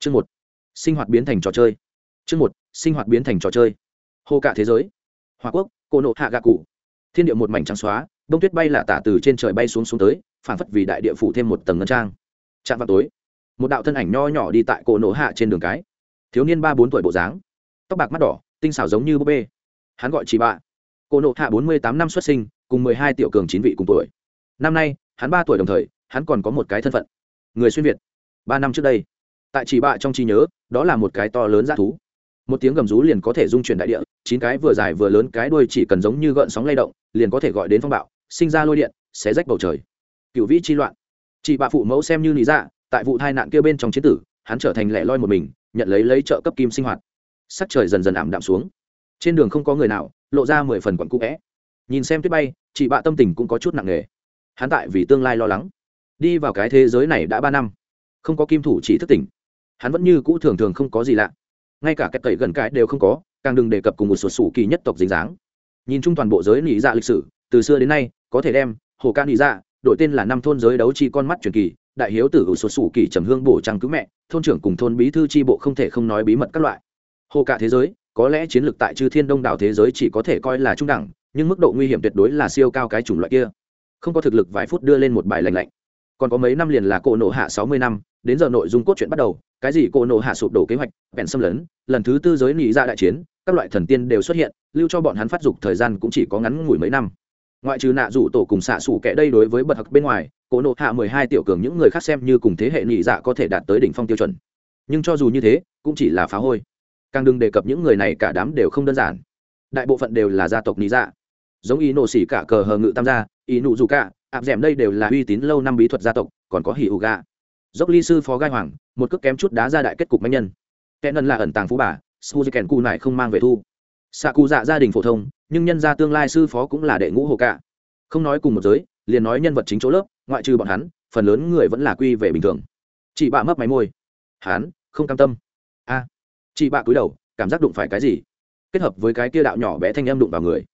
chương một, sinh hoạt biến thành trò chơi. Chương một, sinh hoạt biến thành trò chơi. Hô cả thế giới. Hòa quốc, cô nộ hạ gạ cụ. Thiên địa một mảnh trắng xóa bông tuyết bay là tả từ trên trời bay xuống xuống tới phản phất vì đại địa phủ thêm một tầng ngân trang. Chạm vào tối, một đạo thân ảnh nho nhỏ đi tại cổ nổ hạ trên đường cái. Thiếu niên ba bốn tuổi bộ dáng, tóc bạc mắt đỏ, tinh xảo giống như búp bê. Hắn gọi chị bạ. Cổ nộ hạ bốn mươi tám năm xuất sinh, cùng mười hai tiểu cường chín vị cùng tuổi. Năm nay, hắn ba tuổi đồng thời, hắn còn có một cái thân phận. Người xuyên việt. Ba năm trước đây tại chỉ bạ trong trí nhớ, đó là một cái to lớn g thú. Một tiếng gầm rú liền có thể dung chuyển đại địa, chín cái vừa dài vừa lớn cái đuôi chỉ cần giống như gợn sóng lay động, liền có thể gọi đến phong bạo, sinh ra lôi điện, xé rách bầu trời. Cựu vĩ chi loạn. Chị bạ phụ mẫu xem như lý dạ tại vụ tai nạn kia bên trong chiến tử, hắn trở thành lẻ loi một mình, nhận lấy lấy trợ cấp kim sinh hoạt. Sắc trời dần dần ảm đạm xuống. Trên đường không có người nào, lộ ra mười phần quặn cũ vẽ. Nhìn xem tuyết bay chị bạ tâm tình cũng có chút nặng nề. Hắn tại vì tương lai lo lắng. Đi vào cái thế giới này đã ba năm. Không có kim thủ chỉ thức tỉnh hắn vẫn như cũ thường thường không có gì lạ. Ngay cả cách tẩy gần cái đều không có, càng đừng đề cập cùng một số sủ kỳ nhất tộc dính dáng. Nhìn chung toàn bộ giới nỉ dạ lịch sử, từ xưa đến nay, có thể đem, hồ ca nỉ dạ đổi tên là năm thôn giới đấu chi con mắt truyền kỳ, đại hiếu tử ủ sổ sủ kỳ trầm hương bổ trăng cứu mẹ, thôn trưởng cùng thôn bí thư tri bộ không thể không nói bí mật các loại. Hồ cả thế giới, có lẽ chiến lược tại chư thiên đông đảo thế giới chỉ có thể coi là trung đẳng, nhưng mức độ nguy hiểm tuyệt đối là siêu cao cái chủng loại kia. Không có thực lực vài phút đưa lên một bài lành lạnh. Còn có mấy năm liền là cổ nổ hạ sáu mươi năm, đến giờ nội dung cốt truyện bắt đầu cái gì cô nổ hạ sụp đổ kế hoạch, bèn xâm lấn, lần thứ tư giới nỉ ra dạ đại chiến, các loại thần tiên đều xuất hiện, lưu cho bọn hắn phát dục thời gian cũng chỉ có ngắn ngủi mấy năm. Ngoại trừ nạ rủ tổ cùng xạ xủ kẻ đây đối với bậc hặc bên ngoài cổ nộ hạ mười hai tiểu cường những người khác xem như cùng thế hệ nhị dạ có thể đạt tới đỉnh phong tiêu chuẩn. Nhưng cho dù như thế, cũng chỉ là phá hôi. Càng đừng đề cập những người này cả đám đều không đơn giản. Đại bộ phận đều là gia tộc nhị dạ. Giống ý nổ xỉ cả cờ hờ ngự tam gia ý nụ dù cả áp d đây đều là uy tín lâu năm bí thuật gia tộc, còn có hỉ ủ gà dốc ly sư phó gai hoàng, một cước kém chút đá ra đại kết cục mạnh nhân. Kẻ nần là ẩn tàng phú bà su kèn cu này không mang về thu. Xạ cụ dạ gia đình phổ thông, nhưng nhân gia tương lai sư phó cũng là đệ ngũ hồ cả không nói cùng một giới, liền nói nhân vật chính chỗ lớp, ngoại trừ bọn hắn, phần lớn người vẫn là quy về bình thường. Chị bạ mấp máy môi. Hắn, không cam tâm. A. Chị bạ cúi đầu, cảm giác đụng phải cái gì? Kết hợp với cái kia đạo nhỏ bé thanh em đụng vào người.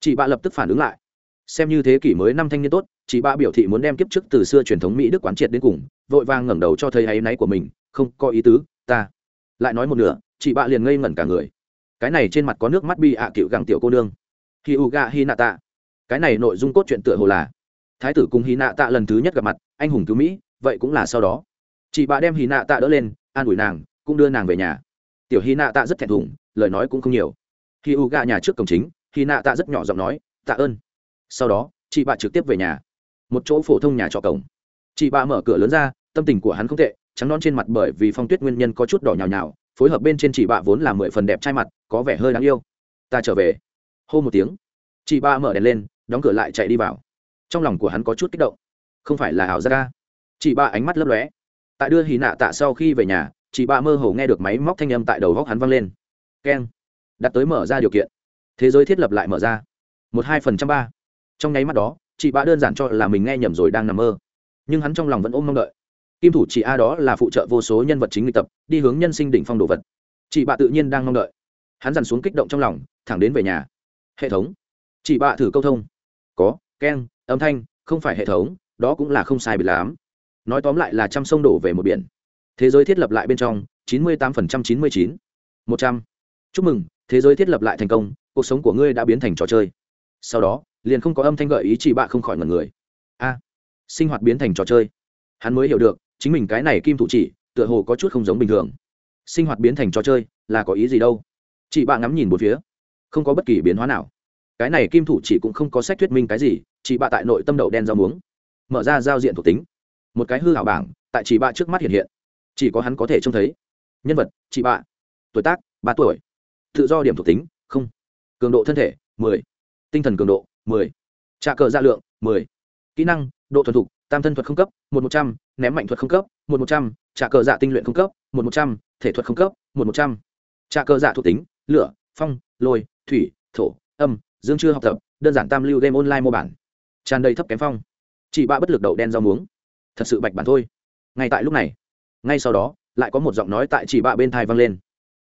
Chị bạ lập tức phản ứng lại xem như thế kỷ mới năm thanh niên tốt, chị ba biểu thị muốn đem kiếp trước từ xưa truyền thống mỹ đức quán triệt đến cùng, vội vang ngẩng đầu cho thấy áy náy của mình, không có ý tứ, ta. Lại nói một nửa, chị bạ liền ngây ngẩn cả người. Cái này trên mặt có nước mắt bi ạ à cựu gặng tiểu cô nương. Hi u ga hi nạ tạ cái này nội dung cốt truyện tựa hồ là thái tử cùng hi nạ tạ lần thứ nhất gặp mặt, anh hùng cứu mỹ, vậy cũng là sau đó. Chị bà đem hi nạ tạ đỡ lên, an ủi nàng, cũng đưa nàng về nhà. Tiểu hi nạ tạ rất thẹn thùng, lời nói cũng không nhiều. Khi u ga nhà trước cổng chính hi nạ tạ rất nhỏ giọng nói, tạ ơn sau đó, chị bạ trực tiếp về nhà. Một chỗ phổ thông nhà trọ cổng. Chị bạ mở cửa lớn ra, tâm tình của hắn không tệ, trắng non trên mặt bởi vì phong tuyết nguyên nhân có chút đỏ nhào nhào, phối hợp bên trên chị bạ vốn là mười phần đẹp trai mặt, có vẻ hơi đáng yêu. Ta trở về. Hô một tiếng. Chị ba mở đèn lên, đóng cửa lại chạy đi vào. Trong lòng của hắn có chút kích động. Không phải là ảo ra ca à? chị ba ánh mắt lấp lóe. Tại đưa hì nạ tạ sau khi về nhà, chị ba mơ hồ nghe được máy móc thanh âm tại đầu góc hắn văng lên. Keng. Đặt tới mở ra điều kiện. Thế giới thiết lập lại mở ra. Một hai phần trăm ba trong nháy mắt đó, chị bạ đơn giản cho là mình nghe nhầm rồi đang nằm mơ. Nhưng hắn trong lòng vẫn ôm mong đợi. Kim thủ chị a đó là phụ trợ vô số nhân vật chính lịch tập, đi hướng nhân sinh đỉnh phong đồ vật. Chị bạ tự nhiên đang mong đợi. Hắn dằn xuống kích động trong lòng, thẳng đến về nhà. Hệ thống. Chị bạ thử câu thông. Có, keng, âm thanh, không phải hệ thống, đó cũng là không sai bị lắm. Nói tóm lại là trăm sông đổ về một biển. Thế giới thiết lập lại bên trong, chín mươi tám phần trăm chín mươi chín. Một trăm. Chúc mừng, thế giới thiết lập lại thành công, cuộc sống của ngươi đã biến thành trò chơi. Sau đó liền không có âm thanh gợi ý chị bạ không khỏi ngần người. A, sinh hoạt biến thành trò chơi. Hắn mới hiểu được, chính mình cái này kim thủ chỉ, tựa hồ có chút không giống bình thường. Sinh hoạt biến thành trò chơi, là có ý gì đâu? Chị bạ ngắm nhìn một phía. Không có bất kỳ biến hóa nào. Cái này kim thủ chỉ cũng không có sách thuyết minh cái gì, chị bạ tại nội tâm đậu đen rau muống. Mở ra giao diện thuộc tính. Một cái hư hảo bảng, tại chị bạ trước mắt hiện hiện. Chỉ có hắn có thể trông thấy. Nhân vật, chị bạ. Tuổi tác, ba tuổi. Tự do điểm thuộc tính, không. Cường độ thân thể, mười. Tinh thần cường độ mười. Trà cờ dạ lượng, mười. Kỹ năng, độ thuần thục, tam thân thuật không cấp, một một trăm. Ném mạnh thuật không cấp, một một trăm. Trà cờ dạ tinh luyện không cấp, một một trăm. Thể thuật không cấp, một một trăm. Trà cờ dạ thuộc tính, lửa, phong, lôi, thủy, thổ, âm, dương chưa học tập, đơn giản tam lưu game online mô bản. Tràn đầy thấp kém phong. Chị bạ bất lực đậu đen rau muống. Thật sự bạch bản thôi. Ngay tại lúc này, ngay sau đó, lại có một giọng nói tại chị bạ bên thai vang lên.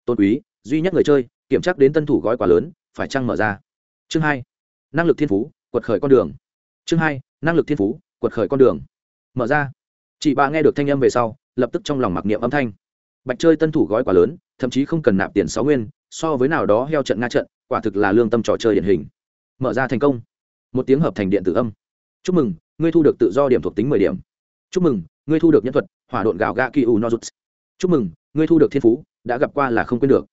Tôn quý, duy nhất người chơi, kiểm tra đến tân thủ gói quá lớn, phải chăng mở ra? Chương hai năng lực thiên phú, quật khởi con đường. Chương hai, năng lực thiên phú, quật khởi con đường. Mở ra. Chị bà nghe được thanh âm về sau, lập tức trong lòng mặc niệm âm thanh. Bạch chơi tân thủ gói quá lớn, thậm chí không cần nạp tiền sáu nguyên, so với nào đó heo trận nga trận, quả thực là lương tâm trò chơi điển hình. Mở ra thành công. Một tiếng hợp thành điện tử âm. Chúc mừng, ngươi thu được tự do điểm thuộc tính mười điểm. Chúc mừng, ngươi thu được nhân thuật, hỏa độn gạo gạ kỳ u nozuts chúc mừng, ngươi thu được thiên phú, đã gặp qua là không quên được.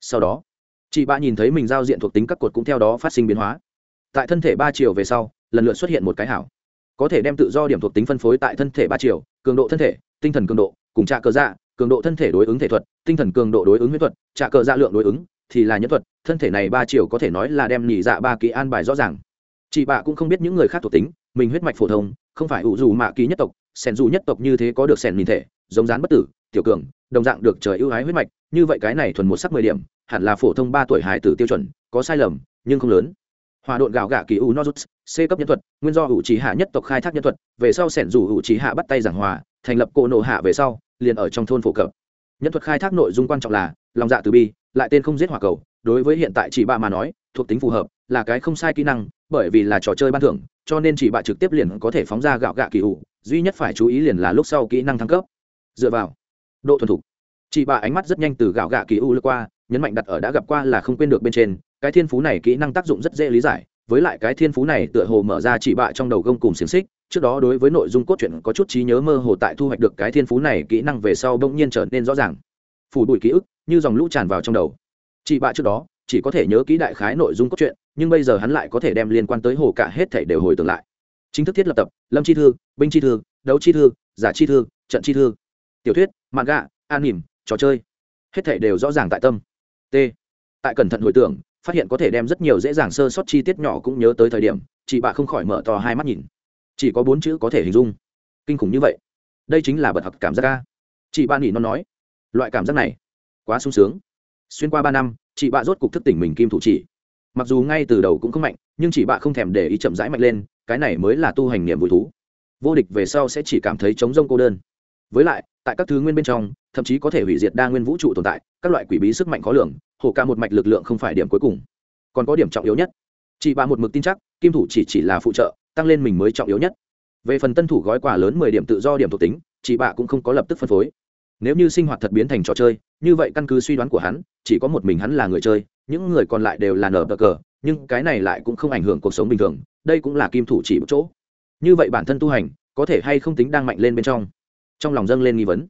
Sau đó, chị ba nhìn thấy mình giao diện thuộc tính các cột cũng theo đó phát sinh biến hóa tại thân thể ba chiều về sau, lần lượt xuất hiện một cái hảo. Có thể đem tự do điểm thuộc tính phân phối tại thân thể ba chiều, cường độ thân thể, tinh thần cường độ, cùng trạ cờ dạ cường độ thân thể đối ứng thể thuật, tinh thần cường độ đối ứng huyết thuật, trạ cờ dạ lượng đối ứng, thì là nhân thuật, thân thể này ba chiều có thể nói là đem nhị dạ ba kỳ an bài rõ ràng. Chị bạ cũng không biết những người khác thuộc tính, mình huyết mạch phổ thông, không phải ủ dù mạ ký nhất tộc, sẻn dù nhất tộc như thế có được sẻn nhìn thể, giống rán bất tử, tiểu cường, đồng dạng được trời ưu ái huyết mạch, như vậy cái này thuần một sắc mười điểm, hẳn là phổ thông ba tuổi hải tử tiêu chuẩn, có sai lầm, nhưng không lớn hòa độn gạo gạ kỳ u nozuts c cấp nhân thuật, nguyên do hữu trí hạ nhất tộc khai thác nhân thuật, về sau sẻn rủ hữu trí hạ bắt tay giảng hòa, thành lập cộ nộ hạ về sau, liền ở trong thôn phổ cập. Nhân thuật khai thác nội dung quan trọng là, lòng dạ từ bi, lại tên không giết hỏa cầu, đối với hiện tại chỉ bà mà nói, thuộc tính phù hợp, là cái không sai kỹ năng, bởi vì là trò chơi ban thưởng, cho nên chỉ bà trực tiếp liền có thể phóng ra gạo gạ kỳ ủ duy nhất phải chú ý liền là lúc sau kỹ năng thăng cấp. Dựa vào độ thuần thục chị bà ánh mắt rất nhanh từ gạo gạ kỳ u lướt qua nhấn mạnh đặt ở đã gặp qua là không quên được bên trên, cái thiên phú này kỹ năng tác dụng rất dễ lý giải, với lại cái thiên phú này tựa hồ mở ra chỉ bạ trong đầu gông cùng xiềng xích, trước đó đối với nội dung cốt truyện có chút trí nhớ mơ hồ tại thu hoạch được cái thiên phú này kỹ năng về sau bỗng nhiên trở nên rõ ràng. Phủ đuổi ký ức, như dòng lũ tràn vào trong đầu. Chị bạ trước đó, chỉ có thể nhớ kỹ đại khái nội dung cốt truyện, nhưng bây giờ hắn lại có thể đem liên quan tới hồ cả hết thảy đều hồi tưởng lại. Chính thức thiết lập tập, lâm chi thư, binh chi thư, đấu chi thư, giả chi thư, trận chi thư. Tiểu thuyết mạng gạ an nỉm trò chơi. Hết thảy đều rõ ràng tại tâm t. Tại cẩn thận hồi tưởng, phát hiện có thể đem rất nhiều dễ dàng sơ sót chi tiết nhỏ cũng nhớ tới thời điểm, chị bạ không khỏi mở to hai mắt nhìn. Chỉ có bốn chữ có thể hình dung. Kinh khủng như vậy. Đây chính là bật học cảm giác ca chị bạ nỉ nó nói. Loại cảm giác này, quá sung sướng. Xuyên qua ba năm, chị bạ rốt cục thức tỉnh mình kim thủ chỉ. Mặc dù ngay từ đầu cũng không mạnh, nhưng chị bạ không thèm để ý chậm rãi mạnh lên, cái này mới là tu hành niềm vui thú. Vô địch về sau sẽ chỉ cảm thấy chống rông cô đơn. Với lại tại các thứ nguyên bên trong, thậm chí có thể hủy diệt đa nguyên vũ trụ tồn tại, các loại quỷ bí sức mạnh khó lường hổ ca một mạch lực lượng không phải điểm cuối cùng. Còn có điểm trọng yếu nhất chị bà một mực tin chắc, kim thủ chỉ chỉ là phụ trợ, tăng lên mình mới trọng yếu nhất. Về phần tân thủ gói quà lớn mười điểm tự do điểm thuộc tính chị bạ cũng không có lập tức phân phối. Nếu như sinh hoạt thật biến thành trò chơi, như vậy căn cứ suy đoán của hắn, chỉ có một mình hắn là người chơi, những người còn lại đều là nở bờ cờ, nhưng cái này lại cũng không ảnh hưởng cuộc sống bình thường, đây cũng là kim thủ chỉ một chỗ. Như vậy bản thân tu hành, có thể hay không tính đang mạnh lên bên trong? Trong lòng dâng lên nghi vấn.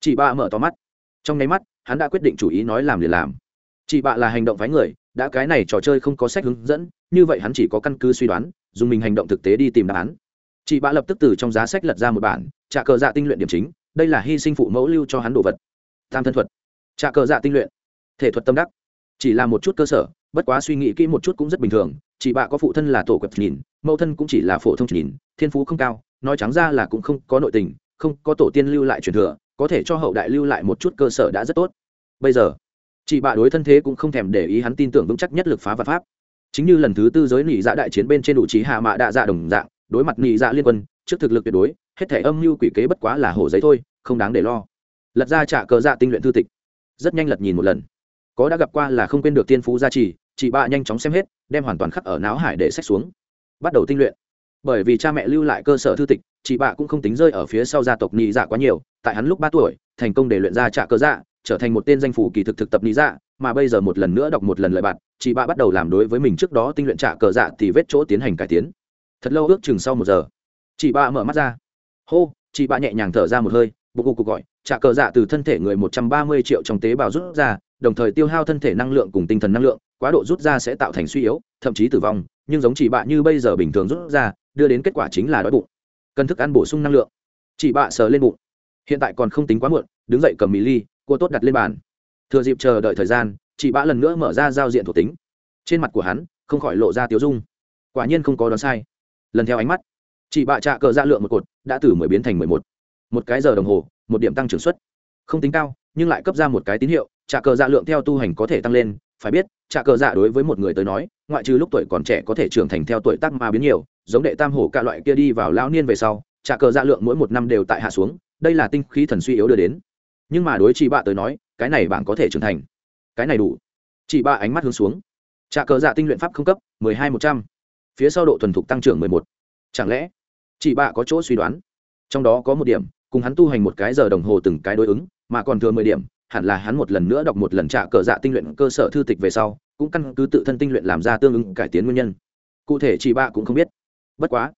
Chị bạ mở to mắt. Trong nháy mắt, hắn đã quyết định chủ ý nói làm liền làm. Chị bạ là hành động phái người, đã cái này trò chơi không có sách hướng dẫn, như vậy hắn chỉ có căn cứ suy đoán, dùng mình hành động thực tế đi tìm đáp án. Chị bạ lập tức từ trong giá sách lật ra một bản trả cờ dạ tinh luyện điểm chính, đây là hy sinh phụ mẫu lưu cho hắn đồ vật. Tam thân thuật. Trả cờ dạ tinh luyện. Thể thuật tâm đắc. Chỉ là một chút cơ sở, bất quá suy nghĩ kỹ một chút cũng rất bình thường, chị bạ có phụ thân là tổ quẹp nhìn, mẫu thân cũng chỉ là phổ thông nhìn, thiên phú không cao, nói trắng ra là cũng không có nội tình không có tổ tiên lưu lại truyền thừa, có thể cho hậu đại lưu lại một chút cơ sở đã rất tốt. Bây giờ, chị bạ đối thân thế cũng không thèm để ý hắn tin tưởng vững chắc nhất lực phá vật pháp. Chính như lần thứ tư giới nỉ dạ đại chiến bên trên đủ trí hạ mạ đạ dạ đồng dạng, đối mặt nỉ dạ liên quân, trước thực lực tuyệt đối, hết thể âm mưu quỷ kế bất quá là hổ giấy thôi, không đáng để lo. Lật ra trả cờ dạ tinh luyện thư tịch. Rất nhanh lật nhìn một lần. Có đã gặp qua là không quên được tiên phú gia trì, chị bạ nhanh chóng xem hết, đem hoàn toàn khắc ở não hải để sách xuống. Bắt đầu tinh luyện. Bởi vì cha mẹ lưu lại cơ sở thư tịch chị bạ cũng không tính rơi ở phía sau gia tộc nhị dạ quá nhiều, tại hắn lúc ba tuổi, thành công để luyện ra trả cờ dạ trở thành một tên danh phủ kỳ thực thực tập nhị dạ mà bây giờ một lần nữa đọc một lần lời bạn, chị bạ bắt đầu làm đối với mình trước đó tinh luyện trả cờ dạ thì vết chỗ tiến hành cải tiến. Thật lâu ước chừng sau một giờ, chị bạ mở mắt ra. Hô, chị bạ nhẹ nhàng thở ra một hơi bụng cục gọi trả cờ dạ từ thân thể người một trăm ba mươi triệu trong tế bào rút ra, đồng thời tiêu hao thân thể năng lượng cùng tinh thần năng lượng, quá độ rút ra sẽ tạo thành suy yếu, thậm chí tử vong, nhưng giống chị bạ như bây giờ bình thường rút ra, đưa đến kết quả chính là đói bụng cần thức ăn bổ sung năng lượng. Chị bạ sờ lên bụng. Hiện tại còn không tính quá muộn, đứng dậy cầm mì ly, cua tốt đặt lên bàn. Thừa dịp chờ đợi thời gian, chị bạ lần nữa mở ra giao diện thuộc tính. Trên mặt của hắn, không khỏi lộ ra tiếu dung. Quả nhiên không có đoán sai. Lần theo ánh mắt, chị bạ trạ cờ ra lượng một cột, đã từ mười biến thành mười một. Một cái giờ đồng hồ, một điểm tăng trưởng suất. Không tính cao, nhưng lại cấp ra một cái tín hiệu, trạ cờ dạ lượng theo tu hành có thể tăng lên. Phải biết, trạ cờ dạ đối với một người tới nói ngoại trừ lúc tuổi còn trẻ có thể trưởng thành theo tuổi tác mà biến nhiều, giống đệ tam hổ cả loại kia đi vào lao niên về sau, Trả cờ dạ lượng mỗi một năm đều tại hạ xuống, đây là tinh khí thần suy yếu đưa đến. Nhưng mà đối chị bạ tới nói, cái này bạn có thể trưởng thành. Cái này đủ. Chị bạ ánh mắt hướng xuống. Trả cờ dạ tinh luyện pháp không cấp, mười hai một trăm. Phía sau độ thuần thục tăng trưởng mười một. Chẳng lẽ, chị bạ có chỗ suy đoán? Trong đó có một điểm, cùng hắn tu hành một cái giờ đồng hồ từng cái đối ứng, mà còn thừa mười điểm hẳn là hắn một lần nữa đọc một lần trả cờ dạ tinh luyện cơ sở thư tịch về sau, cũng căn cứ tự thân tinh luyện làm ra tương ứng cải tiến nguyên nhân. Cụ thể chị bạ cũng không biết. Bất quá,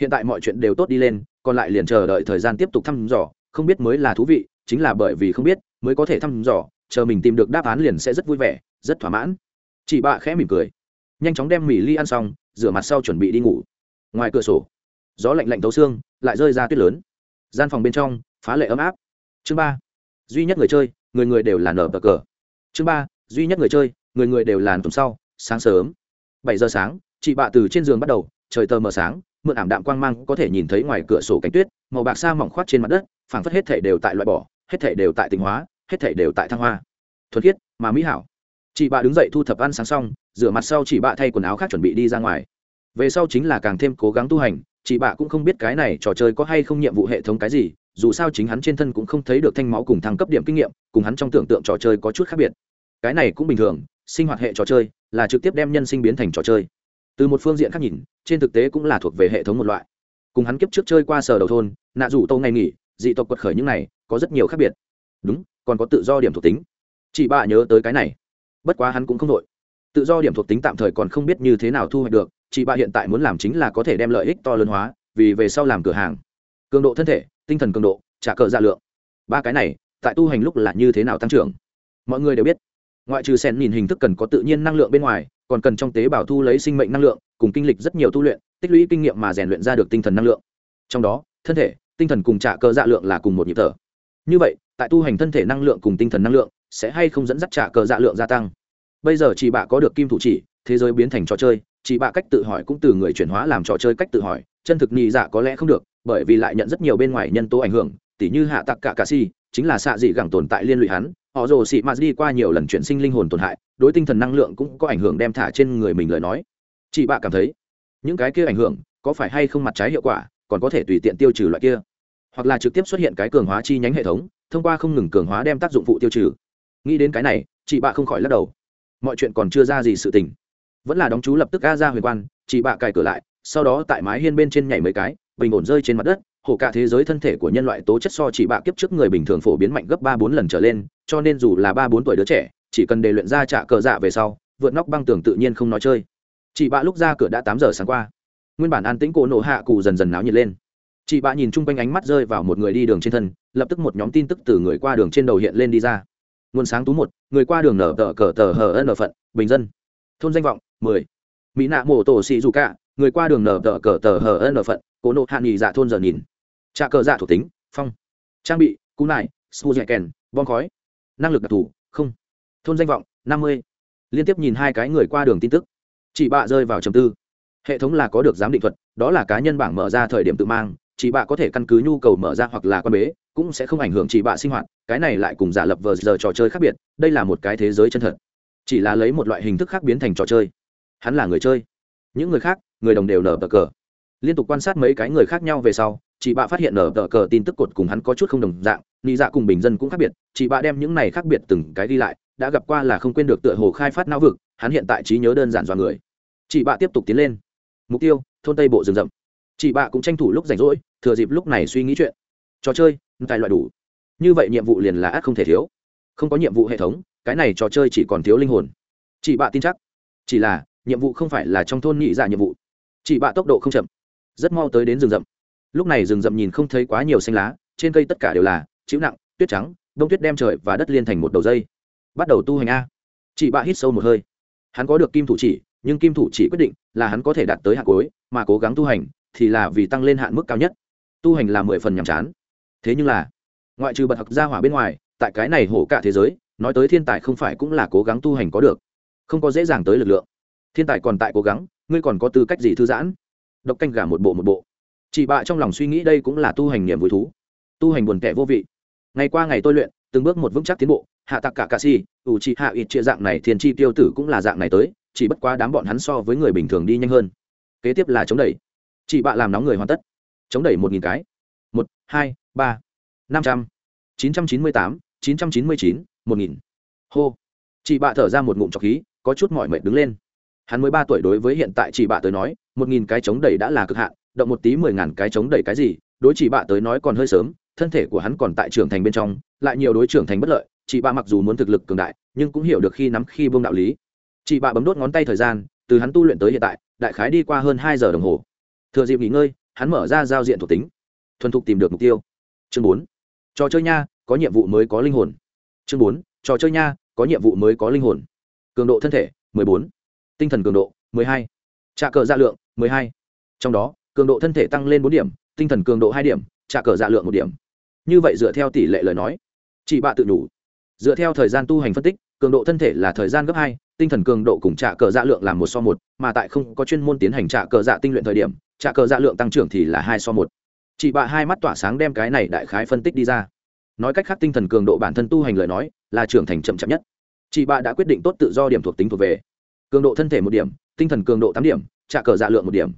hiện tại mọi chuyện đều tốt đi lên, còn lại liền chờ đợi thời gian tiếp tục thăm dò, không biết mới là thú vị, chính là bởi vì không biết, mới có thể thăm dò, chờ mình tìm được đáp án liền sẽ rất vui vẻ, rất thỏa mãn. Chị bạ khẽ mỉm cười, nhanh chóng đem mì ly ăn xong, rửa mặt sau chuẩn bị đi ngủ. Ngoài cửa sổ, gió lạnh lạnh thấu xương, lại rơi ra tuyết lớn. Gian phòng bên trong, phá lệ ấm áp. Chương ba, duy nhất người chơi người người đều là nở bờ cờ. Chương ba, duy nhất người chơi, người người đều là tuần sau, sáng sớm. Bảy giờ sáng, chị bạ từ trên giường bắt đầu, trời tờ mờ sáng, mượn ảm đạm quang mang có thể nhìn thấy ngoài cửa sổ cánh tuyết, màu bạc sa mỏng khoát trên mặt đất, phảng phất hết thể đều tại loại bỏ, hết thể đều tại tỉnh hóa, hết thể đều tại thăng hoa. Thuần khiết, mà mỹ hảo. Chị bạ đứng dậy thu thập ăn sáng xong, rửa mặt sau chị bạ thay quần áo khác chuẩn bị đi ra ngoài. Về sau chính là càng thêm cố gắng tu hành, chị bạ cũng không biết cái này trò chơi có hay không nhiệm vụ hệ thống cái gì dù sao chính hắn trên thân cũng không thấy được thanh máu cùng thăng cấp điểm kinh nghiệm, cùng hắn trong tưởng tượng trò chơi có chút khác biệt. Cái này cũng bình thường, sinh hoạt hệ trò chơi là trực tiếp đem nhân sinh biến thành trò chơi. Từ một phương diện khác nhìn, trên thực tế cũng là thuộc về hệ thống một loại. Cùng hắn kiếp trước chơi qua sở đầu thôn, nạ rủ tâu ngày nghỉ, dị tộc quật khởi những này, có rất nhiều khác biệt. Đúng, còn có tự do điểm thuộc tính. Chị bạ nhớ tới cái này. Bất quá hắn cũng không đội. Tự do điểm thuộc tính tạm thời còn không biết như thế nào thu hoạch được, chị bạ hiện tại muốn làm chính là có thể đem lợi ích to lớn hóa, vì về sau làm cửa hàng cường độ thân thể, tinh thần cường độ, trả cờ dạ lượng. Ba cái này, tại tu hành lúc là như thế nào tăng trưởng? Mọi người đều biết. Ngoại trừ sen nhìn hình thức cần có tự nhiên năng lượng bên ngoài, còn cần trong tế bào thu lấy sinh mệnh năng lượng, cùng kinh lịch rất nhiều tu luyện, tích lũy kinh nghiệm mà rèn luyện ra được tinh thần năng lượng. Trong đó, thân thể, tinh thần cùng trả cờ dạ lượng là cùng một nhịp thở. Như vậy, tại tu hành thân thể năng lượng cùng tinh thần năng lượng, sẽ hay không dẫn dắt trả cờ dạ lượng gia tăng? Bây giờ chị bạ có được kim thủ chỉ, thế giới biến thành trò chơi chị bạ cách tự hỏi cũng từ người chuyển hóa làm trò chơi cách tự hỏi, chân thực nhị dạ có lẽ không được bởi vì lại nhận rất nhiều bên ngoài nhân tố ảnh hưởng, tỉ như hạ tặc cả cà si, chính là xạ dị gẳng tồn tại liên lụy hắn, họ rồ xị mạt đi qua nhiều lần chuyển sinh linh hồn tổn hại, đối tinh thần năng lượng cũng có ảnh hưởng đem thả trên người mình lời nói. Chị bạ cảm thấy, những cái kia ảnh hưởng có phải hay không mặt trái hiệu quả, còn có thể tùy tiện tiêu trừ loại kia? Hoặc là trực tiếp xuất hiện cái cường hóa chi nhánh hệ thống, thông qua không ngừng cường hóa đem tác dụng phụ tiêu trừ. Nghĩ đến cái này, chị bạ không khỏi lắc đầu. Mọi chuyện còn chưa ra gì sự tình. Vẫn là đóng chú lập tức ga ra huyền quan, chị bạ cài cửa lại, sau đó tại mái hiên bên trên nhảy mấy cái bình ổn rơi trên mặt đất, hổ cả thế giới thân thể của nhân loại tố chất so chỉ bạ kiếp trước người bình thường phổ biến mạnh gấp ba bốn lần trở lên, cho nên dù là ba bốn tuổi đứa trẻ, chỉ cần đề luyện ra trả cờ dạ về sau, vượt nóc băng tường tự nhiên không nói chơi. Chị bạ lúc ra cửa đã tám giờ sáng qua. Nguyên bản an tĩnh cổ nổ hạ cụ dần dần náo nhiệt lên. Chị bạ nhìn chung quanh ánh mắt rơi vào một người đi đường trên thân, lập tức một nhóm tin tức từ người qua đường trên đầu hiện lên đi ra. Nguồn sáng tú một, người qua đường nở tờ cờ tờ hờ ân phận, bình dân. Thôn danh vọng, mười. Mỹ nạ mổ tổ xị dù cả, người qua đường nở tờ cờ tờ hờ ân phận cổ nộ hạ nghỉ dạ thôn giờ nhìn. Trà cờ dạ thuộc tính, phong. Trang bị, cú nải su dạy kèn, bom khói. Năng lực đặc thù, không. Thôn danh vọng, năm mươi. Liên tiếp nhìn hai cái người qua đường tin tức. Chị bạ rơi vào trầm tư. Hệ thống là có được giám định thuật, đó là cá nhân bảng mở ra thời điểm tự mang. Chị bạ có thể căn cứ nhu cầu mở ra hoặc là quan bế, cũng sẽ không ảnh hưởng chị bạ sinh hoạt. Cái này lại cùng giả lập vờ giờ trò chơi khác biệt, đây là một cái thế giới chân thật. Chỉ là lấy một loại hình thức khác biến thành trò chơi. Hắn là người chơi. Những người khác, người đồng đều nở bờ cờ liên tục quan sát mấy cái người khác nhau về sau, chị bạ phát hiện nở tờ cờ tin tức cột cùng hắn có chút không đồng dạng nghĩ dạ cùng bình dân cũng khác biệt, chị bạ đem những này khác biệt từng cái đi lại, đã gặp qua là không quên được tựa hồ khai phát não vực, hắn hiện tại trí nhớ đơn giản dọa người. Chị bạ tiếp tục tiến lên. Mục tiêu, thôn tây bộ rừng rậm. Chị bạ cũng tranh thủ lúc rảnh rỗi, thừa dịp lúc này suy nghĩ chuyện. Trò chơi, tài loại đủ. Như vậy nhiệm vụ liền là ác không thể thiếu. Không có nhiệm vụ hệ thống, cái này trò chơi chỉ còn thiếu linh hồn. Chị bạ tin chắc. Chỉ là, nhiệm vụ không phải là trong thôn nhị dạ nhiệm vụ. Chị bạ tốc độ không chậm rất mau tới đến rừng rậm. Lúc này rừng rậm nhìn không thấy quá nhiều xanh lá, trên cây tất cả đều là chịu nặng, tuyết trắng, đông tuyết đem trời và đất liên thành một đầu dây. Bắt đầu tu hành a. Chị bạ hít sâu một hơi. Hắn có được kim thủ chỉ, nhưng kim thủ chỉ quyết định là hắn có thể đạt tới hạng cuối, mà cố gắng tu hành thì là vì tăng lên hạn mức cao nhất. Tu hành là mười phần nhàm chán. Thế nhưng là, ngoại trừ bật học ra hỏa bên ngoài, tại cái này hổ cả thế giới, nói tới thiên tài không phải cũng là cố gắng tu hành có được. Không có dễ dàng tới lực lượng. Thiên tài còn tại cố gắng, ngươi còn có tư cách gì thư giãn? Độc canh gà một bộ một bộ. Chị bạ trong lòng suy nghĩ đây cũng là tu hành niềm vui thú. Tu hành buồn kẻ vô vị. Ngày qua ngày tôi luyện, từng bước một vững chắc tiến bộ, hạ tặc cả cà si, ủ chị hạ ít chia dạng này thiên chi tiêu tử cũng là dạng này tới, chỉ bất quá đám bọn hắn so với người bình thường đi nhanh hơn. Kế tiếp là chống đẩy. Chị bạ làm nóng người hoàn tất. Chống đẩy một nghìn cái. Một, hai, ba, năm trăm, chín trăm chín mươi tám, chín trăm chín mươi chín, một nghìn. Hô. Chị bạ thở ra một ngụm trọc khí, có chút mỏi mệt đứng lên hắn mới ba tuổi đối với hiện tại chỉ bạ tới nói, một nghìn cái chống đẩy đã là cực hạn, động một tí mười ngàn cái chống đẩy cái gì, đối chỉ bạ tới nói còn hơi sớm, thân thể của hắn còn tại trưởng thành bên trong, lại nhiều đối trưởng thành bất lợi chị bạ mặc dù muốn thực lực cường đại, nhưng cũng hiểu được khi nắm khi buông đạo lý. Chị bạ bấm đốt ngón tay thời gian, từ hắn tu luyện tới hiện tại, đại khái đi qua hơn hai giờ đồng hồ. Thừa dịp nghỉ ngơi, hắn mở ra giao diện thuộc tính, thuần thục tìm được mục tiêu. Chương bốn, trò chơi nha, có nhiệm vụ mới có linh hồn. Chương bốn, trò chơi nha, có nhiệm vụ mới có linh hồn. Cường độ thân thể, mười bốn tinh thần cường độ, mười hai. Trạ cờ dạ lượng, mười hai. Trong đó, cường độ thân thể tăng lên bốn điểm, tinh thần cường độ hai điểm, trạ cờ dạ lượng một điểm. Như vậy dựa theo tỷ lệ lời nói, chị bạ tự đủ dựa theo thời gian tu hành phân tích, cường độ thân thể là thời gian gấp hai, tinh thần cường độ cùng trạ cờ dạ lượng là một so một, mà tại không có chuyên môn tiến hành trạ cờ dạ tinh luyện thời điểm, trạ cờ dạ lượng tăng trưởng thì là hai so một. Chị bạ hai mắt tỏa sáng đem cái này đại khái phân tích đi ra. Nói cách khác tinh thần cường độ bản thân tu hành lời nói là trưởng thành chậm chậm nhất. Chị bạ đã quyết định tốt tự do điểm thuộc tính thuộc về cường độ thân thể một điểm, tinh thần cường độ tám điểm trả cờ dạ lượng một điểm.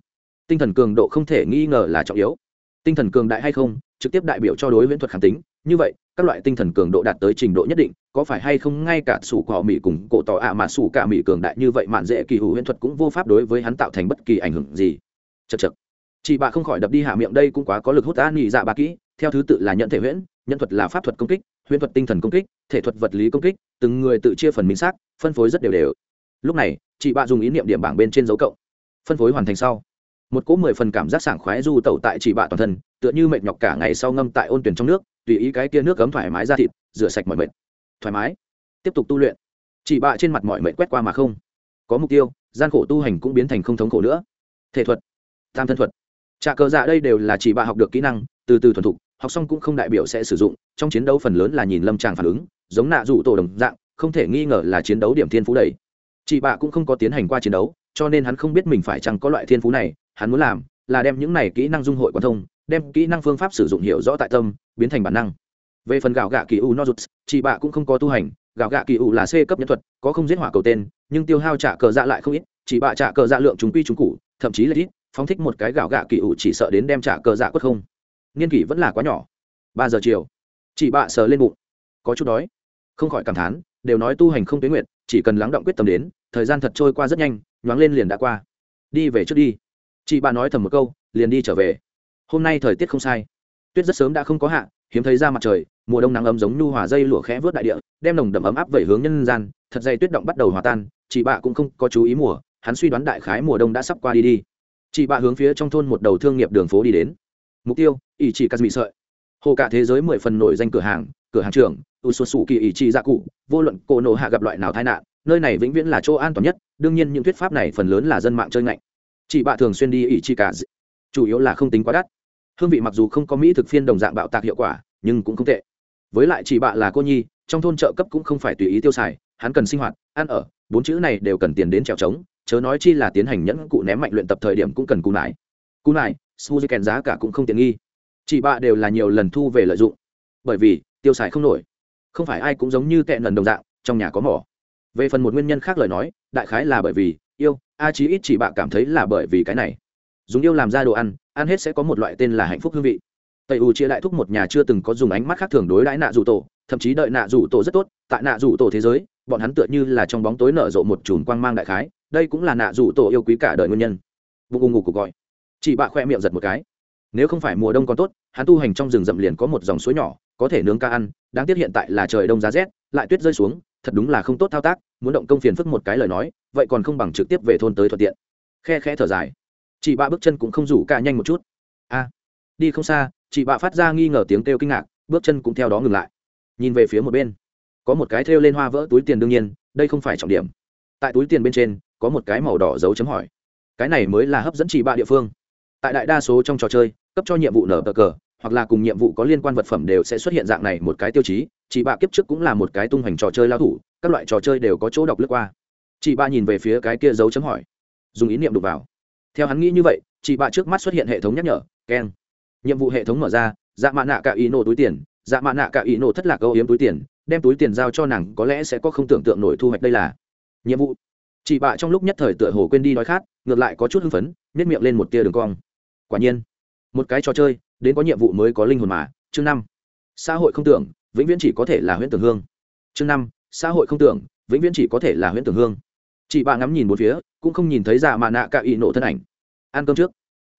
Tinh thần cường độ không thể nghi ngờ là trọng yếu. Tinh thần cường đại hay không, trực tiếp đại biểu cho đối viễn thuật kháng tính. Như vậy, các loại tinh thần cường độ đạt tới trình độ nhất định, có phải hay không ngay cả sủ cỏ mỹ cùng cổ tỏ ạ mà sủ cả mỹ cường đại như vậy mạn dễ kỳ hữu huyễn thuật cũng vô pháp đối với hắn tạo thành bất kỳ ảnh hưởng gì. Chật chật chị bà không khỏi đập đi hạ miệng đây cũng quá có lực hút an nghỉ dạ bà kỹ. Theo thứ tự là nhận thể huyễn nhân thuật là pháp thuật công kích, huyễn thuật tinh thần công kích, thể thuật vật lý công kích, từng người tự chia phần minh xác, phân phối rất đều đều lúc này, chị bạ dùng ý niệm điểm bảng bên trên dấu cộng. Phân phối hoàn thành sau. Một cỗ mười phần cảm giác sảng khoái du tẩu tại chị bạ toàn thân, tựa như mệt nhọc cả ngày sau ngâm tại ôn tuyển trong nước, tùy ý cái kia nước cấm thoải mái ra thịt, rửa sạch mọi mệt. Thoải mái. Tiếp tục tu luyện. Chị bạ trên mặt mọi mệt quét qua mà không. Có mục tiêu, gian khổ tu hành cũng biến thành không thống khổ nữa. Thể thuật. Tam thân thuật. Trà cờ dạ đây đều là chị bạ học được kỹ năng, từ từ thuần thục, học xong cũng không đại biểu sẽ sử dụng, trong chiến đấu phần lớn là nhìn lâm tràng phản ứng, giống nạ dụ tổ đồng dạng, không thể nghi ngờ là chiến đấu điểm thiên phú đầy chị bạ cũng không có tiến hành qua chiến đấu, cho nên hắn không biết mình phải chăng có loại thiên phú này, hắn muốn làm là đem những này kỹ năng dung hội quan thông, đem kỹ năng phương pháp sử dụng hiểu rõ tại tâm, biến thành bản năng. Về phần gạo gạ kỳ u nozuts chị bạ cũng không có tu hành. Gạo gạ kỳ u là c cấp nhân thuật, có không giết hỏa cầu tên, nhưng tiêu hao trả cờ dạ lại không ít. Chị bạ trả cờ dạ lượng chúng quy chúng cụ, thậm chí là ít, phóng thích một cái gạo gạ kỳ u chỉ sợ đến đem trả cờ dạ quất không. Nghiên kỷ vẫn là quá nhỏ. Ba giờ chiều, chị bạ sờ lên bụng. Có chút đói. Không khỏi cảm thán, đều nói tu hành không tuyến nguyện chỉ cần lắng động quyết tâm đến thời gian thật trôi qua rất nhanh, nhoáng lên liền đã qua. Đi về trước đi. Chị bà nói thầm một câu, liền đi trở về. Hôm nay thời tiết không sai. Tuyết rất sớm đã không có hạ, hiếm thấy ra mặt trời, mùa đông nắng ấm giống nhu hòa dây lụa khẽ vớt đại địa, đem nồng đậm ấm áp vẩy hướng nhân gian, thật dày tuyết động bắt đầu hòa tan, chị bạ cũng không có chú ý mùa, hắn suy đoán đại khái mùa đông đã sắp qua đi đi. Chị bạ hướng phía trong thôn một đầu thương nghiệp đường phố đi đến. Mục tiêu, ỷ chỉ cắt bị sợi. Hồ cả thế giới mười phần nổi danh cửa hàng cửa hàng trưởng u xuất xù kỳ ỷ chị gia cụ vô luận cô nổ hạ gặp loại nào tai nạn nơi này vĩnh viễn là chỗ an toàn nhất, đương nhiên những thuyết pháp này phần lớn là dân mạng chơi ngạnh. Chị bạ thường xuyên đi ỷ chi cả chủ yếu là không tính quá đắt. Hương vị mặc dù không có mỹ thực phiên đồng dạng bạo tạc hiệu quả, nhưng cũng không tệ. Với lại chị bạ là cô nhi, trong thôn trợ cấp cũng không phải tùy ý tiêu xài, hắn cần sinh hoạt, ăn ở, bốn chữ này đều cần tiền đến trèo trống, chớ nói chi là tiến hành nhẫn cụ ném mạnh luyện tập thời điểm cũng cần cú nải. Cú nải suzy kèn giá cả cũng không tiện nghi. Chị bạ đều là nhiều lần thu về lợi dụng. Bởi vì, tiêu xài không nổi. Không phải ai cũng giống như tệ lần đồng dạng, trong nhà có mỏ về phần một nguyên nhân khác lời nói, đại khái là bởi vì, yêu, a chí ít chị bạn cảm thấy là bởi vì cái này. Dùng yêu làm ra đồ ăn ăn hết sẽ có một loại tên là hạnh phúc hương vị. Tây u chia đại thúc một nhà chưa từng có dùng ánh mắt khác thường đối đãi nạ rủ tổ, thậm chí đợi nạ rủ tổ rất tốt, tại nạ rủ tổ thế giới, bọn hắn tựa như là trong bóng tối nở rộ một chùm quang mang đại khái, đây cũng là nạ rủ tổ yêu quý cả đời nguyên nhân. Bụng ung ngủ cuộc gọi. Chị bạ khoe miệng giật một cái. Nếu không phải mùa đông còn tốt, hắn tu hành trong rừng rậm liền có một dòng suối nhỏ, có thể nướng ca ăn, đáng tiếc hiện tại là trời đông giá rét, lại tuyết rơi xuống thật đúng là không tốt thao tác, muốn động công phiền phức một cái lời nói, vậy còn không bằng trực tiếp về thôn tới thuận tiện. Khe khẽ thở dài. Chị bạ bước chân cũng không rủ ca nhanh một chút. A, đi không xa, chị bạ phát ra nghi ngờ tiếng kêu kinh ngạc, bước chân cũng theo đó ngừng lại. Nhìn về phía một bên. Có một cái thêu lên hoa vỡ túi tiền đương nhiên, đây không phải trọng điểm. Tại túi tiền bên trên, có một cái màu đỏ dấu chấm hỏi. Cái này mới là hấp dẫn chị bạ địa phương. Tại đại đa số trong trò chơi, cấp cho nhiệm vụ nở bờ cờ hoặc là cùng nhiệm vụ có liên quan vật phẩm đều sẽ xuất hiện dạng này một cái tiêu chí, chị bạ kiếp trước cũng là một cái tung hoành trò chơi lao thủ, các loại trò chơi đều có chỗ đọc lướt qua. Chị bạ nhìn về phía cái kia dấu chấm hỏi, dùng ý niệm đục vào. Theo hắn nghĩ như vậy, chị bạ trước mắt xuất hiện hệ thống nhắc nhở, keng. Nhiệm vụ hệ thống mở ra dạ mạ nạ cả ý nổ túi tiền dạ mạ nạ cả ý nổ thất lạc âu yếm túi tiền, đem túi tiền giao cho nàng, có lẽ sẽ có không tưởng tượng nổi thu hoạch đây là. Nhiệm vụ. Chị bạ trong lúc nhất thời tựa hồ quên đi đói khát, ngược lại có chút hưng phấn nếp miệng lên một tia đường cong. Quả nhiên, một cái trò chơi đến có nhiệm vụ mới có linh hồn mà. Chương năm, xã hội không tưởng, vĩnh viễn chỉ có thể là huyễn tưởng hương. Chương năm, xã hội không tưởng, vĩnh viễn chỉ có thể là huyễn tưởng hương. Chị bạ ngắm nhìn một phía, cũng không nhìn thấy dạ mạ nạ cả ị nổ thân ảnh. Ăn cơm trước.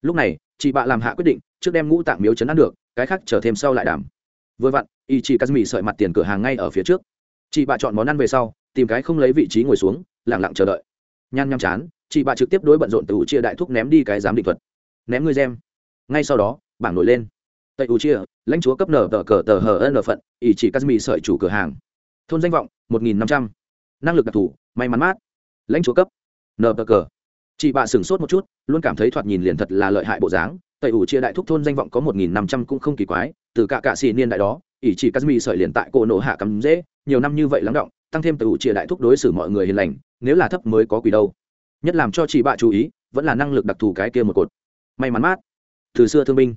Lúc này, chị bạ làm hạ quyết định, trước đem ngũ tạng miếu chấn ăn được, cái khác chờ thêm sau lại đảm vừa vặn y chị kazmi sợi mặt tiền cửa hàng ngay ở phía trước. Chị bạ chọn món ăn về sau, tìm cái không lấy vị trí ngồi xuống lẳng lặng chờ đợi. Nhăn nhăm chán, chị bạ trực tiếp đối bận rộn từ chia đại thúc ném đi cái giám định thuật. Ném ngươi gem ngay sau đó bảng nổi lên. Tây U chia lãnh chúa cấp nở tờ cờ tờ hờ n phận, ỷ chỉ kazmi sợi chủ cửa hàng. Thôn danh vọng, một nghìn năm trăm. Năng lực đặc thù, may mắn mát. Lãnh chúa cấp, nở tờ cờ. Chị bạ sửng sốt một chút, luôn cảm thấy thoạt nhìn liền thật là lợi hại bộ dáng. Tây U chia đại thúc thôn danh vọng có một nghìn năm trăm cũng không kỳ quái, từ cả cạ xì niên đại đó, ỷ chỉ kazmi sợi liền tại cổ nổ hạ cắm dễ, nhiều năm như vậy lắng động, tăng thêm tây U chia đại thúc đối xử mọi người hiền lành, nếu là thấp mới có quỷ đâu. Nhất làm cho chị bạ chú ý, vẫn là năng lực đặc thù cái kia một cột. May mắn mát. Từ xưa thương binh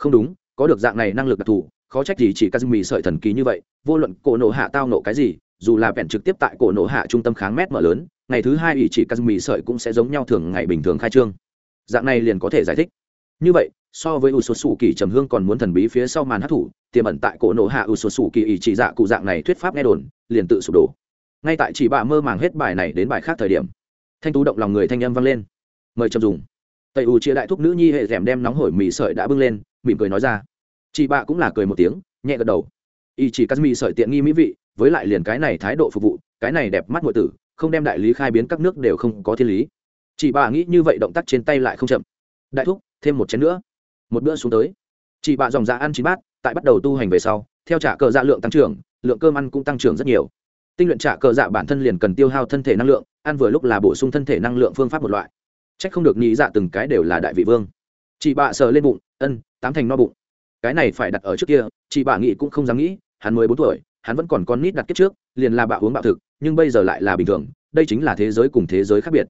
không đúng có được dạng này năng lực đặc thù khó trách gì chỉ Kazumi sợi thần kỳ như vậy, vô luận cổ nổ hạ tao nộ cái gì, dù là vẹn trực tiếp tại cổ nổ hạ trung tâm kháng mét mở lớn, ngày thứ hai ủy chỉ Kazumi sợi cũng sẽ giống nhau thường ngày bình thường khai trương. Dạng này liền có thể giải thích. Như vậy, so với Usosu kỳ trầm hương còn muốn thần bí phía sau màn hát thủ, tiềm ẩn tại cổ nổ hạ Usosu kỳ ủy chỉ dạ cụ dạng này thuyết pháp nghe đồn, liền tự sụp đổ. Ngay tại chỉ bà mơ màng hết bài này đến bài khác thời điểm, thanh tú động lòng người thanh âm vang lên. Mời trầm dùng. Tây U chia đại thúc nữ nhi hệ rèm đem nóng hổi mì sợi đã bưng lên, mỉm cười nói ra. Chị bạ cũng là cười một tiếng, nhẹ gật đầu. Y chỉ kazmi sợi tiện nghi mỹ vị, với lại liền cái này thái độ phục vụ, cái này đẹp mắt ngụy tử, không đem đại lý khai biến các nước đều không có thiên lý. Chị bạ nghĩ như vậy động tác trên tay lại không chậm. Đại thúc, thêm một chén nữa. Một bữa xuống tới. Chị bạ dòng dạ ăn chín bát, tại bắt đầu tu hành về sau, theo trả cờ dạ lượng tăng trưởng, lượng cơm ăn cũng tăng trưởng rất nhiều. Tinh luyện trả cờ dạ bản thân liền cần tiêu hao thân thể năng lượng, ăn vừa lúc là bổ sung thân thể năng lượng phương pháp một loại. Trách không được nghĩ dạ từng cái đều là đại vị vương chị bạ sờ lên bụng, ân, tám thành no bụng. Cái này phải đặt ở trước kia, chị bạ nghĩ cũng không dám nghĩ, hắn mới bốn tuổi, hắn vẫn còn con nít đặt kết trước, liền là bạo uống bạo thực, nhưng bây giờ lại là bình thường, đây chính là thế giới cùng thế giới khác biệt.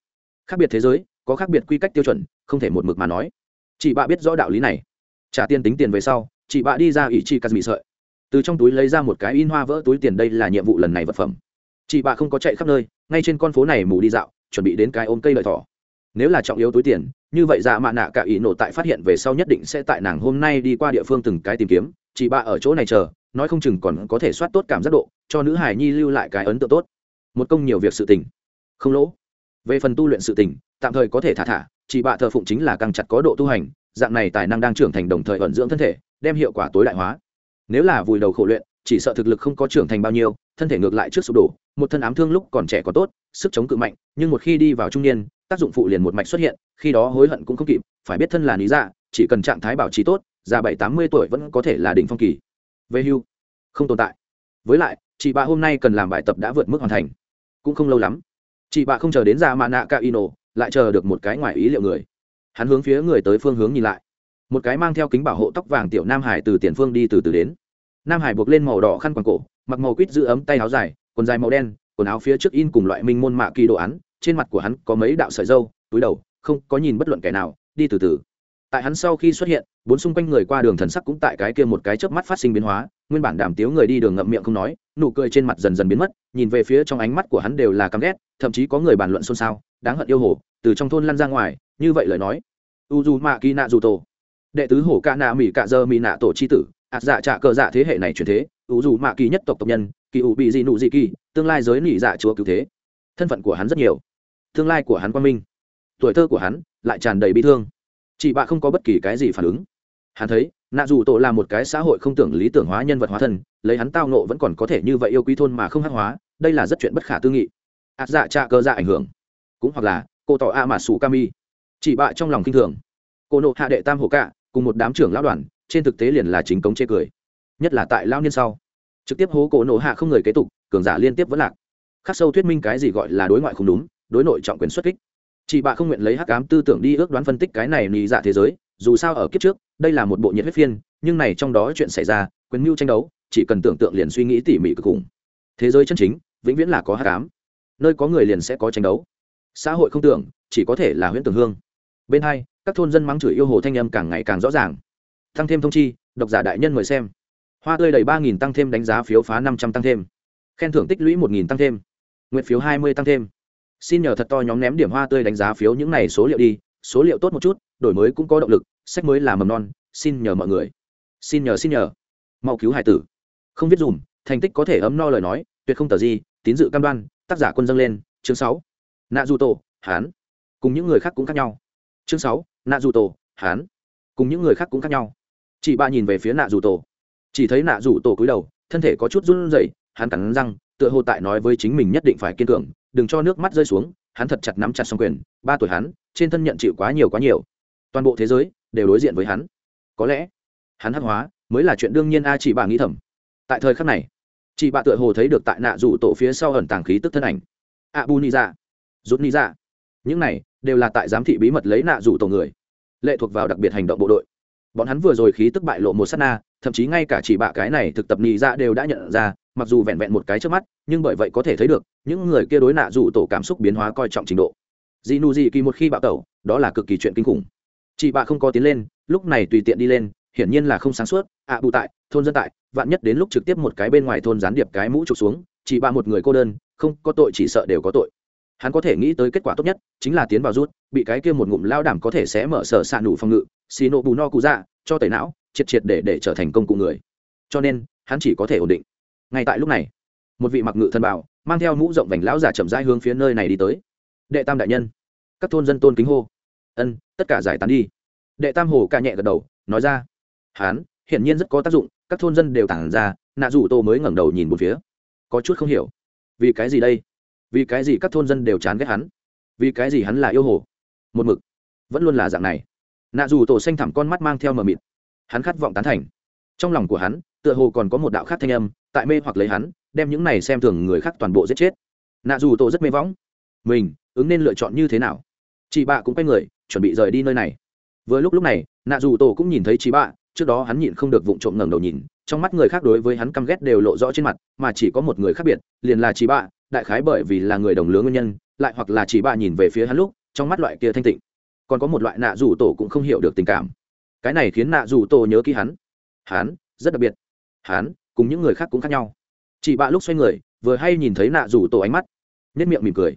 Khác biệt thế giới, có khác biệt quy cách tiêu chuẩn, không thể một mực mà nói. Chị bạ biết rõ đạo lý này. Trả tiền tính tiền về sau, chị bạ đi ra ủy chi cắt bị sợi. Từ trong túi lấy ra một cái in hoa vỡ túi tiền, đây là nhiệm vụ lần này vật phẩm. Chị bạ không có chạy khắp nơi, ngay trên con phố này mù đi dạo, chuẩn bị đến cái ôm cây lợi thỏ nếu là trọng yếu túi tiền, như vậy dạ mạ nạ cả ý nổ tại phát hiện về sau nhất định sẽ tại nàng hôm nay đi qua địa phương từng cái tìm kiếm chị ba ở chỗ này chờ, nói không chừng còn có thể soát tốt cảm giác độ, cho nữ hải nhi lưu lại cái ấn tượng tốt. Một công nhiều việc sự tình. Không lỗ. Về phần tu luyện sự tình, tạm thời có thể thả thả chị bạ thờ phụng chính là càng chặt có độ tu hành, dạng này tài năng đang trưởng thành đồng thời ẩn dưỡng thân thể, đem hiệu quả tối đại hóa. Nếu là vùi đầu khổ luyện, chỉ sợ thực lực không có trưởng thành bao nhiêu, thân thể ngược lại trước sụp đổ, một thân ám thương lúc còn trẻ có tốt, sức chống cự mạnh, nhưng một khi đi vào trung niên tác dụng phụ liền một mạch xuất hiện, khi đó hối hận cũng không kịp, phải biết thân là lý dạ chỉ cần trạng thái bảo trì tốt, già bảy tám mươi tuổi vẫn có thể là đỉnh phong kỳ. Về hưu, không tồn tại. Với lại, chị bà hôm nay cần làm bài tập đã vượt mức hoàn thành. Cũng không lâu lắm. Chị bà không chờ đến ra mà nạ ca ino, lại chờ được một cái ngoài ý liệu người. Hắn hướng phía người tới phương hướng nhìn lại. Một cái mang theo kính bảo hộ tóc vàng tiểu nam hải từ tiền phương đi từ từ đến. Nam hải buộc lên màu đỏ khăn quàng cổ, mặc màu quýt giữ ấm tay áo dài, quần dài màu đen, quần áo phía trước in cùng loại minh môn mạ kỳ đồ án trên mặt của hắn có mấy đạo sợi dâu, túi đầu, không có nhìn bất luận kẻ nào, đi từ từ. Tại hắn sau khi xuất hiện, bốn xung quanh người qua đường thần sắc cũng tại cái kia một cái chớp mắt phát sinh biến hóa, nguyên bản đàm tiếu người đi đường ngậm miệng không nói, nụ cười trên mặt dần dần biến mất, nhìn về phía trong ánh mắt của hắn đều là căm ghét, thậm chí có người bàn luận xôn xao, đáng hận yêu hổ từ trong thôn lăn ra ngoài, như vậy lời nói. U du mạ kỳ nạ dù tổ đệ tứ hổ ca nạ mỹ cạ dơ mỹ nạ tổ c h i tử, ạt dạ trạ cờ dạ thế hệ này truyền thế u du mạ kỳ nhất tộc tộc nhân kỳ ủ bị dị nụ dị kỳ, tương lai giới nỉ dạ chúa cứu thế. Thân phận của hắn rất nhiều tương lai của hắn quang minh. Tuổi thơ của hắn lại tràn đầy bi thương. Chị bạ không có bất kỳ cái gì phản ứng. Hắn thấy, nạ dù tổ là một cái xã hội không tưởng lý tưởng hóa nhân vật hóa thân, lấy hắn tao nộ vẫn còn có thể như vậy yêu quý thôn mà không hát hóa, đây là rất chuyện bất khả tư nghị. Ạt dạ trạ cơ dạ ảnh hưởng. Cũng hoặc là, cô tỏ a mà sủ kami chị bạ trong lòng kinh thường. Cô nộ hạ đệ tam hồ cạ, cùng một đám trưởng lão đoàn, trên thực tế liền là chính cống chê cười. Nhất là tại lao niên sau. Trực tiếp hố cổ nộ hạ không người kế tục, cường giả liên tiếp vẫn lạc. Khắc sâu thuyết minh cái gì gọi là đối ngoại không đúng đối nội trọng quyền xuất kích. Chị bạ không nguyện lấy hắc ám tư tưởng đi ước đoán phân tích cái này nì dạ thế giới, dù sao ở kiếp trước, đây là một bộ nhiệt huyết phiên, nhưng này trong đó chuyện xảy ra, quyền mưu tranh đấu, chỉ cần tưởng tượng liền suy nghĩ tỉ mỉ cực cùng thế giới chân chính, vĩnh viễn là có hắc ám. Nơi có người liền sẽ có tranh đấu. Xã hội không tưởng, chỉ có thể là huyễn tường hương. Bên hai, các thôn dân mắng chửi yêu hồ thanh âm càng ngày càng rõ ràng. Tăng thêm thông chi, độc giả đại nhân mời xem. Hoa tươi đầy ba nghìn tăng thêm đánh giá phiếu phá năm trăm tăng thêm. Khen thưởng tích lũy một nghìn tăng thêm. Nguyện phiếu hai mươi tăng thêm xin nhờ thật to nhóm ném điểm hoa tươi đánh giá phiếu những này số liệu đi, số liệu tốt một chút, đổi mới cũng có động lực, sách mới là mầm non, xin nhờ mọi người. Xin nhờ xin nhờ. Mau cứu hải tử. Không viết dùm, thành tích có thể ấm no lời nói, tuyệt không tờ gì, tín dự cam đoan, tác giả quân dâng lên, chương sáu. Nạ du tổ hán. Cùng những người khác cũng khác nhau. Chương sáu nạ du tổ hán. Cùng những người khác cũng khác nhau. Chị ba nhìn về phía nạ dù tổ chỉ thấy nạ dù tổ cúi đầu, thân thể có chút run rẩy, hắn cắn răng, tựa hồ tại nói với chính mình nhất định phải kiên cường đừng cho nước mắt rơi xuống, hắn thật chặt nắm chặt xong quyền, ba tuổi hắn, trên thân nhận chịu quá nhiều quá nhiều. Toàn bộ thế giới đều đối diện với hắn. Có lẽ, hắn hắc hóa mới là chuyện đương nhiên a, chỉ bà nghĩ thầm. Tại thời khắc này chị bà tựa hồ thấy được tại nạ rủ tổ phía sau ẩn tàng khí tức thân ảnh. A bu ni ra rút ni ra những này đều là tại giám thị bí mật lấy nạ rủ tổ người, lệ thuộc vào đặc biệt hành động bộ đội. Bọn hắn vừa rồi khí tức bại lộ một s á t na, thậm chí ngay cả chỉ bạ cái này thực tập ni ra đều đã nhận ra mặc dù vẹn vẹn một cái trước mắt nhưng bởi vậy có thể thấy được những người kia đối nạ dù tổ cảm xúc biến hóa coi trọng trình độ. Dị nụ dị kỳ một khi bạo tẩu đó là cực kỳ chuyện kinh khủng. Chị bạ không có tiến lên lúc này tùy tiện đi lên hiển nhiên là không sáng suốt ạ à, bù tại thôn dân tại vạn nhất đến lúc trực tiếp một cái bên ngoài thôn gián điệp cái mũ trục xuống chị bạ một người cô đơn không có tội chỉ sợ đều có tội. Hắn có thể nghĩ tới kết quả tốt nhất chính là tiến vào rút bị cái kia một ngụm lao đảm có thể sẽ mở sở xạ nụ phòng ngự xì nộ bù no cụ dạ cho tẩy não triệt triệt để để trở thành công cụ người. Cho nên hắn chỉ có thể ổn định ngay tại lúc này, một vị mặc ngự thân bảo mang theo mũ rộng vành lão giả chậm rãi hướng phía nơi này đi tới. Đệ tam đại nhân, các thôn dân tôn kính hô. Ân, tất cả giải tán đi. Đệ tam hồ ca nhẹ gật đầu, nói ra. Hán, hiển nhiên rất có tác dụng, các thôn dân đều tản ra, nạ dù tô mới ngẩng đầu nhìn một phía. Có chút không hiểu. Vì cái gì đây? Vì cái gì các thôn dân đều chán ghét hắn? Vì cái gì hắn là yêu hồ? Một mực, vẫn luôn là dạng này. Nạ dù tổ xanh thẳm con mắt mang theo mờ mịt. Hắn khát vọng tán thành. Trong lòng của hắn, tựa hồ còn có một đạo khác thanh âm tại mê hoặc lấy hắn, đem những này xem thường người khác toàn bộ giết chết. Nạ dù tổ rất mê võng. Mình, ứng nên lựa chọn như thế nào? Chị bạ cũng quay người, chuẩn bị rời đi nơi này. Vừa lúc lúc này, nạ dù tổ cũng nhìn thấy chị bạ, trước đó hắn nhịn không được vụng trộm ngẩng đầu nhìn, trong mắt người khác đối với hắn căm ghét đều lộ rõ trên mặt, mà chỉ có một người khác biệt, liền là chị bạ, đại khái bởi vì là người đồng lứa nguyên nhân, lại hoặc là chị bạ nhìn về phía hắn lúc, trong mắt loại kia thanh tịnh. Còn có một loại nạ dù tổ cũng không hiểu được tình cảm. Cái này khiến nạ dù tổ nhớ ký hắn. Hắn, rất đặc biệt. Hắn cùng những người khác cũng khác nhau. Chị bạ lúc xoay người, vừa hay nhìn thấy nạ rủ tổ ánh mắt nhất miệng mỉm cười.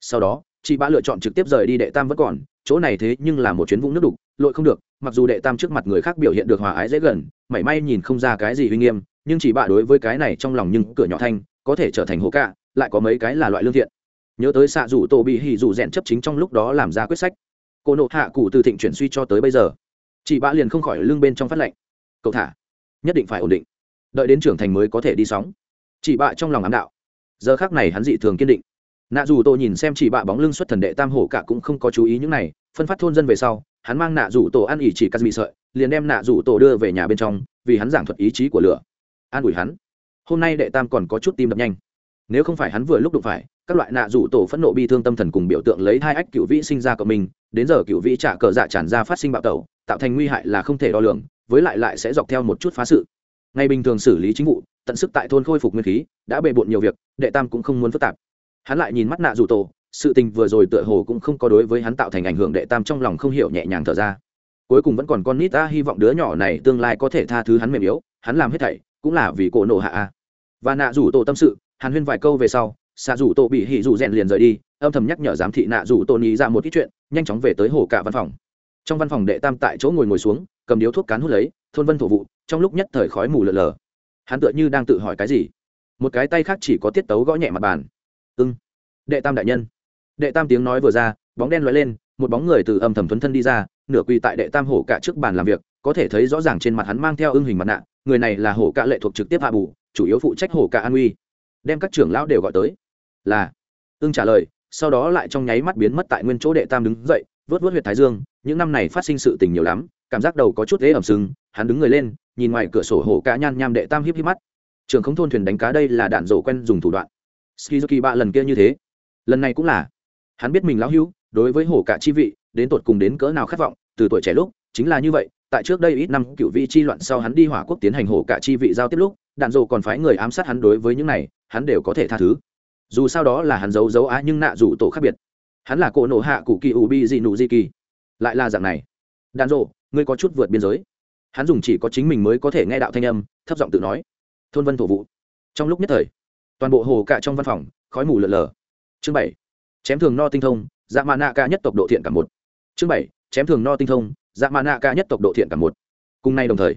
Sau đó, chị bạ lựa chọn trực tiếp rời đi đệ tam vẫn còn, chỗ này thế nhưng là một chuyến vũng nước đục, lội không được, mặc dù đệ tam trước mặt người khác biểu hiện được hòa ái dễ gần, mảy may nhìn không ra cái gì uy nghiêm, nhưng chị bạ đối với cái này trong lòng nhưng cửa nhỏ thanh, có thể trở thành hố cạ lại có mấy cái là loại lương thiện. Nhớ tới xạ rủ tổ bị hỉ rủ rèn chấp chính trong lúc đó làm ra quyết sách. Cô nộ hạ cụ từ thịnh chuyển suy cho tới bây giờ. Chị bạ liền không khỏi lương bên trong phát lệnh. Cậu thả, nhất định phải ổn định đợi đến trưởng thành mới có thể đi sóng. Chị bạ trong lòng ám đạo. Giờ khác này hắn dị thường kiên định. Nạ dù tổ nhìn xem chị bạ bóng lưng xuất thần đệ tam hổ cả cũng không có chú ý những này, phân phát thôn dân về sau, hắn mang nạ rủ tổ ăn ỉ chỉ cắt bị sợi, liền đem nạ rủ tổ đưa về nhà bên trong, vì hắn giảng thuật ý chí của lửa. An ủi hắn. Hôm nay đệ tam còn có chút tim đập nhanh. Nếu không phải hắn vừa lúc đụng phải, các loại nạ rủ tổ phẫn nộ bi thương tâm thần cùng biểu tượng lấy hai ách cựu vĩ sinh ra của mình, đến giờ cựu vĩ trả cờ dạ tràn ra phát sinh bạo tẩu, tạo thành nguy hại là không thể đo lường, với lại lại sẽ dọc theo một chút phá sự ngày bình thường xử lý chính vụ, tận sức tại thôn khôi phục nguyên khí, đã bề bộn nhiều việc, đệ tam cũng không muốn phức tạp. Hắn lại nhìn mắt nạ rủ tổ, sự tình vừa rồi tựa hồ cũng không có đối với hắn tạo thành ảnh hưởng, đệ tam trong lòng không hiểu nhẹ nhàng thở ra. Cuối cùng vẫn còn con nít ta, hy vọng đứa nhỏ này tương lai có thể tha thứ hắn mềm yếu, hắn làm hết thảy, cũng là vì cổ nộ hạ a. Và nạ rủ tổ tâm sự hàn huyên vài câu về sau, xạ rủ tổ bị hỉ rủ rèn liền rời đi, âm thầm nhắc nhở giám thị nạ rủ tổ nhí ra một ít chuyện, nhanh chóng về tới hồ cả văn phòng. Trong văn phòng đệ tam tại chỗ ngồi ngồi xuống cầm điếu thuốc cán hút lấy, thôn vân thổ vụ, trong lúc nhất thời khói mù lờ lờ hắn tựa như đang tự hỏi cái gì? Một cái tay khác chỉ có tiết tấu gõ nhẹ mặt bàn. Ưng. Đệ tam đại nhân. Đệ tam tiếng nói vừa ra, bóng đen lóe lên, một bóng người từ âm thầm thuấn thân đi ra, nửa quỳ tại đệ tam hổ cả trước bàn làm việc, có thể thấy rõ ràng trên mặt hắn mang theo ưng hình mặt nạ, người này là hổ cả lệ thuộc trực tiếp hạ bù, chủ yếu phụ trách hổ cả an uy. Đem các trưởng lão đều gọi tới. Là. Ưng trả lời, sau đó lại trong nháy mắt biến mất tại nguyên chỗ đệ tam đứng dậy, vớt vớt huyệt thái dương, những năm này phát sinh sự tình nhiều lắm cảm giác đầu có chút ế ẩm sưng hắn đứng người lên, nhìn ngoài cửa sổ hổ cá nhan nham đệ tam hiếp hiếp mắt. Trường không thôn thuyền đánh cá đây là đạn rổ quen dùng thủ đoạn. Skizuki ba lần kia như thế. Lần này cũng là. Hắn biết mình lão hưu đối với hổ cả chi vị, đến tột cùng đến cỡ nào khát vọng, từ tuổi trẻ lúc, chính là như vậy, tại trước đây ít năm cựu vị chi loạn sau hắn đi hỏa quốc tiến hành hổ cả chi vị giao tiếp lúc, đạn dồ còn phái người ám sát hắn đối với những này, hắn đều có thể tha thứ. Dù sao đó là hắn giấu giấu á nhưng nạ dù tổ khác biệt. Hắn là cỗ nộ hạ cụ kỳ u bi dị nụ di kỳ. Lại là dạng này đàn rộ ngươi có chút vượt biên giới. Hắn dùng chỉ có chính mình mới có thể nghe đạo thanh âm, thấp giọng tự nói. Thôn vân thổ vụ trong lúc nhất thời, toàn bộ hồ cả trong văn phòng, khói mù lợn lờ chương bảy, chém thường no tinh thông dạ mạ nạ ca nhất tộc độ thiện cả một. Chương bảy, chém thường no tinh thông dạ mạ nạ ca nhất tộc độ thiện cả một. Cùng nay đồng thời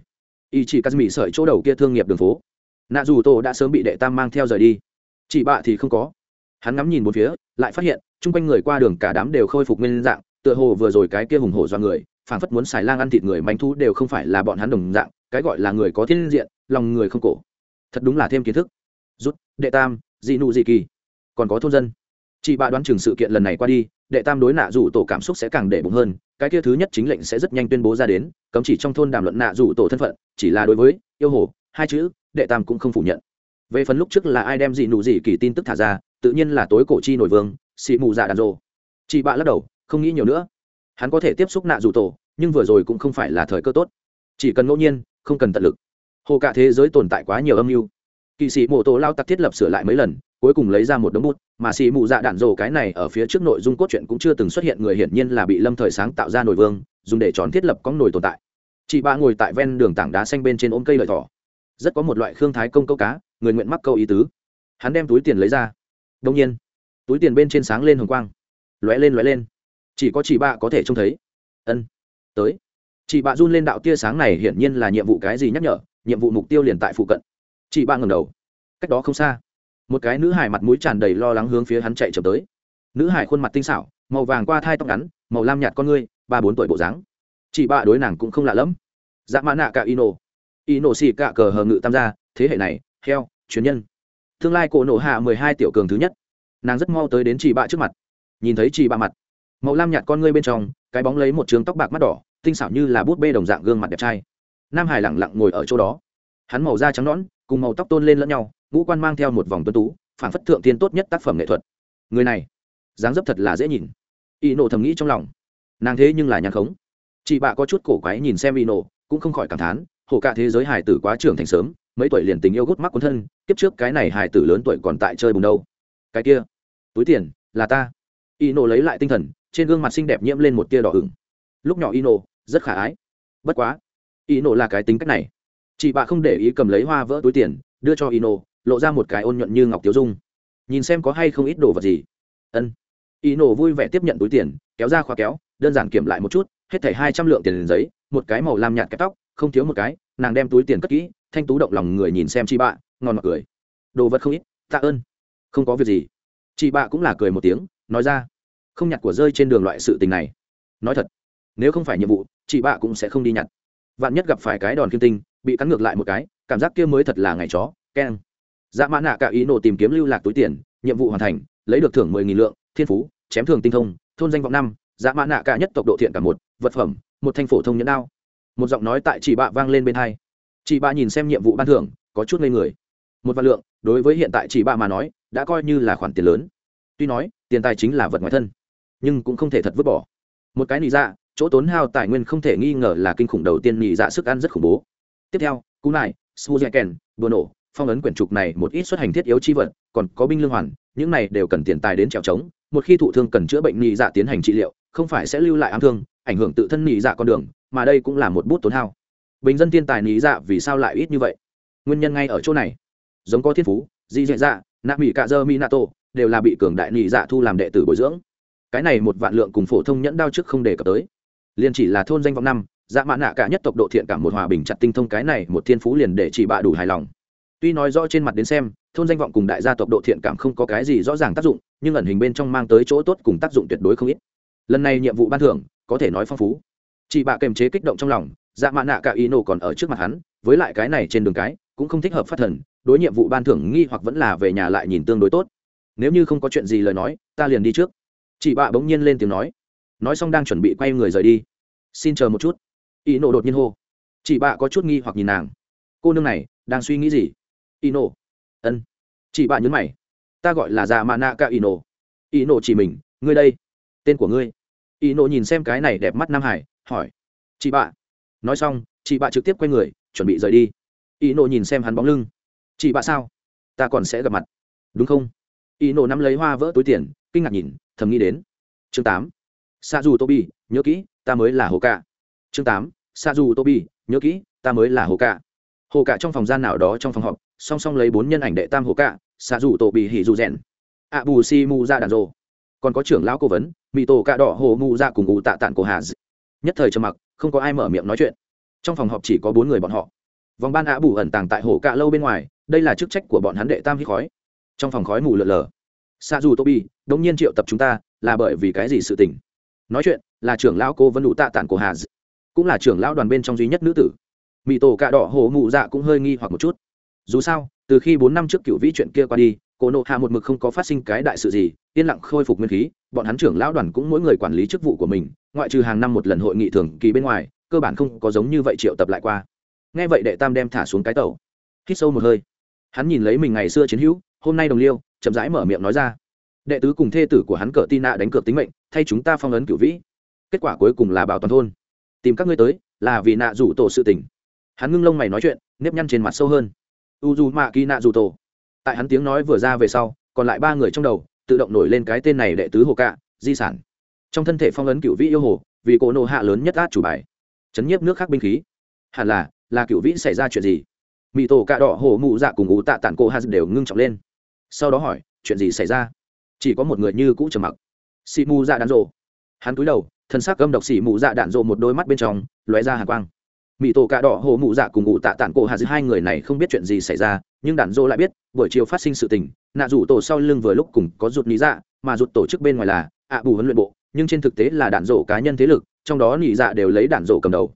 y chỉ kazumi sợi chỗ đầu kia thương nghiệp đường phố. Nạ dù tổ đã sớm bị đệ tam mang theo rời đi. Chị bạ thì không có. Hắn ngắm nhìn một phía, lại phát hiện, chung quanh người qua đường cả đám đều khôi phục nguyên dạng, tựa hồ vừa rồi cái kia hùng hổ do người phảng phất muốn xài lang ăn thịt người manh thú đều không phải là bọn hắn đồng dạng, cái gọi là người có thiên diện, lòng người không cổ. Thật đúng là thêm kiến thức. Rút, đệ tam, dị nụ dị kỳ. Còn có thôn dân. Chị bà đoán chừng sự kiện lần này qua đi, đệ tam đối nạ rủ tổ cảm xúc sẽ càng để bụng hơn, cái kia thứ nhất chính lệnh sẽ rất nhanh tuyên bố ra đến, cấm chỉ trong thôn đàm luận nạ rủ tổ thân phận, chỉ là đối với yêu hồ, hai chữ, đệ tam cũng không phủ nhận. Về phần lúc trước là ai đem dị nụ dị kỳ tin tức thả ra, tự nhiên là tối cổ chi nổi vương, xị mù dạ đàn rộ chị bạ lắc đầu, không nghĩ nhiều nữa hắn có thể tiếp xúc nạ dù tổ, nhưng vừa rồi cũng không phải là thời cơ tốt. Chỉ cần ngẫu nhiên, không cần tận lực. Hồ cả thế giới tồn tại quá nhiều âm mưu. Kỵ sĩ mô tô lao tặc thiết lập sửa lại mấy lần, cuối cùng lấy ra một đống bút, mà xì mù dạ đạn rồ cái này ở phía trước nội dung cốt truyện cũng chưa từng xuất hiện người hiển nhiên là bị lâm thời sáng tạo ra nổi vương, dùng để tròn thiết lập có nổi tồn tại. Chị ba ngồi tại ven đường tảng đá xanh bên trên ôm cây lợi thỏ. Rất có một loại khương thái công câu cá, người nguyện mắc câu ý tứ. Hắn đem túi tiền lấy ra. Đông nhiên, túi tiền bên trên sáng lên hồng quang. Lóe lên lóe lên chỉ có chị bạ có thể trông thấy. Ân, tới. Chị bạ run lên đạo tia sáng này hiển nhiên là nhiệm vụ cái gì nhắc nhở, nhiệm vụ mục tiêu liền tại phụ cận. Chị bạ ngầm đầu. Cách đó không xa, một cái nữ hải mặt mũi tràn đầy lo lắng hướng phía hắn chạy chậm tới. Nữ hải khuôn mặt tinh xảo, màu vàng qua thai tóc ngắn, màu lam nhạt con ngươi, ba bốn tuổi bộ dáng. Chị bạ đối nàng cũng không lạ lẫm. Dạ mã nạ cả ino. Ino xì cả cờ hờ ngự tam gia, thế hệ này, heo chuyến nhân. Tương lai cổ nổ hạ mười hai tiểu cường thứ nhất. Nàng rất mau tới đến chị bạ trước mặt. Nhìn thấy chị bạ mặt màu lam nhạt con ngươi bên trong, cái bóng lấy một trường tóc bạc mắt đỏ, tinh xảo như là bút bê đồng dạng gương mặt đẹp trai. Nam hải lẳng lặng ngồi ở chỗ đó. Hắn màu da trắng nõn, cùng màu tóc tôn lên lẫn nhau, ngũ quan mang theo một vòng tuân tú phản phất thượng tiên tốt nhất tác phẩm nghệ thuật. Người này, dáng dấp thật là dễ nhìn. Y nổ thầm nghĩ trong lòng. Nàng thế nhưng là nhàn khống. Chị bạ có chút cổ quái nhìn xem y nổ cũng không khỏi cảm thán, hổ cả thế giới hải tử quá trưởng thành sớm, mấy tuổi liền tình yêu gút mắc cuốn thân, kiếp trước cái này hải tử lớn tuổi còn tại chơi bùng đâu. Cái kia, túi tiền, là ta. Y nổ lấy lại tinh thần trên gương mặt xinh đẹp nhiễm lên một tia đỏ ửng. Lúc nhỏ y nổ rất khả ái. Bất quá y nổ là cái tính cách này. Chị bạ không để ý cầm lấy hoa vỡ túi tiền, đưa cho y nổ lộ ra một cái ôn nhuận như ngọc tiếu dung. Nhìn xem có hay không ít đồ vật gì. Ân. Y nổ vui vẻ tiếp nhận túi tiền, kéo ra khóa kéo, đơn giản kiểm lại một chút, hết thảy hai trăm lượng tiền giấy, một cái màu lam nhạt kẹp tóc, không thiếu một cái, nàng đem túi tiền cất kỹ, thanh tú động lòng người nhìn xem chị bạ ngon mặc cười. Đồ vật không ít, tạ ơn. Không có việc gì. Chị bạ cũng là cười một tiếng, nói ra không nhặt của rơi trên đường loại sự tình này. Nói thật, nếu không phải nhiệm vụ, chị bạ cũng sẽ không đi nhặt. Vạn nhất gặp phải cái đòn kim tinh, bị cắn ngược lại một cái, cảm giác kia mới thật là ngày chó, keng. Dạ mã nạ cả ý nổ tìm kiếm lưu lạc túi tiền, nhiệm vụ hoàn thành, lấy được thưởng mười nghìn lượng, thiên phú, chém thường tinh thông, thôn danh vọng năm dạ mã nạ cả nhất tộc độ thiện cả một, vật phẩm, một thanh phổ thông nhẫn đao. Một giọng nói tại chị bạ vang lên bên hai. Chị bạ nhìn xem nhiệm vụ ban thưởng, có chút ngây người. Một vạn lượng, đối với hiện tại chị bạ mà nói, đã coi như là khoản tiền lớn. Tuy nói, tiền tài chính là vật ngoài thân nhưng cũng không thể thật vứt bỏ. Một cái nị dạ chỗ tốn hao tài nguyên không thể nghi ngờ là kinh khủng đầu tiên nị dạ sức ăn rất khủng bố. Tiếp theo, cú nải smuzeken bừa nổ, phong ấn quyển trục này một ít xuất hành thiết yếu chi vật, còn có binh lương hoàn, những này đều cần tiền tài đến trèo trống, một khi thụ thương cần chữa bệnh nị dạ tiến hành trị liệu, không phải sẽ lưu lại ám thương, ảnh hưởng tự thân nị dạ con đường, mà đây cũng là một bút tốn hao. Bình dân tiên tài nị dạ vì sao lại ít như vậy? Nguyên nhân ngay ở chỗ này. Giống có thiên phú di dạ dạ nạ mỹ cạ dơ mỹ nato đều là bị cường đại nị dạ thu làm đệ tử bồi dưỡng cái này một vạn lượng cùng phổ thông nhẫn đao trước không đề cập tới. Liền chỉ là thôn danh vọng năm dạ mã nạ cả nhất tộc độ thiện cảm một hòa bình chặt tinh thông cái này, một thiên phú liền để chị bạ đủ hài lòng. Tuy nói rõ trên mặt đến xem, thôn danh vọng cùng đại gia tộc độ thiện cảm không có cái gì rõ ràng tác dụng, nhưng ẩn hình bên trong mang tới chỗ tốt cùng tác dụng tuyệt đối không ít. Lần này nhiệm vụ ban thưởng, có thể nói phong phú. Chị bạ kềm chế kích động trong lòng dạ mã nạ cả ý nổ còn ở trước mặt hắn, với lại cái này trên đường cái, cũng không thích hợp phát thần, đối nhiệm vụ ban thưởng nghi hoặc vẫn là về nhà lại nhìn tương đối tốt. Nếu như không có chuyện gì lời nói, ta liền đi trước chị bạ bỗng nhiên lên tiếng nói. Nói xong đang chuẩn bị quay người rời đi. Xin chờ một chút. Y nộ đột nhiên hô. Chị bạ có chút nghi hoặc nhìn nàng. Cô nương này, đang suy nghĩ gì? Y nộ ân. Chị bạ nhấn mày. Ta gọi là già mạ nạ ca y nộ y nộ chỉ mình, ngươi đây. Tên của ngươi. Y nộ nhìn xem cái này đẹp mắt nam hải, hỏi. Chị bạ. Nói xong chị bạ trực tiếp quay người, chuẩn bị rời đi. Y nộ nhìn xem hắn bóng lưng. Chị bạ sao? Ta còn sẽ gặp mặt. Đúng không? Y nộ nắm lấy hoa vỡ túi tiền, kinh ngạc nhìn thầm nghĩ đến. Chương tám. Sa dù tobi nhớ kỹ, ta mới là hồ cạ chương tám. Sa dù tobi nhớ kỹ, ta mới là hồ cạ hồ cạ trong phòng gian nào đó trong phòng họp, song song lấy bốn nhân ảnh đệ tam hồ cạ sa dù tobi hỉ dù rèn. Ạ bù si mu ra đàn rô còn có trưởng lão cố vấn mỹ tổ cạ đỏ hồ mu ra cùng ủ tạ tản cổ hà nhất thời trầm mặc, không có ai mở miệng nói chuyện. Trong phòng họp chỉ có bốn người bọn họ. Vòng ban ạ bù ẩn tàng tại hồ cạ lâu bên ngoài, đây là chức trách của bọn hắn đệ tam hít khói. Trong phòng khói mù lợn lờ xa dù tobi đông nhiên triệu tập chúng ta, là bởi vì cái gì sự tình? Nói chuyện, là trưởng lão cô vân đủ tạ tản của hà cũng là trưởng lão đoàn bên trong duy nhất nữ tử. Mỹ tổ cạ đỏ hồ mụ dạ cũng hơi nghi hoặc một chút. Dù sao, từ khi bốn năm trước cựu vĩ chuyện kia qua đi cổ nộ hạ một mực không có phát sinh cái đại sự gì, yên lặng khôi phục nguyên khí, bọn hắn trưởng lão đoàn cũng mỗi người quản lý chức vụ của mình, ngoại trừ hàng năm một lần hội nghị thường kỳ bên ngoài, cơ bản không có giống như vậy triệu tập lại qua. Nghe vậy đệ tam đem thả xuống cái tàu. Hít sâu một hơi. Hắn nhìn lấy mình ngày xưa chiến hữu hôm nay đồng liêu, chậm rãi mở miệng nói ra. Đệ tứ cùng thê tử của hắn cờ tin nạ đánh cược tính mệnh, thay chúng ta phong ấn cửu vĩ. Kết quả cuối cùng là bảo toàn thôn. Tìm các ngươi tới, là vì nạ rủ tổ sự tình. Hắn ngưng lông mày nói chuyện, nếp nhăn trên mặt sâu hơn. U dù mạ kỳ nạ rủ tổ. Tại hắn tiếng nói vừa ra về sau, còn lại ba người trong đầu, tự động nổi lên cái tên này đệ tứ hồ cạ, di sản. Trong thân thể phong ấn cựu vĩ yêu hồ, vì cỗ nộ hạ lớn nhất át chủ bài. Chấn nhiếp nước khác binh khí. Hẳn là là cựu vĩ xảy ra chuyện gì? Mỹ tổ cạ đỏ hồ mụ dạ cùng ú tạ tản cô hà đều ngưng trọng lên sau đó hỏi, chuyện gì xảy ra? Chỉ có một người như cũ trầm mặc. Xị mù dạ đạn rộ. Hắn cúi đầu, thân xác gâm độc xị mù dạ đạn rộ một đôi mắt bên trong, lóe ra hạ quang. Mỹ tổ cà đỏ, hồ mụ dạ cùng ngụ tạ tản cô ha hai người này không biết chuyện gì xảy ra, nhưng đạn rộ lại biết, buổi chiều phát sinh sự tình, nạ rủ tổ sau lưng vừa lúc cùng có rụt lý dạ mà rụt tổ chức bên ngoài là ạ bù huấn luyện bộ, nhưng trên thực tế là đạn rộ cá nhân thế lực, trong đó nị dạ đều lấy đạn rộ cầm đầu.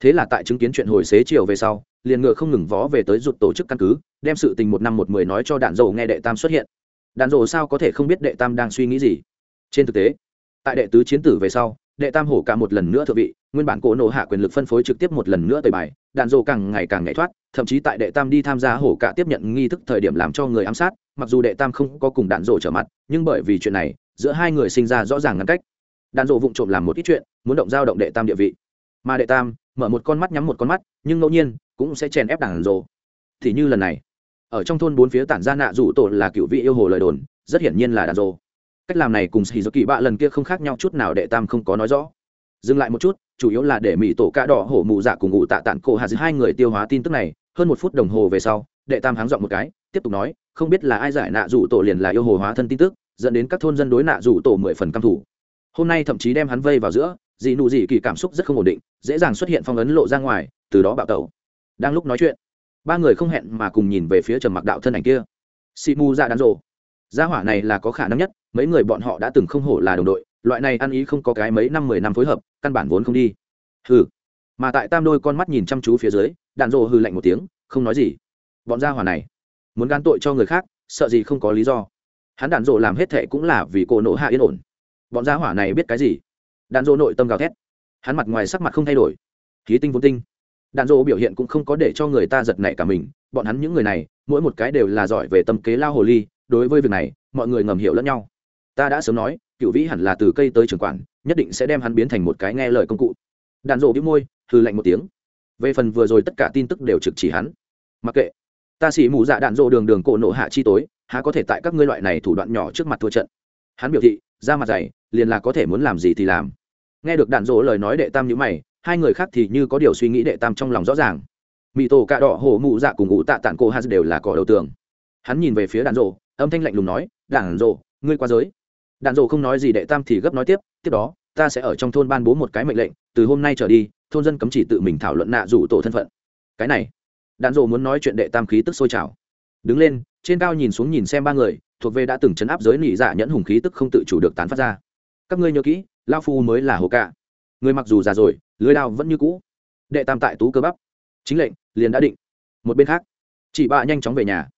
Thế là tại chứng kiến chuyện hồi xế chiều về sau liền ngựa không ngừng vó về tới rụt tổ chức căn cứ, đem sự tình một năm một mười nói cho đạn dầu nghe đệ tam xuất hiện. Đạn dầu sao có thể không biết đệ tam đang suy nghĩ gì? Trên thực tế, tại đệ tứ chiến tử về sau, đệ tam hổ cả một lần nữa thượng vị, nguyên bản cổ nộ hạ quyền lực phân phối trực tiếp một lần nữa tời bài, đạn dầu càng ngày càng nhảy thoát, thậm chí tại đệ tam đi tham gia hổ cả tiếp nhận nghi thức thời điểm làm cho người ám sát, mặc dù đệ tam không có cùng đạn dầu trở mặt, nhưng bởi vì chuyện này, giữa hai người sinh ra rõ ràng ngăn cách. Đạn dộ vụng trộm làm một ít chuyện, muốn động giao động đệ tam địa vị. Mà đệ tam, mở một con mắt nhắm một con mắt, nhưng ngẫu nhiên cũng sẽ chèn ép đàn rồ thì như lần này, ở trong thôn bốn phía tản ra nạ rủ tổ là cựu vị yêu hồ lời đồn, rất hiển nhiên là đàn rồ. Cách làm này cùng xì dỗ kỳ bạ lần kia không khác nhau chút nào đệ tam không có nói rõ. Dừng lại một chút, chủ yếu là để mỹ tổ cạ đỏ hổ mụ dạ cùng ngụ tạ tản cổ hà giữa hai người tiêu hóa tin tức này, hơn một phút đồng hồ về sau, đệ tam háng dọn một cái, tiếp tục nói, không biết là ai giải nạ rủ tổ liền là yêu hồ hóa thân tin tức, dẫn đến các thôn dân đối nạ rủ tổ mười phần căm thủ hôm nay thậm chí đem hắn vây vào giữa, dị nụ dị kỳ cảm xúc rất không ổn định, dễ dàng xuất hiện phong ấn lộ ra ngoài, từ đó bạo tẩu đang lúc nói chuyện. Ba người không hẹn mà cùng nhìn về phía trầm mặc đạo thân ảnh kia. Si mù ra đàn rộ gia hỏa này là có khả năng nhất, mấy người bọn họ đã từng không hổ là đồng đội, loại này ăn ý không có cái mấy năm mười năm phối hợp, căn bản vốn không đi. Hừ. Mà tại tam đôi con mắt nhìn chăm chú phía dưới đạn rộ hư lạnh một tiếng, không nói gì. Bọn gia hỏa này, muốn gan tội cho người khác, sợ gì không có lý do. Hắn đạn rộ làm hết thệ cũng là vì cô nộ hạ yên ổn. Bọn gia hỏa này biết cái gì? Đạn rộ nội tâm gào thét. Hắn mặt ngoài sắc mặt không thay đổi. Khí tinh vốn tinh đạn Dỗ biểu hiện cũng không có để cho người ta giật nảy cả mình, bọn hắn những người này, mỗi một cái đều là giỏi về tâm kế lao hồ ly, đối với việc này, mọi người ngầm hiểu lẫn nhau. Ta đã sớm nói cựu vĩ hẳn là từ cây tới trường quản, nhất định sẽ đem hắn biến thành một cái nghe lời công cụ. Đạn Dỗ bĩu môi hư lạnh một tiếng. Về phần vừa rồi tất cả tin tức đều trực chỉ hắn. Mặc kệ, ta xỉ mù dạ đạn Dỗ đường đường cổ nộ hạ chi tối, há có thể tại các ngươi loại này thủ đoạn nhỏ trước mặt thua trận. Hắn biểu thị ra mặt dày, liền là có thể muốn làm gì thì làm. Nghe được đạn Dỗ lời nói đệ tam nhữ mày hai người khác thì như có điều suy nghĩ đệ tam trong lòng rõ ràng. Mỹ tổ, cạ đỏ, hổ, mụ dạ cùng ngụ tạ tản cô hát đều là cỏ đầu tường. Hắn nhìn về phía đàn rộ âm thanh lạnh lùng nói đàn rộ ngươi qua giới. Đàn rộ không nói gì đệ tam thì gấp nói tiếp tiếp đó, ta sẽ ở trong thôn ban bố một cái mệnh lệnh, từ hôm nay trở đi, thôn dân cấm chỉ tự mình thảo luận nạ rủ tổ thân phận. Cái này đàn rộ muốn nói chuyện đệ tam khí tức sôi trào. Đứng lên, trên cao nhìn xuống nhìn xem ba người, thuộc về đã từng chấn áp giới nỉ dạ nhẫn hùng khí tức không tự chủ được tán phát ra. Các ngươi nhớ kỹ lao phu mới là hồ cạ người mặc dù già rồi, lưới đao vẫn như cũ. Đệ tam tại tú cơ bắp. Chính lệnh, liền đã định. Một bên khác, chị bạ nhanh chóng về nhà.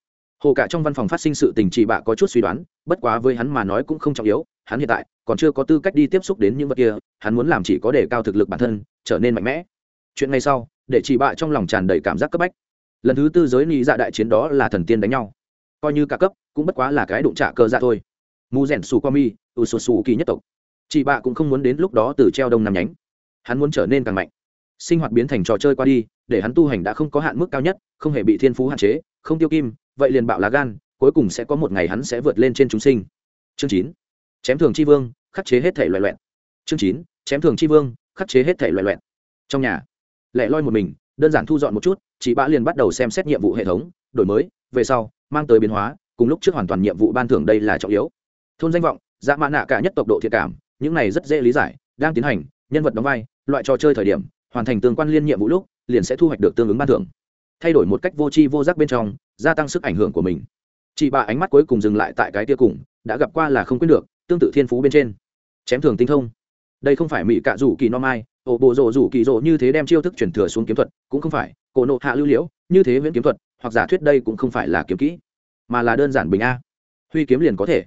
Hồ cả trong văn phòng phát sinh sự tình chị bạ có chút suy đoán, bất quá với hắn mà nói cũng không trọng yếu, hắn hiện tại còn chưa có tư cách đi tiếp xúc đến những vật kia, hắn muốn làm chỉ có để cao thực lực bản thân, trở nên mạnh mẽ. Chuyện ngay sau, để chị bạ trong lòng tràn đầy cảm giác cấp bách. Lần thứ tư giới ni dạ đại chiến đó là thần tiên đánh nhau. Coi như cả cấp, cũng bất quá là cái đụng trả cơ dạ thôi. Mu rèn su qua mi u su su kỳ nhất tộc chị bạ cũng không muốn đến lúc đó từ treo đông nằm nhánh. Hắn muốn trở nên càng mạnh. Sinh hoạt biến thành trò chơi qua đi, để hắn tu hành đã không có hạn mức cao nhất, không hề bị thiên phú hạn chế, không tiêu kim, vậy liền bạo lá gan, cuối cùng sẽ có một ngày hắn sẽ vượt lên trên chúng sinh. Chương chín. Chém thường c h i vương, khắc chế hết thể loại loẹn chương chín. Chém thường c h i vương, khắc chế hết thể loại loẹn trong nhà, lẻ loi một mình, đơn giản thu dọn một chút, chị bạ liền bắt đầu xem xét nhiệm vụ hệ thống, đổi mới, về sau, mang tới biến hóa, cùng lúc trước hoàn toàn nhiệm vụ ban thưởng đây là trọng yếu. Thôn danh vọng dạ mã nạ cả nhất tộc độ thiệt cảm những này rất dễ lý giải, đang tiến hành, nhân vật đóng vai, loại trò chơi thời điểm, hoàn thành tương quan liên nhiệm vụ lúc, liền sẽ thu hoạch được tương ứng ban thưởng. Thay đổi một cách vô tri vô giác bên trong, gia tăng sức ảnh hưởng của mình. Chị bà ánh mắt cuối cùng dừng lại tại cái tia cùng, đã gặp qua là không quyết được, tương tự thiên phú bên trên. Chém thường tinh thông. Đây không phải mỹ cạ rủ kỳ no mai, ổ bộ rộ rủ kỳ rộ như thế đem chiêu thức chuyển thừa xuống kiếm thuật, cũng không phải, cổ nộ hạ lưu liễu, như thế viễn kiếm thuật, hoặc giả thuyết đây cũng không phải là kiếm kỹ, mà là đơn giản bình a. Huy kiếm liền có thể.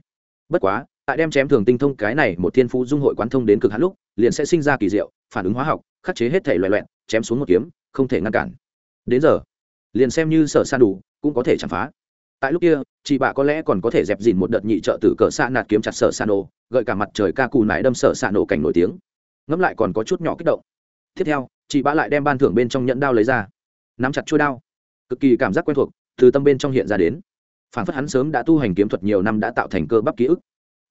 Bất quá tại đem chém thường tinh thông cái này một thiên phú dung hội quán thông đến cực hạn lúc, liền sẽ sinh ra kỳ diệu, phản ứng hóa học, khắc chế hết thể loại loẹn chém xuống một kiếm, không thể ngăn cản. Đến giờ, liền xem như sở san đủ, cũng có thể chạm phá. Tại lúc kia, chị bạ có lẽ còn có thể dẹp dìn một đợt nhị trợ tử cỡ xa nạt kiếm chặt sở san nổ, gợi cả mặt trời ca cù nải đâm sở san nổ cảnh nổi tiếng. Ngẫm lại còn có chút nhỏ kích động. Tiếp theo, chị bạ lại đem ban thưởng bên trong nhẫn đao lấy ra. Nắm chặt chuôi đao. Cực kỳ cảm giác quen thuộc, từ tâm bên trong hiện ra đến. Phản phất hắn sớm đã tu hành kiếm thuật nhiều năm đã tạo thành cơ bắp ký ức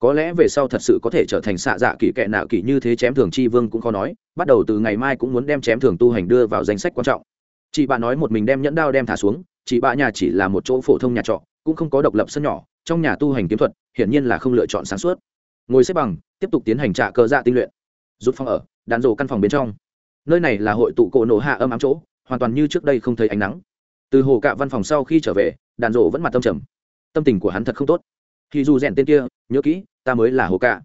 có lẽ về sau thật sự có thể trở thành xạ dạ kỳ kệ nạo kỳ như thế chém thường chi vương cũng khó nói, bắt đầu từ ngày mai cũng muốn đem chém thường tu hành đưa vào danh sách quan trọng. Chị bà nói một mình đem nhẫn đao đem thả xuống, chị bà nhà chỉ là một chỗ phổ thông nhà trọ, cũng không có độc lập sân nhỏ, trong nhà tu hành kiếm thuật, hiển nhiên là không lựa chọn sáng suốt. Ngồi xếp bằng, tiếp tục tiến hành trạ cơ dạ tinh luyện. Rút phòng ở, đàn rổ căn phòng bên trong. Nơi này là hội tụ cổ nổ hạ âm ám chỗ, hoàn toàn như trước đây không thấy ánh nắng. Từ hồ cạ văn phòng sau khi trở về, đàn rổ vẫn mặt tâm trầm. Tâm tình của hắn thật không tốt. Khi dù rèn tên kia, nhớ kỹ ta mới là hồ cạ.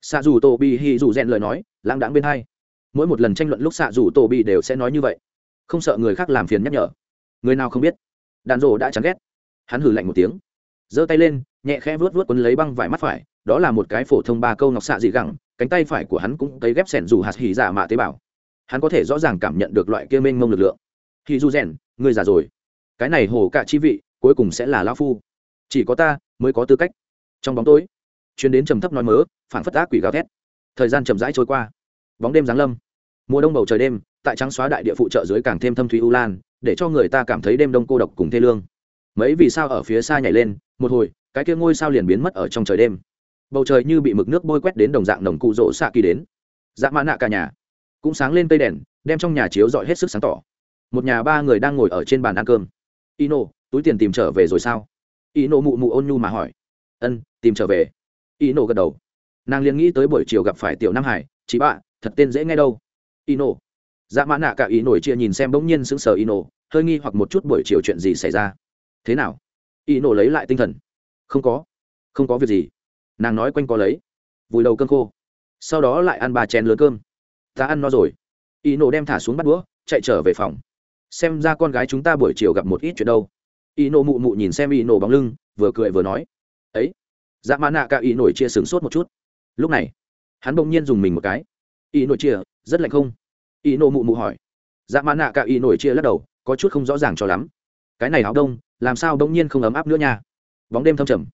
Xạ dù tô bị hì dù rèn lời nói, lãng đãng bên hai. Mỗi một lần tranh luận lúc xạ dù tô bị đều sẽ nói như vậy. Không sợ người khác làm phiền nhắc nhở. Người nào không biết? Đàn rổ đã chán ghét. Hắn hử lạnh một tiếng. Giơ tay lên, nhẹ khẽ vuốt vuốt quấn lấy băng vải mắt phải, đó là một cái phổ thông ba câu ngọc xạ dị gẳng, cánh tay phải của hắn cũng cấy ghép sẻn dù hạt hỉ giả mạ tế bào. Hắn có thể rõ ràng cảm nhận được loại kia mênh mông lực lượng. Hì dù rèn người già rồi. Cái này hồ cả chi vị, cuối cùng sẽ là lao phu. Chỉ có ta mới có tư cách. Trong bóng tối chuyến đến trầm thấp nói mớ phản phất ác quỷ gào thét. Thời gian chậm rãi trôi qua. Bóng đêm giáng lâm. Mùa đông bầu trời đêm, tại trắng xóa đại địa phụ trợ dưới càng thêm thâm thủy u lan, để cho người ta cảm thấy đêm đông cô độc cùng thê lương. Mấy vì sao ở phía xa nhảy lên, một hồi, cái kia ngôi sao liền biến mất ở trong trời đêm. Bầu trời như bị mực nước bôi quét đến đồng dạng đồng cụ rỗ xạ kỳ đến. Dạ mã nạ cả nhà cũng sáng lên cây đèn, đem trong nhà chiếu dọi hết sức sáng tỏ. Một nhà ba người đang ngồi ở trên bàn ăn cơm. Ino, túi tiền tìm trở về rồi sao? Ino mụ mụ ôn nhu mà hỏi. Ân, tìm trở về y nổ gật đầu. Nàng liền nghĩ tới buổi chiều gặp phải tiểu nam hải, chị bạ, thật tên dễ nghe đâu. Y nổ. Dạ mã nạ cả Y nổi chia nhìn xem bỗng nhiên sững sờ ino hơi nghi hoặc một chút buổi chiều chuyện gì xảy ra. Thế nào? Y nổ lấy lại tinh thần. Không có. Không có việc gì. Nàng nói quanh có lấy. Vùi đầu cơn khô. Sau đó lại ăn ba chén lớn cơm. Ta ăn no rồi. Y nổ đem thả xuống bắt đũa, chạy trở về phòng. Xem ra con gái chúng ta buổi chiều gặp một ít chuyện đâu. Y nổ mụ mụ nhìn xem y nổ bóng lưng, vừa cười vừa nói. Ấy dạ mã nạ cả y nổi chia sửng sốt một chút. Lúc này, hắn bỗng nhiên dùng mình một cái. Y nổi chia, rất lạnh không? Y nổ mụ mụ hỏi. Dạ mã nạ cả y nổi chia lắc đầu, có chút không rõ ràng cho lắm. Cái này áo đông, làm sao bỗng nhiên không ấm áp nữa nha? Bóng đêm thâm trầm.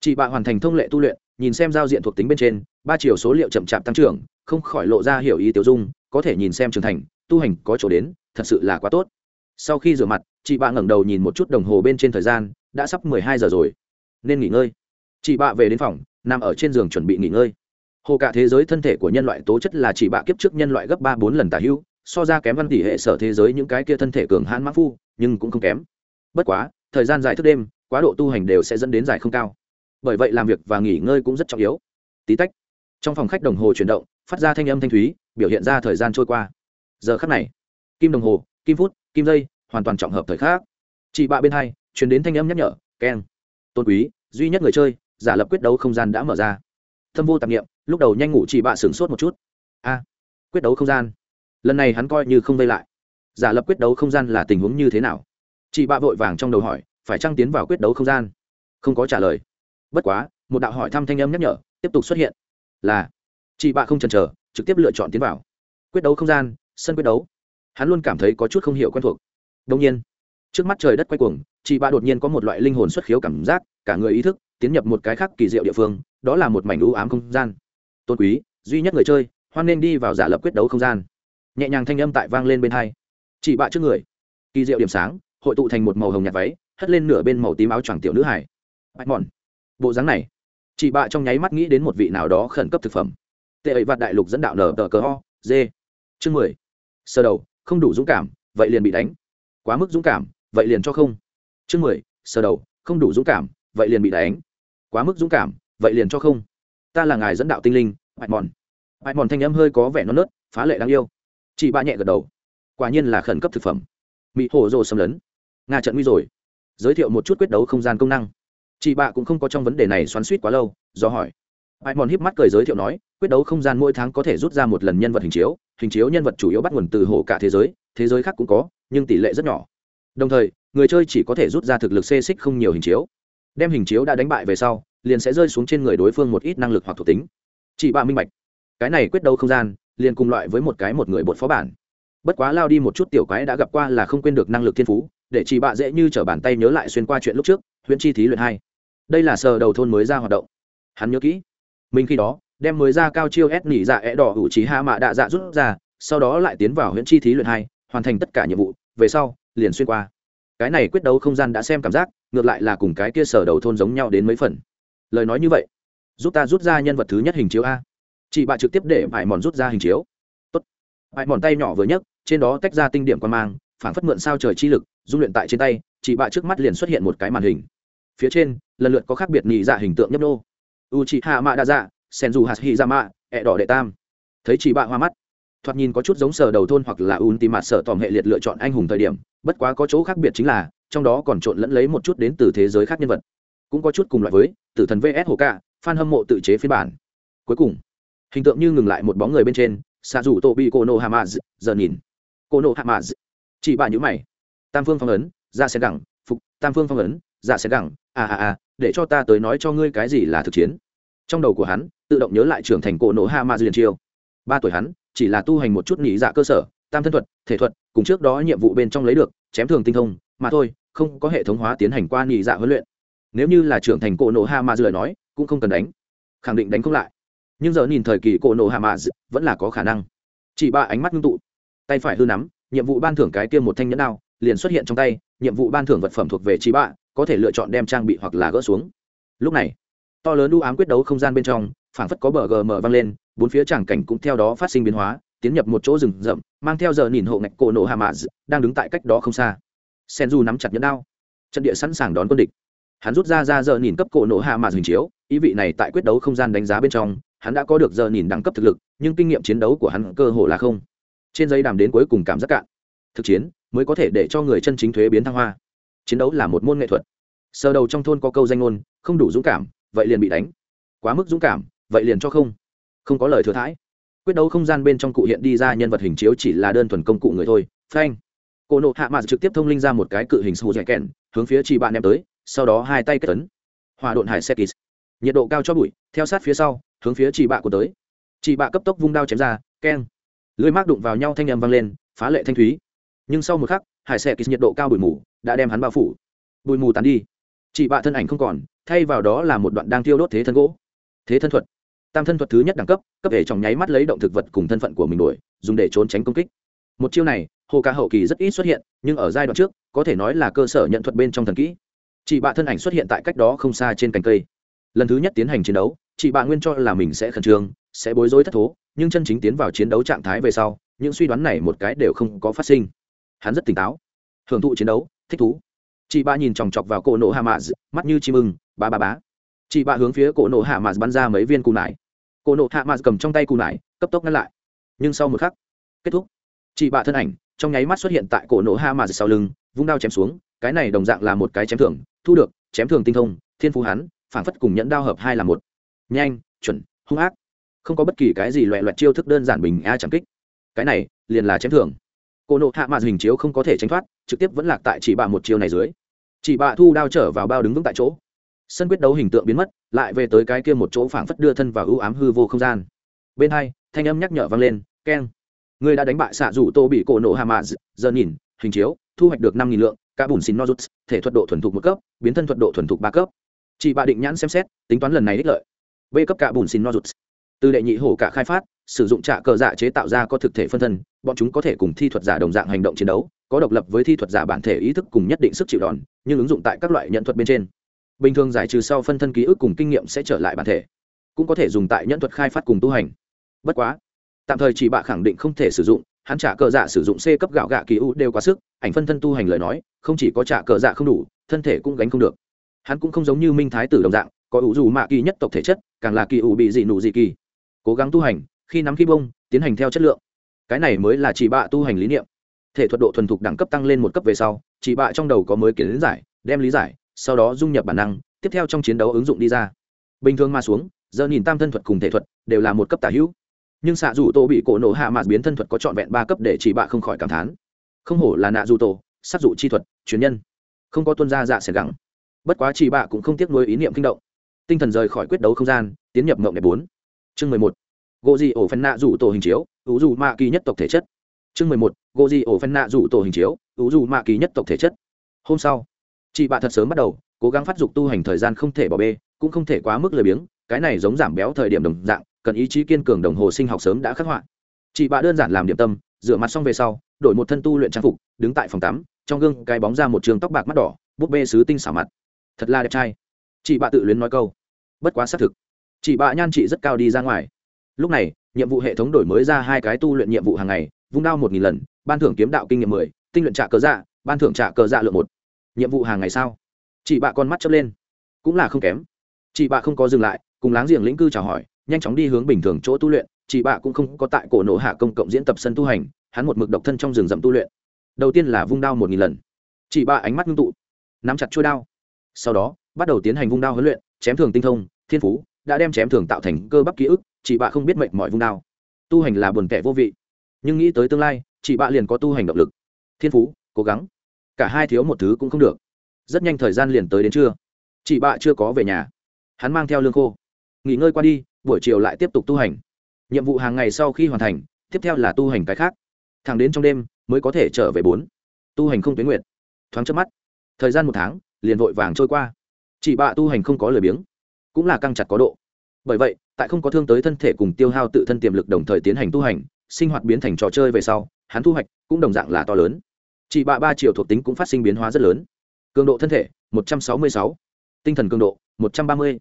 Chị bạ hoàn thành thông lệ tu luyện, nhìn xem giao diện thuộc tính bên trên, ba chiều số liệu chậm chạp tăng trưởng, không khỏi lộ ra hiểu ý tiêu dung, có thể nhìn xem trưởng thành, tu hành có chỗ đến, thật sự là quá tốt. Sau khi rửa mặt, chị bạ ngẩng đầu nhìn một chút đồng hồ bên trên thời gian, đã sắp mười hai giờ rồi. Nên nghỉ ngơi chị bạ về đến phòng, nằm ở trên giường chuẩn bị nghỉ ngơi. Hồ cả thế giới thân thể của nhân loại tố chất là chỉ bạ kiếp trước nhân loại gấp ba bốn lần tả hữu, so ra kém văn tỷ hệ sở thế giới những cái kia thân thể cường hãn mã phu, nhưng cũng không kém. Bất quá, thời gian dài thức đêm, quá độ tu hành đều sẽ dẫn đến dài không cao. Bởi vậy làm việc và nghỉ ngơi cũng rất trọng yếu. Tí tách, trong phòng khách đồng hồ chuyển động, phát ra thanh âm thanh thúy, biểu hiện ra thời gian trôi qua. Giờ khắc này, kim đồng hồ, kim phút, kim giây, hoàn toàn trọng hợp thời khắc. Chị bạ bên hai chuyển đến thanh âm nhắc nhở keng tôn quý, duy nhất người chơi giả lập quyết đấu không gian đã mở ra. Thâm vô tạp nghiệm lúc đầu nhanh ngủ chỉ bạ sửng sốt một chút. A, quyết đấu không gian. Lần này hắn coi như không vây lại. Giả lập quyết đấu không gian là tình huống như thế nào? Chị bạ vội vàng trong đầu hỏi, phải trăng tiến vào quyết đấu không gian? Không có trả lời. Bất quá, một đạo hỏi thăm thanh âm nhắc nhở, tiếp tục xuất hiện. Là chị bạ không chần chờ, trực tiếp lựa chọn tiến vào. Quyết đấu không gian, sân quyết đấu. Hắn luôn cảm thấy có chút không hiểu quen thuộc. Đông nhiên, trước mắt trời đất quay cuồng chị bạ đột nhiên có một loại linh hồn xuất khiếu cảm giác, cả người ý thức tiến nhập một cái khác kỳ diệu địa phương, đó là một mảnh ưu ám không gian. Tôn quý, duy nhất người chơi, hoan nên đi vào giả lập quyết đấu không gian. Nhẹ nhàng thanh âm tại vang lên bên hai. Chị bạ trước người. Kỳ diệu điểm sáng, hội tụ thành một màu hồng nhạt váy, hất lên nửa bên màu tím áo choàng tiểu nữ hải bạch mòn bộ dáng này. Chị bạ trong nháy mắt nghĩ đến một vị nào đó khẩn cấp thực phẩm. Tệ ấy vạt đại lục dẫn đạo nở tờ cờ ho, dê. Chương mười. Sơ đầu, không đủ dũng cảm, vậy liền bị đánh. Quá mức dũng cảm, vậy liền cho không. Chương mười. Sơ đầu, không đủ dũng cảm, vậy liền bị đánh quá mức dũng cảm, vậy liền cho không. Ta là ngài dẫn đạo tinh linh, bạch mòn. Bạch mòn thanh âm hơi có vẻ non nớt, phá lệ đáng yêu. Chị bạ nhẹ gật đầu. Quả nhiên là khẩn cấp thực phẩm. Mỹ hồ rồ xâm lấn. Nga trận nguy rồi. Giới thiệu một chút quyết đấu không gian công năng. Chị bạ cũng không có trong vấn đề này xoắn suýt quá lâu, do hỏi. Ai mòn híp mắt cười giới thiệu nói, quyết đấu không gian mỗi tháng có thể rút ra một lần nhân vật hình chiếu hình chiếu nhân vật chủ yếu bắt nguồn từ hồ cả thế giới thế giới khác cũng có, nhưng tỷ lệ rất nhỏ. Đồng thời, người chơi chỉ có thể rút ra thực lực xê xích không nhiều hình chiếu đem hình chiếu đã đánh bại về sau, liền sẽ rơi xuống trên người đối phương một ít năng lực hoặc thuộc tính. Chị bạ minh bạch. Cái này quyết đấu không gian, liền cùng loại với một cái một người bột phó bản. Bất quá lao đi một chút tiểu quái đã gặp qua là không quên được năng lực thiên phú, để chị bạ dễ như t r ở bàn tay nhớ lại xuyên qua chuyện lúc trước huyện chi thí luyện hai. Đây là sờ đầu thôn mới ra hoạt động. Hắn nhớ kỹ. Mình khi đó, đem mới ra cao chiêu ép nỉ dạ é đỏ hữu trí hạ mạ đạ dạ rút ra, sau đó lại tiến vào huyện chi thí luyện hai, hoàn thành tất cả nhiệm vụ, về sau, liền xuyên qua cái này quyết đấu không gian đã xem cảm giác, ngược lại là cùng cái kia sở đầu thôn giống nhau đến mấy phần. Lời nói như vậy, giúp ta rút ra nhân vật thứ nhất hình chiếu a. Chị bạ trực tiếp để bại mòn rút ra hình chiếu. Tốt. Bại mòn tay nhỏ vừa nhấc, trên đó tách ra tinh điểm quan mang phản phất mượn sao trời chi lực, dung luyện tại trên tay, chị bạ trước mắt liền xuất hiện một cái màn hình. Phía trên, lần lượt có khác biệt nhị dạ hình tượng nhấp nô. U chị hạ mạ đa dạ sen dù hạt hi ra mạ ẹ đỏ đệ tam. Thấy chị bạ hoa mắt thoạt nhìn có chút giống sở đầu thôn hoặc là un tìm mặt sở tòm hệ liệt lựa chọn anh hùng thời điểm, bất quá có chỗ khác biệt chính là, trong đó còn trộn lẫn lấy một chút đến từ thế giới khác nhân vật. Cũng có chút cùng loại với, tử thần vs hồ ca f hâm mộ tự chế phiên bản. Cuối cùng, hình tượng như ngừng lại một bóng người bên trên xa rủ tổ bị cô nô hamaz giờ nhìn. Cô nô hamaz chị bà nhữ mày. Tam phương phong ấn, ra xe gẳng, phục, tam phương phong ấn, ra xe gẳng à à à để cho ta tới nói cho ngươi cái gì là thực chiến. Trong đầu của hắn, tự động nhớ lại trưởng thành cổ nổ hamaz liền chiêu. Ba tuổi hắn chỉ là tu hành một chút nhị dạ cơ sở, tam thân thuật, thể thuật, cùng trước đó nhiệm vụ bên trong lấy được, chém thường tinh thông, mà thôi, không có hệ thống hóa tiến hành qua nhị dạ huấn luyện. Nếu như là trưởng thành cổ nổ hạ mà lời nói, cũng không cần đánh. Khẳng định đánh không lại. Nhưng giờ nhìn thời kỳ cổ nổ hạ mà vẫn là có khả năng. Chỉ ba ánh mắt ngưng tụ. Tay phải hư nắm, nhiệm vụ ban thưởng cái kia một thanh nhẫn đao, liền xuất hiện trong tay, nhiệm vụ ban thưởng vật phẩm thuộc về chỉ bạ có thể lựa chọn đem trang bị hoặc là gỡ xuống. Lúc này, to lớn đu ám quyết đấu không gian bên trong, phảng phất có bờ gm vang lên bốn phía tràng cảnh cũng theo đó phát sinh biến hóa, tiến nhập một chỗ rừng rậm, mang theo giờ nhìn hộ ngạch cổ nổ hạ mạ đang đứng tại cách đó không xa. Sen du nắm chặt nhẫn đao. Trận địa sẵn sàng đón quân địch. Hắn rút ra ra giờ nhìn cấp cổ nổ hạ mạ hình chiếu, ý vị này tại quyết đấu không gian đánh giá bên trong, hắn đã có được giờ nhìn đẳng cấp thực lực, nhưng kinh nghiệm chiến đấu của hắn cơ hồ là không. Trên giấy đàm đến cuối cùng cảm giác cạn. Thực chiến mới có thể để cho người chân chính thuế biến thăng hoa. Chiến đấu là một môn nghệ thuật. Sơ đầu trong thôn có câu danh ngôn, không đủ dũng cảm, vậy liền bị đánh. Quá mức dũng cảm, vậy liền cho không không có lời thừa thãi. Quyết đấu không gian bên trong cụ hiện đi ra nhân vật hình chiếu chỉ là đơn thuần công cụ người thôi, phanh. Cô nộ hạ mạt trực tiếp thông linh ra một cái cự hình sù dẻ kèn hướng phía chị bạn em tới, sau đó hai tay kết tấn hòa độn hải sekis. Nhiệt độ cao cho bụi, theo sát phía sau, hướng phía chị bạ của tới. Chị bạ cấp tốc vung đao chém ra, keng. Lưới mác đụng vào nhau thanh âm vang lên, phá lệ thanh thúy. Nhưng sau một khắc, hải sekis nhiệt độ cao bụi mù, đã đem hắn bao phủ. Bụi mù tàn đi. Chị bạ thân ảnh không còn, thay vào đó là một đoạn đang tiêu đốt thế thân gỗ. Thế thân thuật tam thân thuật thứ nhất đẳng cấp cấp hệ trong nháy mắt lấy động thực vật cùng thân phận của mình đuổi dùng để trốn tránh công kích. Một chiêu này, hồ ca hậu kỳ rất ít xuất hiện, nhưng ở giai đoạn trước, có thể nói là cơ sở nhận thuật bên trong thần kỹ. Chị bạ thân ảnh xuất hiện tại cách đó không xa trên cành cây. Lần thứ nhất tiến hành chiến đấu chị bạ nguyên cho là mình sẽ khẩn trương, sẽ bối rối thất thố, nhưng chân chính tiến vào chiến đấu trạng thái về sau, những suy đoán này một cái đều không có phát sinh. Hắn rất tỉnh táo, hưởng thụ chiến đấu, thích thú. Chị ba nhìn chòng chọc vào cổ nổ hà mạ mắt như chim ưng ba ba bá chị bạ hướng phía cổ nổ hạ mạt bắn ra mấy viên cù nải. Cổ nổ hạ mạt cầm trong tay cù nải, cấp tốc ngăn lại. Nhưng sau một khắc, kết thúc. Chị bạ thân ảnh, trong nháy mắt xuất hiện tại cổ nổ hạ mạt sau lưng, vung đao chém xuống, cái này đồng dạng là một cái chém thưởng, thu được, chém thường tinh thông, thiên phú hắn phảng phất cùng nhẫn đao hợp hai là một. Nhanh, chuẩn, hung ác. Không có bất kỳ cái gì loẹ loẹt chiêu thức đơn giản bình a chẳng kích. Cái này, liền là chém thưởng. Cô nộ hạ mạt hình chiếu không có thể tránh thoát, trực tiếp vẫn lạc tại chị bạ một chiêu này dưới. Chị bạ thu đao trở vào bao đứng vững tại chỗ sân quyết đấu hình tượng biến mất, lại về tới cái kia một chỗ phảng phất đưa thân vào ưu ám hư vô không gian. Bên hai, thanh âm nhắc nhở vang lên, keng người đã đánh bại xạ rủ tô bị cổ nổ hà mạ giờ nhìn, hình chiếu, thu hoạch được năm nghìn lượng, cả bùn xin nozuts, thể thuật độ thuần thục một cấp, biến thân thuật độ thuần thục ba cấp. Chị bà định nhãn xem xét, tính toán lần này ích lợi. B cấp cả bùn xin nozuts. Từ đệ nhị hổ cả khai phát, sử dụng trạ cờ dạ chế tạo ra có thực thể phân thân, bọn chúng có thể cùng thi thuật giả đồng dạng hành động chiến đấu, có độc lập với thi thuật giả bản thể ý thức cùng nhất định sức chịu đòn, nhưng ứng dụng tại các loại nhận thuật bên trên bình thường giải trừ sau phân thân ký ức cùng kinh nghiệm sẽ trở lại bản thể, cũng có thể dùng tại nhân thuật khai phát cùng tu hành. Bất quá, tạm thời chỉ bạ khẳng định không thể sử dụng, hắn trả cờ dạ sử dụng c cấp gạo gạ kỳ u đều quá sức, ảnh phân thân tu hành lời nói, không chỉ có trả cờ dạ không đủ, thân thể cũng gánh không được. Hắn cũng không giống như minh thái tử đồng dạng, có ủ dù mạ kỳ nhất tộc thể chất, càng là kỳ ủ bị dị nụ dị kỳ. Cố gắng tu hành, khi nắm khi bông, tiến hành theo chất lượng. Cái này mới là chỉ bạ tu hành lý niệm. Thể thuật độ thuần thục đẳng cấp tăng lên một cấp về sau, chỉ bạ trong đầu có mới kiến lý giải, đem lý giải sau đó dung nhập bản năng, tiếp theo trong chiến đấu ứng dụng đi ra. Bình thường mà xuống, giờ nhìn tam thân thuật cùng thể thuật đều là một cấp tả hữu. Nhưng xạ dù tô bị cổ nổ hạ mạt biến thân thuật có trọn vẹn ba cấp để chỉ bạ không khỏi cảm thán. Không hổ là nạ dù tổ sát dụ chi thuật, truyền nhân. Không có tuân gia dạ sẻ gẳng bất quá chỉ bạ cũng không tiếc nuối ý niệm kinh động. Tinh thần rời khỏi quyết đấu không gian, tiến nhập mộng đẹp bốn. Chương mười một. Gỗ gì ổ phân nạ rủ tổ hình chiếu ủ dù mạ kỳ nhất tộc thể chất. Chương mười một. Gỗ gì ổ phân nạ rủ tổ hình chiếu ủ dù mạ kỳ nhất tộc thể chất. Hôm sau chị bạ thật sớm bắt đầu, cố gắng phát dục tu hành thời gian không thể bỏ bê, cũng không thể quá mức lười biếng, cái này giống giảm béo thời điểm đồng dạng, cần ý chí kiên cường đồng hồ sinh học sớm đã khắc họa. Chị bạ đơn giản làm điểm tâm, rửa mặt xong về sau, đổi một thân tu luyện trang phục, đứng tại phòng tắm, trong gương cái bóng ra một trường tóc bạc mắt đỏ, búp bê sứ tinh xảo mặt. Thật là đẹp trai. Chị bạ tự luyến nói câu. Bất quá xác thực, chị bạ nhan chị rất cao đi ra ngoài. Lúc này, nhiệm vụ hệ thống đổi mới ra hai cái tu luyện nhiệm vụ hàng ngày, vung đao một nghìn lần, ban thưởng kiếm đạo kinh nghiệm mười, tinh luyện trạ cờ dạ ban thưởng trạ cờ dạ lượng một nhiệm vụ hàng ngày sao? Chị bạ con mắt chớp lên. Cũng là không kém. Chị bạ không có dừng lại, cùng láng giềng lĩnh cư chào hỏi, nhanh chóng đi hướng bình thường chỗ tu luyện. Chị bạ cũng không có tại cổ nổ hạ công cộng diễn tập sân tu hành, hắn một mực độc thân trong rừng rậm tu luyện. Đầu tiên là vung đao một nghìn lần. Chị bạ ánh mắt ngưng tụ, nắm chặt chuôi đao. Sau đó, bắt đầu tiến hành vung đao huấn luyện, chém thường tinh thông, thiên phú, đã đem chém thường tạo thành cơ bắp ký ức, chị bạ không biết mệnh mọi vung đao. Tu hành là buồn tẻ vô vị. Nhưng nghĩ tới tương lai, chị bạ liền có tu hành động lực. Thiên phú, cố gắng cả hai thiếu một thứ cũng không được. Rất nhanh thời gian liền tới đến trưa. Chị bạ chưa có về nhà. Hắn mang theo lương khô. Nghỉ ngơi qua đi, buổi chiều lại tiếp tục tu hành. Nhiệm vụ hàng ngày sau khi hoàn thành, tiếp theo là tu hành cái khác. Thẳng đến trong đêm, mới có thể trở về bốn. Tu hành không tuyến nguyện thoáng trước mắt. Thời gian một tháng, liền vội vàng trôi qua. Chị bạ tu hành không có lời biếng, cũng là căng chặt có độ. Bởi vậy, tại không có thương tới thân thể cùng tiêu hao tự thân tiềm lực đồng thời tiến hành tu hành, sinh hoạt biến thành trò chơi về sau, hắn thu hoạch cũng đồng dạng là to lớn chị bạ ba triệu thuộc tính cũng phát sinh biến hóa rất lớn. Cường độ thân thể 166, tinh thần cường độ 130,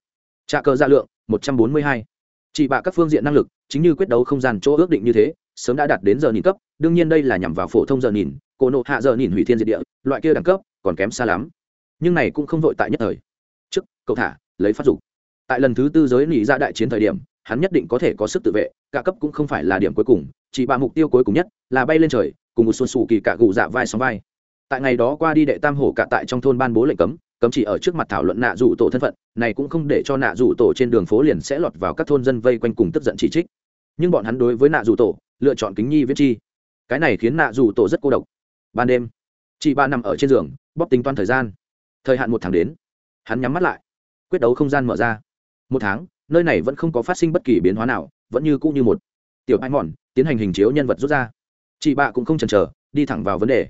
trạ cờ gia dạ lượng 142. chị bạ các phương diện năng lực chính như quyết đấu không gian chỗ ước định như thế sớm đã đạt đến giờ nhìn cấp đương nhiên đây là nhằm vào phổ thông giờ nhìn cổ nộ hạ giờ nhìn hủy thiên diệt địa loại kia đẳng cấp còn kém xa lắm. Nhưng này cũng không vội tại nhất thời. Trước cậu thả lấy phát dục. Tại lần thứ tư giới nghỉ ra dạ đại chiến thời điểm hắn nhất định có thể có sức tự vệ cả cấp cũng không phải là điểm cuối cùng chỉ ba mục tiêu cuối cùng nhất là bay lên trời, cùng một xuân xù kỳ cả gù dạ vai sóng vai. Tại ngày đó qua đi đệ tam hổ cả tại trong thôn ban bố lệnh cấm cấm chỉ ở trước mặt thảo luận nạ rủ tổ thân phận, này cũng không để cho nạ rủ tổ trên đường phố liền sẽ lọt vào các thôn dân vây quanh cùng tức giận chỉ trích. Nhưng bọn hắn đối với nạ rủ tổ, lựa chọn kính nhi viết chi. Cái này khiến nạ rủ tổ rất cô độc. Ban đêm, chị ba nằm ở trên giường, bóp tính toán thời gian. Thời hạn một tháng đến. Hắn nhắm mắt lại. Quyết đấu không gian mở ra. Một tháng, nơi này vẫn không có phát sinh bất kỳ biến hóa nào, vẫn như cũ như một. Tiểu ai mòn tiến hành hình chiếu nhân vật rút ra. Chị bạ cũng không chần chờ, đi thẳng vào vấn đề.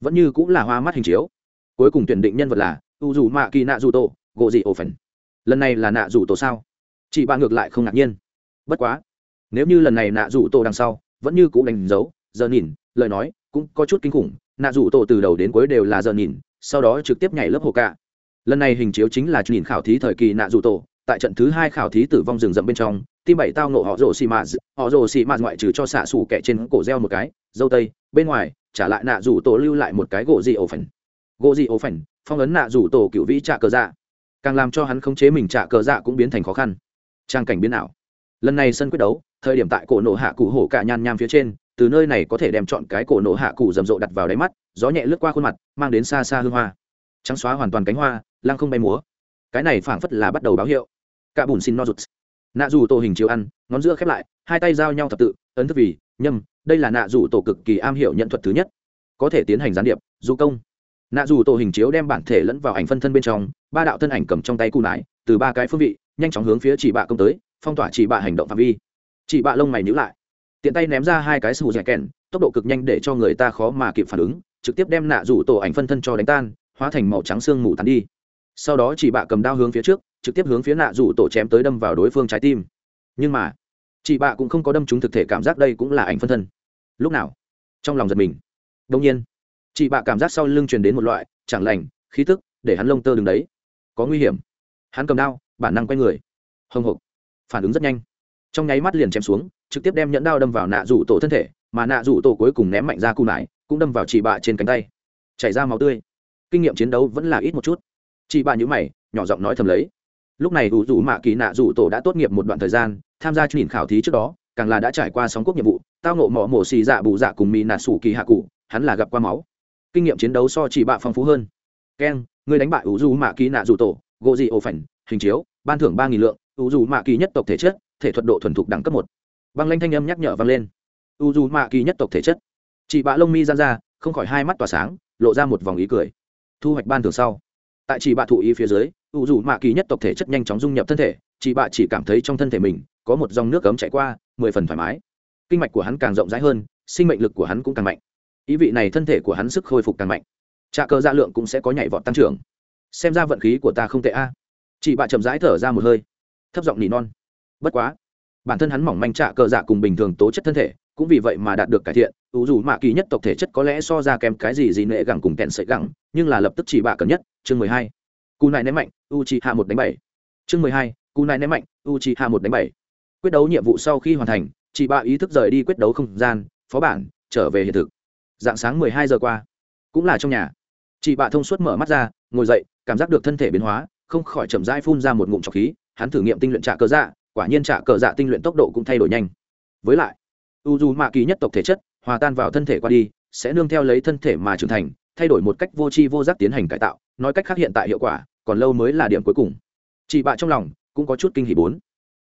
Vẫn như cũng là hoa mắt hình chiếu. Cuối cùng tuyển định nhân vật là u dù mạ kỳ nạ dù tổ gộ dị ổ phần lần này là nạ dù tổ sao? Chị bạ ngược lại không ngạc nhiên. Bất quá, nếu như lần này nạ dù tổ đằng sau, vẫn như cũ đánh dấu, giờ nhìn, lời nói, cũng có chút kinh khủng. Nạ dù tổ từ đầu đến cuối đều là giờ nhìn, sau đó trực tiếp nhảy lớp hồ cạ. Lần này hình chiếu chính là nhìn khảo thí thời kỳ nạ dù tổ tại trận thứ hai khảo thí tử vong rừng rậm bên trong tim bảy tao nộ họ rồ xì mạt, họ rồ xì mạt ngoại trừ cho xạ xù kẻ trên cổ reo một cái, dâu tây, bên ngoài, trả lại nạ rủ tổ lưu lại một cái gỗ dị ổ phần gỗ dị ổ phần phong ấn nạ rủ tổ cựu vĩ trạ cờ dạ. Càng làm cho hắn khống chế mình trạ cờ dạ cũng biến thành khó khăn. Trang cảnh biến ảo. Lần này sân quyết đấu, thời điểm tại cổ nổ hạ cụ hổ cả nhan nham phía trên, từ nơi này có thể đem chọn cái cổ nổ hạ cụ rầm rộ đặt vào đáy mắt, gió nhẹ lướt qua khuôn mặt, mang đến xa xa hương hoa. Trắng xóa hoàn toàn cánh hoa, lăng không bay múa cái này phảng phất là bắt đầu báo hiệu. Cả bùn xin no rụt. Nạ dù tổ hình chiếu ăn, ngón giữa khép lại, hai tay giao nhau thập tự, ấn thức vì, nhâm, đây là nạ dù tổ cực kỳ am hiểu nhận thuật thứ nhất. Có thể tiến hành gián điệp du công. Nạ dù tổ hình chiếu đem bản thể lẫn vào ảnh phân thân bên trong, ba đạo thân ảnh cầm trong tay cù nải, từ ba cái phương vị, nhanh chóng hướng phía chỉ bạ công tới, phong tỏa chỉ bạ hành động phạm vi. Chỉ bạ lông mày nhữ lại. Tiện tay ném ra hai cái sù dẻ kèn, tốc độ cực nhanh để cho người ta khó mà kịp phản ứng, trực tiếp đem nạ rủ tổ ảnh phân thân cho đánh tan, hóa thành màu trắng xương mù tắn đi sau đó chỉ bạ cầm đao hướng phía trước, trực tiếp hướng phía nạ rủ tổ chém tới đâm vào đối phương trái tim. Nhưng mà, chị bạ cũng không có đâm trúng thực thể cảm giác đây cũng là ảnh phân thân. Lúc nào? Trong lòng giật mình. Đông nhiên, chị bạ cảm giác sau lưng truyền đến một loại chẳng lành, khí tức, để hắn lông tơ đứng đấy. Có nguy hiểm. Hắn cầm đao, bản năng quay người. Hồng hộc phản ứng rất nhanh. Trong nháy mắt liền chém xuống, trực tiếp đem nhẫn đao đâm vào nạ rủ tổ thân thể, mà nạ rủ tổ cuối cùng ném mạnh ra cù nải, cũng đâm vào chị bạ trên cánh tay. Chảy ra máu tươi. Kinh nghiệm chiến đấu vẫn là ít một chút chị bà nhữ mày, nhỏ giọng nói thầm lấy. Lúc này ủ rủ mạ kỳ nạ rủ tổ đã tốt nghiệp một đoạn thời gian, tham gia truyền khảo thí trước đó, càng là đã trải qua sóng quốc nhiệm vụ, tao nộ mỏ mổ xì dạ bù dạ cùng mì nạ sủ kỳ hạ cụ, hắn là gặp qua máu. Kinh nghiệm chiến đấu so chỉ bạ phong phú hơn. Keng người đánh bại ủ rủ mạ kỳ nạ rủ tổ gộ dị ổ phảnh hình chiếu, ban thưởng ba nghìn lượng ủ rủ mạ kỳ nhất tộc thể chất, thể thuật độ thuần thục đẳng cấp một. Băng lanh thanh âm nhắc nhở vang lên. U rủ mạ kỳ nhất tộc thể chất. Chị bạ lông mi ra ra, không khỏi hai mắt tỏa sáng, lộ ra một vòng ý cười. Thu hoạch ban thưởng sau tại chỉ bạ thụ ý phía dưới, ủ dù mạ kỳ nhất tộc thể chất nhanh chóng dung nhập thân thể, chỉ bạ chỉ cảm thấy trong thân thể mình có một dòng nước cấm chạy qua, mười phần thoải mái. Kinh mạch của hắn càng rộng rãi hơn, sinh mệnh lực của hắn cũng càng mạnh. Ý vị này thân thể của hắn sức khôi phục càng mạnh. Trà cơ dạ lượng cũng sẽ có nhảy vọt tăng trưởng. Xem ra vận khí của ta không tệ a. Chị bạ chậm rãi thở ra một hơi, thấp giọng nỉ non. Bất quá, bản thân hắn mỏng manh trạ cơ dạ cùng bình thường tố chất thân thể cũng vì vậy mà đạt được cải thiện ủ dù mạ kỳ nhất tộc thể chất có lẽ so ra kém cái gì gì nệ gẳng cùng kẹn sợi gẳng, nhưng là lập tức chỉ bạ cần nhất, chương mười hai. Cù này ném mạnh u chi hạ một đánh bảy. Chương mười hai cù này ném mạnh u chi hạ một đánh bảy. Quyết đấu nhiệm vụ sau khi hoàn thành chị bạ ý thức rời đi quyết đấu không gian, phó bản, trở về hiện thực. Dạng sáng mười hai giờ qua, cũng là trong nhà. Chị bạ thông suốt mở mắt ra, ngồi dậy, cảm giác được thân thể biến hóa, không khỏi chậm rãi phun ra một ngụm trọc khí, hắn thử nghiệm tinh luyện trả cờ dạ quả nhiên trả cờ dạ tinh luyện tốc độ cũng thay đổi nhanh. Với lại u dù mạ kỳ nhất tộc thể chất hòa tan vào thân thể qua đi, sẽ nương theo lấy thân thể mà trưởng thành, thay đổi một cách vô tri vô giác tiến hành cải tạo, nói cách khác hiện tại hiệu quả, còn lâu mới là điểm cuối cùng. Chị bạ trong lòng cũng có chút kinh hỉ bốn.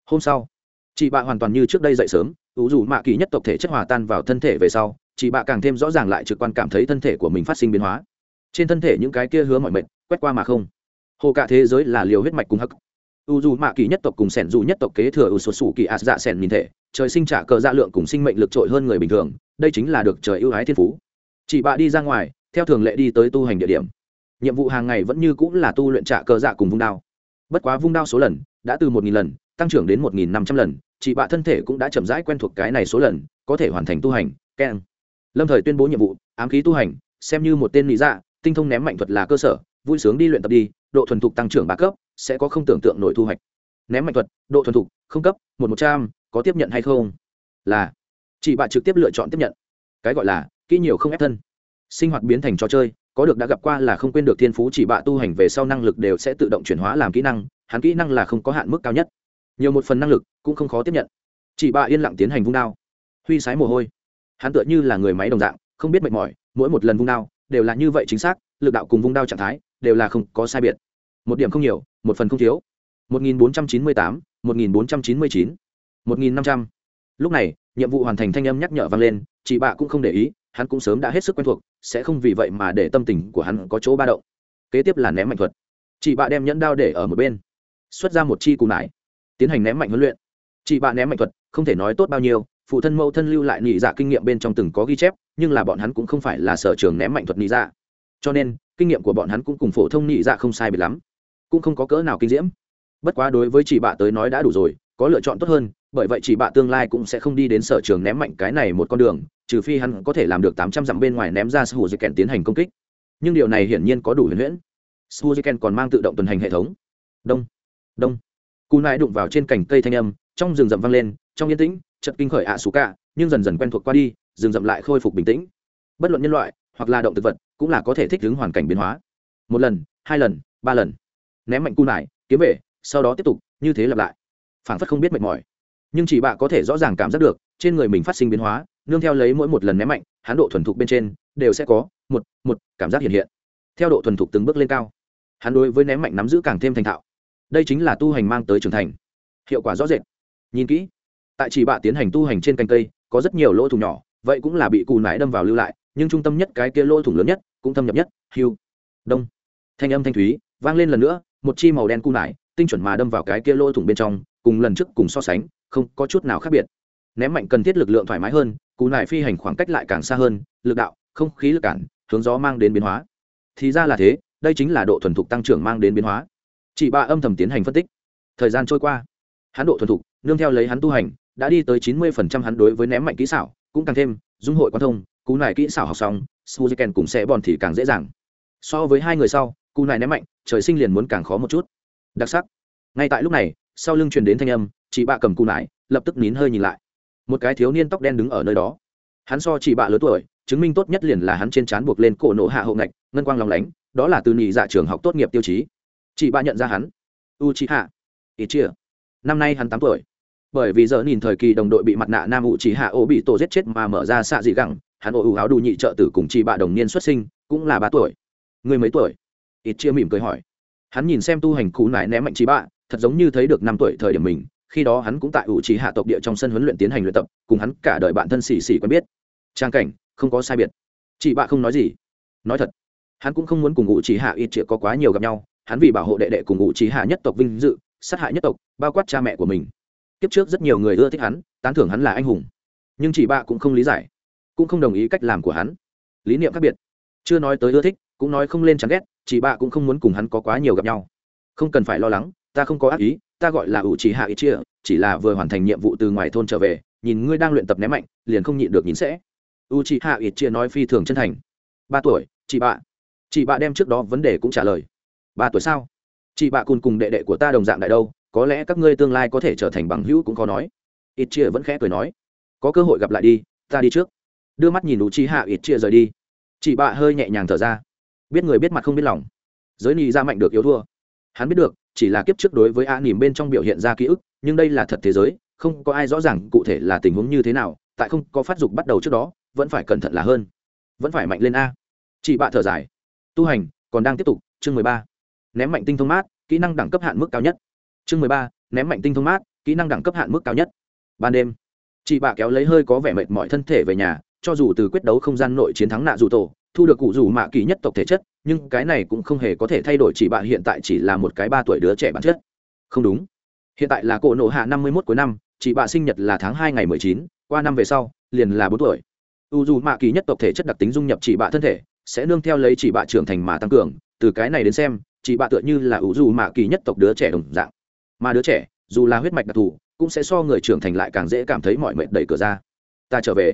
Hôm sau, chị bạ hoàn toàn như trước đây dậy sớm u dù mạ kỳ nhất tộc thể chất hòa tan vào thân thể về sau, chị bạ càng thêm rõ ràng lại trực quan cảm thấy thân thể của mình phát sinh biến hóa. Trên thân thể những cái kia hứa mọi mệnh quét qua mà không. Hồ cả thế giới là liều huyết mạch cùng hắc u dù mạ kỳ nhất tộc cùng sẻn dù nhất tộc kế thừa u sột sủ kỳ ạt dạ sẻn nhìn thể, trời sinh trả cờ dạ lượng cùng sinh mệnh lực trội hơn người bình thường, đây chính là được trời ưu ái thiên phú. Chị bạ đi ra ngoài, theo thường lệ đi tới tu hành địa điểm. Nhiệm vụ hàng ngày vẫn như cũng là tu luyện trả cờ dạ cùng vung đao. Bất quá vung đao số lần, đã từ một nghìn lần, tăng trưởng đến một nghìn năm trăm lần chị bạ thân thể cũng đã chậm rãi quen thuộc cái này số lần, có thể hoàn thành tu hành, keng. Lâm thời tuyên bố nhiệm vụ, ám khí tu hành, xem như một tên lý dạ tinh thông ném mạnh thuật là cơ sở, vui sướng đi luyện tập đi, độ thuần thục tăng trưởng ba cấp sẽ có không tưởng tượng nổi thu hoạch. Ném mạnh thuật, độ thuần thục, không cấp, một một trăm, có tiếp nhận hay không? Là. Chị bạn trực tiếp lựa chọn tiếp nhận. Cái gọi là, kỹ nhiều không ép thân. Sinh hoạt biến thành trò chơi, có được đã gặp qua là không quên được thiên phú chỉ bạ tu hành về sau năng lực đều sẽ tự động chuyển hóa làm kỹ năng, hắn kỹ năng là không có hạn mức cao nhất. Nhiều một phần năng lực, cũng không khó tiếp nhận. Chị bạ yên lặng tiến hành vung đao. Huy sái mồ hôi. Hắn tựa như là người máy đồng dạng, không biết mệt mỏi, mỗi một lần vung đao, đều là như vậy chính xác, lực đạo cùng vung đao trạng thái, đều là không có sai biệt. Một điểm không nhiều một phần không thiếu. 1498, 1499, 1500. lúc này nhiệm vụ hoàn thành thanh âm nhắc nhở vang lên chị bạ cũng không để ý hắn cũng sớm đã hết sức quen thuộc sẽ không vì vậy mà để tâm tình của hắn có chỗ ba động. Kế tiếp là ném mạnh thuật. Chị bạ đem nhẫn đao để ở một bên xuất ra một chi cù nải tiến hành ném mạnh huấn luyện. Chị bạ ném mạnh thuật không thể nói tốt bao nhiêu phụ thân mẫu thân lưu lại nhị dạ kinh nghiệm bên trong từng có ghi chép nhưng là bọn hắn cũng không phải là sở trường ném mạnh thuật nhị dạ. Cho nên kinh nghiệm của bọn hắn cũng cùng phổ thông nhị dạ không sai biệt lắm cũng không có cỡ nào kinh diễm. Bất quá đối với chị bạ tới nói đã đủ rồi, có lựa chọn tốt hơn, bởi vậy chị bạ tương lai cũng sẽ không đi đến sở trường ném mạnh cái này một con đường, trừ phi hắn có thể làm được tám trăm dặm bên ngoài ném ra sù dây kèn tiến hành công kích. Nhưng điều này hiển nhiên có đủ huyền huyễn. Sù dây kèn còn mang tự động tuần hành hệ thống. Đông đông. Cù nại đụng vào trên cành cây thanh âm, trong rừng rậm vang lên, trong yên tĩnh chật kinh khởi ạ à xù cả nhưng dần dần quen thuộc qua đi, rừng rậm lại khôi phục bình tĩnh. Bất luận nhân loại, hoặc là động thực vật, cũng là có thể thích ứng hoàn cảnh biến hóa. Một lần, hai lần, ba lần ném mạnh cu nải kiếm về, sau đó tiếp tục, như thế lặp lại. Phản phất không biết mệt mỏi. Nhưng chỉ bạ có thể rõ ràng cảm giác được, trên người mình phát sinh biến hóa, nương theo lấy mỗi một lần ném mạnh, hán độ thuần thục bên trên, đều sẽ có một một cảm giác hiện hiện. Theo độ thuần thục từng bước lên cao, hắn đối với ném mạnh nắm giữ càng thêm thành thạo. Đây chính là tu hành mang tới trưởng thành. Hiệu quả rõ rệt. Nhìn kỹ, tại chỉ bạ tiến hành tu hành trên cành cây, có rất nhiều lỗ thủng nhỏ, vậy cũng là bị cù nải đâm vào lưu lại, nhưng trung tâm nhất cái kia lỗ thủng lớn nhất cũng thâm nhập nhất. Hiu đông. Thanh âm thanh thúy, vang lên lần nữa một chi màu đen cu nải, tinh chuẩn mà đâm vào cái kia lỗ thủng bên trong, cùng lần trước cùng so sánh, không có chút nào khác biệt. Ném mạnh cần thiết lực lượng thoải mái hơn cú nải phi hành khoảng cách lại càng xa hơn, lực đạo, không khí lực cản, hướng gió mang đến biến hóa. Thì ra là thế, đây chính là độ thuần thục tăng trưởng mang đến biến hóa. Chị ba âm thầm tiến hành phân tích. Thời gian trôi qua, hắn độ thuần thục, nương theo lấy hắn tu hành, đã đi tới chín mươi phần trăm hắn đối với ném mạnh kỹ xảo, cũng càng thêm dung hội quan thông cú nải kỹ xảo học xong suzuken cùng sẽ bòn thì càng dễ dàng. So với hai người sau cú này ném mạnh, trời sinh liền muốn càng khó một chút. Đặc sắc. Ngay tại lúc này, sau lưng truyền đến thanh âm, chị bạ cầm cụ nải lập tức nín hơi nhìn lại. Một cái thiếu niên tóc đen đứng ở nơi đó. Hắn so chị bạ lớn tuổi, chứng minh tốt nhất liền là hắn trên trán buộc lên cổ nổ hạ hậu ngạch, ngân quang lòng lánh, đó là từ nhị dạ trường học tốt nghiệp tiêu chí. Chị bạ nhận ra hắn. U chị hạ ít chia năm nay hắn tám tuổi. Bởi vì giờ nhìn thời kỳ đồng đội bị mặt nạ nam u chị hạ ô bị tổ giết chết mà mở ra xạ dị gẳng, hắn ô ưu áo đủ nhị trợ tử cùng chị bạ đồng niên xuất sinh, cũng là ba tuổi. Người mấy tuổi? Ít chia mỉm cười hỏi. Hắn nhìn xem tu hành cụ nải ném mạnh trí bạ, thật giống như thấy được năm tuổi thời điểm mình, khi đó hắn cũng tại ủ trí hạ tộc địa trong sân huấn luyện tiến hành luyện tập, cùng hắn cả đời bạn thân xì xì quen biết. Trang cảnh, không có sai biệt. Chị bạ không nói gì. Nói thật, hắn cũng không muốn cùng ủ trí hạ ít chia có quá nhiều gặp nhau, hắn vì bảo hộ đệ đệ cùng ngụ trí hạ nhất tộc vinh dự, sát hại nhất tộc, bao quát cha mẹ của mình. Kiếp trước rất nhiều người ưa thích hắn, tán thưởng hắn là anh hùng. Nhưng chị bạ cũng không lý giải, cũng không đồng ý cách làm của hắn. Lý niệm khác biệt. Chưa nói tới ưa thích, cũng nói không lên chán ghét chị bạ cũng không muốn cùng hắn có quá nhiều gặp nhau. Không cần phải lo lắng, ta không có ác ý, ta gọi là ủ chỉ hạ ý chia, chỉ là vừa hoàn thành nhiệm vụ từ ngoài thôn trở về, nhìn ngươi đang luyện tập ném mạnh, liền không nhịn được nhìn sẽ. U chị hạ ít chia nói phi thường chân thành. Ba tuổi chị bạ chị bạ đem trước đó vấn đề cũng trả lời. Ba tuổi sao? Chị bạ cùng cùng đệ đệ của ta đồng dạng đại đâu, có lẽ các ngươi tương lai có thể trở thành bằng hữu cũng có nói. Ít chia vẫn khẽ cười nói. Có cơ hội gặp lại đi, ta đi trước. Đưa mắt nhìn u chi hạ ít chia rời đi. Chị bạ hơi nhẹ nhàng thở ra biết người biết mặt không biết lòng. Giới ni ra mạnh được yếu thua. Hắn biết được, chỉ là kiếp trước đối với a nỉm bên trong biểu hiện ra ký ức, nhưng đây là thật thế giới, không có ai rõ ràng cụ thể là tình huống như thế nào, tại không có phát dục bắt đầu trước đó, vẫn phải cẩn thận là hơn. Vẫn phải mạnh lên a. Chị bạ thở dài. Tu hành, còn đang tiếp tục, chương mười ba. Ném mạnh tinh thông mát, kỹ năng đẳng cấp hạn mức cao nhất. Chương mười ba, ném mạnh tinh thông mát, kỹ năng đẳng cấp hạn mức cao nhất. Ban đêm chị bạ kéo lấy hơi có vẻ mệt mỏi thân thể về nhà, cho dù từ quyết đấu không gian nội chiến thắng nạ dù tổ thu được cụ rủ mạ kỳ nhất tộc thể chất, nhưng cái này cũng không hề có thể thay đổi chỉ bạn hiện tại chỉ là một cái ba tuổi đứa trẻ bản chất. Không đúng. Hiện tại là cổ nộ hạ năm mươi mốt cuối năm chị bạ sinh nhật là tháng hai ngày mười chín, qua năm về sau, liền là bốn tuổi. U dù mạ kỳ nhất tộc thể chất đặc tính dung nhập chị bạ thân thể, sẽ nương theo lấy chị bạ trưởng thành mà tăng cường. Từ cái này đến xem chị bạ tựa như là u dù mạ kỳ nhất tộc đứa trẻ đồng dạng. Mà đứa trẻ, dù là huyết mạch đặc thù, cũng sẽ so người trưởng thành lại càng dễ cảm thấy mọi mệt đẩy cửa ra. Ta trở về.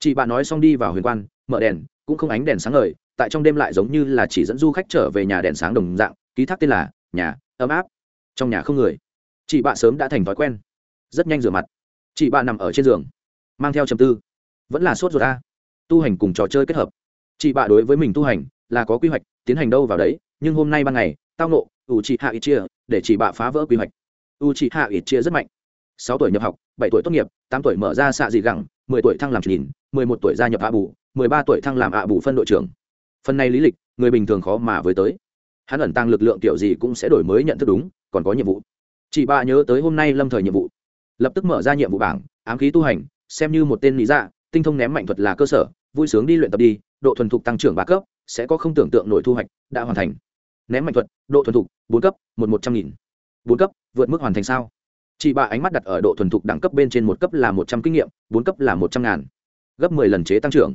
Chị bạ nói xong đi vào huyền quan, mở đèn cũng không ánh đèn sáng ngời, tại trong đêm lại giống như là chỉ dẫn du khách trở về nhà đèn sáng đồng dạng, ký thác tên là nhà, ấm áp. Trong nhà không người. Chị bạn sớm đã thành thói quen. Rất nhanh rửa mặt. Chị bạn nằm ở trên giường, mang theo chầm tư. Vẫn là sốt ruột a. Tu hành cùng trò chơi kết hợp. Chị bạn đối với mình tu hành là có quy hoạch, tiến hành đâu vào đấy, nhưng hôm nay ban ngày, tao nộ u chị hạ ít chia, để chị bạn phá vỡ quy hoạch. U chị hạ ít chia rất mạnh. Sáu tuổi nhập học, bảy tuổi tốt nghiệp, tám tuổi mở ra xạ dị gẳng mười tuổi thăng làm nhìn mười một tuổi gia nhập ạ bù, mười ba tuổi thăng làm ạ bù phân đội trưởng. Phần này lý lịch, người bình thường khó mà với tới. Hắn ẩn tăng lực lượng kiểu gì cũng sẽ đổi mới nhận thức đúng, còn có nhiệm vụ. Chị ba nhớ tới hôm nay lâm thời nhiệm vụ. Lập tức mở ra nhiệm vụ bảng, ám khí tu hành, xem như một tên lý dạ tinh thông ném mạnh thuật là cơ sở, vui sướng đi luyện tập đi, độ thuần thục tăng trưởng ba cấp, sẽ có không tưởng tượng nổi thu hoạch, đã hoàn thành. Ném mạnh thuật, độ thuần thục, bốn cấp, một một trăm nghìn. Bốn cấp, vượt mức hoàn thành sao? Chị bà ánh mắt đặt ở độ thuần thục đẳng cấp bên trên một cấp là một trăm kinh nghiệm, bốn cấp là một trăm ngàn. Gấp mười lần chế tăng trưởng.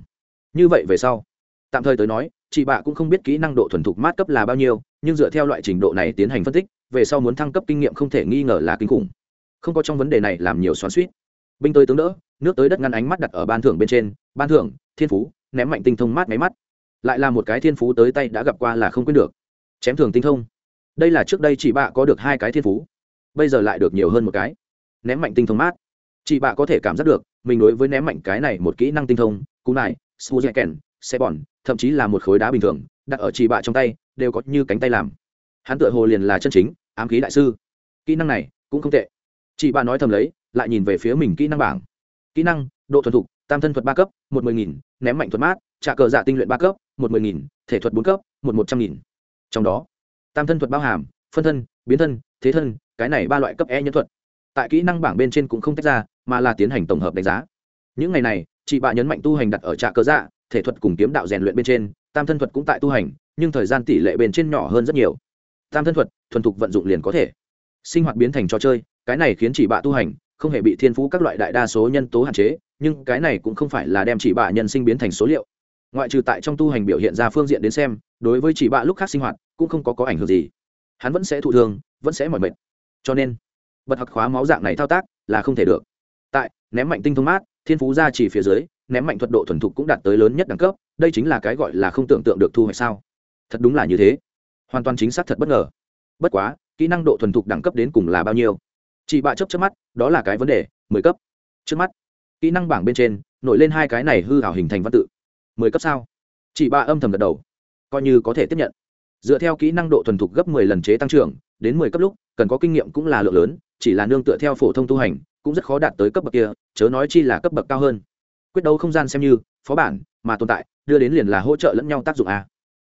Như vậy về sau, tạm thời tới nói chị bà cũng không biết kỹ năng độ thuần thục mát cấp là bao nhiêu, nhưng dựa theo loại trình độ này tiến hành phân tích, về sau muốn thăng cấp kinh nghiệm không thể nghi ngờ là kinh khủng. Không có trong vấn đề này làm nhiều xoắn suýt binh tới tướng đỡ, nước tới đất ngăn ánh mắt đặt ở ban thưởng bên trên, ban thưởng, thiên phú, ném mạnh tinh thông mát máy mắt. Lại là một cái thiên phú tới tay đã gặp qua là không quên được. Chém thường tinh thông. Đây là trước đây chị bạ có được hai cái thiên phú bây giờ lại được nhiều hơn một cái. Ném mạnh tinh thông mát. Chị bạ có thể cảm giác được, mình đối với ném mạnh cái này một kỹ năng tinh thông, cú này suzuken xe bòn, thậm chí là một khối đá bình thường, đặt ở chị bạ trong tay, đều có như cánh tay làm. Hắn tựa hồ liền là chân chính, ám khí đại sư. Kỹ năng này cũng không tệ. Chị bạ nói thầm lấy, lại nhìn về phía mình kỹ năng bảng. Kỹ năng, độ thuần thục, tam thân thuật ba cấp, một mươi nghìn, ném mạnh thuật mát, trả cờ dạ tinh luyện ba cấp, một mươi nghìn, thể thuật bốn cấp, một một trăm nghìn. Trong đó, tam thân thuật bao hàm phân thân, biến thân, thế thân, cái này ba loại cấp e nhân thuật. Tại kỹ năng bảng bên trên cũng không tách ra, mà là tiến hành tổng hợp đánh giá. Những ngày này, chị bạ nhấn mạnh tu hành đặt ở trạ cơ dạ thể thuật cùng kiếm đạo rèn luyện bên trên, tam thân thuật cũng tại tu hành, nhưng thời gian tỷ lệ bên trên nhỏ hơn rất nhiều. Tam thân thuật, thuần thục vận dụng liền có thể. Sinh hoạt biến thành trò chơi, cái này khiến chỉ bạ tu hành, không hề bị thiên phú các loại đại đa số nhân tố hạn chế, nhưng cái này cũng không phải là đem chỉ bạ nhân sinh biến thành số liệu. Ngoại trừ tại trong tu hành biểu hiện ra phương diện đến xem, đối với chỉ bạ lúc khác sinh hoạt, cũng không có có ảnh hưởng gì hắn vẫn sẽ thụ thương, vẫn sẽ mỏi mệt. Cho nên, bật hặc khóa máu dạng này thao tác là không thể được. Tại, ném mạnh tinh thông mát, thiên phú ra chỉ phía dưới, ném mạnh thuật độ thuần thục cũng đạt tới lớn nhất đẳng cấp, đây chính là cái gọi là không tưởng tượng được thu hoạch sao. Thật đúng là như thế. Hoàn toàn chính xác thật bất ngờ. Bất quá, kỹ năng độ thuần thục đẳng cấp đến cùng là bao nhiêu? Chị bạ chấp chấp mắt, đó là cái vấn đề, mười cấp. Trước mắt, kỹ năng bảng bên trên, nổi lên hai cái này hư hảo hình thành văn tự. Mười cấp sao? Chị bạ âm thầm gật đầu. Coi như có thể tiếp nhận dựa theo kỹ năng độ thuần thục gấp mười lần chế tăng trưởng, đến mười cấp lúc, cần có kinh nghiệm cũng là lượng lớn, chỉ là nương tựa theo phổ thông tu hành, cũng rất khó đạt tới cấp bậc kia, chớ nói chi là cấp bậc cao hơn. Quyết đấu không gian xem như, phó bản, mà tồn tại, đưa đến liền là hỗ trợ lẫn nhau tác dụng a.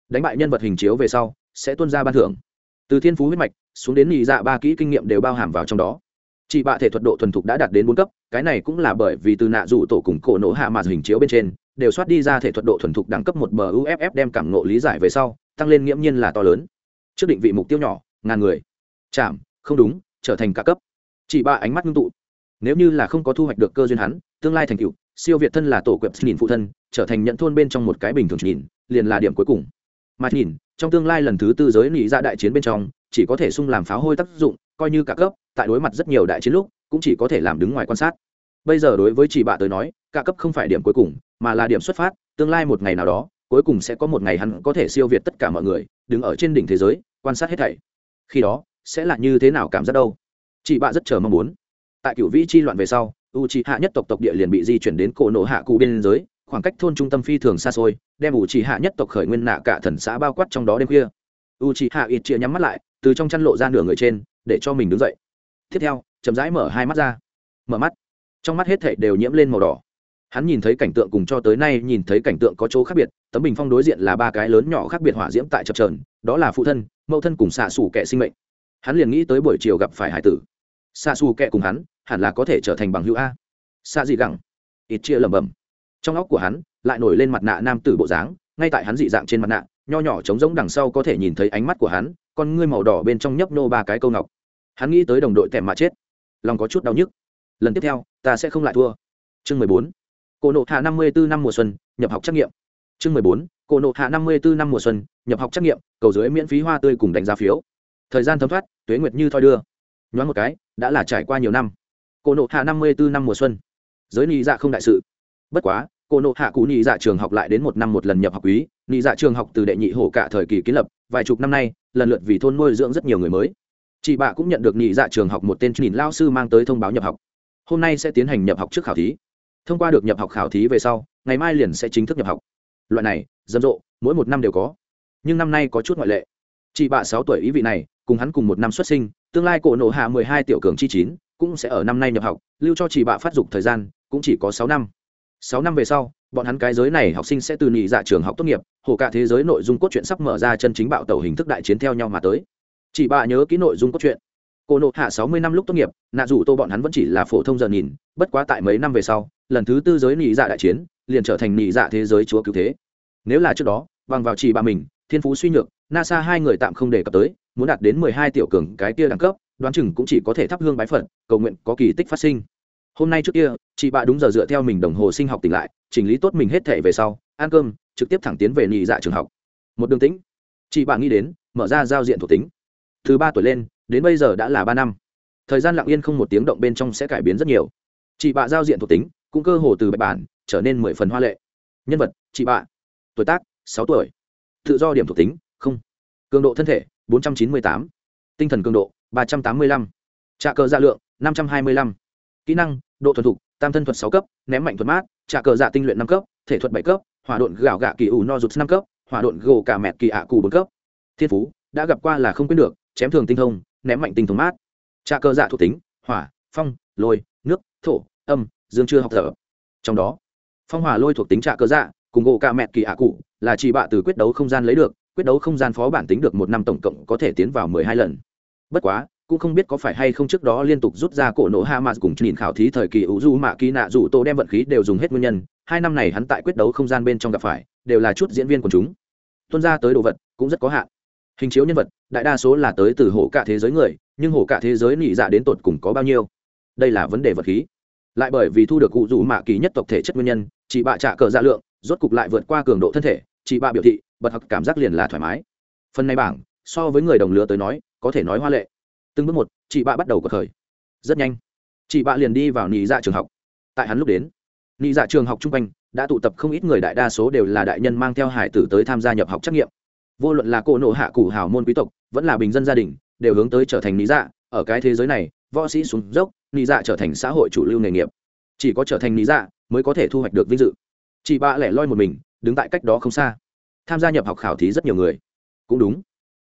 Đánh bại nhân vật hình chiếu về sau, sẽ tuân ra ban thưởng. Từ thiên phú huyết mạch, xuống đến nhị dạ ba kỹ kinh nghiệm đều bao hàm vào trong đó. Chị bạ thể thuật độ thuần thục đã đạt đến bốn cấp, cái này cũng là bởi vì từ nạ dụ tổ cùng cổ nổ hạ mà hình chiếu bên trên đều soát đi ra thể thuật độ thuần thục đẳng cấp một bờ uff đem cảm ngộ lý giải về sau, tăng lên nghiễm nhiên là to lớn. Trước định vị mục tiêu nhỏ, ngàn người. Chạm, không đúng, trở thành cả cấp. Chỉ ba ánh mắt ngưng tụ. Nếu như là không có thu hoạch được cơ duyên hắn, tương lai thành cựu siêu việt thân là tổ quẹp nhìn phụ thân, trở thành nhận thôn bên trong một cái bình thường nhìn, liền là điểm cuối cùng. Mà nhìn, trong tương lai lần thứ tư giới nị ra đại chiến bên trong, chỉ có thể sung làm pháo hôi tác dụng, coi như cả cấp, tại đối mặt rất nhiều đại chiến lúc, cũng chỉ có thể làm đứng ngoài quan sát. Bây giờ đối với chị bạ tới nói, cả cấp không phải điểm cuối cùng mà là điểm xuất phát, tương lai một ngày nào đó, cuối cùng sẽ có một ngày hắn có thể siêu việt tất cả mọi người, đứng ở trên đỉnh thế giới, quan sát hết thảy. Khi đó, sẽ là như thế nào cảm giác đâu? Chị bạ rất chờ mong muốn. Tại cựu vĩ chi loạn về sau u c hạ nhất tộc tộc địa liền bị di chuyển đến cổ nộ hạ cụ biên giới khoảng cách thôn trung tâm phi thường xa xôi, đem u c hạ nhất tộc khởi nguyên nạ cả thần xã bao quát trong đó đêm khuya. U c hạ ít chia nhắm mắt lại, từ trong chăn lộ ra nửa người trên, để cho mình đứng dậy. Tiếp theo, chậm rãi mở hai mắt ra. Mở mắt. Trong mắt hết thảy đều nhiễm lên màu đỏ hắn nhìn thấy cảnh tượng cùng cho tới nay nhìn thấy cảnh tượng có chỗ khác biệt, tấm bình phong đối diện là ba cái lớn nhỏ khác biệt hỏa diễm tại chập trờn đó là phụ thân, mẫu thân cùng xạ xù kẻ sinh mệnh. Hắn liền nghĩ tới buổi chiều gặp phải hải tử. Xạ xù kẻ cùng hắn, hẳn là có thể trở thành bằng hữu a. Xạ dị gẳng. Ít chia lẩm bẩm. Trong óc của hắn, lại nổi lên mặt nạ nam tử bộ dáng, ngay tại hắn dị dạng trên mặt nạ, nho nhỏ trống rỗng đằng sau có thể nhìn thấy ánh mắt của hắn, con ngươi màu đỏ bên trong nhấp nô ba cái câu ngọc. Hắn nghĩ tới đồng đội tèm mà chết. Lòng có chút đau nhức. Lần tiếp theo, ta sẽ không lại thua. Chương mười bốn cổ nộ hạ năm mươi bốn năm mùa xuân, nhập học trắc nghiệm. Chương mười bốn cổ nộ hạ năm mươi bốn năm mùa xuân, nhập học trắc nghiệm, cầu dưới miễn phí hoa tươi cùng đánh giá phiếu. Thời gian thấm thoát, tuế nguyệt như thoi đưa. Nhoáng một cái, đã là trải qua nhiều năm. Cổ nộ hạ năm mươi bốn năm mùa xuân. Giới nhị dạ không đại sự. Bất quá cổ nộ hạ cụ nhị dạ trường học lại đến một năm một lần nhập học quý. Nhị dạ trường học từ đệ nhị hổ cả thời kỳ kiến lập, vài chục năm nay, lần lượt vì thôn nuôi dưỡng rất nhiều người mới. Chị bạ cũng nhận được nhị dạ trường học một tên nhìn lao sư mang tới thông báo nhập học. Hôm nay sẽ tiến hành nhập học trước khảo thí thông qua được nhập học khảo thí về sau, ngày mai liền sẽ chính thức nhập học. Loại này, rầm rộ, mỗi một năm đều có. Nhưng năm nay có chút ngoại lệ. Chị bạ sáu tuổi ý vị này, cùng hắn cùng một năm xuất sinh, tương lai cổ nộ hạ mười hai tiểu cường chi chín, cũng sẽ ở năm nay nhập học, lưu cho chị bạ phát dục thời gian, cũng chỉ có sáu năm. Sáu năm về sau, bọn hắn cái giới này học sinh sẽ từ nhị dạ trường học tốt nghiệp, hồ cả thế giới nội dung cốt truyện sắp mở ra chân chính bạo tàu hình thức đại chiến theo nhau mà tới. Chị bạ nhớ kỹ nội dung cốt truyện cô nộ hạ sáu mươi năm lúc tốt nghiệp, nạ dù tô bọn hắn vẫn chỉ là phổ thông giờ nhìn, bất quá tại mấy năm về sau, lần thứ tư giới nị dạ đại chiến, liền trở thành nị dạ thế giới chúa cứu thế. Nếu là trước đó, bằng vào chỉ bà mình, thiên phú suy nhược, nasa hai người tạm không đề cập tới, muốn đạt đến mười hai tiểu cường cái kia đẳng cấp, đoán chừng cũng chỉ có thể thắp hương bái phật, cầu nguyện có kỳ tích phát sinh. Hôm nay trước kia chị bà đúng giờ dựa theo mình đồng hồ sinh học tỉnh lại, chỉnh lý tốt mình hết thể về sau, ăn cơm, trực tiếp thẳng tiến về nhị dạ trường học. Một đường tĩnh. Chị bà nghĩ đến, mở ra giao diện thuộc tính từ ba tuổi lên, đến bây giờ đã là ba năm. Thời gian lặng yên không một tiếng động bên trong sẽ cải biến rất nhiều. Chị bạ giao diện thuộc tính, cũng cơ hồ từ bạch bản trở nên mười phần hoa lệ. Nhân vật, chị bạ. Tuổi tác, sáu tuổi. Tự do điểm thuộc tính, không. Cường độ thân thể, bốn trăm chín mươi tám. Tinh thần cường độ, ba trăm tám mươi lăm. Trạ cờ dạ lượng, năm trăm hai mươi lăm. Kỹ năng, độ thuần thục, tam thân thuật sáu cấp, ném mạnh thuật mát, trạ cờ dạ tinh luyện năm cấp, thể thuật bảy cấp, hỏa độn gạo gạ kỳ ủ no rụt năm cấp, hỏa độn gồ cả mẹt kỳ ạ cù bốn cấp. Thiên phú, đã gặp qua là không quyết được chém thường tinh thông, ném mạnh tinh thông mát. Trạ cơ dạ thuộc tính, hỏa, phong, lôi, nước, thổ, âm, dương chưa học thở. Trong đó, phong hỏa lôi thuộc tính trạ cơ dạ cùng gỗ ca mẹ kỳ ạ cụ, là chỉ bạ từ quyết đấu không gian lấy được, quyết đấu không gian phó bản tính được một năm tổng cộng có thể tiến vào mười hai lần. Bất quá, cũng không biết có phải hay không trước đó liên tục rút ra cổ nổ ha mà cùng nhìn khảo thí thời kỳ ủ du mạ kỳ nạ dù tô đem vận khí đều dùng hết nguyên nhân, hai năm này hắn tại quyết đấu không gian bên trong gặp phải, đều là chút diễn viên của chúng. Tuân ra tới đồ vật, cũng rất có hạn hình chiếu nhân vật, đại đa số là tới từ hổ cả thế giới người, nhưng hổ cả thế giới nị dạ đến tột cùng có bao nhiêu? Đây là vấn đề vật khí. Lại bởi vì thu được cụ rủ mạ kỳ nhất tộc thể chất nguyên nhân, chị bạ trả cờ dạ lượng, rốt cục lại vượt qua cường độ thân thể, chị bạ biểu thị, bật học cảm giác liền là thoải mái. Phần này bảng, so với người đồng lứa tới nói, có thể nói hoa lệ. Từng bước một, chị bạ bắt đầu cuộc khởi. Rất nhanh, chị bạ liền đi vào nị dạ trường học. Tại hắn lúc đến nị dạ trường học chung quanh, đã tụ tập không ít người đại đa số đều là đại nhân mang theo hải tử tới tham gia nhập học trắc nghiệm vô luận là cổ nộ hạ cụ hào môn quý tộc, vẫn là bình dân gia đình, đều hướng tới trở thành lý dạ. Ở cái thế giới này, võ sĩ xuống dốc, lý dạ trở thành xã hội chủ lưu nghề nghiệp. Chỉ có trở thành lý dạ mới có thể thu hoạch được vinh dự. Chị bạ lẻ loi một mình, đứng tại cách đó không xa. Tham gia nhập học khảo thí rất nhiều người. Cũng đúng.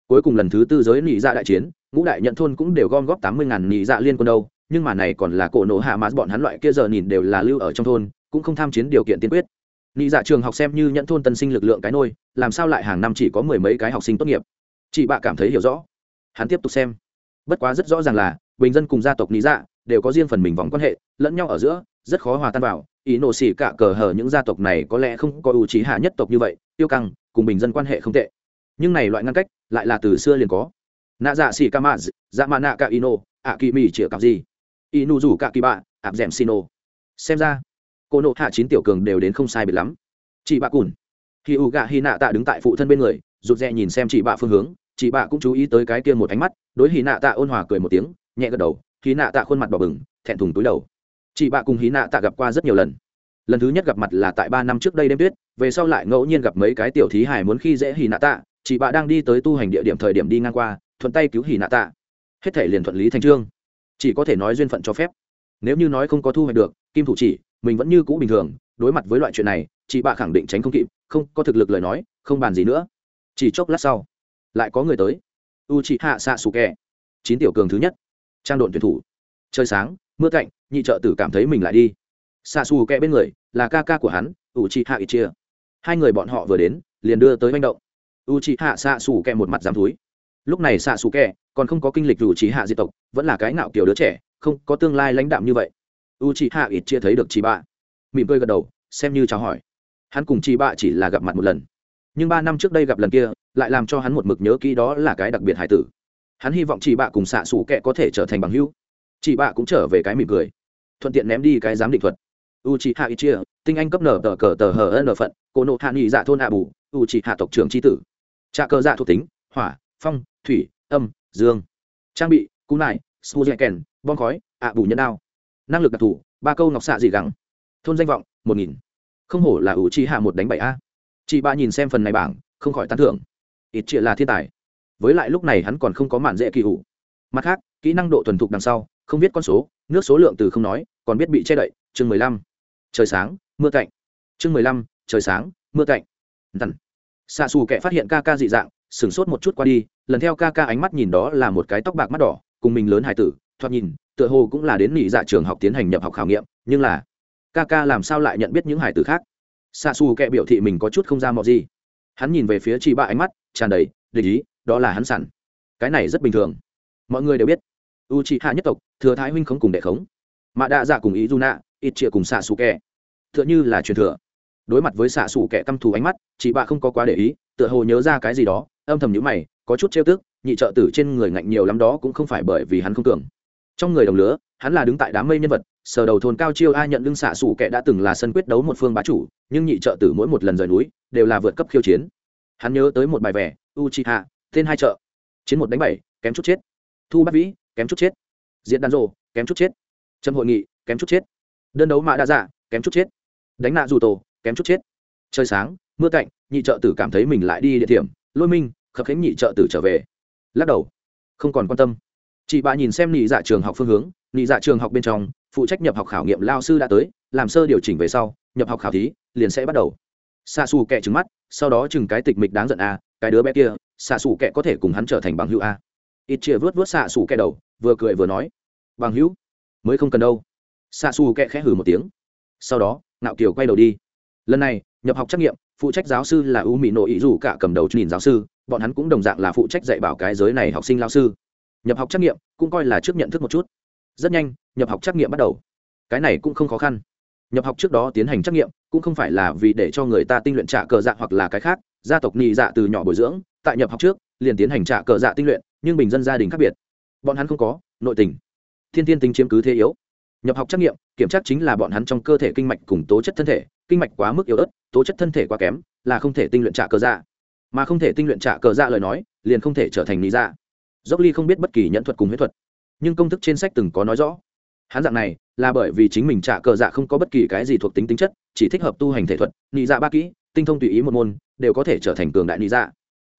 Cuối cùng lần thứ tư giới lý dạ đại chiến, ngũ đại nhận thôn cũng đều gom góp tám mươi ngàn lý dạ liên quân đâu. Nhưng mà này còn là cổ nộ hạ mà bọn hắn loại kia giờ nhìn đều là lưu ở trong thôn, cũng không tham chiến điều kiện tiên quyết nghĩ dạ trường học xem như nhận thôn tân sinh lực lượng cái nôi, làm sao lại hàng năm chỉ có mười mấy cái học sinh tốt nghiệp? Chị bạ cảm thấy hiểu rõ. Hắn tiếp tục xem. Bất quá rất rõ ràng là, bình dân cùng gia tộc nghĩ dạ đều có riêng phần mình vòng quan hệ, lẫn nhau ở giữa, rất khó hòa tan vào. Ý nổ xỉ cả cờ hở những gia tộc này có lẽ không có ưu trí hạ nhất tộc như vậy, tiêu căng, cùng bình dân quan hệ không tệ. nhưng này loại ngăn cách lại là từ xưa liền có nạ dạ xỉ ca mã dạ mã nạ ca ino ạ kỳ mì chĩa cặp gì inu rủ cả kỳ bạ ạp dẻm xino xem ra cô nộ hạ chín tiểu cường đều đến không sai biệt lắm. Chị bạ cùn. Khi u gạ hy nạ tạ đứng tại phụ thân bên người, rụt rè nhìn xem chị bạ phương hướng. Chị bạ cũng chú ý tới cái kia một ánh mắt, đối hy nạ tạ ôn hòa cười một tiếng, nhẹ gật đầu. Hy nạ tạ khuôn mặt bỏ bừng, thẹn thùng túi đầu. Chị bạ cùng hí nạ tạ gặp qua rất nhiều lần. Lần thứ nhất gặp mặt là tại ba năm trước đây đêm tuyết, về sau lại ngẫu nhiên gặp mấy cái tiểu thí hải muốn khi dễ hy nạ tạ. Chị bạ đang đi tới tu hành địa điểm thời điểm đi ngang qua, thuận tay cứu hy nạ tạ. Hết thể liền thuận lý thành trương. Chỉ có thể nói duyên phận cho phép. Nếu như nói không có thu hoạch được, kim thủ chỉ mình vẫn như cũ bình thường, đối mặt với loại chuyện này, chị bạ khẳng định tránh không kịp, không có thực lực lời nói, không bàn gì nữa. Chỉ chốc lát sau, lại có người tới. U chị hạ xạ xù kẹ chín tiểu cường thứ nhất. Trang độn tuyển thủ. Trời sáng, mưa cạnh, nhị trợ tử cảm thấy mình lại đi. Xạ xù kẹ bên người, là ca ca của hắn u chị hạ ít chia hai người bọn họ vừa đến, liền đưa tới manh động. U chị hạ xạ xù kẹ một mặt dám túi. Lúc này xạ xù kẹ còn không có kinh lịch u chị hạ di tộc, vẫn là cái ngạo kiểu đứa trẻ, không có tương lai lãnh đạm như vậy u chị hạ ít chia thấy được chị bạ. Mỉm cười gật đầu, xem như chào hỏi. Hắn cùng chị bạ chỉ là gặp mặt một lần. Nhưng ba năm trước đây gặp lần kia, lại làm cho hắn một mực nhớ kỹ đó là cái đặc biệt hải tử. Hắn hy vọng chị bạ cùng xạ xù kẹ có thể trở thành bằng hữu. Chị bạ cũng trở về cái mỉm cười. Thuận tiện ném đi cái giám định thuật. U chị hạ ít chia, tinh anh cấp nở tờ cờ tờ hờ n phận, cô nộ hạ nghị dạ thôn hạ bù, u chị hạ tộc trưởng tri tử. Trạ cơ dạ thuộc tính, hỏa, phong, thủy, âm, dương. Trang bị, cú nại kèn bom khói, ạ bù nhân đao năng lực đặc thù, ba câu ngọc xạ dị gắng. Thôn danh vọng, một nghìn. Không hổ là ủ chi hạ một đánh bảy a. Chị ba nhìn xem phần này bảng, không khỏi tán thưởng. Ít chĩa là thiên tài. Với lại lúc này hắn còn không có mạn dễ kỳ hủ. Mặt khác, kỹ năng độ thuần thục đằng sau, không biết con số, nước số lượng từ không nói, còn biết bị che đậy, chương mười lăm. Trời sáng, mưa cạnh chương mười lăm, trời sáng, mưa cạnh dằn xạ xù kẻ phát hiện ca ca dị dạng, sửng sốt một chút qua đi, lần theo ca ca ánh mắt nhìn đó là một cái tóc bạc mắt đỏ, cùng mình lớn hải tử thoạt nhìn, tựa hồ cũng là đến nghỉ dạ trường học tiến hành nhập học khảo nghiệm, nhưng là, ca ca làm sao lại nhận biết những hải tử khác? Xa xù kệ biểu thị mình có chút không ra mọi gì. Hắn nhìn về phía chị ba ánh mắt, tràn đầy, địch ý, đó là hắn sẵn. Cái này rất bình thường. Mọi người đều biết. U chị hạ nhất tộc, thừa thái huynh không cùng đệ khống. Mà đa dạ cùng ý du nạ ít chĩa cùng xạ xù kệ tựa như là truyền thừa. Đối mặt với xạ xù kệ căm thù ánh mắt, chị bạ không có quá để ý, tựa hồ nhớ ra cái gì đó, âm thầm nhữ mày, có chút trêu tức, nhị trợ tử trên người ngạnh nhiều lắm đó cũng không phải bởi vì hắn không tưởng trong người đồng lứa hắn là đứng tại đám mây nhân vật sờ đầu thôn cao chiêu ai nhận lưng xạ xủ kệ đã từng là sân quyết đấu một phương bá chủ nhưng nhị trợ tử mỗi một lần rời núi đều là vượt cấp khiêu chiến. Hắn nhớ tới một bài vẻ u chi hạ tên hai trợ, chiến một đánh bảy kém chút chết. Thu bắt vĩ kém chút chết. Diễn đàn rồ kém chút chết. Trâm hội nghị kém chút chết. Đơn đấu mạ đa dạ kém chút chết. Đánh nạ dù tổ kém chút chết. Trời sáng mưa cạnh nhị trợ tử cảm thấy mình lại đi địa điểm. Lôi minh khập khánh nhị trợ tử trở về. Lắc đầu không còn quan tâm chị bà nhìn xem nị dạ trường học phương hướng, nị dạ trường học bên trong, phụ trách nhập học khảo nghiệm lao sư đã tới, làm sơ điều chỉnh về sau, nhập học khảo thí, liền sẽ bắt đầu. Xa xù kẹ trứng mắt, sau đó chừng cái tịch mịch đáng giận a, cái đứa bé kia xạ xù kẹ có thể cùng hắn trở thành bằng hữu a. Ít chia vớt vớt xạ xù kẹ đầu, vừa cười vừa nói, bằng hữu, mới không cần đâu. Xạ xù kẹ khẽ hử một tiếng. Sau đó Nạo kiều quay đầu đi. Lần này, nhập học trắc nghiệm, phụ trách giáo sư là u mỹ nội ý dù cả cầm đầu nhìn giáo sư, bọn hắn cũng đồng dạng là phụ trách dạy bảo cái giới này học sinh lao sư nhập học trắc nghiệm cũng coi là trước nhận thức một chút. Rất nhanh, nhập học trắc nghiệm bắt đầu. Cái này cũng không khó khăn. Nhập học trước đó tiến hành trắc nghiệm cũng không phải là vì để cho người ta tinh luyện trả cờ dạ hoặc là cái khác. Gia tộc nhị dạ từ nhỏ bồi dưỡng, tại nhập học trước, liền tiến hành trả cờ dạ tinh luyện, nhưng bình dân gia đình khác biệt. Bọn hắn không có nội tình. Thiên thiên tính chiếm cứ thế yếu. Nhập học trắc nghiệm, kiểm tra chính là bọn hắn trong cơ thể kinh mạch cùng tố chất thân thể. Kinh mạch quá mức yếu ớt, tố chất thân thể quá kém, là không thể tinh luyện trả cờ dạ. Mà không thể tinh luyện trả cờ dạ lời nói, liền không thể trở thành lý dạ dốc ly không biết bất kỳ nhận thuật cùng huyết thuật, nhưng công thức trên sách từng có nói rõ. Hắn dạng này là bởi vì chính mình trả cờ dạ không có bất kỳ cái gì thuộc tính tính chất, chỉ thích hợp tu hành thể thuật, nị dạ ba kỹ, tinh thông tùy ý một môn, đều có thể trở thành cường đại nị dạ.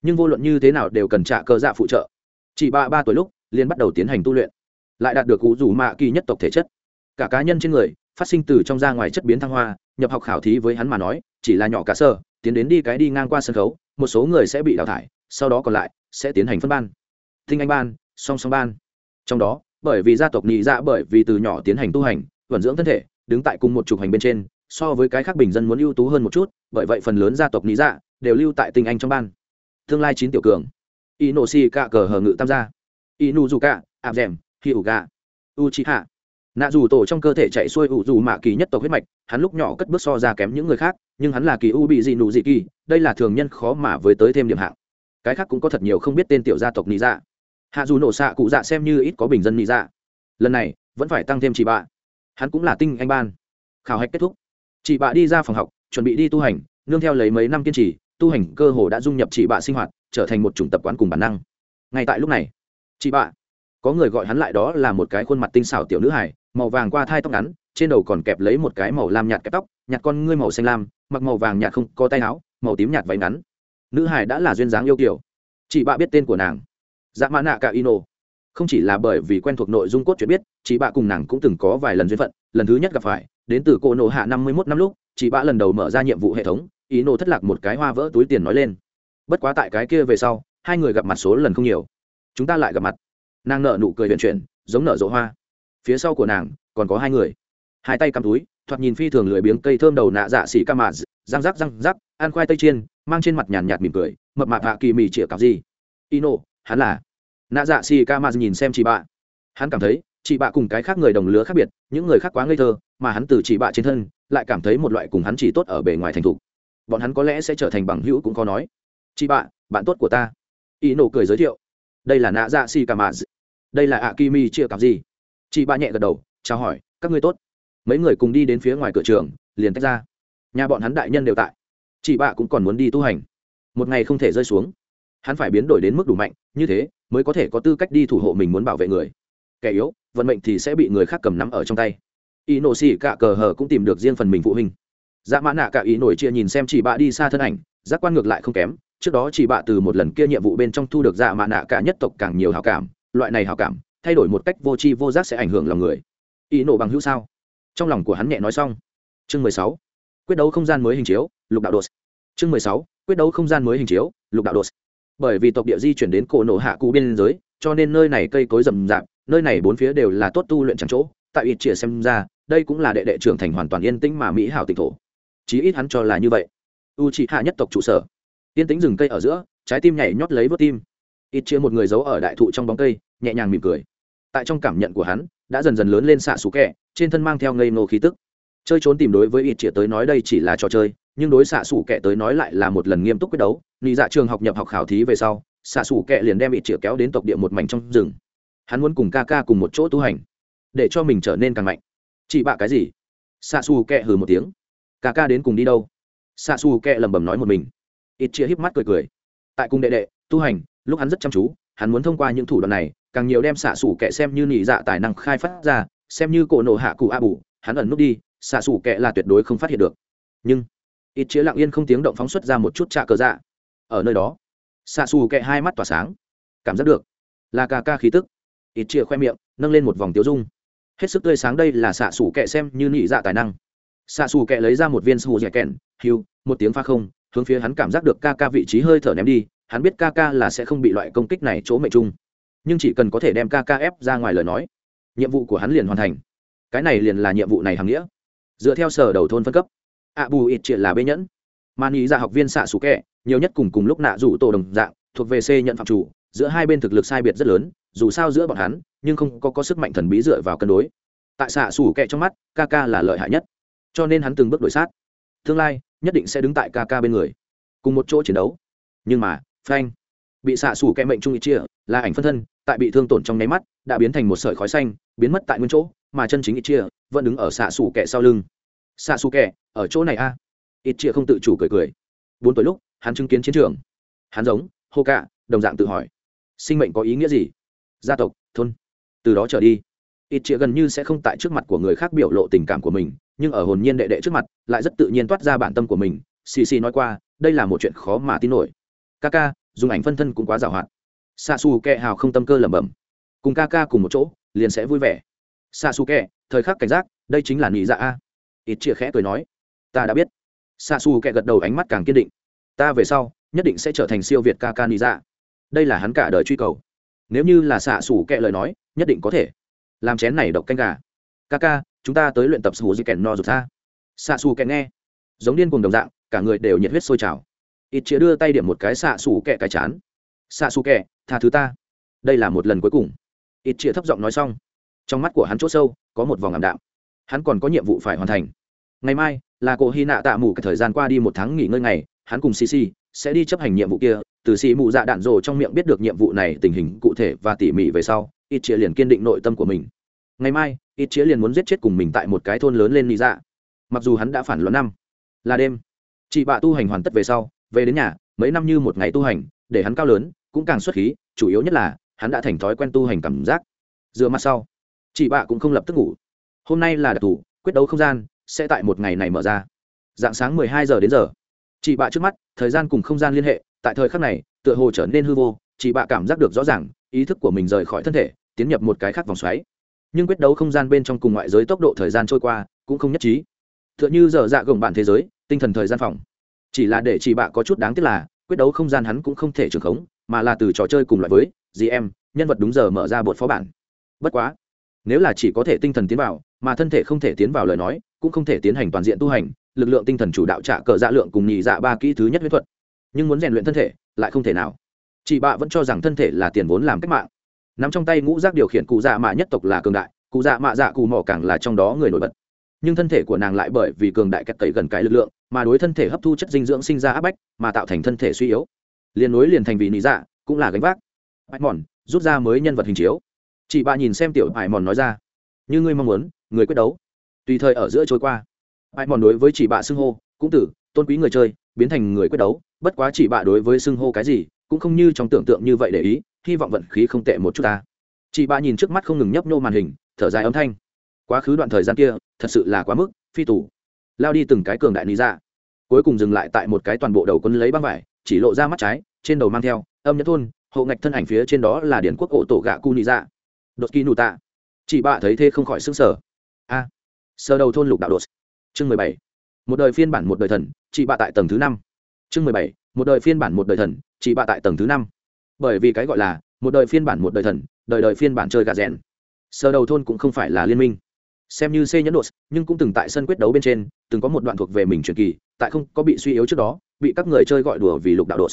Nhưng vô luận như thế nào đều cần trả cờ dạ phụ trợ. Chỉ ba ba tuổi lúc, liền bắt đầu tiến hành tu luyện, lại đạt được cụ rủ mạ kỳ nhất tộc thể chất. Cả cá nhân trên người, phát sinh từ trong ra ngoài chất biến thăng hoa, nhập học khảo thí với hắn mà nói, chỉ là nhỏ cả sơ, tiến đến đi cái đi ngang qua sân khấu, một số người sẽ bị đào thải, sau đó còn lại sẽ tiến hành phân ban tinh anh ban song song ban. Trong đó bởi vì gia tộc nhị dạ bởi vì từ nhỏ tiến hành tu hành vận dưỡng thân thể đứng tại cùng một trục hành bên trên so với cái khác bình dân muốn ưu tú hơn một chút bởi vậy phần lớn gia tộc nhị dạ đều lưu tại tinh anh trong ban. Tương lai chín tiểu cường. Ino si cạ cờ hờ ngự tam gia. Inu dù cạ áp rèm, hi ủ gà u chi hạ nạ dù tổ trong cơ thể chạy xuôi ủ dù mạ kỳ nhất tộc huyết mạch hắn lúc nhỏ cất bước so ra kém những người khác nhưng hắn là kỳ u bị dị nụ dị kỳ đây là thường nhân khó mà với tới thêm điểm hạng. Cái khác cũng có thật nhiều không biết tên tiểu gia tộc nị dạ hạ dù nổ xạ cụ dạ xem như ít có bình dân mỹ dạ. Lần này, vẫn phải tăng thêm chị bạ. Hắn cũng là tinh anh ban. Khảo hạch kết thúc. Chị bạ đi ra phòng học, chuẩn bị đi tu hành, nương theo lấy mấy năm kiên trì, tu hành cơ hồ đã dung nhập chị bạ sinh hoạt, trở thành một chủng tập quán cùng bản năng. Ngay tại lúc này, chị bạ, có người gọi hắn lại đó là một cái khuôn mặt tinh xảo tiểu nữ hải màu vàng qua thai tóc ngắn, trên đầu còn kẹp lấy một cái màu lam nhạt kẹp tóc, nhạt con ngươi màu xanh lam, mặc màu vàng nhạt không có tay áo, màu tím nhạt váy ngắn. Nữ hải đã là duyên dáng yêu kiểu chị bạ biết tên của nàng dạ mã nạ cả ino. Không chỉ là bởi vì quen thuộc nội dung cốt chuyện biết, chị bạ cùng nàng cũng từng có vài lần duyên phận, lần thứ nhất gặp phải, đến từ cô nộ hạ năm mươi mốt năm lúc, chị bạ lần đầu mở ra nhiệm vụ hệ thống ý nộ thất lạc một cái hoa vỡ túi tiền nói lên. Bất quá tại cái kia về sau, hai người gặp mặt số lần không nhiều. Chúng ta lại gặp mặt. Nàng nợ nụ cười huyền chuyển, giống nở rộ hoa. Phía sau của nàng, còn có hai người. Hai tay cầm túi, thoạt nhìn phi thường lười biếng cây thơm đầu nạ dạ xỉ ca mạ răng rắc răng rắc, ăn khoai tây chiên, mang trên mặt nhàn nhạt mỉm cười, mập mạp hạ kỳ mì chĩa cặp gì. Ino, hắn là nạ dạ Si ca ma nhìn xem chị bạ. Hắn cảm thấy, chị bạ cùng cái khác người đồng lứa khác biệt, những người khác quá ngây thơ, mà hắn từ chị bạ trên thân, lại cảm thấy một loại cùng hắn chỉ tốt ở bề ngoài thành thục. Bọn hắn có lẽ sẽ trở thành bằng hữu cũng khó nói. Chị bạ, bạn tốt của ta. Y nổ cười giới thiệu. Đây là nạ dạ xì ca ma đây là ạ kimi chia cặp gì chị bạ nhẹ gật đầu, chào hỏi, các ngươi tốt. Mấy người cùng đi đến phía ngoài cửa trường, liền tách ra. Nhà bọn hắn đại nhân đều tại. Chị bạ cũng còn muốn đi tu hành. Một ngày không thể rơi xuống. Hắn phải biến đổi đến mức đủ mạnh, như thế mới có thể có tư cách đi thủ hộ mình muốn bảo vệ người. Kẻ yếu, vận mệnh thì sẽ bị người khác cầm nắm ở trong tay. Y nổ xì cả cờ hờ cũng tìm được riêng phần mình phụ huynh. Dạ mã nạ cả ý nổi chia nhìn xem chị bạ đi xa thân ảnh, giác quan ngược lại không kém. Trước đó chị bạ từ một lần kia nhiệm vụ bên trong thu được dạ mã nạ cả nhất tộc càng nhiều hào cảm, loại này hào cảm, thay đổi một cách vô tri vô giác sẽ ảnh hưởng lòng người. Ý nổ bằng hữu sao? Trong lòng của hắn nhẹ nói xong. Chương mười sáu. Quyết đấu không gian mới hình chiếu, lục đạo đột. Chương mười sáu. Quyết đấu không gian mới hình chiếu, lục đạo đột bởi vì tộc địa di chuyển đến cổ nổ hạ cụ biên giới, cho nên nơi này cây cối rậm rạp, nơi này bốn phía đều là tốt tu luyện chẳng chỗ. Tại ít chĩa xem ra, đây cũng là đệ đệ trưởng thành hoàn toàn yên tĩnh mà mỹ hảo tịch thổ. Chí ít hắn cho là như vậy. U trị hạ nhất tộc trụ sở. Yên tĩnh rừng cây ở giữa, trái tim nhảy nhót lấy vớt tim. Ít chia một người giấu ở đại thụ trong bóng cây, nhẹ nhàng mỉm cười. Tại trong cảm nhận của hắn, đã dần dần lớn lên xạ xú kẹ, trên thân mang theo ngây nô khí tức. Chơi trốn tìm đối với ít chia tới nói đây chỉ là trò chơi nhưng đối xạ xủ kệ tới nói lại là một lần nghiêm túc quyết đấu, nị dạ trường học nhập học khảo thí về sau, xạ xủ kệ liền đem bị chĩa kéo đến tộc địa một mảnh trong rừng. Hắn muốn cùng ca ca cùng một chỗ tu hành, để cho mình trở nên càng mạnh. Chị bạ cái gì? Xạ xù kệ hừ một tiếng. Ca ca đến cùng đi đâu? Xạ xù kệ lẩm bẩm nói một mình. Ít chia híp mắt cười cười. Tại cung đệ đệ, tu hành, lúc hắn rất chăm chú, hắn muốn thông qua những thủ đoạn này, càng nhiều đem xạ xù kệ xem như nị dạ tài năng khai phát ra, xem như cổ nổ hạ cụ a bù, hắn ẩn nút đi, xạ xù kệ là tuyệt đối không phát hiện được. Nhưng ít chĩa lặng yên không tiếng động phóng xuất ra một chút trạ cờ dạ. Ở nơi đó xạ xù kẹ hai mắt tỏa sáng. Cảm giác được là ca ca khí tức. Ít chĩa khoe miệng nâng lên một vòng tiếu dung. Hết sức tươi sáng đây là xạ xù kẹ xem như nị dạ tài năng. Xạ xù kẹ lấy ra một viên sù dẻ kẹn, hiu một tiếng pha không hướng phía hắn cảm giác được ca ca vị trí hơi thở ném đi. Hắn biết ca ca là sẽ không bị loại công kích này chỗ mệnh chung nhưng chỉ cần có thể đem ca ca ép ra ngoài lời nói nhiệm vụ của hắn liền hoàn thành. Cái này liền là nhiệm vụ này hàng nghĩa. Dựa theo sở đầu thôn phân cấp ạ bù ít triệt là bê nhẫn. Mà nghĩ ra dạ học viên xạ xù kẹ nhiều nhất cùng cùng lúc nạ rủ tổ đồng dạng thuộc về c nhận phạm chủ giữa hai bên thực lực sai biệt rất lớn dù sao giữa bọn hắn nhưng không có, có sức mạnh thần bí dựa vào cân đối. Tại xạ xù kẹ trong mắt ca ca là lợi hại nhất cho nên hắn từng bước đổi sát. Tương lai nhất định sẽ đứng tại ca ca bên người cùng một chỗ chiến đấu. Nhưng mà phanh bị xạ xù kẹ mệnh trung ít chia là ảnh phân thân tại bị thương tổn trong nháy mắt đã biến thành một sợi khói xanh biến mất tại nguyên chỗ mà chân chính ít chia vẫn đứng ở xạ xù kẹ sau lưng xạ xù kẹ ở chỗ này a. Ít chĩa không tự chủ cười cười. Bốn tuổi lúc, hắn chứng kiến chiến trường. Hắn giống, hô cạ đồng dạng tự hỏi. Sinh mệnh có ý nghĩa gì? Gia tộc, thôn. Từ đó trở đi, ít chĩa gần như sẽ không tại trước mặt của người khác biểu lộ tình cảm của mình, nhưng ở hồn nhiên đệ đệ trước mặt, lại rất tự nhiên toát ra bản tâm của mình. Xì xì nói qua, đây là một chuyện khó mà tin nổi. Ca ca, dùng ảnh phân thân cũng quá giàu hạn. Xa xù kẹ hào không tâm cơ lẩm bẩm. Cùng ca ca cùng một chỗ, liền sẽ vui vẻ. Xa xù kẹ thời khắc cảnh giác, đây chính là nị dạ a ít chia khẽ cười nói, ta đã biết. Xa xù kẹ gật đầu ánh mắt càng kiên định. Ta về sau nhất định sẽ trở thành siêu việt ca ca nị dạ đây là hắn cả đời truy cầu. Nếu như là xạ xù kẹ lời nói, nhất định có thể làm chén này độc canh gà. Ca ca chúng ta tới luyện tập sù di kèn no rụt ra. Xạ xù kẹ nghe, giống điên cùng đồng dạng, cả người đều nhiệt huyết sôi trào. Ít chĩa đưa tay điểm một cái xạ xù kẹ cái chán. Xạ xù kẹ tha thứ ta. Đây là một lần cuối cùng. Ít chĩa thấp giọng nói xong. Trong mắt của hắn chỗ sâu có một vòng ảm đạm hắn còn có nhiệm vụ phải hoàn thành. Ngày mai, là cổ hy nạ tạ mù cái thời gian qua đi một tháng nghỉ ngơi ngày, hắn cùng cc sẽ đi chấp hành nhiệm vụ kia, từ sĩ mụ dạ đạn rồ trong miệng biết được nhiệm vụ này, tình hình cụ thể và tỉ mỉ về sau, ít chia liền kiên định nội tâm của mình. Ngày mai, ít chia liền muốn giết chết cùng mình tại một cái thôn lớn lên lý dạ. Mặc dù hắn đã phản luận năm, là đêm, chị bạ tu hành hoàn tất về sau, về đến nhà, mấy năm như một ngày tu hành, để hắn cao lớn, cũng càng xuất khí, chủ yếu nhất là, hắn đã thành thói quen tu hành cảm giác. Dựa mặt sau, chị bạ cũng không lập tức ngủ hôm nay là đặc thù, quyết đấu không gian, sẽ tại một ngày này mở ra. Dạng sáng mười hai giờ đến giờ. Chị bạ trước mắt, thời gian cùng không gian liên hệ, tại thời khắc này, tựa hồ trở nên hư vô, chị bạ cảm giác được rõ ràng, ý thức của mình rời khỏi thân thể, tiến nhập một cái khác vòng xoáy. Nhưng quyết đấu không gian bên trong cùng ngoại giới tốc độ thời gian trôi qua, cũng không nhất trí. T h ư ợ n h ư giờ dạ gồng bản thế giới, tinh thần thời gian phòng. Chỉ là để chị bạ có chút đáng tiếc là, quyết đấu không gian hắn cũng không thể trường khống, mà là từ trò chơi cùng loại với gm nhân vật đúng giờ mở ra bột phó bản. Bất quá nếu là chỉ có thể tinh thần tiến vào, mà thân thể không thể tiến vào lời nói, cũng không thể tiến hành toàn diện tu hành, lực lượng tinh thần chủ đạo trả cờ dạ lượng cùng nhị dạ ba kỹ thứ nhất huyết thuật. Nhưng muốn rèn luyện thân thể, lại không thể nào. Chị bạ vẫn cho rằng thân thể là tiền vốn làm cách mạng. Nắm trong tay ngũ giác điều khiển cụ dạ mạ nhất tộc là cường đại, cụ dạ mạ dạ cụ mỏ càng là trong đó người nổi bật. Nhưng thân thể của nàng lại bởi vì cường đại cách cậy gần cái lực lượng, mà đối thân thể hấp thu chất dinh dưỡng sinh ra áp bách, mà tạo thành thân thể suy yếu. Liền nối liền thành vị nị dạ cũng là gánh vác. Bạch mòn rút ra mới nhân vật hình chiếu chị bà nhìn xem tiểu hải mòn nói ra. Như ngươi mong muốn, người quyết đấu. Tùy thời ở giữa trôi qua. Hải mòn đối với chị bà xưng hô, cũng tử, tôn quý người chơi, biến thành người quyết đấu. Bất quá chị bà đối với xưng hô cái gì, cũng không như trong tưởng tượng như vậy để ý, hy vọng vận khí không tệ một chút ta. Chị bà nhìn trước mắt không ngừng nhấp nhô màn hình, thở dài âm thanh. Quá khứ đoạn thời gian kia, thật sự là quá mức, phi tủ lao đi từng cái cường đại lý ra cuối cùng dừng lại tại một cái toàn bộ đầu quân lấy băng vải, chỉ lộ ra mắt trái, trên đầu mang theo, âm nhất thôn, hộ ngạch thân ảnh phía trên đó là điển quốc ổ tổ gạ cu nị dạ đột kỳ nụ tạ. Chị bạ thấy thế không khỏi s ư n g sở a à, sơ đầu thôn lục đạo đột. Chương mười bảy. Một đời phiên bản một đời thần chị bạ tại tầng thứ năm. Chương mười bảy. Một đời phiên bản một đời thần chị bạ tại tầng thứ năm. Bởi vì cái gọi là một đời phiên bản một đời thần đời đời phiên bản chơi gà rèn. Sơ đầu thôn cũng không phải là liên minh. Xem như c nhẫn đột nhưng cũng từng tại sân quyết đấu bên trên từng có một đoạn thuộc về mình truyền kỳ tại không có bị suy yếu trước đó bị các người chơi gọi đùa vì lục đạo đột.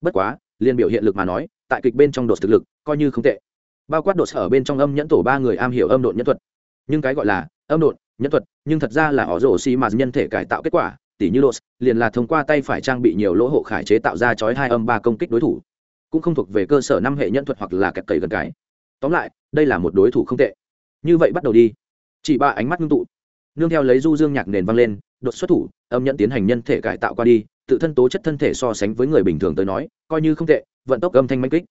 Bất quá liên biểu hiện lực mà nói tại kịch bên trong đột thực lực coi như không tệ bao quát đột ở bên trong âm nhẫn tổ ba người am hiểu âm độn nhân thuật. Nhưng cái gọi là âm độn nhân thuật, nhưng thật ra là họ rổ xi mà nhân thể cải tạo kết quả tỷ như đột, liền là thông qua tay phải trang bị nhiều lỗ hộ khải chế tạo ra chói hai âm ba công kích đối thủ. Cũng không thuộc về cơ sở năm hệ nhân thuật hoặc là kẹp cầy gần cái. Tóm lại, đây là một đối thủ không tệ. Như vậy bắt đầu đi. Chỉ ba ánh mắt ngưng tụ. Nương theo lấy du dương nhạc nền vang lên, đột xuất thủ, âm nhận tiến hành nhân thể cải tạo qua đi, tự thân tố chất thân thể so sánh với người bình thường tới nói, coi như không tệ, vận tốc âm thanh manh kích.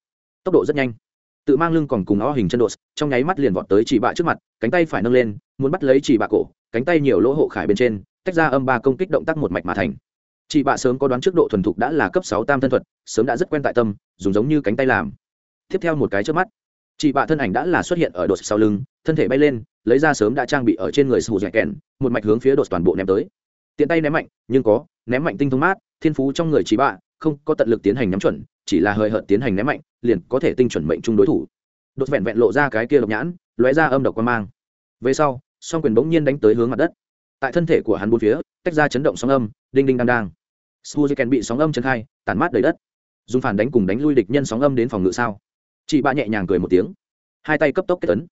Tốc độ rất nhanh tự mang lưng còn cùng o hình chân đột, trong nháy mắt liền vọt tới chỉ bạ trước mặt, cánh tay phải nâng lên, muốn bắt lấy chỉ bạ cổ, cánh tay nhiều lỗ hộ khải bên trên, tách ra âm ba công kích động tác một mạch mà thành. Chị bạ sớm có đoán trước độ thuần thục đã là cấp sáu tam thân thuật, sớm đã rất quen tại tâm, dùng giống như cánh tay làm. Tiếp theo một cái trước mắt chị bạ thân ảnh đã là xuất hiện ở đột sau lưng, thân thể bay lên, lấy ra sớm đã trang bị ở trên người sù dạy kèn một mạch hướng phía đột toàn bộ ném tới. Tiện tay ném mạnh, nhưng có, ném mạnh tinh thông mát, thiên phú trong người chị bạ, không có tận lực tiến hành nhắm chuẩn, chỉ là hơi hợt tiến hành ném mạnh liền có thể tinh chuẩn mệnh chung đối thủ. Đột vẹn vẹn lộ ra cái kia độc nhãn, lóe ra âm độc quan mang. Về sau, song quyền bỗng nhiên đánh tới hướng mặt đất. Tại thân thể của hắn bốn phía, tách ra chấn động sóng âm, đinh đinh đang đang. Suzuken bị sóng âm chấn khai, tản mát đầy đất. Dùng phản đánh cùng đánh lui địch nhân sóng âm đến phòng ngự sao? Chị bạ nhẹ nhàng cười một tiếng. Hai tay cấp tốc kết tấn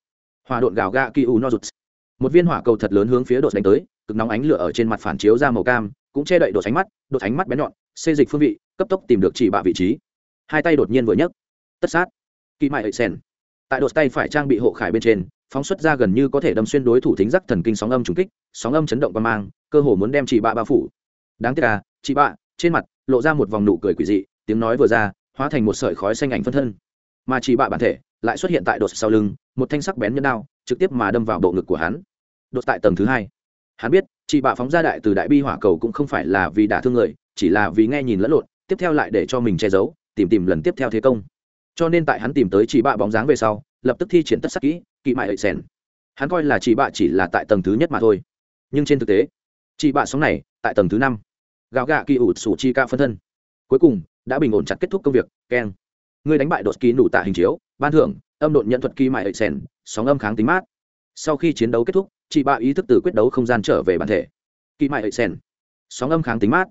hòa độn gào ga kỳ u no rụt một viên hỏa cầu thật lớn hướng phía đột đánh tới, cực nóng ánh lửa ở trên mặt phản chiếu ra màu cam, cũng che đậy đột ánh mắt, đột ánh mắt bén nhọn, xê dịch phương vị, cấp tốc tìm được chỉ bạ vị trí. Hai tay đột nhiên vừa nhấc tất sát. Kỳ mại hệ sen tại đột tay phải trang bị hộ khải bên trên, phóng xuất ra gần như có thể đâm xuyên đối thủ thính giác thần kinh sóng âm trùng kích, sóng âm chấn động qua mang, cơ hồ muốn đem chị bạ bao phủ. Đáng tiếc là chị bạ, trên mặt lộ ra một vòng nụ cười quỷ dị, tiếng nói vừa ra, hóa thành một sợi khói xanh ảnh phân thân. Mà chị bạ bản thể lại xuất hiện tại đột sau lưng, một thanh sắc bén nhân đao, trực tiếp mà đâm vào bộ ngực của hắn. Đột tại tầng thứ hai. Hắn biết, chị bạ phóng ra đại từ đại bi hỏa cầu cũng không phải là vì đả thương người, chỉ là vì nghe nhìn lẫn lộn, tiếp theo lại để cho mình che giấu, tìm tìm lần tiếp theo thế công cho nên tại hắn tìm tới chỉ bạ bóng dáng về sau, lập tức thi triển tất sắc kỹ, kỵ mại ẩy sèn. Hắn coi là chỉ bạ chỉ là tại tầng thứ nhất mà thôi. Nhưng trên thực tế, chỉ bạ sóng này tại tầng thứ năm. Gạo gạ kỳ ụt sủ chi ca phân thân. Cuối cùng, đã bình ổn chặt kết thúc công việc, keng. Người đánh bại đột ký nụ tạ hình chiếu, ban thưởng, âm độn nhận thuật kỳ mại ẩy sèn, sóng âm kháng tính mát. Sau khi chiến đấu kết thúc chị bạ ý thức từ quyết đấu không gian trở về bản thể. Kỳ mại ẩy sèn, sóng âm kháng tính mát.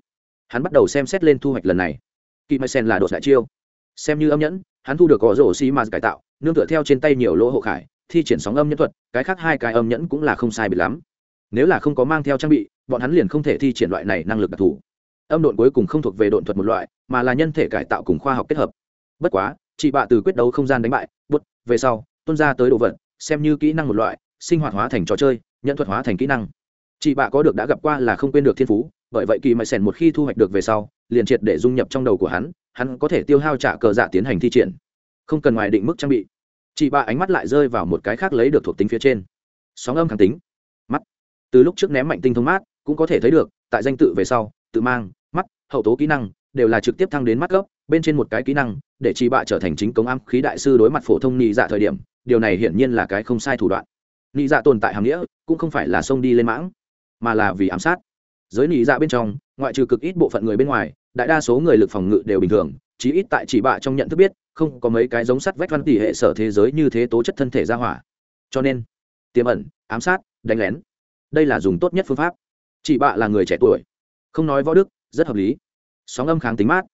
Hắn bắt đầu xem xét lên thu hoạch lần này. Kỳ mại sen là đột đại chiêu. Xem như âm nhẫn hắn thu được có rổ xi mạt cải tạo, nương tựa theo trên tay nhiều lỗ hộ khải, thi triển sóng âm nhẫn thuật, cái khác hai cái âm nhẫn cũng là không sai bị lắm. Nếu là không có mang theo trang bị, bọn hắn liền không thể thi triển loại này năng lực đặc thù. Âm độn cuối cùng không thuộc về độn thuật một loại, mà là nhân thể cải tạo cùng khoa học kết hợp. Bất quá, chị bạ từ quyết đấu không gian đánh bại, bút, về sau tuân ra tới đồ vật, xem như kỹ năng một loại, sinh hoạt hóa thành trò chơi nhận thuật hóa thành kỹ năng. Chị bạ có được đã gặp qua là không quên được thiên phú bởi vậy kỳ mại sèn một khi thu hoạch được về sau, liền triệt để dung nhập trong đầu của hắn hắn có thể tiêu hao trả cờ dạ tiến hành thi triển. Không cần ngoài định mức trang bị. Chị bạ ánh mắt lại rơi vào một cái khác lấy được thuộc tính phía trên. Sóng âm kháng tính. Mắt. Từ lúc trước ném mạnh tinh thông mát, cũng có thể thấy được, tại danh tự về sau, tự mang, mắt, hậu tố kỹ năng, đều là trực tiếp thăng đến mắt gốc, bên trên một cái kỹ năng, để chị bạ trở thành chính công âm khí đại sư đối mặt phổ thông nhị dạ thời điểm, điều này hiển nhiên là cái không sai thủ đoạn. Nhị dạ tồn tại hàm nghĩa, cũng không phải là xông đi lên mãng, mà là vì ám sát giới nỉ dạ bên trong, ngoại trừ cực ít bộ phận người bên ngoài, đại đa số người lực phòng ngự đều bình thường, chí ít tại chỉ bạ trong nhận thức biết, không có mấy cái giống sắt vách văn tỷ hệ sở thế giới như thế tố chất thân thể ra hỏa. Cho nên, tiềm ẩn, ám sát, đánh lén, đây là dùng tốt nhất phương pháp. Chị bạ là người trẻ tuổi, không nói võ đức, rất hợp lý. Sóng âm kháng tính mát,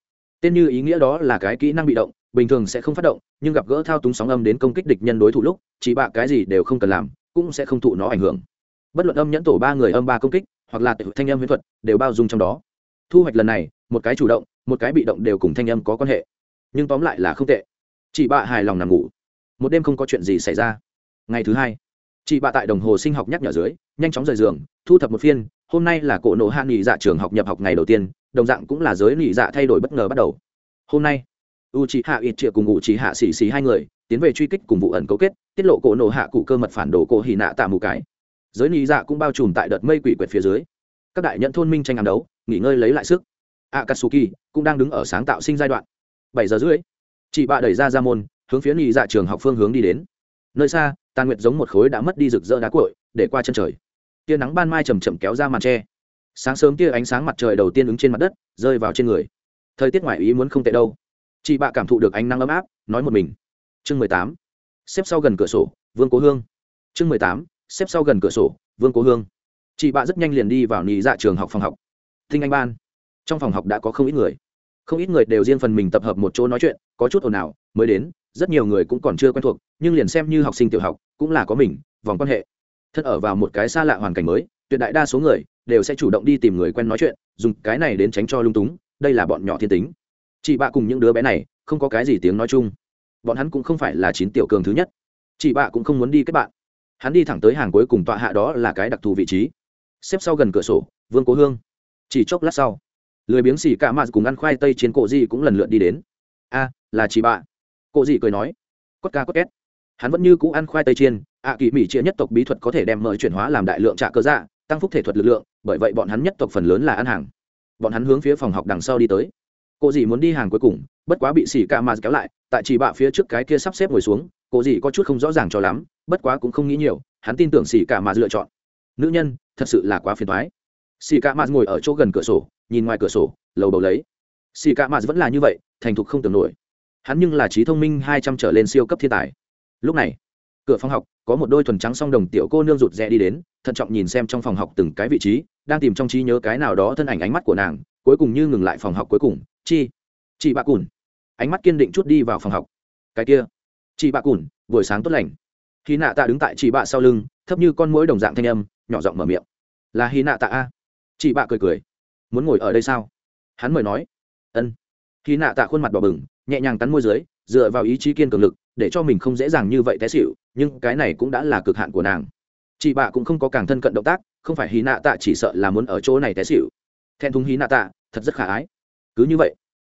tên như ý nghĩa đó là cái kỹ năng bị động, bình thường sẽ không phát động, nhưng gặp gỡ thao túng sóng âm đến công kích địch nhân đối thủ lúc chị bạ cái gì đều không cần làm, cũng sẽ không thụ nó ảnh hưởng. Bất luận âm nhẫn tổ ba người âm ba công kích hoặc là thanh âm huyễn thuật đều bao dung trong đó. Thu hoạch lần này, một cái chủ động, một cái bị động đều cùng thanh âm có quan hệ. Nhưng tóm lại là không tệ. Chị bạ hài lòng nằm ngủ. Một đêm không có chuyện gì xảy ra. Ngày thứ hai, chị bạ tại đồng hồ sinh học nhắc nhở dưới, nhanh chóng rời giường, thu thập một phiên, hôm nay là cổ nộ hạ nghỉ dạ trường học nhập học ngày đầu tiên, đồng dạng cũng là giới nghỉ dạ thay đổi bất ngờ bắt đầu. Hôm nay u chị hạ ít triệu cùng ngụ chị hạ xì xì hai người, tiến về truy kích cùng vụ ẩn cấu kết, tiết lộ cổ nộ hạ cụ cơ mật phản đồ cổ hì nạ tạ mù cái giới nghỉ dạ cũng bao trùm tại đợt mây quỷ quyệt phía dưới. Các đại nhận thôn minh tranh ăn đấu, nghỉ ngơi lấy lại sức. Akatsuki cũng đang đứng ở sáng tạo sinh giai đoạn. Bảy giờ rưỡi, chị bạ đẩy ra ra môn, hướng phía nghỉ dạ trường học phương hướng đi đến. Nơi xa tàn nguyệt giống một khối đã mất đi rực rỡ đá cội để qua chân trời. Tia nắng ban mai chầm chậm kéo ra màn tre. Sáng sớm tia ánh sáng mặt trời đầu tiên ứng trên mặt đất, rơi vào trên người. Thời tiết ngoài ý muốn không tệ đâu. Chị bạ cảm thụ được ánh nắng ấm áp, nói một mình. Chương mười tám, xếp sau gần cửa sổ, vương cố hương. Chương mười tám xếp sau gần cửa sổ, vương cố hương. Chị bạ rất nhanh liền đi vào nhị dạ trường học phòng học. Thinh anh ban. Trong phòng học đã có không ít người. Không ít người đều riêng phần mình tập hợp một chỗ nói chuyện, có chút ồn ào, mới đến, rất nhiều người cũng còn chưa quen thuộc, nhưng liền xem như học sinh tiểu học, cũng là có mình, vòng quan hệ. Thân ở vào một cái xa lạ hoàn cảnh mới, tuyệt đại đa số người đều sẽ chủ động đi tìm người quen nói chuyện, dùng cái này đến tránh cho lung túng, đây là bọn nhỏ thiên tính. Chị bạ cùng những đứa bé này không có cái gì tiếng nói chung. Bọn hắn cũng không phải là chín tiểu cường thứ nhất. Chị bạ cũng không muốn đi kết bạn hắn đi thẳng tới hàng cuối cùng tọa hạ đó là cái đặc thù vị trí. Xếp sau gần cửa sổ, vương cố hương. Chỉ chốc lát sau, lười biếng xì cả mạt cùng ăn khoai tây trên cộ di cũng lần lượt đi đến. A, là chị bạ cộ di cười nói. Cốt ca cốt két. Hắn vẫn như cũ ăn khoai tây chiên, ạ kỳ mỹ chia nhất tộc bí thuật có thể đem mời chuyển hóa làm đại lượng trạ cơ dạ tăng phúc thể thuật lực lượng, bởi vậy bọn hắn nhất tộc phần lớn là ăn hàng. Bọn hắn hướng phía phòng học đằng sau đi tới. Cô dì muốn đi hàng cuối cùng, bất quá bị xì ca mà kéo lại, tại chỉ bạ phía trước cái kia sắp xếp ngồi xuống cô dì có chút không rõ ràng cho lắm bất quá cũng không nghĩ nhiều, hắn tin tưởng xì cả mà lựa chọn. Nữ nhân, thật sự là quá phiền thoái xì cả mà ngồi ở chỗ gần cửa sổ, nhìn ngoài cửa sổ, lầu bầu lấy. Xì cả mà vẫn là như vậy, thành thục không tưởng nổi. Hắn nhưng là trí thông minh hai trăm trở lên siêu cấp thiên tài. Lúc này, cửa phòng học, có một đôi thuần trắng song đồng tiểu cô nương rụt rè đi đến, thận trọng nhìn xem trong phòng học từng cái vị trí, đang tìm trong trí nhớ cái nào đó thân ảnh ánh mắt của nàng, cuối cùng như ngừng lại phòng học cuối cùng. Chi chị bạ cùn. Ánh mắt kiên định chút đi vào phòng học. Cái kia chị bạ cùn, buổi sáng tốt lành hy nạ tạ đứng tại chị bạ sau lưng, thấp như con mũi đồng dạng thanh âm, nhỏ giọng mở miệng. Là hy nạ tạ a? Chị bạ cười cười. Muốn ngồi ở đây sao? Hắn mời nói. Ân. Hy nạ tạ khuôn mặt đỏ bừng, nhẹ nhàng cắn môi dưới, dựa vào ý chí kiên cường lực, để cho mình không dễ dàng như vậy té xịu nhưng cái này cũng đã là cực hạn của nàng. Chị bạ cũng không có càng thân cận động tác, không phải hí nạ tạ chỉ sợ là muốn ở chỗ này té xịu thẹn thùng hí nạ tạ, thật rất khả ái. Cứ như vậy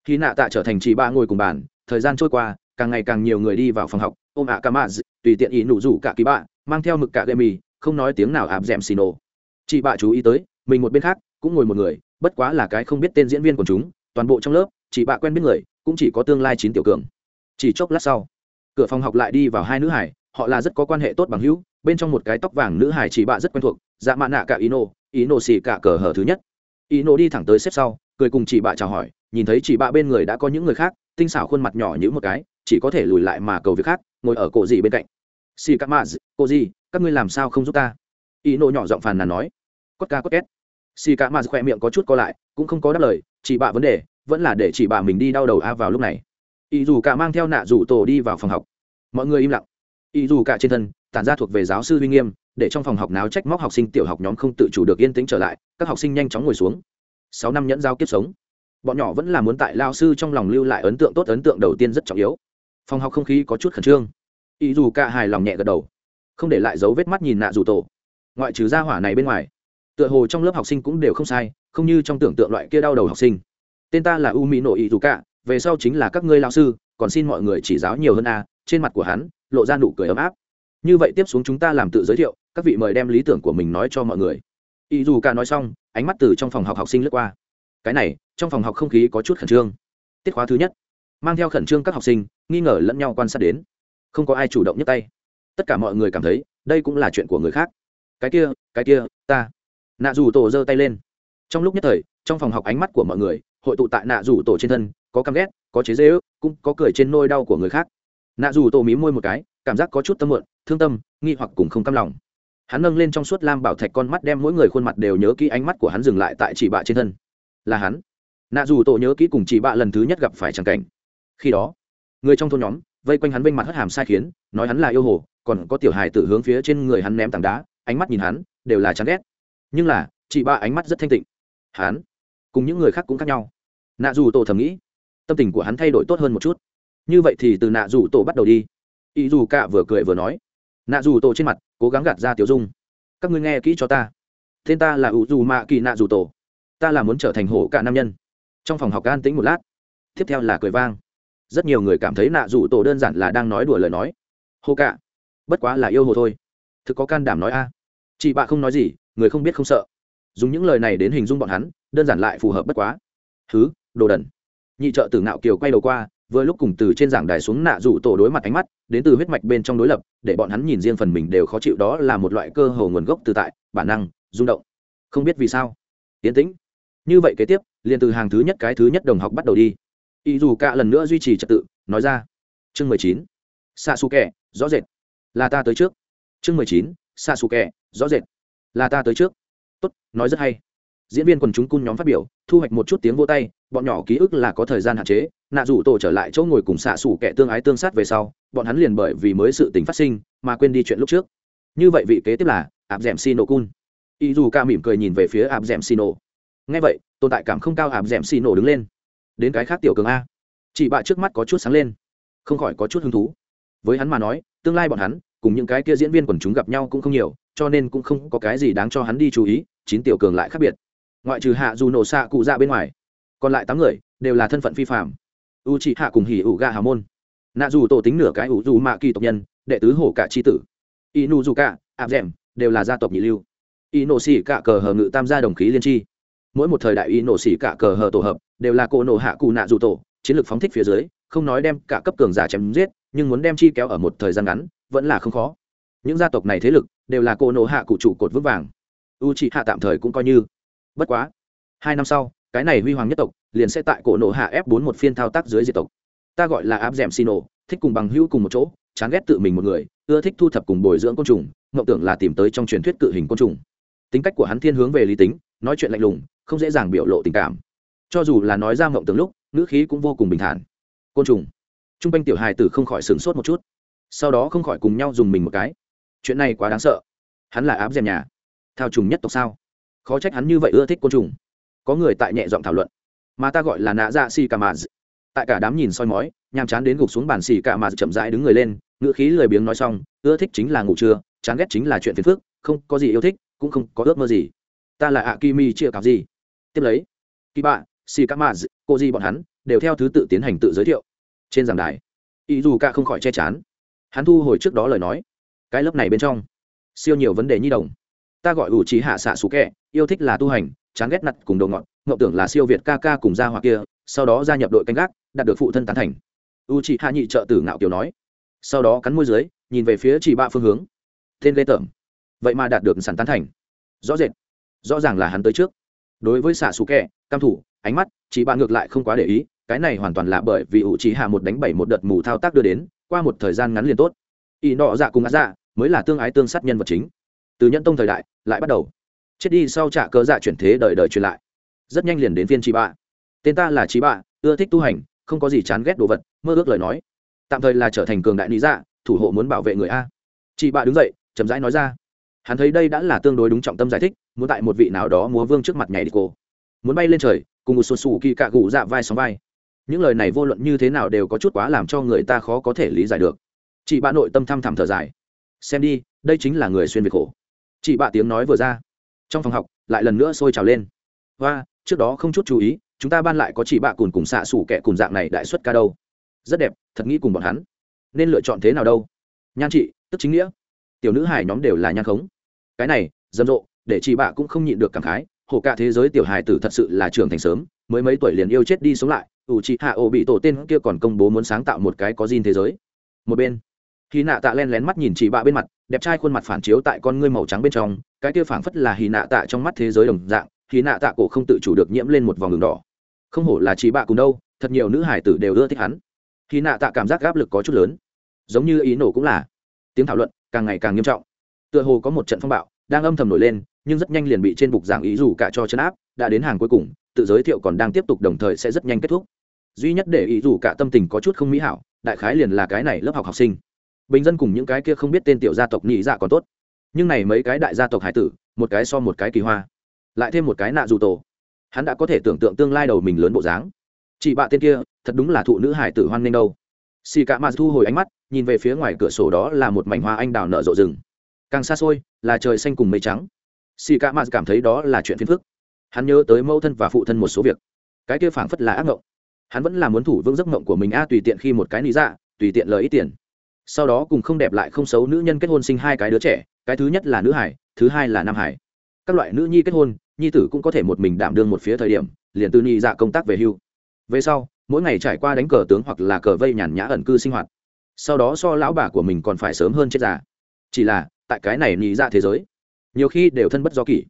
hí nạ tạ trở thành chị bạ ngồi cùng bàn, thời gian trôi qua, càng ngày càng nhiều người đi vào phòng học, ôm ạ ca mạ tùy tiện ý nụ rủ cả kỳ bạ, mang theo mực cả gậy mì, không nói tiếng nào áp d ẻ m xì nổ. Chị bạ chú ý tới, mình một bên khác, cũng ngồi một người, bất quá là cái không biết tên diễn viên của chúng, toàn bộ trong lớp, chị bạ quen biết người, cũng chỉ có tương lai chín tiểu cường. Chỉ chốc lát sau, cửa phòng học lại đi vào hai nữ hải, họ là rất có quan hệ tốt bằng hữu, bên trong một cái tóc vàng nữ hải chị bạ rất quen thuộc dạ mạ nạ cả ý nô ý nô xì cả cờ hở thứ nhất. Ý nô đi thẳng tới xếp sau, cười cùng chị bạ chào hỏi, nhìn thấy chị bạ bên người đã có những người khác, tinh xảo khuôn mặt nhỏ như một cái, chỉ có thể lùi lại mà cầu việc khác, ngồi ở cổ gì bên cạnh xì cả mã cô gì, các ngươi làm sao không giúp ta? Ý nô nhỏ giọng phàn nàn nói. Quất ca quất két. Xì cả mã khỏe miệng có chút co lại, cũng không có đáp lời, chỉ bạ vấn đề, vẫn là để chỉ bạ mình đi đau đầu a vào lúc này. Ý dù cả mang theo nạ rủ tổ đi vào phòng học. Mọi người im lặng. Ý dù cả trên thân, tản ra thuộc về giáo sư uy nghiêm, để trong phòng học náo trách móc học sinh tiểu học nhóm không tự chủ được yên tĩnh trở lại, các học sinh nhanh chóng ngồi xuống. Sáu năm nhẫn giao kiếp sống. Bọn nhỏ vẫn là muốn tại lao sư trong lòng lưu lại ấn tượng tốt, ấn tượng đầu tiên rất trọng yếu. Phòng học không khí có chút khẩn trương ý dù cả hài lòng nhẹ gật đầu, không để lại dấu vết mắt nhìn nạ dù tổ. Ngoại trừ gia hỏa này bên ngoài, tựa hồ trong lớp học sinh cũng đều không sai, không như trong tưởng tượng loại kia đau đầu học sinh. Tên ta là u mỹ nội ý dù cả về sau chính là các ngươi lao sư, còn xin mọi người chỉ giáo nhiều hơn a, trên mặt của hắn lộ ra nụ cười ấm áp. Như vậy tiếp xuống chúng ta làm tự giới thiệu, các vị mời đem lý tưởng của mình nói cho mọi người. Ý dù cả nói xong, ánh mắt từ trong phòng học học sinh lướt qua. Cái này, trong phòng học không khí có chút khẩn trương. Tiết khóa thứ nhất. Mang theo khẩn trương các học sinh, nghi ngờ lẫn nhau quan sát đến không có ai chủ động nhấc tay. Tất cả mọi người cảm thấy, đây cũng là chuyện của người khác. Cái kia cái kia, ta. Nạ dù tổ giơ tay lên. Trong lúc nhất thời, trong phòng học ánh mắt của mọi người, hội tụ tại nạ dù tổ trên thân, có căm ghét, có chế dễ ước cũng có cười trên nôi đau của người khác. Nạ dù tổ mí môi một cái, cảm giác có chút tâm mượn thương tâm, nghi hoặc cùng không căm lòng. Hắn nâng lên trong suốt lam bảo thạch con mắt đem mỗi người khuôn mặt đều nhớ kỹ, ánh mắt của hắn dừng lại tại chỉ bạ trên thân. Là hắn. Nạ dù tổ nhớ kỹ cùng chỉ bạ lần thứ nhất gặp phải tràng cảnh. Khi đó, người trong thôn nhóm vây quanh hắn vênh mặt hất hàm sai khiến, nói hắn là yêu hồ, còn có tiểu hài tử hướng phía trên người hắn ném tảng đá, ánh mắt nhìn hắn, đều là chán ghét. Nhưng là, chị ba ánh mắt rất thanh tịnh. Hắn, cùng những người khác cũng khác nhau. Nạ dù tổ thầm nghĩ, tâm tình của hắn thay đổi tốt hơn một chút. Như vậy thì từ nạ dù tổ bắt đầu đi. Ý dù cả vừa cười vừa nói, nạ dù tổ trên mặt, cố gắng gạt ra tiểu dung. Các ngươi nghe kỹ cho ta. Tên ta là ủ dù mạ kỳ nạ dù tổ. Ta là muốn trở thành hổ cả nam nhân. Trong phòng học an tĩnh một lát. Tiếp theo là cười vang rất nhiều người cảm thấy nạ dù tổ đơn giản là đang nói đùa lời nói. Hô cả. Bất quá là yêu hồ thôi. Thực có can đảm nói a. Chị bạ không nói gì, người không biết không sợ. Dùng những lời này đến hình dung bọn hắn, đơn giản lại phù hợp bất quá. Thứ đồ đần. Nhị trợ tử ngạo kiều quay đầu qua, vừa lúc cùng từ trên giảng đài xuống nạ rủ tổ đối mặt ánh mắt, đến từ huyết mạch bên trong đối lập, để bọn hắn nhìn riêng phần mình đều khó chịu đó là một loại cơ hồ nguồn gốc từ tại, bản năng, rung động. Không biết vì sao. Tiến tĩnh. Như vậy kế tiếp, liền từ hàng thứ nhất cái thứ nhất đồng học bắt đầu đi ý dù cả lần nữa duy trì trật tự, nói ra. Chương mười chín. Xa xù kẹ rõ rệt. Là ta tới trước. Chương mười chín. Xa xù kẹ rõ rệt. Là ta tới trước. Tốt, nói rất hay. Diễn viên quần chúng cung nhóm phát biểu, thu hoạch một chút tiếng vô tay, bọn nhỏ ký ức là có thời gian hạn chế, nạ rủ tổ trở lại chỗ ngồi cùng xạ xủ kẻ tương ái tương sát về sau, bọn hắn liền bởi vì mới sự tình phát sinh, mà quên đi chuyện lúc trước. Như vậy vị kế tiếp là áp d ẻ m xì nổ cun ý dù ca mỉm cười nhìn về phía áp d ẻ m xì nổ ngay vậy, tồn tại cảm không cao áp d ẻ m xì nổ đứng lên đến cái khác tiểu cường a. Chị bạ trước mắt có chút sáng lên, không khỏi có chút hứng thú. Với hắn mà nói, tương lai bọn hắn, cùng những cái kia diễn viên quần chúng gặp nhau cũng không nhiều, cho nên cũng không có cái gì đáng cho hắn đi chú ý, chín tiểu cường lại khác biệt. Ngoại trừ hạ dù nổ xạ cụ dạ bên ngoài, còn lại tám người đều là thân phận phi phạm u chị hạ cùng hỉ ủ ga hà môn. Nạ dù tổ tính nửa cái ủ dù mạ kỳ tộc nhân, đệ tứ hổ cả c tử. Inu dù cả áp d đều là gia tộc nhị lưu. Y nổ cả cờ hờ ngự tam gia đồng khí liên tri mỗi một thời đại y nổ xỉ cả cờ hờ tổ hợp đều là cỗ nổ hạ cụ nạ dù tổ, chiến lược phóng thích phía dưới, không nói đem cả cấp cường giả chém giết, nhưng muốn đem chi kéo ở một thời gian ngắn, vẫn là không khó. Những gia tộc này thế lực đều là cỗ nổ hạ cụ trụ cột vững vàng. U chị hạ tạm thời cũng coi như. Bất quá, hai năm sau, cái này huy hoàng nhất tộc liền sẽ tại cổ nổ hạ ép bốn một phiên thao tác dưới diệt tộc. Ta gọi là áp d ẻ m nổ thích cùng bằng hữu cùng một chỗ, chán ghét tự mình một người, ưa thích thu thập cùng bồi dưỡng côn trùng ngậu tưởng là tìm tới trong truyền thuyết cự hình côn trùng. Tính cách của hắn thiên hướng về lý tính nói chuyện lạnh lùng, không dễ dàng biểu lộ tình cảm. Cho dù là nói ra mộng từng lúc, ngữ khí cũng vô cùng bình thản. Côn trùng. T r u n g quanh tiểu hài tử không khỏi sửng sốt một chút. Sau đó không khỏi cùng nhau dùng mình một cái. Chuyện này quá đáng sợ. Hắn là áp d nhà. Thao trùng nhất tộc sao? Khó trách hắn như vậy ưa thích côn trùng. Có người tại nhẹ giọng thảo luận. Mà ta gọi là nạ dạ xì cà mà tại cả đám nhìn soi mói, nhàm chán đến gục xuống bàn xì cà mà chậm rãi đứng người lên ngựa khí lười biếng nói xong, ưa thích chính là ngủ trưa, chán ghét chính là chuyện phiền phức, không có gì yêu thích, cũng không có ước mơ gì ta là ạ kimi chia cặp gì tiếp lấy, kỳ bạ xì cà mà cô gì bọn hắn đều theo thứ tự tiến hành tự giới thiệu. Trên giảng đài ý dù cả không khỏi che chán. Hắn thu hồi trước đó lời nói. Cái lớp này bên trong, siêu nhiều vấn đề nhi đồng. Ta gọi ủ trí hạ xạ xú kẹ, yêu thích là tu hành, chán ghét nặt cùng đầu ngọn ngậu tưởng là siêu việt ca ca cùng gia hoặc kia, sau đó gia nhập đội canh gác, đạt được phụ thân tán thành. U chị hạ nhị trợ tử ngạo kiều nói. Sau đó cắn môi dưới, nhìn về phía chị ba phương hướng. Tên lê tởm. Vậy mà đạt được sản tán thành. Rõ rệt rõ ràng là hắn tới trước. Đối với xạ xù kẹ, cam thủ, ánh mắt chị bạn ngược lại không quá để ý, cái này hoàn toàn là bởi vì ủ trí hạ một đánh bảy một đợt mù thao tác đưa đến, qua một thời gian ngắn liền tốt. Y nọ dạ cùng á dạ mới là tương ái tương sát nhân vật chính. Từ nhân tông thời đại, lại bắt đầu. Chết đi sau trả cớ dạ chuyển thế đời đời truyền lại. Rất nhanh liền đến phiên chị bạ. Tên ta là chị bạ, ưa thích tu hành, không có gì chán ghét đồ vật, mơ ước lời nói. Tạm thời là trở thành cường đại lý dạ thủ hộ muốn bảo vệ người a. Chị bạ đứng dậy, chậm rãi nói ra hắn thấy đây đã là tương đối đúng trọng tâm giải thích, muốn tại một vị nào đó múa vương trước mặt nhảy đi cô. Muốn bay lên trời, cùng một sụt sù kỳ cạ gù dạ vai sóng vai. Những lời này vô luận như thế nào đều có chút quá làm cho người ta khó có thể lý giải được. Chị bạn nội tâm thăm thẳm thở dài. Xem đi, đây chính là người xuyên việt khổ. Chị bạn tiếng nói vừa ra. Trong phòng học, lại lần nữa sôi trào lên. Và trước đó không chút chú ý, chúng ta ban lại có chị bạn cùn cùng xạ xủ kẻ cùn dạng này đại xuất ca đâu. Rất đẹp, thật nghĩ cùng bọn hắn. Nên lựa chọn thế nào đâu? Nhan chị, tức chính nghĩa. Tiểu nữ hải nhóm đều là nhan khống cái này, rầm rộ, để chị bạ cũng không nhịn được cảm khái, hồ cả thế giới tiểu hài tử thật sự là trưởng thành sớm, mới mấy tuổi liền yêu chết đi sống lại, ủ chị hạ ổ bị tổ tên kia còn công bố muốn sáng tạo một cái có gin thế giới. Một bên khi nạ tạ len lén mắt nhìn chị bạ bên mặt, đẹp trai khuôn mặt phản chiếu tại con ngươi màu trắng bên trong, cái kia phảng phất là hì nạ tạ trong mắt thế giới đồng dạng, hì nạ tạ cổ không tự chủ được nhiễm lên một vòng đường đỏ. Không hổ là chị bạ cùng đâu, thật nhiều nữ hải tử đều ưa thích hắn. Hì nạ tạ cảm giác áp lực có chút lớn. Giống như ý nổ cũng là. Tiếng thảo luận càng ngày càng nghiêm trọng tựa hồ có một trận phong bạo, đang âm thầm nổi lên, nhưng rất nhanh liền bị trên bục giảng ý dù cả cho chấn áp, đã đến hàng cuối cùng, tự giới thiệu còn đang tiếp tục đồng thời sẽ rất nhanh kết thúc. Duy nhất để ý dù cả tâm tình có chút không mỹ hảo, đại khái liền là cái này lớp học học sinh. Bình dân cùng những cái kia không biết tên tiểu gia tộc nhị dạ còn tốt. Nhưng này mấy cái đại gia tộc hải tử, một cái so một cái kỳ hoa. Lại thêm một cái nạ dù tổ. Hắn đã có thể tưởng tượng tương lai đầu mình lớn bộ dáng. Chị bạ tên kia, thật đúng là thụ nữ hải tử hoan nghênh đâu. Xì cả mà thu hồi ánh mắt, nhìn về phía ngoài cửa sổ đó là một mảnh hoa anh đào nở rộ rừng càng xa xôi, là trời xanh cùng mây trắng. Xì cả mà cảm thấy đó là chuyện phiền phức. Hắn nhớ tới mẫu thân và phụ thân một số việc. Cái kia phảng phất là ác mộng. Hắn vẫn là muốn thủ vững giấc mộng của mình a, tùy tiện khi một cái lý dạ tùy tiện lời ít tiền. Sau đó cùng không đẹp lại không xấu nữ nhân kết hôn sinh hai cái đứa trẻ, cái thứ nhất là nữ hải, thứ hai là nam hải. Các loại nữ nhi kết hôn, nhi tử cũng có thể một mình đảm đương một phía thời điểm, liền từ nhi dạ công tác về hưu. Về sau, mỗi ngày trải qua đánh cờ tướng hoặc là cờ vây nhàn nhã ẩn cư sinh hoạt. Sau đó so lão bà của mình còn phải sớm hơn chết già. Chỉ là tại cái này nhị ra thế giới. Nhiều khi đều thân bất do kỷ.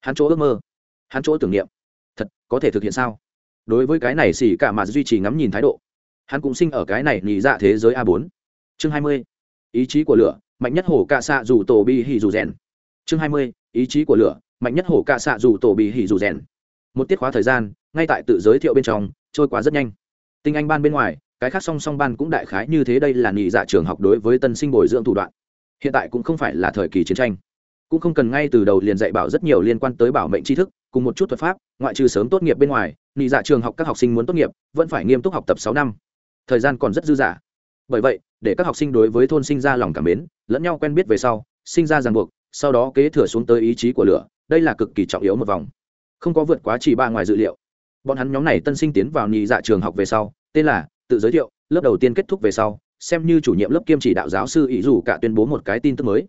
Hắn chỗ ước mơ, hắn chỗ tưởng niệm, thật có thể thực hiện sao? Đối với cái này xỉ cả mà duy trì ngắm nhìn thái độ, hắn cũng sinh ở cái này nhị dạ thế giới a bốn. Chương hai mươi, ý chí của lửa, mạnh nhất hổ cạ xạ dù tổ bi hỉ dù rèn. Chương hai mươi, ý chí của lửa, mạnh nhất hổ cạ xạ dù tổ bi hỉ dù rèn. Một tiết khóa thời gian, ngay tại tự giới thiệu bên trong, trôi qua rất nhanh. Tinh anh ban bên ngoài, cái khác song song ban cũng đại khái như thế đây là nhị dạ trường học đối với tân sinh bồi dưỡng thủ đoạn hiện tại cũng không phải là thời kỳ chiến tranh. Cũng không cần ngay từ đầu liền dạy bảo rất nhiều liên quan tới bảo mệnh tri thức, cùng một chút thuật pháp, ngoại trừ sớm tốt nghiệp bên ngoài nhị dạ trường học các học sinh muốn tốt nghiệp, vẫn phải nghiêm túc học tập sáu năm. Thời gian còn rất dư dả. Bởi vậy, để các học sinh đối với thôn sinh ra lòng cảm mến, lẫn nhau quen biết về sau, sinh ra ràng buộc, sau đó kế thừa xuống tới ý chí của lửa, đây là cực kỳ trọng yếu một vòng. Không có vượt quá chỉ ba ngoài dự liệu. Bọn hắn nhóm này tân sinh tiến vào nhị dạ trường học về sau, tên là, tự giới thiệu, lớp đầu tiên kết thúc về sau xem như chủ nhiệm lớp kiêm chỉ đạo giáo sư ý dù cả tuyên bố một cái tin tức mới.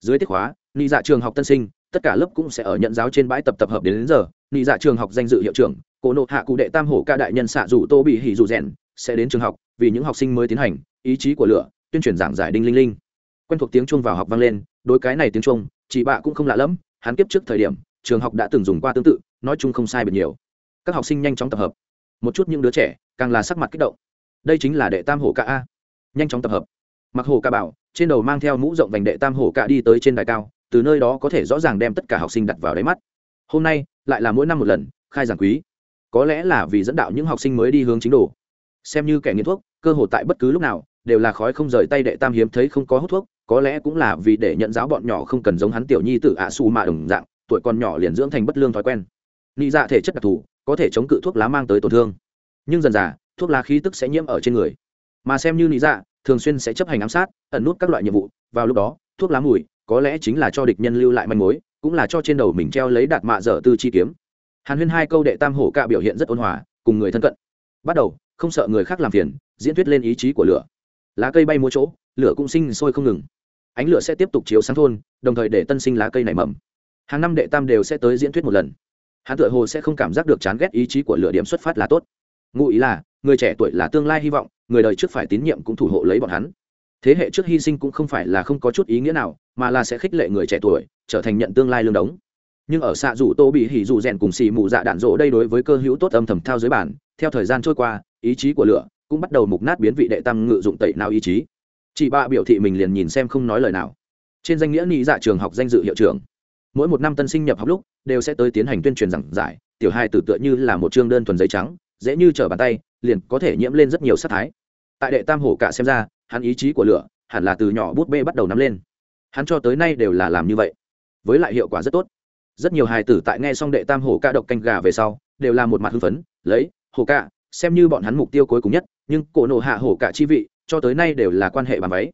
Dưới tiết khóa nhị dạ trường học tân sinh tất cả lớp cũng sẽ ở nhận giáo trên bãi tập tập hợp đến, đến giờ. Nhị dạ trường học danh dự hiệu trưởng cổ nộ hạ cụ đệ tam hổ ca đại nhân xạ dù tô bị hỉ dù rèn sẽ đến trường học vì những học sinh mới tiến hành ý chí của lửa tuyên truyền giảng giải đinh linh linh. Quen thuộc tiếng chuông vào học vang lên đối cái này tiếng chuông chị bạ cũng không lạ lẫm hắn kiếp trước thời điểm trường học đã từng dùng qua tương tự nói chung không sai biệt nhiều. Các học sinh nhanh chóng tập hợp. Một chút những đứa trẻ càng là sắc mặt kích động. Đây chính là đệ tam hổ ca a nhanh chóng tập hợp. Mặc hồ ca bảo, trên đầu mang theo mũ rộng vành đệ tam hồ ca đi tới trên đài cao, từ nơi đó có thể rõ ràng đem tất cả học sinh đặt vào đáy mắt. Hôm nay, lại là mỗi năm một lần, khai giảng quý. Có lẽ là vì dẫn đạo những học sinh mới đi hướng chính đồ. Xem như kẻ nghiện thuốc, cơ hội tại bất cứ lúc nào, đều là khói không rời tay đệ tam hiếm thấy không có hút thuốc, có lẽ cũng là vì để nhận giáo bọn nhỏ không cần giống hắn tiểu nhi t ử ạ xù mạ đồng dạng, tuổi còn nhỏ liền dưỡng thành bất lương thói quen. Nị dạ thể chất đặc thù, có thể chống cự thuốc lá mang tới tổn thương. Nhưng dần dà, thuốc lá khí tức sẽ nhiễm ở trên người mà xem như nị dạ thường xuyên sẽ chấp hành ám sát, ẩn nút các loại nhiệm vụ. Vào lúc đó, thuốc lá mùi có lẽ chính là cho địch nhân lưu lại manh mối, cũng là cho trên đầu mình treo lấy đạt mạ dở tư chi kiếm. Hàn huyên hai câu đệ tam hổ cạ biểu hiện rất ôn hòa, cùng người thân cận. Bắt đầu, không sợ người khác làm phiền, diễn thuyết lên ý chí của lửa. Lá cây bay mua chỗ, lửa cũng sinh sôi không ngừng. Ánh lửa sẽ tiếp tục chiếu sáng thôn, đồng thời để tân sinh lá cây nảy mầm. Hàng năm đệ tam đều sẽ tới diễn thuyết một lần. Hắn tựa hồ sẽ không cảm giác được chán ghét ý chí của lửa điểm xuất phát là tốt. Ngụ ý là người trẻ tuổi là tương lai hy vọng, người đời trước phải tín nhiệm cũng thủ hộ lấy bọn hắn. Thế hệ trước hy sinh cũng không phải là không có chút ý nghĩa nào, mà là sẽ khích lệ người trẻ tuổi, trở thành nhận tương lai lương đống. Nhưng ở xạ dù tô bị hỉ dù rèn cùng xì mù dạ đạn rỗ đây đối với cơ hữu tốt âm thầm thao dưới bản, theo thời gian trôi qua, ý chí của lửa cũng bắt đầu mục nát biến vị đệ tăng ngự dụng tẩy nào ý chí. Chị ba biểu thị mình liền nhìn xem không nói lời nào. Trên danh nghĩa nghĩ dạ trường học danh dự hiệu trưởng. Mỗi một năm tân sinh nhập học lúc, đều sẽ tới tiến hành tuyên truyền giảng giải, tiểu hai tử tựa như là một chương đơn thuần giấy trắng, dễ như trở bàn tay liền có thể nhiễm lên rất nhiều sát thái. Tại đệ tam hổ cả xem ra hắn ý chí của lửa hẳn là từ nhỏ bút bê bắt đầu nắm lên. Hắn cho tới nay đều là làm như vậy với lại hiệu quả rất tốt. Rất nhiều hài tử tại nghe xong đệ tam hổ ca độc canh gà về sau đều là một mặt hưng phấn lấy Hổ Cả, xem như bọn hắn mục tiêu cuối cùng nhất nhưng cổ nộ hạ Hổ Cả chi vị cho tới nay đều là quan hệ bàn váy.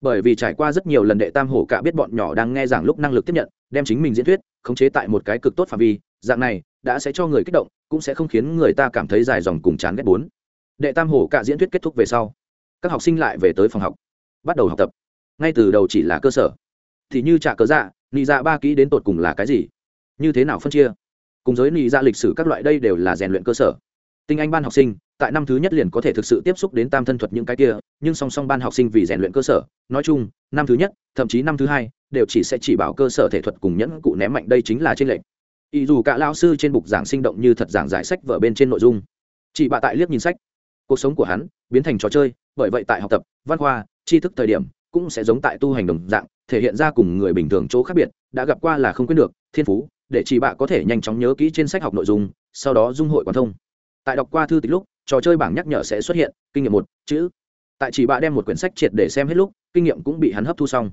Bởi vì trải qua rất nhiều lần đệ tam hổ cả biết bọn nhỏ đang nghe giảng lúc năng lực tiếp nhận đem chính mình diễn thuyết khống chế tại một cái cực tốt phạm vi dạng này đã sẽ cho người kích động cũng sẽ không khiến người ta cảm thấy dài dòng cùng chán ghét bốn đệ tam hổ cả diễn thuyết kết thúc về sau, các học sinh lại về tới phòng học, bắt đầu học tập. Ngay từ đầu chỉ là cơ sở. Thì như trả cớ dạ nị dạ ba kỹ đến tột cùng là cái gì? Như thế nào phân chia? Cùng giới nị dạ lịch sử các loại đây đều là rèn luyện cơ sở. Tinh anh ban học sinh, tại năm thứ nhất liền có thể thực sự tiếp xúc đến tam thân thuật những cái kia, nhưng song song ban học sinh vì rèn luyện cơ sở, nói chung, năm thứ nhất, thậm chí năm thứ hai, đều chỉ sẽ chỉ bảo cơ sở thể thuật cùng nhẫn cụ ném mạnh đây chính là trên lệnh ý dù cả lao sư trên bục giảng sinh động như thật giảng giải sách vở bên trên nội dung. Chị bạ tại liếc nhìn sách cuộc sống của hắn biến thành trò chơi, bởi vậy tại học tập, văn khoa, tri thức thời điểm cũng sẽ giống tại tu hành đồng dạng, thể hiện ra cùng người bình thường chỗ khác biệt, đã gặp qua là không quyết được, thiên phú, để chị bạ có thể nhanh chóng nhớ kỹ trên sách học nội dung, sau đó dung hội quán thông. Tại đọc qua thư tịch lúc, trò chơi bảng nhắc nhở sẽ xuất hiện, kinh nghiệm một, chữ. Tại chị bạ đem một quyển sách triệt để xem hết lúc, kinh nghiệm cũng bị hắn hấp thu xong.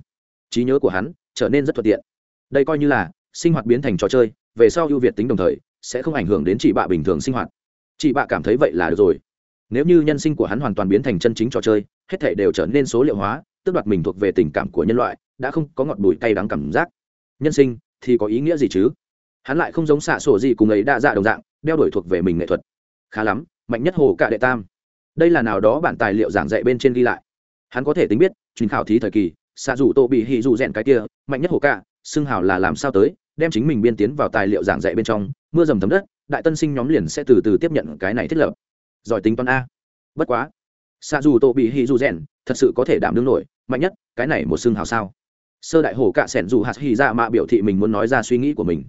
Trí nhớ của hắn trở nên rất thuận tiện. Đây coi như là sinh hoạt biến thành trò chơi, về sau ưu việt tính đồng thời, sẽ không ảnh hưởng đến chị bạ bình thường sinh hoạt. Chị bạ cảm thấy vậy là được rồi nếu như nhân sinh của hắn hoàn toàn biến thành chân chính trò chơi, hết thể đều trở nên số liệu hóa, tước đoạt mình thuộc về tình cảm của nhân loại, đã không có ngọt bùi cay đắng cảm giác. Nhân sinh thì có ý nghĩa gì chứ? Hắn lại không giống xạ sổ gì cùng ấy đa dạ đồng dạng, đeo đuổi thuộc về mình nghệ thuật. Khá lắm, mạnh nhất hồ cả đệ tam. Đây là nào đó bản tài liệu giảng dạy bên trên ghi lại. Hắn có thể tính biết, chuyến khảo thí thời kỳ, xạ dù tô bị hì dù rèn cái kia, mạnh nhất hồ cả, xưng hào là làm sao tới, đem chính mình biên tiến vào tài liệu giảng dạy bên trong, mưa dầm thấm đất, đại tân sinh nhóm liền sẽ từ từ tiếp nhận cái này thiết lập giỏi tính toán a. Bất quá xạ dù tô bị hì dù rèn thật sự có thể đảm đương nổi, mạnh nhất, cái này một xương hào sao? Sơ đại hồ cạ sẻn dù hạt hì ra dạ mạ biểu thị mình muốn nói ra suy nghĩ của mình.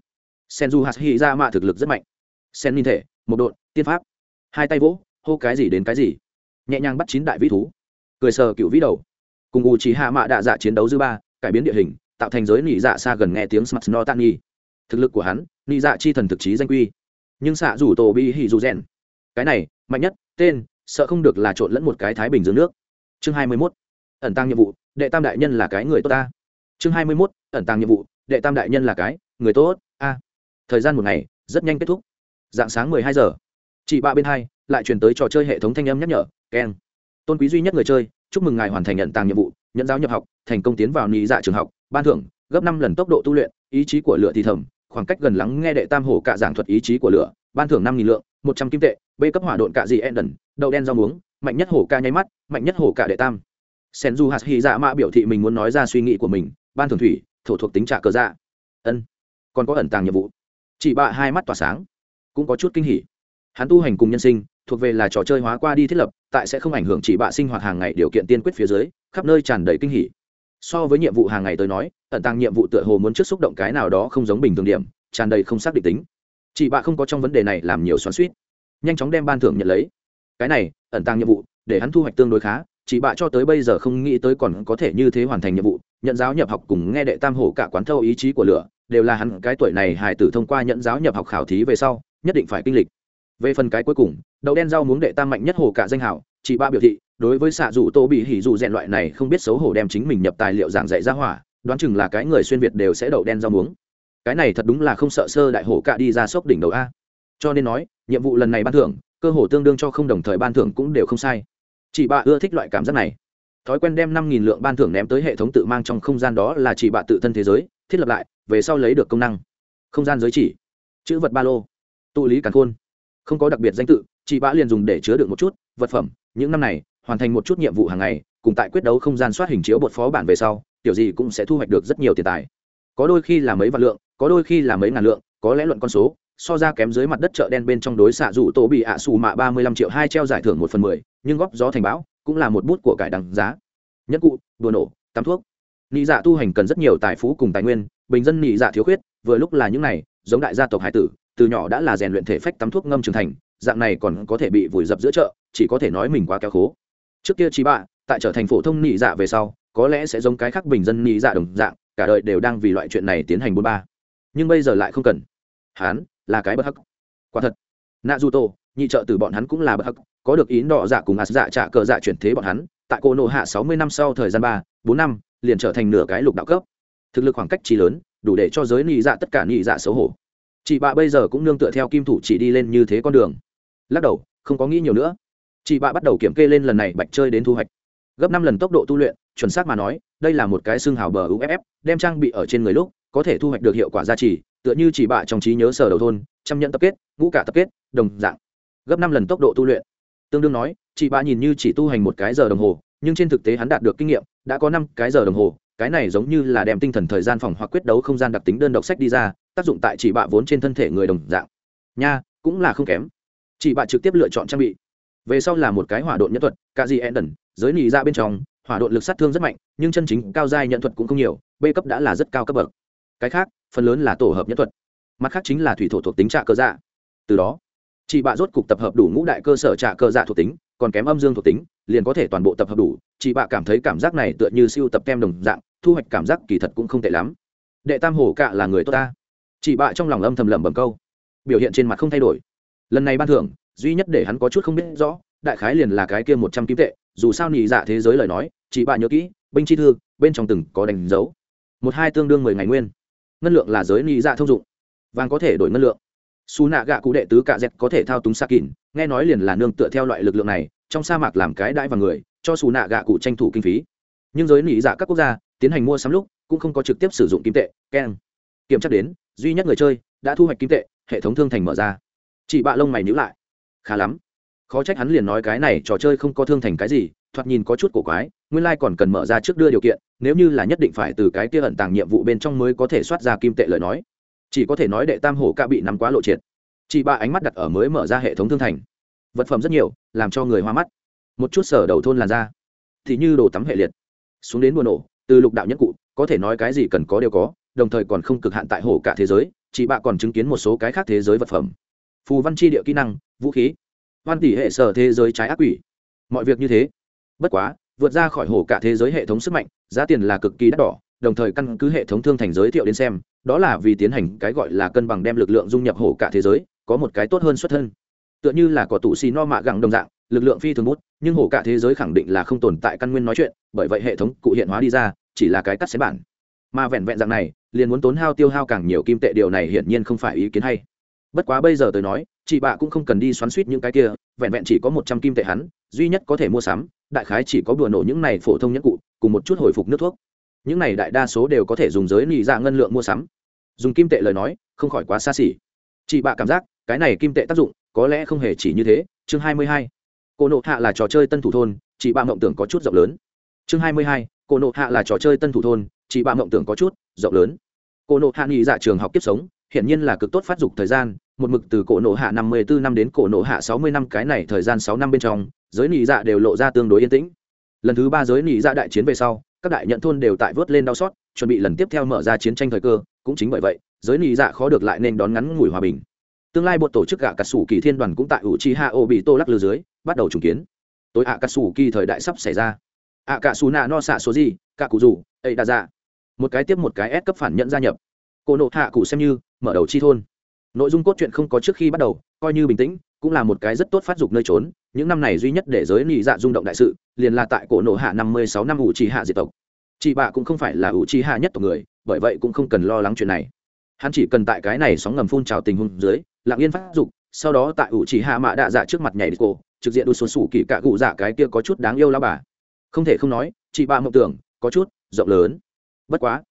Sen dù hạt hì ra dạ mạ thực lực rất mạnh. Sen minh thể, một đội tiên pháp. Hai tay vỗ, hô cái gì đến cái gì. Nhẹ nhàng bắt chín đại vĩ thú. Cười sờ cựu vĩ đầu. Cùng u trí hạ mạ đạ dạ chiến đấu dư ba, cải biến địa hình, tạo thành giới nị dạ xa gần nghe tiếng smart no tan nhi. Thực lực của hắn, nị dạ chi thần thực chí danh quy. Nhưng xạ rủ tổ bi hỉ dù rèn, cái này mạnh nhất, tên, sợ không được là trộn lẫn một cái thái bình dưới nước chương hai mươi 21. ẩn tăng nhiệm vụ, đệ tam đại nhân là cái người tốt ta chương hai mươi 21. ẩn tăng nhiệm vụ, đệ tam đại nhân là cái người tốt a thời gian một ngày, rất nhanh kết thúc dạng sáng mười hai giờ chị ba bên hai, lại chuyển tới trò chơi hệ thống thanh âm nhắc nhở keng tôn quý duy nhất người chơi, chúc mừng ngài hoàn thành nhận tàng nhiệm vụ, nhận giáo nhập học, thành công tiến vào nị dạ trường học, ban thưởng, gấp năm lần tốc độ tu luyện, ý chí của lửa thì thầm, khoảng cách gần lắng nghe đệ tam hổ cạ giảng thuật ý chí của lửa, ban thưởng năm nghìn lượng, một trăm kim tệ b cấp hỏa độn cạ dị enden đậu đen rau muống, mạnh nhất hổ ca nháy mắt, mạnh nhất hổ cả đệ tam. Sen du hạt hy dạ mã biểu thị mình muốn nói ra suy nghĩ của mình, ban thường thủy, thổ thuộc tính trả cờ dạ. Ân, còn có ẩn tàng nhiệm vụ. Chị bạ hai mắt tỏa sáng, cũng có chút kinh hỉ. Hắn tu hành cùng nhân sinh, thuộc về là trò chơi hóa qua đi thiết lập, tại sẽ không ảnh hưởng chỉ bạ sinh hoạt hàng ngày điều kiện tiên quyết phía dưới, khắp nơi tràn đầy kinh hỉ. So với nhiệm vụ hàng ngày tới nói, ẩn tàng nhiệm vụ tựa hồ muốn trước xúc động cái nào đó không giống bình thường điểm, tràn đầy không xác định tính. Chị bạ không có trong vấn đề này làm nhiều xoắn suýt nhanh chóng đem ban thưởng nhận lấy. Cái này, ẩn tàng nhiệm vụ, để hắn thu hoạch tương đối khá chị bạ cho tới bây giờ không nghĩ tới còn có thể như thế hoàn thành nhiệm vụ, nhận giáo nhập học cùng nghe đệ tam hổ cả quán thâu ý chí của lửa, đều là hắn cái tuổi này hài tử thông qua nhận giáo nhập học khảo thí về sau, nhất định phải kinh lịch. Về phần cái cuối cùng, đậu đen rau muống đệ tam mạnh nhất hổ cả danh hảo chị ba biểu thị, đối với xạ dù tô bị hỉ dù rèn loại này không biết xấu hổ đem chính mình nhập tài liệu giảng dạy ra hỏa, đoán chừng là cái người xuyên việt đều sẽ đậu đen rau muống. Cái này thật đúng là không sợ sơ đại hổ cả đi ra sốc đỉnh đầu a. Cho nên nói nhiệm vụ lần này ban thưởng, cơ hồ tương đương cho không đồng thời ban thưởng cũng đều không sai. Chị bà ưa thích loại cảm giác này. Thói quen đem năm nghìn lượng ban thưởng ném tới hệ thống tự mang trong không gian đó là chị bà tự thân thế giới, thiết lập lại, về sau lấy được công năng. Không gian giới chỉ. Chữ vật ba lô. Tụ lý càn khôn. Không có đặc biệt danh tự, chị bạ liền dùng để chứa được một chút, vật phẩm. Những năm này, hoàn thành một chút nhiệm vụ hàng ngày, cùng tại quyết đấu không gian soát hình chiếu bột phó bản về sau, tiểu gì cũng sẽ thu hoạch được rất nhiều tiền tài. Có đôi khi là mấy vạn lượng, có đôi khi là mấy ngàn lượng, có lẽ luận con số so ra kém dưới mặt đất chợ đen bên trong đối xạ dụ tổ bị ạ xù mạ ba mươi lăm triệu hai treo giải thưởng một phần mười, nhưng góp gió thành bão cũng là một bút của cải đằng giá. Nhất cụ, đùa nổ, tắm thuốc. Nị dạ tu hành cần rất nhiều tài phú cùng tài nguyên, bình dân nị dạ thiếu khuyết, vừa lúc là những này, giống đại gia tộc hải tử, từ nhỏ đã là rèn luyện thể phách tắm thuốc ngâm trưởng thành, dạng này còn có thể bị vùi dập giữa chợ, chỉ có thể nói mình quá kéo khố. Trước kia chị bạ, tại trở thành phổ thông nị dạ về sau, có lẽ sẽ giống cái khác bình dân nị dạ đồng dạng, cả đời đều đang vì loại chuyện này tiến hành bôn ba. Nhưng bây giờ lại không cần. Hắn là cái bất hắc. Quả thật nạ dù tổ nhị trợ từ bọn hắn cũng là bất hắc, có được ý đỏ dạ cùng ạt dạ trả cờ dạ chuyển thế bọn hắn, tại cô nộ hạ sáu mươi năm sau thời gian ba, bốn năm, liền trở thành nửa cái lục đạo cấp. Thực lực khoảng cách trí lớn, đủ để cho giới nị dạ tất cả nị dạ xấu hổ. Chị bạ bây giờ cũng nương tựa theo kim thủ chỉ đi lên như thế con đường. Lắc đầu, không có nghĩ nhiều nữa. Chị bạ bắt đầu kiểm kê lên lần này bạch chơi đến thu hoạch. Gấp năm lần tốc độ tu luyện, chuẩn xác mà nói, đây là một cái xương hào bờ uff đem trang bị ở trên người lúc, có thể thu hoạch được hiệu quả gia trì tựa như chỉ bạ trong trí nhớ sở đầu thôn, trăm nhận tập kết, ngũ cả tập kết, đồng dạng. Gấp năm lần tốc độ tu luyện. Tương đương nói chị bạ nhìn như chỉ tu hành một cái giờ đồng hồ, nhưng trên thực tế hắn đạt được kinh nghiệm, đã có năm cái giờ đồng hồ, cái này giống như là đem tinh thần thời gian phòng hoặc quyết đấu không gian đặc tính đơn độc sách đi ra, tác dụng tại chỉ bạ vốn trên thân thể người đồng dạng. Nha, cũng là không kém. Chị bạ trực tiếp lựa chọn trang bị. Về sau là một cái hỏa độn nhân thuật, cả gì enden giới nỉ ra bên trong, hỏa độn lực sát thương rất mạnh, nhưng chân chính cao giai nhận thuật cũng không nhiều, b cấp đã là rất cao cấp bậc. Cái khác phần lớn là tổ hợp nhất thuật. Mặt khác chính là thủy thổ thuộc tính trạ cơ dạ. Từ đó, chị bạ rốt cục tập hợp đủ ngũ đại cơ sở trạ cơ dạ thuộc tính, còn kém âm dương thuộc tính, liền có thể toàn bộ tập hợp đủ. Chị bạ cảm thấy cảm giác này tựa như siêu tập kem đồng dạng, thu hoạch cảm giác kỳ thật cũng không tệ lắm. Đệ tam hổ cạ là người tốt ta. Chị bạ trong lòng âm thầm lẩm bẩm câu. Biểu hiện trên mặt không thay đổi. Lần này ban thưởng, duy nhất để hắn có chút không biết rõ, đại khái liền là cái kia một trăm kim tệ. Dù sao nhị dạ thế giới lời nói, chị bạ nhớ kỹ, binh chi thư, bên trong từng có đánh dấu. Một hai tương đương mười ngày nguyên ngân lượng là giới ni dạ thông dụng. Vàng có thể đổi ngân lượng. Xù nạ gạ cụ đệ tứ cạ dẹt có thể thao túng xa kín nghe nói liền là nương tựa theo loại lực lượng này, trong sa mạc làm cái đãi và người, cho xù nạ gạ cụ tranh thủ kinh phí. Nhưng giới nỉ dạ các quốc gia, tiến hành mua sắm lúc, cũng không có trực tiếp sử dụng kim tệ, keng. Kiểm tra đến, duy nhất người chơi đã thu hoạch kim tệ, hệ thống thương thành mở ra. Chị bạ lông mày nhữ lại. Khá lắm. Khó trách hắn liền nói cái này trò chơi không có thương thành cái gì, thoạt nhìn có chút cổ quái nguyên Lai còn cần mở ra trước đưa điều kiện, nếu như là nhất định phải từ cái kia ẩn tàng nhiệm vụ bên trong mới có thể soát ra kim tệ lời nói. Chỉ có thể nói đệ tam hổ ca bị nắm quá lộ triệt. Chị ba ánh mắt đặt ở mới mở ra hệ thống thương thành. Vật phẩm rất nhiều, làm cho người hoa mắt. Một chút sở đầu thôn làn da. Thì như đồ tắm hệ liệt. Xuống đến buồn nổ, từ lục đạo nhất cụ, có thể nói cái gì cần có đều có, đồng thời còn không cực hạn tại hổ cả thế giới chị bạ còn chứng kiến một số cái khác thế giới vật phẩm. Phù văn chi địa kỹ năng, vũ khí. Văn tỷ hệ sở thế giới trái ác quỷ. Mọi việc như thế. Bất quá vượt ra khỏi hổ cả thế giới hệ thống sức mạnh, giá tiền là cực kỳ đắt đỏ, đồng thời căn cứ hệ thống thương thành giới thiệu đến xem, đó là vì tiến hành cái gọi là cân bằng đem lực lượng dung nhập hổ cả thế giới, có một cái tốt hơn xuất thân. Tựa như là có tủ xì no mạ gẳng đồng dạng, lực lượng phi thường bút, nhưng hổ cả thế giới khẳng định là không tồn tại căn nguyên nói chuyện, bởi vậy hệ thống cụ hiện hóa đi ra, chỉ là cái cắt xé bản. Mà vẹn vẹn dạng này, liền muốn tốn hao tiêu hao càng nhiều kim tệ điều này hiển nhiên không phải ý kiến hay. Bất quá bây giờ tôi nói, chị bạ cũng không cần đi xoắn suýt những cái kia, vẹn vẹn chỉ có một trăm kim tệ hắn, duy nhất có thể mua sắm đại khái chỉ có đùa nổ những này phổ thông nhất cụ, cùng một chút hồi phục nước thuốc. Những này đại đa số đều có thể dùng giới nị dạ ngân lượng mua sắm. Dùng kim tệ lời nói, không khỏi quá xa xỉ. Chị bạ cảm giác, cái này kim tệ tác dụng, có lẽ không hề chỉ như thế. Chương hai mươi hai. Cô nộ hạ là trò chơi tân thủ thôn, chị bạ mộng tưởng có chút rộng lớn. Chương hai mươi hai. Cô nộ hạ là trò chơi tân thủ thôn, chị bạ mộng tưởng có chút rộng lớn. Cô nộ hạ nghị dạ trường học kiếp sống hiện nhiên là cực tốt phát dục thời gian. Một mực từ cổ nộ hạ năm mươi bốn năm đến cổ nộ hạ sáu mươi năm, cái này thời gian sáu năm bên trong giới nị dạ đều lộ ra tương đối yên tĩnh. Lần thứ ba giới nị dạ đại chiến về sau, các đại nhận thôn đều tại vớt lên đau xót, chuẩn bị lần tiếp theo mở ra chiến tranh thời cơ, cũng chính bởi vậy, giới nị dạ khó được lại nên đón ngắn ngủi hòa bình. Tương lai bộ tổ chức gạ cà sủ kỳ thiên đoàn cũng tại ủ chi hạ ô bị tô lắc lừa dưới, bắt đầu trùng kiến. Tối ạ cà sủ kỳ thời đại sắp xảy ra. Ạ cà sủ nạ no xạ số gì cà cụ rủ ấy đa dạ một cái tiếp một cái ép cấp phản nhận gia nhập. Cô nộ hạ cụ xem như, mở đầu chi thôn nội dung cốt truyện không có trước khi bắt đầu, coi như bình tĩnh, cũng là một cái rất tốt phát dục nơi trốn. Những năm này duy nhất để giới nị dạ rung động đại sự, liền là tại cổ nổ hạ năm mươi sáu năm ủ trì hạ diệt tộc. Chị bạ cũng không phải là ủ trì hạ nhất tộc người, bởi vậy cũng không cần lo lắng chuyện này. Hắn chỉ cần tại cái này sóng ngầm phun trào tình huống dưới, lặng yên phát dục, sau đó tại ủ trì hạ mạ đạ dạ trước mặt nhảy đi cổ, trực diện đôi xuân sủ kỳ cạ cụ dạ cái kia có chút đáng yêu lao bà. Không thể không nói, chị bạ mộng tưởng, có chút rộng lớn. Bất quá,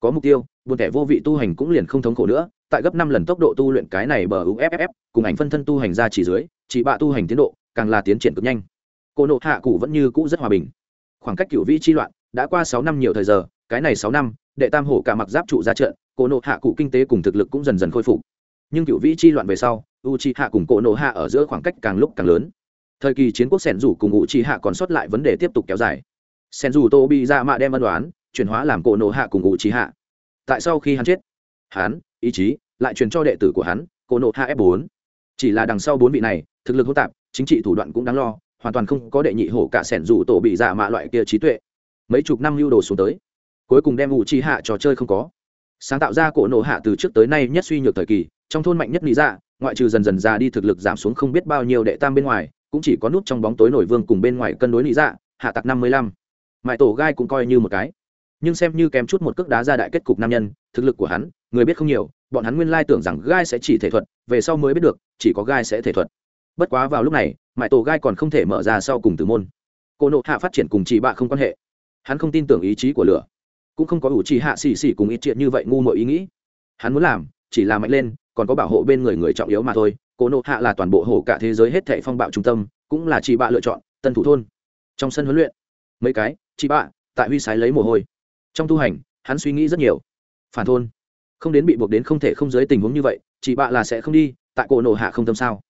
có mục tiêu, buồn kẻ vô vị tu hành cũng liền không thống khổ nữa tại gấp năm lần tốc độ tu luyện cái này bờ uff cùng ảnh phân thân tu hành ra chỉ dưới, chỉ bạ tu hành tiến độ, càng là tiến triển cực nhanh. Cô nộ hạ cụ vẫn như cũ rất hòa bình. Khoảng cách cựu vĩ chi loạn, đã qua sáu năm nhiều thời giờ, cái này sáu năm, đệ tam hổ cả mặc giáp trụ ra trận cô nộ hạ cụ kinh tế cùng thực lực cũng dần dần khôi phục. Nhưng cựu vĩ chi loạn về sau u chi hạ cùng cô nộ hạ ở giữa khoảng cách càng lúc càng lớn. Thời kỳ chiến quốc sẻn rủ cùng u chi hạ còn sót lại vấn đề tiếp tục kéo dài. Sẻn rủ tô bị ra mạ đem ân đoán chuyển hóa làm cô nộ hạ cùng u chi hạ tại sau khi hắn chết, hắn ý chí, lại truyền cho đệ tử của hắn, cô nộ hạ f bốn. Chỉ là đằng sau bốn vị này, thực lực hỗn tạp, chính trị thủ đoạn cũng đáng lo, hoàn toàn không có đệ nhị hổ cả sẻn dù tổ bị giả mạ loại kia trí tuệ. Mấy chục năm lưu đồ xuống tới, cuối cùng đem ủ chi hạ trò chơi không có. Sáng tạo ra cổ nộ hạ từ trước tới nay nhất suy nhược thời kỳ, trong thôn mạnh nhất lý dạ ngoại trừ dần dần ra đi thực lực giảm xuống không biết bao nhiêu đệ tam bên ngoài, cũng chỉ có nút trong bóng tối nổi vương cùng bên ngoài cân đối lý dạ hạ tặc năm mươi lăm. Mãi tổ gai cũng coi như một cái nhưng xem như kém chút một cước đá ra đại kết cục nam nhân, thực lực của hắn, người biết không nhiều, bọn hắn nguyên lai tưởng rằng gai sẽ chỉ thể thuật, về sau mới biết được, chỉ có gai sẽ thể thuật. Bất quá vào lúc này mãi tổ gai còn không thể mở ra sau cùng từ môn. Cô nộ hạ phát triển cùng chị bạ không quan hệ. Hắn không tin tưởng ý chí của lửa. Cũng không có ủ trì hạ xì xì cùng ít triệt như vậy ngu mọi ý nghĩ. Hắn muốn làm, chỉ là mạnh lên, còn có bảo hộ bên người người trọng yếu mà thôi. Cô nộ hạ là toàn bộ hồ cả thế giới hết thệ phong bạo trung tâm, cũng là chị bạ lựa chọn, tân thủ thôn. Trong sân huấn luyện, mấy cái, chị bạ, tại huy sái lấy mồ hôi trong tu hành, hắn suy nghĩ rất nhiều. Phản thôn. Không đến bị buộc đến không thể không dưới tình huống như vậy chị bạ là sẽ không đi, tại cổ nộ hạ không tâm sao?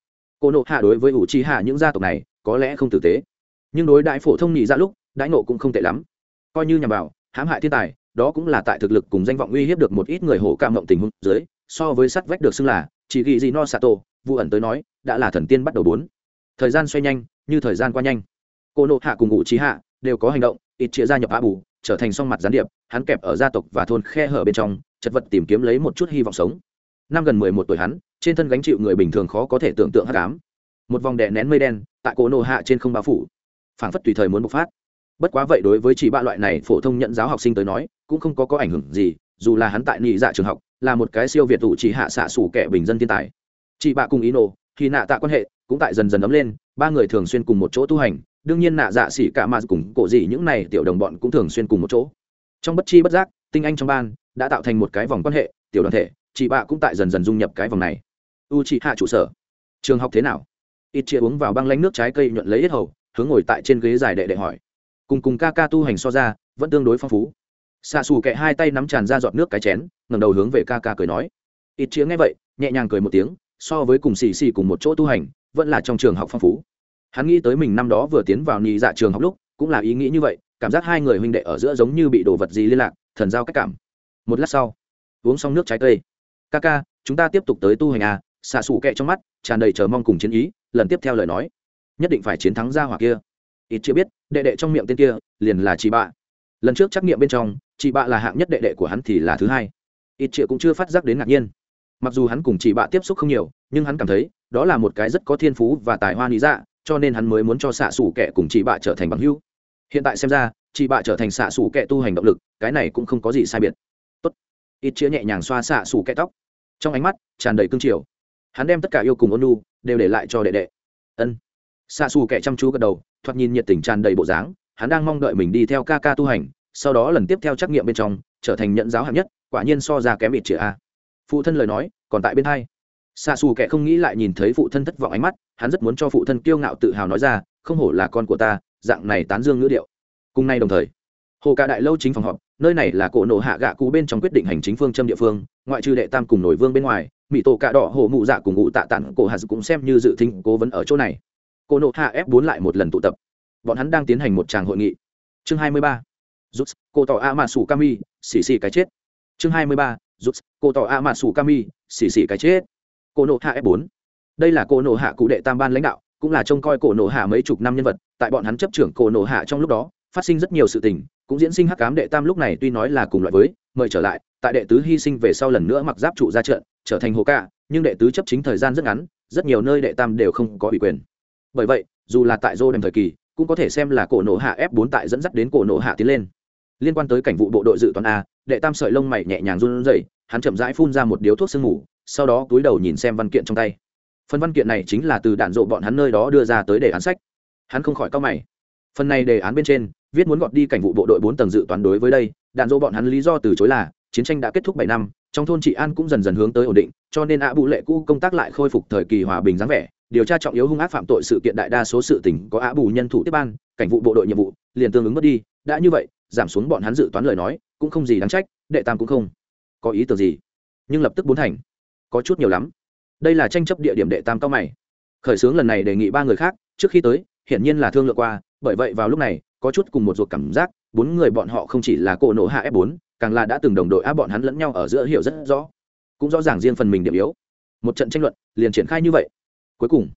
Cổ nộ hạ đối với ủ trì hạ những gia tộc này, có lẽ không tử tế. Nhưng đối đại phổ thông nhị ra lúc đãi nộ cũng không tệ lắm. Coi như nhằm vào, hãm hại thiên tài, đó cũng là tại thực lực cùng danh vọng uy hiếp được một ít người hổ cảm mộng tình huống dưới, so với sắt vách được xưng là, chỉ ghi gì no sato, vụ ẩn tới nói, đã là thần tiên bắt đầu bốn. Thời gian xoay nhanh, như thời gian qua nhanh. Cô nộ hạ cùng ngụ trí hạ đều có hành động, ít chia gia nhập á bù trở thành song mặt gián điệp, hắn kẹp ở gia tộc và thôn khe hở bên trong, chật vật tìm kiếm lấy một chút hy vọng sống. Năm gần mười một tuổi hắn, trên thân gánh chịu người bình thường khó có thể tưởng tượng hát cám một vòng đè nén mây đen, tại cỗ nộ hạ trên không bao phủ. Phảng phất tùy thời muốn bộc phát. Bất quá vậy đối với chỉ ba loại này phổ thông nhận giáo học sinh tới nói, cũng không có có ảnh hưởng gì, dù là hắn tại nhị dạ trường học, là một cái siêu việt tụ chỉ hạ xạ sủ kẻ bình dân thiên tài. Chị bạ cùng ý nổ thì nạ tạ quan hệ cũng tại dần dần ấm lên, ba người thường xuyên cùng một chỗ tu hành, đương nhiên nạ dạ xỉ cả mà cùng cổ gì những này tiểu đồng bọn cũng thường xuyên cùng một chỗ. Trong bất chi bất giác, tinh anh trong ban đã tạo thành một cái vòng quan hệ, tiểu đoàn thể, chị bạ cũng tại dần dần dung nhập cái vòng này. U chị hạ trụ sở. Trường học thế nào? Ít chia uống vào băng lánh nước trái cây nhuận lấy ít hầu, hướng ngồi tại trên ghế dài đệ đệ hỏi. Cùng cùng ca ca tu hành so ra, vẫn tương đối phong phú. Xạ xù kệ hai tay nắm tràn ra giọt nước cái chén, ngẩng đầu hướng về ca ca cười nói. Ít chia nghe vậy, nhẹ nhàng cười một tiếng so với cùng xì xì cùng một chỗ tu hành, vẫn là trong trường học phong phú. Hắn nghĩ tới mình năm đó vừa tiến vào nhị dạ trường học lúc, cũng là ý nghĩ như vậy, cảm giác hai người huynh đệ ở giữa giống như bị đồ vật gì liên lạc, thần giao cách cảm. Một lát sau, uống xong nước trái cây. Ca ca chúng ta tiếp tục tới tu hành à? Xạ xù kệ trong mắt tràn đầy chờ mong cùng chiến ý, lần tiếp theo lời nói. Nhất định phải chiến thắng ra hỏa kia. Ít chưa biết, đệ đệ trong miệng tên kia liền là chị bạ. Lần trước trắc nghiệm bên trong, chị bạ là hạng nhất đệ đệ của hắn thì là thứ hai. Ít triệu cũng chưa phát giác đến ngạc nhiên mặc dù hắn cùng chị bạ tiếp xúc không nhiều, nhưng hắn cảm thấy, đó là một cái rất có thiên phú và tài hoa lý dạ cho nên hắn mới muốn cho xạ xủ kẻ cùng chị bạ trở thành bằng hữu. Hiện tại xem ra, chị bạ trở thành xạ xủ kẻ tu hành động lực, cái này cũng không có gì sai biệt. Tốt. ít chĩa nhẹ nhàng xoa xạ xủ kẻ tóc. Trong ánh mắt, tràn đầy cương triều. Hắn đem tất cả yêu cùng ôn nu đều để lại cho đệ đệ. Ân. Xạ xù kẻ chăm chú gật đầu, thoạt nhìn nhiệt tình tràn đầy bộ dáng, hắn đang mong đợi mình đi theo ca ca tu hành, sau đó lần tiếp theo trắc nghiệm bên trong, trở thành nhận giáo hạng nhất, quả nhiên so ra kém ít chĩa a phụ thân lời nói, còn tại bên hai. Xa xù kẻ không nghĩ lại nhìn thấy phụ thân thất vọng ánh mắt, hắn rất muốn cho phụ thân kiêu ngạo tự hào nói ra, không hổ là con của ta, dạng này tán dương ngữ điệu. Cùng nay đồng thời, hồ cả đại lâu chính phòng họp, nơi này là cổ nộ hạ gạ cú bên trong quyết định hành chính phương châm địa phương, ngoại trừ đệ tam cùng nổi vương bên ngoài mỹ tổ cạ đỏ, hồ mụ dạ cùng ngụ tạ tặng cổ hà cũng xem như dự thính cố vấn ở chỗ này. Cổ nộ hạ ép bốn lại một lần tụ tập. Bọn hắn đang tiến hành một tràng hội nghị. Chương hai mươi ba. Rút, cô tỏ a mà sủ kami xì xì cái chết. Chương hai mươi ba rút, cô tỏ a mà sủ kami xì xì cái chết. Cô nộ hạ f bốn. Đây là cô nộ hạ cụ đệ tam ban lãnh đạo, cũng là trông coi cổ nộ hạ mấy chục năm nhân vật, tại bọn hắn chấp trưởng cổ nộ hạ trong lúc đó, phát sinh rất nhiều sự tình, cũng diễn sinh hắc cám đệ tam lúc này tuy nói là cùng loại với, mời trở lại, tại đệ tứ hy sinh về sau lần nữa mặc giáp trụ ra trận, trở thành hồ ca, nhưng đệ tứ chấp chính thời gian rất ngắn, rất nhiều nơi đệ tam đều không có ủy quyền. Bởi vậy, dù là tại dô đêm thời kỳ, cũng có thể xem là cổ nổ hạ f 4 tại dẫn dắt đến cổ nổ hạ tiến lên. Liên quan tới cảnh vụ bộ đội dự toán a, đệ tam sợi lông mày nhẹ nhàng run rẩy hắn chậm rãi phun ra một điếu thuốc sương mù, sau đó cúi đầu nhìn xem văn kiện trong tay. Phần văn kiện này chính là từ đạn dộ bọn hắn nơi đó đưa ra tới đề án sách. Hắn không khỏi cao mày. Phần này đề án bên trên, viết muốn gọt đi cảnh vụ bộ đội bốn tầng dự toán đối với đây, đạn dộ bọn hắn lý do từ chối là, chiến tranh đã kết thúc bảy năm, trong thôn trị an cũng dần dần hướng tới ổn định, cho nên ạ bụ lệ cũ công tác lại khôi phục thời kỳ hòa bình dáng vẻ, điều tra trọng yếu hung ác phạm tội sự kiện đại đa số sự tình có ạ bù nhân thủ tiếp ban, cảnh vụ bộ đội nhiệm vụ liền tương ứng mất đi, đã như vậy, giảm xuống bọn hắn dự toán lời nói, cũng không gì đáng trách, đệ tam cũng không có ý tưởng gì? Nhưng lập tức bốn thành. Có chút nhiều lắm. Đây là tranh chấp địa điểm đệ tam cao mày. Khởi xướng lần này đề nghị ba người khác, trước khi tới, hiển nhiên là thương lượng qua, bởi vậy vào lúc này, có chút cùng một ruột cảm giác, bốn người bọn họ không chỉ là cỗ nổ hạ f 4 càng là đã từng đồng đội á bọn hắn lẫn nhau ở giữa hiểu rất rõ. Cũng rõ ràng riêng phần mình điểm yếu. Một trận tranh luận, liền triển khai như vậy. Cuối cùng,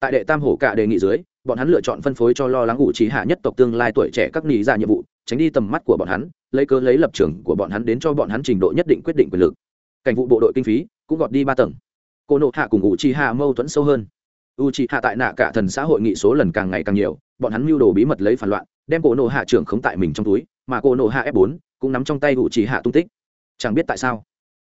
tại đệ tam hổ cả đề nghị dưới, bọn hắn lựa chọn phân phối cho lo lắng ủ trí hạ nhất tộc tương lai tuổi trẻ các nị ra nhiệm vụ tránh đi tầm mắt của bọn hắn, lấy cớ lấy lập trường của bọn hắn đến cho bọn hắn trình độ nhất định quyết định quyền lực. Cảnh vụ bộ đội kinh phí cũng gọt đi ba tầng. Cô nộ hạ cùng u chi hạ mâu thuẫn sâu hơn. U chi hạ tại nạ cả thần xã hội nghị số lần càng ngày càng nhiều, bọn hắn mưu đồ bí mật lấy phản loạn, đem cổ nộ hạ trưởng khống tại mình trong túi, mà cô nộ hạ f 4 cũng nắm trong tay u chi hạ tung tích. Chẳng biết tại sao,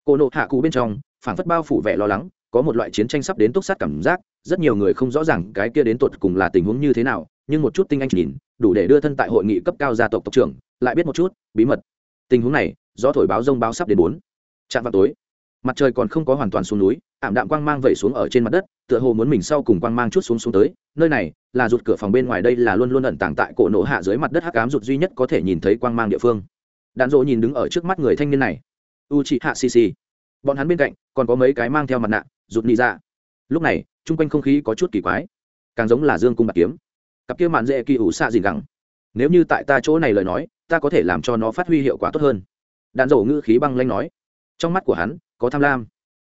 cô nộ hạ cụ bên trong phản phất bao phủ vẻ lo lắng, có một loại chiến tranh sắp đến túc sát cảm giác, rất nhiều người không rõ ràng cái kia đến tột cùng là tình huống như thế nào nhưng một chút tinh anh nhìn, đủ để đưa thân tại hội nghị cấp cao gia tộc tộc trưởng, lại biết một chút, bí mật. Tình huống này do thổi báo rông báo sắp đến bốn. Chạm vào tối, mặt trời còn không có hoàn toàn xuống núi, ảm đạm quang mang vẩy xuống ở trên mặt đất, tựa hồ muốn mình sau cùng quang mang chút xuống xuống tới, nơi này là rụt cửa phòng bên ngoài, đây là luôn luôn ẩn tàng tại cổ nổ hạ dưới mặt đất hắc ám rụt duy nhất có thể nhìn thấy quang mang địa phương. Đạn dỗ nhìn đứng ở trước mắt người thanh niên này. U chị hạ xì xì bọn hắn bên cạnh, còn có mấy cái mang theo mặt nạ, rụt nị ra lúc này, chung quanh không khí có chút kỳ quái. Càng giống là dương cung bạc kiếm cặp kia mạn dễ kỳ ủ xạ gì gẳng. Nếu như tại ta chỗ này lời nói, ta có thể làm cho nó phát huy hiệu quả tốt hơn. Đạn dầu ngữ khí băng lanh nói. Trong mắt của hắn, có tham lam.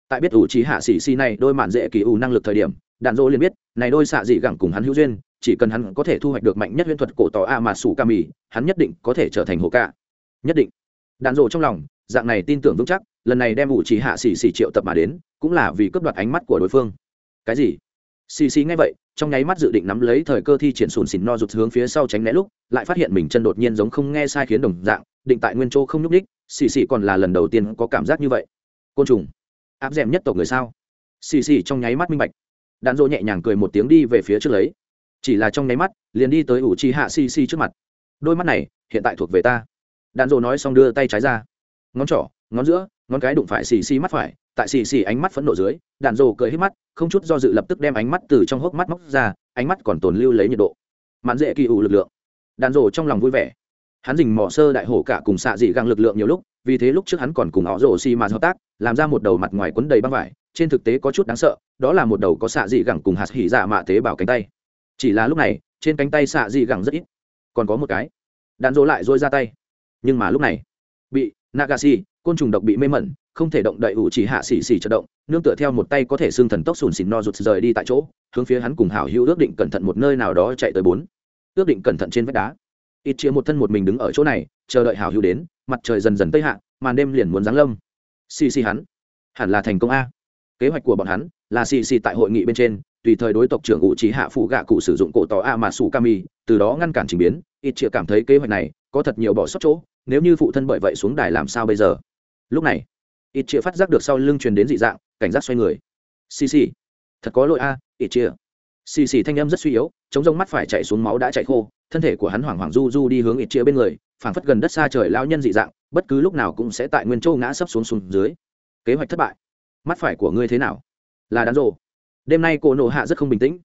Tại biết ủ trí hạ xỉ xì này đôi mạn dễ kỳ ủ năng lực thời điểm, đạn dỗ liền biết, này đôi xạ dị gẳng cùng hắn hữu duyên, chỉ cần hắn có thể thu hoạch được mạnh nhất huyễn thuật cổ tỏ a mà sủ ca mì, hắn nhất định có thể trở thành hồ ca. Nhất định. Đạn dỗ trong lòng, dạng này tin tưởng vững chắc, lần này đem ủ trí hạ xỉ xỉ triệu tập mà đến, cũng là vì cướp đoạt ánh mắt của đối phương. Cái gì? Xì xì ngay vậy trong nháy mắt dự định nắm lấy thời cơ thi triển sùn xỉn no rụt hướng phía sau tránh né lúc, lại phát hiện mình chân đột nhiên giống không nghe sai khiến đồng dạng, định tại nguyên chỗ không nhúc đích xì xì còn là lần đầu tiên có cảm giác như vậy. Côn trùng. Áp d nhất tộc người sao? Xì xì trong nháy mắt minh bạch. Đạn dỗ nhẹ nhàng cười một tiếng đi về phía trước lấy. Chỉ là trong nháy mắt, liền đi tới ủ chi hạ xì xì trước mặt. Đôi mắt này, hiện tại thuộc về ta. Đạn dỗ nói xong đưa tay trái ra. Ngón trỏ ngón giữa, ngón cái đụng phải xì xì mắt phải, tại xì xì ánh mắt phẫn nộ dưới đạn rồ cười hết mắt, không chút do dự lập tức đem ánh mắt từ trong hốc mắt móc ra, ánh mắt còn tồn lưu lấy nhiệt độ. Mạn dễ kỳ ủ lực lượng. Đạn rồ trong lòng vui vẻ. Hắn dình mỏ sơ đại hổ cả cùng xạ dị găng lực lượng nhiều lúc, vì thế lúc trước hắn còn cùng họ rồ xì mà hợp tác, làm ra một đầu mặt ngoài quấn đầy băng vải, trên thực tế có chút đáng sợ, đó là một đầu có xạ dị gẳng cùng hạt hỉ dạ mạ tế bào cánh tay. Chỉ là lúc này, trên cánh tay xạ dị gẳng rất ít, còn có một cái. Đạn dỗ lại dôi ra tay. Nhưng mà lúc này, bị nagashi côn trùng độc bị mê mẩn, không thể động đậy ủ chỉ hạ xì xì chật động, nương tựa theo một tay có thể xương thần tốc sùn xìn no rụt rời đi tại chỗ, hướng phía hắn cùng hảo hữu ước định cẩn thận một nơi nào đó chạy tới bốn. Ước định cẩn thận trên vách đá. Ít chĩa một thân một mình đứng ở chỗ này, chờ đợi hảo hữu đến, mặt trời dần dần tây hạ, màn đêm liền muốn giáng lâm. Xì xì hắn. Hẳn là thành công a. Kế hoạch của bọn hắn là xì xì tại hội nghị bên trên, tùy thời đối tộc trưởng ủ chỉ hạ phụ gạ cụ sử dụng cổ tỏ a mà sủ kami từ đó ngăn cản trình biến. Ít chĩa cảm thấy kế hoạch này có thật nhiều bỏ sót chỗ, nếu như phụ thân bởi vậy xuống đài làm sao bây giờ? Lúc này, ít chia phát giác được sau lưng truyền đến dị dạng, cảnh giác xoay người. Xì xì. Thật có lỗi a, ít chia xì xì thanh âm rất suy yếu, chống rông mắt phải chạy xuống máu đã chạy khô, thân thể của hắn hoảng hoảng du du đi hướng ít chia bên người, phảng phất gần đất xa trời lao nhân dị dạng, bất cứ lúc nào cũng sẽ tại nguyên châu ngã sấp xuống xuống dưới. Kế hoạch thất bại. Mắt phải của ngươi thế nào? Là đán rộ đêm nay cô nộ hạ rất không bình tĩnh.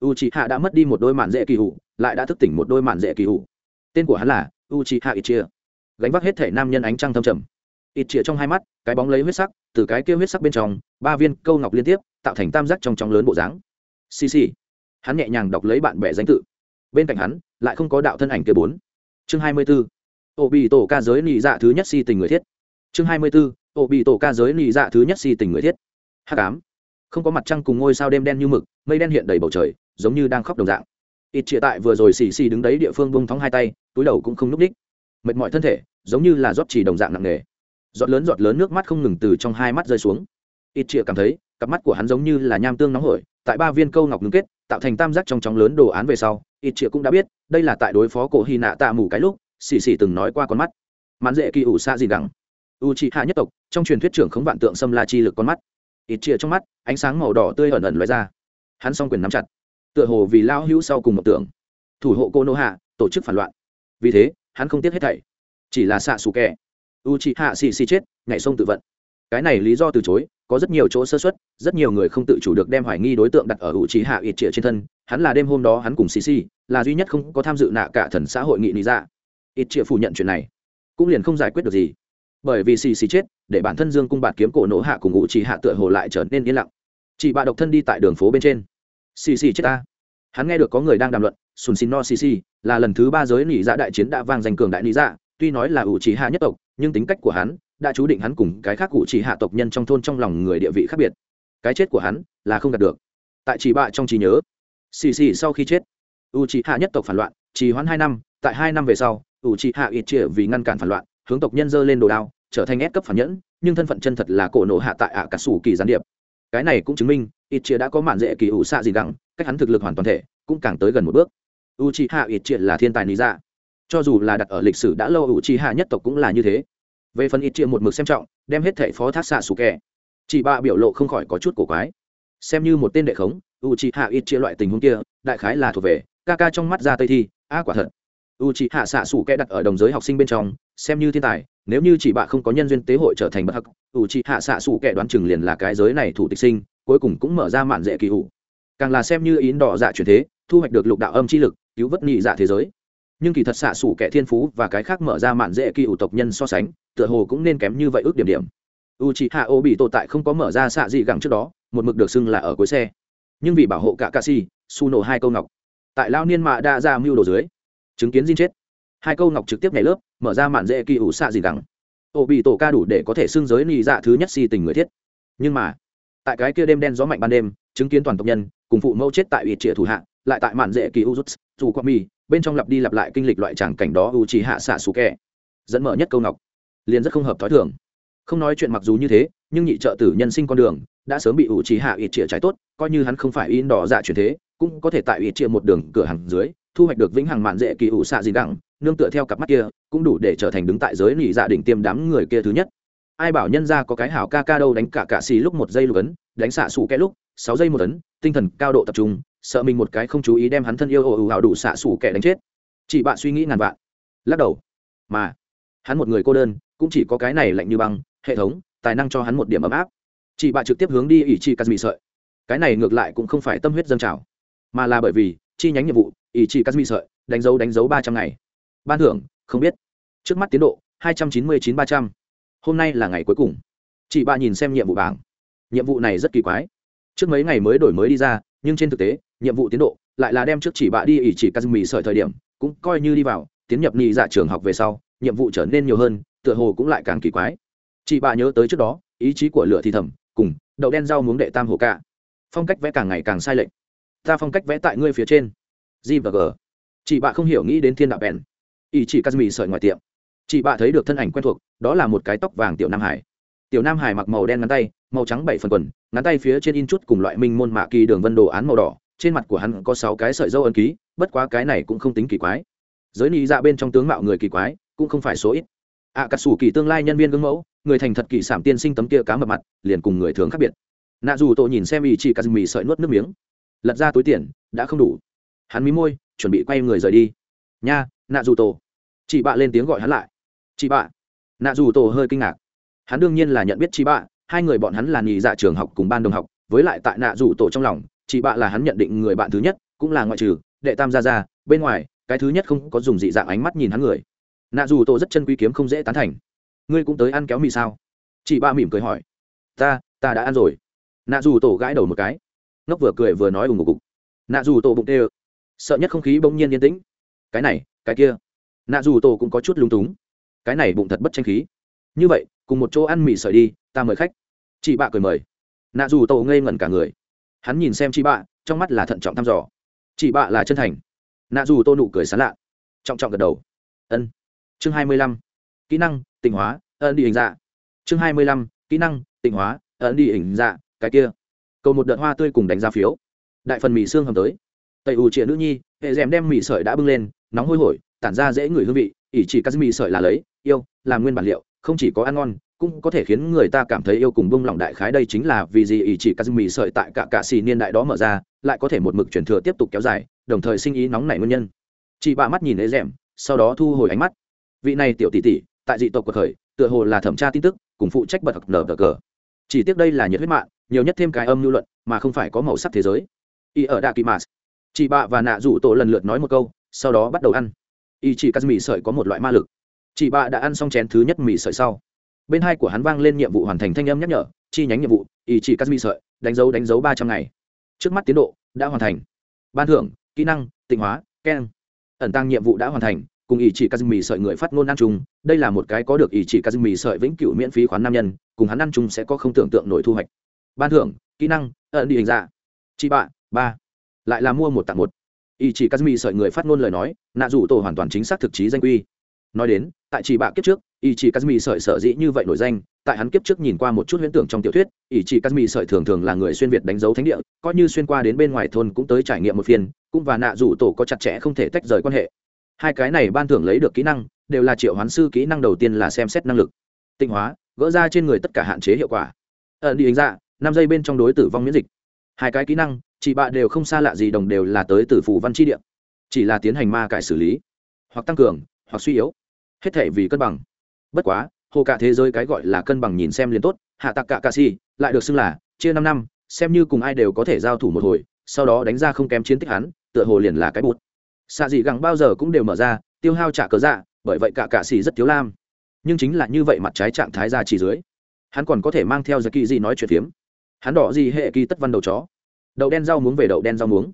U c hạ đã mất đi một đôi mạn dễ kỳ hủ, lại đã thức tỉnh một đôi mạn dễ kỳ hủ. Tên của hắn là u c hạ ít chia gánh vác hết thể nam nhân ánh trăng thâm trầm ít chĩa trong hai mắt, cái bóng lấy huyết sắc, từ cái kia huyết sắc bên trong, ba viên câu ngọc liên tiếp, tạo thành tam giác trong trong lớn bộ dáng. Xì xì. Hắn nhẹ nhàng đọc lấy bạn bè danh tự. Bên cạnh hắn, lại không có đạo thân ảnh kia bốn. Chương hai mươi b ố ổ bị tổ ca giới nị dạ thứ nhất si tình người thiết. Chương hai mươi b ố ổ bị tổ ca giới nị dạ thứ nhất si tình người thiết. H ám. Không có mặt trăng cùng ngôi sao đêm đen như mực, mây đen hiện đầy bầu trời, giống như đang khóc đồng dạng. Ít trịa tại vừa rồi xì xì đứng đấy địa phương bông thóng hai tay, túi đầu cũng không n ú c ních mệt mỏi thân thể, giống như là rót chỉ đồng dạng nặng nề giọt lớn giọt lớn nước mắt không ngừng từ trong hai mắt rơi xuống. Ít chĩa cảm thấy, cặp mắt của hắn giống như là nham tương nóng hổi, tại ba viên câu ngọc ngưng kết, tạo thành tam giác trong chóng lớn đồ án về sau, ít chĩa cũng đã biết, đây là tại đối phó cổ hy nạ tạ mù cái lúc xì xì từng nói qua con mắt. Mãn dễ kỳ ủ xa gì đẳng. U trị hạ nhất tộc, trong truyền thuyết trưởng khống vạn tượng xâm la chi lực con mắt. Ít chĩa trong mắt, ánh sáng màu đỏ tươi ẩn ẩn loại ra. Hắn s quyền nắm chặt. Tựa hồ vì lao hữu sau cùng một tưởng thủ hộ cô nô hạ, tổ chức phản loạn. Vì thế, hắn không tiếc hết thảy. Chỉ là xạ xù kẻ u chị hạ xì xì chết, nhảy sông tự vận. Cái này lý do từ chối, có rất nhiều chỗ sơ xuất rất nhiều người không tự chủ được đem hoài nghi đối tượng đặt ở u chị hạ ít trịa trên thân. Hắn là đêm hôm đó hắn cùng xì xì, là duy nhất không có tham dự nạ cả thần xã hội nghị lý ra ít trịa phủ nhận chuyện này, cũng liền không giải quyết được gì. Bởi vì xì xì chết, để bản thân dương cung bạt kiếm cổ nổ hạ cùng ngụ chỉ hạ tựa hồ lại trở nên yên lặng. Chị bạ độc thân đi tại đường phố bên trên. Xì xì chết ta. Hắn nghe được có người đang đàm luận, sùn xin no xì xì, là lần thứ ba giới nỉ dạ đại chiến đã vang danh cường đại nỉ dạ tuy nói là ủ chỉ hạ nhất tộc, nhưng tính cách của hắn đã chú định hắn cùng cái khác ủ chỉ hạ tộc nhân trong thôn trong lòng người địa vị khác biệt. Cái chết của hắn là không đạt được. Tại chỉ bạ trong trí nhớ, xì xì sau khi chết u chỉ hạ nhất tộc phản loạn chỉ hoãn hai năm, tại hai năm về sau ủ trì hạ ít trịa vì ngăn cản phản loạn, hướng tộc nhân dơ lên đồ đao, trở thành ép cấp phản nhẫn, nhưng thân phận chân thật là cổ nổ hạ tại ạ cả sủ kỳ gián điệp. Cái này cũng chứng minh ít trịa đã có mạn dễ kỳ ủ xạ gì gắng cách hắn thực lực hoàn toàn thể cũng càng tới gần một bước. U c hạ ít trịa là thiên tài lý ra cho dù là đặt ở lịch sử đã lâu ủ c hạ nhất tộc cũng là như thế. Về phần ít chia một mực xem trọng, đem hết thể phó thác xạ sủ kẻ. Chị bạ biểu lộ không khỏi có chút cổ quái. Xem như một tên đệ khống u chị hạ ít chia loại tình huống kia, đại khái là thuộc về, ca ca trong mắt ra tây thi, a quả thật. U chị hạ xạ xù kẻ đặt ở đồng giới học sinh bên trong, xem như thiên tài, nếu như chị bạ không có nhân duyên tế hội trở thành bất hắc u chị hạ xạ xù kẻ đoán chừng liền là cái giới này thủ tịch sinh, cuối cùng cũng mở ra mạn dễ kỳ hụ càng là xem như ý đỏ dạ truyền thế, thu hoạch được lục đạo âm chi lực, cứu vớt nhị dạ thế giới nhưng kỳ thật xạ xủ kẻ thiên phú và cái khác mở ra mạn dễ kỳ ủ tộc nhân so sánh, tựa hồ cũng nên kém như vậy ước điểm điểm. U c h ị hạ ô bị tồn tại không có mở ra xạ gì gẳng trước đó, một mực được xưng là ở cuối xe. Nhưng vì bảo hộ cả ca si su nổ hai câu ngọc. Tại lao niên mạ đa ra mưu đồ dưới, chứng kiến diên chết. Hai câu ngọc trực tiếp nhảy lớp, mở ra mạn dễ kỳ ủ xạ gì gẳng. Ô bị tổ ca đủ để có thể xưng giới nị dạ thứ nhất si tình người thiết. Nhưng mà, tại cái kia đêm đen gió mạnh ban đêm, chứng kiến toàn tộc nhân, cùng phụ mẫu chết tại ủy trịa thủ hạ lại tại mạn dễ kỳ u rút, dù qua mi bên trong lặp đi lặp lại kinh lịch loại tràng cảnh đó u chỉ hạ xạ xù kẹ. Dẫn mở nhất câu ngọc. Liền rất không hợp thói thường. Không nói chuyện mặc dù như thế, nhưng nhị trợ tử nhân sinh con đường, đã sớm bị ủ trí hạ ít chĩa trái tốt, coi như hắn không phải in đỏ dạ chuyển thế, cũng có thể tại ít chĩa một đường cửa hàng dưới, thu hoạch được vĩnh hằng mạn dễ kỳ ủ xạ gì đẳng nương tựa theo cặp mắt kia, cũng đủ để trở thành đứng tại giới nị dạ đỉnh tiêm đám người kia thứ nhất. Ai bảo nhân ra có cái hảo ca ca đâu đánh cả cạ xì lúc một giây lục ấn, đánh xạ xù kẽ lúc, sáu giây một ấn, tinh thần cao độ tập trung sợ mình một cái không chú ý đem hắn thân yêu ồ ồ ảo đủ xạ xù kẻ đánh chết. Chị bạn suy nghĩ ngàn vạn. Lắc đầu. Mà, hắn một người cô đơn, cũng chỉ có cái này lạnh như băng, hệ thống, tài năng cho hắn một điểm ấm áp. Chị bạn trực tiếp hướng đi ỷ cắt kazmi sợi. Cái này ngược lại cũng không phải tâm huyết dâng trào, mà là bởi vì chi nhánh nhiệm vụ, ỷ cắt kazmi sợi, đánh dấu đánh dấu ba trăm ngày. Ban thưởng, không biết. Trước mắt tiến độ, hai trăm chín mươi chín ba trăm. Hôm nay là ngày cuối cùng. Chị bạn nhìn xem nhiệm vụ bảng. Nhiệm vụ này rất kỳ quái. Trước mấy ngày mới đổi mới đi ra nhưng trên thực tế, nhiệm vụ tiến độ lại là đem trước chỉ bạ đi ỷ chỉ kazumi sợi thời điểm, cũng coi như đi vào, tiến nhập nhị dạ trường học về sau, nhiệm vụ trở nên nhiều hơn, tựa hồ cũng lại càng kỳ quái. Chị bạ nhớ tới trước đó, ý chí của lửa thì thầm, cùng, đậu đen rau muống đệ tam hồ cả phong cách vẽ càng ngày càng sai lệch. Ta phong cách vẽ tại ngươi phía trên. G và g. Chị bạ không hiểu nghĩ đến thiên đạo bèn. Ý chỉ kazumi sợi ngoài tiệm. Chị bạ thấy được thân ảnh quen thuộc, đó là một cái tóc vàng tiểu nam hải. Tiểu nam hải mặc màu đen ngắn tay màu trắng bảy phần quần ngắn tay phía trên in chút cùng loại minh môn mạ kỳ đường vân đồ án màu đỏ trên mặt của hắn có sáu cái sợi dâu ấn ký bất quá cái này cũng không tính kỳ quái. Giới nị dạ bên trong tướng mạo người kỳ quái cũng không phải số ít. Ạ à, cà sủ kỳ tương lai nhân viên gương mẫu người thành thật kỳ sản tiên sinh tấm kia cá mập mặt liền cùng người thường khác biệt. Nạ dù tổ nhìn xem ý chị cà mì sợi nuốt nước miếng. Lật ra túi tiền đã không đủ. Hắn mí môi chuẩn bị quay người rời đi. Nha nạ dù tổ. Chị bạ lên tiếng gọi hắn lại. Chị bạ. Nạ dù tổ hơi kinh ngạc. Hắn đương nhiên là nhận biết chị bạ hai người bọn hắn là nhì dạ trường học cùng ban đồng học, với lại tại nạ rủ tổ trong lòng, chị bạ là hắn nhận định người bạn thứ nhất, cũng là ngoại trừ, đệ tam gia gia, bên ngoài, cái thứ nhất không có dùng dị dạng ánh mắt nhìn hắn người. Nạ dù tổ rất chân quý kiếm không dễ tán thành. Ngươi cũng tới ăn kéo mì sao? Chị ba mỉm cười hỏi. Ta ta đã ăn rồi. Nạ dù tổ gãi đầu một cái. Ngốc vừa cười vừa nói ủng ngục nạ dù tổ bụng tê ơ. Sợ nhất không khí bỗng nhiên yên tĩnh. Cái này, cái kia. Nạ dù tổ cũng có chút lung túng. Cái này bụng thật bất tranh khí. Như vậy cùng một chỗ ăn mì sợi đi, ta mời khách. Chị bạ cười mời. Nạ dù tổ ngây ngẩn cả người. Hắn nhìn xem chị bạ, trong mắt là thận trọng thăm dò. Chị bạ là chân thành. Nạ dù tô nụ cười sán lạ. Trọng trọng gật đầu. Ân. Chương hai mươi lăm. Kỹ năng, tịnh hóa ân đi hình dạ. Chương hai mươi lăm. Kỹ năng, tịnh hóa ân đi hình dạ cái kia. Cầu một đợt hoa tươi cùng đánh giá phiếu. Đại phần mì xương hầm tới. Tây ù chĩa nữ nhi, hệ d đem mì sợi đã bưng lên, nóng hôi hổi, tản ra dễ ngửi hương vị ỉ chỉ các mì sợi là lấy, yêu làm nguyên bản liệu không chỉ có ăn ngon, cũng có thể khiến người ta cảm thấy yêu cùng bông lòng đại khái đây chính là vì gì ý chỉ kazumi sợi tại cả cả xì niên đại đó mở ra, lại có thể một mực truyền thừa tiếp tục kéo dài, đồng thời sinh ý nóng nảy nguyên nhân. Chị bạ mắt nhìn ế rèm, sau đó thu hồi ánh mắt. Vị này tiểu tỷ tỷ, tại dị tộc của khởi tựa hồ là thẩm tra tin tức, cùng phụ trách bật học nở cờ. Chỉ tiếc đây là nhiệt huyết mạng, nhiều nhất thêm cái âm lưu luận, mà không phải có màu sắc thế giới. Y ở đạ kỳ mạt chị bạ và nạ rủ tổ lần lượt nói một câu, sau đó bắt đầu ăn. Y chỉ cắt mì sợi có một loại ma lực chị bạ đã ăn xong chén thứ nhất mì sợi sau. Bên hai của hắn vang lên nhiệm vụ hoàn thành thanh âm nhắc nhở, chi nhánh nhiệm vụ ý chỉ cắt mì sợi, đánh dấu đánh dấu ba trăm ngày. Trước mắt tiến độ đã hoàn thành. Ban thưởng, kỹ năng, tịnh hóa, keng. Ẩn tăng nhiệm vụ đã hoàn thành, cùng ý chỉ kazumi sợi người phát ngôn ăn chung, đây là một cái có được ý chỉ kazumi sợi vĩnh cửu miễn phí khoán nam nhân, cùng hắn ăn chung sẽ có không tưởng tượng nổi thu hoạch. Ban thưởng, kỹ năng, ẩn đi hình dạ. ra chị bạ ba. Lại là mua một tặng một. Ý chỉ kazumi sợi người phát ngôn lời nói, nạ dù tổ hoàn toàn chính xác thực chí danh quy nói đến, tại chỉ bạ kiếp trước, ý chỉ kazumi sợi sở dĩ như vậy nổi danh, tại hắn kiếp trước nhìn qua một chút huyễn tưởng trong tiểu thuyết, ý chỉ kazumi sợi thường thường là người xuyên việt đánh dấu thánh địa, coi như xuyên qua đến bên ngoài thôn cũng tới trải nghiệm một phiên, cũng và nạ rủ tổ có chặt chẽ không thể tách rời quan hệ. Hai cái này ban thưởng lấy được kỹ năng, đều là triệu hoán sư kỹ năng đầu tiên là xem xét năng lực. Tinh hóa, gỡ ra trên người tất cả hạn chế hiệu quả. Ẩn đi hình dạ năm giây bên trong đối tử vong miễn dịch. Hai cái kỹ năng chị bạ đều không xa lạ gì đồng đều là tới từ phủ văn chi địa. Chỉ là tiến hành ma cải xử lý. Hoặc tăng cường, hoặc suy yếu hết thể vì cân bằng. Bất quá, hồ cả thế giới cái gọi là cân bằng nhìn xem liền tốt, hạ tạc cả cà si, lại được xưng là chia năm năm, xem như cùng ai đều có thể giao thủ một hồi, sau đó đánh ra không kém chiến tích hắn, tựa hồ liền là cái bút xạ dị gẳng bao giờ cũng đều mở ra, tiêu hao trả cớ dạ bởi vậy cả cạ xì rất thiếu lam. Nhưng chính là như vậy mặt trái trạng thái ra chỉ dưới, hắn còn có thể mang theo giật kỳ gì nói chuyện phiếm. Hắn đỏ gì hệ kỳ tất văn đầu chó. Đậu đen rau muống về đậu đen rau muống.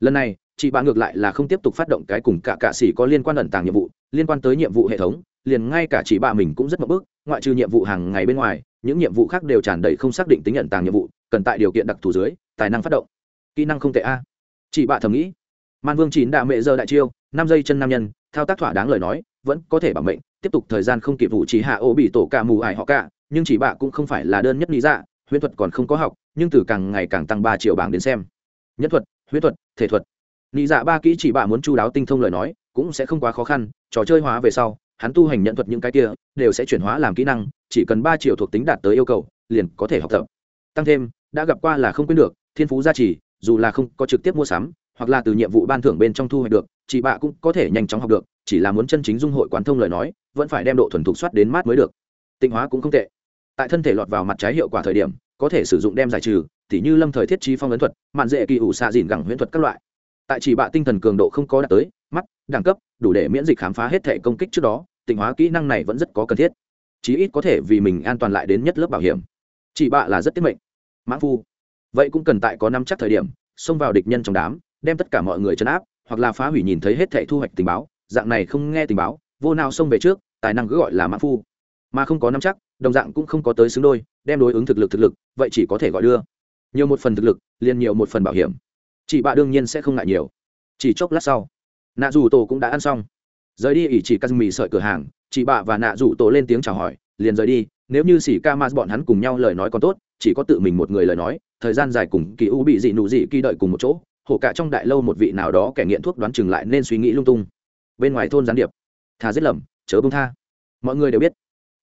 Lần này, chị bạn ngược lại là không tiếp tục phát động cái cùng cả cạ xỉ có liên quan ẩn tàng nhiệm vụ liên quan tới nhiệm vụ hệ thống, liền ngay cả chị bạ mình cũng rất mập bước ngoại trừ nhiệm vụ hàng ngày bên ngoài, những nhiệm vụ khác đều tràn đầy không xác định tính nhận tàng nhiệm vụ, cần tại điều kiện đặc thù dưới, tài năng phát động. Kỹ năng không tệ a. Chị bạ thầm nghĩ, man vương chín đạ mẹ giờ đại chiêu, năm giây chân nam nhân, thao tác thỏa đáng lời nói, vẫn có thể bảo mệnh, tiếp tục thời gian không kịp vụ chỉ hạ ô bị tổ cả mù ải họ cả, nhưng chỉ bạ cũng không phải là đơn nhất lý dạ huyễn thuật còn không có học, nhưng từ càng ngày càng tăng ba triệu bảng đến xem. Nhất thuật, huyễn thuật, thể thuật. Lý dạ ba kỹ chỉ bạ muốn chu đáo tinh thông lời nói cũng sẽ không quá khó khăn, trò chơi hóa về sau, hắn tu hành nhận thuật những cái kia, đều sẽ chuyển hóa làm kỹ năng, chỉ cần ba triệu thuộc tính đạt tới yêu cầu, liền có thể học tập. Tăng thêm, đã gặp qua là không quên được, thiên phú gia trì, dù là không có trực tiếp mua sắm, hoặc là từ nhiệm vụ ban thưởng bên trong thu hoạch được, chị bạ cũng có thể nhanh chóng học được, chỉ là muốn chân chính dung hội quán thông lời nói, vẫn phải đem độ thuần thục soát đến mát mới được. Tịnh hóa cũng không tệ. Tại thân thể lọt vào mặt trái hiệu quả thời điểm, có thể sử dụng đem giải trừ, tỉ như lâm thời thiết trí phong ấn thuật, mạn dễ kỳ ủ xạ dìn gẳng huyễn thuật các loại tại chỉ bạ tinh thần cường độ không có đạt tới, mắt, đẳng cấp, đủ để miễn dịch khám phá hết thể công kích trước đó, tịnh hóa kỹ năng này vẫn rất có cần thiết. Chí ít có thể vì mình an toàn lại đến nhất lớp bảo hiểm. Chỉ bạ là rất tiết mệnh. Mãn phu. Vậy cũng cần tại có năm chắc thời điểm, xông vào địch nhân trong đám, đem tất cả mọi người chấn áp, hoặc là phá hủy nhìn thấy hết thể thu hoạch tình báo, dạng này không nghe tình báo, vô nào xông về trước, tài năng cứ gọi là mãn phu. Mà không có năm chắc, đồng dạng cũng không có tới xứng đôi, đem đối ứng thực lực thực lực, vậy chỉ có thể gọi đưa. Nhiều một phần thực lực, liền nhiều một phần bảo hiểm chị bạ đương nhiên sẽ không ngại nhiều. Chỉ chốc lát sau, nạ dù tổ cũng đã ăn xong. Rời đi ỷ chỉ cắt mì sợi cửa hàng, chị bạ và nạ dù tổ lên tiếng chào hỏi, liền rời đi. Nếu như xỉ ca ma bọn hắn cùng nhau lời nói còn tốt, chỉ có tự mình một người lời nói, thời gian dài cùng kỳ u bị dị nụ dị kỳ đợi cùng một chỗ, hổ cả trong đại lâu một vị nào đó kẻ nghiện thuốc đoán chừng lại nên suy nghĩ lung tung. Bên ngoài thôn gián điệp, thà giết lầm, chớ bông tha. Mọi người đều biết,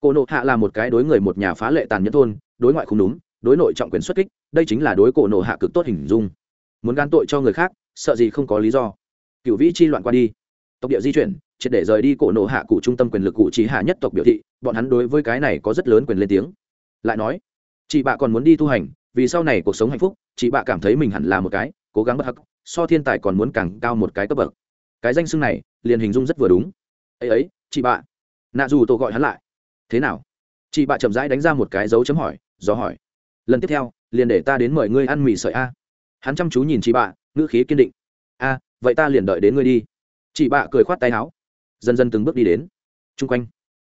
cô nộ hạ là một cái đối người một nhà phá lệ tàn nhẫn thôn, đối ngoại không đúng, đối nội trọng quyền xuất kích, đây chính là đối cổ nộ hạ cực tốt hình dung muốn gan tội cho người khác, sợ gì không có lý do. Cựu vĩ chi loạn qua đi. Tộc địa di chuyển, triệt để rời đi cổ nộ hạ cụ trung tâm quyền lực cụ trí hạ nhất tộc biểu thị, bọn hắn đối với cái này có rất lớn quyền lên tiếng. Lại nói, chị bạ còn muốn đi tu hành, vì sau này cuộc sống hạnh phúc, chị bạ cảm thấy mình hẳn là một cái, cố gắng bất hắc, so thiên tài còn muốn càng cao một cái cấp bậc. Cái danh xưng này, liền hình dung rất vừa đúng. Ấy ấy, chị bạ nạ dù tôi gọi hắn lại. Thế nào? Chị bạ chậm rãi đánh ra một cái dấu chấm hỏi do hỏi. Lần tiếp theo, liền để ta đến mời ngươi ăn mì sợi a hắn chăm chú nhìn chị bạ, ngữ khí kiên định. A, vậy ta liền đợi đến ngươi đi. Chị bạ cười khoát tay áo, dần dần từng bước đi đến. Chung quanh,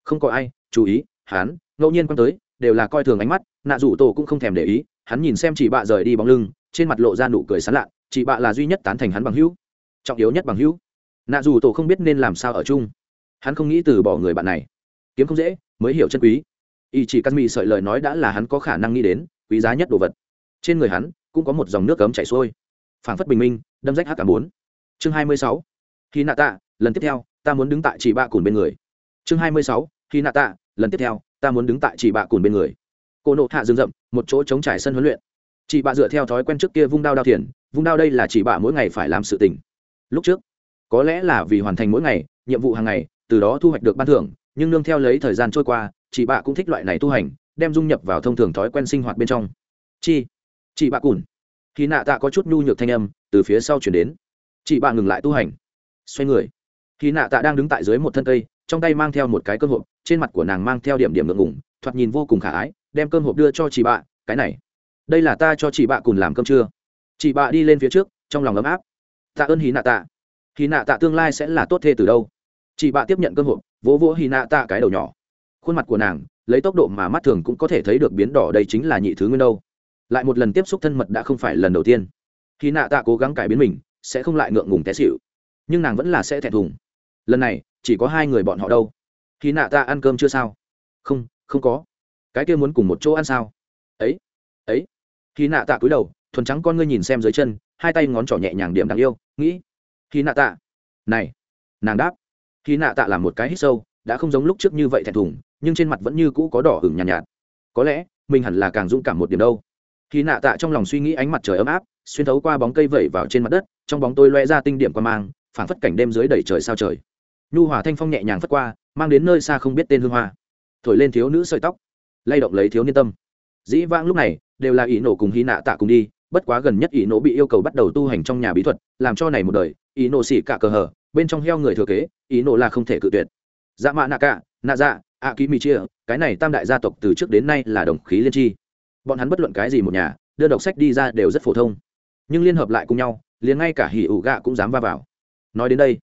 không có ai, chú ý, hắn, ngẫu nhiên quăng tới, đều là coi thường ánh mắt, nạ rủ tổ cũng không thèm để ý, hắn nhìn xem chị bạ rời đi bóng lưng, trên mặt lộ ra nụ cười sán lạ, chị bạ là duy nhất tán thành hắn bằng hữu, trọng yếu nhất bằng hữu. Nạ dù tổ không biết nên làm sao ở chung. Hắn không nghĩ từ bỏ người bạn này. Kiếm không dễ, mới hiểu chân quý. Y chỉ căn mị sợi lời nói đã là hắn có khả năng nghĩ đến, quý giá nhất đồ vật. Trên người hắn cũng có một dòng nước cấm chảy xuôi. Phảng phất bình minh, đâm rách h cả bốn. Chương hai mươi sáu. Khi nạ tạ lần tiếp theo, ta muốn đứng tại chỉ bạ cùn bên người. Chương hai mươi sáu. Khi nạ tạ lần tiếp theo, ta muốn đứng tại chỉ bạ cùn bên người. Cô nộ hạ rừng rậm, một chỗ chống trải sân huấn luyện. Chị bạ dựa theo thói quen trước kia vung đao đao thiền, vung đao đây là chị bạ mỗi ngày phải làm sự tình. Lúc trước, có lẽ là vì hoàn thành mỗi ngày, nhiệm vụ hàng ngày, từ đó thu hoạch được ban thưởng, nhưng nương theo lấy thời gian trôi qua chị bạ cũng thích loại này tu hành, đem dung nhập vào thông thường thói quen sinh hoạt bên trong. Chi? Chị bạ cùn. Khi nạ tạ có chút nhu nhược thanh âm, từ phía sau chuyển đến. Chị bạ ngừng lại tu hành. Xoay người. Khi nạ tạ đang đứng tại dưới một thân cây, trong tay mang theo một cái cơm hộp, trên mặt của nàng mang theo điểm điểm ngượng ngủng thoạt nhìn vô cùng khả ái, đem cơm hộp đưa cho chị bạ, cái này, đây là ta cho chị bạ cùng làm cơm trưa. Chị bạ đi lên phía trước, trong lòng ấm áp. Tạ ơn hí nạ tạ. Hí nạ tạ tương lai sẽ là tốt thê từ đâu? Chị bạ tiếp nhận cơm hộp, vỗ vỗ hí nạ tạ cái đầu nhỏ. Khuôn mặt của nàng, lấy tốc độ mà mắt thường cũng có thể thấy được biến đỏ đây chính là nhị thứ nguyên đâu lại một lần tiếp xúc thân mật đã không phải lần đầu tiên. Khi nạ tạ cố gắng cải biến mình sẽ không lại ngượng ngùng té xịu nhưng nàng vẫn là sẽ thẹn thùng. Lần này chỉ có hai người bọn họ đâu. Khi nạ tạ ăn cơm chưa sao? Không không có. Cái kia muốn cùng một chỗ ăn sao? Ấy ấy. Khi nạ tạ cúi đầu thuần trắng con ngươi nhìn xem dưới chân hai tay ngón trỏ nhẹ nhàng điểm đáng yêu nghĩ. Khi nạ tạ. Này nàng đáp. Khi nạ tạ làm một cái hít sâu đã không giống lúc trước như vậy thẹn thùng nhưng trên mặt vẫn như cũ có đỏ hửng nhàn nhạt, nhạt. Có lẽ mình hẳn là càng dũng cảm một điểm đâu khi nạ tạ trong lòng suy nghĩ ánh mặt trời ấm áp, xuyên thấu qua bóng cây vẩy vào trên mặt đất, trong bóng tôi loe ra tinh điểm qua mang, phảng phất cảnh đêm dưới đầy trời sao trời. Nhu hòa thanh phong nhẹ nhàng phất qua, mang đến nơi xa không biết tên hương hoa. Thổi lên thiếu nữ sợi tóc. Lay động lấy thiếu niên tâm. Dĩ vãng lúc này, đều là ý nổ cùng hy nạ tạ cùng đi, bất quá gần nhất ý nổ bị yêu cầu bắt đầu tu hành trong nhà bí thuật, làm cho này một đời, ý nổ xỉ cả cờ hở, bên trong heo người thừa kế, ý nổ là không thể cự tuyệt. Dạ mạ nạ cả, nạ dạ a ký mi chia cái này tam đại gia tộc từ trước đến nay là đồng khí liên tri bọn hắn bất luận cái gì một nhà, đưa đọc sách đi ra đều rất phổ thông. Nhưng liên hợp lại cùng nhau, liền ngay cả hỉ ủ gạ cũng dám va vào. Nói đến đây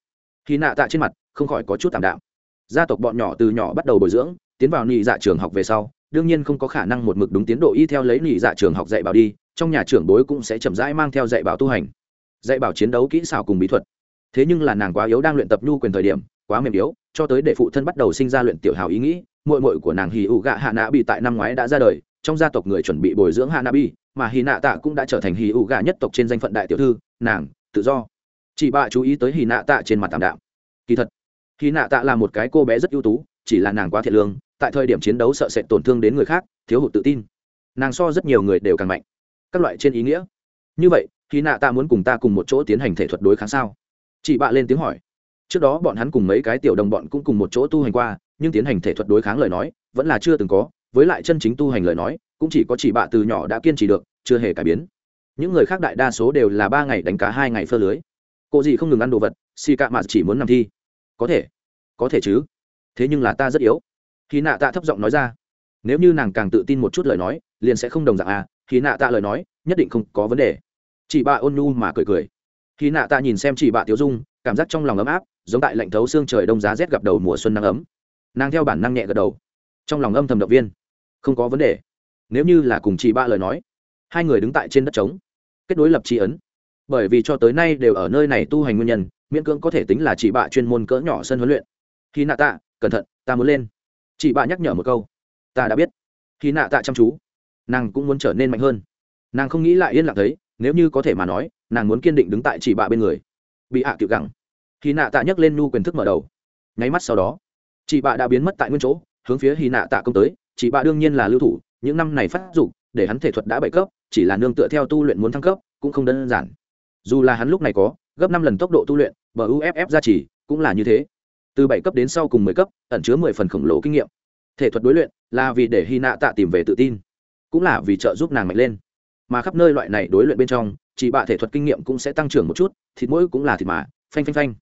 khi nạ tạ trên mặt không khỏi có chút tạm đạo. gia tộc bọn nhỏ từ nhỏ bắt đầu bồi dưỡng, tiến vào nị dạ trường học về sau, đương nhiên không có khả năng một mực đúng tiến độ y theo lấy nị dạ trường học dạy bảo đi, trong nhà trưởng bối cũng sẽ chậm rãi mang theo dạy bảo tu hành, dạy bảo chiến đấu kỹ xảo cùng bí thuật. Thế nhưng là nàng quá yếu đang luyện tập nhu quyền thời điểm, quá mềm yếu, cho tới để phụ thân bắt đầu sinh ra luyện tiểu hào ý nghĩ mội mội của nàng hì ụ gạ hạ nã bị tại năm ngoái đã ra đời trong gia tộc người chuẩn bị bồi dưỡng Hanabi, mà hy nạ tạ cũng đã trở thành hì ủ gà nhất tộc trên danh phận đại tiểu thư nàng tự do. Chị bạ chú ý tới hì nạ tạ trên mặt tạm đạm. Kỳ thật hì nạ tạ là một cái cô bé rất ưu tú chỉ là nàng quá thiệt lương tại thời điểm chiến đấu sợ sẽ tổn thương đến người khác thiếu hụt tự tin. Nàng so rất nhiều người đều càng mạnh. Các loại trên ý nghĩa. Như vậy hì nạ tạ muốn cùng ta cùng một chỗ tiến hành thể thuật đối kháng sao? Chị bạ lên tiếng hỏi. Trước đó bọn hắn cùng mấy cái tiểu đồng bọn cũng cùng một chỗ tu hành qua nhưng tiến hành thể thuật đối kháng lời nói vẫn là chưa từng có với lại chân chính tu hành lời nói, cũng chỉ có chỉ bạ từ nhỏ đã kiên trì được, chưa hề cải biến. Những người khác đại đa số đều là ba ngày đánh cá, hai ngày phơ lưới. Cô gì không ngừng ăn đồ vật, xì cạ mà chỉ muốn nằm thi. Có thể có thể chứ. Thế nhưng là ta rất yếu. Khi nạ tạ thấp giọng nói ra, nếu như nàng càng tự tin một chút lời nói, liền sẽ không đồng dạng à khi nạ tạ lời nói, nhất định không có vấn đề. Chị bạ ôn nhu mà cười cười. Khi nạ tạ nhìn xem chị bạ tiêu dung, cảm giác trong lòng ấm áp, giống tại lạnh thấu xương trời đông giá rét gặp đầu mùa xuân nắng ấm. Nàng theo bản năng nhẹ gật đầu. Trong lòng âm thầm động viên không có vấn đề. Nếu như là cùng chị ba lời nói, hai người đứng tại trên đất trống, kết nối lập tri ấn. Bởi vì cho tới nay đều ở nơi này tu hành nguyên nhân, miễn cưỡng có thể tính là chị bạ chuyên môn cỡ nhỏ sân huấn luyện. Khi nạ tạ cẩn thận, ta muốn lên. Chị bạ nhắc nhở một câu. Ta đã biết. Khi nạ tạ chăm chú. Nàng cũng muốn trở nên mạnh hơn. Nàng không nghĩ lại yên lặng thấy, nếu như có thể mà nói, nàng muốn kiên định đứng tại chị bạ bên người. Bị hạ à cựu gẳng. Khi nạ tạ nhấc lên nu quyền thức mở đầu. Nháy mắt sau đó, chị bạ đã biến mất tại nguyên chỗ, hướng phía hy nạ tạ công tới chị bạ đương nhiên là lưu thủ, những năm này phát dục, để hắn thể thuật đã bảy cấp, chỉ là nương tựa theo tu luyện muốn thăng cấp, cũng không đơn giản. Dù là hắn lúc này có, gấp năm lần tốc độ tu luyện, bờ uff ra chỉ cũng là như thế. Từ bảy cấp đến sau cùng mười cấp, ẩn chứa mười phần khổng lồ kinh nghiệm. Thể thuật đối luyện là vì để hy nạ tạ tìm về tự tin, cũng là vì trợ giúp nàng mạnh lên. Mà khắp nơi loại này đối luyện bên trong chị bạ thể thuật kinh nghiệm cũng sẽ tăng trưởng một chút, thịt mỗi cũng là thịt mà, phanh phanh phanh.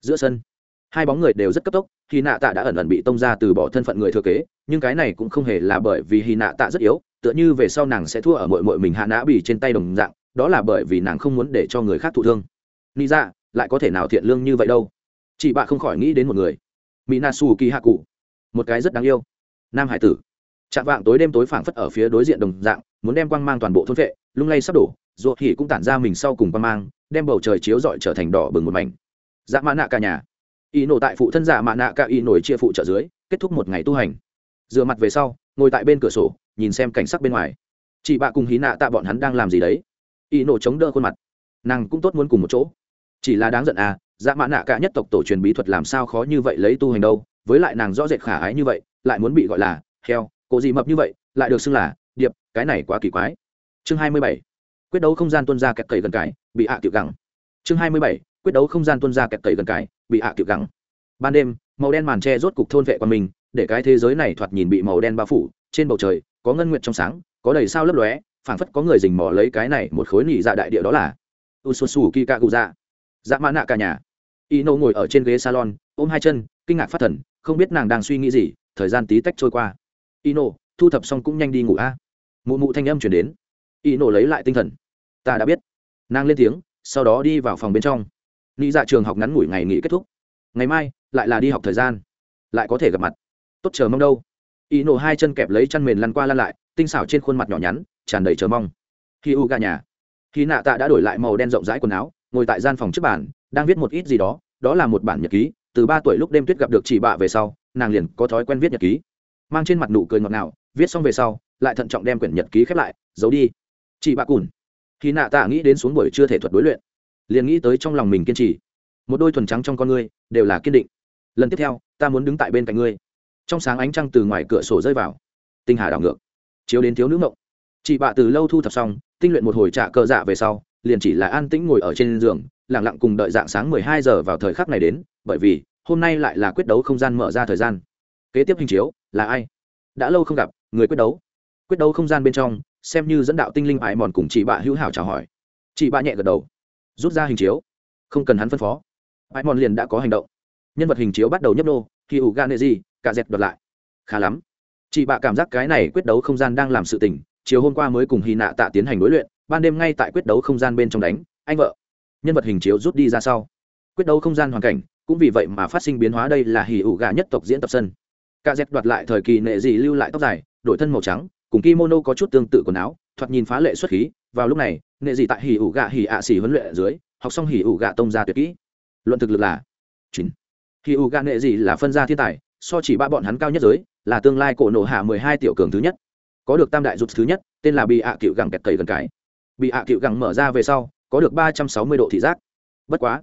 Giữa sân hai bóng người đều rất cấp tốc hy nạ tạ đã ẩn ẩn bị tông ra từ bỏ thân phận người thừa kế, nhưng cái này cũng không hề là bởi vì hy nạ tạ rất yếu, tựa như về sau nàng sẽ thua ở mội mội mình hạ nã bì trên tay đồng dạng, đó là bởi vì nàng không muốn để cho người khác thụ thương. Ni ra lại có thể nào thiện lương như vậy đâu? Chị bạ không khỏi nghĩ đến một người. Mỹ na su kỳ hạ cụ một cái rất đáng yêu. Nam hải tử. Chạm vạng tối đêm tối phảng phất ở phía đối diện đồng dạng, muốn đem quang mang toàn bộ thôn vệ, lung lay sắp đổ, ruột hỉ cũng tản ra mình sau cùng quang mang, đem bầu trời chiếu rọi trở thành đỏ bừng một mảnh. Dạ mã nạ cả nhà y nổ tại phụ thân giả mạ nạ cả y nổi chia phụ trợ dưới, kết thúc một ngày tu hành. Dựa mặt về sau, ngồi tại bên cửa sổ, nhìn xem cảnh sắc bên ngoài. Chị bạ cùng hí nạ tạ bọn hắn đang làm gì đấy? Y nổ chống đỡ khuôn mặt. Nàng cũng tốt muốn cùng một chỗ. Chỉ là đáng giận à dạ mã nạ cả nhất tộc tổ truyền bí thuật làm sao khó như vậy lấy tu hành đâu, với lại nàng rõ rệt khả ái như vậy, lại muốn bị gọi là heo cổ gì mập như vậy, lại được xưng là điệp, cái này quá kỳ quái. Chương hai mươi bảy. Quyết đấu không gian tuân ra kẹt cầy gần cái, bị hạ à tiểu gẳng. Chương hai mươi bảy. Quyết đấu không gian tuân ra kẹt cầy gần cái bị hạ à tiểu gẳng ban đêm, màu đen màn tre rốt cục thôn vệ qua mình, để cái thế giới này thoạt nhìn bị màu đen bao phủ, trên bầu trời, có ngân nguyện trong sáng, có đầy sao lấp lóe, phảng phất có người rình mò lấy cái này một khối nỉ dạ đại địa đó là u su su kika dạ dạ mã nạ cả nhà. Ino ngồi ở trên ghế salon, ôm hai chân, kinh ngạc phát thần, không biết nàng đang suy nghĩ gì, thời gian tí tách trôi qua. Ino, thu thập xong cũng nhanh đi ngủ a. Mụ mụ thanh âm chuyển đến. Ino lấy lại tinh thần. Ta đã biết. Nàng lên tiếng, sau đó đi vào phòng bên trong nghĩ dạ trường học ngắn ngủi ngày nghỉ kết thúc. Ngày mai, lại là đi học thời gian. Lại có thể gặp mặt. Tốt chờ mong đâu. Y nổ hai chân kẹp lấy chăn mền lăn qua lăn lại, tinh xảo trên khuôn mặt nhỏ nhắn, tràn đầy chờ mong. Khi u gà nhà. Khi nạ tạ đã đổi lại màu đen rộng rãi quần áo, ngồi tại gian phòng trước bàn, đang viết một ít gì đó đó là một bản nhật ký, từ ba tuổi lúc đêm tuyết gặp được chị bạ về sau, nàng liền có thói quen viết nhật ký. Mang trên mặt nụ cười ngọt ngào, viết xong về sau, lại thận trọng đem quyển nhật ký khép lại, giấu đi. Chị bạ cùn. Khi nạ tạ nghĩ đến xuống buổi chưa thể thuật đối luyện liền nghĩ tới trong lòng mình kiên trì. Một đôi thuần trắng trong con ngươi đều là kiên định. Lần tiếp theo, ta muốn đứng tại bên cạnh ngươi. Trong sáng ánh trăng từ ngoài cửa sổ rơi vào. Tinh hà đảo ngược. Chiếu đến thiếu nữ mộng. Chị bạ từ lâu thu thập xong, tinh luyện một hồi trả cờ dạ về sau, liền chỉ là an tĩnh ngồi ở trên giường lẳng lặng cùng đợi dạng sáng mười hai giờ vào thời khắc này đến, bởi vì, hôm nay lại là quyết đấu không gian mở ra thời gian. Kế tiếp hình chiếu, là ai? Đã lâu không gặp, người quyết đấu. Quyết đấu không gian bên trong, xem như dẫn đạo tinh linh ải mòn cùng chị bạ hữu hảo chào hỏi. Chị bạ nhẹ gật đầu rút ra hình chiếu. Không cần hắn phân phó. Ải mòn liền đã có hành động. Nhân vật hình chiếu bắt đầu nhấp nô khi ủ gan gì cả dẹt đoạt lại. Khá lắm. Chị bạ cảm giác cái này quyết đấu không gian đang làm sự tình, chiều hôm qua mới cùng hy nạ tạ tiến hành đối luyện, ban đêm ngay tại quyết đấu không gian bên trong đánh, anh vợ. Nhân vật hình chiếu rút đi ra sau. Quyết đấu không gian hoàn cảnh, cũng vì vậy mà phát sinh biến hóa đây là hỉ ủ gà nhất tộc diễn tập sân. Ca dẹp đoạt lại thời kỳ nệ dị lưu lại tóc dài, đổi thân màu trắng, cùng kimono có chút tương tự quần áo thoạt nhìn phá lệ xuất khí, vào lúc này, nghệ dị tại hỉ ủ gạ hỉ ạ xỉ huấn luyện ở dưới, học xong hỉ ủ gạ tông ra tuyệt kỹ. Luận thực lực là chín. Hỉ ủ gạ nghệ dị là phân gia thiên tài, so chỉ ba bọn hắn cao nhất giới, là tương lai cổ nổ hạ mười hai tiểu cường thứ nhất. Có được tam đại rụt thứ nhất, tên là bị ạ cựu gẳng kẹt cầy gần cái. Bị ạ cựu gẳng mở ra về sau, có được ba trăm sáu mươi độ thị giác. Bất quá,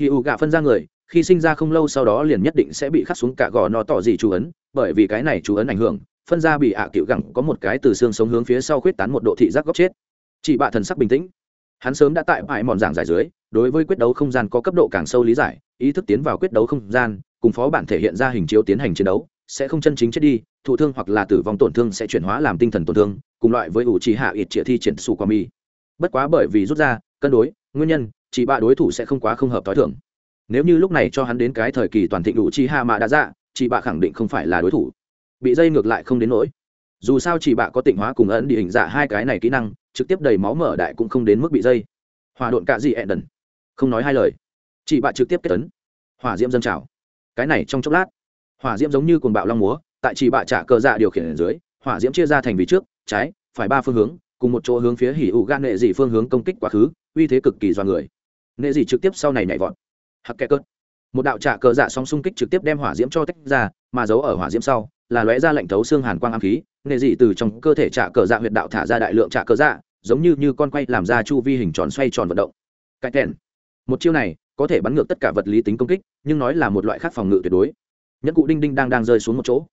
hỉ ủ gạ phân ra người, khi sinh ra không lâu sau đó liền nhất định sẽ bị khắc xuống cả gò nó tỏ gì chú ấn, bởi vì cái này chú ấn ảnh hưởng phân ra bị ạ cựu gẳng có một cái từ xương sống hướng phía sau khuyết tán một độ thị giác góc chết. Chị bạ thần sắc bình tĩnh. Hắn sớm đã tại bãi mòn giảng giải dưới, đối với quyết đấu không gian có cấp độ càng sâu lý giải, ý thức tiến vào quyết đấu không gian, cùng phó bản thể hiện ra hình chiếu tiến hành chiến đấu, sẽ không chân chính chết đi, thụ thương hoặc là tử vong tổn thương sẽ chuyển hóa làm tinh thần tổn thương, cùng loại với ủ trì hạ ít trịa thi triển su qua mi bất quá bởi vì rút ra, cân đối, nguyên nhân chỉ ba đối thủ sẽ không quá không hợp t h o i thưởng nếu như lúc này cho hắn đến cái thời kỳ toàn thịnh ủ trì hạ mạ đã dạ chị bạ khẳng định không phải là đối thủ bị dây ngược lại không đến nỗi. Dù sao chỉ bạ có tịnh hóa cùng ấn đi hình dạ hai cái này kỹ năng, trực tiếp đầy máu mở đại cũng không đến mức bị dây. Hòa độn cạ gì ẹn đần. Không nói hai lời. Chị bạ trực tiếp kết tấn. Hỏa diễm dân trào. Cái này trong chốc lát, hỏa diễm giống như cồn bạo long múa, tại chỉ bạ trả cờ dạ điều khiển ở dưới, hỏa diễm chia ra thành vì trước, trái, phải ba phương hướng, cùng một chỗ hướng phía hỉ ủ gan nệ dị phương hướng công kích quá khứ, uy thế cực kỳ do người. Nệ dị trực tiếp sau này nhảy vọt. Hắc kẹ cớt một đạo trả cờ dạ song xung kích trực tiếp đem hỏa diễm cho tách ra, mà giấu ở hỏa diễm sau là lóe ra lệnh thấu xương hàn quang ám khí nệ dị từ trong cơ thể trạ cờ dạ huyệt đạo thả ra đại lượng trạ cờ dạ giống như như con quay làm ra chu vi hình tròn xoay tròn vận động. Cái kèn. Một chiêu này, có thể bắn ngược tất cả vật lý tính công kích, nhưng nói là một loại khác phòng ngự tuyệt đối. Nhẫn cụ đinh đinh đang đang rơi xuống một chỗ.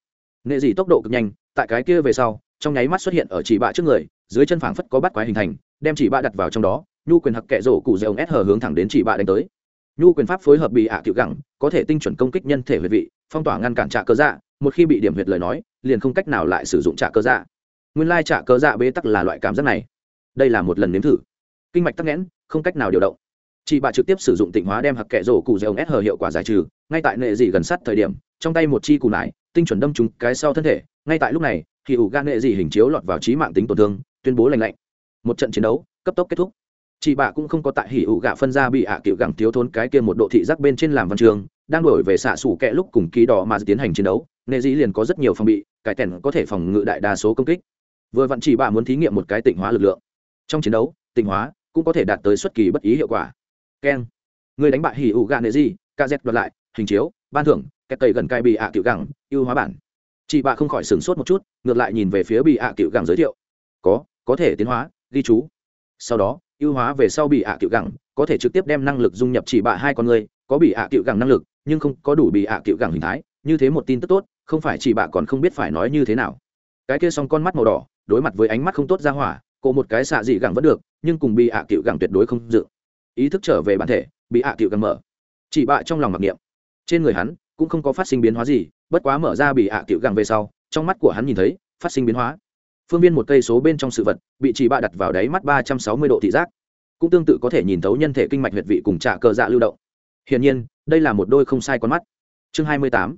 Nệ dị tốc độ cực nhanh, tại cái kia về sau, trong nháy mắt xuất hiện ở chỉ bạ trước người, dưới chân phảng phất có bắt quái hình thành, đem chỉ bạ đặt vào trong đó, nhu quyền hặc kệ rổ cụ dẻo s hờ hướng thẳng đến chỉ bạ đánh tới. Nhu quyền pháp phối hợp bị ạ à cựu gẳng, có thể tinh chuẩn công kích nhân thể huyệt vị, phong tỏa ngăn cản trạ cơ dạ một khi bị điểm huyệt lời nói, liền không cách nào lại sử dụng trạ cơ dạ. Nguyên lai trạ cơ dạ bế tắc là loại cảm giác này. Đây là một lần nếm thử. Kinh mạch tắc nghẽn, không cách nào điều động. Chị bà trực tiếp sử dụng tịnh hóa đem hặc kệ rổ cụ dẻo s hờ hiệu quả giải trừ, ngay tại nệ dị gần sát thời điểm, trong tay một chi cù nải, tinh chuẩn đâm trúng cái sau thân thể, ngay tại lúc này, thì ủ gan nệ dị hình chiếu lọt vào trí mạng tính tổn thương, tuyên bố lành lạnh. Một trận chiến đấu, cấp tốc kết thúc chị bạ cũng không có tại hỉ ủ gạ phân ra bị ạ à cựu gẳng thiếu thốn cái kia một độ thị giác bên trên làm văn trường, đang đổi về xạ xủ kẹ lúc cùng ký đỏ mà tiến hành chiến đấu, nệ dĩ liền có rất nhiều phòng bị, cải tèn có thể phòng ngự đại đa số công kích. Vừa vặn chị bạ muốn thí nghiệm một cái tịnh hóa lực lượng. Trong chiến đấu, tịnh hóa cũng có thể đạt tới xuất kỳ bất ý hiệu quả. Keng người đánh bại hỉ ủ gạ nệ dĩ kz đoạt lại, hình chiếu, ban thưởng kẹt tẩy gần cai bị ạ à cựu gẳng, ưu hóa bản. Chị bạ không khỏi sửng sốt một chút, ngược lại nhìn về phía bị ạ à cựu gẳng giới thiệu. Có có thể tiến hóa, ghi chú. Sau đó ưu hóa về sau bị ạ à cựu gẳng, có thể trực tiếp đem năng lực dung nhập chỉ bạ hai con người, có bị ạ cựu gẳng năng lực, nhưng không có đủ bị ạ cựu gẳng hình thái, như thế một tin tức tốt, không phải chỉ bạ còn không biết phải nói như thế nào. Cái kia xong con mắt màu đỏ, đối mặt với ánh mắt không tốt ra hỏa cộ một cái xạ dị gẳng vẫn được, nhưng cùng bị ạ cựu gẳng tuyệt đối không dự. Ý thức trở về bản thể, bị ạ cựu gẳng mở. Chỉ bạ trong lòng mặc niệm. Trên người hắn cũng không có phát sinh biến hóa gì, bất quá mở ra bị ạ cựu gẳng về sau, trong mắt của hắn nhìn thấy, phát sinh biến hóa phương viên một cây số bên trong sự vật, bị chỉ bạ đặt vào đáy mắt ba trăm sáu mươi độ thị giác. Cũng tương tự có thể nhìn thấu nhân thể kinh mạch huyệt vị cùng trạ cờ dạ lưu động. Hiển nhiên, đây là một đôi không sai con mắt. Chương hai mươi tám.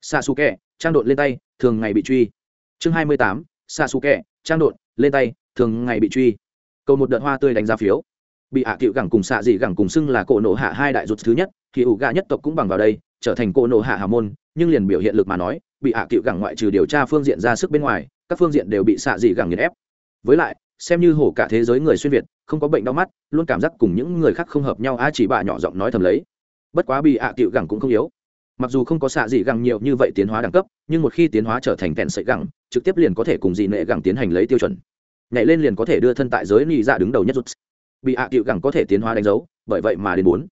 Xa xù kẹ trang đột lên tay, thường ngày bị truy. Chương hai mươi tám. Xa xù kẹ trang đột lên tay, thường ngày bị truy. Cầu một đợt hoa tươi đánh giá phiếu. Bị hạ cựu gẳng cùng xạ dị gẳng cùng xưng là cổ nổ hạ hai đại rụt thứ nhất, thì ủ gà nhất tộc cũng bằng vào đây, trở thành cổ nổ hạ hà môn, nhưng liền biểu hiện lực mà nói, bị hạ cựu gẳng ngoại trừ điều tra phương diện ra sức bên ngoài các phương diện đều bị xạ dị gẳng nghiền ép. Với lại, xem như hổ cả thế giới người xuyên việt, không có bệnh đau mắt, luôn cảm giác cùng những người khác không hợp nhau, a chỉ bà nhỏ giọng nói thầm lấy. Bất quá bị ạ cựu gẳng cũng không yếu. Mặc dù không có xạ dị gẳng nhiều như vậy tiến hóa đẳng cấp, nhưng một khi tiến hóa trở thành kẹn sợi gẳng, trực tiếp liền có thể cùng dị nệ gẳng tiến hành lấy tiêu chuẩn. Nhảy lên liền có thể đưa thân tại giới nị dạ đứng đầu nhất rút bị ạ cựu gẳng có thể tiến hóa đánh dấu, bởi vậy mà đến bốn.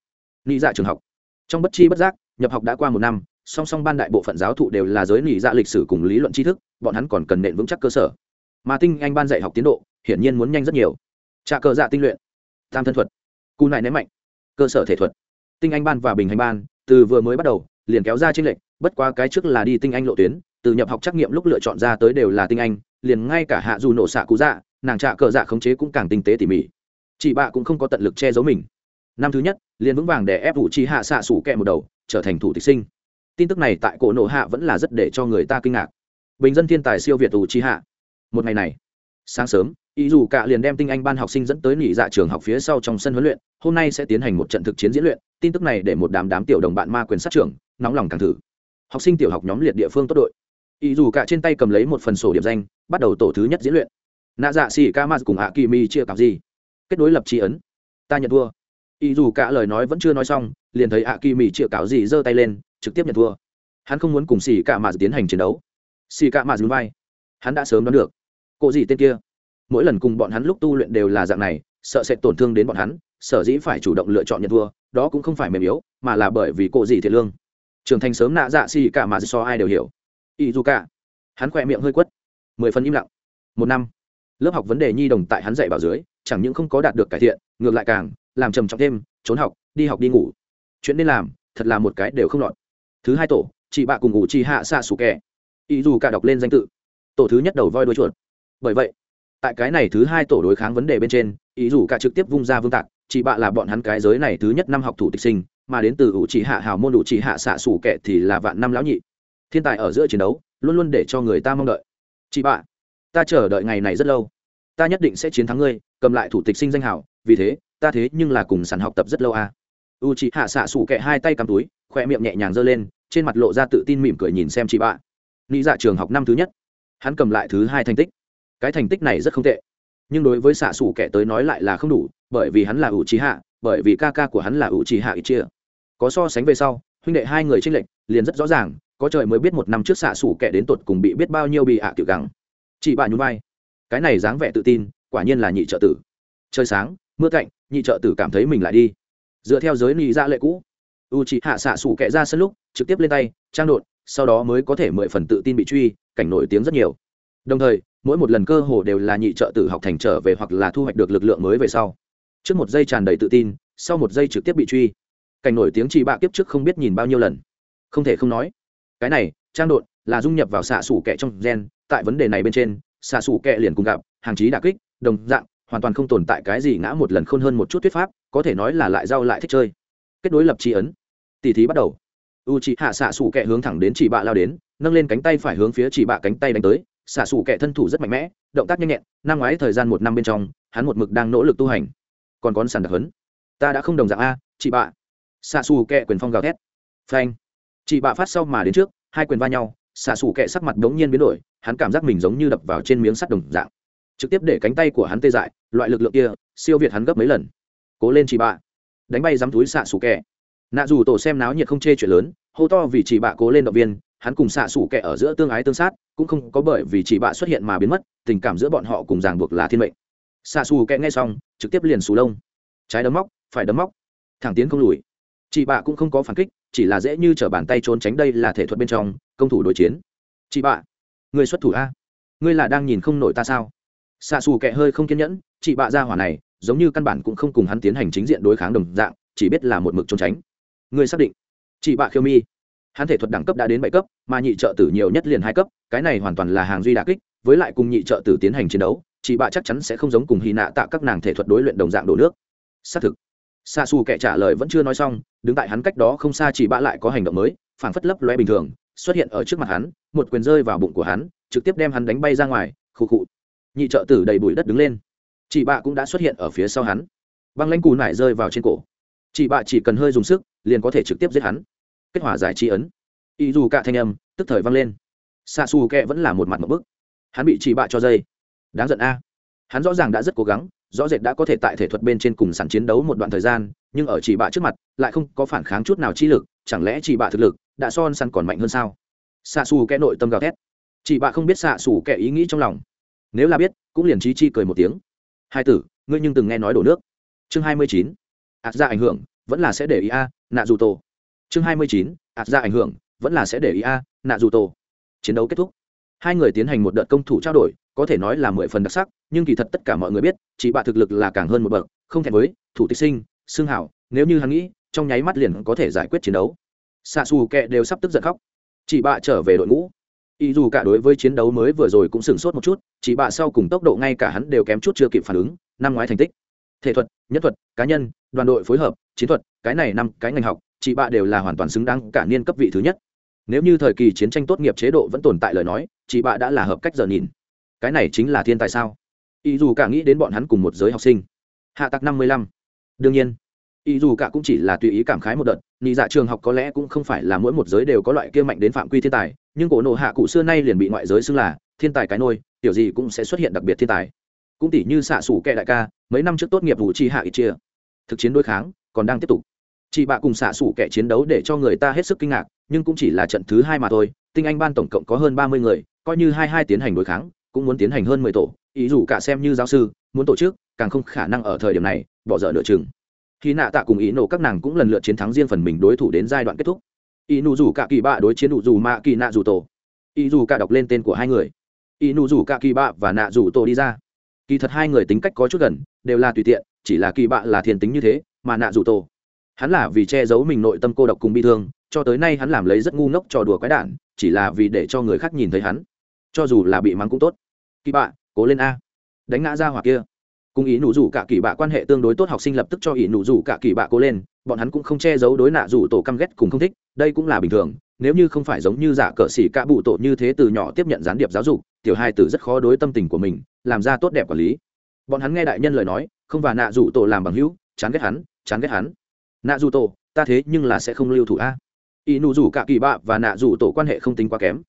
Nị dạ trường học. Trong bất chi bất giác, nhập học đã qua một năm song song ban đại bộ phận giáo thụ đều là giới nỉ dạ lịch sử cùng lý luận tri thức, bọn hắn còn cần nện vững chắc cơ sở. Mà tinh anh ban dạy học tiến độ, hiển nhiên muốn nhanh rất nhiều. Trà cờ dạ tinh luyện, tam thân thuật. Cù này ném mạnh, cơ sở thể thuật. Tinh anh ban và bình hành ban, từ vừa mới bắt đầu, liền kéo ra trên lệnh bất quá cái trước là đi tinh anh lộ tuyến, từ nhập học trắc nghiệm lúc lựa chọn ra tới đều là tinh anh, liền ngay cả hạ dù nổ xạ cú dạ nàng trạ cờ dạ khống chế cũng càng tinh tế tỉ mỉ. Chị bạ cũng không có tận lực che giấu mình. Năm thứ nhất, liền vững vàng để ép vụ chi hạ xạ sủ kẹ một đầu, trở thành thủ tịch sinh tin tức này tại cổ nộ hạ vẫn là rất để cho người ta kinh ngạc. Bình dân thiên tài siêu việt ủ chi hạ. Một ngày này, sáng sớm, ý dù cả liền đem tinh anh ban học sinh dẫn tới nghỉ dạ trường học phía sau trong sân huấn luyện, hôm nay sẽ tiến hành một trận thực chiến diễn luyện, tin tức này để một đám đám tiểu đồng bạn ma quyền sát trưởng, nóng lòng càng thử. Học sinh tiểu học nhóm liệt địa phương tốt đội. Ý dù cả trên tay cầm lấy một phần sổ điểm danh, bắt đầu tổ thứ nhất diễn luyện. Nạ dạ xì ca ma cùng hạ kỳ mi chia cặp gì. Kết nối lập tri ấn. Ta nhận thua. Ý dù cả lời nói vẫn chưa nói xong, liền thấy hạ kỳ mi chia cạo gì giơ tay lên trực tiếp nhận thua. Hắn không muốn cùng xì cả mà tiến hành chiến đấu. Xì cả mà dừng vai. Hắn đã sớm đoán được. Cộ gì tên kia? Mỗi lần cùng bọn hắn lúc tu luyện đều là dạng này, sợ sẽ tổn thương đến bọn hắn, sở dĩ phải chủ động lựa chọn nhận thua, đó cũng không phải mềm yếu, mà là bởi vì cộ gì thiệt lương. Trưởng thành sớm nạ dạ xì cả mà so ai đều hiểu. Ý dù cả hắn khỏe miệng hơi quất. Mười phần im lặng. Một năm. Lớp học vấn đề nhi đồng tại hắn dạy bảo dưới, chẳng những không có đạt được cải thiện, ngược lại càng làm trầm trọng thêm, trốn học, đi học đi ngủ. Chuyện nên làm, thật là một cái đều không lọt thứ hai tổ, chị bạ cùng ngủ chi hạ xạ sủ kẻ. Ý dù cả đọc lên danh tự. Tổ thứ nhất đầu voi đuôi chuột. Bởi vậy, tại cái này thứ hai tổ đối kháng vấn đề bên trên, ý dù cả trực tiếp vung ra vương tạc, chị bạ là bọn hắn cái giới này thứ nhất năm học thủ tịch sinh, mà đến từ ủ chỉ hạ hào môn ủ chỉ hạ xạ sủ kệ thì là vạn năm lão nhị. Thiên tài ở giữa chiến đấu, luôn luôn để cho người ta mong đợi. Chị bạ, ta chờ đợi ngày này rất lâu. Ta nhất định sẽ chiến thắng ngươi, cầm lại thủ tịch sinh danh hảo vì thế, ta thế nhưng là cùng sàn học tập rất lâu à u chị hạ xạ xù kệ hai tay cầm túi, khoe miệng nhẹ nhàng giơ lên, trên mặt lộ ra tự tin mỉm cười nhìn xem chị bạ. Nghĩ dạ trường học năm thứ nhất. Hắn cầm lại thứ hai thành tích. Cái thành tích này rất không tệ. Nhưng đối với xạ xù kẻ tới nói lại là không đủ, bởi vì hắn là ủ trí hạ bởi vì ca ca của hắn là ủ trí hạ ít chia có so sánh về sau, huynh đệ hai người tranh lệch liền rất rõ ràng, có trời mới biết một năm trước xạ xù kẻ đến tột cùng bị biết bao nhiêu bị hạ à kiểu gắng. Chị bà nhún vai. Cái này dáng vẻ tự tin, quả nhiên là nhị trợ tử. Trời sáng, mưa cạnh, nhị trợ tử cảm thấy mình lại đi dựa theo giới nị ra lệ cũ. U chị hạ xạ xù kẹ ra sân lúc, trực tiếp lên tay, trang đột, sau đó mới có thể mười phần tự tin bị truy, cảnh nổi tiếng rất nhiều. Đồng thời, mỗi một lần cơ hồ đều là nhị trợ tử học thành trở về hoặc là thu hoạch được lực lượng mới về sau. Trước một giây tràn đầy tự tin, sau một giây trực tiếp bị truy. Cảnh nổi tiếng chị bạ kiếp trước không biết nhìn bao nhiêu lần. Không thể không nói, cái này, trang đột là dung nhập vào xạ xủ kẹ trong gen, tại vấn đề này bên trên xạ xủ kẹ liền cùng gặp, hàng chí đà kích, đồng dạng hoàn toàn không tồn tại cái gì ngã một lần khôn hơn một chút thuyết pháp, có thể nói là lại giao lại thích chơi. Kết nối lập tri ấn. Tỷ thí bắt đầu. U chị hạ xạ xù kẹ hướng thẳng đến chị bạ lao đến, nâng lên cánh tay phải hướng phía chị bạ cánh tay đánh tới. Xạ xù kẹ thân thủ rất mạnh mẽ, động tác nhanh nhẹn, năm ngoái thời gian một năm bên trong, hắn một mực đang nỗ lực tu hành. Còn con sàn đặc hấn ta đã không đồng dạng a chị bạ. Xạ xù kẹ quyền phong gào thét. Phanh. Chị bạ phát sau mà đến trước, hai quyền va nhau xạ xù kẹ sắc mặt đ ố n g nhiên biến đổi, hắn cảm giác mình giống như đập vào trên miếng sắt đồng dạng trực tiếp để cánh tay của hắn tê dại, loại lực lượng kia, siêu việt hắn gấp mấy lần. Cố lên chị bạ. Đánh bay dám túi xạ xù kẹ nạ dù tổ xem náo nhiệt không chê chuyện lớn, hô to vì chị bạ cố lên động viên, hắn cùng xạ xù kẹ ở giữa tương ái tương sát, cũng không có bởi vì chị bạ xuất hiện mà biến mất, tình cảm giữa bọn họ cùng ràng buộc là thiên mệnh. Xạ xù kẹ nghe xong, trực tiếp liền xù lông. Trái đấm móc, phải đấm móc. Thẳng tiến không lùi. Chị bạ cũng không có phản kích, chỉ là dễ như t r ở bàn tay trốn tránh đây là thể thuật bên trong, công thủ đối chiến. Chị bạ, người xuất thủ a? Ngươi là đang nhìn không nổi ta sao? Xạ xù kệ hơi không kiên nhẫn, chị bạ ra hỏa này, giống như căn bản cũng không cùng hắn tiến hành chính diện đối kháng đồng dạng, chỉ biết là một mực trốn tránh. Ngươi xác định. Chị bạ khiêu mi hắn thể thuật đẳng cấp đã đến bảy cấp, mà nhị trợ tử nhiều nhất liền hai cấp, cái này hoàn toàn là hàng duy đà kích, với lại cùng nhị trợ tử tiến hành chiến đấu, chị bạ chắc chắn sẽ không giống cùng hy nạ tạ các nàng thể thuật đối luyện đồng dạng đổ nước. Xác thực. Xa xù kẻ trả lời vẫn chưa nói xong, đứng tại hắn cách đó không xa chị bạ lại có hành động mới, phảng phất lấp loe bình thường, xuất hiện ở trước mặt hắn, một quyền rơi vào bụng của hắn, trực tiếp đem hắn đánh bay ra ngoài, khụ khụ nhị trợ tử đầy bụi đất đứng lên. Chị bạ cũng đã xuất hiện ở phía sau hắn. Băng lãnh cù nải rơi vào trên cổ. Chị bạ chỉ cần hơi dùng sức, liền có thể trực tiếp giết hắn. Kết quả giải trí ấn. Ý dù cả thanh âm, tức thời vang lên. Xa xù kẹ vẫn là một mặt một bức. Hắn bị chị bạ cho dây. Đáng giận a. Hắn rõ ràng đã rất cố gắng, rõ rệt đã có thể tại thể thuật bên trên cùng sẵn chiến đấu một đoạn thời gian, nhưng ở chị bạ trước mặt, lại không có phản kháng chút nào chi lực, chẳng lẽ chị bạ thực lực đã son săn còn mạnh hơn sao? Xạ xù kẽ nội tâm gào thét. Chị bạ không biết xạ xù kẽ ý nghĩ trong lòng nếu là biết, cũng liền trí chi cười một tiếng. Hai tử, ngươi nhưng từng nghe nói đổ nước. Chương hai mươi chín, ạt ra ảnh hưởng, vẫn là sẽ để ý a, nạ dù tổ. Chương hai mươi chín, ạt ra ảnh hưởng, vẫn là sẽ để ý a, nạ dù tổ. Chiến đấu kết thúc. Hai người tiến hành một đợt công thủ trao đổi, có thể nói là mười phần đặc sắc, nhưng kỳ thật tất cả mọi người biết, chỉ bạ thực lực là càng hơn một bậc, không thẹn với thủ tịch sinh, xương hảo, nếu như hắn nghĩ, trong nháy mắt liền có thể giải quyết chiến đấu. Xạ xù kệ đều sắp tức giận khóc. Chỉ bạ trở về đội ngũ ý dù cả đối với chiến đấu mới vừa rồi cũng sửng sốt một chút chị bạ sau cùng tốc độ ngay cả hắn đều kém chút chưa kịp phản ứng, năm ngoái thành tích. Thể thuật nhất thuật, cá nhân, đoàn đội phối hợp, chiến thuật, cái này năm cái ngành học chị bạ đều là hoàn toàn xứng đáng cả niên cấp vị thứ nhất. Nếu như thời kỳ chiến tranh tốt nghiệp chế độ vẫn tồn tại lời nói chị bạ đã là hợp cách giờ nhìn. Cái này chính là thiên tài sao? Ý dù cả nghĩ đến bọn hắn cùng một giới học sinh. Hạ tặc năm mươi lăm. Đương nhiên ý dù cả cũng chỉ là tùy ý cảm khái một đợt nghĩ dạ trường học có lẽ cũng không phải là mỗi một giới đều có loại kia mạnh đến phạm quy thiên tài, nhưng cổ nộ hạ cụ xưa nay liền bị ngoại giới xưng là thiên tài cái nôi kiểu gì cũng sẽ xuất hiện đặc biệt thiên tài. Cũng tỷ như xạ xủ kệ đại ca, mấy năm trước tốt nghiệp vụ chi hạ ít chia. Thực chiến đối kháng, còn đang tiếp tục. Chị bạ cùng xạ xủ kẻ chiến đấu để cho người ta hết sức kinh ngạc, nhưng cũng chỉ là trận thứ hai mà thôi, tinh anh ban tổng cộng có hơn ba mươi người, coi như hai hai tiến hành đối kháng, cũng muốn tiến hành hơn mười tổ. Ý dù cả xem như giáo sư, muốn tổ chức, càng không khả năng ở thời điểm này, bỏ dở nửa chừng khi nạ tạ cùng ý nổ các nàng cũng lần lượt chiến thắng riêng phần mình đối thủ đến giai đoạn kết thúc. Ý nụ rủ cả kỳ bạ đối chiến đủ dù mạ kỳ nạ dù tổ. Ý dù cả đọc lên tên của hai người. Ý nụ rủ cả kỳ bạ và nạ dù tổ đi ra. Kỳ thật hai người tính cách có chút gần, đều là tùy tiện, chỉ là kỳ bạ là thiền tính như thế, mà nạ dù tổ. Hắn là vì che giấu mình nội tâm cô độc cùng bi thương, cho tới nay hắn làm lấy rất ngu ngốc trò đùa quái đản, chỉ là vì để cho người khác nhìn thấy hắn. Cho dù là bị mắng cũng tốt. Kỳ bạ, cố lên a. Đánh ngã ra hoặc kia cùng ý nụ rủ cả kỳ bạ quan hệ tương đối tốt, học sinh lập tức cho ý nụ rủ cả kỳ bạ cố lên, bọn hắn cũng không che giấu đối nạ rủ tổ căm ghét cùng không thích, đây cũng là bình thường, nếu như không phải giống như giả cờ xỉ cả bụ tổ như thế từ nhỏ tiếp nhận gián điệp giáo dục, tiểu hai tử rất khó đối tâm tình của mình, làm ra tốt đẹp quản lý. Bọn hắn nghe đại nhân lời nói, không và nạ rủ tổ làm bằng hữu, chán ghét hắn, chán ghét hắn. Nạ rủ tổ, ta thế nhưng là sẽ không lưu thủ a. Ý nụ rủ cả kỳ bạ và nạ rủ tổ quan hệ không tính quá kém.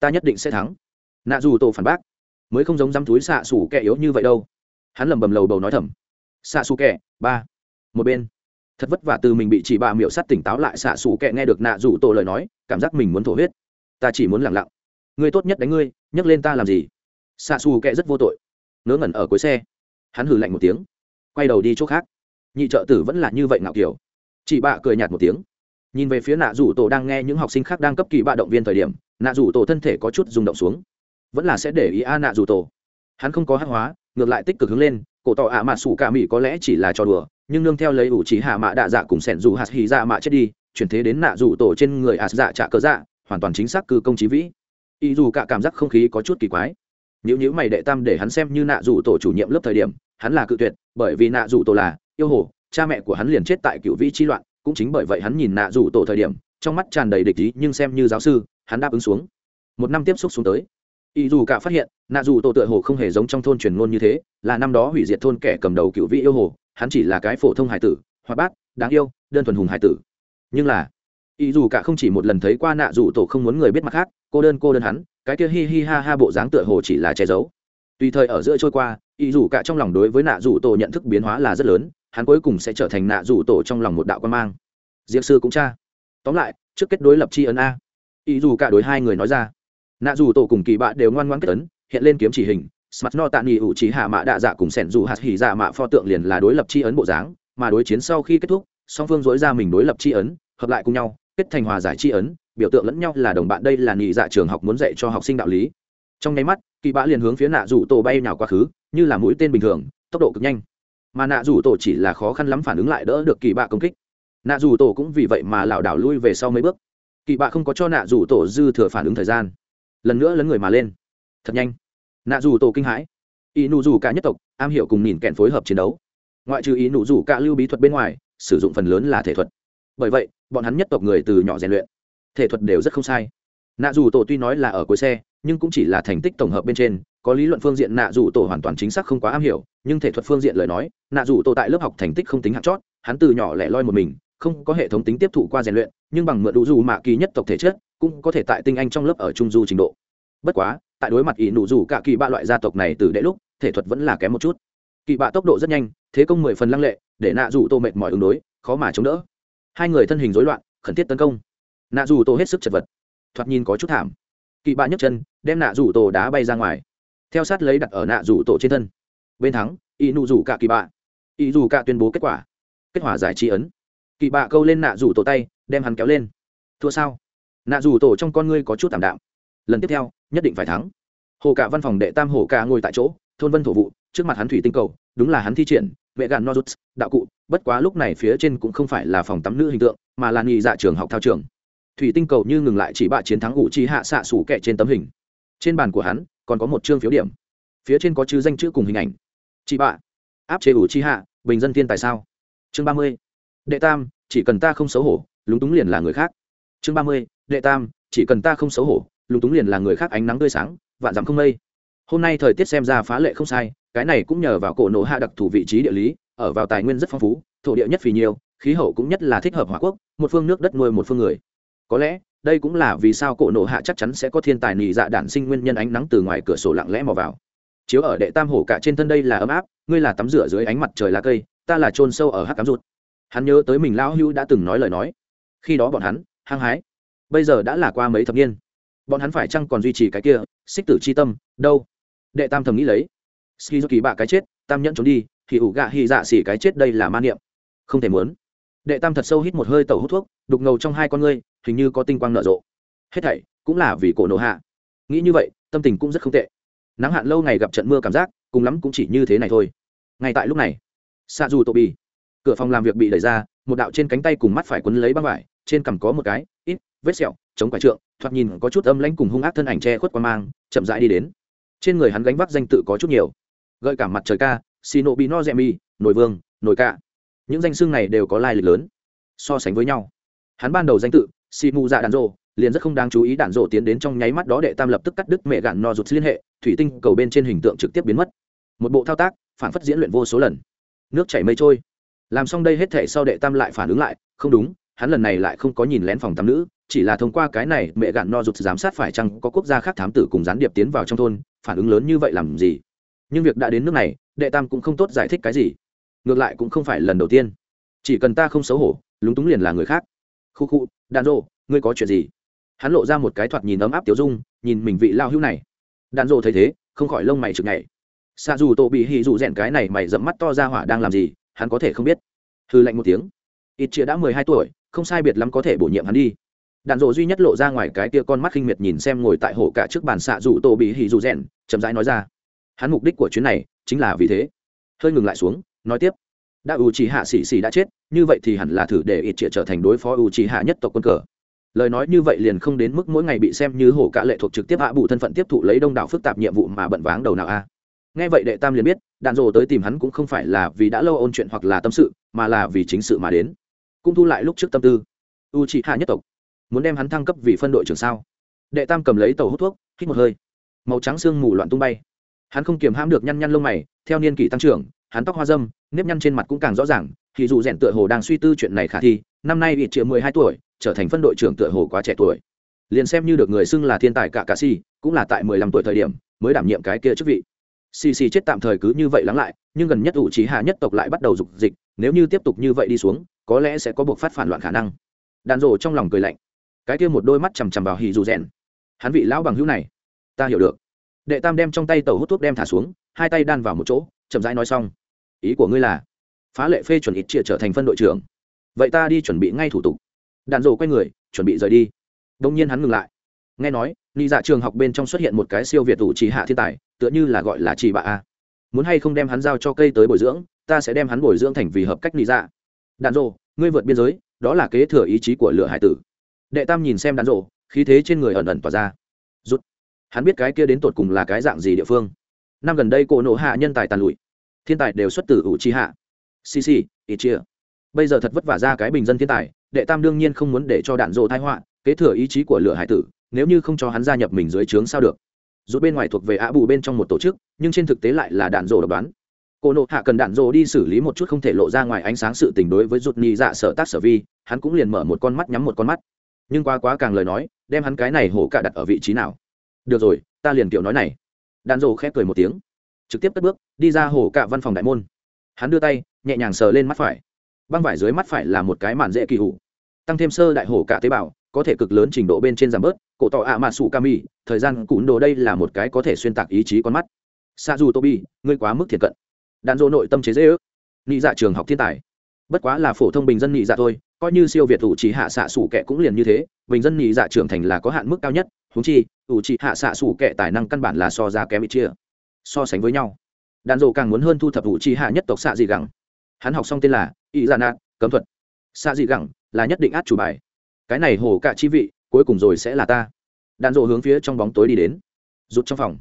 Ta nhất định sẽ thắng. Nạ rủ tổ phản bác. Mới không giống dăm túi xạ xủ kẻ yếu như vậy đâu hắn lầm bầm lầu bầu nói thầm. Xạ xù kẹ ba. Một bên. Thật vất vả từ mình bị chỉ bà miệu sắt tỉnh táo lại, xạ xù kẹ nghe được nạ rủ tổ lời nói, cảm giác mình muốn thổ huyết. Ta chỉ muốn lặng lặng. Ngươi tốt nhất đánh ngươi, nhấc lên ta làm gì? Xạ xù kẹ rất vô tội. Ngớ ngẩn ở cuối xe. Hắn hử lạnh một tiếng. Quay đầu đi chỗ khác. Nhị trợ tử vẫn là như vậy ngạo kiểu. Chị bạ cười nhạt một tiếng. Nhìn về phía nạ rủ tổ đang nghe những học sinh khác đang cấp kỳ bạ động viên thời điểm, nạ rủ tổ thân thể có chút rung động xuống. Vẫn là sẽ để ý a nạ rủ tổ. Hắn không có hát hóa ngược lại tích cực hướng lên, cổ tỏ ạ mạ sủ cả mỹ có lẽ chỉ là trò đùa, nhưng nương theo lấy ủ trí hạ mạ đạ dạ cùng sẻn dù hạt hì dạ mạ chết đi, chuyển thế đến nạ dù tổ trên người ạt dạ trả cớ dạ hoàn toàn chính xác cư công trí vĩ. Ý dù cả cảm giác không khí có chút kỳ quái. Nếu như mày đệ tam để hắn xem như nạ dù tổ chủ nhiệm lớp thời điểm, hắn là cự tuyệt, bởi vì nạ dù tổ là yêu hồ, cha mẹ của hắn liền chết tại cựu vĩ chi loạn, cũng chính bởi vậy hắn nhìn nạ dù tổ thời điểm, trong mắt tràn đầy địch ý, nhưng xem như giáo sư, hắn đáp ứng xuống. Một năm tiếp xúc xuống tới ý dù cả phát hiện, nạ dù tổ tựa hồ không hề giống trong thôn truyền ngôn như thế, là năm đó hủy diệt thôn kẻ cầm đầu cựu vị yêu hồ, hắn chỉ là cái phổ thông hải tử, hoạt bát, đáng yêu, đơn thuần hùng hải tử. Nhưng là, ý dù cả không chỉ một lần thấy qua nạ dù tổ không muốn người biết mặt khác, cô đơn cô đơn hắn, cái kia hi hi ha ha bộ dáng tựa hồ chỉ là che giấu. Tùy thời ở giữa trôi qua, ý dù cả trong lòng đối với nạ dù tổ nhận thức biến hóa là rất lớn, hắn cuối cùng sẽ trở thành nạ dù tổ trong lòng một đạo quan mang. Diệp sư cũng cha tóm lại, trước kết đối lập tri ấn a. Ý dù cả đối hai người nói ra nạ dù tổ cùng kỳ bạ đều ngoan ngoan kết tấn hiện lên kiếm chỉ hình, smart no tạ nghỉ ủ trí hạ mạ đạ dạ cùng sẻn dù hạt hỉ dạ mạ pho tượng liền là đối lập tri ấn bộ dáng, mà đối chiến sau khi kết thúc, song phương dối ra mình đối lập tri ấn, hợp lại cùng nhau, kết thành hòa giải tri ấn, biểu tượng lẫn nhau là đồng bạn đây là nghỉ dạ trường học muốn dạy cho học sinh đạo lý. Trong nháy mắt, kỳ bạ liền hướng phía nạ rủ tổ bay nào quá khứ, như là mũi tên bình thường, tốc độ cực nhanh. Mà nạ rủ tổ chỉ là khó khăn lắm phản ứng lại đỡ được kỳ bạ công kích. Nạ rủ tổ cũng vì vậy mà lảo đảo lui về sau mấy bước. Kỳ bạ không có cho nạ rủ tổ dư thừa phản ứng thời gian lần nữa lấn người mà lên. Thật nhanh. Nạ dù tổ kinh hãi. Ý nụ dù cả nhất tộc, am hiểu cùng nhìn kẹn phối hợp chiến đấu. Ngoại trừ ý nụ dù cả lưu bí thuật bên ngoài, sử dụng phần lớn là thể thuật. Bởi vậy, bọn hắn nhất tộc người từ nhỏ rèn luyện, thể thuật đều rất không sai. Nạ dù tổ tuy nói là ở cuối xe, nhưng cũng chỉ là thành tích tổng hợp bên trên, có lý luận phương diện nạ dù tổ hoàn toàn chính xác không quá am hiểu, nhưng thể thuật phương diện lời nói, nạ dù tổ tại lớp học thành tích không tính hạng chót, hắn từ nhỏ lẻ loi một mình, không có hệ thống tính tiếp thụ qua rèn luyện, nhưng bằng mượn đủ dù mạ kỳ nhất tộc thể chất cũng có thể tại tinh anh trong lớp ở trung du trình độ. Bất quá, tại đối mặt ỷ nụ rủ cả kỳ bạ loại gia tộc này từ đệ lúc, thể thuật vẫn là kém một chút. Kỳ bạ tốc độ rất nhanh, thế công mười phần lăng lệ, để nạ dù tô mệt mỏi ứng đối, khó mà chống đỡ. Hai người thân hình rối loạn, khẩn thiết tấn công. Nạ dù tô hết sức chật vật. Thoạt nhìn có chút thảm. Kỳ bạ nhấc chân, đem nạ dù tô đá bay ra ngoài. Theo sát lấy đặt ở nạ dù tổ trên thân. Bên thắng, ỷ nụ rủ cả kỳ bạ. Ỷ dù cả tuyên bố kết quả. Kết quả giải trí ấn. Kỳ bạ câu lên nạ rủ tổ tay, đem hắn kéo lên. Thua sao? Nạ dù tổ trong con ngươi có chút tạm đạm. Lần tiếp theo, nhất định phải thắng. Hồ cả văn phòng đệ tam hồ cả ngồi tại chỗ, thôn vân thổ vụ, trước mặt hắn thủy tinh cầu, đúng là hắn thi triển vệ gạn nozuts đạo cụ, bất quá lúc này phía trên cũng không phải là phòng tắm nữ hình tượng, mà là nghị dạ trường học thao trường. Thủy tinh cầu như ngừng lại chỉ bạ chiến thắng ủ chi hạ xạ sủ kẹ trên tấm hình. Trên bàn của hắn, còn có một chương phiếu điểm. Phía trên có chữ danh chữ cùng hình ảnh. Chị bạ, áp chế ủ chi hạ, bình dân thiên tại sao? Chương ba mươi. Đệ tam, chỉ cần ta không xấu hổ, lúng túng liền là người khác. Chương ba mươi đệ tam, chỉ cần ta không xấu hổ, lúng túng liền là người khác ánh nắng tươi sáng, vạn dặm không mây. Hôm nay thời tiết xem ra phá lệ không sai, cái này cũng nhờ vào cổ nổ hạ đặc thù vị trí địa lý, ở vào tài nguyên rất phong phú, thổ địa nhất phì nhiều, khí hậu cũng nhất là thích hợp hỏa quốc, một phương nước đất nuôi một phương người. Có lẽ, đây cũng là vì sao cổ nổ hạ chắc chắn sẽ có thiên tài nị dạ đản sinh nguyên nhân ánh nắng từ ngoài cửa sổ lặng lẽ mò vào. Chiếu ở đệ tam hổ cả trên thân đây là ấm áp, ngươi là tắm rửa dưới ánh mặt trời lá cây, ta là chôn sâu ở hắc cám rụt hắn nhớ tới mình lão hưu đã từng nói lời nói. Khi đó bọn hắn, hăng hái bây giờ đã là qua mấy thập niên. Bọn hắn phải chăng còn duy trì cái kia, xích tử c h i tâm, đâu? Đệ tam thầm nghĩ lấy. Ski do kỳ bạ cái chết, tam nhẫn trốn đi, thì ủ gạ hy dạ xỉ cái chết đây là man niệm. Không thể muốn. Đệ tam thật sâu hít một hơi tẩu hút thuốc, đục ngầu trong hai con ngươi, hình như có tinh quang nở rộ. Hết thảy, cũng là vì cổ nổ hạ. Nghĩ như vậy, tâm tình cũng rất không tệ. Nắng hạn lâu ngày gặp trận mưa cảm giác, cùng lắm cũng chỉ như thế này thôi. Ngay tại lúc này xa dù tô bì cửa phòng làm việc bị đẩy ra, một đạo trên cánh tay cùng mắt phải quấn lấy băng vải, trên cằm có một cái ít, vết sẹo, chống quả trượng, thoạt nhìn có chút âm lãnh cùng hung ác thân ảnh che khuất qua mang, chậm rãi đi đến. Trên người hắn gánh vác danh tự có chút nhiều. Gợi cả mặt trời ca xì bị no rẽ mi nổi vương nổi ca. Những danh xưng này đều có lai lịch lớn, so sánh với nhau. Hắn ban đầu danh tự xì mù dạ đàn rộ liền rất không đáng chú ý đạn rộ tiến đến trong nháy mắt đó đệ tam lập tức cắt đứt mẹ gạn no rụt liên hệ, thủy tinh cầu bên trên hình tượng trực tiếp biến mất. Một bộ thao tác, phản phất diễn luyện vô số lần. Nước chảy mây trôi. Làm xong đây hết thể sau đệ tam lại phản ứng lại, không đúng hắn lần này lại không có nhìn lén phòng tắm nữ chỉ là thông qua cái này mẹ gạn no rụt giám sát phải chăng có quốc gia khác thám tử cùng gián điệp tiến vào trong thôn phản ứng lớn như vậy làm gì? Nhưng việc đã đến nước này đệ tam cũng không tốt giải thích cái gì. Ngược lại cũng không phải lần đầu tiên. Chỉ cần ta không xấu hổ lúng túng liền là người khác. Khu khu đàn rô, ngươi có chuyện gì? Hắn lộ ra một cái thoạt nhìn ấm áp tiểu dung nhìn mình vị lao hữu này. Đàn rô thấy thế không khỏi lông mày chực nhảy. Xa dù tổ bị hì dù rèn cái này mày dẫm mắt to ra hỏa đang làm gì hắn có thể không biết. Hư lạnh một tiếng. Ít chia đã mười hai tuổi không sai biệt lắm có thể bổ nhiệm hắn đi. Đạn dộ duy nhất lộ ra ngoài cái tia con mắt khinh miệt nhìn xem ngồi tại hổ cả trước bàn xạ dù tổ bị hì dù rèn chậm rãi nói ra. Hắn mục đích của chuyến này chính là vì thế. Hơi ngừng lại xuống, nói tiếp. Đã U trì hạ xì xì đã chết, như vậy thì hẳn là thử để ít trịa trở thành đối phó U trì hạ nhất tộc quân cờ. Lời nói như vậy liền không đến mức mỗi ngày bị xem như hổ cả lệ thuộc trực tiếp hạ bù thân phận tiếp thụ lấy đông đảo phức tạp nhiệm vụ mà bận váng đầu nào a. Nghe vậy đệ tam liền biết, đạn rồ tới tìm hắn cũng không phải là vì đã lâu ôn chuyện hoặc là tâm sự, mà là vì chính sự mà đến cũng thu lại lúc trước tâm tư. U trị hạ nhất tộc, muốn đem hắn thăng cấp vì phân đội trưởng sao? Đệ tam cầm lấy tàu hút thuốc, hít một hơi. Màu trắng sương mù loạn tung bay. Hắn không kiềm hãm được nhăn nhăn lông mày, theo niên kỷ tăng trưởng, hắn tóc hoa dâm, nếp nhăn trên mặt cũng càng rõ ràng, thì dù rèn tựa hồ đang suy tư chuyện này khả thi, năm nay bị triệu mười hai tuổi, trở thành phân đội trưởng tựa hồ quá trẻ tuổi. Liền xem như được người xưng là thiên tài cả cà si cũng là tại mười lăm tuổi thời điểm, mới đảm nhiệm cái kia chức vị. Xì xì chết tạm thời cứ như vậy lắng lại, nhưng gần nhất ủ trí hạ nhất tộc lại bắt đầu dục dịch, nếu như tiếp tục như vậy đi xuống có lẽ sẽ có buộc phát phản loạn khả năng. Đàn rổ trong lòng cười lạnh. Cái kia một đôi mắt chằm chằm vào hì dù rèn. Hắn vị lão bằng hữu này, ta hiểu được. Đệ tam đem trong tay tàu hút thuốc đem thả xuống, hai tay đan vào một chỗ, chậm rãi nói xong. Ý của ngươi là, phá lệ phê chuẩn ít chia trở thành phân đội trưởng. Vậy ta đi chuẩn bị ngay thủ tục. Đàn rổ quay người, chuẩn bị rời đi. Đông nhiên hắn ngừng lại. Nghe nói ni dạ trường học bên trong xuất hiện một cái siêu việt ủ trì hạ thiên tài, tựa như là gọi là trì bà a. Muốn hay không đem hắn giao cho cây tới bồi dưỡng, ta sẽ đem hắn bồi dưỡng thành vì hợp cách ni dạ đạn rộ ngươi vượt biên giới, đó là kế thừa ý chí của lựa hải tử. Đệ tam nhìn xem đạn rộ khí thế trên người ẩn ẩn tỏa ra. Rút hắn biết cái kia đến tột cùng là cái dạng gì địa phương. Năm gần đây cổ nộ hạ nhân tài tàn lụi. Thiên tài đều xuất từ ủ chi hạ. Xì xì, ý chia. Bây giờ thật vất vả ra cái bình dân thiên tài, đệ tam đương nhiên không muốn để cho đạn rộ thái họa, kế thừa ý chí của lửa hải tử, nếu như không cho hắn gia nhập mình dưới trướng sao được. Dù bên ngoài thuộc về ạ bù bên trong một tổ chức, nhưng trên thực tế lại là đạn rộ độc đoán cô nộ hạ cần đạn dồ đi xử lý một chút không thể lộ ra ngoài ánh sáng sự tình đối với rụt nhị dạ sở tác sở vi, hắn cũng liền mở một con mắt nhắm một con mắt. Nhưng qua quá càng lời nói, đem hắn cái này hổ cả đặt ở vị trí nào? Được rồi, ta liền kiểu nói này. Đạn dồ khép cười một tiếng, trực tiếp cất bước, đi ra hổ cả văn phòng đại môn. Hắn đưa tay, nhẹ nhàng sờ lên mắt phải. Băng vải dưới mắt phải là một cái màn dễ kỳ hủ. Tăng thêm sơ đại hổ cả tế bào, có thể cực lớn trình độ bên trên giảm bớt, cổ tỏ ạ mà sụ kami thời gian cún đồ đây là một cái có thể xuyên tạc ý chí con mắt. Sa dù tobi, ngươi quá mức thiệt cận đạn dỗ nội tâm chế dễ ước. Nị dạ trường học thiên tài. Bất quá là phổ thông bình dân nị dạ thôi, coi như siêu việt thủ trì hạ xạ sủ kệ cũng liền như thế, bình dân nhị dạ trưởng thành là có hạn mức cao nhất húng chi, ủ trì hạ xạ xủ kệ tài năng căn bản là so ra kém ít chia, so sánh với nhau. Đàn rộ càng muốn hơn thu thập ủ trì hạ nhất tộc xạ dị gẳng. Hắn học xong tên là ý dạ nạn cấm thuật. Xạ dị gẳng là nhất định át chủ bài. Cái này hồ cả chi vị, cuối cùng rồi sẽ là ta. Đàn rộ hướng phía trong bóng tối đi đến. Rút trong phòng.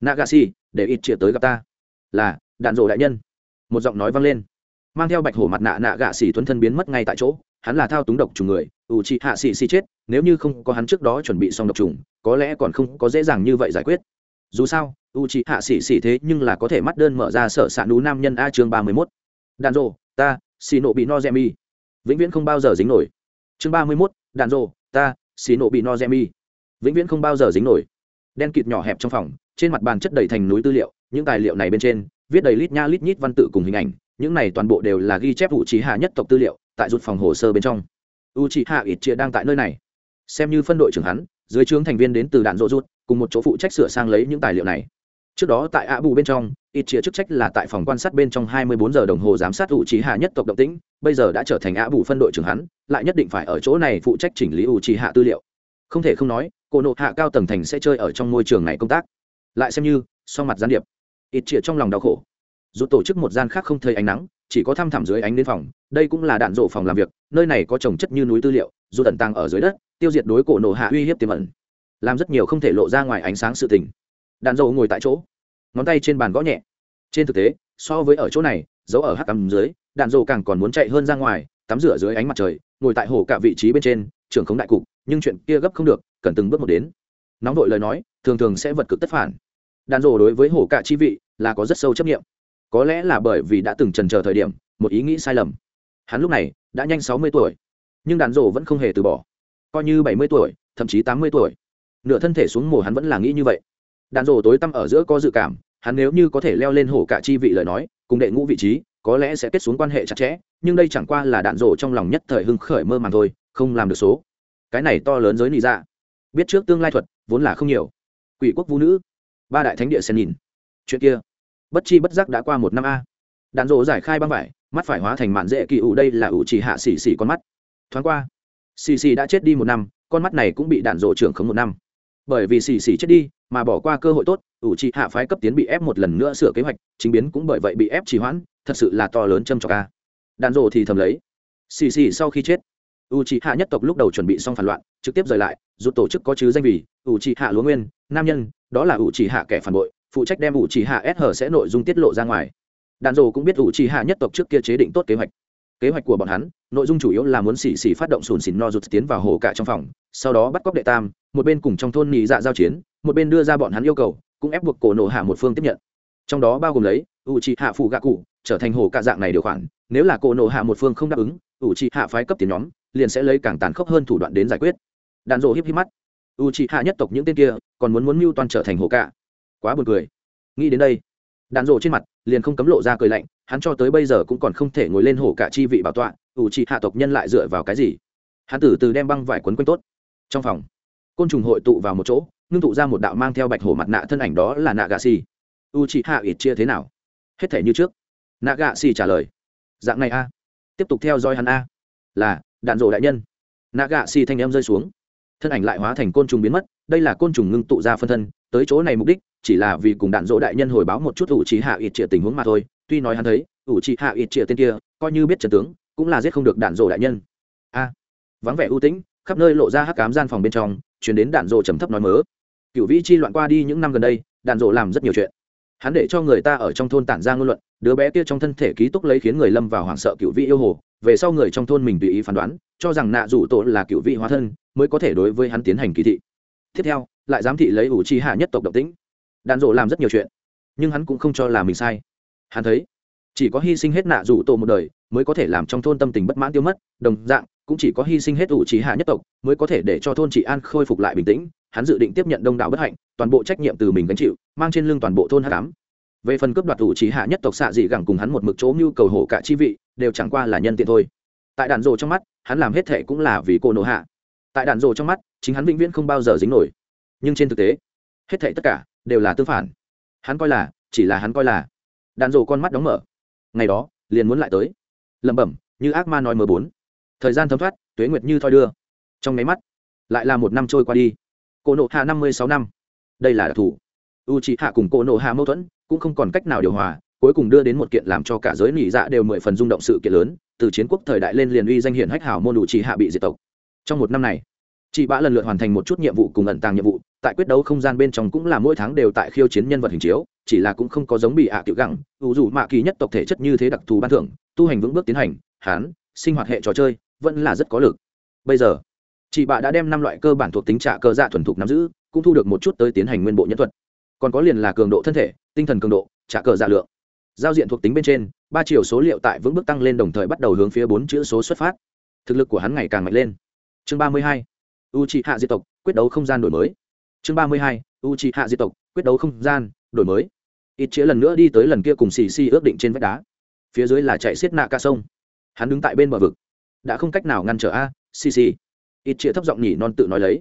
Nagasi để ít chia tới gặp ta. Là đạn rộ đại nhân. Một giọng nói vang lên. Mang theo bạch hổ mặt nạ nạ gạ xỉ tuấn thân biến mất ngay tại chỗ, hắn là thao túng độc trùng người, ủ trị hạ xỉ xỉ chết, nếu như không có hắn trước đó chuẩn bị xong độc trùng có lẽ còn không có dễ dàng như vậy giải quyết. Dù sao u trị hạ xỉ xỉ thế nhưng là có thể mắt đơn mở ra sở s ạ nú nam nhân a chương ba mươi mốt. Đạn rộ ta xì nộ bị no gem mi. Vĩnh viễn không bao giờ dính nổi. Chương ba mươi mốt, đạn rộ ta xì nộ bị no gem mi. Vĩnh viễn không bao giờ dính nổi. Đen kịt nhỏ hẹp trong phòng, trên mặt bàn chất đầy thành núi tư liệu, những tài liệu này bên trên viết đầy lít nha lít nhít văn tự cùng hình ảnh, những này toàn bộ đều là ghi chép u trí hạ nhất tộc tư liệu, tại rút phòng hồ sơ bên trong. U trí hạ ít chia đang tại nơi này. Xem như phân đội trưởng hắn, dưới trướng thành viên đến từ đạn rộ rút, cùng một chỗ phụ trách sửa sang lấy những tài liệu này. Trước đó tại ạ bù bên trong, ít chia chức trách là tại phòng quan sát bên trong 24 giờ đồng hồ giám sát u trí hạ nhất tộc động tĩnh, bây giờ đã trở thành ạ bù phân đội trưởng hắn, lại nhất định phải ở chỗ này phụ trách chỉnh lý u trí hạ tư liệu. Không thể không nói cô nộ hạ cao tầng thành sẽ chơi ở trong môi trường này công tác. Lại xem như so mặt gián điệp ít chia trong lòng đau khổ. Rút tổ chức một gian khác không thấy ánh nắng, chỉ có thăm thẳm dưới ánh đến phòng, đây cũng là đạn rộ phòng làm việc, nơi này có trồng chất như núi tư liệu, dù tận tàng ở dưới đất, tiêu diệt đối cổ nổ hạ uy hiếp tiềm ẩn. Làm rất nhiều không thể lộ ra ngoài ánh sáng sự tình. Đạn rộ ngồi tại chỗ, ngón tay trên bàn gõ nhẹ. Trên thực tế, so với ở chỗ này giấu ở hắc cắm dưới, đạn rộ càng còn muốn chạy hơn ra ngoài, tắm rửa dưới ánh mặt trời, ngồi tại hồ cả vị trí bên trên, trưởng khống đại cục, nhưng chuyện kia gấp không được, cần từng bước một đến. Nóng vội lời nói, thường thường sẽ vật cực tất phản đàn rồ đối với hổ cả chi vị là có rất sâu chấp nghiệm có lẽ là bởi vì đã từng trần chờ thời điểm, một ý nghĩ sai lầm. Hắn lúc này đã nhanh sáu mươi tuổi, nhưng đàn rổ vẫn không hề từ bỏ. Coi như bảy mươi tuổi, thậm chí tám mươi tuổi. Nửa thân thể xuống mồ hắn vẫn là nghĩ như vậy. Đàn rổ tối tăm ở giữa có dự cảm, hắn nếu như có thể leo lên hổ cả chi vị lời nói, cùng đệ ngũ vị trí, có lẽ sẽ kết xuống quan hệ chặt chẽ, nhưng đây chẳng qua là đạn rổ trong lòng nhất thời hưng khởi mơ màng thôi, không làm được số. Cái này to lớn giới nị dạ. biết trước tương lai thuật, vốn là không nhiều. Quỷ quốc vũ nữ ba đại thánh địa sen nhìn. Chuyện kia, bất chi bất giác đã qua một năm a. Đạn rộ giải khai băng vải, mắt phải hóa thành mạn dễ kỳ ủ đây là ủ chỉ hạ xì xì con mắt. Thoáng qua xì xì đã chết đi một năm, con mắt này cũng bị đạn rộ trưởng khống một năm. Bởi vì xì xì chết đi, mà bỏ qua cơ hội tốt, ủ chỉ hạ phái cấp tiến bị ép một lần nữa sửa kế hoạch, chính biến cũng bởi vậy bị ép trì hoãn, thật sự là to lớn châm trọc a. Đạn rộ thì thầm lấy xì xì sau khi chết u c hạ nhất tộc lúc đầu chuẩn bị xong phản loạn, trực tiếp rời lại, dù tổ chức có chứ danh vì u c hạ lúa nguyên, nam nhân đó là ủ chỉ hạ kẻ phản bội, phụ trách đem ủ chỉ hạ s hở sẽ nội dung tiết lộ ra ngoài. Đàn rồ cũng biết ủ chỉ hạ nhất tộc trước kia chế định tốt kế hoạch. Kế hoạch của bọn hắn, nội dung chủ yếu là muốn xỉ xỉ phát động sùn xỉn no rụt tiến vào hồ cả trong phòng, sau đó bắt cóc đệ tam, một bên cùng trong thôn nhị dạ giao chiến, một bên đưa ra bọn hắn yêu cầu, cũng ép buộc cổ nổ hạ một phương tiếp nhận. Trong đó bao gồm lấy ủ chỉ hạ phụ gạ cụ, trở thành hồ cả dạng này điều khoản, nếu là cổ nổ hạ một phương không đáp ứng ủ chỉ hạ phái cấp tiền nhóm, liền sẽ lấy càng tàn khốc hơn thủ đoạn đến giải quyết. Đàn rộ hiếp hiếp mắt u chỉ hạ nhất tộc những tên kia, còn muốn muốn mưu toàn trở thành hồ cả. Quá buồn cười. Nghĩ đến đây, đạn rộ trên mặt liền không cấm lộ ra cười lạnh, hắn cho tới bây giờ cũng còn không thể ngồi lên hổ cả chi vị bảo tọa ủ trị hạ tộc nhân lại dựa vào cái gì? Hắn từ từ đem băng vải quấn quanh tốt. Trong phòng, côn trùng hội tụ vào một chỗ, ngưng tụ ra một đạo mang theo bạch hổ mặt nạ thân ảnh đó là nạ gà xì u trị hạ ít chia thế nào? Hết thể như trước. Nạ gà xì trả lời. Dạng này a. Tiếp tục theo dõi hắn a. Là, đạn rộ đại nhân. Nạ gà xì thanh em rơi xuống thân ảnh lại hóa thành côn trùng biến mất, đây là côn trùng ngưng tụ ra phân thân, tới chỗ này mục đích chỉ là vì cùng đạn dỗ đại nhân hồi báo một chút ủ trí hạ ít trịa tình huống mà thôi, tuy nói hắn thấy ủ trí hạ ít trịa tên kia coi như biết trần tướng, cũng là giết không được đạn dỗ đại nhân. A, vắng vẻ ưu tĩnh, khắp nơi lộ ra hắc cám gian phòng bên trong chuyển đến đạn dỗ trầm thấp nói mớ. Cựu vĩ chi loạn qua đi những năm gần đây, đạn dỗ làm rất nhiều chuyện hắn để cho người ta ở trong thôn tản ra ngôn luận, đứa bé kia trong thân thể ký túc lấy khiến người lâm vào hoảng sợ cựu vị yêu hồ, về sau người trong thôn mình tùy ý phán đoán, cho rằng nạ rủ tổ là cựu vị hóa thân, mới có thể đối với hắn tiến hành kỳ thị. Tiếp theo, lại giám thị lấy ủ chi hạ nhất tộc động tĩnh. Đàn rộ làm rất nhiều chuyện, nhưng hắn cũng không cho là mình sai. Hắn thấy, chỉ có hy sinh hết nạ rủ tổ một đời, mới có thể làm trong thôn tâm tình bất mãn tiêu mất, đồng dạng cũng chỉ có hy sinh hết ủ trí hạ nhất tộc, mới có thể để cho thôn trị an khôi phục lại bình tĩnh, hắn dự định tiếp nhận đông đảo bất hạnh, toàn bộ trách nhiệm từ mình gánh chịu, mang trên lưng toàn bộ thôn hạ cám về phần cướp đoạt ủ trí hạ nhất tộc xạ dị gẳng cùng hắn một mực chỗ mưu cầu hổ cả chi vị, đều chẳng qua là nhân tiện thôi. Tại đạn rồ trong mắt, hắn làm hết thệ cũng là vì cô nộ hạ. Tại đạn rồ trong mắt, chính hắn vĩnh viễn không bao giờ dính nổi. Nhưng trên thực tế, hết thệ tất cả đều là tương phản. Hắn coi là, chỉ là hắn coi là. Đạn rồ con mắt đóng mở. Ngày đó, liền muốn lại tới. Lẩm bẩm, như ác ma nói mờ bốn thời gian thấm thoát, tuế nguyệt như thoi đưa. Trong máy mắt, lại là một năm trôi qua đi. Cô nộ hạ năm mươi sáu năm. Đây là đặc thù. U c hạ cùng cô nộ hạ mâu thuẫn cũng không còn cách nào điều hòa, cuối cùng đưa đến một kiện làm cho cả giới nỉ dạ đều mười phần rung động sự kiện lớn, từ chiến quốc thời đại lên liền uy danh hiển hách hảo môn đủ chỉ hạ bị diệt tộc. Trong một năm này chị bã lần lượt hoàn thành một chút nhiệm vụ cùng ẩn tàng nhiệm vụ, tại quyết đấu không gian bên trong cũng là mỗi tháng đều tại khiêu chiến nhân vật hình chiếu, chỉ là cũng không có giống bị ạ à tiểu gẳng, ủ dù mạ kỳ nhất tộc thể chất như thế đặc thù ban thưởng, tu hành vững bước tiến hành, hán, sinh hoạt hệ trò chơi vẫn là rất có lực. Bây giờ, chị bạ đã đem năm loại cơ bản thuộc tính trả cơ dạ thuần thục nắm giữ, cũng thu được một chút tới tiến hành nguyên bộ nhân thuật. Còn có liền là cường độ thân thể, tinh thần cường độ, trả cờ dạ lượng. Giao diện thuộc tính bên trên, ba chiều số liệu tại vững bước tăng lên đồng thời bắt đầu hướng phía bốn chữ số xuất phát. Thực lực của hắn ngày càng mạnh lên. Chương ba mươi hai u trị hạ diệt tộc, quyết đấu không gian đổi mới. Chương ba mươi hai u trị hạ diệt tộc, quyết đấu không gian đổi mới. Ít chĩa lần nữa đi tới lần kia cùng xì xì ước định trên vách đá. Phía dưới là chạy xiết nạ ca sông. Hắn đứng tại bên bờ vực đã không cách nào ngăn trở a, xì xì. Ít chĩa thấp giọng nhỉ non tự nói lấy.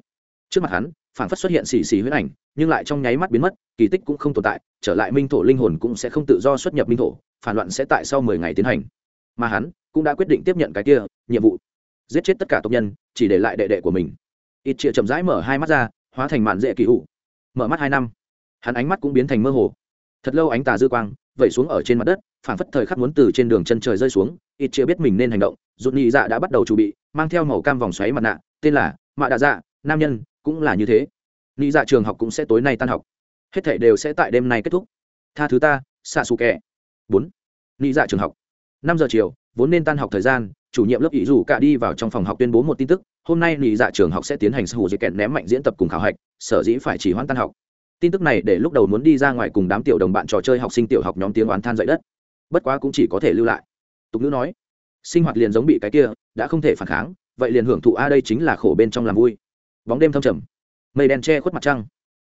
Trước mặt hắn phản phất xuất hiện xì xì huyết ảnh, nhưng lại trong nháy mắt biến mất, kỳ tích cũng không tồn tại, trở lại minh thổ linh hồn cũng sẽ không tự do xuất nhập minh thổ, phản loạn sẽ tại sau mười ngày tiến hành. Mà hắn cũng đã quyết định tiếp nhận cái kia, nhiệm vụ. Giết chết tất cả tộc nhân, chỉ để lại đệ đệ của mình. Ít chĩa chậm rãi mở hai mắt ra, hóa thành mạn dễ kỳ hụ mở mắt hai năm, hắn ánh mắt cũng biến thành mơ hồ. Thật lâu ánh tà dư quang vẩy xuống ở trên mặt đất phản phất thời khắc muốn từ trên đường chân trời rơi xuống, ít chưa biết mình nên hành động, rụt nhị dạ đã bắt đầu chuẩn bị, mang theo màu cam vòng xoáy mặt nạ, tên là mạ đạ dạ nam nhân, cũng là như thế. Nhị dạ trường học cũng sẽ tối nay tan học. Hết thảy đều sẽ tại đêm nay kết thúc. Tha thứ ta, xạ xù kẻ. Bốn. Nhị dạ trường học. Năm giờ chiều, vốn nên tan học thời gian, chủ nhiệm lớp ý rủ cả đi vào trong phòng học tuyên bố một tin tức, hôm nay nhị dạ trường học sẽ tiến hành sự sưu dây kẹn ném mạnh diễn tập cùng khảo hạch, sở dĩ phải chỉ hoãn tan học tin tức này để lúc đầu muốn đi ra ngoài cùng đám tiểu đồng bạn trò chơi học sinh tiểu học nhóm tiếng oán than dậy đất. Bất quá cũng chỉ có thể lưu lại. Tục ngữ nói, sinh hoạt liền giống bị cái kia, đã không thể phản kháng, vậy liền hưởng thụ a đây chính là khổ bên trong làm vui. Bóng đêm thâm trầm, mây đen che khuất mặt trăng.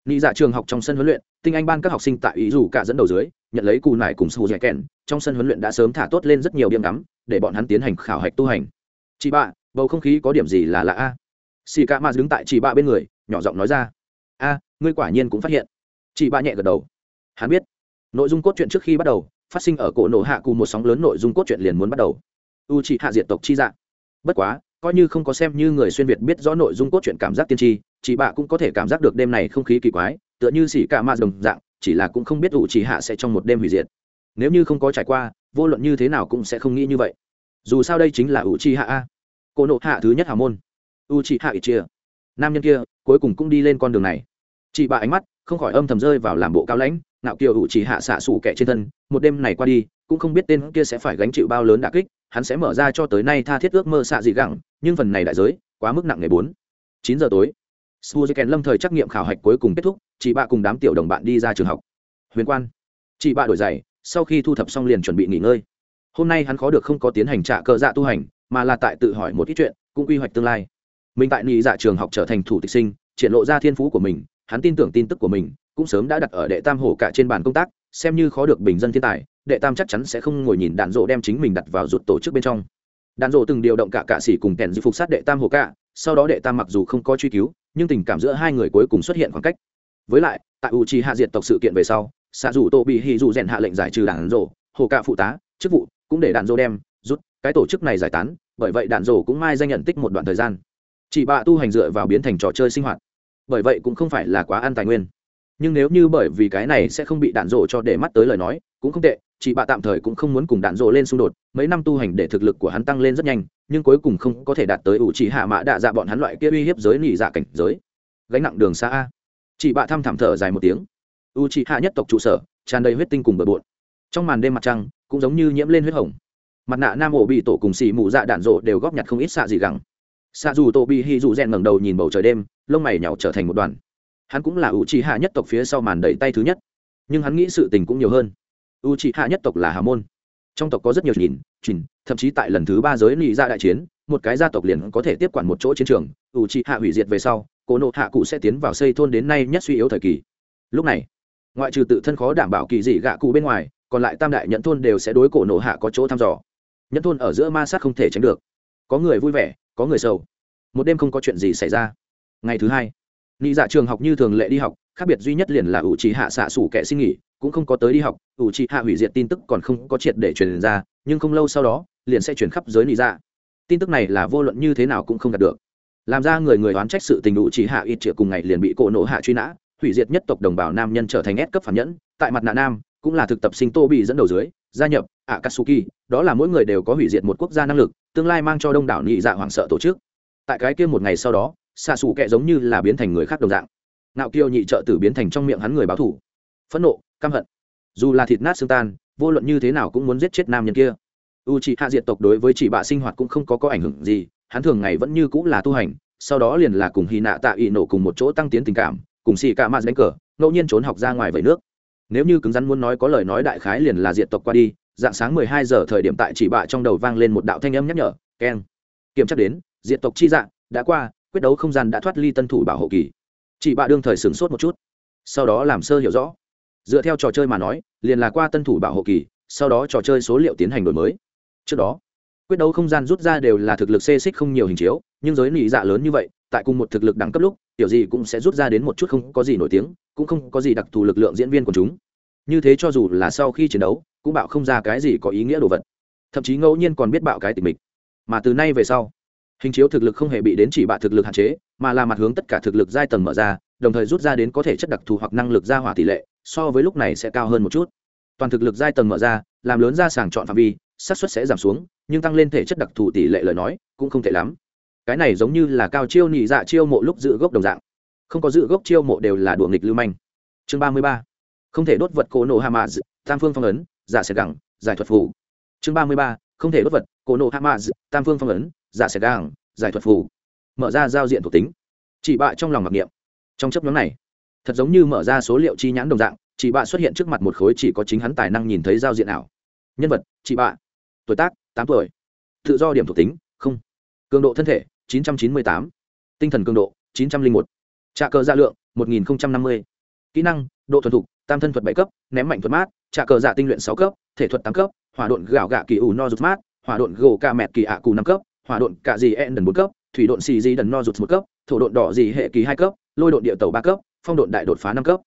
Nị dạ trường học trong sân huấn luyện, tinh anh ban các học sinh tại ý dù cả dẫn đầu dưới, nhận lấy cù nải cùng sù dẻ kèn trong sân huấn luyện đã sớm thả tốt lên rất nhiều điểm ngắm, để bọn hắn tiến hành khảo hạch tu hành. Chị bạ, bầu không khí có điểm gì là lạ a? Xì ca ma đứng tại chị bạ bên người, nhỏ giọng nói ra. A ngươi quả nhiên cũng phát hiện. Chị bạ nhẹ gật đầu. Hắn biết. Nội dung cốt truyện trước khi bắt đầu, phát sinh ở cổ nổ hạ cù một sóng lớn nội dung cốt truyện liền muốn bắt đầu. U chị hạ diệt tộc chi dạng bất quá, coi như không có xem như người xuyên việt biết rõ nội dung cốt truyện cảm giác tiên tri, chị bạ cũng có thể cảm giác được đêm này không khí kỳ quái, tựa như xỉ cả ma đồng dạng, chỉ là cũng không biết u chị hạ sẽ trong một đêm hủy diệt. Nếu như không có trải qua, vô luận như thế nào cũng sẽ không nghĩ như vậy. Dù sao đây chính là u chị hạ a. Cổ nộ hạ thứ nhất hào môn. U chị hạ ít chia nam nhân kia cuối cùng cũng đi lên con đường này chị bạ ánh mắt không khỏi âm thầm rơi vào làm bộ cao lãnh nạo kiều ủ chỉ hạ xạ sủ kẻ trên thân một đêm này qua đi cũng không biết tên kia sẽ phải gánh chịu bao lớn đả kích hắn sẽ mở ra cho tới nay tha thiết ước mơ xạ dị gẳng nhưng phần này đại giới quá mức nặng ngày bốn chín giờ tối Suzuken lâm thời trắc nghiệm khảo hạch cuối cùng kết thúc, chị bạ cùng đám tiểu đồng bạn đi ra trường học. Huyền quan. Chị bạ đổi giày, sau khi thu thập xong liền chuẩn bị nghỉ ngơi. Hôm nay hắn khó được không có tiến hành trả cờ dạ tu hành, mà là tại tự hỏi một ít chuyện, cũng quy hoạch tương lai. Mình tại nhị dạ trường học trở thành thủ tịch sinh, triển lộ ra thiên phú của mình, hắn tin tưởng tin tức của mình, cũng sớm đã đặt ở đệ tam hổ cả trên bàn công tác, xem như khó được bình dân thiên tài, đệ tam chắc chắn sẽ không ngồi nhìn đạn rộ đem chính mình đặt vào rụt tổ chức bên trong. Đạn rộ từng điều động cả cạ sĩ cùng kèn giữ phục sát đệ tam hồ cạ sau đó đệ tam mặc dù không có truy cứu nhưng tình cảm giữa hai người cuối cùng xuất hiện khoảng cách. Với lại tại u chi hạ diệt tộc sự kiện về sau xạ dù tô bị hì dù rèn hạ lệnh giải trừ đạn rộ hồ cạ phụ tá chức vụ cũng để đạn rộ đem rút cái tổ chức này giải tán bởi vậy đạn rộ cũng mai danh nhận tích một đoạn thời gian. Chị bạ tu hành dựa vào biến thành trò chơi sinh hoạt bởi vậy cũng không phải là quá ăn tài nguyên. Nhưng nếu như bởi vì cái này sẽ không bị đạn rộ cho để mắt tới lời nói, cũng không tệ, chị bạ tạm thời cũng không muốn cùng đạn rộ lên xung đột, mấy năm tu hành để thực lực của hắn tăng lên rất nhanh, nhưng cuối cùng không có thể đạt tới ủ chỉ hạ mã đạ dạ bọn hắn loại kia uy hiếp giới nỉ dạ cảnh giới. Gánh nặng đường xa a. Chị bạ thăm thảm thở dài một tiếng. U chỉ hạ nhất tộc trụ sở, tràn đầy huyết tinh cùng bờ bộn. Trong màn đêm mặt trăng, cũng giống như nhiễm lên huyết hồng. Mặt nạ nam ổ bị tổ cùng xì mù dạ đạn rộ đều góp nhặt không ít xạ gì gẳng xạ dù tổ bị hy dù rèn ngẩng đầu nhìn bầu trời đêm, lông mày nhỏ trở thành một đoàn. Hắn cũng là ủ trì hạ nhất tộc phía sau màn đẩy tay thứ nhất. Nhưng hắn nghĩ sự tình cũng nhiều hơn. U trì hạ nhất tộc là hà môn. Trong tộc có rất nhiều nhìn nhìn thậm chí tại lần thứ ba giới lì ra dạ đại chiến, một cái gia tộc liền có thể tiếp quản một chỗ chiến trường. U trì hạ hủy diệt về sau cổ nộ hạ cụ sẽ tiến vào xây thôn đến nay nhất suy yếu thời kỳ. Lúc này, ngoại trừ tự thân khó đảm bảo kỳ dị gạ cụ bên ngoài, còn lại tam đại nhận thôn đều sẽ đối cổ nộ hạ có chỗ thăm dò. Nhận thôn ở giữa ma sát không thể tránh được. Có người vui vẻ có người sầu một đêm không có chuyện gì xảy ra ngày thứ hai Nị dạ trường học như thường lệ đi học, khác biệt duy nhất liền là ủ trì hạ xạ sủ kẻ xin nghỉ, cũng không có tới đi học, ủ trì hạ hủy diệt tin tức còn không có triệt để truyền ra, nhưng không lâu sau đó, liền sẽ truyền khắp giới nị dạ. Tin tức này là vô luận như thế nào cũng không đạt được. làm ra người người oán trách sự tình ủ trì hạ ít triệu cùng ngày liền bị cổ nộ hạ truy nã hủy diệt nhất tộc đồng bào nam nhân trở thành ép cấp phản nhẫn tại mặt nạ nam cũng là thực tập sinh tô bị dẫn đầu dưới, gia nhập akatsuki, đó là mỗi người đều có hủy diệt một quốc gia năng lực, tương lai mang cho đông đảo nhị dạ hoảng sợ tổ chức. Tại cái kia một ngày sau đó xạ xù kệ giống như là biến thành người khác đồng dạng. Nạo kiêu nhị trợ tử biến thành trong miệng hắn người báo thủ. Phẫn nộ, căm hận. Dù là thịt nát xương tan, vô luận như thế nào cũng muốn giết chết nam nhân kia. U c hạ diệt tộc đối với chỉ bạ sinh hoạt cũng không có có ảnh hưởng gì, hắn thường ngày vẫn như cũng là tu hành, sau đó liền là cùng hy nạ tạ ỵ nổ cùng một chỗ tăng tiến tình cảm, cùng xì cả mạt đánh cờ, ngẫu nhiên trốn học ra ngoài vẩy nước nếu như cứng rắn muốn nói có lời nói đại khái liền là diệt tộc qua đi, dạng sáng mười hai giờ thời điểm tại chỉ bạ trong đầu vang lên một đạo thanh âm nhắc nhở keng kiểm tra đến, diệt tộc chi dạng, đã qua, quyết đấu không gian đã thoát ly tân thủ bảo hộ kỳ. Chỉ bạ đương thời sửng sốt một chút, sau đó làm sơ hiểu rõ. Dựa theo trò chơi mà nói, liền là qua tân thủ bảo hộ kỳ, sau đó trò chơi số liệu tiến hành đổi mới. Trước đó, quyết đấu không gian rút ra đều là thực lực xê xích không nhiều hình chiếu, nhưng giới nị dạ lớn như vậy tại cùng một thực lực đẳng cấp lúc kiểu gì cũng sẽ rút ra đến một chút không có gì nổi tiếng, cũng không có gì đặc thù lực lượng diễn viên của chúng. Như thế cho dù là sau khi chiến đấu, cũng bạo không ra cái gì có ý nghĩa đồ vật. Thậm chí ngẫu nhiên còn biết bạo cái tình mình mà từ nay về sau, hình chiếu thực lực không hề bị đến chỉ bạ thực lực hạn chế, mà là mặt hướng tất cả thực lực giai tầng mở ra, đồng thời rút ra đến có thể chất đặc thù hoặc năng lực ra hỏa tỷ lệ, so với lúc này sẽ cao hơn một chút. Toàn thực lực giai tầng mở ra, làm lớn ra sàng chọn phạm vi, xác suất sẽ giảm xuống, nhưng tăng lên thể chất đặc thù tỷ lệ lời nói cũng không tệ lắm cái này giống như là cao chiêu nhị dạ chiêu mộ lúc giữ gốc đồng dạng. Không có giữ gốc chiêu mộ đều là đùa nghịch lưu manh. Chương ba mươi ba. Không thể đốt vật cổ nổ hạ mã tam phương phong ấn, giả sẽ gẳng, giải thuật phù. Chương ba mươi ba. Không thể đốt vật cổ nổ hạ mã tam phương phong ấn, giả sẽ gẳng, giải thuật phù. Mở ra giao diện thuộc tính. Chỉ bạ trong lòng mặc niệm. Trong chấp nhóm này, thật giống như mở ra số liệu chi nhãn đồng dạng, chỉ bạ xuất hiện trước mặt một khối chỉ có chính hắn tài năng nhìn thấy giao diện ảo nhân vật chị bạ. Tuổi tác, tám tuổi. Tự do điểm thuộc tính, không. Cường độ thân thể 998. tinh thần cường độ 901. trạ cờ dạ lượng 1050. kỹ năng, độ thuần thục, tam thân thuật bảy cấp, ném mạnh thuật mát trạ cờ dạ tinh luyện sáu cấp, thể thuật tám cấp, hỏa độn gạo gạ kỳ ủ no rụt mát, hỏa độn gỗ ca mẹt kỳ ạ cù năm cấp, hỏa độn cạ gì en đần bốn cấp, thủy độn xì gì đần no rụt một cấp, thổ độn đỏ gì hệ kỳ hai cấp, lôi độn địa tàu ba cấp, phong độn đại đột phá năm cấp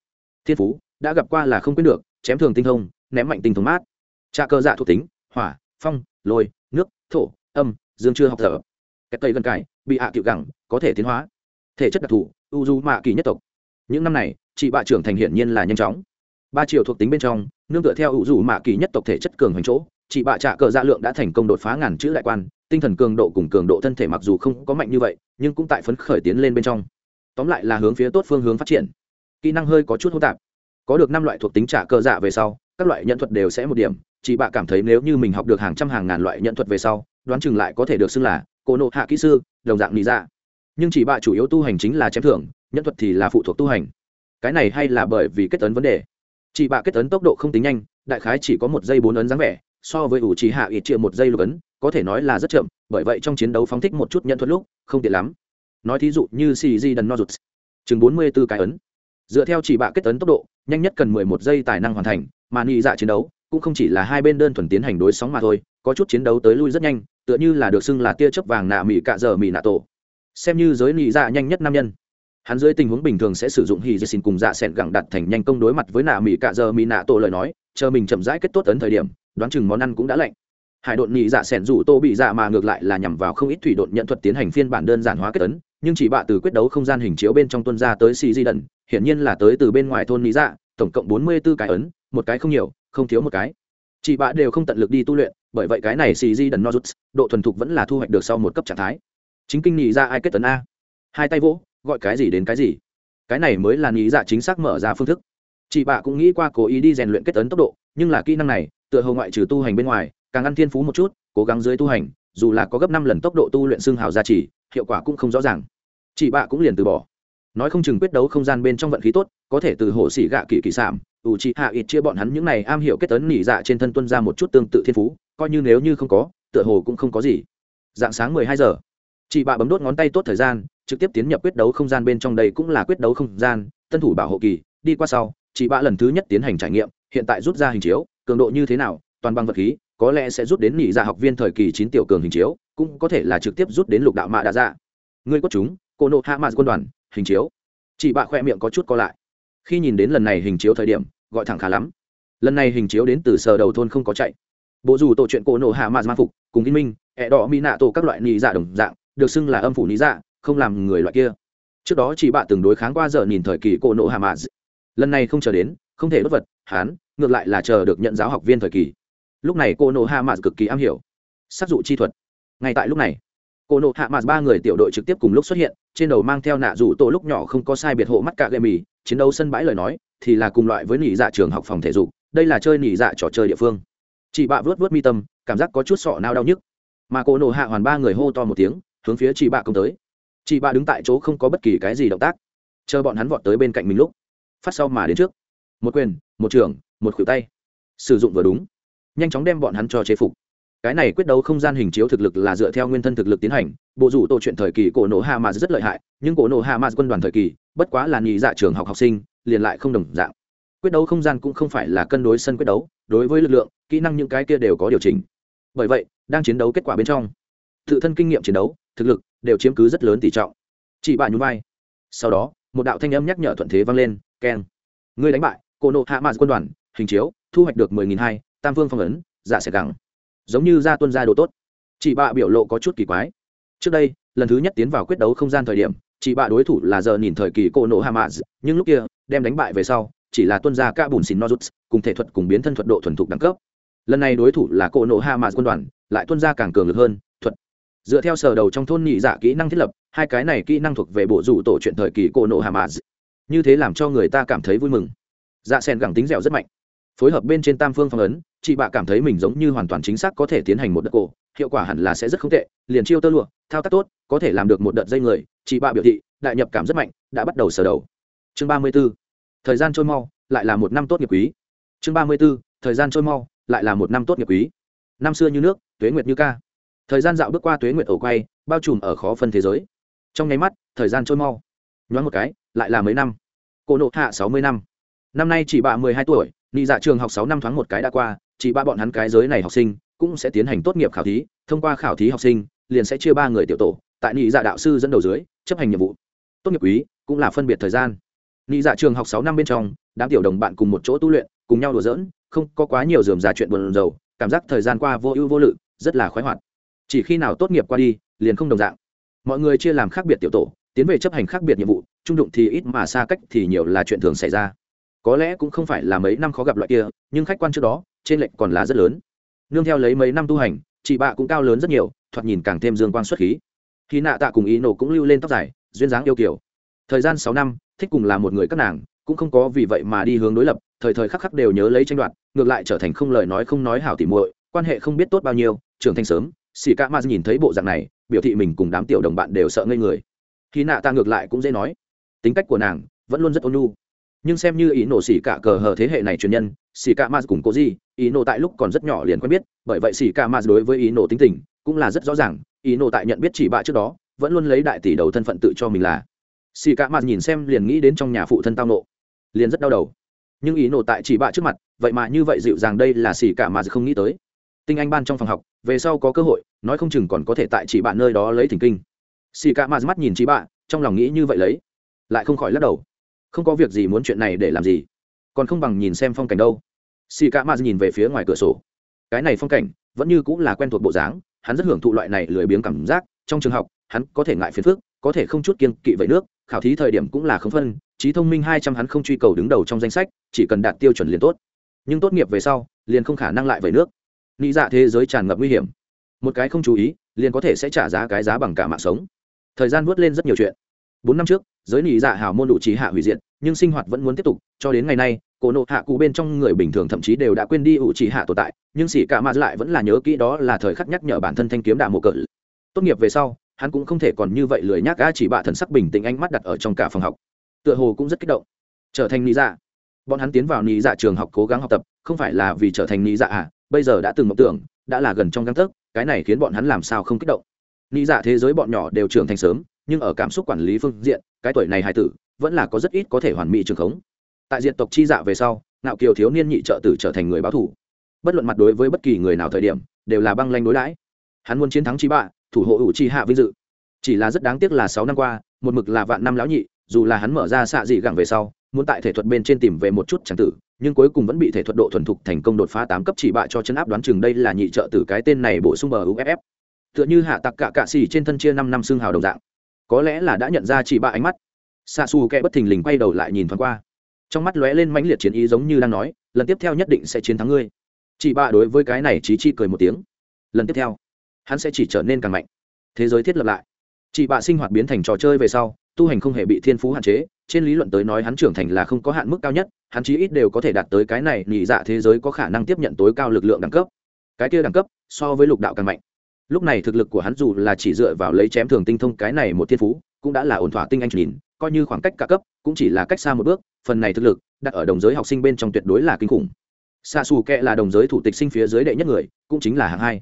thiên phú, đã gặp qua là không quên được, chém thường tinh thông, ném mạnh tinh thông mát trạ cờ dạ thuộc tính, hỏa, phong, lôi, nước, thổ, âm, dương chưa học thở kẹt tây gần cải bị hạ à cựu gẳng, có thể tiến hóa. Thể chất đặc thù, u du mạ kỳ nhất tộc. Những năm này, chị bạ trưởng thành hiển nhiên là nhanh chóng. Ba triệu thuộc tính bên trong, nương tựa theo u du mạ kỳ nhất tộc thể chất cường hành chỗ, chị bạ trạ cờ dạ lượng đã thành công đột phá ngàn chữ đại quan, tinh thần cường độ cùng cường độ thân thể mặc dù không có mạnh như vậy, nhưng cũng tại phấn khởi tiến lên bên trong. Tóm lại là hướng phía tốt phương hướng phát triển. Kỹ năng hơi có chút hô tạp. Có được năm loại thuộc tính trả cờ dạ về sau, các loại nhận thuật đều sẽ một điểm. Chị bạ cảm thấy nếu như mình học được hàng trăm hàng ngàn loại nhận thuật về sau, đoán chừng lại có thể được xưng là cô nộ hạ kỹ sư, đồng dạng lý ra dạ. nhưng chỉ bạ chủ yếu tu hành chính là chém thưởng, nhân thuật thì là phụ thuộc tu hành. Cái này hay là bởi vì kết ấn vấn đề. Chỉ bạ kết ấn tốc độ không tính nhanh, đại khái chỉ có một giây bốn ấn dáng vẻ, so với ủ trì hạ ít triệu một giây lục ấn, có thể nói là rất chậm, bởi vậy trong chiến đấu phóng thích một chút nhân thuật lúc, không tiện lắm. Nói thí dụ như cg đần no rụt chừng bốn mươi b ố cái ấn. Dựa theo chỉ bạ kết ấn tốc độ, nhanh nhất cần mười một giây tài năng hoàn thành, mà nghĩ dạ chiến đấu cũng không chỉ là hai bên đơn thuần tiến hành đối sóng mà thôi có chút chiến đấu tới lui rất nhanh, tựa như là được xưng là tia chớp vàng nạ mỹ cạ giờ mỹ nạ tổ. Xem như giới nị dạ nhanh nhất nam nhân. Hắn dưới tình huống bình thường sẽ sử dụng hì dì xin cùng dạ sẹn gẳng đặt thành nhanh công đối mặt với nạ mỹ cạ giờ mỹ nạ tổ lời nói, chờ mình chậm rãi kết tốt ấn thời điểm, đoán chừng món ăn cũng đã lạnh. Hải độn nhị dạ sẻn rủ tô bị dạ mà ngược lại là nhằm vào không ít thủy độn nhận thuật tiến hành phiên bản đơn giản hóa kết ấn, nhưng chỉ bạ từ quyết đấu không gian hình chiếu bên trong tuân ra tới xì di đần, hiển nhiên là tới từ bên ngoài thôn nhị dạ tổng cộng bốn mươi b ố cái ấn, một cái không nhiều, không thiếu một cái. Chị bạ đều không tận lực đi tu luyện bởi vậy cái này xì di đần nozuts, độ thuần thục vẫn là thu hoạch được sau một cấp trạng thái. Chính kinh nhị ra ai kết tấn a? Hai tay vỗ, gọi cái gì đến cái gì? Cái này mới là nhị dạ chính xác mở ra phương thức. Chị bạ cũng nghĩ qua cố ý đi rèn luyện kết tấn tốc độ, nhưng là kỹ năng này, tựa hồ ngoại trừ tu hành bên ngoài, càng ăn thiên phú một chút, cố gắng dưới tu hành, dù là có gấp năm lần tốc độ tu luyện xương hào gia trì, hiệu quả cũng không rõ ràng. Chị bạ cũng liền từ bỏ. Nói không chừng quyết đấu không gian bên trong vận khí tốt, có thể từ hồ xỉ gạ kỳ kỳ sảm ủ chị hạ ít chia bọn hắn những này am hiểu kết tấn nỉ dạ trên thân tuân ra một chút tương tự thiên phú, coi như nếu như không có, tựa hồ cũng không có gì. Dạng sáng mười hai giờ, chị bạ bấm đốt ngón tay tốt thời gian, trực tiếp tiến nhập quyết đấu không gian bên trong đây cũng là quyết đấu không gian, tân thủ bảo hộ kỳ, đi qua sau, chị bạ lần thứ nhất tiến hành trải nghiệm, hiện tại rút ra hình chiếu, cường độ như thế nào, toàn bằng vật khí, có lẽ sẽ rút đến nỉ dạ học viên thời kỳ chín tiểu cường hình chiếu, cũng có thể là trực tiếp rút đến lục đạo mạ đa dạ. Ngươi có chúng, cô nộ hạ mạ quân đoàn, hình chiếu. Chị bạ khoe miệng có chút co lại khi nhìn đến lần này hình chiếu thời điểm, gọi thẳng khá lắm. Lần này hình chiếu đến từ sờ đầu thôn không có chạy. Bộ dù tổ chuyện cổ nổ hạ mạt ma phục, cùng kinh minh ẹ đỏ mỹ nạ tổ các loại nị dạ đồng dạng, được xưng là âm phủ nị dạ không làm người loại kia. Trước đó chỉ bạ từng đối kháng qua giờ nhìn thời kỳ cổ nổ hạ mạt lần này không chờ đến, không thể bất vật, hán, ngược lại là chờ được nhận giáo học viên thời kỳ. Lúc này cô nộ hạ mạt cực kỳ am hiểu. Sát dụ chi thuật. Ngay tại lúc này cô nộ hạ mạt ba người tiểu đội trực tiếp cùng lúc xuất hiện, trên đầu mang theo nạ rủ tổ lúc nhỏ không có sai biệt hộ mắt cạ gậy mì chiến đấu sân bãi lời nói, thì là cùng loại với nỉ dạ trường học phòng thể dục, đây là chơi nỉ dạ trò chơi địa phương. Chị bạ vớt vớt mi tâm, cảm giác có chút sọ nao đau nhức. Mà cô nổ hạ hoàn ba người hô to một tiếng, hướng phía chị bạ công tới. Chị bạ đứng tại chỗ không có bất kỳ cái gì động tác. Chờ bọn hắn vọt tới bên cạnh mình lúc, phát sau mà đến trước. Một quyền, một trưởng một khuỷu tay. Sử dụng vừa đúng. Nhanh chóng đem bọn hắn cho chế phục. Cái này quyết đấu không gian hình chiếu thực lực là dựa theo nguyên thân thực lực tiến hành. Bộ rủ tổ chuyện thời kỳ cổ nổ hạ mà rất lợi hại, nhưng cổ nổ hạ mà quân đoàn thời kỳ bất quá là nhị dạ trường học học sinh, liền lại không đồng dạng. Quyết đấu không gian cũng không phải là cân đối sân quyết đấu, đối với lực lượng, kỹ năng những cái kia đều có điều chỉnh. Bởi vậy, đang chiến đấu kết quả bên trong, tự thân kinh nghiệm chiến đấu, thực lực đều chiếm cứ rất lớn tỷ trọng. Chị bạn nhún vai. Sau đó, một đạo thanh âm nhắc nhở thuận thế vang lên, keng. Ngươi đánh bại cô nộ hạ mạt quân đoàn, hình chiếu, thu hoạch được mười nghìn hai, tam vương phong ấn dạ sẽ gẳng. Giống như ra tuân gia đồ tốt. Chị bạ biểu lộ có chút kỳ quái. Trước đây, lần thứ nhất tiến vào quyết đấu không gian thời điểm chị bạ đối thủ là giờ nhìn thời kỳ cổ nổ hamas, nhưng lúc kia, đem đánh bại về sau, chỉ là tuân gia ca bùn xin nozuts, cùng thể thuật cùng biến thân thuật độ thuần thục đẳng cấp. Lần này đối thủ là cổ nổ hamas quân đoàn, lại tuân gia càng cường lực hơn, thuật. Dựa theo sở đầu trong thôn nhị dạ kỹ năng thiết lập, hai cái này kỹ năng thuộc về bộ rủ tổ chuyện thời kỳ cổ nổ hamas. Như thế làm cho người ta cảm thấy vui mừng. Dạ sen gẳng tính dẻo rất mạnh. Phối hợp bên trên tam phương phong ấn, chị bạ cảm thấy mình giống như hoàn toàn chính xác có thể tiến hành một đất cổ hiệu quả hẳn là sẽ rất không tệ, liền chiêu tơ lụa, thao tác tốt, có thể làm được một đợt dây người, chị bạ biểu thị, đại nhập cảm rất mạnh, đã bắt đầu sở đầu. Chương ba mươi b ố thời gian trôi mau, lại là một năm tốt nghiệp quý. Chương ba mươi b ố thời gian trôi mau, lại là một năm tốt nghiệp quý. Năm xưa như nước, tuế nguyệt như ca. Thời gian dạo bước qua tuế nguyệt ổ quay, bao trùm ở khó phân thế giới. Trong nháy mắt, thời gian trôi mau. Nhoáng một cái, lại là mấy năm. Cô nộ hạ sáu mươi năm. Năm nay chỉ bạ mười hai tuổi, nị dạ trường học sáu năm thoáng một cái đã qua chỉ ba bọn hắn cái giới này học sinh cũng sẽ tiến hành tốt nghiệp khảo thí, thông qua khảo thí học sinh, liền sẽ chia ba người tiểu tổ, tại nị dạ đạo sư dẫn đầu dưới, chấp hành nhiệm vụ. Tốt nghiệp quý cũng là phân biệt thời gian. Nị dạ trường học sáu năm bên trong, đám tiểu đồng bạn cùng một chỗ tu luyện, cùng nhau đùa giỡn, không có quá nhiều dườm già chuyện buồn rầu, cảm giác thời gian qua vô ưu vô lự, rất là khoái hoạt. Chỉ khi nào tốt nghiệp qua đi, liền không đồng dạng. Mọi người chia làm khác biệt tiểu tổ, tiến về chấp hành khác biệt nhiệm vụ, trung đụng thì ít mà xa cách thì nhiều là chuyện thường xảy ra. Có lẽ cũng không phải là mấy năm khó gặp loại kia, nhưng khách quan trước đó, trên lệnh còn là rất lớn nương theo lấy mấy năm tu hành, chị bạ cũng cao lớn rất nhiều, thoạt nhìn càng thêm dương quan xuất khí. Khi nạ tạ cùng ý nổ cũng lưu lên tóc dài, duyên dáng yêu kiểu thời gian sáu năm, thích cùng là một người các nàng, cũng không có vì vậy mà đi hướng đối lập, thời thời khắc khắc đều nhớ lấy tranh đoạt, ngược lại trở thành không lời nói không nói hảo tỉ muội, quan hệ không biết tốt bao nhiêu, trưởng thành sớm xì ca ma nhìn thấy bộ dạng này, biểu thị mình cùng đám tiểu đồng bạn đều sợ ngây người. Khi nạ ta ngược lại cũng dễ nói, tính cách của nàng vẫn luôn rất ôn nhu. Nhưng xem như ý nổ xỉ cả cờ hờ thế hệ này truyền nhân, xỉ ca ma cùng cố gì ý nộ tại lúc còn rất nhỏ liền quen biết, bởi vậy xỉ ca mạt đối với ý nộ tính tình cũng là rất rõ ràng, ý nộ tại nhận biết chỉ bạ trước đó, vẫn luôn lấy đại tỷ đầu thân phận tự cho mình là. Xỉ ca mạt nhìn xem liền nghĩ đến trong nhà phụ thân tao nộ, liền rất đau đầu. Nhưng ý nộ tại chỉ bạ trước mặt, vậy mà như vậy dịu dàng đây là xỉ ca mạt không nghĩ tới. Tinh anh ban trong phòng học, về sau có cơ hội, nói không chừng còn có thể tại chỉ bạn nơi đó lấy thỉnh kinh. Xỉ ca mạt mắt nhìn chỉ bạ, trong lòng nghĩ như vậy lấy, lại không khỏi lắc đầu. Không có việc gì muốn chuyện này để làm gì, còn không bằng nhìn xem phong cảnh đâu xì cả ma nhìn về phía ngoài cửa sổ. Cái này phong cảnh vẫn như cũng là quen thuộc bộ dáng, hắn rất hưởng thụ loại này lười biếng cảm giác. Trong trường học, hắn có thể ngại phiền phức, có thể không chút kiên kỵ vậy nước, khảo thí thời điểm cũng là không phân, trí thông minh hai trăm hắn không truy cầu đứng đầu trong danh sách, chỉ cần đạt tiêu chuẩn liền tốt. Nhưng tốt nghiệp về sau, liền không khả năng lại vậy nước. Nghĩ dạ thế giới tràn ngập nguy hiểm. Một cái không chú ý, liền có thể sẽ trả giá cái giá bằng cả mạng sống. Thời gian vớt lên rất nhiều chuyện. Bốn năm trước, giới nị dạ hào môn đủ trí hạ hủy diệt, nhưng sinh hoạt vẫn muốn tiếp tục, cho đến ngày nay cổ nộ hạ cụ bên trong người bình thường thậm chí đều đã quên đi ủ trì hạ tồn tại, nhưng xỉ cả mà lại vẫn là nhớ kỹ đó là thời khắc nhắc nhở bản thân thanh kiếm đạ mộ cỡ. Tốt nghiệp về sau, hắn cũng không thể còn như vậy lười nhác gã chỉ bạ thần sắc bình tĩnh ánh mắt đặt ở trong cả phòng học. Tựa hồ cũng rất kích động. Trở thành lý dạ. Bọn hắn tiến vào lý dạ trường học cố gắng học tập, không phải là vì trở thành lý dạ à bây giờ đã từng mộng tưởng, đã là gần trong găng tấc, cái này khiến bọn hắn làm sao không kích động. Lý dạ thế giới bọn nhỏ đều trưởng thành sớm, nhưng ở cảm xúc quản lý phương diện, cái tuổi này hài tử, vẫn là có rất ít có thể hoàn mỹ trường khống tại diện tộc chi dạ về sau, ngạo kiều thiếu niên nhị trợ tử trở thành người báo thủ. Bất luận mặt đối với bất kỳ người nào thời điểm, đều là băng lanh đối đãi. Hắn muốn chiến thắng chi bạ, thủ hộ ủ chi hạ vinh dự. Chỉ là rất đáng tiếc là sáu năm qua, một mực là vạn năm lão nhị, dù là hắn mở ra xạ dị gẳng về sau, muốn tại thể thuật bên trên tìm về một chút tràng tử, nhưng cuối cùng vẫn bị thể thuật độ thuần thục thành công đột phá tám cấp chỉ bạ cho chân áp đoán chừng đây là nhị trợ tử cái tên này bổ sung bờ uff tựa như hạ tặc cả cạ xỉ trên thân chia năm năm xương hào đồng dạng. Có lẽ là đã nhận ra chỉ bạ ánh mắt. Xa xù kẽ bất thình lình quay đầu lại nhìn thoáng qua trong mắt lóe lên mãnh liệt chiến ý giống như đang nói, lần tiếp theo nhất định sẽ chiến thắng ngươi. Chị bạ đối với cái này chí chi cười một tiếng. Lần tiếp theo, hắn sẽ chỉ trở nên càng mạnh. Thế giới thiết lập lại. Chị bạ sinh hoạt biến thành trò chơi về sau, tu hành không hề bị thiên phú hạn chế, trên lý luận tới nói hắn trưởng thành là không có hạn mức cao nhất, hắn chí ít đều có thể đạt tới cái này nhị dạ thế giới có khả năng tiếp nhận tối cao lực lượng đẳng cấp. Cái kia đẳng cấp, so với lục đạo càng mạnh. Lúc này thực lực của hắn dù là chỉ dựa vào lấy chém thường tinh thông cái này một thiên phú, cũng đã là ổn thỏa tinh anh nhìn, coi như khoảng cách cả cấp, cũng chỉ là cách xa một bước phần này thực lực, đặt ở đồng giới học sinh bên trong tuyệt đối là kinh khủng. Xa xù kệ là đồng giới thủ tịch sinh phía dưới đệ nhất người, cũng chính là hạng hai.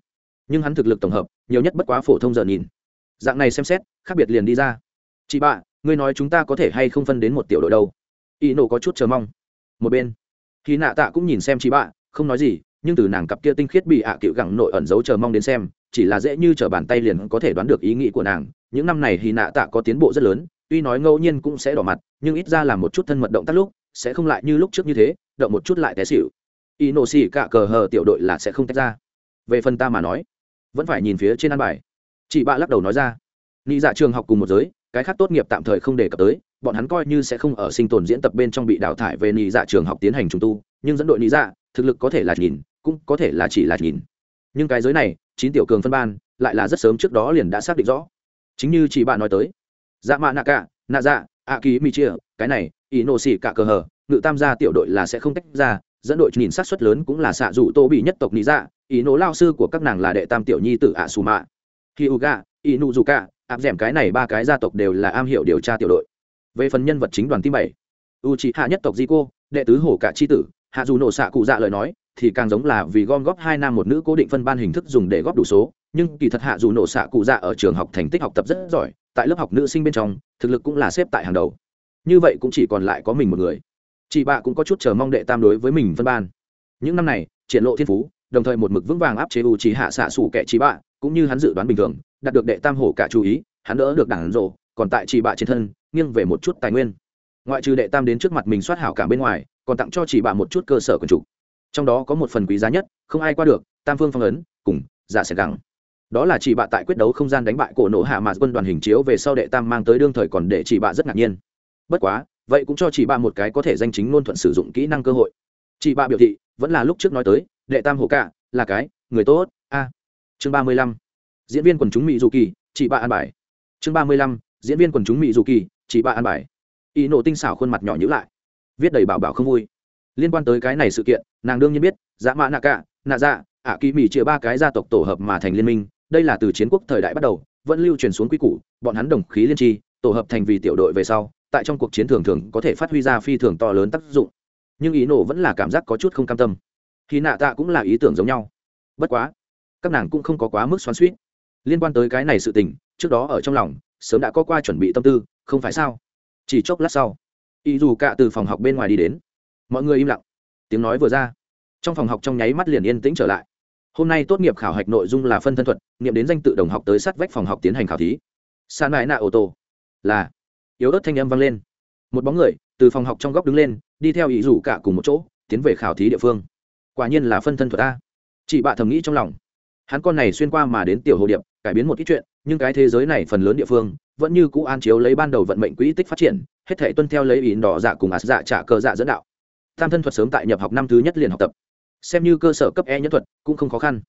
Nhưng hắn thực lực tổng hợp, nhiều nhất bất quá phổ thông giờ nhìn. Dạng này xem xét, khác biệt liền đi ra. Chị bạ ngươi nói chúng ta có thể hay không phân đến một tiểu đội đâu? Y nổ có chút chờ mong. Một bên khi nạ tạ cũng nhìn xem chị bạ không nói gì, nhưng từ nàng cặp kia tinh khiết bị ạ à cựu gẳng nội ẩn giấu chờ mong đến xem, chỉ là dễ như t r ở bàn tay liền có thể đoán được ý nghĩ của nàng. Những năm này thì nạ tạ có tiến bộ rất lớn tuy nói ngẫu nhiên cũng sẽ đỏ mặt, nhưng ít ra là một chút thân mật động tác lúc, sẽ không lại như lúc trước như thế, động một chút lại té xịu y nổ xỉ cả cờ hờ tiểu đội là sẽ không tách ra. Về phần ta mà nói, vẫn phải nhìn phía trên ăn bài. Chị bạ lắc đầu nói ra nghĩ dạ trường học cùng một giới, cái khác tốt nghiệp tạm thời không đề cập tới, bọn hắn coi như sẽ không ở sinh tồn diễn tập bên trong bị đào thải về nghĩ dạ trường học tiến hành trùng tu, nhưng dẫn đội nghĩ dạ thực lực có thể là nhìn, cũng có thể là chỉ là nhìn. Nhưng cái giới này, chín tiểu cường phân ban, lại là rất sớm trước đó liền đã xác định rõ. Chính như chị bạn nói tới dạ mạ nạ cả, nạ dạ a ký mi chia, cái này, ý nổ xỉ cả cờ hờ, ngự tam gia tiểu đội là sẽ không tách ra, dẫn đội nhìn sát xuất lớn cũng là xạ dụ tô bị nhất tộc lý dạ ý nổ lao sư của các nàng là đệ tam tiểu nhi tử ạ xù mạ. Khi u gà ý nụ dù cả, áp d cái này ba cái gia tộc đều là am hiểu điều tra tiểu đội. Về phần nhân vật chính đoàn tim bảy, u chị hạ nhất tộc di cô đệ tứ hổ cả c h i tử, hạ dù nổ xạ cụ dạ lời nói, thì càng giống là vì gom góp hai nam một nữ cố định phân ban hình thức dùng để góp đủ số, nhưng kỳ thật hạ dù nổ xạ cụ dạ ở trường học thành tích học tập rất giỏi tại lớp học nữ sinh bên trong, thực lực cũng là xếp tại hàng đầu. Như vậy cũng chỉ còn lại có mình một người. Chị bạ cũng có chút chờ mong đệ tam đối với mình phân ban. Những năm này, triển lộ thiên phú, đồng thời một mực vững vàng áp chế u trí hạ xạ xủ kẻ chị bạ cũng như hắn dự đoán bình thường, đạt được đệ tam hổ cả chú ý, hắn đỡ được đảng rộ, còn tại chị bạ trên thân, nghiêng về một chút tài nguyên. Ngoại trừ đệ tam đến trước mặt mình soát hảo cả bên ngoài, còn tặng cho chị bạ một chút cơ sở quần chủ. Trong đó có một phần quý giá nhất, không ai qua được, tam phương phong ấn, cùng, giả sẻ gắng đó là chị bạ tại quyết đấu không gian đánh bại cổ nổ hạ mà quân đoàn hình chiếu về sau đệ tam mang tới đương thời còn để chị bạ rất ngạc nhiên. Bất quá, vậy cũng cho chị bạ một cái có thể danh chính ngôn thuận sử dụng kỹ năng cơ hội. Chị bạ biểu thị, vẫn là lúc trước nói tới, đệ tam hổ cả, là cái, người tốt, a. Chương ba mươi lăm. Diễn viên quần chúng mỹ dù kỳ chị bạ an bài. Chương ba mươi lăm. Diễn viên quần chúng mỹ dù kỳ chị bạ an bài. Y nộ tinh xảo khuôn mặt nhỏ nhữ lại. Viết đầy bảo bảo không vui. Liên quan tới cái này sự kiện, nàng đương nhiên biết dạ dã mã nạ cả, nạ dạ ả kỳ mỹ chia ba cái gia tộc tổ hợp mà thành liên minh đây là từ chiến quốc thời đại bắt đầu, vẫn lưu truyền xuống quy củ, bọn hắn đồng khí liên tri, tổ hợp thành vì tiểu đội về sau, tại trong cuộc chiến thường thường có thể phát huy ra phi thường to lớn tác dụng. Nhưng ý nổ vẫn là cảm giác có chút không cam tâm. Khi nạ tạ cũng là ý tưởng giống nhau. Bất quá, các nàng cũng không có quá mức xoắn suýt liên quan tới cái này sự tình, trước đó ở trong lòng, sớm đã có qua chuẩn bị tâm tư, không phải sao? Chỉ chốc lát sau ý dù cả từ phòng học bên ngoài đi đến. Mọi người im lặng. Tiếng nói vừa ra, trong phòng học trong nháy mắt liền yên tĩnh trở lại hôm nay tốt nghiệp khảo hạch nội dung là phân thân thuật, nghiệm đến danh tự đồng học tới sát vách phòng học tiến hành khảo thí. San mãi nạ ô tô. Là, yếu ớt thanh âm vang lên. Một bóng người, từ phòng học trong góc đứng lên, đi theo ý rủ cả cùng một chỗ, tiến về khảo thí địa phương. Quả nhiên là phân thân thuật a. Chị bạ thầm nghĩ trong lòng. Hắn con này xuyên qua mà đến tiểu hồ điệp, cải biến một ít chuyện, nhưng cái thế giới này phần lớn địa phương, vẫn như cũ an chiếu lấy ban đầu vận mệnh quỹ tích phát triển, hết thể tuân theo lấy ý đỏ dạ cùng ạt dạ trả cờ dạ dẫn đạo. Tam thân thuật sớm tại nhập học năm thứ nhất liền học tập xem như cơ sở cấp e nhân thuật, cũng không khó khăn.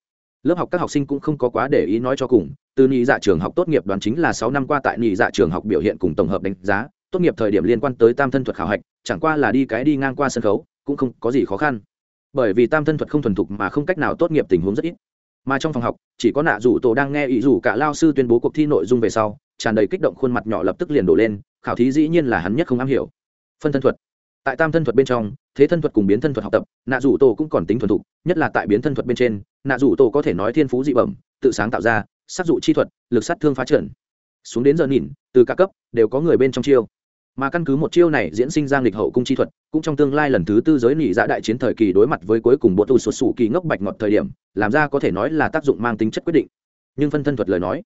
Lớp học các học sinh cũng không có quá để ý nói cho cùng, từ nhị dạ trường học tốt nghiệp đoán chính là sáu năm qua tại nhị dạ trường học biểu hiện cùng tổng hợp đánh giá, tốt nghiệp thời điểm liên quan tới tam thân thuật khảo hạch, chẳng qua là đi cái đi ngang qua sân khấu, cũng không có gì khó khăn. Bởi vì tam thân thuật không thuần thục mà không cách nào tốt nghiệp tình huống rất ít. Mà trong phòng học, chỉ có nạ rủ tổ đang nghe ý rủ cả lao sư tuyên bố cuộc thi nội dung về sau, tràn đầy kích động khuôn mặt nhỏ lập tức liền đổ lên, khảo thí dĩ nhiên là hắn nhất không am hiểu. Phân thân thuật tại tam thân thuật bên trong, thế thân thuật cùng biến thân thuật học tập, nạ rủ tổ cũng còn tính thuần thục, nhất là tại biến thân thuật bên trên, nạ rủ tổ có thể nói thiên phú dị bẩm, tự sáng tạo ra, sát dụ chi thuật, lực sát thương phá trần xuống đến giờ nhìn, từ các cấp, đều có người bên trong chiêu. Mà căn cứ một chiêu này diễn sinh ra nghịch hậu cung chi thuật, cũng trong tương lai lần thứ tư giới nỉ giã đại chiến thời kỳ đối mặt với cuối cùng bộ tu sụt sủ kỳ ngốc bạch ngọt thời điểm, làm ra có thể nói là tác dụng mang tính chất quyết định. Nhưng phân thân thuật lời nói,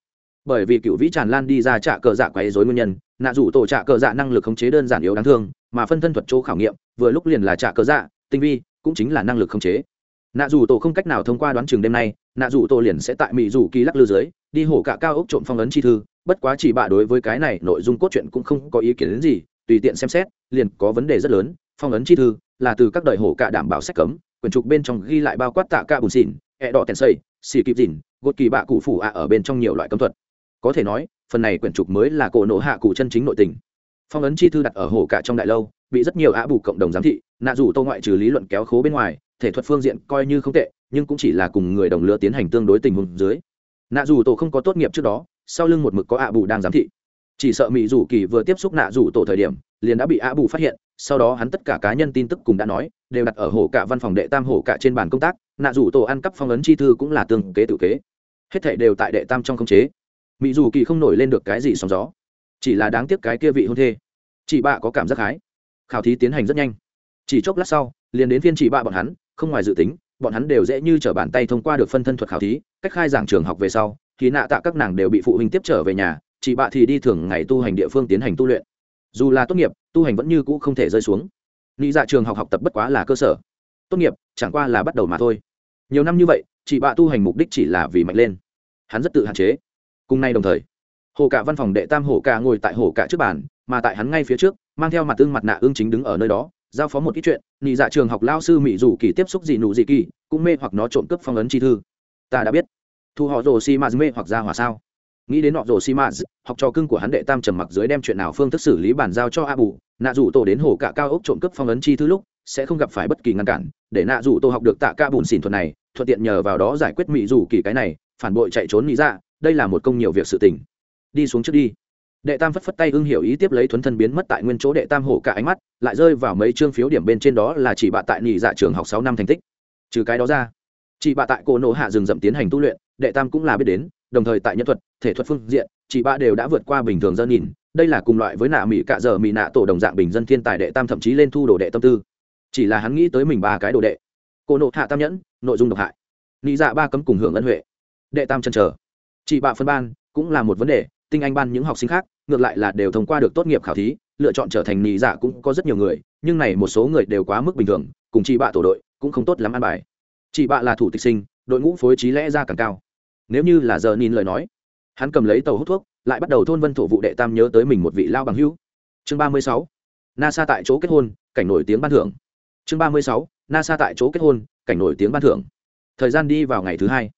bởi vì cựu vĩ tràn lan đi ra trạ cờ dạ quấy dối nguyên nhân, nạ rủ tổ trạ cờ dạ năng lực khống chế đơn giản yếu đáng thương mà phân thân thuật chỗ khảo nghiệm, vừa lúc liền là trả cớ dạ tinh vi, cũng chính là năng lực khống chế. Nạ dù tổ không cách nào thông qua đoán chừng đêm nay, nạ dù tổ liền sẽ tại mỹ dù kỳ lắc lư dưới, đi hổ cả cao ốc trộm phong ấn chi thư, bất quá chỉ bạ đối với cái này nội dung cốt truyện cũng không có ý kiến đến gì, tùy tiện xem xét, liền có vấn đề rất lớn, phong ấn chi thư là từ các đời hổ cả đảm bảo sách cấm, quyển trục bên trong ghi lại bao quát tạ ca bùn xỉn, ẹ đỏ tèn xây xì kịp dỉn gột kỳ bạ cụ phủ ạ ở bên trong nhiều loại cấm thuật. Có thể nói, phần này quyển trục mới là cổ nộ hạ cụ chân chính nội tình phong ấn chi thư đặt ở hồ cả trong đại lâu, bị rất nhiều ạ bù cộng đồng giám thị, nạ dù tô ngoại trừ lý luận kéo khố bên ngoài, thể thuật phương diện coi như không tệ, nhưng cũng chỉ là cùng người đồng lứa tiến hành tương đối tình huống dưới. Nạ dù tổ không có tốt nghiệp trước đó, sau lưng một mực có ạ bù đang giám thị. Chỉ sợ mỹ dù kỳ vừa tiếp xúc nạ dù tổ thời điểm, liền đã bị ạ bù phát hiện, sau đó hắn tất cả cá nhân tin tức cùng đã nói, đều đặt ở hồ cả văn phòng đệ tam hồ cả trên bàn công tác, nạ dù tổ ăn cắp phong ấn chi thư cũng là tương kế tự kế. Hết thể đều tại đệ tam trong khống chế. Mỹ dù kỳ không nổi lên được cái gì sóng gió chỉ là đáng tiếc cái kia vị hôn thê. Chị bạ có cảm giác khái. Khảo thí tiến hành rất nhanh. Chỉ chốc lát sau, liền đến phiên chị bạ bọn hắn, không ngoài dự tính, bọn hắn đều dễ như t r ở bàn tay thông qua được phân thân thuật khảo thí, cách khai giảng trường học về sau thì nạ tạ các nàng đều bị phụ huynh tiếp trở về nhà, chị bạ thì đi thường ngày tu hành địa phương tiến hành tu luyện. Dù là tốt nghiệp, tu hành vẫn như cũ không thể rơi xuống. Nghĩ dạ trường học học tập bất quá là cơ sở. Tốt nghiệp, chẳng qua là bắt đầu mà thôi. Nhiều năm như vậy, chị bạ tu hành mục đích chỉ là vì mạnh lên. Hắn rất tự hạn chế. Cùng nay đồng thời hồ cả văn phòng đệ tam hồ cả ngồi tại hồ cả trước bàn mà tại hắn ngay phía trước mang theo mặt tương mặt nạ ương chính đứng ở nơi đó giao phó một ít chuyện nhị dạ trường học lao sư mỹ dù kỳ tiếp xúc gì nụ gì kỳ cũng mê hoặc nó trộm cướp phong ấn chi thư. Ta đã biết. Thu họ rồ xi ma mê hoặc ra hòa sao? Nghĩ đến họ rồ xi ma, học trò cưng của hắn đệ tam trầm mặc dưới đem chuyện nào phương thức xử lý bản giao cho a bù nạ rủ tổ đến hồ cả cao ốc trộm cướp phong ấn chi thư lúc sẽ không gặp phải bất kỳ ngăn cản để nạ rủ tổ học được tạ ca bùn xỉn thuật này thuận tiện nhờ vào đó giải quyết mỹ dù kỳ cái này phản bội chạy trốn nghĩ ra dạ, đây là một công nhiều việc sự tình đi xuống trước đi. Đệ tam phất phất tay ưng hiểu ý tiếp lấy thuấn thân biến mất tại nguyên chỗ đệ tam hổ cả ánh mắt, lại rơi vào mấy chương phiếu điểm bên trên đó là chỉ bạ tại nhị dạ trường học sáu năm thành tích. Trừ cái đó ra chị bạ tại cổ nộ hạ rừng rậm tiến hành tu luyện, đệ tam cũng là biết đến, đồng thời tại nhân thuật, thể thuật phương diện chị bạ đều đã vượt qua bình thường dân nhìn, đây là cùng loại với nạ mỹ cạ giờ mỹ nạ tổ đồng dạng bình dân thiên tài đệ tam thậm chí lên thu đồ đệ tâm tư. Chỉ là hắn nghĩ tới mình ba cái đồ đệ. Cổ nộ hạ tam nhẫn, nội dung độc hại. Nghĩ dạ ba cấm cùng hưởng ân huệ. Đệ tam chân chờ. Chị bạ phân ban cũng là một vấn đề tinh anh ban những học sinh khác, ngược lại là đều thông qua được tốt nghiệp khảo thí, lựa chọn trở thành nhị giả dạ cũng có rất nhiều người, nhưng này một số người đều quá mức bình thường, cùng chị bạ tổ đội cũng không tốt lắm ăn bài. Chị bạ là thủ tịch sinh, đội ngũ phối trí lẽ ra càng cao. Nếu như là giờ nhìn lời nói, hắn cầm lấy tàu hút thuốc, lại bắt đầu thôn vân thổ vụ đệ tam nhớ tới mình một vị lao bằng hữu. Chương ba mươi sáu, nasa tại chỗ kết hôn, cảnh nổi tiếng ban thưởng. Chương ba mươi sáu, nasa tại chỗ kết hôn, cảnh nổi tiếng ban thưởng. Thời gian đi vào ngày thứ hai,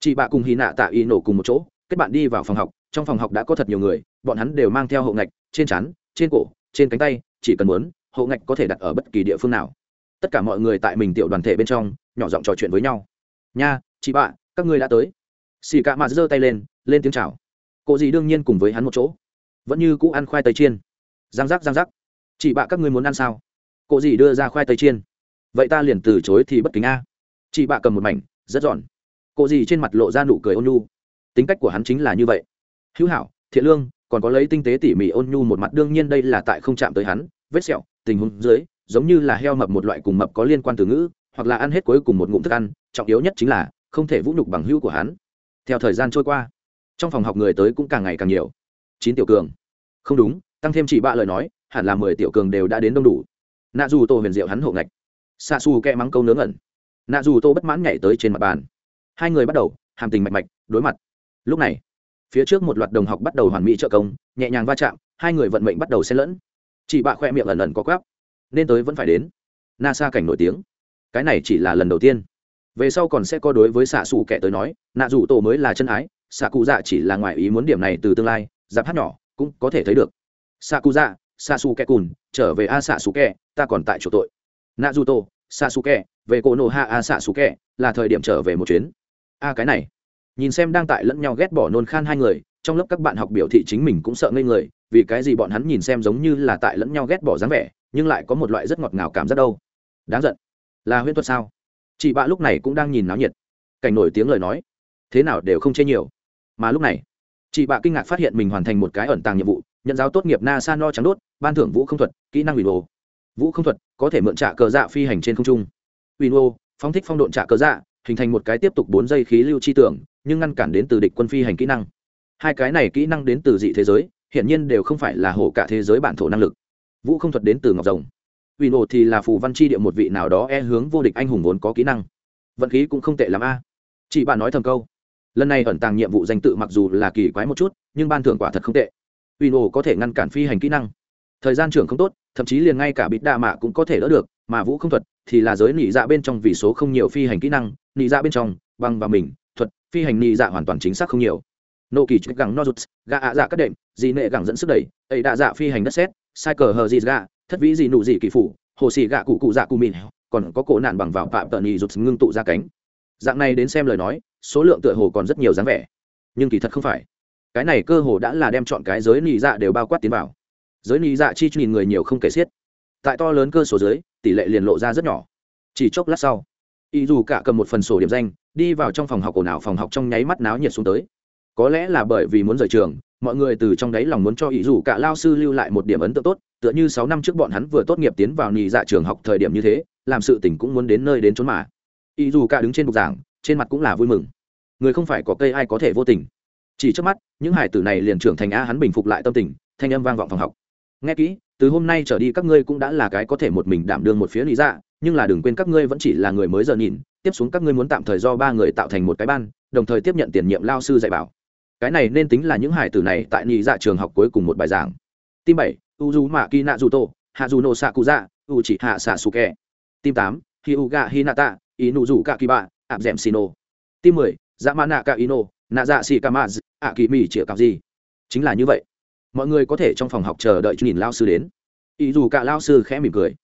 chị bạ cùng hy nạ tạ y nổ cùng một chỗ kết bạn đi vào phòng học, trong phòng học đã có thật nhiều người, bọn hắn đều mang theo hộ ngạch, trên chắn trên cổ, trên cánh tay, chỉ cần muốn hộ ngạch có thể đặt ở bất kỳ địa phương nào. Tất cả mọi người tại mình tiểu đoàn thể bên trong, nhỏ giọng trò chuyện với nhau. Nha, chị bạ các ngươi đã tới. Xì cạ mạt giơ tay lên lên tiếng chào. Cô dì đương nhiên cùng với hắn một chỗ. Vẫn như cũ ăn khoai tây chiên. Giang giác giang giác. Chị bạ các ngươi muốn ăn sao? Cô dì đưa ra khoai tây chiên. Vậy ta liền từ chối thì bất kính a. Chị bạ cầm một mảnh, rất giòn. Cô dì trên mặt lộ ra nụ cười ôn nhu tính cách của hắn chính là như vậy. Hữu hảo, thiện lương, còn có lấy tinh tế tỉ mỉ ôn nhu một mặt, đương nhiên đây là tại không chạm tới hắn. Vết sẹo, tình huống dưới, giống như là heo mập một loại cùng mập có liên quan từ ngữ, hoặc là ăn hết cuối cùng một ngụm thức ăn, trọng yếu nhất chính là không thể vũ nhục bằng hữu của hắn. Theo thời gian trôi qua, trong phòng học người tới cũng càng ngày càng nhiều. Chín tiểu cường. Không đúng, tăng thêm chỉ ba lời nói, hẳn là mười tiểu cường đều đã đến đông đủ. Nạ dù tô huyền diệu hắn hộ ngạch. Xa xù kẹ mắng câu nướng ẩn. Nạ dù tô bất mãn nhảy tới trên mặt bàn. Hai người bắt đầu, hàm tình mạch mạch, đối mặt lúc này, phía trước một loạt đồng học bắt đầu hoàn mỹ trợ công, nhẹ nhàng va chạm, hai người vận mệnh bắt đầu xen lẫn. Chị bạ khoe miệng lần lần có quáp nên tới vẫn phải đến. Nasa cảnh nổi tiếng. Cái này chỉ là lần đầu tiên. Về sau còn sẽ có đối với xạ xù kẻ tới nói, nạ dù tổ mới là chân ái, xạ cụ dạ chỉ là ngoài ý muốn điểm này từ tương lai, giáp hát nhỏ, cũng có thể thấy được. Xạ cụ dạ xạ xù kẻ cùn, trở về a xạ xù kẻ, ta còn tại chỗ tội. Nạ dù tổ, xạ xù kẻ, về cổ nổ hạ a xạ xù kẻ, là thời điểm trở về một chuyến. A cái này nhìn xem đang tại lẫn nhau ghét bỏ nôn khan hai người, trong lớp các bạn học biểu thị chính mình cũng sợ ngây người, vì cái gì bọn hắn nhìn xem giống như là tại lẫn nhau ghét bỏ dáng vẻ, nhưng lại có một loại rất ngọt ngào cảm giác đâu. Đáng giận. Là huyễn thuật sao? Chị bạ lúc này cũng đang nhìn náo nhiệt. Cảnh nổi tiếng lời nói. Thế nào đều không chê nhiều. Mà lúc này, chị bạ kinh ngạc phát hiện mình hoàn thành một cái ẩn tàng nhiệm vụ, nhận giáo tốt nghiệp nasa no trắng đốt, ban thưởng vũ không thuật, kỹ năng ủy đồ. Vũ không thuật, có thể mượn trả cờ dạ phi hành trên không trung. Ủy đồ, phóng thích phong độn trả cờ dạ hình thành một cái tiếp tục bốn giây khí lưu chi tưởng nhưng ngăn cản đến từ địch quân phi hành kỹ năng. Hai cái này kỹ năng đến từ dị thế giới hiện nhiên đều không phải là hổ cả thế giới bản thổ năng lực. Vũ không thuật đến từ ngọc rồng. Vì nổ thì là phù văn chi địa một vị nào đó e hướng vô địch anh hùng vốn có kỹ năng. Vận khí cũng không tệ l a. Chị bạn nói thầm câu. Lần này ẩn tàng nhiệm vụ danh tự mặc dù là kỳ quái một chút, nhưng ban thưởng quả thật không tệ. Uy nổ có thể ngăn cản phi hành kỹ năng. Thời gian trưởng không tốt, thậm chí liền ngay cả bít đa mạ cũng có thể đỡ được, mà vũ không thuật thì là giới nỉ dạ bên trong vì số không nhiều phi hành kỹ năng nỉ dạ bên trong băng và mình thuật, phi hành nị dạ hoàn toàn chính xác không nhiều. Nô kỳ chích gẳng no gà ạ dạ cất đệm dị nệ gẳng dẫn sức đẩy, ấy đạ dạ phi hành đất xét sai cờ hờ dị gà thất vĩ dị nụ dị kỳ phủ, hồ xì gạ cụ cụ dạ cụ mìn, còn có cổ nạn bằng vào phạm tợn nhị rụt ngưng tụ ra cánh. Dạng này đến xem lời nói, số lượng tựa hồ còn rất nhiều dáng vẻ. Nhưng kỳ thật không phải. Cái này cơ hồ đã là đem chọn cái giới nị dạ đều bao quát tiến vào. Giới nị dạ chi nhìn người nhiều không kể xiết. Tại to lớn cơ số giới tỷ lệ liền lộ ra rất nhỏ. Chỉ chốc lát sau, y dù cả cầm một phần sổ điểm danh đi vào trong phòng học ồn ào, phòng học trong nháy mắt náo nhiệt xuống tới. Có lẽ là bởi vì muốn rời trường, mọi người từ trong đáy lòng muốn cho ý dù cả lao sư lưu lại một điểm ấn tượng tốt, tựa như sáu năm trước bọn hắn vừa tốt nghiệp tiến vào nhì dạ trường học thời điểm như thế, làm sự tỉnh cũng muốn đến nơi đến chốn mà. Ý dù cả đứng trên bục giảng, trên mặt cũng là vui mừng. Người không phải có cây ai có thể vô tình. Chỉ trước mắt, những hải tử này liền trưởng thành a hắn bình phục lại tâm tình, thanh âm vang vọng phòng học. Nghe kỹ, từ hôm nay trở đi các ngươi cũng đã là cái có thể một mình đảm đương một phía lý dạ nhưng là đừng quên các ngươi vẫn chỉ là người mới giờ nhìn tiếp xuống các ngươi muốn tạm thời do ba người tạo thành một cái ban, đồng thời tiếp nhận tiền nhiệm lao sư dạy bảo. Cái này nên tính là những hải tử này tại nhị dạ trường học cuối cùng một bài giảng. Tim bảy u du mạ kỳ nạ dù tô hạ dù nổ xạ cụ dạ u chỉ hạ xạ su kè tim tám hi u gà hi nạ tạ ý nụ dù cả kỳ bạ ạp d ẻ m xì nô tim mười dạ mã nạ cả ý nô nạ dạ xì ca mã ạ kỳ mì chĩa cặp gì chính là như vậy. Mọi người có thể trong phòng học chờ đợi nhìn lao sư đến. Ý dù cả lao sư khẽ mỉm cười.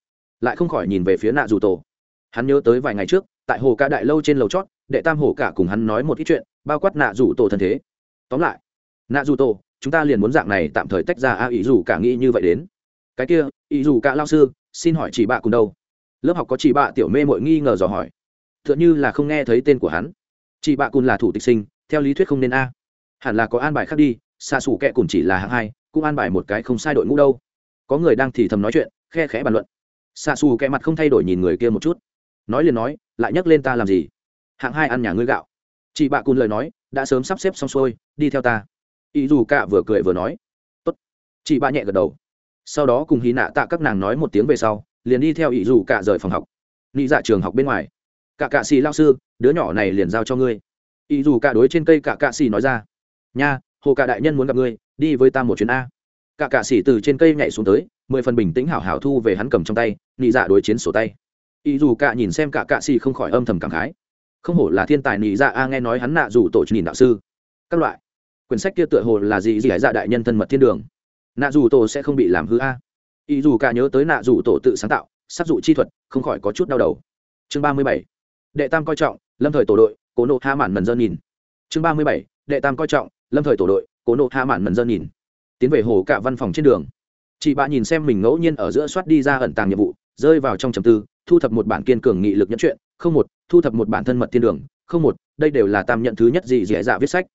Lại không khỏi nhìn về phía nạ dù tổ hắn nhớ tới vài ngày trước tại hồ cả đại lâu trên lầu chót, đệ tam hồ cả cùng hắn nói một ít chuyện, bao quát nạ rủ tổ thân thế. Tóm lại, nạ rủ tổ, chúng ta liền muốn dạng này tạm thời tách ra a ý dù cả nghĩ như vậy đến. Cái kia, ý dù cả lao sư, xin hỏi chị bạ cùng đâu? Lớp học có chị bạ tiểu mê mội nghi ngờ dò hỏi. T h ư ợ n h ư là không nghe thấy tên của hắn. Chị bạ cùng là thủ tịch sinh, theo lý thuyết không nên a. Hẳn là có an bài khác đi, xa xù kẹ cùng chỉ là hạng hai, cũng an bài một cái không sai đội ngũ đâu. Có người đang thì thầm nói chuyện, khe khẽ bàn luận. Xa xù kẹ mặt không thay đổi nhìn người kia một chút. Nói liền nói lại nhắc lên ta làm gì? Hạng hai ăn nhà ngươi gạo. Chị bạ cùn lời nói, đã sớm sắp xếp xong xuôi, đi theo ta. Ý dù cả vừa cười vừa nói. Tốt. Chị bạ nhẹ gật đầu. Sau đó cùng hy nạ tạ các nàng nói một tiếng về sau, liền đi theo ý dù cả rời phòng học. Nghĩ dạ trường học bên ngoài. Cả cạ xì lao sư, đứa nhỏ này liền giao cho ngươi. Ý dù cả đối trên cây cả cạ xì nói ra. Nha, hồ cả đại nhân muốn gặp ngươi, đi với ta một chuyến a. Cả cạ xì từ trên cây nhảy xuống tới, mười phần bình tĩnh hảo hảo thu về hắn cầm trong tay nghĩ dạ đối chiến sổ tay ý dù cả nhìn xem cả cạ xì không khỏi âm thầm cảm khái. Không hổ là thiên tài nị dạ a, nghe nói hắn nạ dù tổ nhìn đạo sư. Các loại. Quyển sách kia tựa hồ là gì gì hải dạ đại nhân thân mật thiên đường. Nạ dù tổ sẽ không bị làm hư a. Ý dù cả nhớ tới nạ dù tổ tự sáng tạo sát dụ chi thuật, không khỏi có chút đau đầu. Chương ba mươi bảy. Đệ tam coi trọng, lâm thời tổ đội, cố nộ ha mản mần dân nhìn. Chương ba mươi bảy. Đệ tam coi trọng, lâm thời tổ đội, cố nộ ha mản mần dân nhìn. Tiến về hồ cả văn phòng trên đường. Chị bạ nhìn xem mình ngẫu nhiên ở giữa soát đi ra ẩn tàng nhiệm vụ, rơi vào trong trầm tư thu thập một bản kiên cường nghị lực nhẫn chuyện, không một, thu thập một bản thân mật thiên đường, không một, đây đều là tam nhận thứ nhất gì dễ dạ viết sách.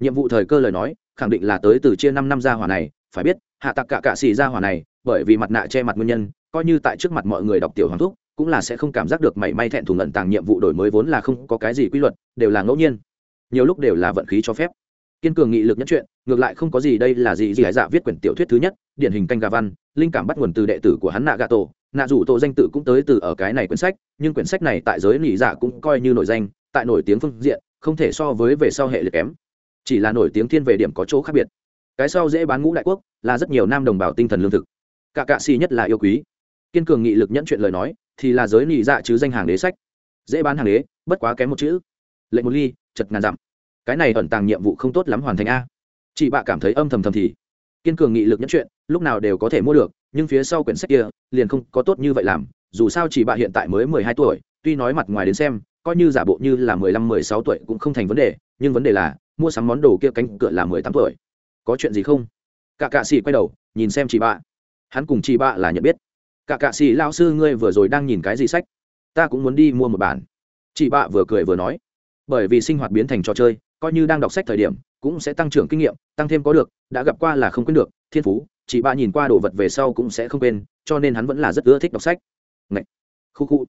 Nhiệm vụ thời cơ lời nói, khẳng định là tới từ chia năm năm gia hỏa này, phải biết, hạ tặc cả cạ xì gia hỏa này, bởi vì mặt nạ che mặt nguyên nhân, coi như tại trước mặt mọi người đọc tiểu hoàng thúc, cũng là sẽ không cảm giác được mảy may thẹn thùng ẩn tàng nhiệm vụ đổi mới vốn là không có cái gì quy luật, đều là ngẫu nhiên. Nhiều lúc đều là vận khí cho phép. Kiên cường nghị lực nhất chuyện, ngược lại không có gì đây là gì gì hải dạ viết quyển tiểu thuyết thứ nhất, điển hình canh gà văn, linh cảm bắt nguồn từ đệ tử của hắn nạ gà tổ nạ rủ tổ danh tự cũng tới từ ở cái này quyển sách, nhưng quyển sách này tại giới nỉ dạ cũng coi như nổi danh, tại nổi tiếng phương diện, không thể so với về sau hệ liệt kém. Chỉ là nổi tiếng thiên về điểm có chỗ khác biệt. Cái sau dễ bán ngũ đại quốc, là rất nhiều nam đồng bào tinh thần lương thực. Cả cạ xì nhất là yêu quý. Kiên cường nghị lực nhẫn chuyện lời nói, thì là giới nỉ dạ chứ danh hàng đế sách. Dễ bán hàng đế, bất quá kém một chữ. Lệnh một ly, chật ngàn dặm. Cái này ẩn tàng nhiệm vụ không tốt lắm hoàn thành a. Chị bạ cảm thấy âm thầm thầm thì. Kiên cường nghị lực nhẫn chuyện, lúc nào đều có thể mua được nhưng phía sau quyển sách kia liền không có tốt như vậy làm, dù sao chỉ bạ hiện tại mới mười hai tuổi, tuy nói mặt ngoài đến xem, coi như giả bộ như là mười lăm, mười sáu tuổi cũng không thành vấn đề, nhưng vấn đề là, mua sắm món đồ kia cánh cửa là mười tám tuổi. Có chuyện gì không? Cả cạ xì quay đầu, nhìn xem chị bạ. Hắn cùng chị bạ là nhận biết. Cả cạ xì lao sư, ngươi vừa rồi đang nhìn cái gì sách? Ta cũng muốn đi mua một bản. Chị bạ vừa cười vừa nói, bởi vì sinh hoạt biến thành trò chơi, coi như đang đọc sách thời điểm, cũng sẽ tăng trưởng kinh nghiệm, tăng thêm có được, đã gặp qua là không quên được, thiên phú chị bạ nhìn qua đồ vật về sau cũng sẽ không quên, cho nên hắn vẫn là rất ưa thích đọc sách. Ngậy! khu khu.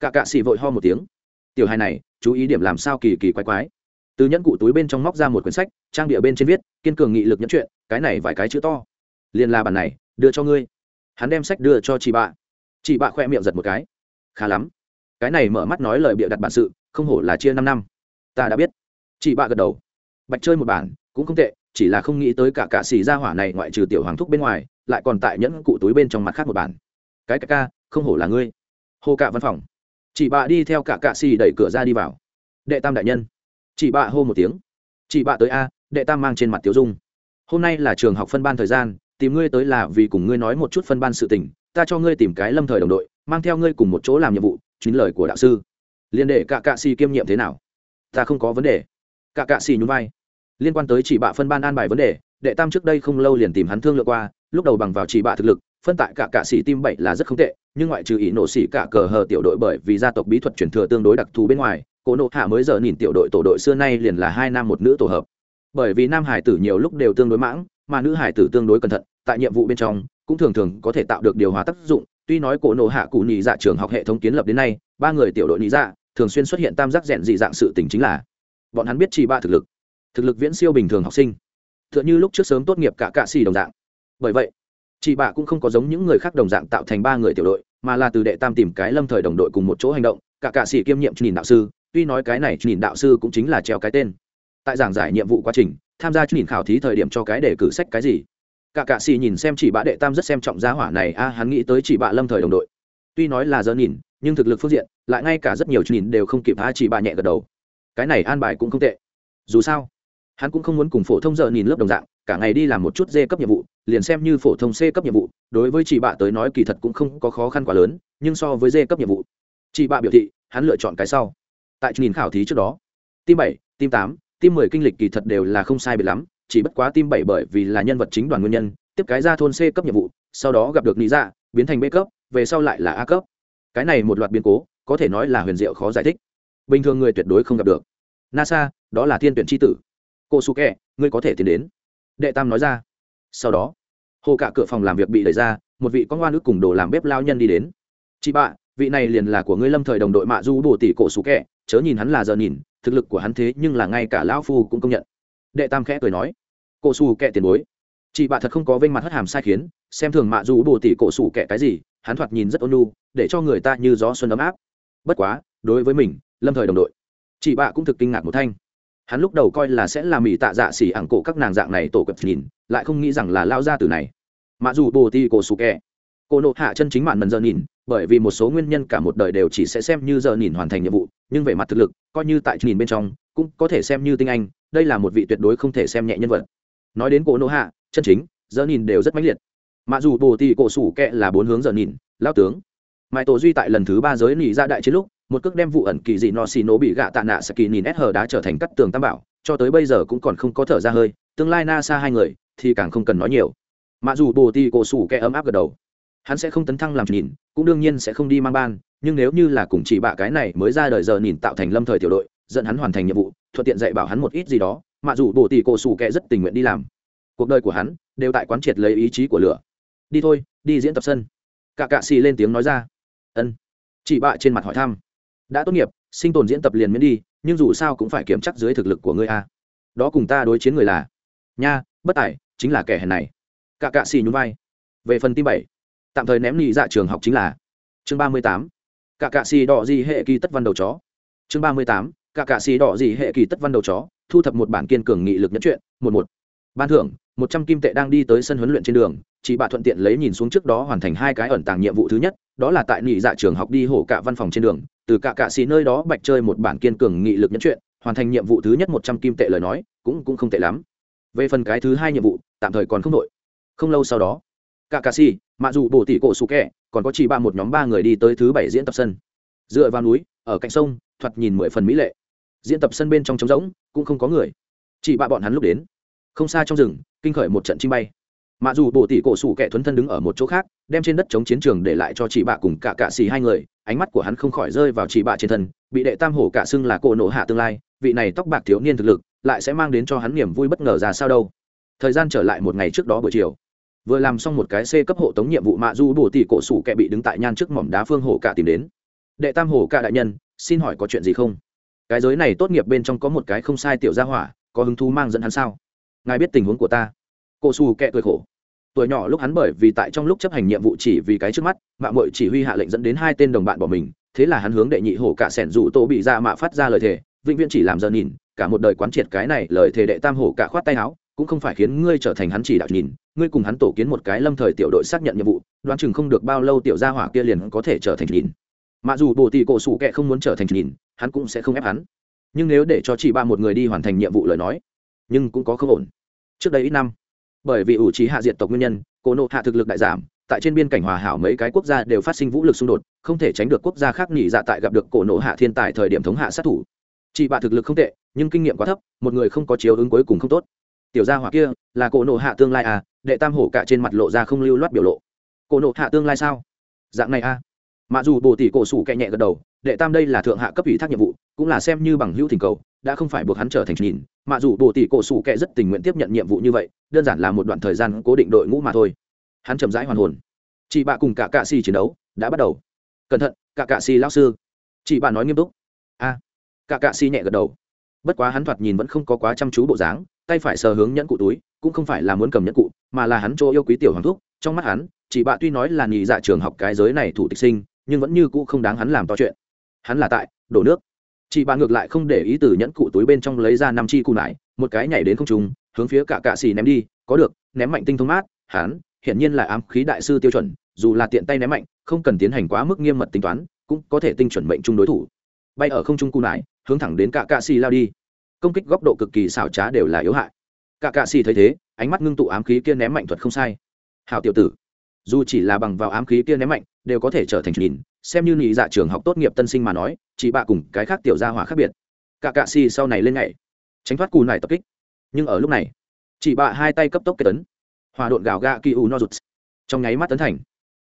Cả cạ xì vội ho một tiếng. Tiểu hai này, chú ý điểm làm sao kỳ kỳ quái quái. Từ nhẫn cụ túi bên trong móc ra một quyển sách, trang địa bên trên viết, kiên cường nghị lực nhẫn chuyện, cái này vài cái chữ to. Liền là bản này, đưa cho ngươi. Hắn đem sách đưa cho chị bạ chị bạ khoe miệng giật một cái. Khá lắm. Cái này mở mắt nói lời bịa đặt bản sự, không hổ là chia năm năm. Ta đã biết. Chị bạ gật đầu. Bạch chơi một bản, cũng không tệ chỉ là không nghĩ tới cả cạ xì ra hỏa này ngoại trừ tiểu hoàng thúc bên ngoài, lại còn tại nhẫn cụ túi bên trong mặt khác một bản. Cái ca ca, không hổ là ngươi. Hô cạ văn phòng. Chị bạ đi theo cả cạ xì đẩy cửa ra đi vào. Đệ tam đại nhân. Chị bạ hô một tiếng. Chị bạ tới a, đệ tam mang trên mặt tiểu dung. Hôm nay là trường học phân ban thời gian, tìm ngươi tới là vì cùng ngươi nói một chút phân ban sự tình, ta cho ngươi tìm cái lâm thời đồng đội, mang theo ngươi cùng một chỗ làm nhiệm vụ chính lời của đạo sư. Liên đệ cả cạ xì kiêm nhiệm thế nào? Ta không có vấn đề. Cả cạ xì nhún vai liên quan tới chỉ bạ phân ban an bài vấn đề, đệ tam trước đây không lâu liền tìm hắn thương lượng qua, lúc đầu bằng vào chỉ bạ thực lực, phân tại cả cạ sĩ tim bảy là rất không tệ, nhưng ngoại trừ ý nổ xỉ cả cờ hờ tiểu đội bởi vì gia tộc bí thuật truyền thừa tương đối đặc thù bên ngoài, cổ nộ hạ mới giờ nhìn tiểu đội tổ đội xưa nay liền là hai nam một nữ tổ hợp. Bởi vì nam hải tử nhiều lúc đều tương đối mãng, mà nữ hải tử tương đối cẩn thận, tại nhiệm vụ bên trong, cũng thường thường có thể tạo được điều hòa tác dụng. Tuy nói cổ nộ hạ cụ nhị dạ trường học hệ thống kiến lập đến nay, ba người tiểu đội nhị dạ thường xuyên xuất hiện tam giác rèn dị dạng sự tình chính là, bọn hắn biết chỉ ba thực lực thực lực viễn siêu bình thường học sinh. T h ư ợ n h ư lúc trước sớm tốt nghiệp cả cạ xì đồng dạng. Bởi vậy, chị bạ cũng không có giống những người khác đồng dạng tạo thành ba người tiểu đội, mà là từ đệ tam tìm cái lâm thời đồng đội cùng một chỗ hành động. Cả cạ xì kiêm nhiệm nhìn đạo sư, tuy nói cái này nhìn đạo sư cũng chính là treo cái tên. Tại giảng giải nhiệm vụ quá trình, tham gia nhìn khảo thí thời điểm cho cái để cử sách cái gì? Cả cạ xì nhìn xem chị bạ đệ tam rất xem trọng giá hỏa này, a, hắn nghĩ tới chị bạ lâm thời đồng đội. Tuy nói là giờ nhìn, nhưng thực lực phương diện, lại ngay cả rất nhiều nhìn đều không kịp, a, chị bạ nhẹ gật đầu. Cái này an bài cũng không tệ. Dù sao hắn cũng không muốn cùng phổ thông giờ nhìn lớp đồng dạng, cả ngày đi làm một chút d cấp nhiệm vụ, liền xem như phổ thông c cấp nhiệm vụ, đối với chị bạ tới nói kỳ thật cũng không có khó khăn quá lớn, nhưng so với d cấp nhiệm vụ, chị bạ biểu thị, hắn lựa chọn cái sau. Tại nhìn khảo thí trước đó tim bảy tim tám tim mười kinh lịch kỳ thật đều là không sai biệt lắm, chỉ bất quá tim bảy bởi vì là nhân vật chính đoàn nguyên nhân, tiếp cái ra thôn c cấp nhiệm vụ, sau đó gặp được lý dạ biến thành b cấp, về sau lại là a cấp. Cái này một loạt biến cố, có thể nói là huyền diệu khó giải thích. Bình thường người tuyệt đối không gặp được. Nasa, đó là thiên tuyển tri tử cô su kẹ ngươi có thể tiến đến. Đệ tam nói ra. Sau đó, hồ cả cửa phòng làm việc bị đẩy ra, một vị con ngoan ức cùng đồ làm bếp lao nhân đi đến. Chị bạ vị này liền là của ngươi lâm thời đồng đội mạ du bổ tỷ cổ su kẹ chớ nhìn hắn là giờ nhìn, thực lực của hắn thế nhưng là ngay cả lão phu cũng công nhận. Đệ tam khẽ cười nói. Cổ su kẹ tiền bối. Chị bạ thật không có vênh mặt hất hàm sai khiến, xem thường mạ du bổ tỷ cổ su kẹ cái gì, hắn thoạt nhìn rất ôn nhu, để cho người ta như gió xuân ấm áp. Bất quá, đối với mình, lâm thời đồng đội, chị bạ cũng thực kinh ngạc một thanh hắn lúc đầu coi là sẽ là mỹ tạ dạ xỉ ảng cổ các nàng dạng này tổ cập nhìn, lại không nghĩ rằng là lao ra từ này. Mặc dù bồ ti cổ sù kẹ cô nộ hạ chân chính mạn mần giờ nhìn, bởi vì một số nguyên nhân cả một đời đều chỉ sẽ xem như giờ nhìn hoàn thành nhiệm vụ, nhưng về mặt thực lực, coi như tại nhìn bên trong, cũng có thể xem như tinh anh, đây là một vị tuyệt đối không thể xem nhẹ nhân vật. Nói đến cô nộ hạ, chân chính, giờ nhìn đều rất mãnh liệt. Mặc dù bồ ti cổ sủ kẹ là bốn hướng giờ nhìn, lao tướng. Mãi tổ duy tại lần thứ ba giới nỉ ra đại chiến lúc một cước đem vụ ẩn kỳ dị no xì nổ bị gạ tạ nạ saki nhìn s hờ đá trở thành cắt tường tam bảo, cho tới bây giờ cũng còn không có thở ra hơi, tương lai na xa hai người thì càng không cần nói nhiều. Mặc dù bồ ti cổ sủ kẻ ấm áp gật đầu, hắn sẽ không tấn thăng làm nhìn, cũng đương nhiên sẽ không đi mang ban, nhưng nếu như là cùng chỉ bạ cái này mới ra đời giờ nhìn tạo thành lâm thời tiểu đội, dẫn hắn hoàn thành nhiệm vụ, thuận tiện dạy bảo hắn một ít gì đó mặc dù bồ ti cổ sủ kẻ rất tình nguyện đi làm. Cuộc đời của hắn đều tại quán triệt lấy ý chí của lửa. Đi thôi, đi diễn tập sân. Cả cạ xì lên tiếng nói ra. Ân. Chị bạ trên mặt hỏi thăm đã tốt nghiệp, sinh tồn diễn tập liền miễn đi, nhưng dù sao cũng phải kiểm chắc dưới thực lực của ngươi a. Đó cùng ta đối chiến người là. Nha, bất tài, chính là kẻ hèn này. Cả cạ xì nhún vai. Về phần tim bảy, tạm thời ném nhị dạ trường học chính là. Chương ba mươi tám cả cạ xì đỏ gì hệ kỳ tất văn đầu chó. Chương ba mươi tám cả cạ xì đỏ gì hệ kỳ tất văn đầu chó, thu thập một bản kiên cường nghị lực nhất chuyện một một. Ban thưởng, một trăm kim tệ đang đi tới sân huấn luyện trên đường chị bạ thuận tiện lấy nhìn xuống trước đó hoàn thành hai cái ẩn tàng nhiệm vụ thứ nhất, đó là tại nhị dạ trường học đi hổ cả văn phòng trên đường từ cả cạ xì nơi đó bạch chơi một bản kiên cường nghị lực nhẫn chuyện, hoàn thành nhiệm vụ thứ nhất một trăm kim tệ lời nói, cũng cũng không tệ lắm. Về phần cái thứ hai nhiệm vụ, tạm thời còn không đội không lâu sau đó, cả cạ xì, mặc dù bổ tỷ cổ sủ kẹ còn có chỉ ba một nhóm ba người đi tới thứ bảy diễn tập sân. Dựa vào núi, ở cạnh sông, thoạt nhìn mười phần mỹ lệ. Diễn tập sân bên trong trống rỗng, cũng không có người. Chỉ ba bọn hắn lúc đến. Không xa trong rừng, kinh khởi một trận chim bay mặc dù bộ tỷ cổ sủ kẻ thuấn thân đứng ở một chỗ khác, đem trên đất chống chiến trường để lại cho chị bạ cùng cả cạ xì hai người, ánh mắt của hắn không khỏi rơi vào chị bạ trên thân, bị đệ tam hổ cả xưng là cổ nổ hạ tương lai, vị này tóc bạc thiếu niên thực lực, lại sẽ mang đến cho hắn niềm vui bất ngờ ra sao đâu. Thời gian trở lại một ngày trước đó buổi chiều, vừa làm xong một cái c cấp hộ tống nhiệm vụ mạ du bổ tỷ cổ sủ kẻ bị đứng tại nhan trước mỏm đá phương hổ cả tìm đến. Đệ tam hổ cả đại nhân, xin hỏi có chuyện gì không? Cái giới này tốt nghiệp bên trong có một cái không sai tiểu gia hỏa, có hứng thú mang dẫn hắn sao? Ngài biết tình huống của ta. Cô xù kẹ cười khổ. Tuổi nhỏ lúc hắn bởi vì tại trong lúc chấp hành nhiệm vụ chỉ vì cái trước mắt mạng mội chỉ huy hạ lệnh dẫn đến hai tên đồng bạn bỏ mình, thế là hắn hướng đệ nhị hổ cả sẻn rủ tổ bị ra mạ phát ra lời thề, vĩnh viễn chỉ làm giờ nhìn, cả một đời quán triệt cái này lời thề đệ tam hổ cả khoát tay áo, cũng không phải khiến ngươi trở thành hắn chỉ đạo nhìn, ngươi cùng hắn tổ kiến một cái lâm thời tiểu đội xác nhận nhiệm vụ, đoán chừng không được bao lâu tiểu gia hỏa kia liền có thể trở thành nhìn. Mà dù bồ tỷ cổ sủ kệ không muốn trở thành nhìn, hắn cũng sẽ không ép hắn. Nhưng nếu để cho chỉ ba một người đi hoàn thành nhiệm vụ lời nói, nhưng cũng có không ổn. Trước đây ít năm bởi vì ủ trí hạ diện tộc nguyên nhân, cổ nộ hạ thực lực đại giảm, tại trên biên cảnh hòa hảo mấy cái quốc gia đều phát sinh vũ lực xung đột, không thể tránh được quốc gia khác nghỉ dạ tại gặp được cổ nộ hạ thiên tài thời điểm thống hạ sát thủ. Chị bạ thực lực không tệ, nhưng kinh nghiệm quá thấp, một người không có chiếu ứng cuối cùng không tốt. Tiểu gia hỏa kia, là cổ nộ hạ tương lai à đệ tam hổ cả trên mặt lộ ra không lưu loát biểu lộ. Cổ nộ hạ tương lai sao? Dạng này à. Mặc dù bồ tỷ cổ sủ kẹ nhẹ gật đầu, đệ tam đây là thượng hạ cấp ủy thác nhiệm vụ cũng là xem như bằng hữu thỉnh cầu, đã không phải buộc hắn trở thành nhìn, mà dù bồ tỷ cổ sủ kệ rất tình nguyện tiếp nhận nhiệm vụ như vậy, đơn giản là một đoạn thời gian cố định đội ngũ mà thôi. Hắn chậm rãi hoàn hồn. Chị bạ cùng cả cạ xì chiến đấu đã bắt đầu. Cẩn thận, cả cạ xì lao sư. Chị bạ nói nghiêm túc. A. Cả cạ xì nhẹ gật đầu. Bất quá hắn thoạt nhìn vẫn không có quá chăm chú bộ dáng, tay phải sờ hướng nhẫn cụ túi, cũng không phải là muốn cầm nhẫn cụ, mà là hắn chỗ yêu quý tiểu hoàng thúc. Trong mắt hắn, chị bạ tuy nói là nghỉ dạ trường học cái giới này thủ tịch sinh, nhưng vẫn như cũ không đáng hắn làm to chuyện. Hắn là tại, đổ nước chị bạ ngược lại không để ý từ nhẫn cụ túi bên trong lấy ra năm chi cụ nải, một cái nhảy đến không trùng hướng phía cả cạ xì ném đi, có được, ném mạnh tinh thông mát hắn hiển nhiên là ám khí đại sư tiêu chuẩn, dù là tiện tay ném mạnh, không cần tiến hành quá mức nghiêm mật tính toán, cũng có thể tinh chuẩn mệnh chung đối thủ. Bay ở không trung cù nải, hướng thẳng đến cả cạ xì lao đi. Công kích góc độ cực kỳ xảo trá đều là yếu hại. Cả cạ xì thấy thế, ánh mắt ngưng tụ ám khí kia ném mạnh thuật không sai. Hào tiểu tử, dù chỉ là bằng vào ám khí kia ném mạnh, đều có thể trở thành nhìn xem như nhị dạ trường học tốt nghiệp tân sinh mà nói, chị bạ cùng cái khác tiểu gia hỏa khác biệt. Cả cạ xì sau này lên ngày tránh thoát cù này tập kích. Nhưng ở lúc này, chị bạ hai tay cấp tốc kết tấn. Hòa độn gạo gạ kỳ u no rụt. Trong nháy mắt tấn thành.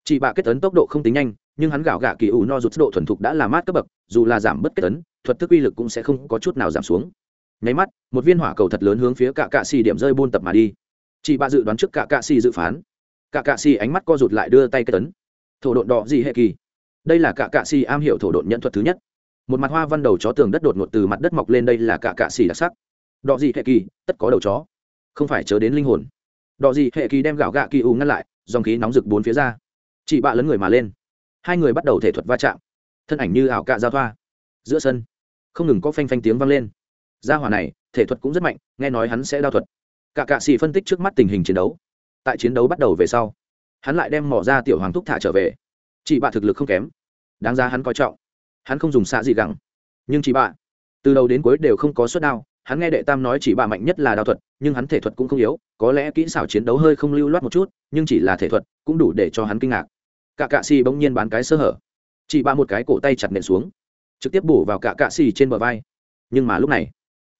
Chị bạ kết tấn tốc độ không tính nhanh, nhưng hắn gạo gạ kỳ u no rụt độ thuần thục đã là mát cấp bậc, dù là giảm bất kết tấn, thuật thức uy lực cũng sẽ không có chút nào giảm xuống. Nháy mắt, một viên hỏa cầu thật lớn hướng phía cả cạ xì điểm rơi buôn tập mà đi. Chị bạ dự đoán trước cả cạ xì dự phán. Cả cạ xì ánh mắt co rụt lại đưa tay kết tấn. Thổ độn đỏ gì hệ kỳ? Đây là cả cạ xì am hiểu thổ độn nhận thuật thứ nhất. Một mặt hoa văn đầu chó tường đất đột ngột từ mặt đất mọc lên đây là cả cạ xì đặc sắc. Đỏ gì hệ kỳ, tất có đầu chó. Không phải chớ đến linh hồn. Đỏ gì hệ kỳ đem gạo gạ kỳ u ngăn lại, dòng khí nóng rực bốn phía ra. Chị bạ lấn người mà lên. Hai người bắt đầu thể thuật va chạm. Thân ảnh như ảo cạ giao thoa. Giữa sân, không ngừng có phanh phanh tiếng vang lên. Gia hỏa này, thể thuật cũng rất mạnh, nghe nói hắn sẽ đao thuật. Cả cạ xì phân tích trước mắt tình hình chiến đấu. Tại chiến đấu bắt đầu về sau, hắn lại đem mỏ ra tiểu hoàng thúc thả trở về. Chị bạ thực lực không kém đáng ra hắn coi trọng. Hắn không dùng xạ gì gẳng, nhưng chị bạ. Từ đầu đến cuối đều không có suất đao, hắn nghe đệ tam nói chỉ bạ mạnh nhất là đao thuật, nhưng hắn thể thuật cũng không yếu, có lẽ kỹ xảo chiến đấu hơi không lưu loát một chút, nhưng chỉ là thể thuật cũng đủ để cho hắn kinh ngạc. Cả cạ xì bỗng nhiên bán cái sơ hở. Chị bạ một cái cổ tay chặt nện xuống, trực tiếp bổ vào cả cạ xì trên bờ vai. Nhưng mà lúc này,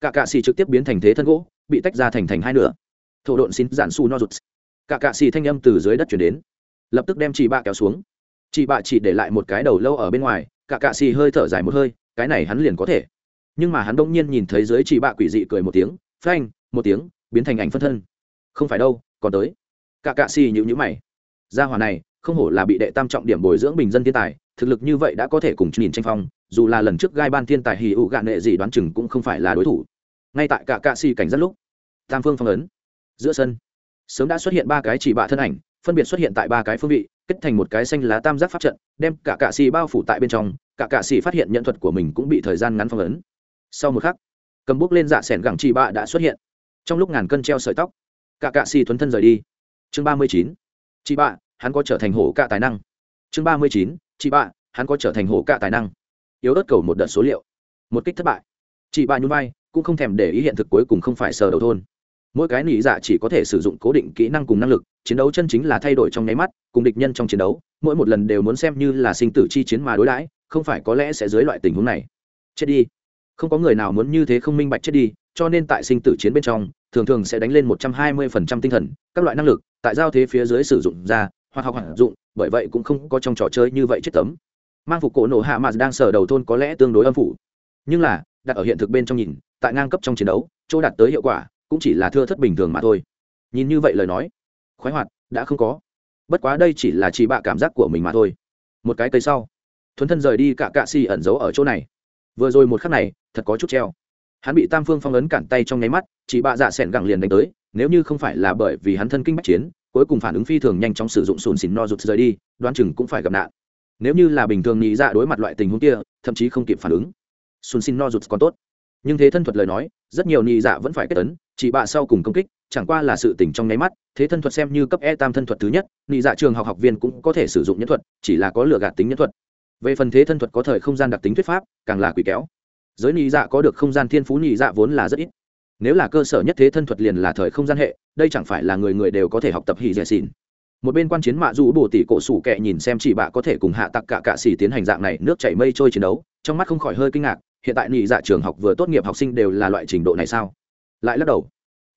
cả cạ xì trực tiếp biến thành thế thân gỗ, bị tách ra thành thành hai nửa. Thổ độn xin giản su no rụt. Cả cạ xì thanh âm từ dưới đất chuyển đến, lập tức đem chị bạ kéo xuống chị bạ chỉ để lại một cái đầu lâu ở bên ngoài, cả cạ xì hơi thở dài một hơi, cái này hắn liền có thể. Nhưng mà hắn đông nhiên nhìn thấy dưới chị bạ quỷ dị cười một tiếng, phanh, một tiếng, biến thành ảnh phân thân. Không phải đâu, còn tới. Cả cạ xì nhịu nhữ mày. Gia hòa này, không hổ là bị đệ tam trọng điểm bồi dưỡng bình dân thiên tài, thực lực như vậy đã có thể cùng nhìn tranh phong, dù là lần trước gai ban thiên tài hì ụ gạn nệ gì đoán chừng cũng không phải là đối thủ. Ngay tại cả cạ xì cảnh rất lúc, tam phương phong ấn. Giữa sân, sớm đã xuất hiện ba cái chỉ bạ thân ảnh, phân biệt xuất hiện tại ba cái phương vị kết thành một cái xanh lá tam giác pháp trận, đem cả cạ xì bao phủ tại bên trong, cả cạ xì phát hiện nhận thuật của mình cũng bị thời gian ngắn phong ấn. Sau một khắc, cầm bút lên dạ s ẻ n gẳng chị bạ đã xuất hiện. Trong lúc ngàn cân treo sợi tóc, cả cạ xì thuấn thân rời đi. Chương ba mươi chín chị bạ hắn có trở thành hổ cạ tài năng. Chương ba mươi chín chị bạ hắn có trở thành hổ cạ tài năng. Yếu ớt cầu một đợt số liệu. Một kích thất bại. Chị bạ nhún vai, cũng không thèm để ý hiện thực cuối cùng không phải sờ đầu thôn mỗi cái nỉ dạ chỉ có thể sử dụng cố định kỹ năng cùng năng lực, chiến đấu chân chính là thay đổi trong nháy mắt, cùng địch nhân trong chiến đấu, mỗi một lần đều muốn xem như là sinh tử chi chiến mà đối đãi, không phải có lẽ sẽ dưới loại tình huống này. Chết đi. Không có người nào muốn như thế không minh bạch chết đi, cho nên tại sinh tử chiến bên trong, thường thường sẽ đánh lên một trăm hai mươi phần trăm tinh thần, các loại năng lực, tại giao thế phía dưới sử dụng ra, hoặc học hẳn dụng, bởi vậy cũng không có trong trò chơi như vậy chết tấm. Mang phục cổ nổ hạ mà đang sở đầu thôn có lẽ tương đối âm phủ. Nhưng là, đặt ở hiện thực bên trong nhìn, tại ngang cấp trong chiến đấu, chỗ đạt tới hiệu quả cũng chỉ là thưa thất bình thường mà thôi. Nhìn như vậy lời nói, khoái hoạt, đã không có. Bất quá đây chỉ là chỉ bạ cảm giác của mình mà thôi. Một cái cây sau, thuấn thân rời đi cả cạ xì ẩn giấu ở chỗ này. Vừa rồi một khắc này, thật có chút treo. Hắn bị tam phương phong ấn cản tay trong nháy mắt, chỉ bạ dạ s ẻ n gẳng liền đánh tới, nếu như không phải là bởi vì hắn thân kinh bách chiến, cuối cùng phản ứng phi thường nhanh chóng sử dụng sùn xìn no rụt rời đi, đoán chừng cũng phải gặp nạn. Nếu như là bình thường nhị dạ đối mặt loại tình huống kia, thậm chí không kịp phản ứng xuân xin no rụt còn tốt. Nhưng thế thân thuật lời nói, rất nhiều nhị dạ vẫn phải kết tấn chỉ bạ sau cùng công kích, chẳng qua là sự tỉnh trong nháy mắt, thế thân thuật xem như cấp e tam thân thuật thứ nhất nhị dạ trường học học viên cũng có thể sử dụng nhân thuật, chỉ là có lựa gạt tính nhân thuật. Về phần thế thân thuật có thời không gian đặc tính thuyết pháp, càng là quỷ kéo giới nhị dạ có được không gian thiên phú nhị dạ vốn là rất ít. Nếu là cơ sở nhất thế thân thuật liền là thời không gian hệ, đây chẳng phải là người người đều có thể học tập hỉ dẻ xỉn. Một bên quan chiến mạ dù bồ tỷ cổ sủ kệ nhìn xem chị bạ có thể cùng hạ tặc cả cạ xỉ tiến hành dạng này nước chảy mây trôi chiến đấu, trong mắt không khỏi hơi kinh ngạc, hiện tại nhị dạ trường học vừa tốt nghiệp học sinh đều là loại trình độ này sao? Lại lắc đầu.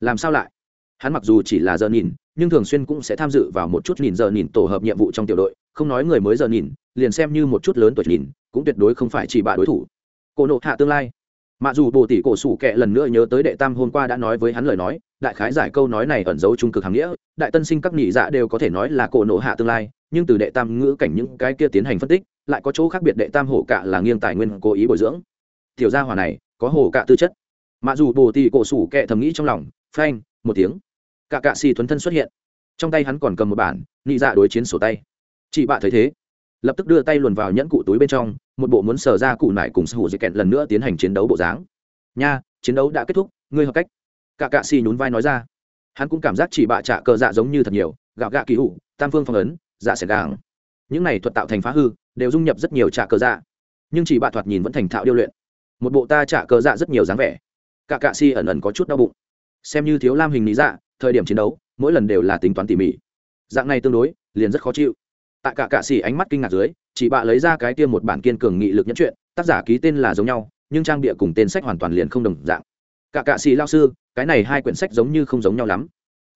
Làm sao lại? Hắn mặc dù chỉ là giờ nhìn, nhưng thường xuyên cũng sẽ tham dự vào một chút nhìn giờ nhìn tổ hợp nhiệm vụ trong tiểu đội, không nói người mới giờ nhìn, liền xem như một chút lớn tuổi nhìn, cũng tuyệt đối không phải chỉ bà đối thủ. Cổ nộ hạ tương lai. Mà dù bồ tỷ cổ sủ kệ lần nữa nhớ tới đệ tam hôm qua đã nói với hắn lời nói, đại khái giải câu nói này ẩn giấu trung cực hàng nghĩa, đại tân sinh các nhị dạ đều có thể nói là cổ nộ hạ tương lai, nhưng từ đệ tam ngữ cảnh những cái kia tiến hành phân tích, lại có chỗ khác biệt đệ tam hổ cạ là nghiêng tài nguyên cố ý bồi dưỡng. Tiểu gia hỏa này, có hổ cạ tư chất mà dù bồ tì cổ sủ kệ thầm nghĩ trong lòng, phanh, một tiếng. Cạ cạ xì thuấn thân xuất hiện. Trong tay hắn còn cầm một bản nhị dạ đối chiến sổ tay. Chị bạ thấy thế, lập tức đưa tay luồn vào nhẫn cụ túi bên trong, một bộ muốn sờ ra cụ nải cùng sở hữu dây kẹt lần nữa tiến hành chiến đấu bộ dáng. Nha, chiến đấu đã kết thúc, ngươi hợp cách. Cả cạ xì nhún vai nói ra. Hắn cũng cảm giác chỉ bạ trả cờ dạ giống như thật nhiều, gạo gạ kỳ hụ tam phương phong ấn dạ sẻ gàng. Những này thuật tạo thành phá hư, đều dung nhập rất nhiều trả cờ dạ. Nhưng chỉ bạ thoạt nhìn vẫn thành thạo điêu luyện. Một bộ ta trả cờ dạ rất nhiều dáng vẻ cả cạ si ẩn ẩn có chút đau bụng. Xem như thiếu lam hình lý dạ thời điểm chiến đấu, mỗi lần đều là tính toán tỉ mỉ. Dạng này tương đối, liền rất khó chịu. Tại cả cạ xì ánh mắt kinh ngạc dưới, chị bạ lấy ra cái tiêm một bản kiên cường nghị lực nhẫn chuyện tác giả ký tên là giống nhau, nhưng trang địa cùng tên sách hoàn toàn liền không đồng dạng. Cả cạ xì lao sư, cái này hai quyển sách giống như không giống nhau lắm.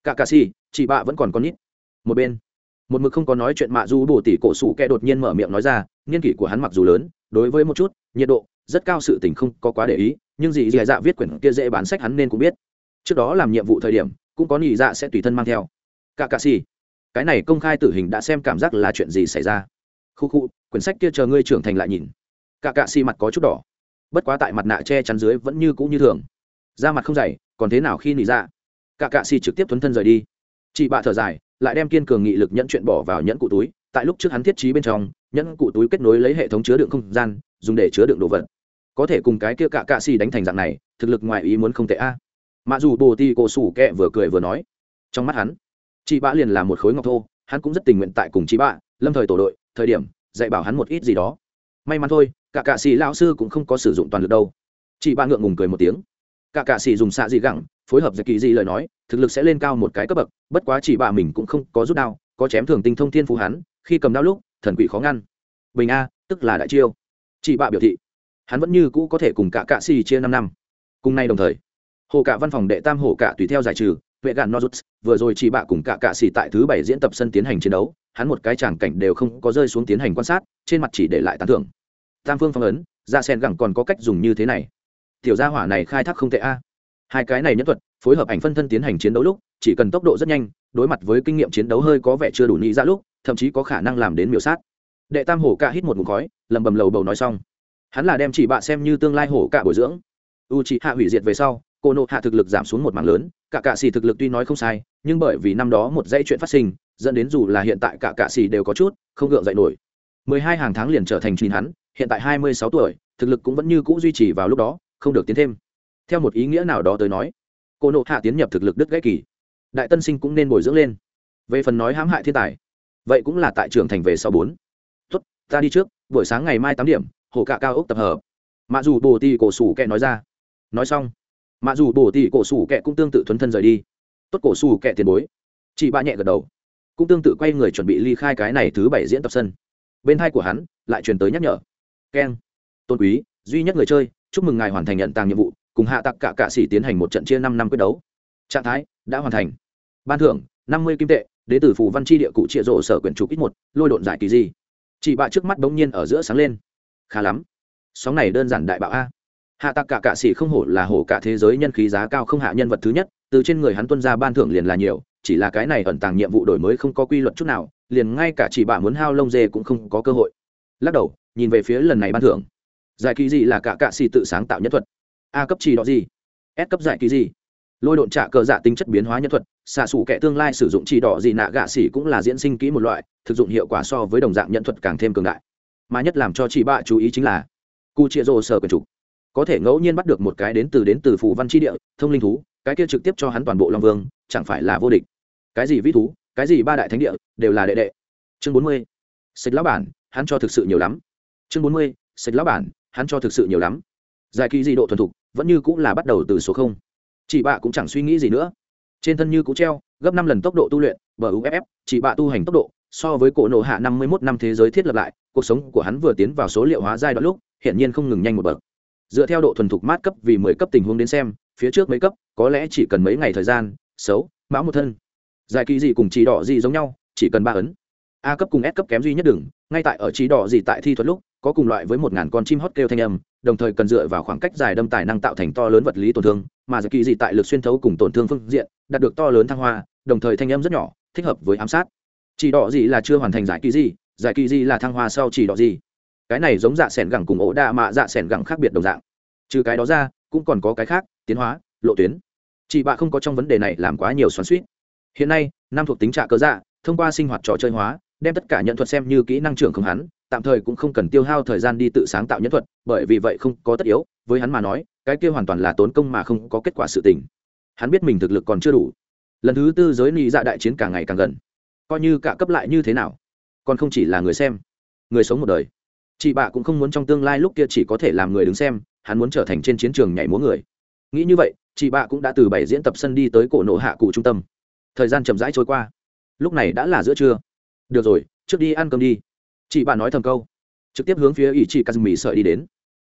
Cả cạ xì chị bạ vẫn còn con nít. Một bên, một mực không có nói chuyện mạ du bổ tỷ cổ sủ kẻ đột nhiên mở miệng nói ra, nghiên kỷ của hắn mặc dù lớn, đối với một chút, nhiệt độ, rất cao sự tình không có quá để ý nhưng gì dì dạ viết quyển kia dễ bán sách hắn nên cũng biết. Trước đó làm nhiệm vụ thời điểm, cũng có nhị dạ sẽ tùy thân mang theo. Cả cà xì. Cái này công khai tử hình đã xem cảm giác là chuyện gì xảy ra. Khu khu, quyển sách kia chờ ngươi trưởng thành lại nhìn. Cả cà xì mặt có chút đỏ. Bất quá tại mặt nạ che chắn dưới vẫn như cũ như thường. Da mặt không dày, còn thế nào khi nị dạ? Cả cạ xì trực tiếp thuấn thân rời đi. Chị bạ thở dài, lại đem kiên cường nghị lực nhẫn chuyện bỏ vào nhẫn cụ túi. Tại lúc trước hắn thiết trí bên trong, nhẫn cụ túi kết nối lấy hệ thống chứa đựng không gian, dùng để chứa đựng đồ vật có thể cùng cái kia cả cạ xì đánh thành dạng này, thực lực ngoài ý muốn không tệ a. À. dù bồ ti cổ sủ kẹ vừa cười vừa nói, trong mắt hắn, chị bạ liền là một khối ngọc thô, hắn cũng rất tình nguyện tại cùng chị bạ, lâm thời tổ đội, thời điểm, dạy bảo hắn một ít gì đó. May mắn thôi, cả cạ sĩ lão sư cũng không có sử dụng toàn lực đâu. Chị bạ ngượng ngùng cười một tiếng. Cả cạ sĩ dùng xạ gì gẳng, phối hợp giật kỳ gì lời nói, thực lực sẽ lên cao một cái cấp bậc, bất quá chị bạ mình cũng không có rút đao, có chém thường tinh thông thiên phú hắn, khi cầm đao lúc, thần quỷ khó ngăn. Bình a, tức là đại chiêu. Chị bạ biểu thị hắn vẫn như cũ có thể cùng cả cạ xì chia năm năm. Cùng nay đồng thời, hồ cả văn phòng đệ tam hồ cả tùy theo giải trừ, vệ gạn nozuts vừa rồi chị bạ cùng cả cạ xì tại thứ bảy diễn tập sân tiến hành chiến đấu, hắn một cái tràng cảnh đều không có rơi xuống tiến hành quan sát, trên mặt chỉ để lại tán thưởng. Tam phương phong ấn, ra sen gẳng còn có cách dùng như thế này. Tiểu gia hỏa này khai thác không tệ a. Hai cái này nhẫn thuật, phối hợp ảnh phân thân tiến hành chiến đấu lúc, chỉ cần tốc độ rất nhanh, đối mặt với kinh nghiệm chiến đấu hơi có vẻ chưa đủ nghĩ ra dạ lúc, thậm chí có khả năng làm đến miểu sát. Đệ tam hổ ca hít một ngụm khói, lầm bầm lầu bầu nói xong hắn là đem chỉ bạ xem như tương lai hổ cả bồi dưỡng. U chỉ hạ hủy diệt về sau cô nộ hạ thực lực giảm xuống một mảng lớn cả cạ xì thực lực tuy nói không sai, nhưng bởi vì năm đó một dãy chuyện phát sinh, dẫn đến dù là hiện tại cả cạ xì đều có chút không gượng dậy nổi. Mười hai hàng tháng liền trở thành chín hắn, hiện tại hai mươi sáu tuổi, thực lực cũng vẫn như cũ duy trì vào lúc đó, không được tiến thêm. Theo một ý nghĩa nào đó tới nói cô nộ hạ tiến nhập thực lực đứt gãy kỳ. Đại tân sinh cũng nên bồi dưỡng lên. Về phần nói hãm hại thiên tài, vậy cũng là tại trường thành về sau bốn. Tuất ta đi trước, buổi sáng ngày mai tám điểm hồ cạ cao ốc tập hợp. Mặc dù bồ tì cổ sủ kẹ nói ra. Nói xong mặc dù bồ tì cổ sủ kẹ cũng tương tự thuấn thân rời đi. Tốt cổ sủ kẹ tiền bối. Chị ba nhẹ gật đầu, cũng tương tự quay người chuẩn bị ly khai cái này thứ bảy diễn tập sân. Bên hai của hắn lại truyền tới nhắc nhở. Keng, tôn quý, duy nhất người chơi, chúc mừng ngài hoàn thành nhận tàng nhiệm vụ, cùng hạ tặc cả cạ sĩ tiến hành một trận chia năm năm quyết đấu. Trạng thái đã hoàn thành. Ban thưởng, năm mươi kim tệ, đế tử phủ văn chi địa cụ trịa rộ sở quyển trục ít một, lôi độn giải kỳ gì chị bạ trước mắt bỗng nhiên ở giữa sáng lên khá lắm. Sóng này đơn giản đại bạo a. Hạ tạc cả cạ sĩ không hổ là hổ cả thế giới nhân khí giá cao không hạ nhân vật thứ nhất, từ trên người hắn tuân ra ban thưởng liền là nhiều, chỉ là cái này ẩn tàng nhiệm vụ đổi mới không có quy luật chút nào, liền ngay cả chỉ bà muốn hao lông dê cũng không có cơ hội. Lắc đầu, nhìn về phía lần này ban thưởng. Giải kỳ gì là cả cạ xì tự sáng tạo nhất thuật? A cấp chỉ đó gì? S cấp giải kỳ gì? Lôi độn trả cờ dạ tính chất biến hóa nhân thuật, xạ xủ kẻ tương lai sử dụng chỉ đỏ gì nạ gạ xỉ cũng là diễn sinh kỹ một loại, thực dụng hiệu quả so với đồng dạng nhận thuật càng thêm cường đại mà nhất làm cho chị bạ chú ý chính là cụ chịa rô sở quyền trục có thể ngẫu nhiên bắt được một cái đến từ đến từ phủ văn tri địa, thông linh thú, cái kia trực tiếp cho hắn toàn bộ long vương, chẳng phải là vô địch. Cái gì vĩ thú, cái gì ba đại thánh địa, đều là đệ đệ. Chương bốn mươi, sạch lão bản, hắn cho thực sự nhiều lắm. Chương bốn mươi, sạch lão bản, hắn cho thực sự nhiều lắm. Giải kỳ di độ thuần thục, vẫn như cũng là bắt đầu từ số không. Chị bạ cũng chẳng suy nghĩ gì nữa. Trên thân như cũ treo, gấp năm lần tốc độ tu luyện, bờ uff chị bạ tu hành tốc độ so với cổ nộ hạ năm mươi 51 năm thế giới thiết lập lại, cuộc sống của hắn vừa tiến vào số liệu hóa giai đoạn lúc hiện nhiên không ngừng nhanh một bậc. Dựa theo độ thuần thục mát cấp vì mười cấp tình huống đến xem, phía trước mấy cấp, có lẽ chỉ cần mấy ngày thời gian, xấu, mão một thân. Giải kỳ gì cùng chỉ đỏ gì giống nhau, chỉ cần ba ấn. A cấp cùng s cấp kém duy nhất đừng ngay tại ở chỉ đỏ gì tại thi thuật lúc, có cùng loại với một ngàn con chim hót kêu thanh âm, đồng thời cần dựa vào khoảng cách dài đâm tài năng tạo thành to lớn vật lý tổn thương, mà giải kỳ gì tại lực xuyên thấu cùng tổn thương phương diện, đạt được to lớn thăng hoa, đồng thời thanh âm rất nhỏ, thích hợp với ám sát chỉ đỏ gì là chưa hoàn thành giải kỳ gì, giải kỳ gì là thăng hoa sau chỉ đỏ gì. Cái này giống dạ s ẻ n gẳng cùng ổ đa mạ dạ s ẻ n gẳng khác biệt đồng dạng. Trừ cái đó ra, cũng còn có cái khác, tiến hóa, lộ tuyến. Chị bạ không có trong vấn đề này làm quá nhiều xoắn suýt. Hiện nay, năm thuộc tính trạ cơ dạ thông qua sinh hoạt trò chơi hóa, đem tất cả nhận thuật xem như kỹ năng trưởng không hắn, tạm thời cũng không cần tiêu hao thời gian đi tự sáng tạo nhân thuật, bởi vì vậy không có tất yếu, với hắn mà nói, cái kia hoàn toàn là tốn công mà không có kết quả sự tình. Hắn biết mình thực lực còn chưa đủ. Lần thứ tư giới nị dạ đại chiến càng ngày càng gần coi như cả cấp lại như thế nào. Còn không chỉ là người xem, người sống một đời. Chị bạ cũng không muốn trong tương lai lúc kia chỉ có thể làm người đứng xem, hắn muốn trở thành trên chiến trường nhảy múa người. Nghĩ như vậy, chị bạ cũng đã từ bảy diễn tập sân đi tới cổ nộ hạ cụ trung tâm. Thời gian chậm rãi trôi qua. Lúc này đã là giữa trưa. Được rồi, trước đi ăn cơm đi. Chị bạ nói thầm câu. Trực tiếp hướng phía ý chị kazumi sợi đi đến.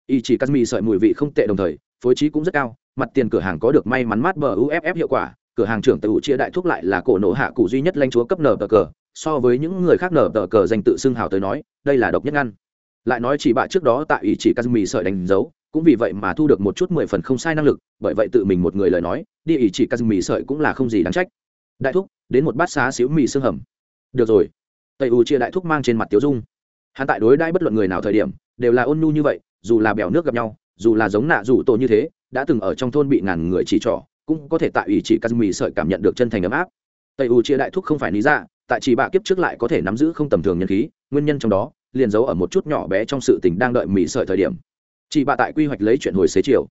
Ý chị kazumi sợi mùi vị không tệ đồng thời, phối trí cũng rất cao, mặt tiền cửa hàng có được may mắn mát bờ uff hiệu quả cửa hàng trưởng tự chia đại thuốc lại là cổ nổ hạ cụ duy nhất lanh chúa cấp nở tờ cờ. So với những người khác nở tờ cờ danh tự xưng hào tới nói, đây là độc nhất ngăn. Lại nói chỉ bạ trước đó tại ủy chỉ kazumi sợi đánh dấu, cũng vì vậy mà thu được một chút mười phần không sai năng lực, bởi vậy tự mình một người lời nói, đi ủy chỉ kazumi sợi cũng là không gì đáng trách. Đại thúc, đến một bát xá xíu mì xương hầm. Được rồi. Tây u chia đại thúc mang trên mặt tiếu dung. Hắn tại đối đãi bất luận người nào thời điểm, đều là ôn nhu như vậy, dù là bèo nước gặp nhau, dù là giống nạ dù tổ như thế, đã từng ở trong thôn bị ngàn người chỉ trỏ cũng có thể tại ủy chỉ kazumi sợi cảm nhận được chân thành ấm áp. Tây u chia đại thúc không phải lý ra tại chỉ bạ kiếp trước lại có thể nắm giữ không tầm thường nhân khí, nguyên nhân trong đó liền giấu ở một chút nhỏ bé trong sự tình đang đợi mỹ sợi thời điểm. Chị bạ tại quy hoạch lấy chuyện hồi xế chiều.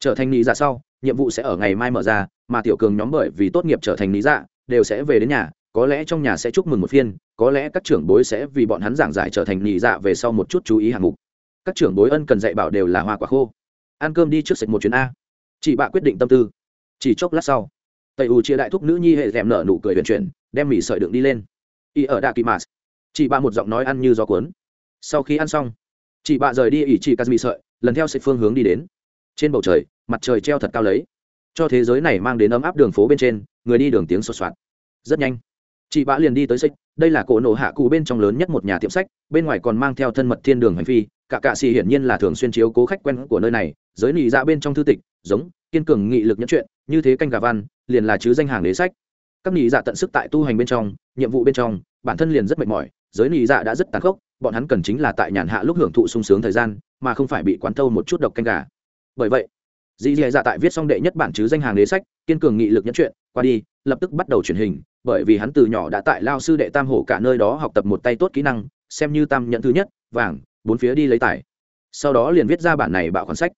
Trở thành lý ra sau, nhiệm vụ sẽ ở ngày mai mở ra, mà tiểu cường nhóm bởi vì tốt nghiệp trở thành lý dạ đều sẽ về đến nhà, có lẽ trong nhà sẽ chúc mừng một phiên, có lẽ các trưởng bối sẽ vì bọn hắn giảng giải trở thành lý dạ về sau một chút chú ý hạng mục. Các trưởng bối ân cần dạy bảo đều là hoa quả khô. Ăn cơm đi trước sạch một chuyến a. Chị bạ quyết định tâm tư chỉ chốc lát sau, tây u chia đại thúc nữ nhi hệ d nở nụ cười huyền chuyển, đem mì sợi đựng đi lên. Y ở đạ kỳ mạt. Chị bà một giọng nói ăn như gió cuốn. Sau khi ăn xong, chị bạ rời đi ỉ chị mì sợi, lần theo sự phương hướng đi đến. Trên bầu trời, mặt trời treo thật cao lấy. Cho thế giới này mang đến ấm áp đường phố bên trên, người đi đường tiếng sột soạt. Rất nhanh, chị bạ liền đi tới sách đây là cổ nổ hạ cụ bên trong lớn nhất một nhà tiệm sách, bên ngoài còn mang theo thân mật thiên đường hành phi. Cả cạ xì hiển nhiên là thường xuyên chiếu cố khách quen của nơi này. Giới nị ra bên trong thư tịch giống, kiên cường nghị lực nhẫn chuyện, như thế canh gà văn, liền là chứ danh hàng đế sách. Các nị dạ tận sức tại tu hành bên trong, nhiệm vụ bên trong, bản thân liền rất mệt mỏi, giới nị dạ đã rất tàn khốc, bọn hắn cần chính là tại nhàn hạ lúc hưởng thụ sung sướng thời gian, mà không phải bị quán thâu một chút độc canh gà. Bởi vậy dì dì dạ tại viết xong đệ nhất bản chứ danh hàng đế sách, kiên cường nghị lực nhẫn chuyện, qua đi, lập tức bắt đầu truyền hình, bởi vì hắn từ nhỏ đã tại lao sư đệ tam hổ cả nơi đó học tập một tay tốt kỹ năng, xem như tam nhận thứ nhất, vàng, bốn phía đi lấy tài. Sau đó liền viết ra bản này bạo khoản sách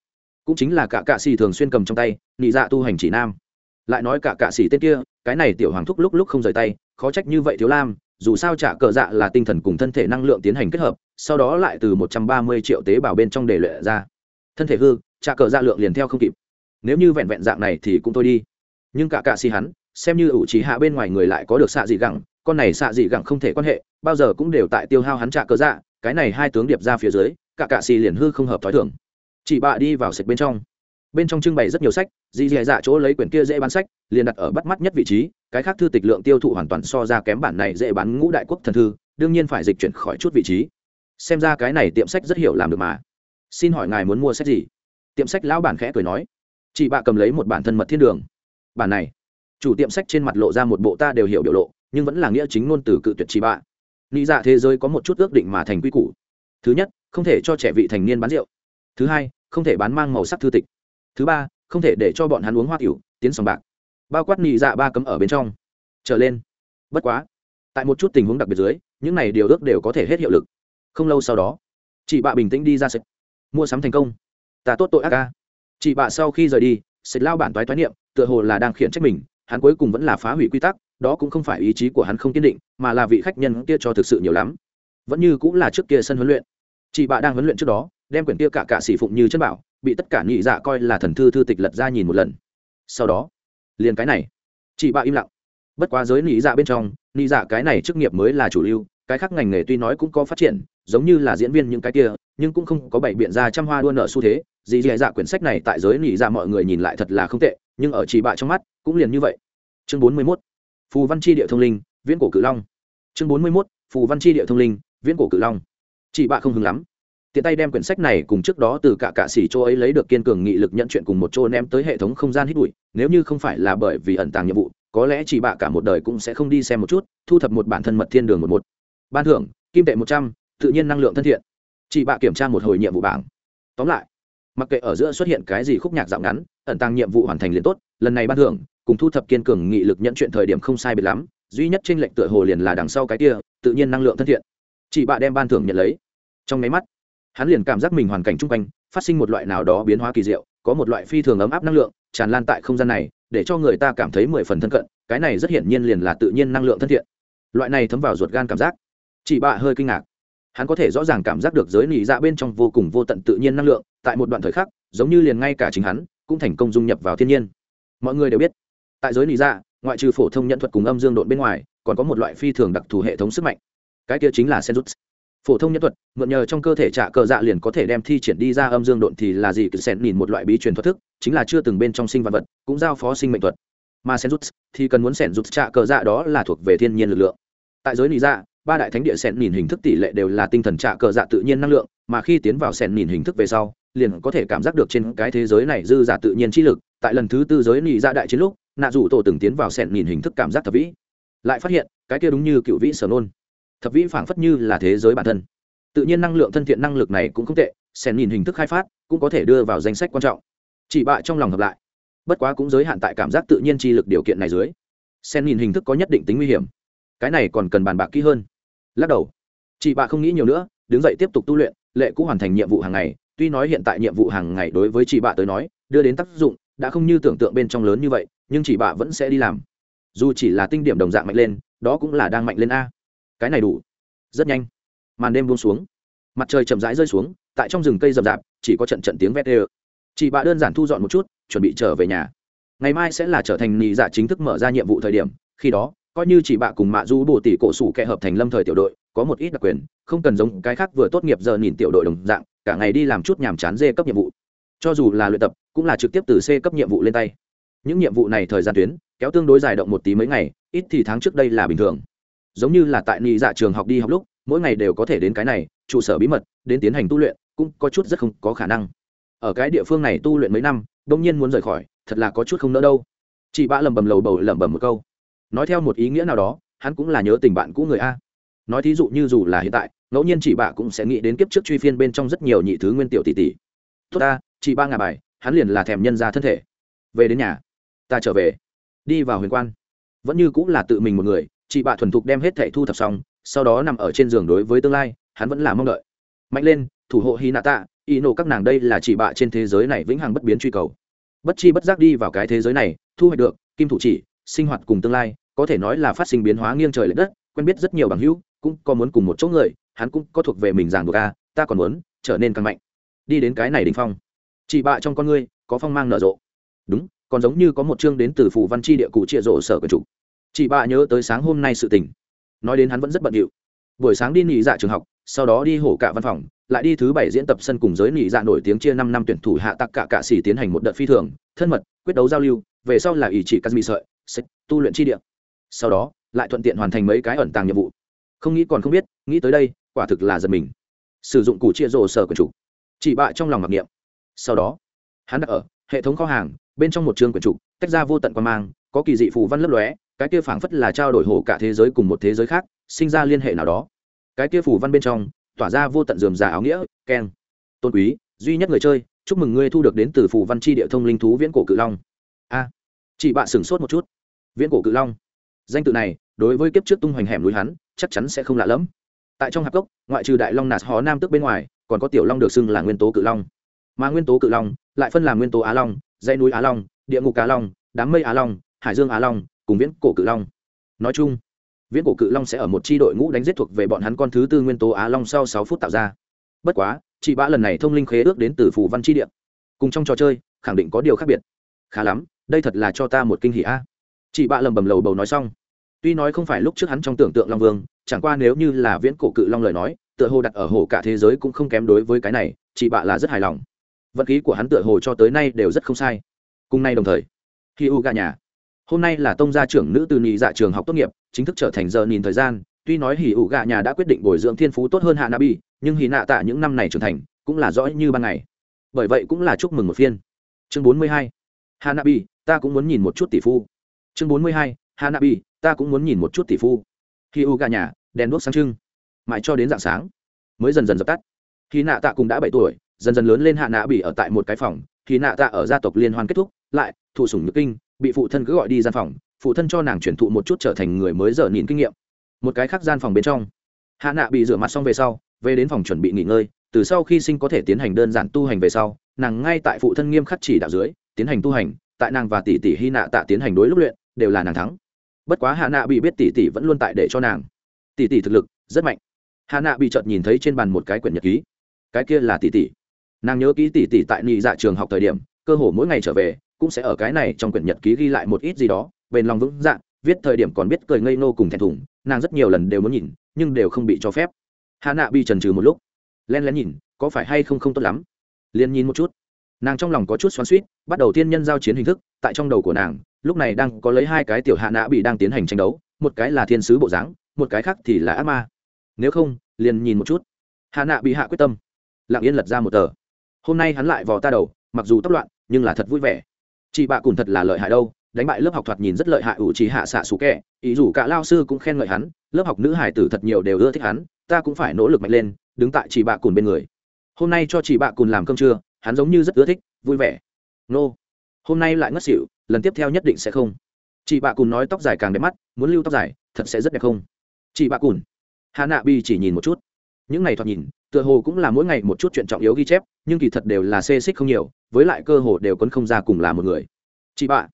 cũng chính là cả cạ xì thường xuyên cầm trong tay, nị dạ tu hành chỉ nam. Lại nói cả cạ xì tên kia, cái này tiểu hoàng thúc lúc lúc không rời tay, khó trách như vậy thiếu lam, dù sao trả cờ dạ là tinh thần cùng thân thể năng lượng tiến hành kết hợp, sau đó lại từ một trăm ba mươi triệu tế bào bên trong để luyện ra. Thân thể hư, trả cờ dạ lượng liền theo không kịp. Nếu như vẹn vẹn dạng này thì cũng thôi đi. Nhưng cả cạ xì hắn, xem như ủ trí hạ bên ngoài người lại có được xạ dị gẳng, con này xạ dị gẳng không thể quan hệ, bao giờ cũng đều tại tiêu hao hắn trả cờ dạ cái này hai tướng điệp ra phía dưới, cả cạ xì liền hư không hợp t h ó i thưởng chị bạ đi vào sạch bên trong. Bên trong trưng bày rất nhiều sách, dì dì dạ chỗ lấy quyển kia dễ bán sách, liền đặt ở bắt mắt nhất vị trí, cái khác thư tịch lượng tiêu thụ hoàn toàn so ra kém bản này dễ bán ngũ đại quốc thần thư, đương nhiên phải dịch chuyển khỏi chút vị trí. Xem ra cái này tiệm sách rất hiểu làm được mà. Xin hỏi ngài muốn mua sách gì? Tiệm sách lão bản khẽ cười nói. Chị bạ cầm lấy một bản thân mật thiên đường. Bản này. Chủ tiệm sách trên mặt lộ ra một bộ ta đều hiểu biểu lộ, nhưng vẫn là nghĩa chính ngôn từ cự tuyệt chị bạ. Nghĩ dạ thế giới có một chút ước định mà thành quy củ. Thứ nhất, không thể cho trẻ vị thành niên bán rượu thứ hai không thể bán mang màu sắc thư tịch. Thứ ba không thể để cho bọn hắn uống hoa tiểu tiến sòng bạc. Bao quát nhị dạ ba cấm ở bên trong. Trở lên. Bất quá tại một chút tình huống đặc biệt dưới những này điều ước đều có thể hết hiệu lực. Không lâu sau đó chị bạ bình tĩnh đi ra sạch, mua sắm thành công. Ta tốt tội ác ca. Chị bạ sau khi rời đi sạch lao bản toái toái niệm tựa hồ là đang khiển trách mình hắn cuối cùng vẫn là phá hủy quy tắc đó cũng không phải ý chí của hắn không kiên định mà là vị khách nhân kia cho thực sự nhiều lắm. Vẫn như cũng là trước kia sân huấn luyện. Chị bạ đang huấn luyện trước đó đem quyển kia cả cả sĩ phụng như chân bảo, bị tất cả nhị dạ coi là thần thư thư tịch lật ra nhìn một lần. Sau đó, liền cái này. Chị bạ im lặng. Bất quá giới nhị dạ bên trong, nhị dạ cái này chức nghiệp mới là chủ lưu, cái khác ngành nghề tuy nói cũng có phát triển, giống như là diễn viên những cái kia, nhưng cũng không có bảy biện ra trăm hoa đua nợ xu thế. Dì dì dạ quyển sách này tại giới nhị dạ mọi người nhìn lại thật là không tệ, nhưng ở chị bạ trong mắt, cũng liền như vậy. Chương bốn mươi 41. phù văn chi địa thông linh, viễn cổ cự long. Chương bốn mươi 41. phù văn chi địa thông linh, viễn cổ cự long. Chị bạ không hứng lắm tiện tay đem quyển sách này cùng trước đó từ cả cạ xỉ chỗ ấy lấy được kiên cường nghị lực nhận chuyện cùng một chỗ ném tới hệ thống không gian hít bụi, nếu như không phải là bởi vì ẩn tàng nhiệm vụ, có lẽ chị bạ cả một đời cũng sẽ không đi xem một chút, thu thập một bản thân mật thiên đường một một. Ban thưởng, kim tệ một trăm, tự nhiên năng lượng thân thiện. Chị bạ kiểm tra một hồi nhiệm vụ bảng. Tóm lại, mặc kệ ở giữa xuất hiện cái gì khúc nhạc dạo ngắn, ẩn tàng nhiệm vụ hoàn thành liền tốt, lần này ban thưởng, cùng thu thập kiên cường nghị lực nhận chuyện thời điểm không sai biệt lắm, duy nhất trên lệnh tựa hồ liền là đằng sau cái kia, tự nhiên năng lượng thân thiện. Chị bạ đem ban thưởng nhận lấy. Trong máy mắt hắn liền cảm giác mình hoàn cảnh chung quanh, phát sinh một loại nào đó biến hóa kỳ diệu, có một loại phi thường ấm áp năng lượng tràn lan tại không gian này, để cho người ta cảm thấy mười phần thân cận, cái này rất hiển nhiên liền là tự nhiên năng lượng thân thiện. Loại này thấm vào ruột gan cảm giác. Chị bạ hơi kinh ngạc. Hắn có thể rõ ràng cảm giác được giới nỉ dạ bên trong vô cùng vô tận tự nhiên năng lượng, tại một đoạn thời khắc, giống như liền ngay cả chính hắn, cũng thành công dung nhập vào thiên nhiên. Mọi người đều biết, tại giới nỉ dạ ngoại trừ phổ thông nhận thuật cùng âm dương độn bên ngoài, còn có một loại phi thường đặc thù hệ thống sức mạnh. Cái kia chính là senjutsu phổ thông nhân thuật, mượn nhờ trong cơ thể trạ cờ dạ liền có thể đem thi triển đi ra âm dương độn thì là gì? Cứ xen nhìn một loại bí truyền thuật thức, chính là chưa từng bên trong sinh vật vật, cũng giao phó sinh mệnh thuật. Mà sen rút, thì cần muốn sen rút trạ cờ dạ đó là thuộc về thiên nhiên lực lượng. Tại giới lý dạ ba đại thánh địa sen nhìn hình thức tỷ lệ đều là tinh thần trạ cờ dạ tự nhiên năng lượng, mà khi tiến vào sen nhìn hình thức về sau, liền có thể cảm giác được trên cái thế giới này dư giả tự nhiên trí lực. Tại lần thứ tư giới lý dạ đại chiến lúc, nạ rủ tổ từng tiến vào sen nhìn hình thức cảm giác thập vĩ. Lại phát hiện, cái kia đúng như cựu vĩ sở nôn thập vĩ phảng phất như là thế giới bản thân. Tự nhiên năng lượng thân thiện năng lực này cũng không tệ sen nhìn hình thức khai phát, cũng có thể đưa vào danh sách quan trọng. Chỉ bạ trong lòng hợp lại. Bất quá cũng giới hạn tại cảm giác tự nhiên chi lực điều kiện này dưới. Sen nhìn hình thức có nhất định tính nguy hiểm. Cái này còn cần bàn bạc kỹ hơn. Lắc đầu. Chị bạ không nghĩ nhiều nữa, đứng dậy tiếp tục tu luyện, lệ cũng hoàn thành nhiệm vụ hàng ngày. Tuy nói hiện tại nhiệm vụ hàng ngày đối với chị bạ tới nói, đưa đến tác dụng, đã không như tưởng tượng bên trong lớn như vậy, nhưng chị bạ vẫn sẽ đi làm. Dù chỉ là tinh điểm đồng dạng mạnh lên, đó cũng là đang mạnh lên a cái này đủ. Rất nhanh. Màn đêm buông xuống. Mặt trời chậm rãi rơi xuống, tại trong rừng cây rậm rạp, chỉ có trận trận tiếng vét ê chị bạ đơn giản thu dọn một chút, chuẩn bị trở về nhà. Ngày mai sẽ là trở thành nị dạ chính thức mở ra nhiệm vụ thời điểm, khi đó, coi như chị bạ cùng mạ du bổ tỷ cổ sủ kệ hợp thành lâm thời tiểu đội, có một ít đặc quyền, không cần giống cái khác vừa tốt nghiệp giờ nhìn tiểu đội đồng dạng, cả ngày đi làm chút nhàm chán dê cấp nhiệm vụ. Cho dù là luyện tập, cũng là trực tiếp từ c cấp nhiệm vụ lên tay. Những nhiệm vụ này thời gian tuyến, kéo tương đối dài động một tí mấy ngày, ít thì tháng trước đây là bình thường giống như là tại nị dạ trường học đi học lúc, mỗi ngày đều có thể đến cái này, trụ sở bí mật, đến tiến hành tu luyện, cũng có chút rất không có khả năng. Ở cái địa phương này tu luyện mấy năm, đông nhiên muốn rời khỏi, thật là có chút không nỡ đâu. Chị bạ lầm bầm lầu bầu lẩm bẩm một câu. Nói theo một ý nghĩa nào đó, hắn cũng là nhớ tình bạn cũ người a. Nói thí dụ như dù là hiện tại, ngẫu nhiên chị bạ cũng sẽ nghĩ đến kiếp trước truy phiên bên trong rất nhiều nhị thứ nguyên tiểu tỷ tỷ. Tốt ta, chị ba ngà bài, hắn liền là thèm nhân ra thân thể. Về đến nhà, ta trở về. Đi vào huyền quan. Vẫn như cũng là tự mình một người chị bạ thuần thục đem hết thẻ thu thập xong, sau đó nằm ở trên giường đối với tương lai, hắn vẫn là mong đợi. Mạnh lên, thủ hộ hy nạ tạ y nổ các nàng đây là chị bạ trên thế giới này vĩnh hằng bất biến truy cầu. Bất chi bất giác đi vào cái thế giới này, thu hoạch được, kim thủ chỉ, sinh hoạt cùng tương lai, có thể nói là phát sinh biến hóa nghiêng trời l ệ đất, quen biết rất nhiều bằng hữu, cũng có muốn cùng một chỗ người, hắn cũng có thuộc về mình ràng buộc a, ta còn muốn trở nên càng mạnh. Đi đến cái này đình phong. Chị bạ trong con ngươi có phong mang nở rộ. Đúng, còn giống như có một chương đến từ phủ văn chi địa cụ trịa rộ sở của chủ chị bạ nhớ tới sáng hôm nay sự tình. Nói đến hắn vẫn rất bận điệu. Buổi sáng đi nghỉ dạ trường học, sau đó đi hổ cả văn phòng, lại đi thứ bảy diễn tập sân cùng giới nghỉ dạ nổi tiếng chia năm năm tuyển thủ hạ tặc cả cạ xỉ tiến hành một đợt phi thường, thân mật, quyết đấu giao lưu, về sau là ý chỉ cắt sợi sách tu luyện chi địa. Sau đó, lại thuận tiện hoàn thành mấy cái ẩn tàng nhiệm vụ. Không nghĩ còn không biết, nghĩ tới đây, quả thực là giật mình. Sử dụng củ chia rổ sở của chủ. Chỉ bạ trong lòng mặc niệm. Sau đó, hắn đặt ở hệ thống kho hàng, bên trong một trường quyển trục tách ra vô tận quan mang, có kỳ dị phù văn lấp lóe cái kia phảng phất là trao đổi hổ cả thế giới cùng một thế giới khác, sinh ra liên hệ nào đó. Cái kia phù văn bên trong, tỏa ra vô tận dườm già áo nghĩa, keng. Tôn quý, duy nhất người chơi, chúc mừng ngươi thu được đến từ phù văn chi địa thông linh thú viễn cổ cự long. A. Chị bạn sửng sốt một chút. Viễn cổ cự long. Danh tự này, đối với kiếp trước tung hoành hẻm núi hắn, chắc chắn sẽ không lạ lẫm. Tại trong hạp cốc, ngoại trừ đại long nạt hó nam tức bên ngoài, còn có tiểu long được xưng là nguyên tố cự long. Mà nguyên tố cự long, lại phân làm nguyên tố á long, dãy núi á long, địa ngục cá long, đám mây á long, hải dương á long cùng viễn cổ cự long. Nói chung, viễn cổ cự long sẽ ở một tri đội ngũ đánh giết thuộc về bọn hắn con thứ tư nguyên tố á long sau sáu phút tạo ra. Bất quá, chị bã lần này thông linh khế ước đến từ phủ văn tri điệm cùng trong trò chơi, khẳng định có điều khác biệt. Khá lắm, đây thật là cho ta một kinh hỷ a. Chị bạ lầm bầm lầu bầu nói xong. Tuy nói không phải lúc trước hắn trong tưởng tượng long vương, chẳng qua nếu như là viễn cổ cự long lời nói, tựa hồ đặt ở hồ cả thế giới cũng không kém đối với cái này, chị bạ là rất hài lòng. Vận khí của hắn tựa hồ cho tới nay đều rất không sai. Cùng nay đồng thời khi u gà nhà hôm nay là tông gia trưởng nữ từ nhị dạ trường học tốt nghiệp, chính thức trở thành giờ nhìn thời gian. Tuy nói hỉ ủ gạ nhà đã quyết định bồi dưỡng thiên phú tốt hơn hạ nabi nhưng hỉ nạ tạ những năm này trưởng thành cũng là rõ như ban ngày. Bởi vậy cũng là chúc mừng một phiên. Chương bốn mươi hai. Hanabi ta cũng muốn nhìn một chút tỷ phu. Chương bốn mươi hai. Hanabi ta cũng muốn nhìn một chút tỷ phu. Khi ủ gạ nhà, đèn đuốc sáng trưng. Mãi cho đến dạng sáng, mới dần dần dập tắt. Khi nạ tạ cũng đã bảy tuổi, dần dần lớn lên hạ nạ bị ở tại một cái phòng. Khi nạ tạ ở gia tộc liên hoan kết thúc, lại thụ sủng nhược kinh bị phụ thân cứ gọi đi gian phòng, phụ thân cho nàng chuyển thụ một chút trở thành người mới dở nhìn kinh nghiệm. Một cái khác gian phòng bên trong, hạ nạ bị rửa mặt xong về sau, về đến phòng chuẩn bị nghỉ ngơi, từ sau khi sinh có thể tiến hành đơn giản tu hành về sau, nàng ngay tại phụ thân nghiêm khắc chỉ đạo dưới, tiến hành tu hành, tại nàng và tỷ tỷ hy nạ tạ tiến hành đối lúc luyện, đều là nàng thắng. Bất quá hạ nạ bị biết tỷ tỷ vẫn luôn tại để cho nàng. Tỷ tỷ thực lực rất mạnh. Hạ nạ bị chợt nhìn thấy trên bàn một cái quyển nhật ký. Cái kia là tỷ tỷ. Nàng nhớ kỹ tỷ tỷ tại nị dạ trường học thời điểm, cơ hồ mỗi ngày trở về cũng sẽ ở cái này trong quyển nhật ký ghi lại một ít gì đó, bền lòng vững dạng viết thời điểm còn biết cười ngây nô cùng thẹn thùng, nàng rất nhiều lần đều muốn nhìn, nhưng đều không bị cho phép. Hạ nạ bị trần trừ một lúc, len lén nhìn, có phải hay không không tốt lắm? Liền nhìn một chút. Nàng trong lòng có chút xoắn suýt bắt đầu tiên nhân giao chiến hình thức, tại trong đầu của nàng, lúc này đang có lấy hai cái tiểu hạ nạ bị đang tiến hành tranh đấu, một cái là thiên sứ bộ dáng, một cái khác thì là ác ma. Nếu không, liền nhìn một chút. Hạ nạ bị hạ quyết tâm, lặng yên lật ra một tờ. Hôm nay hắn lại vò ta đầu, mặc dù tóc loạn, nhưng là thật vui vẻ chị bạ cùng thật là lợi hại đâu, đánh bại lớp học thoạt nhìn rất lợi hại ủ trí hạ xạ xù kẹ. Ý dù cả lao sư cũng khen ngợi hắn, lớp học nữ hải tử thật nhiều đều ưa thích hắn, ta cũng phải nỗ lực mạnh lên, đứng tại chị bạ cùn bên người. Hôm nay cho chị bạ cùn làm cơm trưa, hắn giống như rất ưa thích, vui vẻ. Nô. Hôm nay lại ngất xỉu, lần tiếp theo nhất định sẽ không. Chị bạ cùn nói tóc dài càng đẹp mắt, muốn lưu tóc dài, thật sẽ rất đẹp không? Chị bạ cùn. Hà nạ bi chỉ nhìn một chút. Những ngày thoạt nhìn tựa hồ cũng là mỗi ngày một chút chuyện trọng yếu ghi chép, nhưng kỳ thật đều là xê xích không nhiều, với lại cơ hồ đều quấn không ra cùng là một người. Chị bạ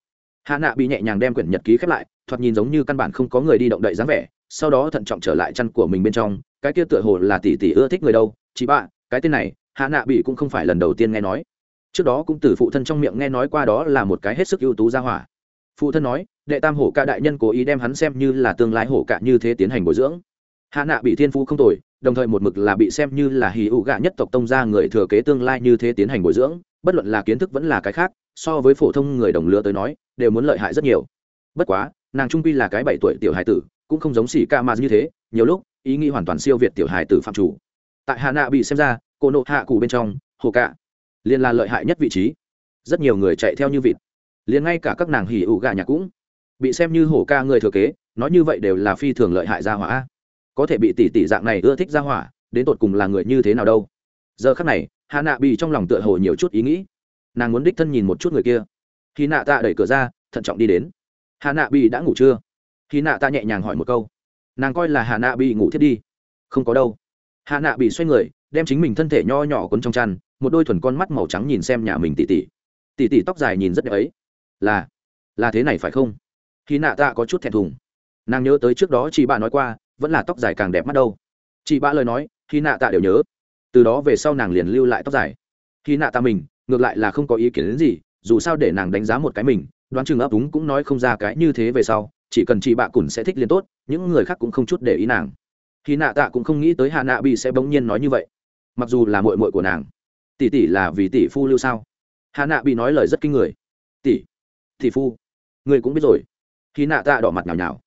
hạ nạ bị nhẹ nhàng đem quyển nhật ký khép lại, thoạt nhìn giống như căn bản không có người đi động đậy dáng vẻ, sau đó thận trọng trở lại chăn của mình bên trong, cái kia tựa hồ là tỷ tỷ ưa thích người đâu. Chị bạ cái tên này, hạ nạ bị cũng không phải lần đầu tiên nghe nói. Trước đó cũng từ phụ thân trong miệng nghe nói qua đó là một cái hết sức ưu tú gia hỏa. Phụ thân nói, đệ tam hổ ca đại nhân cố ý đem hắn xem như là tương lai hổ cả như thế tiến hành bồi dưỡng. Hạ nạ bị thiên phú không tồi đồng thời một mực là bị xem như là hì ụ gạ nhất tộc tông gia người thừa kế tương lai như thế tiến hành bồi dưỡng, bất luận là kiến thức vẫn là cái khác, so với phổ thông người đồng lứa tới nói, đều muốn lợi hại rất nhiều. Bất quá, nàng trung pi là cái bảy tuổi tiểu hài tử, cũng không giống xỉ ca mà như thế, nhiều lúc, ý nghĩ hoàn toàn siêu việt tiểu hài tử phạm chủ. Tại hà nạ bị xem ra, cô nộ hạ cụ bên trong, hồ cạ, liền là lợi hại nhất vị trí. Rất nhiều người chạy theo như vịt. Liền ngay cả các nàng hỉ ủ gà nhà cũng bị xem như hổ ca người thừa kế, nói như vậy đều là phi thường lợi hại ra hỏa có thể bị tỷ tỷ dạng này ưa thích gia hỏa, đến tột cùng là người như thế nào đâu. Giờ khắc này, hà nạ bị trong lòng tựa hồ nhiều chút ý nghĩ. Nàng muốn đích thân nhìn một chút người kia. Khi nạ tạ đẩy cửa ra, thận trọng đi đến. Hà nạ bị đã ngủ chưa? Khi nạ tạ nhẹ nhàng hỏi một câu. Nàng coi là hà nạ bị ngủ thiết đi. Không có đâu. Hà nạ bị xoay người, đem chính mình thân thể nho nhỏ quấn trong chăn, một đôi thuần con mắt màu trắng nhìn xem nhà mình tỉ tỉ. Tỉ tỉ tóc dài nhìn rất đẹp ấy. Là là thế này phải không? Khi nạ tạ có chút thẹn thùng. Nàng nhớ tới trước đó chị bà nói qua vẫn là tóc dài càng đẹp mắt đâu. Chị bạ lời nói, khi nạ tạ đều nhớ. Từ đó về sau nàng liền lưu lại tóc dài. Khi nạ tạ mình, ngược lại là không có ý kiến đến gì, dù sao để nàng đánh giá một cái mình, đoán chừng ấp úng cũng nói không ra cái như thế về sau, chỉ cần chị bạ cùn sẽ thích liền tốt, những người khác cũng không chút để ý nàng. Khi nạ tạ cũng không nghĩ tới hạ nạ bị sẽ bỗng nhiên nói như vậy. Mặc dù là mội mội của nàng. Tỷ tỷ là vì tỷ phu lưu sao? Hạ nạ bị nói lời rất kinh người. Tỷ tỷ phu. Người cũng biết rồi. Khi nạ tạ đỏ mặt nhào nhào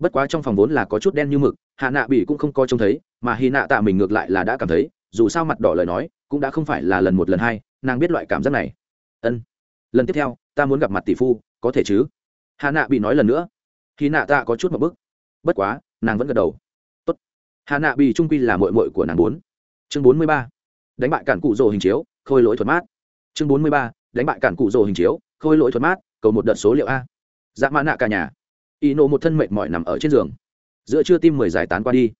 bất quá trong phòng vốn là có chút đen như mực, hạ nạ bị cũng không coi trông thấy, mà hy nạ tạ mình ngược lại là đã cảm thấy, dù sao mặt đỏ lời nói, cũng đã không phải là lần một lần hai, nàng biết loại cảm giác này. Ân. Lần tiếp theo, ta muốn gặp mặt tỷ phu, có thể chứ? Hà nạ bị nói lần nữa. Hy nạ tạ có chút một bức bất quá, nàng vẫn gật đầu. Tốt. Hà nạ bị trung quy là mội mội của nàng bốn. Chương bốn mươi ba. Đánh bại cản cụ rồ hình chiếu, khôi lỗi thuật mát. Chương bốn mươi ba. Đánh bại cản cụ rồ hình chiếu, khôi lỗi thuật mát, cầu một đợt số liệu a. Dạ mã nạ cả nhà y nộ một thân mệt mỏi nằm ở trên giường. Giữa trưa tim mười giải tán qua đi.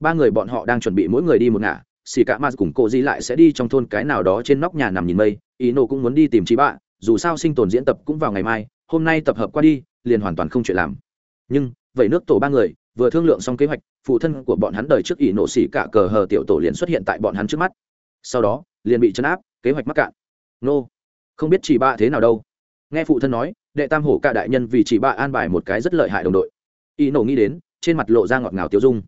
Ba người bọn họ đang chuẩn bị mỗi người đi một ngả, xì cả ma cùng cô di lại sẽ đi trong thôn cái nào đó trên nóc nhà nằm nhìn mây. Y nộ cũng muốn đi tìm chị bạ, dù sao sinh tồn diễn tập cũng vào ngày mai, hôm nay tập hợp qua đi, liền hoàn toàn không chuyện làm. Nhưng, vậy nước tổ ba người, vừa thương lượng xong kế hoạch, phụ thân của bọn hắn đời trước ỷ nổ xỉ cả cờ hờ tiểu tổ liền xuất hiện tại bọn hắn trước mắt. Sau đó, liền bị chấn áp, kế hoạch mắc cạn. Nô, không biết chỉ bạ thế nào đâu. Nghe phụ thân nói đệ tam hổ cả đại nhân vì chỉ bạ an bài một cái rất lợi hại đồng đội. Y nổ nghĩ đến, trên mặt lộ ra ngọt ngào tiêu dung.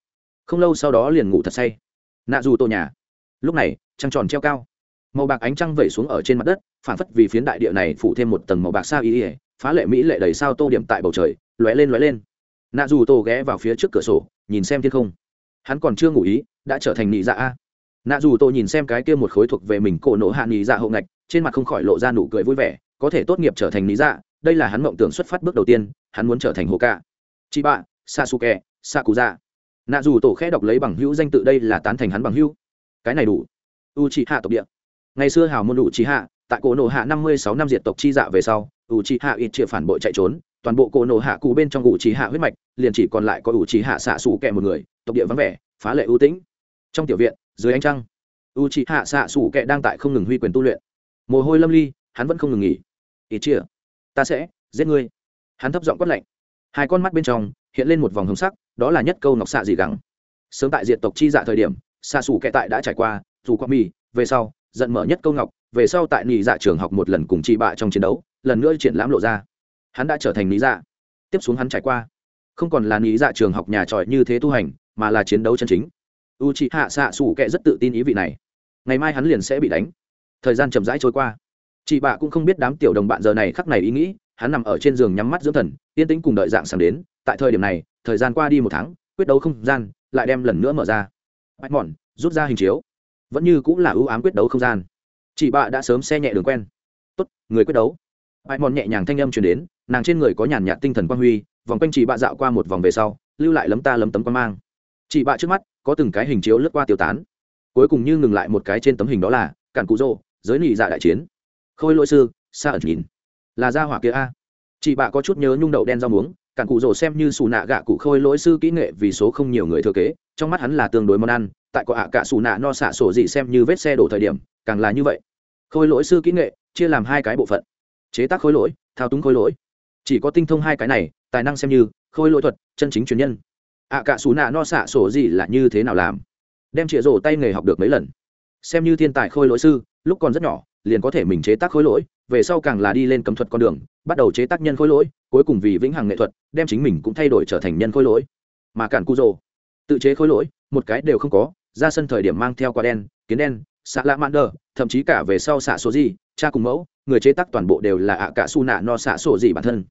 Không lâu sau đó liền ngủ thật say. Nạ dù tô nhà. Lúc này, trăng tròn treo cao. Màu bạc ánh trăng vẩy xuống ở trên mặt đất phản phất vì phiến đại địa này phủ thêm một tầng màu bạc sao y ỉa phá lệ mỹ lệ đầy sao tô điểm tại bầu trời, lóe lên lóe lên. Nạ dù tô ghé vào phía trước cửa sổ, nhìn xem thiên không. Hắn còn chưa ngủ ý, đã trở thành nị dạ a. Nạ dù tô nhìn xem cái kia một khối thuộc về mình cổ nổ hạ nị dạ hậu ngạch, trên mặt không khỏi lộ ra nụ cười vui vẻ, có thể tốt nghiệp trở thành nị dạ đây là hắn mộng tưởng xuất phát bước đầu tiên, hắn muốn trở thành hồ ca chị bạ sasuke, sakuza. Nạ dù tổ khẽ đọc lấy bằng hữu danh tự đây là tán thành hắn bằng hữu. Cái này đủ. U chị hạ tộc địa. Ngày xưa hào môn đủ chị hạ tại cổ nổ hạ năm mươi sáu năm diệt tộc chi dạ về sau u chị hạ ít chịa phản bội chạy trốn, toàn bộ cổ nổ hạ cụ bên trong u chị hạ huyết mạch, liền chỉ còn lại có u chị hạ xạ xù kẹ một người, tộc địa vắng vẻ, phá lệ ưu tĩnh. Trong tiểu viện, dưới ánh trăng u chị hạ xạ xù kẹ đang tại không ngừng huy quyền tu luyện. Mồ hôi lâm ly, hắn vẫn không ngừng nghỉ. Ít chia ta sẽ giết ngươi. Hắn thấp giọng quát lạnh. Hai con mắt bên trong hiện lên một vòng hồng sắc, đó là nhất câu ngọc xạ dị gắng sớm tại diện tộc chi dạ thời điểm, xạ xù kẹ tại đã trải qua, dù qua mi về sau, giận mở nhất câu ngọc, về sau tại nỉ dạ trường học một lần cùng chị bạ trong chiến đấu, lần nữa triển lãm lộ ra. Hắn đã trở thành nỉ dạ. Tiếp xuống hắn trải qua. Không còn là nỉ dạ trường học nhà tròi như thế tu hành, mà là chiến đấu chân chính. U chị hạ xạ xù kẹ rất tự tin ý vị này. Ngày mai hắn liền sẽ bị đánh. Thời gian chậm rãi trôi qua chị bạ cũng không biết đám tiểu đồng bạn giờ này khắc này ý nghĩ, hắn nằm ở trên giường nhắm mắt dưỡng thần, yên tĩnh cùng đợi dạng sáng đến, tại thời điểm này, thời gian qua đi một tháng, quyết đấu không gian lại đem lần nữa mở ra. Bạch mòn rút ra hình chiếu. Vẫn như cũng là ưu ám quyết đấu không gian. Chị bạ đã sớm xe nhẹ đường quen. Tốt, người quyết đấu. Bạch mòn nhẹ nhàng thanh âm chuyển đến, nàng trên người có nhàn nhạt tinh thần quang huy, vòng quanh chị bạ dạo qua một vòng về sau, lưu lại lấm ta lấm tấm quan mang. Chị bạ trước mắt, có từng cái hình chiếu lướt qua tiêu tán. Cuối cùng như ngừng lại một cái trên tấm hình đó là, cản cụ rô giới nị dạ đại chiến khôi lỗi sư xa ẩn nhìn. Là gia hỏa kia a. Chị bạ có chút nhớ nhung đậu đen rau muống cản cụ rổ xem như xù nạ gạ cụ khôi lỗi sư kỹ nghệ vì số không nhiều người thừa kế, trong mắt hắn là tương đối món ăn, tại có ạ cả xù nạ no xạ sổ gì xem như vết xe đổ thời điểm, càng là như vậy. Khôi lỗi sư kỹ nghệ, chia làm hai cái bộ phận. Chế tác khôi lỗi, thao túng khôi lỗi. Chỉ có tinh thông hai cái này, tài năng xem như, khôi lỗi thuật, chân chính truyền nhân. Ạ cả xù nạ no xạ sổ gì là như thế nào làm? Đem chĩa rổ tay nghề học được mấy lần? Xem như thiên tài khôi lỗi sư, lúc còn rất nhỏ liền có thể mình chế tác khối lỗi, về sau càng là đi lên cầm thuật con đường, bắt đầu chế tác nhân khối lỗi, cuối cùng vì vĩnh hằng nghệ thuật, đem chính mình cũng thay đổi trở thành nhân khối lỗi. Mà cản cu rồ, tự chế khối lỗi, một cái đều không có, ra sân thời điểm mang theo quả đen, kiến đen, xạ lạ mạn đờ, thậm chí cả về sau xạ số gì, cha cùng mẫu, người chế tác toàn bộ đều là ạ cả su nạ no xạ sổ gì bản thân.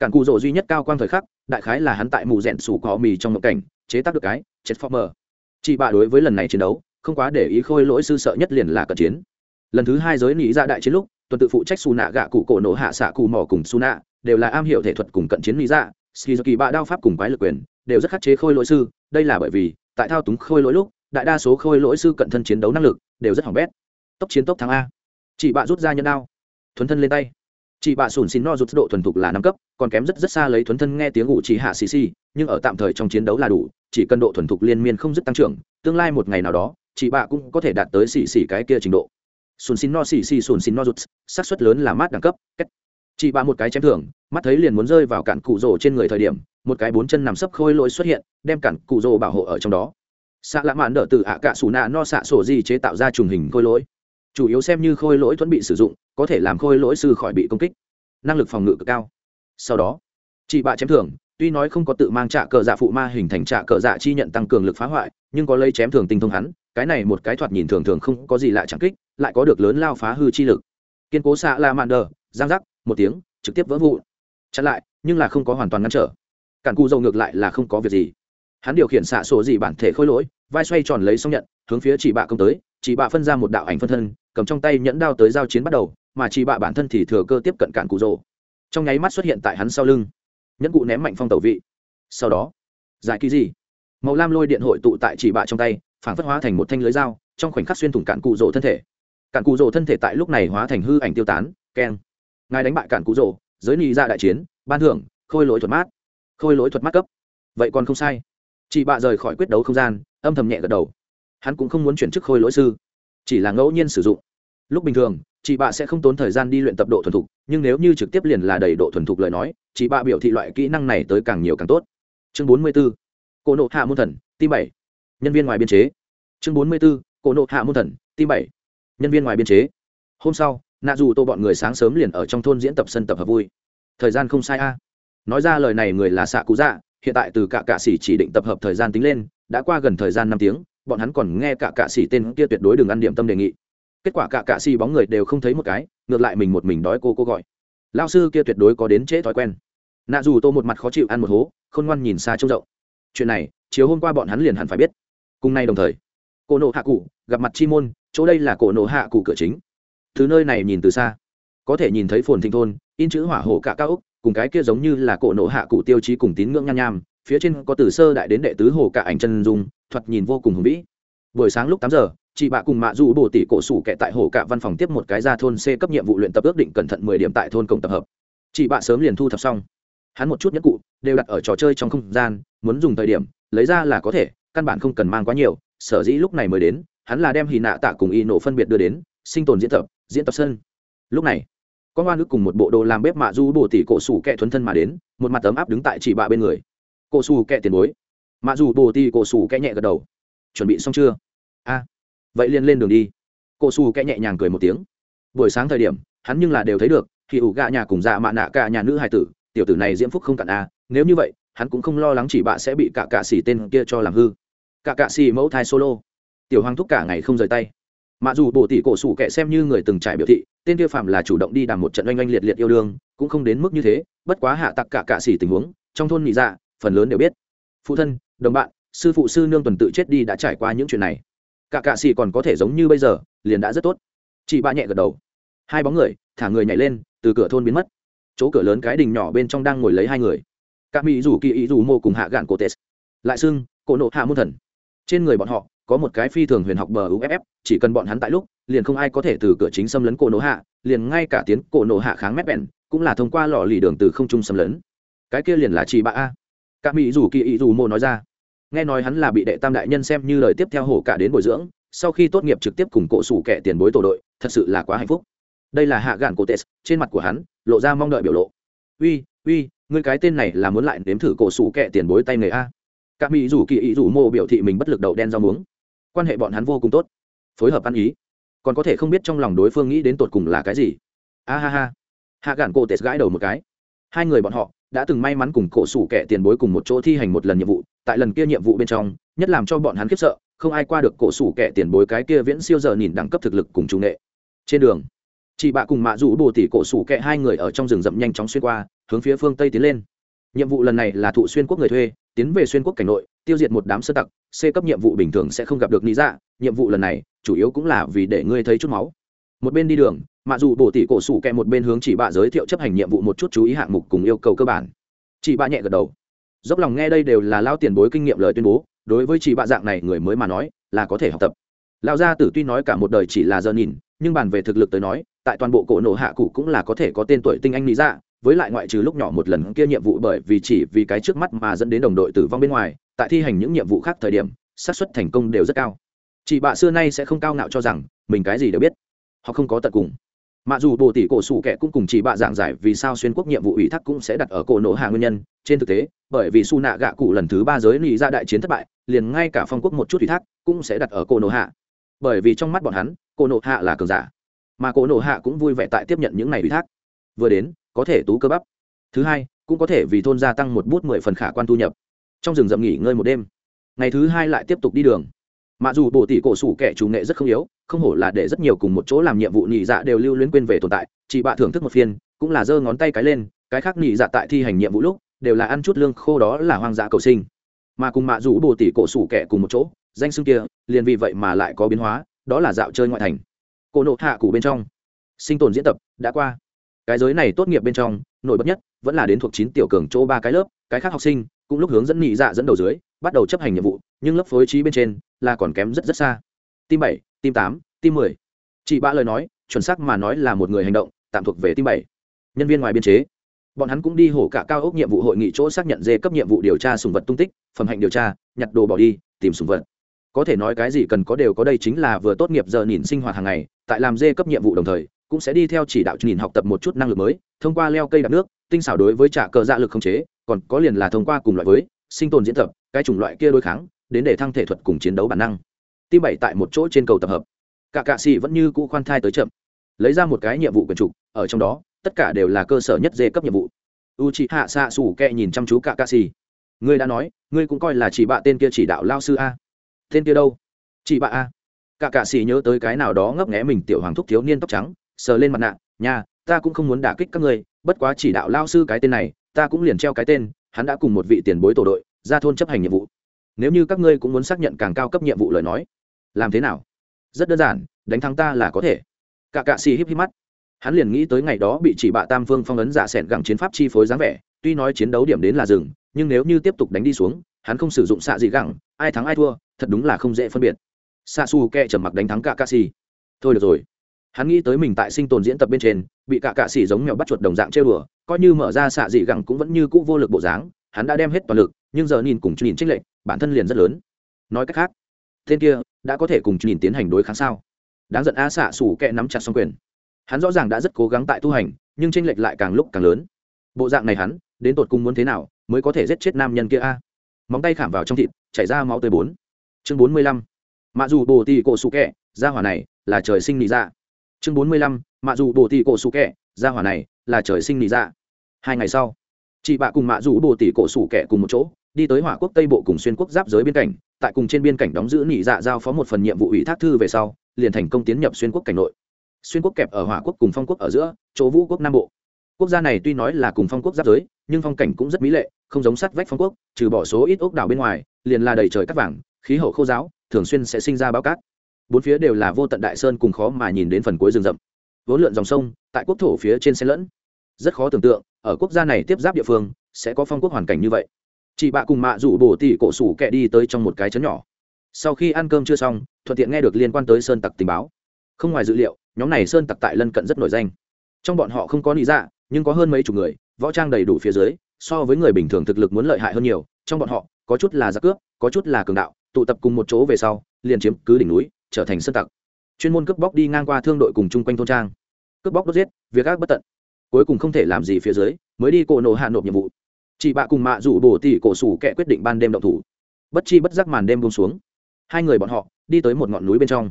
Cản cụ rồ duy nhất cao quang thời khắc, đại khái là hắn tại mù rẽn sủ cỏ mì trong mộng cảnh, chế tác được cái chết former. Chị bạ đối với lần này chiến đấu, không quá để ý khôi lỗi sư sợ nhất liền là cận chiến lần thứ hai giới nghĩ ra dạ đại chiến lúc, tuần tự phụ trách su nạ gạ cụ cổ nổ hạ xạ cụ mỏ cùng su nạ đều là am hiểu thể thuật cùng cận chiến lý dạ. Kỳ bạ đao pháp cùng quái lực quyền đều rất khắc chế khôi lỗi sư, đây là bởi vì, tại thao túng khôi lỗi lúc, đại đa số khôi lỗi sư cận thân chiến đấu năng lực đều rất hỏng bét. Tốc chiến tốc thắng a. Chị bạ rút ra nhân đao. Thuấn thân lên tay. Chị bạ sùn xin no rút độ thuần thục là năm cấp, còn kém rất rất xa lấy thuấn thân nghe tiếng ngụ chỉ hạ xì xì, nhưng ở tạm thời trong chiến đấu là đủ, chỉ cần độ thuần thục liên miên không dứt tăng trưởng, tương lai một ngày nào đó, chị bạ cũng có thể đạt tới xì xì cái kia trình độ sùn xin no xì xì, sùn xin no rút xác suất lớn là mát đẳng cấp chị bạ một cái chém thưởng, mắt thấy liền muốn rơi vào cản cụ rổ trên người thời điểm, một cái bốn chân nằm sấp khôi lỗi xuất hiện, đem cản cụ rổ bảo hộ ở trong đó. Xạ lạ mạn đỡ từ ạ cạ xù nạ no xạ sổ di chế tạo ra trùng hình khôi lỗi. Chủ yếu xem như khôi lỗi thuẫn bị sử dụng, có thể làm khôi lỗi sư khỏi bị công kích. Năng lực phòng ngự cực cao. Sau đó chị bạ chém thưởng, tuy nói không có tự mang trạ cờ dạ phụ ma hình thành trạ cờ dạ chi nhận tăng cường lực phá hoại, nhưng có lấy chém thường tinh thông hắn cái này một cái thoạt nhìn thường thường không có gì lạ chẳng kích, lại có được lớn lao phá hư chi lực. Kiên cố xạ la mạn đờ, giang giác, một tiếng, trực tiếp vỡ vụ chặn lại, nhưng là không có hoàn toàn ngăn trở. Cản cụ dầu ngược lại là không có việc gì. Hắn điều khiển xạ số gì bản thể khôi lỗi, vai xoay tròn lấy xong nhận, hướng phía chỉ bạ công tới, chỉ bạ phân ra một đạo ảnh phân thân, cầm trong tay nhẫn đao tới giao chiến bắt đầu, mà chỉ bạ bản thân thì thừa cơ tiếp cận cản cụ rồ trong nháy mắt xuất hiện tại hắn sau lưng. Nhẫn cụ ném mạnh phong tẩu vị. Sau đó, giải kỳ gì? Màu lam lôi điện hội tụ tại chỉ bạ trong tay phản phất hóa thành một thanh lưới dao, trong khoảnh khắc xuyên thủng cản cụ rồ thân thể. Cản cụ rồ thân thể tại lúc này hóa thành hư ảnh tiêu tán, keng. Ngài đánh bại cản cụ rồ giới nị ra đại chiến, ban thưởng, khôi lỗi thuật mát. Khôi lỗi thuật mát cấp. Vậy còn không sai. Chị bạ rời khỏi quyết đấu không gian, âm thầm nhẹ gật đầu. Hắn cũng không muốn chuyển chức khôi lỗi sư. Chỉ là ngẫu nhiên sử dụng. Lúc bình thường chị bạ sẽ không tốn thời gian đi luyện tập độ thuần thục, nhưng nếu như trực tiếp liền là đầy độ thuần thục lời nói chị bạ biểu thị loại kỹ năng này tới càng nhiều càng tốt. Chương bốn mươi b ố cổ nộ hạ môn thần tim bảy nhân viên ngoài biên chế. Chương bốn mươi b ố cổ nộ hạ môn thần, tim bảy. Nhân viên ngoài biên chế. Hôm sau, nạ dù tô bọn người sáng sớm liền ở trong thôn diễn tập sân tập hợp vui. Thời gian không sai a. Nói ra lời này người là xạ cú dạ hiện tại từ cả cạ s chỉ định tập hợp thời gian tính lên, đã qua gần thời gian năm tiếng, bọn hắn còn nghe cả cạ s tên kia tuyệt đối đừng ăn điểm tâm đề nghị. Kết quả cả cạ s bóng người đều không thấy một cái, ngược lại mình một mình đói cô cô gọi. Lao sư kia tuyệt đối có đến trễ thói quen. Nạ dù tô một mặt khó chịu ăn một hố, khôn ngoan nhìn xa trông rộng. Chuyện này, chiều hôm qua bọn hắn liền hẳn phải biết cùng nay đồng thời, cổ nộ hạ cụ gặp mặt chi môn, chỗ đây là cổ nộ hạ cụ cửa chính. Từ nơi này nhìn từ xa, có thể nhìn thấy phồn thịnh thôn, in chữ hỏa hổ cả cao úc cùng cái kia giống như là cổ nộ hạ cụ tiêu chí cùng tín ngưỡng nham nham, phía trên có từ sơ đại đến đệ tứ hồ cả ảnh chân dung, thoạt nhìn vô cùng hùng vĩ. Buổi sáng lúc tám giờ, chị bạ cùng mạ dù bổ tỷ cổ sủ kẹ tại hồ cả văn phòng tiếp một cái ra thôn c cấp nhiệm vụ luyện tập ước định cẩn thận mười điểm tại thôn cổng tập hợp. Chị bạ sớm liền thu thập xong. Hắn một chút nhất cụ, đều đặt ở trò chơi trong không gian, muốn dùng thời điểm, lấy ra là có thể căn bản không cần mang quá nhiều, sở dĩ lúc này mới đến, hắn là đem hì nạ tạ cùng y nổ phân biệt đưa đến, sinh tồn diễn tập diễn tập sân. Lúc này, con oan ước cùng một bộ đồ làm bếp mạ du bổ tỷ cổ sủ kẹ thuấn thân mà đến, một mặt ấm áp đứng tại chỉ bạ bên người. Cổ sủ kẹ tiền bối. Mạ dù bổ tỷ cổ sủ kẹ nhẹ gật đầu. Chuẩn bị xong chưa? A. Vậy liền lên đường đi. Cổ sủ kẹ nhẹ nhàng cười một tiếng. Buổi sáng thời điểm, hắn nhưng là đều thấy được khi ủ gạ nhà cùng dạ mạ nạ cả nhà nữ hài tử, tiểu tử này diễm phúc không cạn a nếu như vậy, hắn cũng không lo lắng chỉ bạ sẽ bị cả cạ xỉ tên kia cho làm hư cả cạ xì mẫu thai solo. Tiểu hoàng thúc cả ngày không rời tay. Mà dù bộ tỷ cổ sủ kệ xem như người từng trải biểu thị, tên kia phạm là chủ động đi đàm một trận oanh oanh liệt liệt yêu đương, cũng không đến mức như thế, bất quá hạ tặc cả cạ xì tình huống, trong thôn nhị dạ phần lớn đều biết. Phụ thân, đồng bạn, sư phụ sư nương tuần tự chết đi đã trải qua những chuyện này. Cả cạ xì còn có thể giống như bây giờ, liền đã rất tốt. Chị ba nhẹ gật đầu. Hai bóng người, thả người nhảy lên, từ cửa thôn biến mất. Chỗ cửa lớn cái đình nhỏ bên trong đang ngồi lấy hai người. Các mỹ rủ kỳ ý rủ mô cùng hạ gạn cổ tes lại xưng, cổ nộ hạ môn thần trên người bọn họ, có một cái phi thường huyền học bờ uff chỉ cần bọn hắn tại lúc, liền không ai có thể từ cửa chính xâm lấn cổ nổ hạ, liền ngay cả tiến cổ nổ hạ kháng mét bèn, cũng là thông qua lò lì đường từ không trung xâm lấn. Cái kia liền là chỉ bạ a. Cả mỹ rủ kỳ ý rủ mô nói ra. Nghe nói hắn là bị đệ tam đại nhân xem như lời tiếp theo hổ cả đến bồi dưỡng, sau khi tốt nghiệp trực tiếp cùng cổ sủ kẻ tiền bối tổ đội, thật sự là quá hạnh phúc. Đây là hạ gạn cổ tes trên mặt của hắn, lộ ra mong đợi biểu lộ. Uy uy, ngươi cái tên này là muốn lại nếm thử cổ sủ kẻ tiền bối tay nghề a? Các mỹ rủ kỳ ý rủ mô biểu thị mình bất lực đậu đen rau muống. Quan hệ bọn hắn vô cùng tốt. Phối hợp ăn ý. Còn có thể không biết trong lòng đối phương nghĩ đến tột cùng là cái gì. A ha ha. Hạ gản cô tệ gãi đầu một cái. Hai người bọn họ đã từng may mắn cùng cổ sủ kẻ tiền bối cùng một chỗ thi hành một lần nhiệm vụ, tại lần kia nhiệm vụ bên trong, nhất làm cho bọn hắn khiếp sợ, không ai qua được cổ sủ kẻ tiền bối cái kia viễn siêu giờ nhìn đẳng cấp thực lực cùng trung nghệ. Trên đường, chị bạ cùng mạ rủ bồ tỷ cổ sủ kẻ hai người ở trong rừng rậm nhanh chóng xuyên qua, hướng phía phương tây tiến lên. Nhiệm vụ lần này là thụ xuyên quốc người thuê tiến về xuyên quốc cảnh nội, tiêu diệt một đám sơ tặc, c cấp nhiệm vụ bình thường sẽ không gặp được lý dạ nhiệm vụ lần này, chủ yếu cũng là vì để ngươi thấy chút máu. Một bên đi đường mặc dù bổ tỷ cổ sủ kẹ một bên hướng chỉ bạ giới thiệu chấp hành nhiệm vụ một chút chú ý hạng mục cùng yêu cầu cơ bản. Chị bạ nhẹ gật đầu. Dốc lòng nghe đây đều là lao tiền bối kinh nghiệm lời tuyên bố, đối với chị bạ dạng này người mới mà nói, là có thể học tập. Lao gia tử tuy nói cả một đời chỉ là giờ nhìn, nhưng bàn về thực lực tới nói, tại toàn bộ cổ nổ hạ cụ cũng là có thể có tên tuổi tinh anh lý dạ với lại ngoại trừ lúc nhỏ một lần kia nhiệm vụ bởi vì chỉ vì cái trước mắt mà dẫn đến đồng đội tử vong bên ngoài, tại thi hành những nhiệm vụ khác thời điểm, xác suất thành công đều rất cao. Chị bạ xưa nay sẽ không cao ngạo cho rằng, mình cái gì đều biết. Họ không có tận cùng. Mặc dù bộ tỷ cổ sủ kẻ cũng cùng chị bạ giảng giải vì sao xuyên quốc nhiệm vụ ủy thác cũng sẽ đặt ở cổ nổ hạ nguyên nhân. Trên thực tế, bởi vì su nạ gạ cụ lần thứ ba giới lì ra dạ đại chiến thất bại, liền ngay cả phong quốc một chút ủy thác cũng sẽ đặt ở cổ nổ hạ. Bởi vì trong mắt bọn hắn, cổ nổ hạ là cường giả, mà cổ nổ hạ cũng vui vẻ tại tiếp nhận những này ủy thác. Vừa đến có thể tú cơ bắp. Thứ hai, cũng có thể vì thôn gia tăng một bút mười phần khả quan thu nhập. Trong rừng rậm nghỉ ngơi một đêm, ngày thứ hai lại tiếp tục đi đường. Mà dù bộ tỷ cổ sủ kẻ chủ nghệ rất không yếu, không hổ là để rất nhiều cùng một chỗ làm nhiệm vụ nhị dạ đều lưu luyến quên về tồn tại chị bạ thưởng thức một phiên, cũng là giơ ngón tay cái lên, cái khác nhị dạ tại thi hành nhiệm vụ lúc, đều là ăn chút lương khô đó là hoang dã cầu sinh. Mà cùng mạ dù bồ tỷ cổ sủ kẻ cùng một chỗ, danh xưng kia, liền vì vậy mà lại có biến hóa, đó là dạo chơi ngoại thành. Cổ nộ hạ cụ bên trong. Sinh tồn diễn tập đã qua cái giới này tốt nghiệp bên trong, nổi bật nhất vẫn là đến thuộc chín tiểu cường chỗ ba cái lớp, cái khác học sinh cũng lúc hướng dẫn nhị dạ dẫn đầu dưới, bắt đầu chấp hành nhiệm vụ, nhưng lớp phối trí bên trên là còn kém rất rất xa. Tim bảy tim tám tim mười. Chị ba lời nói, chuẩn xác mà nói là một người hành động, tạm thuộc về tim bảy. Nhân viên ngoài biên chế. Bọn hắn cũng đi hổ cả cao ốc nhiệm vụ hội nghị chỗ xác nhận dê cấp nhiệm vụ điều tra sùng vật tung tích, phẩm hạnh điều tra, nhặt đồ bỏ đi, tìm sùng vật. Có thể nói cái gì cần có đều có đây chính là vừa tốt nghiệp giờ nhìn sinh hoạt hàng ngày, tại làm dê cấp nhiệm vụ đồng thời cũng sẽ đi theo chỉ đạo nhìn học tập một chút năng lực mới, thông qua leo cây đạp nước, tinh xảo đối với trả cờ dạ lực không chế, còn có liền là thông qua cùng loại với sinh tồn diễn tập, cái chủng loại kia đối kháng, đến để thăng thể thuật cùng chiến đấu bản năng. Tim bảy tại một chỗ trên cầu tập hợp. Cả cạ xì vẫn như cũ khoan thai tới chậm, lấy ra một cái nhiệm vụ quyền trục, ở trong đó, tất cả đều là cơ sở nhất dê cấp nhiệm vụ. U chị hạ xạ xù kẹ nhìn chăm chú cả cạ xì ngươi đã nói, ngươi cũng coi là chỉ bạ tên kia chỉ đạo lao sư a. Tên kia đâu? Chị bạ a. Cả cạ xì nhớ tới cái nào đó ngấp nghé mình tiểu hoàng thúc thiếu niên tóc trắng sờ lên mặt nạ nhà ta cũng không muốn đả kích các ngươi, bất quá chỉ đạo lao sư cái tên này, ta cũng liền treo cái tên, hắn đã cùng một vị tiền bối tổ đội, ra thôn chấp hành nhiệm vụ. Nếu như các ngươi cũng muốn xác nhận càng cao cấp nhiệm vụ lời nói, làm thế nào? Rất đơn giản, đánh thắng ta là có thể. Cả cạ xì híp híp mắt. Hắn liền nghĩ tới ngày đó bị chỉ bạ tam phương phong ấn giả sẹn gẳng chiến pháp chi phối dáng vẻ, tuy nói chiến đấu điểm đến là rừng nhưng nếu như tiếp tục đánh đi xuống, hắn không sử dụng xạ gì gẳng, ai thắng ai thua, thật đúng là không dễ phân biệt. Xa xù kẹ trầm mặc đánh thắng cả cạ xì. Thôi được rồi hắn nghĩ tới mình tại sinh tồn diễn tập bên trên, bị cả cạ xỉ giống mèo bắt chuột đồng dạng chơi bừa coi như mở ra xạ dị gẳng cũng vẫn như cũ vô lực bộ dáng, hắn đã đem hết toàn lực, nhưng giờ nhìn cùng nhìn trích lệnh bản thân liền rất lớn. Nói cách khác, tên kia đã có thể cùng nhìn tiến hành đối kháng sao? Đáng giận a xạ xủ kẹ nắm chặt xong quyền. Hắn rõ ràng đã rất cố gắng tại tu hành, nhưng tranh lệch lại càng lúc càng lớn. Bộ dạng này hắn, đến tột cùng muốn thế nào mới có thể giết chết nam nhân kia a? Móng tay khảm vào trong thịt, chảy ra máu tới bốn. Chương bốn mươi lăm. Mặc dù bồ tì cổ sụ kẹ ra hỏa này là trời sinh nị ra dạ chương bốn mươi lăm mạ dù bồ Tỷ cổ Sủ Kẻ, ra hỏa này là trời sinh nị dạ. hai ngày sau chị bạ cùng mạ dù bồ Tỷ cổ Sủ Kẻ cùng một chỗ đi tới hỏa quốc tây bộ cùng xuyên quốc giáp giới biên cảnh. Tại cùng trên biên cảnh đóng giữ nị dạ giao phó một phần nhiệm vụ ủy thác thư về sau liền thành công tiến nhập xuyên quốc cảnh nội. Xuyên quốc kẹp ở hỏa quốc cùng phong quốc ở giữa chỗ vũ quốc nam bộ. Quốc gia này tuy nói là cùng phong quốc giáp giới nhưng phong cảnh cũng rất mỹ lệ không giống sắt vách phong quốc trừ bỏ số ít ốc đảo bên ngoài liền là đầy trời cắt vàng khí hậu khô giáo thường xuyên sẽ sinh ra báo cát bốn phía đều là vô tận đại sơn cùng khó mà nhìn đến phần cuối rừng rậm. Vốn lượn dòng sông, tại quốc thổ phía trên xe lẫn. Rất khó tưởng tượng, ở quốc gia này tiếp giáp địa phương, sẽ có phong quốc hoàn cảnh như vậy. Chị bạ cùng mạ rủ bổ tỉ cổ sủ kẹ đi tới trong một cái chấn nhỏ. Sau khi ăn cơm chưa xong, thuận tiện nghe được liên quan tới sơn tặc tình báo. Không ngoài dữ liệu, nhóm này sơn tặc tại lân cận rất nổi danh. Trong bọn họ không có lý dạ nhưng có hơn mấy chục người, võ trang đầy đủ phía dưới, so với người bình thường thực lực muốn lợi hại hơn nhiều, trong bọn họ, có chút là giặc cướp, có chút là cường đạo, tụ tập cùng một chỗ về sau, liền chiếm cứ đỉnh núi trở thành sơn tặc. Chuyên môn cướp bóc đi ngang qua thương đội cùng chung quanh thôn trang. Cướp bóc đốt giết, việc ác bất tận. Cuối cùng không thể làm gì phía dưới, mới đi cổ nổ hạ nộp nhiệm vụ. Chị bạ cùng mạ rủ bổ tỉ cổ sủ kệ quyết định ban đêm động thủ. Bất chi bất giác màn đêm buông xuống. Hai người bọn họ đi tới một ngọn núi bên trong.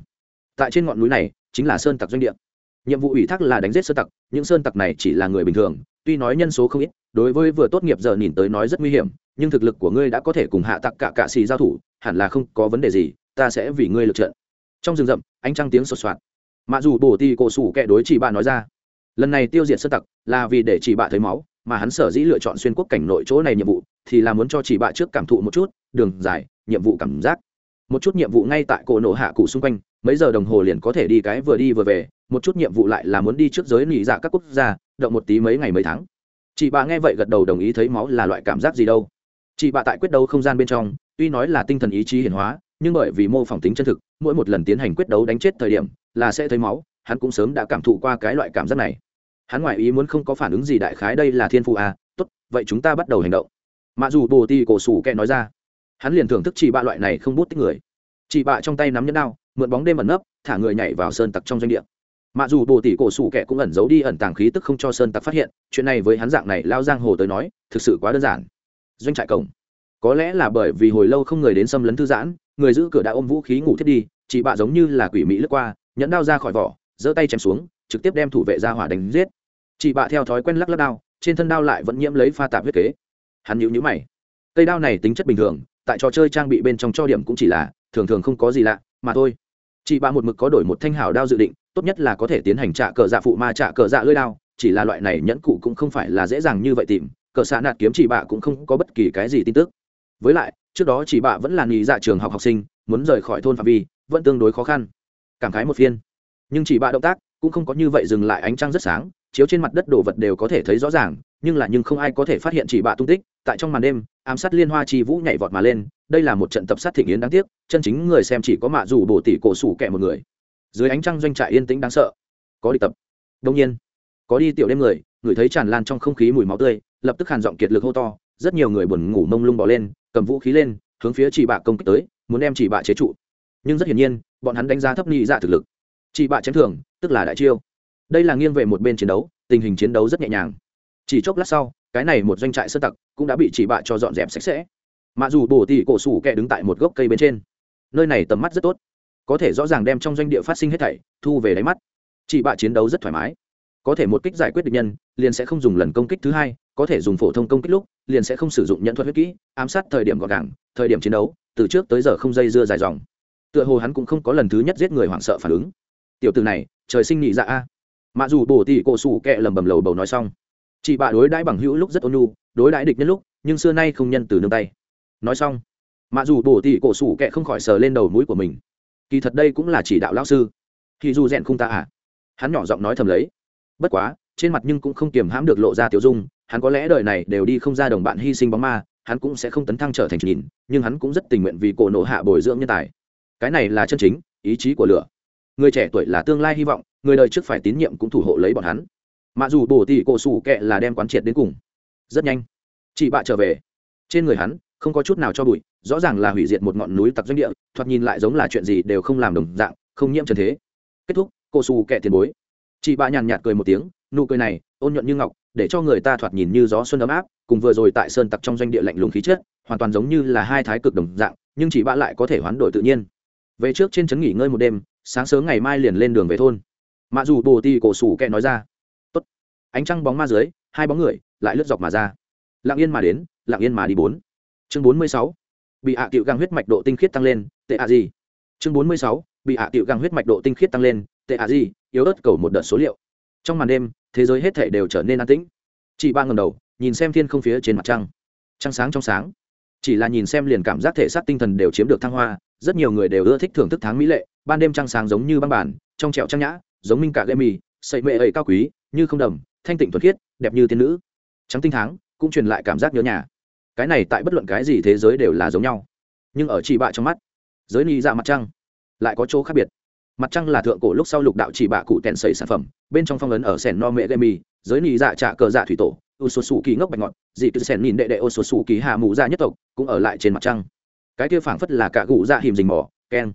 Tại trên ngọn núi này chính là sơn tặc doanh địa. Nhiệm vụ ủy thác là đánh giết sơn tặc, những sơn tặc này chỉ là người bình thường, tuy nói nhân số không ít, đối với vừa tốt nghiệp giờ nhìn tới nói rất nguy hiểm, nhưng thực lực của ngươi đã có thể cùng hạ tặc cả cạ xì giao thủ, hẳn là không có vấn đề gì, ta sẽ vì ngươi lựa trận trong rừng rậm, ánh trăng tiếng sột soạt. Mạ dù bổ ti cổ sủ kệ đối chị bà nói ra, lần này tiêu diệt sơ tặc là vì để chị bà thấy máu, mà hắn sở dĩ lựa chọn xuyên quốc cảnh nội chỗ này nhiệm vụ thì là muốn cho chị bà trước cảm thụ một chút đường dài, nhiệm vụ cảm giác. Một chút nhiệm vụ ngay tại cổ nổ hạ cụ xung quanh, mấy giờ đồng hồ liền có thể đi cái vừa đi vừa về, một chút nhiệm vụ lại là muốn đi trước giới nỉ dạ các quốc gia, động một tí mấy ngày mấy tháng. Chị bà nghe vậy gật đầu đồng ý thấy máu là loại cảm giác gì đâu. Chị bà tại quyết đấu không gian bên trong, tuy nói là tinh thần ý chí hiển hóa, nhưng bởi vì mô phỏng tính chân thực mỗi một lần tiến hành quyết đấu đánh chết thời điểm là sẽ thấy máu, hắn cũng sớm đã cảm thụ qua cái loại cảm giác này. Hắn ngoại ý muốn không có phản ứng gì đại khái đây là thiên phụ à tốt, vậy chúng ta bắt đầu hành động. Mặc dù bồ ti cổ sủ kẹ nói ra. Hắn liền thưởng thức chị bạ loại này không bút tích người. Chị bạ trong tay nắm nhẫn đao, mượn bóng đêm ẩn nấp, thả người nhảy vào sơn tặc trong doanh địa. Mặc dù bồ tỷ cổ sủ kẻ cũng ẩn giấu đi ẩn tàng khí tức không cho sơn tặc phát hiện, chuyện này với hắn dạng này lao giang hồ tới nói, thực sự quá đơn giản. Doanh trại cổng có lẽ là bởi vì hồi lâu không người đến xâm lấn thư giãn, người giữ cửa đã ôm vũ khí ngủ thiết đi, chị bạ giống như là quỷ mỹ lướt qua, nhẫn đao ra khỏi vỏ, giơ tay chém xuống, trực tiếp đem thủ vệ ra hỏa đánh giết. Chị bạ theo thói quen lắc lắc đao, trên thân đao lại vẫn nhiễm lấy pha tạp huyết kế. Hắn nhíu nhíu mày. Cây đao này tính chất bình thường, tại trò chơi trang bị bên trong cho điểm cũng chỉ là, thường thường không có gì lạ, mà thôi. Chị bạ một mực có đổi một thanh hảo đao dự định, tốt nhất là có thể tiến hành trả cờ dạ phụ ma trả cờ dạ lưỡi đao, chỉ là loại này nhẫn cụ cũng không phải là dễ dàng như vậy tìm, cờ xạ nạt kiếm chị bạ cũng không có bất kỳ cái gì tin tức với lại, trước đó chị bà vẫn là nghỉ dạ trường học học sinh, muốn rời khỏi thôn phạm vi, vẫn tương đối khó khăn. Cảm khái một phiên. Nhưng chị bà động tác cũng không có như vậy dừng lại ánh trăng rất sáng, chiếu trên mặt đất đồ vật đều có thể thấy rõ ràng, nhưng là nhưng không ai có thể phát hiện chị bà tung tích. Tại trong màn đêm, ám sát liên hoa chi vũ nhảy vọt mà lên, đây là một trận tập sát thịnh yến đáng tiếc, chân chính người xem chỉ có mạ dù bổ tỷ cổ sủ kẻ một người. Dưới ánh trăng doanh trại yên tĩnh đáng sợ. Có đi tập. Đông nhiên, có đi tiểu đêm người người thấy tràn lan trong không khí mùi máu tươi, lập tức hàn giọng kiệt lực hô to, rất nhiều người buồn ngủ mông lung bỏ lên cầm vũ khí lên, hướng phía chị bạ công kích tới, muốn đem chị bạ chế trụ. Nhưng rất hiển nhiên, bọn hắn đánh giá thấp nhị dạ thực lực. Chị bạ chém thường tức là đại chiêu. Đây là nghiêng về một bên chiến đấu, tình hình chiến đấu rất nhẹ nhàng. Chỉ chốc lát sau, cái này một doanh trại sơ tặc cũng đã bị chị bạ cho dọn dẹp sạch sẽ. Mặc dù bổ tỷ cổ sủ kẹ đứng tại một gốc cây bên trên, nơi này tầm mắt rất tốt. Có thể rõ ràng đem trong doanh địa phát sinh hết thảy, thu về đáy mắt. Chị bạ chiến đấu rất thoải mái có thể một kích giải quyết địch nhân, liền sẽ không dùng lần công kích thứ hai, có thể dùng phổ thông công kích lúc, liền sẽ không sử dụng nhận thuật huyết kỹ, ám sát thời điểm gọn gàng, thời điểm chiến đấu, từ trước tới giờ không dây dưa dài dòng. Tựa hồ hắn cũng không có lần thứ nhất giết người hoảng sợ phản ứng. Tiểu từ này, trời sinh nhị dạ a. Mặc dù bổ tỷ cổ sủ kẹ lầm bầm lầu bầu nói xong, chị bà đối đãi bằng hữu lúc rất ôn nhu, đối đãi địch nhân lúc, nhưng xưa nay không nhân từ nương tay. Nói xong mặc dù bổ tỷ cổ sủ kẹ không khỏi sờ lên đầu mũi của mình. Kỳ thật đây cũng là chỉ đạo lão sư. Thì dù rèn không ta à? Hắn nhỏ giọng nói thầm lấy bất quá, trên mặt nhưng cũng không kiềm hãm được lộ ra tiểu dung, hắn có lẽ đời này đều đi không ra đồng bạn hy sinh bóng ma, hắn cũng sẽ không tấn thăng trở thành nhìn, nhưng hắn cũng rất tình nguyện vì cổ nộ hạ bồi dưỡng nhân tài. Cái này là chân chính, ý chí của lửa. Người trẻ tuổi là tương lai hy vọng, người đời trước phải tín nhiệm cũng thủ hộ lấy bọn hắn. Mặc dù bổ tỷ cổ sủ kệ là đem quán triệt đến cùng. Rất nhanh, chị bạ trở về. Trên người hắn, không có chút nào cho bụi, rõ ràng là hủy diệt một ngọn núi tặc doanh địa, thoạt nhìn lại giống là chuyện gì đều không làm đồng dạng, không nhiễm trần thế. Kết thúc cô sủ kệ tiền bối chị bạ nhàn nhạt cười một tiếng, nụ cười này, ôn nhuận như ngọc, để cho người ta thoạt nhìn như gió xuân ấm áp, cùng vừa rồi tại sơn tặc trong doanh địa lạnh lùng khí chất, hoàn toàn giống như là hai thái cực đồng dạng, nhưng chị bạ lại có thể hoán đổi tự nhiên. Về trước trên trấn nghỉ ngơi một đêm, sáng sớm ngày mai liền lên đường về thôn. Mạ dù bồ tì cổ sủ kẹ nói ra. Tốt. ánh trăng bóng ma dưới, hai bóng người, lại lướt dọc mà ra. Lặng yên mà đến, lặng yên mà đi bốn. Chương bốn mươi sáu. Bị hạ à cựu găng huyết mạch độ tinh khiết tăng lên, tệ ạ gì? Chương bốn mươi sáu. Bị hạ à cựu găng huyết mạch độ tinh khiết tăng lên, tệ ạ gì? Yếu ớt cầu một đợt số liệu. Trong màn đêm, thế giới hết thể đều trở nên an tĩnh. Chị ba ngầm đầu, nhìn xem thiên không phía trên mặt trăng. Trăng sáng trong sáng. Chỉ là nhìn xem liền cảm giác thể xác tinh thần đều chiếm được thăng hoa, rất nhiều người đều ưa thích thưởng thức tháng mỹ lệ, ban đêm trăng sáng giống như băng bản, trong trẹo trăng nhã, giống minh cả gây mì sậy mệ ấy cao quý, như không đầm, thanh tịnh thuật khiết, đẹp như tiên nữ. Trắng tinh tháng, cũng truyền lại cảm giác nhớ nhà. Cái này tại bất luận cái gì thế giới đều là giống nhau. Nhưng ở chỉ bạ trong mắt, giới ni dạ mặt trăng lại có chỗ khác biệt mặt trăng là thượng cổ lúc sau lục đạo chỉ bạ cụ tèn sầy sản phẩm, bên trong phong ấn ở sẻn no mẹ gây mì giới nị dạ trạ cờ dạ thủy tổ u số sủ kỳ ngốc bạch ngọt, dị cứ sẻn nhìn đệ đệ ô số sủ kỳ hạ mù dạ nhất tộc cũng ở lại trên mặt trăng. Cái kia phảng phất là cả cụ dạ hiểm dình mỏ keng.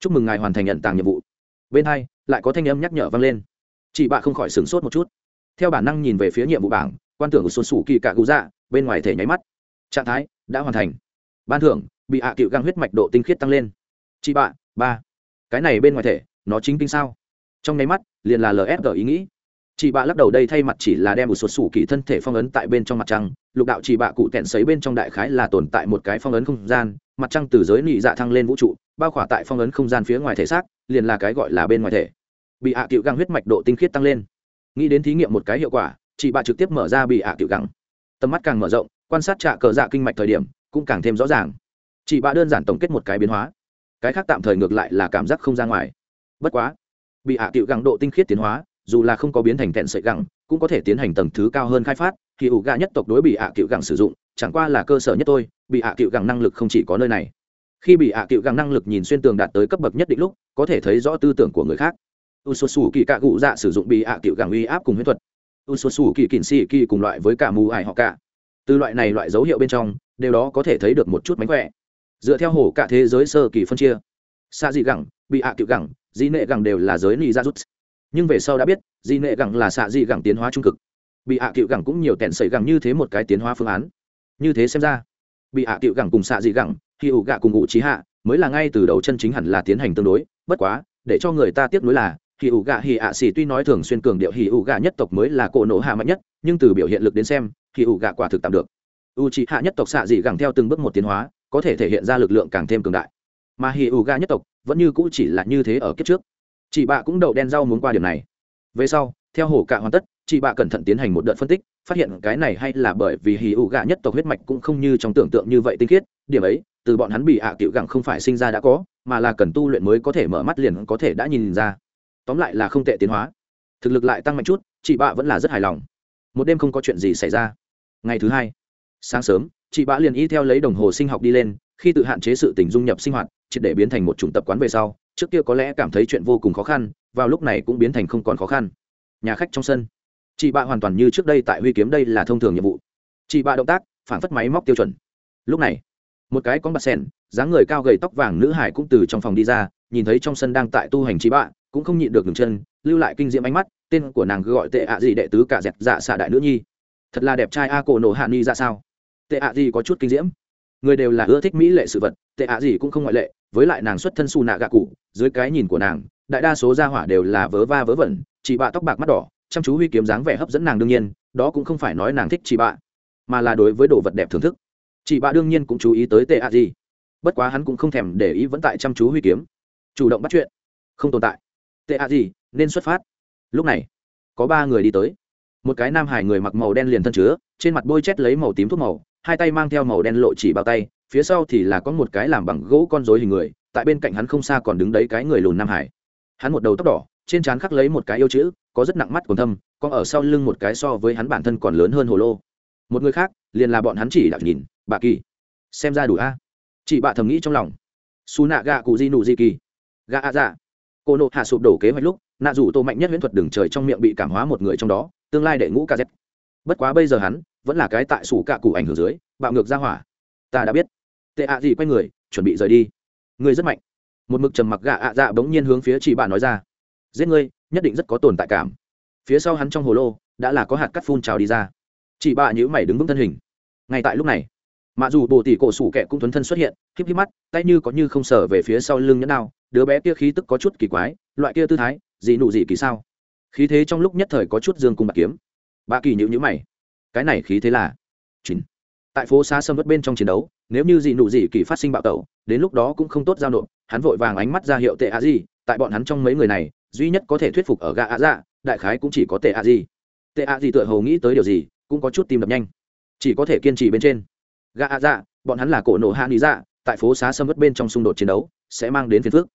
Chúc mừng ngài hoàn thành nhận tàng nhiệm vụ. Bên hai, lại có thanh âm nhắc nhở vang lên. Chị bạ không khỏi sửng sốt một chút. Theo bản năng nhìn về phía nhiệm vụ bảng, quan tưởng của xuân sủ kỳ cả cụ dạ bên ngoài thể nháy mắt. Trạng thái đã hoàn thành. Ban thưởng, bị hạ à cựu găng huyết mạch độ tinh khiết tăng lên. Chị bạ, ba cái này bên ngoài thể, nó chính kinh sao? Trong nháy mắt, liền là lfg ý nghĩ. Chị bạ lắc đầu đây thay mặt chỉ là đem một số sủ kỳ thân thể phong ấn tại bên trong mặt trăng. Lục đạo chị bạ cụ tẹn sấy bên trong đại khái là tồn tại một cái phong ấn không gian. Mặt trăng từ giới nị dạ thăng lên vũ trụ, bao khỏa tại phong ấn không gian phía ngoài thể xác, liền là cái gọi là bên ngoài thể. Bị hạ à cựu găng huyết mạch độ tinh khiết tăng lên. Nghĩ đến thí nghiệm một cái hiệu quả, chị bạ trực tiếp mở ra bị hạ à cựu găng. Tầm mắt càng mở rộng, quan sát trạ cờ dạ kinh mạch thời điểm, cũng càng thêm rõ ràng. Chị bạ đơn giản tổng kết một cái biến hóa cái khác tạm thời ngược lại là cảm giác không ra ngoài. Bất quá bị hạ cựu Gẳng độ tinh khiết tiến hóa dù là không có biến thành thẹn sợi gẳng, cũng có thể tiến hành tầng thứ cao hơn khai phát thì ủ gà nhất tộc đối bị hạ cựu Gẳng sử dụng chẳng qua là cơ sở nhất tôi bị hạ cựu Gẳng năng lực không chỉ có nơi này. Khi bị hạ cựu Gẳng năng lực nhìn xuyên tường đạt tới cấp bậc nhất định lúc có thể thấy rõ tư tưởng của người khác. U s u kỳ cạ cụ dạ sử dụng bị hạ cựu Gẳng uy áp cùng huyết thuật. U s u kỳ kỳn xì kỳ cùng loại với cả mù ải họ cả. Từ loại này loại dấu hiệu bên trong đều đó có thể thấy được một chút mánh khỏe dựa theo hồ cả thế giới sơ kỳ phân chia. Xa dị gẳng, bị hạ cựu gẳng di nệ gẳng đều là giới ni ra dạ rút. Nhưng về sau đã biết di nệ gẳng là xạ dị gẳng tiến hóa trung cực. Bị hạ cựu gẳng cũng nhiều tẹn sẩy gẳng như thế một cái tiến hóa phương án. Như thế xem ra, bị hạ cựu gẳng cùng xạ dị gẳng, khi ủ gạ cùng ngụ trí hạ, mới là ngay từ đầu chân chính hẳn là tiến hành tương đối. Bất quá, để cho người ta tiếc nuối là hì ủ gạ hì ạ xì tuy nói thường xuyên cường điệu hì ủ gạ nhất tộc mới là cổ nổ hạ mạnh nhất, nhưng từ biểu hiện lực đến xem hì ủ gạ quả thực tạm được. U trí hạ nhất tộc xạ dị gẳng theo từng bước một tiến hóa có thể thể hiện ra lực lượng càng thêm cường đại. Mà hì ủ Ga nhất tộc vẫn như cũ chỉ là như thế ở kiếp trước. Chị bạ cũng đậu đen rau muốn qua điểm này. Về sau, theo hổ cạ hoàn tất, chị bạ cẩn thận tiến hành một đợt phân tích, phát hiện cái này hay là bởi vì hì ủ Ga nhất tộc huyết mạch cũng không như trong tưởng tượng như vậy tinh khiết, điểm ấy, từ bọn hắn bị ạ à cựu gẳng không phải sinh ra đã có, mà là cần tu luyện mới có thể mở mắt liền có thể đã nhìn ra. Tóm lại là không tệ tiến hóa. Thực lực lại tăng mạnh chút, chị bạ vẫn là rất hài lòng. Một đêm không có chuyện gì xảy ra. Ngày thứ hai, sáng sớm chị bạ liền y theo lấy đồng hồ sinh học đi lên, khi tự hạn chế sự tình dung nhập sinh hoạt, triệt để biến thành một chủng tập quán về sau, trước kia có lẽ cảm thấy chuyện vô cùng khó khăn, vào lúc này cũng biến thành không còn khó khăn. Nhà khách trong sân. Chị bạ hoàn toàn như trước đây tại huy kiếm đây là thông thường nhiệm vụ. Chị bạ động tác phản phất máy móc tiêu chuẩn. Lúc này, một cái con bạt sen dáng người cao gầy tóc vàng nữ hải cũng từ trong phòng đi ra, nhìn thấy trong sân đang tại tu hành chị bạ cũng không nhịn được ngừng chân, lưu lại kinh diễm ánh mắt, tên của nàng gọi tệ ạ gì đệ tứ cả dẹp dạ xạ đại nữ nhi. Thật là đẹp trai a cổ nổ hạ ni ra sao? Tệ ạ gì có chút kinh diễm. Người đều là ưa thích mỹ lệ sự vật, tệ ạ gì cũng không ngoại lệ, với lại nàng xuất thân su nạ gạ cụ, dưới cái nhìn của nàng, đại đa số gia hỏa đều là vớ va vớ vẩn chị bạ tóc bạc mắt đỏ, chăm chú huy kiếm dáng vẻ hấp dẫn nàng đương nhiên, đó cũng không phải nói nàng thích chị bạ, mà là đối với đồ vật đẹp thưởng thức. Chị bạ đương nhiên cũng chú ý tới tệ ạ gì. Bất quá hắn cũng không thèm để ý vẫn tại chăm chú huy kiếm. Chủ động bắt chuyện. Không tồn tại. Tệ ạ gì, nên xuất phát. Lúc này, có ba người đi tới một cái nam hải người mặc màu đen liền thân chứa, trên mặt bôi chét lấy màu tím thuốc màu, hai tay mang theo màu đen lộ chỉ bao tay, phía sau thì là có một cái làm bằng gỗ con rối hình người, tại bên cạnh hắn không xa còn đứng đấy cái người lùn nam hải hắn một đầu tóc đỏ, trên trán khắc lấy một cái yêu chữ, có rất nặng mắt còn thâm còn ở sau lưng một cái so với hắn bản thân còn lớn hơn hồ lô. Một người khác, liền là bọn hắn chỉ đạo nhìn, bà kỳ. Xem ra đủ a. Chị bạ thầm nghĩ trong lòng. Su nạ gạ cụ di nụ di kỳ gạ a dạ. Cô nộ hạ sụp đổ kế hoạch lúc, nạ rủ tô mạnh nhất huyễn thuật đường trời trong miệng bị cảm hóa một người trong đó tương lai đệ ngũ kz bất quá bây giờ hắn vẫn là cái tại sủ cạ cụ ảnh hưởng dưới, bạo ngược ra hỏa. Ta đã biết. Tệ ạ gì quay người, chuẩn bị rời đi. Người rất mạnh. Một mực trầm mặc gạ ạ dạ bỗng nhiên hướng phía chị bạn nói ra. Giết ngươi, nhất định rất có tồn tại cảm. Phía sau hắn trong hồ lô đã là có hạt cắt phun trào đi ra. Chị bạ nhữ mày đứng vững thân hình. Ngay tại lúc này mà dù bồ tỷ cổ sủ kẹ cũng thuấn thân xuất hiện híp híp mắt, tay như có như không sở về phía sau lưng nhẫn nào đứa bé kia khí tức có chút kỳ quái, loại kia tư thái, gì nụ gì kỳ sao? Khí thế trong lúc nhất thời có chút dương cung bạc kiếm. Bà kỳ nhữ nhữ mày. Cái này khí thế là chín. Tại phố xa sâm vất bên trong chiến đấu, nếu như gì nụ gì kỳ phát sinh bạo tẩu, đến lúc đó cũng không tốt giao nộp, hắn vội vàng ánh mắt ra hiệu tệ a gì tại bọn hắn trong mấy người này, duy nhất có thể thuyết phục ở gà a dạ đại khái cũng chỉ có tệ a gì tệ a gì tựa hồ nghĩ tới điều gì, cũng có chút tim đập nhanh. Chỉ có thể kiên trì bên trên. Gà a dạ bọn hắn là cổ nổ hạ lý dạ tại phố xá sâm vất bên trong xung đột chiến đấu, sẽ mang đến phiền phước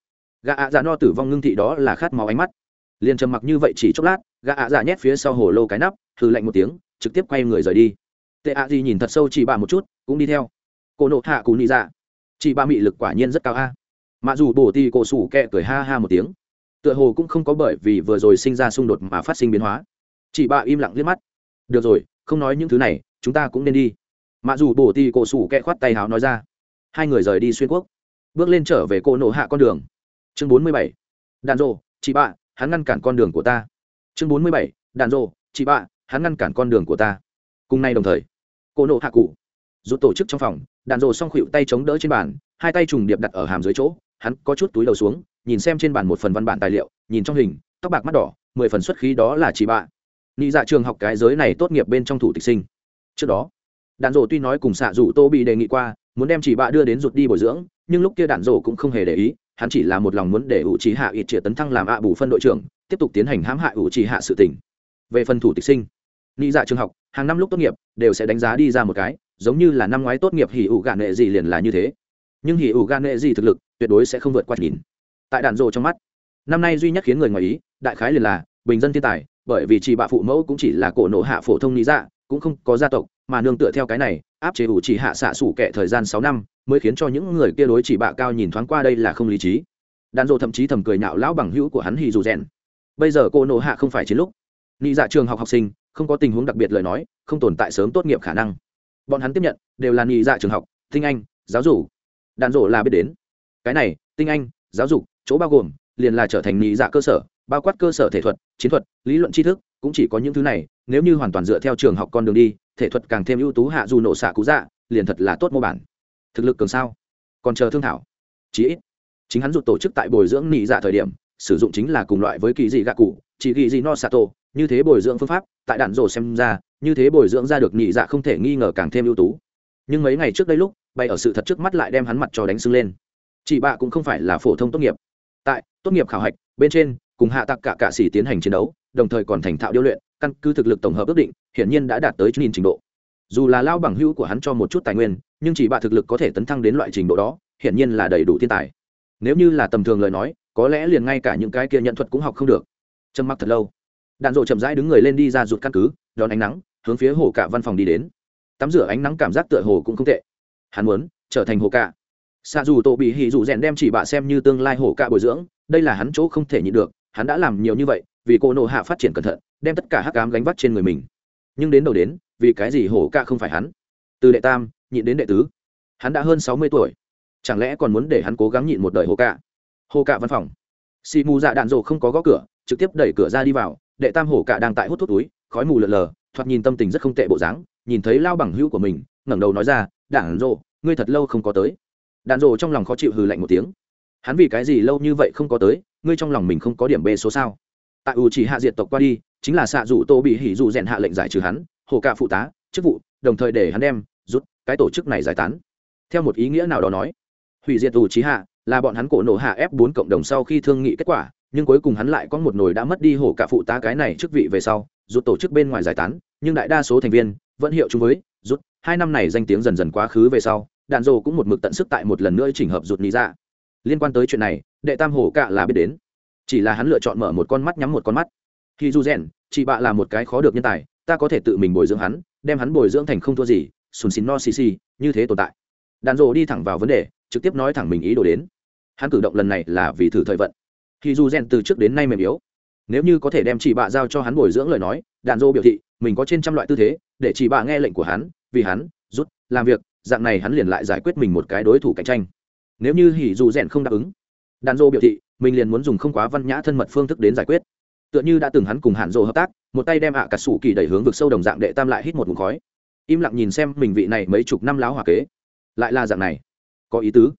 gà a dạ no tử vong ngưng thị đó là khát máu ánh mắt liền trầm mặc như vậy chỉ chốc lát, gã ạ dạ nhét phía sau hồ lô cái nắp, hừ lạnh một tiếng, trực tiếp quay người rời đi. Tệ ạ gì nhìn thật sâu chỉ bà một chút, cũng đi theo. Cô nộ hạ cù nị dạ. Chị ba mị lực quả nhiên rất cao a. Mặc dù bổ ti cổ sủ kẹ cười ha ha một tiếng, tựa hồ cũng không có bởi vì vừa rồi sinh ra xung đột mà phát sinh biến hóa. Chị ba im lặng liếc mắt. Được rồi, không nói những thứ này, chúng ta cũng nên đi. Mặc dù bổ ti cổ sủ kẹ khoát tay háo nói ra. Hai người rời đi xuyên quốc. Bước lên trở về cô nộ hạ con đường. Chương bốn mươi bảy. Đàn rộ chị bạ hắn ngăn cản con đường của ta. Chương bốn mươi bảy đàn rộ chị bạ, hắn ngăn cản con đường của ta. Cùng nay đồng thời, cô nộ hạ cụ rút tổ chức trong phòng đàn rộ xong khuỵu tay chống đỡ trên bàn, hai tay trùng điệp đặt ở hàm dưới chỗ, hắn có chút túi đầu xuống, nhìn xem trên bàn một phần văn bản tài liệu, nhìn trong hình, tóc bạc mắt đỏ, mười phần xuất khí đó là chị bạ. Nghĩ dạ trường học cái giới này tốt nghiệp bên trong thủ tịch sinh. Trước đó đàn rộ tuy nói cùng xạ rủ tô bị đề nghị qua, muốn đem chị bạ đưa đến rụt đi bồi dưỡng, nhưng lúc kia đàn rộ cũng không hề để ý hắn chỉ là một lòng muốn để ủ trí hạ ít triệt tấn thăng làm ạ bù phân đội trưởng, tiếp tục tiến hành hãm hại ủ trí hạ sự tỉnh về phần thủ tịch sinh nghĩ dạ trường học, hàng năm lúc tốt nghiệp, đều sẽ đánh giá đi ra một cái, giống như là năm ngoái tốt nghiệp hỉ ủ gạn nghệ gì liền là như thế. Nhưng hỉ ủ gạn nghệ gì thực lực, tuyệt đối sẽ không vượt qua nhìn. Tại đạn rộ trong mắt, năm nay duy nhất khiến người ngoài ý, đại khái liền là bình dân thiên tài, bởi vì chỉ bạ phụ mẫu cũng chỉ là cổ nộ hạ phổ thông lý dạ cũng không có gia tộc mà nương tựa theo cái này, áp chế ủ chỉ hạ xạ sủ kệ thời gian sáu năm, mới khiến cho những người kia đối chỉ bạ cao nhìn thoáng qua đây là không lý trí. Đàn rộ thậm chí thầm cười nhạo lão bằng hữu của hắn hì dù rèn. Bây giờ cô nộ hạ không phải chiến lúc. Nghĩ dạ trường học học sinh, không có tình huống đặc biệt lời nói, không tồn tại sớm tốt nghiệp khả năng. Bọn hắn tiếp nhận, đều là nghĩ dạ trường học, tinh anh, giáo dục. Đàn rộ là biết đến. Cái này, tinh anh, giáo dục, chỗ bao gồm, liền là trở thành nghĩ dạ cơ sở, bao quát cơ sở thể thuật, chiến thuật, lý luận tri thức, cũng chỉ có những thứ này nếu như hoàn toàn dựa theo trường học con đường đi, thể thuật càng thêm ưu tú hạ dù nổ xạ cú dạ liền thật là tốt mô bản. Thực lực cường sao? Còn chờ thương thảo? Chí ít. Chính hắn rụt tổ chức tại bồi dưỡng nị dạ thời điểm, sử dụng chính là cùng loại với kỳ dị gạ cụ, chỉ kỳ dị no tổ, như thế bồi dưỡng phương pháp, tại đạn rổ xem ra, như thế bồi dưỡng ra được nị dạ không thể nghi ngờ càng thêm ưu tú. Nhưng mấy ngày trước đây lúc bay ở sự thật trước mắt lại đem hắn mặt cho đánh sưng lên. Chị bạ cũng không phải là phổ thông tốt nghiệp. Tại, tốt nghiệp khảo hạch, bên trên, cùng hạ tặc cả cạ sĩ tiến hành chiến đấu, đồng thời còn thành thạo điêu luyện căn cứ thực lực tổng hợp ước định, hiển nhiên đã đạt tới nhìn trình độ. Dù là lao bằng hữu của hắn cho một chút tài nguyên, nhưng chỉ bạ thực lực có thể tấn thăng đến loại trình độ đó, hiển nhiên là đầy đủ thiên tài. Nếu như là tầm thường lời nói, có lẽ liền ngay cả những cái kia nhận thuật cũng học không được. Trầm mặc thật lâu. Đạn dộ chậm rãi đứng người lên đi ra rụt căn cứ, đón ánh nắng, hướng phía hồ cả văn phòng đi đến. Tắm rửa ánh nắng cảm giác tựa hồ cũng không tệ. Hắn muốn trở thành hồ cả xa dù tổ bị hỉ dù rèn đem chỉ bạ xem như tương lai hồ cả bồi dưỡng, đây là hắn chỗ không thể nhịn được, hắn đã làm nhiều như vậy, vì cô nộ hạ phát triển cẩn thận đem tất cả hắc cám gánh vác trên người mình. Nhưng đến đầu đến, vì cái gì hổ ca không phải hắn? Từ đệ tam, nhịn đến đệ tứ. Hắn đã hơn sáu mươi tuổi. Chẳng lẽ còn muốn để hắn cố gắng nhịn một đời hồ ca? Hồ ca văn phòng. Xì mù dạ đạn rộ không có gõ cửa, trực tiếp đẩy cửa ra đi vào. Đệ tam hổ ca đang tại hút thuốc túi, khói mù lợn lờ thoạt nhìn tâm tình rất không tệ bộ dáng, nhìn thấy lao bằng hữu của mình, ngẩng đầu nói ra, đạn rộ ngươi thật lâu không có tới. Đạn rộ trong lòng khó chịu hừ lạnh một tiếng. Hắn vì cái gì lâu như vậy không có tới? Ngươi trong lòng mình không có điểm bê số sao? Tại ủ chỉ hạ diệt tộc qua đi chính là xạ dụ tô bị hỉ dụ rèn hạ lệnh giải trừ hắn, hồ cạ phụ tá, chức vụ, đồng thời để hắn đem, rút, cái tổ chức này giải tán. Theo một ý nghĩa nào đó nói, hủy diệt ủ trí hạ là bọn hắn cổ nổ hạ ép bốn cộng đồng sau khi thương nghị kết quả, nhưng cuối cùng hắn lại có một nồi đã mất đi hổ cả phụ tá cái này chức vị về sau, rút tổ chức bên ngoài giải tán, nhưng đại đa số thành viên vẫn hiệu chung với, rút, hai năm này danh tiếng dần dần quá khứ về sau, đạn dồ cũng một mực tận sức tại một lần nữa chỉnh hợp rụt lý ra liên quan tới chuyện này, đệ tam hổ cạ là biết đến. Chỉ là hắn lựa chọn mở một con mắt nhắm một con mắt thì dù rèn chị bạ là một cái khó được nhân tài, ta có thể tự mình bồi dưỡng hắn, đem hắn bồi dưỡng thành không thua gì, sùn Xín no xì xì, như thế tồn tại. Đàn rộ đi thẳng vào vấn đề, trực tiếp nói thẳng mình ý đồ đến. Hắn cử động lần này là vì thử thời vận. Thì dù rèn từ trước đến nay mềm yếu. Nếu như có thể đem chị bạ giao cho hắn bồi dưỡng lời nói, đàn rộ biểu thị, mình có trên trăm loại tư thế, để chị bạ nghe lệnh của hắn, vì hắn, rút, làm việc, dạng này hắn liền lại giải quyết mình một cái đối thủ cạnh tranh. Nếu như hỉ dù rèn không đáp ứng, đàn rộ biểu thị, mình liền muốn dùng không quá văn nhã thân mật phương thức đến giải quyết tựa như đã từng hắn cùng hạn rộ hợp tác, một tay đem ạ cả sủ kỳ đẩy hướng vực sâu đồng dạng đệ tam lại hít một vùng khói. Im lặng nhìn xem mình vị này mấy chục năm láo hòa kế. Lại là dạng này. Có ý tứ.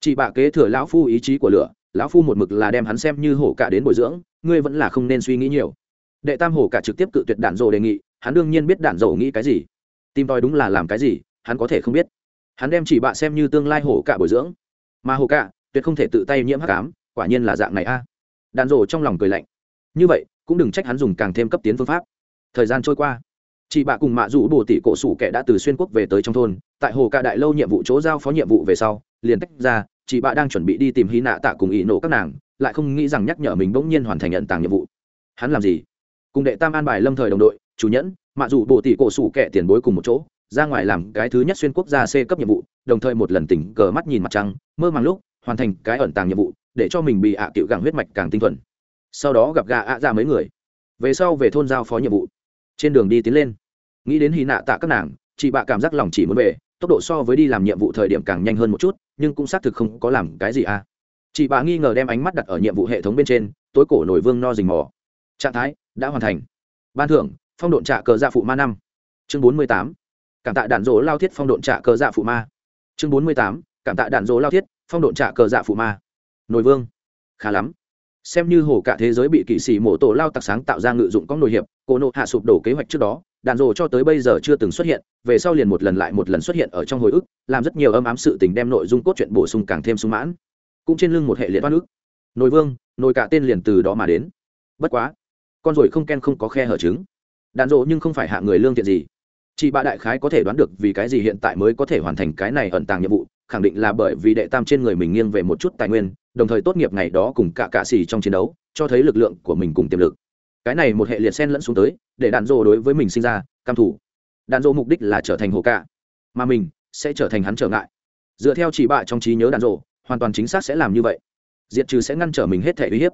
Chị bạ kế thừa lão phu ý chí của lửa, lão phu một mực là đem hắn xem như hổ cả đến bồi dưỡng, ngươi vẫn là không nên suy nghĩ nhiều. Đệ tam hổ cả trực tiếp cự tuyệt đạn rộ đề nghị, hắn đương nhiên biết đạn rộ nghĩ cái gì. Tìm tòi đúng là làm cái gì, hắn có thể không biết. Hắn đem chỉ bạ xem như tương lai hổ cả bồi dưỡng. Mà hổ cả, tuyệt không thể tự tay nhiễm hắc ám, quả nhiên là dạng này a. Đạn rộ trong lòng cười lạnh như vậy, cũng đừng trách hắn dùng càng thêm cấp tiến phương pháp. Thời gian trôi qua, chị bạ cùng mạ rủ bồ tỷ cổ sủ kẻ đã từ xuyên quốc về tới trong thôn, tại hồ ca đại lâu nhiệm vụ chỗ giao phó nhiệm vụ về sau, liền tách ra, chị bạ đang chuẩn bị đi tìm hy nạ tạ cùng ý nổ các nàng, lại không nghĩ rằng nhắc nhở mình bỗng nhiên hoàn thành nhận tàng nhiệm vụ. Hắn làm gì? Cùng đệ tam an bài lâm thời đồng đội, chủ nhẫn, mạ rủ bồ tỷ cổ sủ kẻ tiền bối cùng một chỗ, ra ngoài làm cái thứ nhất xuyên quốc gia c cấp nhiệm vụ, đồng thời một lần tỉnh cờ mắt nhìn mặt trăng, mơ màng lúc, hoàn thành cái ẩn tàng nhiệm vụ, để cho mình bị ạ à cựu gàng huyết mạch càng tinh thuần sau đó gặp gà ạ ra mấy người. Về sau về thôn giao phó nhiệm vụ. Trên đường đi tiến lên. Nghĩ đến hy nạ tạ các nàng, chị bạ cảm giác lòng chỉ muốn về, tốc độ so với đi làm nhiệm vụ thời điểm càng nhanh hơn một chút, nhưng cũng xác thực không có làm cái gì à. Chị bạ nghi ngờ đem ánh mắt đặt ở nhiệm vụ hệ thống bên trên, tối cổ nổi vương no rình mò. Trạng thái, đã hoàn thành. Ban thưởng, phong độn trạ cờ dạ phụ ma năm. Chương bốn mươi tám, cảm tạ đạn dỗ lao thiết phong độn trạ cờ dạ phụ ma. Chương bốn mươi tám, cảm tạ đạn dỗ lao thiết, phong độn trạ cờ dạ phụ ma. Nổi vương. Khá lắm xem như hồ cả thế giới bị kỵ sĩ mổ tổ lao tặc sáng tạo ra ngự dụng có nổi hiệp, cô nộ hạ sụp đổ kế hoạch trước đó, đạn rồ cho tới bây giờ chưa từng xuất hiện, về sau liền một lần lại một lần xuất hiện ở trong hồi ức, làm rất nhiều âm ám sự tình đem nội dung cốt truyện bổ sung càng thêm sung mãn. Cũng trên lưng một hệ liệt oan ức. Nội vương nội cả tên liền từ đó mà đến. Bất quá, con rồi không ken không có khe hở trứng. Đạn rộ nhưng không phải hạ người lương thiện gì. Chị ba đại khái có thể đoán được vì cái gì hiện tại mới có thể hoàn thành cái này ẩn tàng nhiệm vụ khẳng định là bởi vì đệ tam trên người mình nghiêng về một chút tài nguyên, đồng thời tốt nghiệp ngày đó cùng cả cạ xì trong chiến đấu, cho thấy lực lượng của mình cùng tiềm lực. Cái này một hệ liệt sen lẫn xuống tới, để đạn dô đối với mình sinh ra cam thủ. Đạn dô mục đích là trở thành hồ cạ, mà mình sẽ trở thành hắn trở ngại. Dựa theo chỉ bạ trong trí nhớ đạn dô hoàn toàn chính xác sẽ làm như vậy. Diệt trừ sẽ ngăn trở mình hết thể uy hiếp.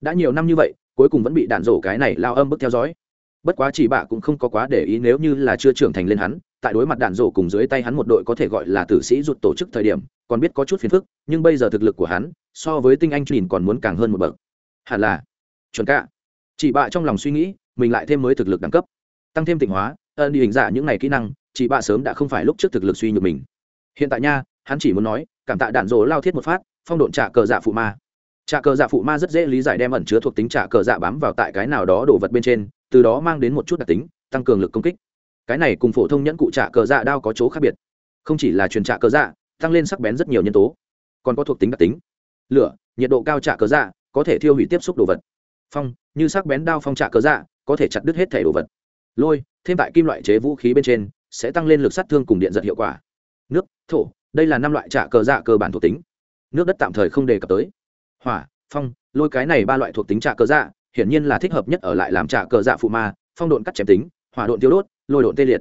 Đã nhiều năm như vậy, cuối cùng vẫn bị đạn dô cái này lao âm bức theo dõi. Bất quá chỉ bạ cũng không có quá để ý nếu như là chưa trưởng thành lên hắn tại đối mặt đạn rổ cùng dưới tay hắn một đội có thể gọi là tử sĩ rụt tổ chức thời điểm, còn biết có chút phiền phức, nhưng bây giờ thực lực của hắn, so với tinh anh nhìn còn muốn càng hơn một bậc. Hẳn là, chuẩn cả chị bạ trong lòng suy nghĩ, mình lại thêm mới thực lực đẳng cấp. Tăng thêm tịnh hóa, ân đi hình giả những ngày kỹ năng chị bạ sớm đã không phải lúc trước thực lực suy nhược mình. Hiện tại nha, hắn chỉ muốn nói, cảm tạ đạn rổ lao thiết một phát, phong độn trả cờ dạ phụ ma. Trả cờ dạ phụ ma rất dễ lý giải đem ẩn chứa thuộc tính trả cờ dạ bám vào tại cái nào đó đồ vật bên trên, từ đó mang đến một chút đặc tính, tăng cường lực công kích cái này cùng phổ thông nhẫn cụ trạ cờ dạ đao có chỗ khác biệt. Không chỉ là truyền trạ cờ dạ tăng lên sắc bén rất nhiều nhân tố. Còn có thuộc tính đặc tính. Lửa, nhiệt độ cao trạ cờ dạ có thể thiêu hủy tiếp xúc đồ vật. Phong, như sắc bén đao phong trạ cờ dạ có thể chặt đứt hết thể đồ vật. Lôi, thêm tại kim loại chế vũ khí bên trên, sẽ tăng lên lực sát thương cùng điện giật hiệu quả. Nước, thổ, đây là năm loại trạ cờ dạ cơ bản thuộc tính. Nước đất tạm thời không đề cập tới. Hỏa, phong, lôi cái này ba loại thuộc tính trạ cờ dạ hiển nhiên là thích hợp nhất ở lại làm trạ cờ dạ phụ ma, phong độn cắt chém tính, hỏa độn tiêu đốt lôi độn tê liệt.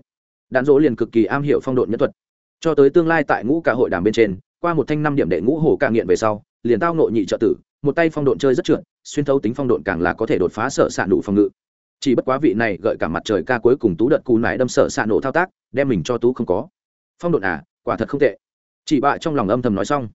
Đạn dỗ liền cực kỳ am hiểu phong độn nhân thuật. Cho tới tương lai tại ngũ cả hội đàm bên trên, qua một thanh năm điểm đệ ngũ hồ ca nghiện về sau, liền tao nội nhị trợ tử, một tay phong độn chơi rất trượt, xuyên thấu tính phong độn càng là có thể đột phá sở s ạ nụ phòng ngự. Chỉ bất quá vị này gợi cả mặt trời ca cuối cùng tú đợt cù nải đâm sở s ạ nổ thao tác, đem mình cho tú không có. Phong độn à quả thật không tệ. Chị bạ trong lòng âm thầm nói xong,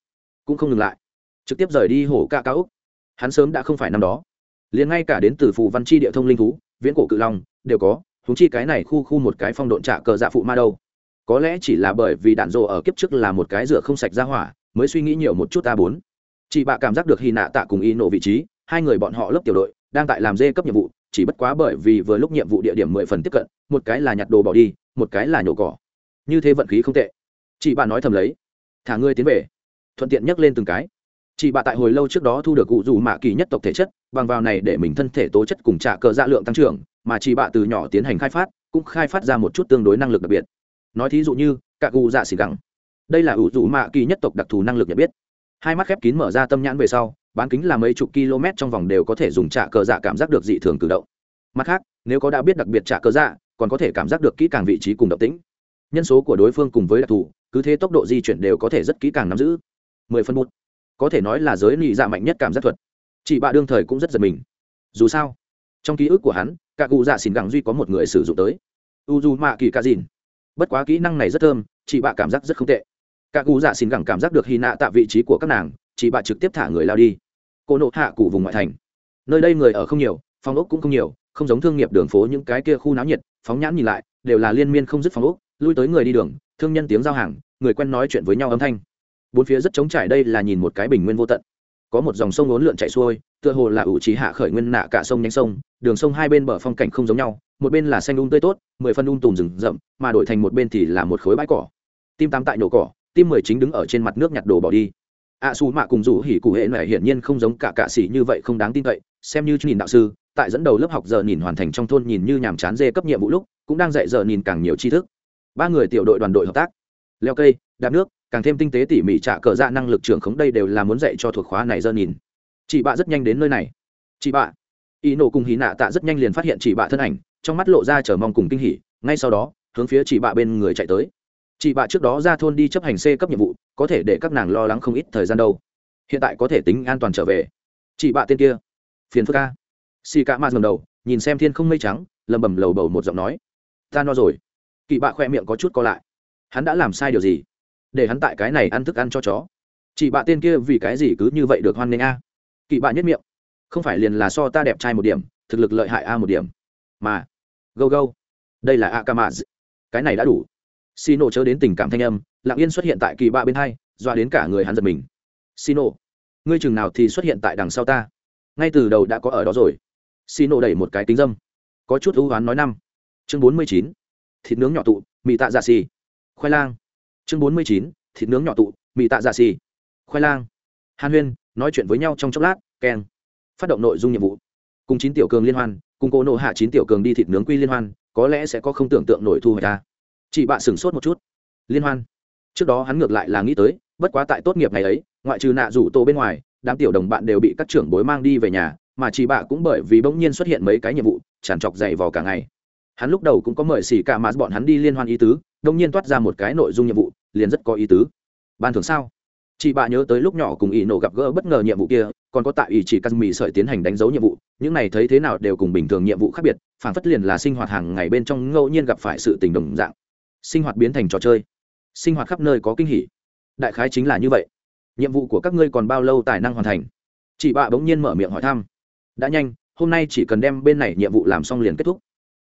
cũng không ngừng lại. Trực tiếp rời đi hổ ca ca úc. Hắn sớm đã không phải năm đó. Liền ngay cả đến từ phù văn chi địa thông linh thú, viễn cổ cự long, đều có huống chi cái này khu khu một cái phong độn trả cờ dạ phụ ma đâu. Có lẽ chỉ là bởi vì đạn rộ ở kiếp trước là một cái rửa không sạch ra hỏa, mới suy nghĩ nhiều một chút a bốn. Chị bạ cảm giác được hy nạ tạ cùng y nổ vị trí, hai người bọn họ lớp tiểu đội, đang tại làm dê cấp nhiệm vụ, chỉ bất quá bởi vì vừa lúc nhiệm vụ địa điểm mười phần tiếp cận, một cái là nhặt đồ bỏ đi, một cái là nhổ cỏ. Như thế vận khí không tệ. Chị bà nói thầm lấy. Thả ngươi tiến về. Thuận tiện nhắc lên từng cái. Chị bà tại hồi lâu trước đó thu được cụ dù mạ kỳ nhất tộc thể chất, bằng vào này để mình thân thể tố chất cùng trả cờ dạ lượng tăng trưởng mà chỉ bạ từ nhỏ tiến hành khai phát, cũng khai phát ra một chút tương đối năng lực đặc biệt. Nói thí dụ như cạ cụ dạ xì gẳng. Đây là ủ dụ mạ kỳ nhất tộc đặc thù năng lực nhận biết. Hai mắt khép kín mở ra tâm nhãn về sau, bán kính là mấy chục km trong vòng đều có thể dùng trả cờ dạ cảm giác được dị thường cử động. Mặt khác, nếu có đã biết đặc biệt trả cờ dạ còn có thể cảm giác được kỹ càng vị trí cùng động tĩnh. Nhân số của đối phương cùng với đặc thù, cứ thế tốc độ di chuyển đều có thể rất kỹ càng nắm giữ. Mười phân một. Có thể nói là giới lì dạ mạnh nhất cảm giác thuật. Chị bạ đương thời cũng rất giật mình. Dù sao, trong ký ức của hắn cả cụ dạ xỉn gẳng duy có một người sử dụng tới. U dù mạ kỳ ca dìn. Bất quá kỹ năng này rất thơm, chị bạ cảm giác rất không tệ. Cả cụ dạ xỉn gẳng cảm giác được hy nạ tạ vị trí của các nàng, chị bạ trực tiếp thả người lao đi. Cô nộ hạ cụ vùng ngoại thành. Nơi đây người ở không nhiều, phòng ốc cũng không nhiều, không giống thương nghiệp đường phố những cái kia khu náo nhiệt, phóng nhãn nhìn lại, đều là liên miên không dứt phòng ốc, lui tới người đi đường, thương nhân tiếng giao hàng, người quen nói chuyện với nhau âm thanh. Bốn phía rất trống trải đây là nhìn một cái bình nguyên vô tận. Có một dòng sông ốn lượn chảy xuôi, tựa hồ là ủ trí hạ khởi nguyên nạ cả sông nhanh sông đường sông hai bên bờ phong cảnh không giống nhau, một bên là xanh đun um tươi tốt, mười phân đun um tùm rừng rậm, mà đổi thành một bên thì là một khối bãi cỏ. Tim tám tại nổ cỏ, tim mười chính đứng ở trên mặt nước nhặt đồ bỏ đi. Ạ xù mạ cùng rủ hỉ cụ hệ này hiển nhiên không giống cả cạ sĩ như vậy không đáng tin cậy, xem như nhìn đạo sư, tại dẫn đầu lớp học giờ nhìn hoàn thành trong thôn nhìn như nhàm chán dê cấp nhiệm vụ lúc, cũng đang dạy giờ nhìn càng nhiều tri thức. Ba người tiểu đội đoàn đội hợp tác. Leo cây, đạp nước, càng thêm tinh tế tỉ mỉ trả cờ ra năng lực trưởng khống đây đều là muốn dạy cho thuộc khóa này giờ nhìn. Chị bạ rất nhanh đến nơi này. Chị bạ y nổ cùng hí nạ tạ rất nhanh liền phát hiện chị bạ thân ảnh, trong mắt lộ ra chờ mong cùng kinh hỉ, ngay sau đó, hướng phía chị bạ bên người chạy tới. Chị bạ trước đó ra thôn đi chấp hành c cấp nhiệm vụ, có thể để các nàng lo lắng không ít thời gian đâu. Hiện tại có thể tính an toàn trở về. Chị bạ tên kia, phiền phức ca xì cả ma ngầm đầu, nhìn xem thiên không mây trắng lầm bầm lầu bầu một giọng nói. Ta no rồi. Kỵ bạ khoe miệng có chút co lại. Hắn đã làm sai điều gì? Để hắn tại cái này ăn thức ăn cho chó. Chị bạ tên kia vì cái gì cứ như vậy được hoan nghênh a? À. kỵ bạ nhất miệng không phải liền là so ta đẹp trai một điểm, thực lực lợi hại a một điểm. Mà gâu gâu đây là a ca mạ cái này đã đủ. Xì nổ chớ đến tình cảm thanh âm, lặng yên xuất hiện tại kỳ bạ bên hai doa đến cả người hắn giật mình. Xì nổ ngươi chừng nào thì xuất hiện tại đằng sau ta? Ngay từ đầu đã có ở đó rồi. Xì nổ đẩy một cái kính dâm. Có chút ưu oán nói năm. Chương bốn mươi chín, thịt nướng nhỏ tụ mì tạ dạ xì khoai lang. Chương bốn mươi chín, thịt nướng nhỏ tụ mì tạ dạ xì khoai lang. Hàn huyên, nói chuyện với nhau trong chốc lát, keng phát động nội dung nhiệm vụ. Cùng chín tiểu cường liên hoan, cùng cô nộ hạ chín tiểu cường đi thịt nướng quy liên hoan, có lẽ sẽ có không tưởng tượng nổi thu hoạch ta chị bạn sửng sốt một chút. Liên hoan. Trước đó hắn ngược lại là nghĩ tới, bất quá tại tốt nghiệp ngày ấy, ngoại trừ nạ rủ tô bên ngoài, đám tiểu đồng bạn đều bị các trưởng bối mang đi về nhà, mà chị bạ cũng bởi vì bỗng nhiên xuất hiện mấy cái nhiệm vụ tràn trọc dày vò cả ngày. Hắn lúc đầu cũng có mời xỉ cả mà bọn hắn đi liên hoan ý tứ, đông nhiên toát ra một cái nội dung nhiệm vụ, liền rất có ý tứ. Ban thường sao? Chị bà nhớ tới lúc nhỏ cùng ỷ nổ gặp gỡ bất ngờ nhiệm vụ kia, còn có tại ỷ chỉ căn mì sợi tiến hành đánh dấu nhiệm vụ, những này thấy thế nào đều cùng bình thường nhiệm vụ khác biệt, phản phất liền là sinh hoạt hàng ngày bên trong ngẫu nhiên gặp phải sự tình đồng dạng. Sinh hoạt biến thành trò chơi. Sinh hoạt khắp nơi có kinh hỉ. Đại khái chính là như vậy. Nhiệm vụ của các ngươi còn bao lâu tài năng hoàn thành? Chị bạ bỗng nhiên mở miệng hỏi thăm. Đã nhanh, hôm nay chỉ cần đem bên này nhiệm vụ làm xong liền kết thúc.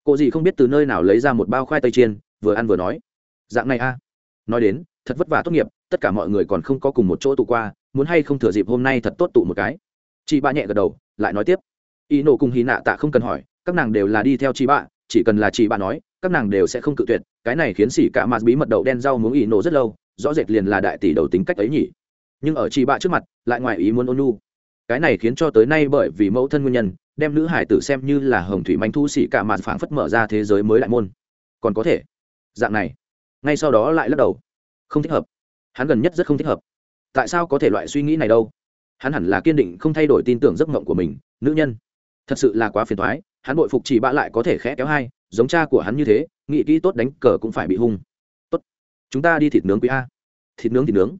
Cô gì không biết từ nơi nào lấy ra một bao khoai tây chiên, vừa ăn vừa nói. Dạng này a. Nói đến thật vất vả tốt nghiệp, tất cả mọi người còn không có cùng một chỗ tụ qua, muốn hay không thừa dịp hôm nay thật tốt tụ một cái. Chị bạ nhẹ gật đầu, lại nói tiếp. Y nổ cùng hí nạ tạ không cần hỏi, các nàng đều là đi theo chị bạ chỉ cần là chị bạ nói, các nàng đều sẽ không cự tuyệt, cái này khiến xỉ cả mặt bí mật đậu đen rau muốn y nổ rất lâu, rõ rệt liền là đại tỷ đầu tính cách ấy nhỉ. Nhưng ở chị bạ trước mặt, lại ngoài ý muốn ôn nu cái này khiến cho tới nay bởi vì mẫu thân nguyên nhân, đem nữ hải tử xem như là hồng thủy manh thu xỉ cả mặt phảng phất mở ra thế giới mới lại môn. Còn có thể. Dạng này. Ngay sau đó lại lắc đầu không thích hợp. Hắn gần nhất rất không thích hợp. Tại sao có thể loại suy nghĩ này đâu? Hắn hẳn là kiên định không thay đổi tin tưởng giấc mộng của mình, nữ nhân. Thật sự là quá phiền thoái hắn bội phục chỉ bạ lại có thể khẽ kéo hai, giống cha của hắn như thế, nghĩ kỹ tốt đánh cờ cũng phải bị hung. Tốt. Chúng ta đi thịt nướng quý a. Thịt nướng thịt nướng.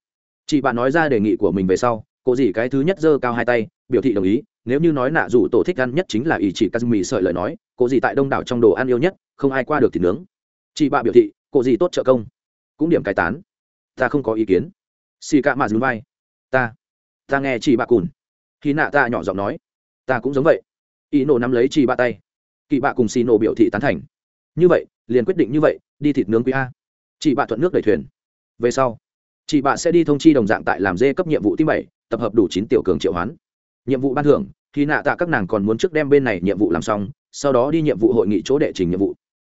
Chị bạn nói ra đề nghị của mình về sau, cô gì cái thứ nhất giơ cao hai tay, biểu thị đồng ý, nếu như nói nạ dù tổ thích ăn nhất chính là ý chỉ mì sợi lời nói, cô gì tại đông đảo trong đồ ăn yêu nhất, không ai qua được thịt nướng. Chị bạn biểu thị, cô gì tốt trợ công. Cũng điểm cai tán ta không có ý kiến. Xì cạ mà dùn vai. Ta ta nghe chị bạ cùn. Khi nạ ta nhỏ giọng nói. Ta cũng giống vậy. Ý nổ nắm lấy chị bạ tay. Kỳ bạ cùng xì nổ biểu thị tán thành. Như vậy, liền quyết định như vậy, đi thịt nướng quý a. Chị bạ thuận nước đẩy thuyền. Về sau, chị bạ sẽ đi thông chi đồng dạng tại làm dê cấp nhiệm vụ thứ bảy, tập hợp đủ chín tiểu cường triệu hoán. Nhiệm vụ ban thưởng, khi nạ tạ các nàng còn muốn trước đem bên này nhiệm vụ làm xong, sau đó đi nhiệm vụ hội nghị chỗ đệ trình nhiệm vụ.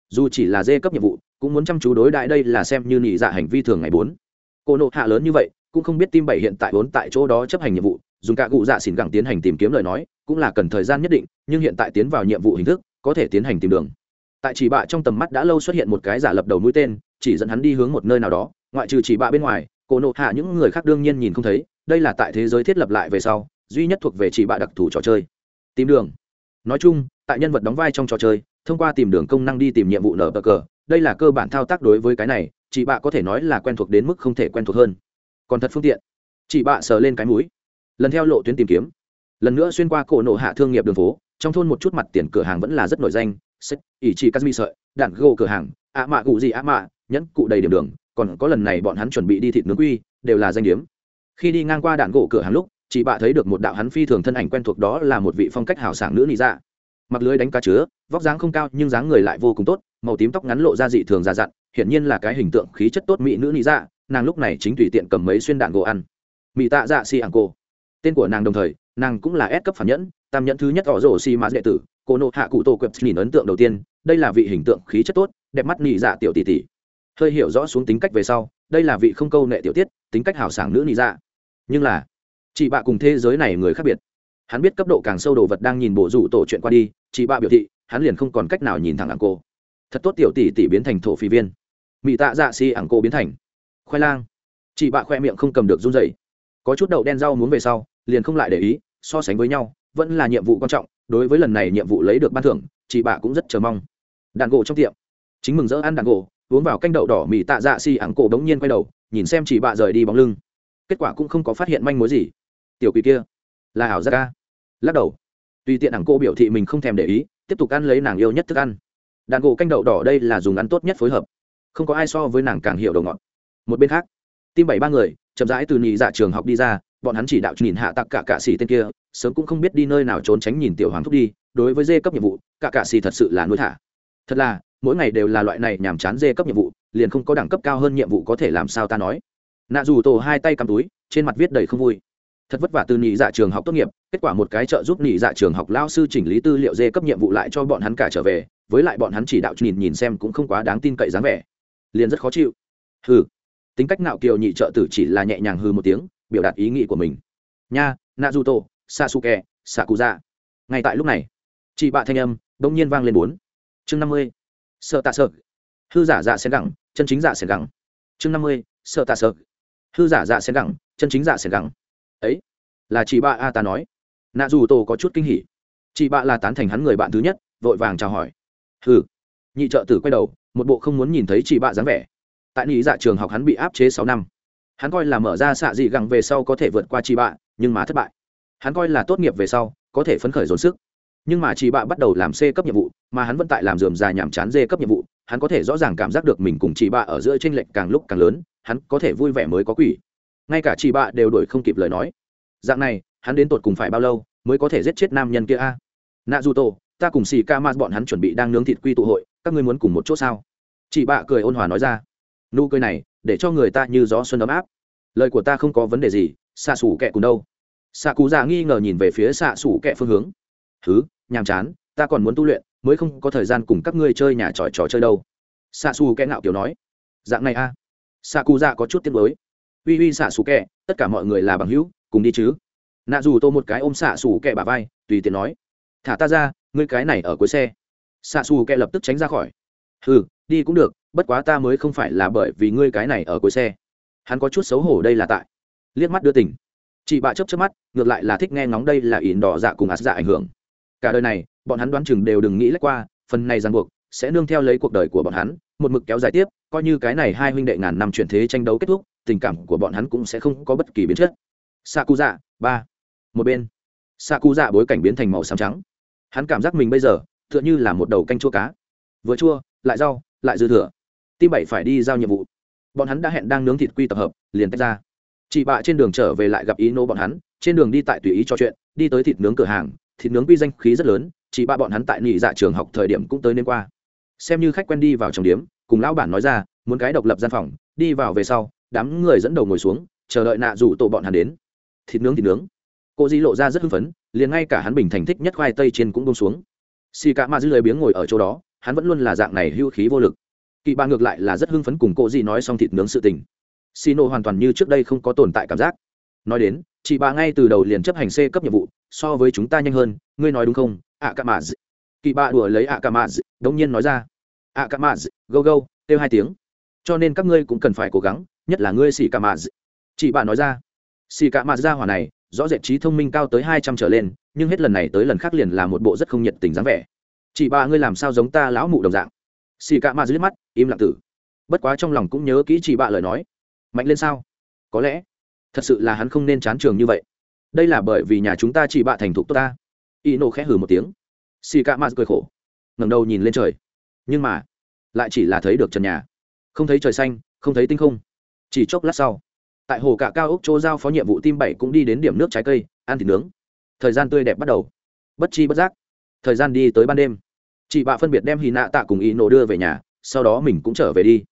Dù chỉ là dê cấp nhiệm vụ, cũng muốn chăm chú đối đại đây là xem như nhị dạ hành vi thường ngày bốn cô nộ hạ lớn như vậy, cũng không biết tim bảy hiện tại vốn tại chỗ đó chấp hành nhiệm vụ, dùng cả cụ dạ xỉn gẳng tiến hành tìm kiếm lời nói, cũng là cần thời gian nhất định, nhưng hiện tại tiến vào nhiệm vụ hình thức, có thể tiến hành tìm đường. Tại chỉ bạ trong tầm mắt đã lâu xuất hiện một cái giả lập đầu mũi tên, chỉ dẫn hắn đi hướng một nơi nào đó, ngoại trừ chỉ bạ bên ngoài, cô nộ hạ những người khác đương nhiên nhìn không thấy, đây là tại thế giới thiết lập lại về sau, duy nhất thuộc về chỉ bạ đặc thù trò chơi. Tìm đường. Nói chung, tại nhân vật đóng vai trong trò chơi, thông qua tìm đường công năng đi tìm nhiệm vụ nở bờ cờ, đây là cơ bản thao tác đối với cái này chị bạ có thể nói là quen thuộc đến mức không thể quen thuộc hơn. Còn thật phương tiện. Chị bạ sờ lên cái mũi. Lần theo lộ tuyến tìm kiếm. Lần nữa xuyên qua cổ nộ hạ thương nghiệp đường phố, trong thôn một chút mặt tiền cửa hàng vẫn là rất nổi danh. Sách ỷ chị kazmi sợi, đạn gỗ cửa hàng, ạ mạ cụ gì ạ mạ, nhẫn cụ đầy điểm đường. Còn có lần này bọn hắn chuẩn bị đi thịt nướng quy, đều là danh điếm. Khi đi ngang qua đạn gỗ cửa hàng lúc, chị bạ thấy được một đạo hắn phi thường thân ảnh quen thuộc đó là một vị phong cách hào sảng nữ nị dạ. Mặc lưới đánh cá chứa, vóc dáng không cao nhưng dáng người lại vô cùng tốt, màu tím tóc ngắn lộ ra dị thường già dặn hiển nhiên là cái hình tượng khí chất tốt mỹ nữ nị dạ nàng lúc này chính tùy tiện cầm mấy xuyên đạn gỗ ăn. Mỹ tạ dạ xì ảng cô. Tên của nàng đồng thời, nàng cũng là S cấp phản nhẫn, tam nhẫn thứ nhất tỏ rổ xì mã đệ tử, cô nộ hạ cụ tổ quẹp nhìn ấn tượng đầu tiên, đây là vị hình tượng khí chất tốt, đẹp mắt nị dạ tiểu tỷ tỷ. Hơi hiểu rõ xuống tính cách về sau, đây là vị không câu nệ tiểu tiết, tính cách hào sảng nữ nị dạ. Nhưng là, chị bạ cùng thế giới này người khác biệt. Hắn biết cấp độ càng sâu đồ vật đang nhìn bộ rủ tổ chuyện qua đi, chị bạ biểu thị, hắn liền không còn cách nào nhìn thẳng ảng cô. Thật tốt tiểu tỷ tỷ biến thành thổ phi viên mỹ tạ dạ xì ảng cô biến thành. Khoai lang. Chị bạ khoe miệng không cầm được run dày có chút đậu đen rau muốn về sau, liền không lại để ý, so sánh với nhau, vẫn là nhiệm vụ quan trọng, đối với lần này nhiệm vụ lấy được ban thưởng, chị bạ cũng rất chờ mong. Đàn gỗ trong tiệm. Chính mừng rỡ ăn đàn gỗ, uống vào canh đậu đỏ mì tạ dạ xì ảng cổ đống nhiên quay đầu, nhìn xem chị bạ rời đi bóng lưng. Kết quả cũng không có phát hiện manh mối gì. Tiểu quỷ kia, là ảo giác ca lắc đầu. Tùy tiện ảng cô biểu thị mình không thèm để ý, tiếp tục ăn lấy nàng yêu nhất thức ăn. Đàn gỗ canh đậu đỏ đây là dùng ăn tốt nhất phối hợp không có ai so với nàng càng hiểu đầu ngọn một bên khác tim bảy ba người, chậm rãi từ nhị dạ trường học đi ra, bọn hắn chỉ đạo nhìn hạ tặc cả cạ xỉ tên kia, sớm cũng không biết đi nơi nào trốn tránh nhìn tiểu hoàng thúc đi, đối với dê cấp nhiệm vụ, cả cạ xỉ thật sự là nuôi thả. Thật là, mỗi ngày đều là loại này nhàm chán dê cấp nhiệm vụ, liền không có đẳng cấp cao hơn nhiệm vụ có thể làm sao ta nói. Nạ dù tổ hai tay cầm túi, trên mặt viết đầy không vui. Thật vất vả từ nhị dạ trường học tốt nghiệp, kết quả một cái trợ giúp nhị dạ trường học lao sư chỉnh lý tư liệu dê cấp nhiệm vụ lại cho bọn hắn cả trở về, với lại bọn hắn chỉ đạo nhìn nhìn xem cũng không quá đáng tin cậy dáng vẻ liền rất khó chịu. Hừ. Tính cách nạo kiều nhị trợ tử chỉ là nhẹ nhàng hư một tiếng, biểu đạt ý nghĩ của mình. Nha nạ du tô sasuke, sakuza. Ngay tại lúc này, chị bạ thanh âm đông nhiên vang lên bốn. Chương năm mươi, sợ tạ sợ. Hư giả dạ xén gẳng, chân chính dạ xén gẳng. Chương năm mươi, sợ tạ sợ. Hư giả dạ xén gẳng, chân chính dạ xén gẳng. Ấy, là chị bạ a ta nói. Nạ dù tô có chút kinh hỉ. Chị bạ là tán thành hắn người bạn thứ nhất, vội vàng chào hỏi. Hừ. Nhị trợ tử quay đầu một bộ không muốn nhìn thấy chị bạ dáng vẻ. Tại lý dạ trường học hắn bị áp chế sáu năm. Hắn coi là mở ra xạ dị gẳng về sau có thể vượt qua chị bạ, nhưng mà thất bại. Hắn coi là tốt nghiệp về sau, có thể phấn khởi dồn sức. Nhưng mà chị bạ bắt đầu làm c cấp nhiệm vụ, mà hắn vẫn tại làm dườm dài nhàm chán d cấp nhiệm vụ, hắn có thể rõ ràng cảm giác được mình cùng chị bạ ở giữa tranh lệch càng lúc càng lớn, hắn có thể vui vẻ mới có quỷ. Ngay cả chị bạ đều đổi không kịp lời nói. Dạng này, hắn đến tột cùng phải bao lâu mới có thể giết chết nam nhân kia a? Nạ dù tổ ta cùng xì ca ma bọn hắn chuẩn bị đang nướng thịt quy tụ hội các ngươi muốn cùng một chỗ sao? Chị bạ cười ôn hòa nói ra. Nụ cười này, để cho người ta như gió xuân ấm áp. Lời của ta không có vấn đề gì, xạ xủ kẹ cùng đâu. Xạ cụ già nghi ngờ nhìn về phía xạ xủ kẹ phương hướng. Thứ nhàm chán, ta còn muốn tu luyện, mới không có thời gian cùng các ngươi chơi nhà tròi trò chơi đâu. Xạ xù kẹ ngạo kiểu nói. Dạng này a à. xạ cụ già có chút tiếc mới uy uy xạ xù kẹ, tất cả mọi người là bằng hữu, cùng đi chứ. Nạ dù tô một cái ôm xạ xù kẹ bà vai, tùy tiện nói. Thả ta ra, ngươi cái này ở cuối xe xạ xù kẹ lập tức tránh ra khỏi. Ừ đi cũng được, bất quá ta mới không phải là bởi vì ngươi cái này ở cuối xe. Hắn có chút xấu hổ đây là tại. Liếc mắt đưa tình. Chị bạ chấp chấp mắt, ngược lại là thích nghe ngóng đây là ỉn đỏ dạ cùng ạt dạ ảnh hưởng. Cả đời này, bọn hắn đoán chừng đều đừng nghĩ lách qua, phần này ràng buộc sẽ nương theo lấy cuộc đời của bọn hắn, một mực kéo dài tiếp, coi như cái này hai huynh đệ ngàn năm chuyển thế tranh đấu kết thúc, tình cảm của bọn hắn cũng sẽ không có bất kỳ biến chất. Saku dạ ba. Một bên. Saku dạ bối cảnh biến thành màu xám trắng. Hắn cảm giác mình bây giờ tựa như là một đầu canh chua cá. Vừa chua, lại rau, lại dư thừa. Tim bảy phải đi giao nhiệm vụ. Bọn hắn đã hẹn đang nướng thịt quy tập hợp, liền tách ra. Chị bạ trên đường trở về lại gặp ý nô bọn hắn, trên đường đi tại tùy ý trò chuyện, đi tới thịt nướng cửa hàng, thịt nướng quy danh khí rất lớn, chị bạ bọn hắn tại nghỉ dạ trường học thời điểm cũng tới nên qua. Xem như khách quen đi vào trong điếm, cùng lão bản nói ra, muốn cái độc lập gian phòng, đi vào về sau, đám người dẫn đầu ngồi xuống, chờ đợi nạ rủ tổ bọn hắn đến. Thịt nướng thịt nướng. Cô di lộ ra rất hưng phấn, liền ngay cả hắn bình thành thích nhất khoai tây trên cũng bông xuống xì cả mà dư lời biếng ngồi ở chỗ đó, hắn vẫn luôn là dạng này hưu khí vô lực. Kỳ ba ngược lại là rất hưng phấn cùng cô gì nói xong thịt nướng sự tình. Xì nổ hoàn toàn như trước đây không có tồn tại cảm giác. Nói đến, chị bà ngay từ đầu liền chấp hành c cấp nhiệm vụ, so với chúng ta nhanh hơn, ngươi nói đúng không? Ạ cả mà kỳ bà đùa lấy ạ cả mà đống nhiên nói ra. Ạ cả mà go go, kêu hai tiếng. Cho nên các ngươi cũng cần phải cố gắng, nhất là ngươi xì cả mà chị bà nói ra. Xì cả mà ra hỏa này, rõ rệt trí thông minh cao tới hai trăm trở lên nhưng hết lần này tới lần khác liền là một bộ rất không nhiệt tình dáng vẻ. Chị bà ngươi làm sao giống ta lão mụ đồng dạng? Xì cạ mà dưới mắt, im lặng tử. Bất quá trong lòng cũng nhớ kỹ chị bà lời nói. Mạnh lên sao? Có lẽ. Thật sự là hắn không nên chán trường như vậy. Đây là bởi vì nhà chúng ta chỉ bạ thành thục tốt ta. Y nổ khẽ hừ một tiếng. Xì cạ ma cười khổ. Ngẩng đầu nhìn lên trời. Nhưng mà, lại chỉ là thấy được trần nhà. Không thấy trời xanh, không thấy tinh không. Chỉ chốc lát sau, tại hồ cạ cao ốc chỗ giao phó nhiệm vụ tim bảy cũng đi đến điểm nước trái cây, ăn thịt nướng thời gian tươi đẹp bắt đầu. Bất chi bất giác, thời gian đi tới ban đêm. Chị bạ phân biệt đem hy nạ tạ cùng y nổ đưa về nhà, sau đó mình cũng trở về đi.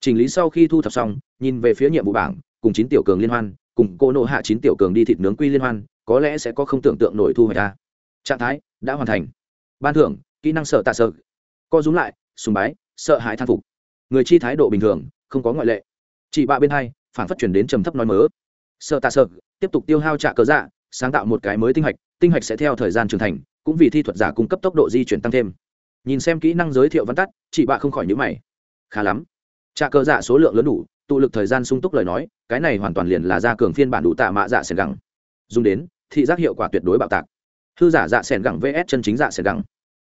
Chỉnh lý sau khi thu thập xong, nhìn về phía nhiệm vụ bảng, cùng chín tiểu cường liên hoan, cùng cô nộ hạ chín tiểu cường đi thịt nướng quy liên hoan, có lẽ sẽ có không tưởng tượng nổi thu hoạch ta trạng thái đã hoàn thành. Ban thưởng, kỹ năng sợ tạ sợ. Co rúm lại, sùng bái, sợ hãi than phục. Người chi thái độ bình thường, không có ngoại lệ. Chị bạ bên hai phản phát chuyển đến trầm thấp nói mớ. Sợ tạ sợ, tiếp tục tiêu hao trả cớ dạ sáng tạo một cái mới tinh hạch tinh hạch sẽ theo thời gian trưởng thành, cũng vì thi thuật giả cung cấp tốc độ di chuyển tăng thêm. Nhìn xem kỹ năng giới thiệu văn tắt, chị bạ không khỏi nhữ mày. Khá lắm. Trà cờ dạ số lượng lớn đủ, tụ lực thời gian sung túc lời nói, cái này hoàn toàn liền là gia cường phiên bản đủ tạ mạ dạ sẻn gẳng. Dùng đến, thị giác hiệu quả tuyệt đối bạo tạc. Hư giả dạ sẻn gẳng vs chân chính dạ sẻn gẳng.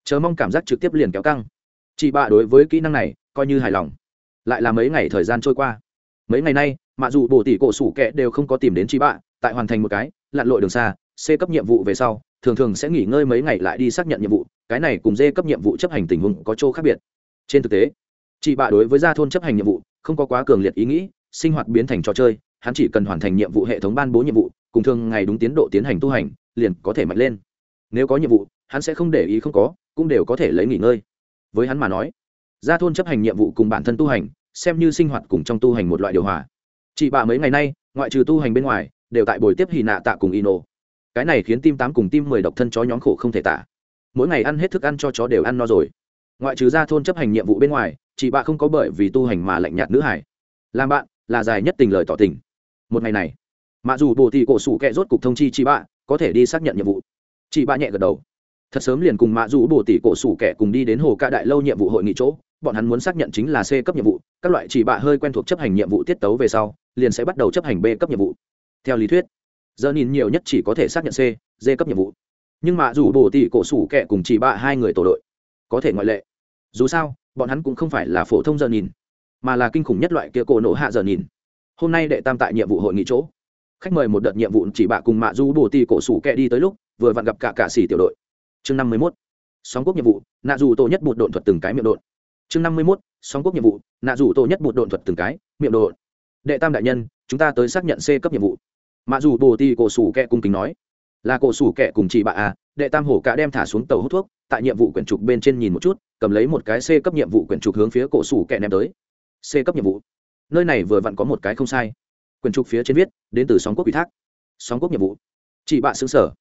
Chờ mong cảm giác trực tiếp liền kéo căng. Chị bạ đối với kỹ năng này, coi như hài lòng. Lại là mấy ngày thời gian trôi qua. Mấy ngày nay, mặc dù bổ tỷ cổ sủ kệ đều không có tìm đến chị bạ, tại hoàn thành một cái lặn lội đường xa, c cấp nhiệm vụ về sau, thường thường sẽ nghỉ ngơi mấy ngày lại đi xác nhận nhiệm vụ, cái này cùng d cấp nhiệm vụ chấp hành tình huống có chỗ khác biệt. Trên thực tế, chị bạ đối với gia thôn chấp hành nhiệm vụ, không có quá cường liệt ý nghĩ, sinh hoạt biến thành trò chơi, hắn chỉ cần hoàn thành nhiệm vụ hệ thống ban bố nhiệm vụ, cùng thường ngày đúng tiến độ tiến hành tu hành, liền có thể mạnh lên. Nếu có nhiệm vụ, hắn sẽ không để ý không có, cũng đều có thể lấy nghỉ ngơi. Với hắn mà nói, gia thôn chấp hành nhiệm vụ cùng bản thân tu hành, xem như sinh hoạt cùng trong tu hành một loại điều hòa. Chị bạ mấy ngày nay, ngoại trừ tu hành bên ngoài đều tại buổi tiếp hì nạ tạ cùng ino. Cái này khiến tim tám cùng tim mười độc thân chó nhóm khổ không thể tả. Mỗi ngày ăn hết thức ăn cho chó đều ăn no rồi. Ngoại trừ ra thôn chấp hành nhiệm vụ bên ngoài, chị bạ không có bởi vì tu hành mà lạnh nhạt nữ hải. Làm bạn, là dài nhất tình lời tỏ tình. Một ngày này, mặc dù bồ thị cổ sủ kẹ rốt cục thông chi chị bạ có thể đi xác nhận nhiệm vụ. Chị bạ nhẹ gật đầu. Thật sớm liền cùng mạ dù bồ tỷ cổ sủ kẻ cùng đi đến hồ ca đại lâu nhiệm vụ hội nghị chỗ, bọn hắn muốn xác nhận chính là c cấp nhiệm vụ. Các loại chỉ bạ hơi quen thuộc chấp hành nhiệm vụ tiết tấu về sau, liền sẽ bắt đầu chấp hành b cấp nhiệm vụ theo lý thuyết. Giờ nhìn nhiều nhất chỉ có thể xác nhận c, d cấp nhiệm vụ. Nhưng mà dù bồ tỷ cổ sủ kẻ cùng chỉ bạ hai người tổ đội, có thể ngoại lệ. Dù sao, bọn hắn cũng không phải là phổ thông giờ nhìn, mà là kinh khủng nhất loại kia cổ nổ hạ giờ nhìn. Hôm nay đệ tam tại nhiệm vụ hội nghị chỗ, khách mời một đợt nhiệm vụ chỉ bạ cùng mạ du bồ tỷ cổ sủ kẹ đi tới lúc, vừa vặn gặp cả cả xỉ tiểu đội. Chương năm mươi mốt, sóng quốc nhiệm vụ, nạ dù tổ nhất bột độn thuật từng cái miệng độn. Chương năm mươi mốt, sóng quốc nhiệm vụ, nạ dù tổ nhất bột độn thuật từng cái miệng độn. Đệ tam đại nhân, chúng ta tới xác nhận c cấp nhiệm vụ mạ dù bồ ti cổ sủ kẹ cung kính nói, là cổ sủ kẹ cùng chị bà à đệ tam hổ cả đem thả xuống tàu hút thuốc, tại nhiệm vụ quyển trục bên trên nhìn một chút, cầm lấy một cái c cấp nhiệm vụ quyển trục hướng phía cổ sủ kẹ ném tới. C cấp nhiệm vụ. Nơi này vừa vặn có một cái không sai. Quyển trục phía trên viết, đến từ sóng quốc ủy thác. Sóng quốc nhiệm vụ. Chị bạ xứng sở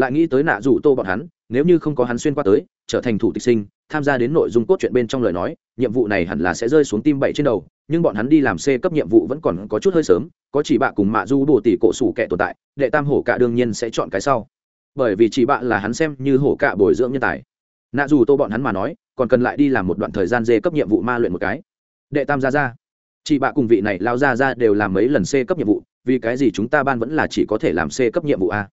lại nghĩ tới nạ rủ tô bọn hắn, nếu như không có hắn xuyên qua tới, trở thành thủ tịch sinh, tham gia đến nội dung cốt truyện bên trong lời nói, nhiệm vụ này hẳn là sẽ rơi xuống tim bảy trên đầu, nhưng bọn hắn đi làm c cấp nhiệm vụ vẫn còn có chút hơi sớm, có chỉ bạ cùng mạ du bồ tỷ cổ sủ kẻ tồn tại, đệ tam hổ cạ đương nhiên sẽ chọn cái sau. Bởi vì chỉ bạ là hắn xem như hổ cạ bồi dưỡng nhân tài. Nạ dù tô bọn hắn mà nói, còn cần lại đi làm một đoạn thời gian dê cấp nhiệm vụ ma luyện một cái. Đệ tam gia gia chị bạ cùng vị này lao ra ra đều làm mấy lần c cấp nhiệm vụ, vì cái gì chúng ta ban vẫn là chỉ có thể làm c cấp nhiệm vụ a?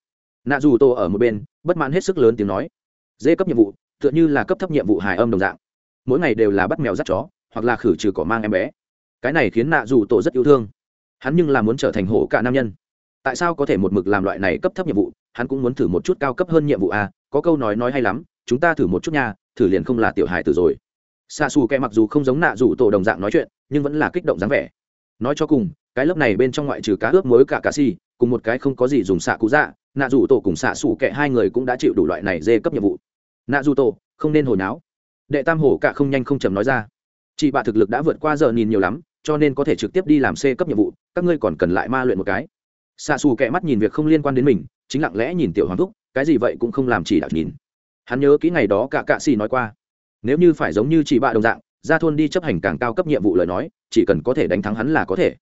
Nạ dù tô ở một bên, bất mãn hết sức lớn tiếng nói. Dê cấp nhiệm vụ, tựa như là cấp thấp nhiệm vụ hài âm đồng dạng. Mỗi ngày đều là bắt mèo dắt chó, hoặc là khử trừ cỏ mang em bé. Cái này khiến nạ dù tổ rất yêu thương. Hắn nhưng là muốn trở thành hổ cả nam nhân. Tại sao có thể một mực làm loại này cấp thấp nhiệm vụ? Hắn cũng muốn thử một chút cao cấp hơn nhiệm vụ à? có câu nói nói hay lắm, chúng ta thử một chút nha, thử liền không là tiểu hài tử rồi. Xa xù kẹ mặc dù không giống nạ dù tổ đồng dạng nói chuyện, nhưng vẫn là kích động dáng vẻ. Nói cho cùng, cái lớp này bên trong ngoại trừ cá ướp mới cả cà si cùng một cái không có gì dùng xạ cú dạ nạ dù tổ cùng xạ xù kệ hai người cũng đã chịu đủ loại này dê cấp nhiệm vụ. Nạ dù tổ, không nên hồi náo. Đệ tam hổ cả không nhanh không chầm nói ra. Chị bạ thực lực đã vượt qua giờ nhìn nhiều lắm, cho nên có thể trực tiếp đi làm c cấp nhiệm vụ, các ngươi còn cần lại ma luyện một cái. Xạ xù kệ mắt nhìn việc không liên quan đến mình, chính lặng lẽ nhìn tiểu hoàng thúc, cái gì vậy cũng không làm chỉ đạo nhìn. Hắn nhớ kỹ ngày đó cả cạ xì nói qua, nếu như phải giống như chị bạ đồng dạng, ra thôn đi chấp hành càng cao cấp nhiệm vụ lời nói, chỉ cần có thể đánh thắng hắn là có thể.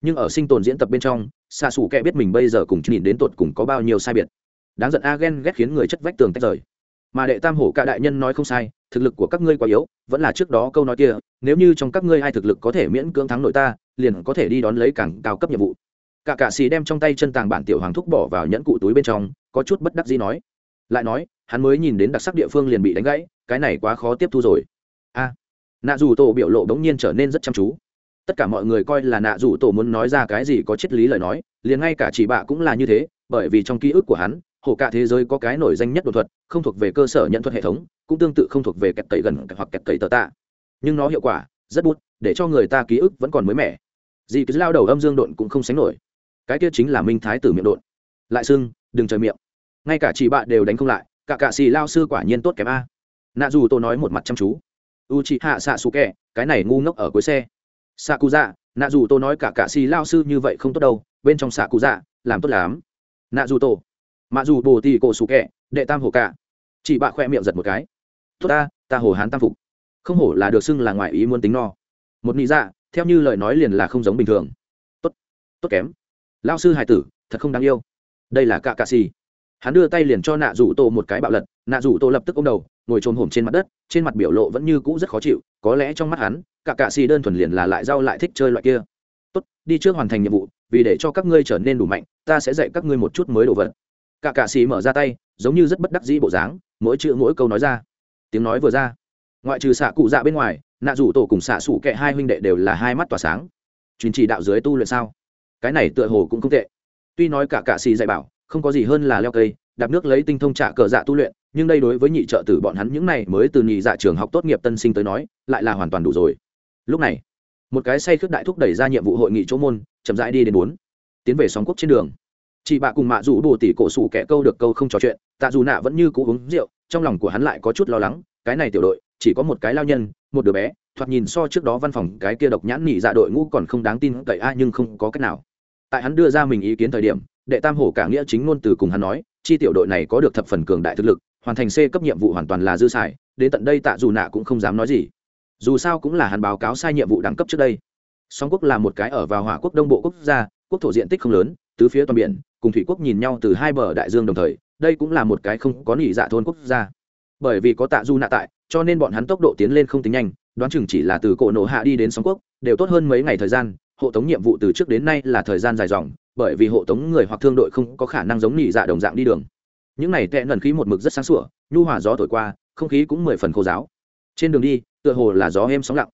Nhưng ở sinh tồn diễn tập bên trong xa xù kệ biết mình bây giờ cùng nhìn đến tột cùng có bao nhiêu sai biệt. Đáng giận a ghen ghét khiến người chất vách tường tách rời. Mà đệ tam hổ cả đại nhân nói không sai, thực lực của các ngươi quá yếu, vẫn là trước đó câu nói kia, nếu như trong các ngươi ai thực lực có thể miễn cưỡng thắng nội ta, liền có thể đi đón lấy càng cao cấp nhiệm vụ. Cả cạ xì đem trong tay chân tàng bản tiểu hoàng thúc bỏ vào nhẫn cụ túi bên trong, có chút bất đắc gì nói. Lại nói, hắn mới nhìn đến đặc sắc địa phương liền bị đánh gãy, cái này quá khó tiếp thu rồi. A. Nạ dù tổ biểu lộ bỗng nhiên trở nên rất chăm chú tất cả mọi người coi là nạ rủ tổ muốn nói ra cái gì có triết lý lời nói, liền ngay cả chỉ bạ cũng là như thế, bởi vì trong ký ức của hắn hồ cả thế giới có cái nổi danh nhất đột thuật, không thuộc về cơ sở nhận thuật hệ thống, cũng tương tự không thuộc về kẹt cậy gần hoặc kẹt cậy tờ tạ. Nhưng nó hiệu quả, rất bút, để cho người ta ký ức vẫn còn mới mẻ. Gì cứ lao đầu âm dương độn cũng không sánh nổi. Cái kia chính là minh thái tử miệng độn. Lại xưng, đừng trời miệng. Ngay cả chị bạn đều đánh không lại, cả cạ xì lao sư quả nhiên tốt kém a. Nạ dù tôi nói một mặt chăm chú. U chị hạ xạ xù kẹ cái này ngu ngốc ở cuối xe xạ cụ dạ nạ dù tô nói cả cạ xì lao sư như vậy không tốt đâu, bên trong xạ cụ dạ làm tốt lắm. Nạ dù tổ mạ dù bồ tì cổ sủ kẹ, đệ tam hồ cả. Chị bạ khoe miệng giật một cái. Tốt ta ta hồ hán tam phục. Không hổ là được xưng là ngoài ý muốn tính no. Một nghĩ dạ theo như lời nói liền là không giống bình thường. Tốt tốt kém. Lao sư hải tử, thật không đáng yêu. Đây là cạ cạ xì hắn đưa tay liền cho nạ rủ tô một cái bạo lật nạ rủ tô lập tức ô m đầu, ngồi trồm hổm trên mặt đất, trên mặt biểu lộ vẫn như cũ rất khó chịu, có lẽ trong mắt hắn, cả cạ xì đơn thuần liền là lại rau lại thích chơi loại kia. Tốt, đi trước hoàn thành nhiệm vụ, vì để cho các ngươi trở nên đủ mạnh, ta sẽ dạy các ngươi một chút mới đồ vật. Cả cạ xì mở ra tay, giống như rất bất đắc dĩ bộ dáng, mỗi chữ mỗi câu nói ra. Tiếng nói vừa ra, ngoại trừ xạ cụ dạ bên ngoài, nạ rủ tổ cùng xạ sủ kệ hai huynh đệ đều là hai mắt tỏa sáng. Truyền chỉ đạo dưới tu luyện sao? Cái này tựa hồ cũng không tệ. Tuy nói cả cạ xì dạy bảo, không có gì hơn là leo cây đạp nước lấy tinh thông trả cờ dạ tu luyện, nhưng đây đối với nhị trợ tử bọn hắn những này mới từ nhị dạ trường học tốt nghiệp tân sinh tới nói, lại là hoàn toàn đủ rồi. Lúc này, một cái say khước đại thúc đẩy ra nhiệm vụ hội nghị chỗ môn, chậm rãi đi đến bốn. Tiến về sóng quốc trên đường. Chị bạ cùng mạ rủ bồ tỷ cổ sủ kẻ câu được câu không trò chuyện, tạ dù nạ vẫn như cũ uống rượu, trong lòng của hắn lại có chút lo lắng, cái này tiểu đội, chỉ có một cái lao nhân, một đứa bé, thoạt nhìn so trước đó văn phòng cái kia độc nhãn nhị dạ đội ngũ còn không đáng tin cậy a, nhưng không có cách nào. Tại hắn đưa ra mình ý kiến thời điểm đệ tam hổ cả nghĩa chính ngôn từ cùng hắn nói, chi tiểu đội này có được thập phần cường đại thực lực, hoàn thành c cấp nhiệm vụ hoàn toàn là dư xài, đến tận đây tạ dù nạ cũng không dám nói gì. Dù sao cũng là hắn báo cáo sai nhiệm vụ đẳng cấp trước đây. Song quốc là một cái ở vào hỏa quốc đông bộ quốc gia, quốc thổ diện tích không lớn, tứ phía toàn biển, cùng thủy quốc nhìn nhau từ hai bờ đại dương đồng thời, đây cũng là một cái không có nỉ dạ thôn quốc gia. Bởi vì có tạ du nạ tại, cho nên bọn hắn tốc độ tiến lên không tính nhanh, đoán chừng chỉ là từ cổ nổ hạ đi đến sóng quốc, đều tốt hơn mấy ngày thời gian, hộ tống nhiệm vụ từ trước đến nay là thời gian dài dòng bởi vì hộ tống người hoặc thương đội không có khả năng giống nỉ dạ đồng dạng đi đường. Những này tệ nần khí một mực rất sáng sủa, nhu hòa gió thổi qua, không khí cũng mười phần khô giáo. Trên đường đi, tựa hồ là gió êm sóng lặng.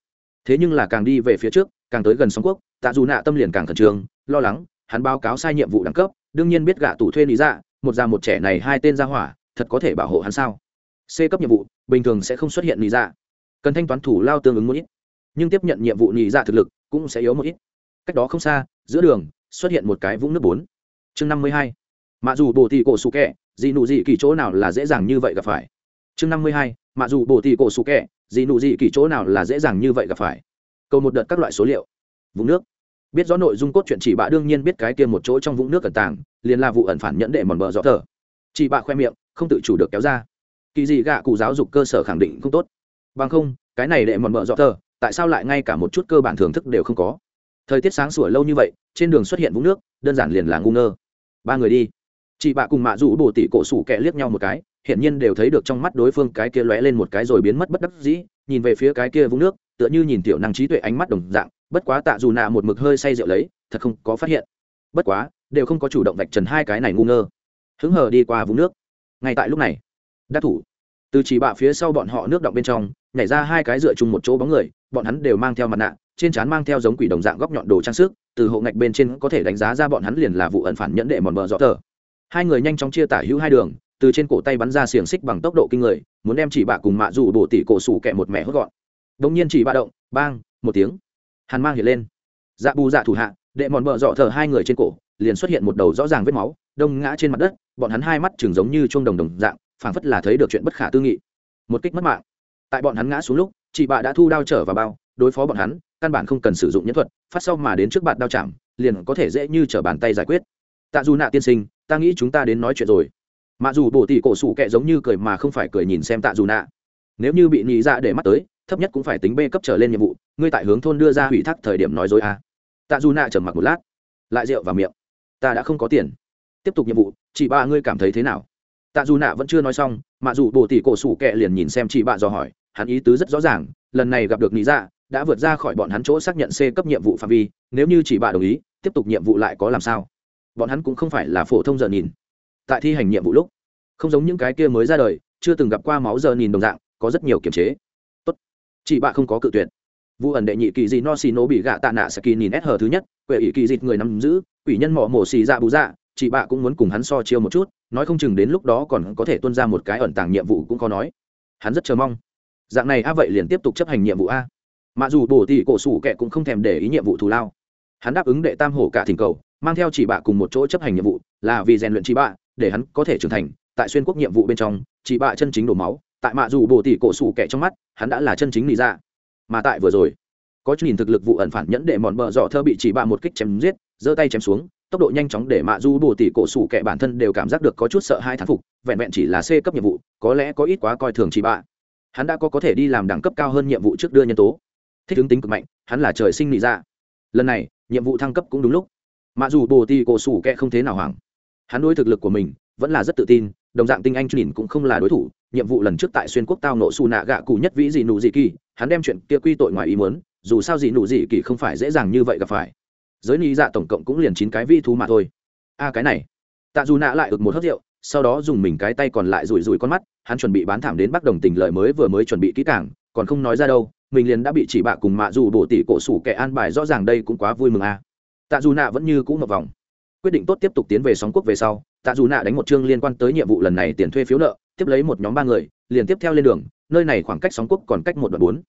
Thế nhưng là càng đi về phía trước, càng tới gần sóng quốc, tạ dù nạ tâm liền càng khẩn trương, lo lắng, hắn báo cáo sai nhiệm vụ đẳng cấp, đương nhiên biết gạ tủ thuê lý dạ một già một trẻ này hai tên ra hỏa, thật có thể bảo hộ hắn sao? C cấp nhiệm vụ, bình thường sẽ không xuất hiện lý dạ. Cần thanh toán thủ lao tương ứng một ít, nhưng tiếp nhận nhiệm vụ lý dạ thực lực cũng sẽ yếu một ít. Cách đó không xa, giữa đường xuất hiện một cái vũng nước bốn. Chương năm mươi hai. Mặc dù bồ tì cổ sụ kẹ, gì nụ gì kỳ chỗ nào là dễ dàng như vậy gặp phải? Chương năm mươi hai. Mặc dù bồ tì cổ sụ kẹ, gì nụ gì kỳ chỗ nào là dễ dàng như vậy gặp phải? Câu một đợt các loại số liệu. Vũng nước. Biết rõ nội dung cốt truyện chỉ bạ đương nhiên biết cái kia một chỗ trong vũng nước cẩn tàng, liền là vụ ẩn phản nhẫn đệ mòn bờ rõ thở chị bạ khoe miệng, không tự chủ được kéo ra. Kỳ gì gạ cụ giáo dục cơ sở khẳng định không tốt. Bằng không, cái này đệ mòn bờ rõ thở tại sao lại ngay cả một chút cơ bản thưởng thức đều không có? Thời tiết sáng sủa lâu như vậy trên đường xuất hiện vũng nước, đơn giản liền là ngu ngơ. Ba người đi. Chị bạ cùng mạ rủ bồ tỷ cổ sủ kẹ liếc nhau một cái, hiển nhiên đều thấy được trong mắt đối phương cái kia lóe lên một cái rồi biến mất bất đắc dĩ, nhìn về phía cái kia vũng nước, tựa như nhìn tiểu năng trí tuệ ánh mắt đồng dạng, bất quá tạ dù nạ một mực hơi say rượu lấy, thật không có phát hiện. Bất quá, đều không có chủ động vạch trần hai cái này ngu ngơ. Hứng hờ đi qua vùng nước. Ngay tại lúc này, đắc thủ. Từ chỉ bạ phía sau bọn họ nước động bên trong, nhảy ra hai cái dựa chung một chỗ bóng người, bọn hắn đều mang theo mặt nạ trên trán mang theo giống quỷ đồng dạng góc nhọn đồ trang sức, từ hộ ngạch bên trên có thể đánh giá ra bọn hắn liền là vụ ẩn phản nhẫn đệ mòn bờ rõ tờ. Hai người nhanh chóng chia tả hữu hai đường, từ trên cổ tay bắn ra xiềng xích bằng tốc độ kinh người, muốn đem chỉ bạ cùng mạ dù bổ tỉ cổ sủ kẹ một mẹ hốt gọn. Đ ỗ n g nhiên chỉ bạ động, bang, một tiếng. Hàn mang hiện lên. Dạ bù dạ thủ hạ, đệ mòn bờ dọ thờ hai người trên cổ, liền xuất hiện một đầu rõ ràng vết máu, đông ngã trên mặt đất, bọn hắn hai mắt chừng giống như chuông đồng đồng dạng, phảng phất là thấy được chuyện bất khả tư nghị. Một kích mất mạng. Tại bọn hắn ngã xuống lúc chị bạ đã thu đao trở vào bao, đối phó bọn hắn căn bản không cần sử dụng nhẫn thuật, phát sau mà đến trước bạn đao chạm, liền có thể dễ như t r ở bàn tay giải quyết. Tạ dù nạ tiên sinh, ta nghĩ chúng ta đến nói chuyện rồi. Mặc dù bộ tỷ cổ sủ kệ giống như cười mà không phải cười nhìn xem tạ dù nạ. Nếu như bị nghĩ ra dạ để mắt tới, thấp nhất cũng phải tính b cấp trở lên nhiệm vụ, ngươi tại hướng thôn đưa ra hủy thác thời điểm nói dối à. tạ dù nạ trầm mặc một lát, lại rượu vào miệng. Ta đã không có tiền. Tiếp tục nhiệm vụ, chị ba ngươi cảm thấy thế nào? Tạ dù nạ vẫn chưa nói xong mà dù bộ tỷ cổ sủ kệ liền nhìn xem chị bạ dò hỏi, hắn ý tứ rất rõ ràng, lần này gặp được nghĩ ra dạ, đã vượt ra khỏi bọn hắn chỗ xác nhận c cấp nhiệm vụ phạm vi, nếu như chỉ bà đồng ý, tiếp tục nhiệm vụ lại có làm sao? Bọn hắn cũng không phải là phổ thông giờ nhìn. Tại thi hành nhiệm vụ lúc, không giống những cái kia mới ra đời, chưa từng gặp qua máu giờ nhìn đồng dạng, có rất nhiều kiềm chế. Tốt. Chị bà không có cự tuyệt. Vụ ẩn đệ nhị kỳ gì no xì nổ bị gạ tạ nạ sẽ kỳ nhìn sờ thứ nhất, quệ ỷ kỳ dịch người nắm giữ, quỷ nhân mỏ mổ xì dạ bù dạ chị bà cũng muốn cùng hắn so chiêu một chút, nói không chừng đến lúc đó còn có thể tuân ra một cái ẩn tàng nhiệm vụ cũng có nói. Hắn rất chờ mong. Dạng này a vậy liền tiếp tục chấp hành nhiệm vụ a mà dù bổ tỷ cổ sủ kệ cũng không thèm để ý nhiệm vụ thù lao. Hắn đáp ứng đệ tam hổ cả thỉnh cầu, mang theo chỉ bạ cùng một chỗ chấp hành nhiệm vụ, là vì rèn luyện chỉ bạ, để hắn có thể trưởng thành. Tại xuyên quốc nhiệm vụ bên trong, chỉ bạ chân chính đổ máu. Tại mạ dù bổ tỷ cổ sủ kệ trong mắt, hắn đã là chân chính lý ra dạ. mà tại vừa rồi, có nhìn thực lực vụ ẩn phản nhẫn để mòn bờ dọ thơ bị chỉ bạ một kích chém giết, giơ tay chém xuống, tốc độ nhanh chóng để mạ du bổ tỷ cổ sủ kệ bản thân đều cảm giác được có chút sợ hai thán phục, vẹn vẹn chỉ là c cấp nhiệm vụ, có lẽ có ít quá coi thường chỉ bạ. Hắn đã có có thể đi làm đẳng cấp cao hơn nhiệm vụ trước đưa nhân tố thích ứng tính cực mạnh, hắn là trời sinh nị dạ. Lần này, nhiệm vụ thăng cấp cũng đúng lúc. Mà dù bồ ti cổ sủ kẹ không thế nào hoảng, hắn đối thực lực của mình vẫn là rất tự tin, đồng dạng tinh anh nhìn cũng không là đối thủ. Nhiệm vụ lần trước tại xuyên quốc tao nộ xù nạ gạ cụ nhất vĩ dị nụ dị kỳ, hắn đem chuyện kia quy tội ngoài ý muốn, dù sao dị nụ dị kỳ không phải dễ dàng như vậy gặp phải. Giới nị dạ tổng cộng cũng liền chín cái vi thú mà thôi. A, cái này. Tạ dù nạ lại ực một hớt rượu, sau đó dùng mình cái tay còn lại rủi rủi con mắt, hắn chuẩn bị bán thảm đến bắc đồng tình lời mới vừa mới chuẩn bị kỹ càng, còn không nói ra đâu mình liền đã bị chỉ bạ cùng mạ dù bổ tỷ cổ sủ kẻ an bài rõ ràng đây cũng quá vui mừng a à. tạ dù nạ vẫn như cũ một vòng. Quyết định tốt tiếp tục tiến về sóng quốc về sau, tạ dù nạ đánh một chương liên quan tới nhiệm vụ lần này tiền thuê phiếu nợ, tiếp lấy một nhóm ba người, liền tiếp theo lên đường, nơi này khoảng cách sóng quốc còn cách một đoạn bốn.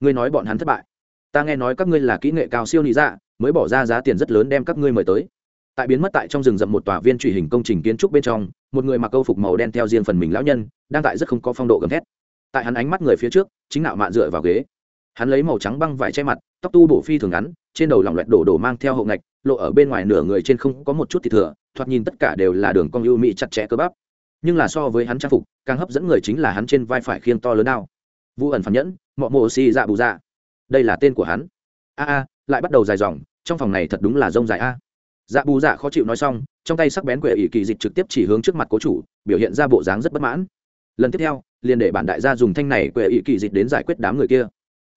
Ngươi nói bọn hắn thất bại. Ta nghe nói các ngươi là kỹ nghệ cao siêu lý dạ mới bỏ ra giá tiền rất lớn đem các ngươi mời tới. Tại biến mất tại trong rừng rậm một tòa viên truy hình công trình kiến trúc bên trong, một người mặc câu phục màu đen theo riêng phần mình lão nhân, đang tại rất không có phong độ gầm thét. Tại hắn ánh mắt người phía trước, chính nạo mạn dựa vào ghế hắn lấy màu trắng băng vải che mặt, tóc tu bổ phi thường ngắn, trên đầu lỏng loẹt đổ đổ mang theo hậu ngạch, lộ ở bên ngoài nửa người trên không có một chút thịt thừa, thoạt nhìn tất cả đều là đường cong ưu mỹ chặt chẽ cơ bắp. Nhưng là so với hắn trang phục, càng hấp dẫn người chính là hắn trên vai phải khiêng to lớn đao. Vu ẩn phản nhẫn, mọ mộ xì dạ bù dạ. Đây là tên của hắn. A a, lại bắt đầu dài dòng, trong phòng này thật đúng là rông dài a. Dạ bù dạ khó chịu nói xong, trong tay sắc bén quệ ỷ kỳ dịch trực tiếp chỉ hướng trước mặt cố chủ, biểu hiện ra bộ dáng rất bất mãn. Lần tiếp theo, liền để bản đại gia dùng thanh này quệ ỷ kỳ dịch đến giải quyết đám người kia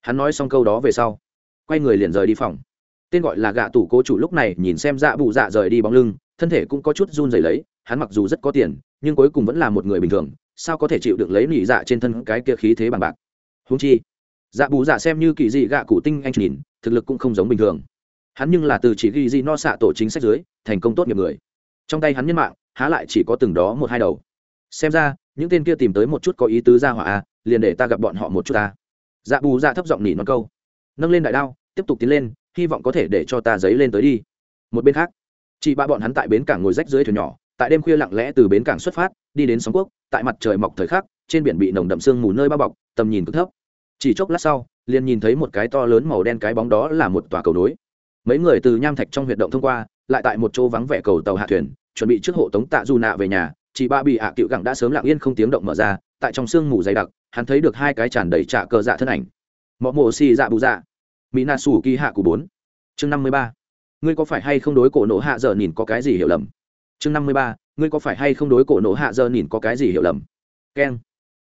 hắn nói xong câu đó về sau, quay người liền rời đi phòng. Tên gọi là gạ tủ cố chủ lúc này nhìn xem dạ bù dạ rời đi bóng lưng, thân thể cũng có chút run rẩy lấy, hắn mặc dù rất có tiền, nhưng cuối cùng vẫn là một người bình thường, sao có thể chịu được lấy nỉ dạ trên thân cái kia khí thế bằng bạc? Húng chi dạ bù dạ xem như kỳ dị gạ cụ tinh anh nhìn, thực lực cũng không giống bình thường. Hắn nhưng là từ chỉ ghi dị no xạ tổ chính sách dưới, thành công tốt nghiệp người. Trong tay hắn nhân mạng, há lại chỉ có từng đó một hai đầu. Xem ra, những tên kia tìm tới một chút có ý tứ ra hỏa a liền để ta gặp bọn họ một chút ta dạ bù dạ thấp giọng nỉ non câu. Nâng lên đại đao, tiếp tục tiến lên, hy vọng có thể để cho ta giấy lên tới đi. Một bên khác, chị ba bọn hắn tại bến cảng ngồi rách dưới thuyền nhỏ, tại đêm khuya lặng lẽ từ bến cảng xuất phát, đi đến sóng quốc, tại mặt trời mọc thời khắc, trên biển bị nồng đậm sương mù nơi bao bọc, tầm nhìn cực thấp. Chỉ chốc lát sau, liền nhìn thấy một cái to lớn màu đen cái bóng đó là một tòa cầu nối. Mấy người từ nham thạch trong huyệt động thông qua, lại tại một chỗ vắng vẻ cầu tàu hạ thuyền, chuẩn bị trước hộ tống tạ du nạ về nhà chị ba bị à cựu gặng đã sớm lặng yên không tiếng động mở ra, tại trong sương mù dày đặc, hắn thấy được hai cái tràn đầy trạ cờ dạ thân ảnh. Mọ mộ xì dạ bù dạ. Mỹ nà sủ kỳ hạ của bốn. Chương năm mươi ba. Ngươi có phải hay không đối cổ nổ hạ giờ nhìn có cái gì hiểu lầm? Chương năm mươi ba. Ngươi có phải hay không đối cổ nổ hạ giờ nhìn có cái gì hiểu lầm? Keng.